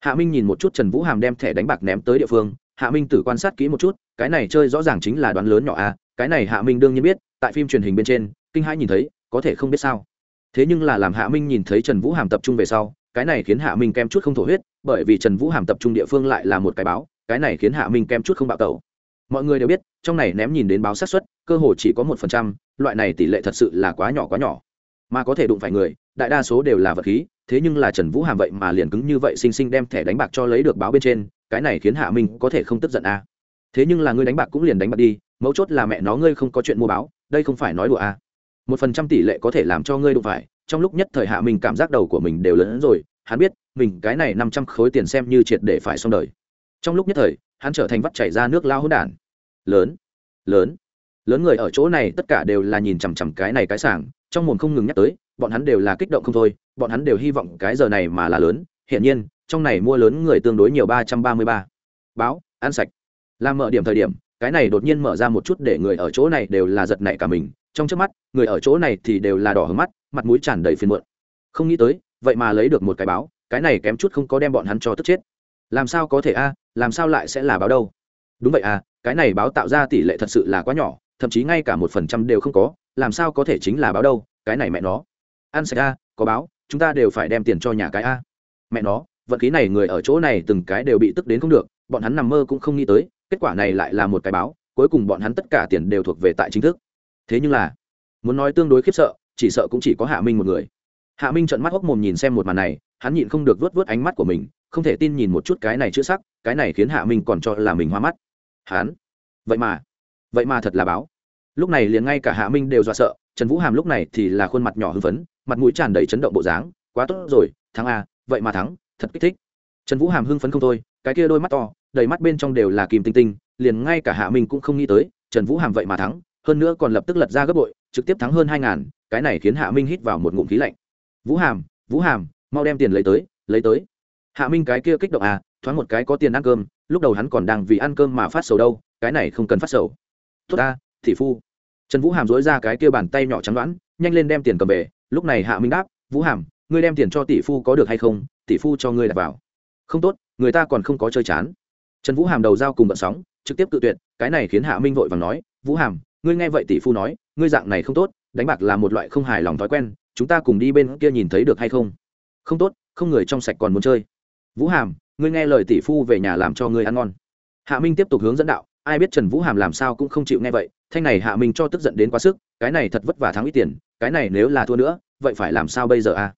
S1: Hạ minh nhìn một chút trần vũ hàm đem thẻ đánh bạc ném tới địa phương, hạ minh tử quan sát kỹ một chút, cái này chơi rõ ràng chính là đoán lớn nhỏ a, cái này hạ minh đương nhiên biết, tại phim truyền hình bên trên, kinh hãi nhìn thấy, có thể không biết sao. Thế nhưng là làm hạ minh nhìn thấy trần vũ hàm tập trung về sau, cái này khiến hạ minh kem chút không thổ huyết, bởi vì trần vũ hàm tập trung địa phương lại là một cái báo cái này khiến hạ minh kem chút không bạo tẩu mọi người đều biết, trong này ném nhìn đến báo sát xuất cơ hồ chỉ có một phần trăm, loại này tỷ lệ thật sự là quá nhỏ quá nhỏ mà có thể đụng phải người, đại đa số đều là vật khí, thế nhưng là trần vũ hàm vậy mà liền cứng như vậy xinh xinh đem thẻ đánh bạc cho lấy được báo bên trên, cái này khiến hạ minh có thể không tức giận à. thế nhưng là ngươi đánh bạc cũng liền đánh bạc đi, mấu chốt là mẹ nó ngươi không có chuyện mua báo, đây không phải nói đùa à. một phần trăm tỷ lệ có thể làm cho ngươi đụng phải, trong lúc nhất thời hạ minh cảm giác đầu của mình đều lớn hơn rồi, hắn biết, mình cái này năm trăm khối tiền xem như triệt để phải xong đời trong lúc nhất thời, hắn trở thành vắt chảy ra nước lao hỗn đản. Lớn lớn lớn người ở chỗ này tất cả đều là nhìn chằm chằm cái này cái sảng, trong mồm không ngừng nhắc tới, bọn hắn đều là kích động không thôi, bọn hắn đều hy vọng cái giờ này mà là lớn. Hiển nhiên, trong này mua lớn người tương đối nhiều ba trăm ba mươi ba. Báo, ăn sạch. Làm mở điểm thời điểm, cái này đột nhiên mở ra một chút để người ở chỗ này đều là giật nảy cả mình. Trong trước mắt, người ở chỗ này thì đều là đỏ hớm mắt, mặt mũi tràn đầy phiền muộn. Không nghĩ tới, vậy mà lấy được một cái báo, cái này kém chút không có đem bọn hắn cho tức chết làm sao có thể a, làm sao lại sẽ là báo đâu? Đúng vậy à cái này báo tạo ra tỷ lệ thật sự là quá nhỏ, thậm chí ngay cả một phần trăm đều không có, làm sao có thể chính là báo đâu, cái này mẹ nó. Ăn sạch a, có báo, chúng ta đều phải đem tiền cho nhà cái a. Mẹ nó, vận khí này người ở chỗ này từng cái đều bị tức đến không được, bọn hắn nằm mơ cũng không nghĩ tới, kết quả này lại là một cái báo, cuối cùng bọn hắn tất cả tiền đều thuộc về tại chính thức. Thế nhưng là, muốn nói tương đối khiếp sợ, chỉ sợ cũng chỉ có hạ minh một người. Hạ minh trợn mắt hốc mồm nhìn xem một màn này, hắn nhịn không được vớt vớt ánh mắt của mình không thể tin nhìn một chút cái này chữ sắc cái này khiến hạ minh còn cho là mình hoa mắt. Hán, vậy mà vậy mà thật là báo. Lúc này liền ngay cả hạ minh đều dọa sợ trần vũ hàm lúc này thì là khuôn mặt nhỏ hưng phấn mặt mũi tràn đầy chấn động bộ dáng quá tốt rồi thắng a vậy mà thắng thật kích thích. Trần vũ hàm hưng phấn không thôi cái kia đôi mắt to đầy mắt bên trong đều là kìm tinh tinh liền ngay cả hạ minh cũng không nghĩ tới trần vũ hàm vậy mà thắng hơn nữa còn lập tức lật ra gấp bội trực tiếp thắng hơn hai ngàn cái này khiến hạ minh hít vào một ngụm khí lạnh. Vũ hàm vũ hàm mau đem tiền lấy tới lấy tới hạ minh cái kia kích động à thoáng một cái có tiền ăn cơm, lúc đầu hắn còn đang vì ăn cơm mà phát sầu đâu, cái này không cần phát sầu. Tốt ta, thị phu. Trần vũ hàm dối ra cái kia bàn tay nhỏ trắng đoán, nhanh lên đem tiền cầm về, lúc này hạ minh đáp, vũ hàm, ngươi đem tiền cho tỷ phu có được hay không? Tỷ phu cho ngươi đặt vào. Không tốt, người ta còn không có chơi chán. Trần vũ hàm đầu dao cùng bận sóng, trực tiếp tự tuyệt, cái này khiến hạ minh vội và nói, vũ hàm, ngươi nghe vậy tỷ phu nói, ngươi dạng này không tốt, đánh bạc là một loại không hài lòng thói quen, chúng ta cùng đi bên kia nhìn thấy được hay không? Không tốt, không người trong sạch còn muốn chơi vũ hàm, ngươi nghe lời tỷ phu về nhà làm cho ngươi ăn ngon. Hạ minh tiếp tục hướng dẫn đạo, ai biết trần vũ hàm làm sao cũng không chịu nghe vậy, thanh này hạ minh cho tức giận đến quá sức, cái này thật vất vả thắng ít tiền, cái này nếu là thua nữa, vậy phải làm sao bây giờ à?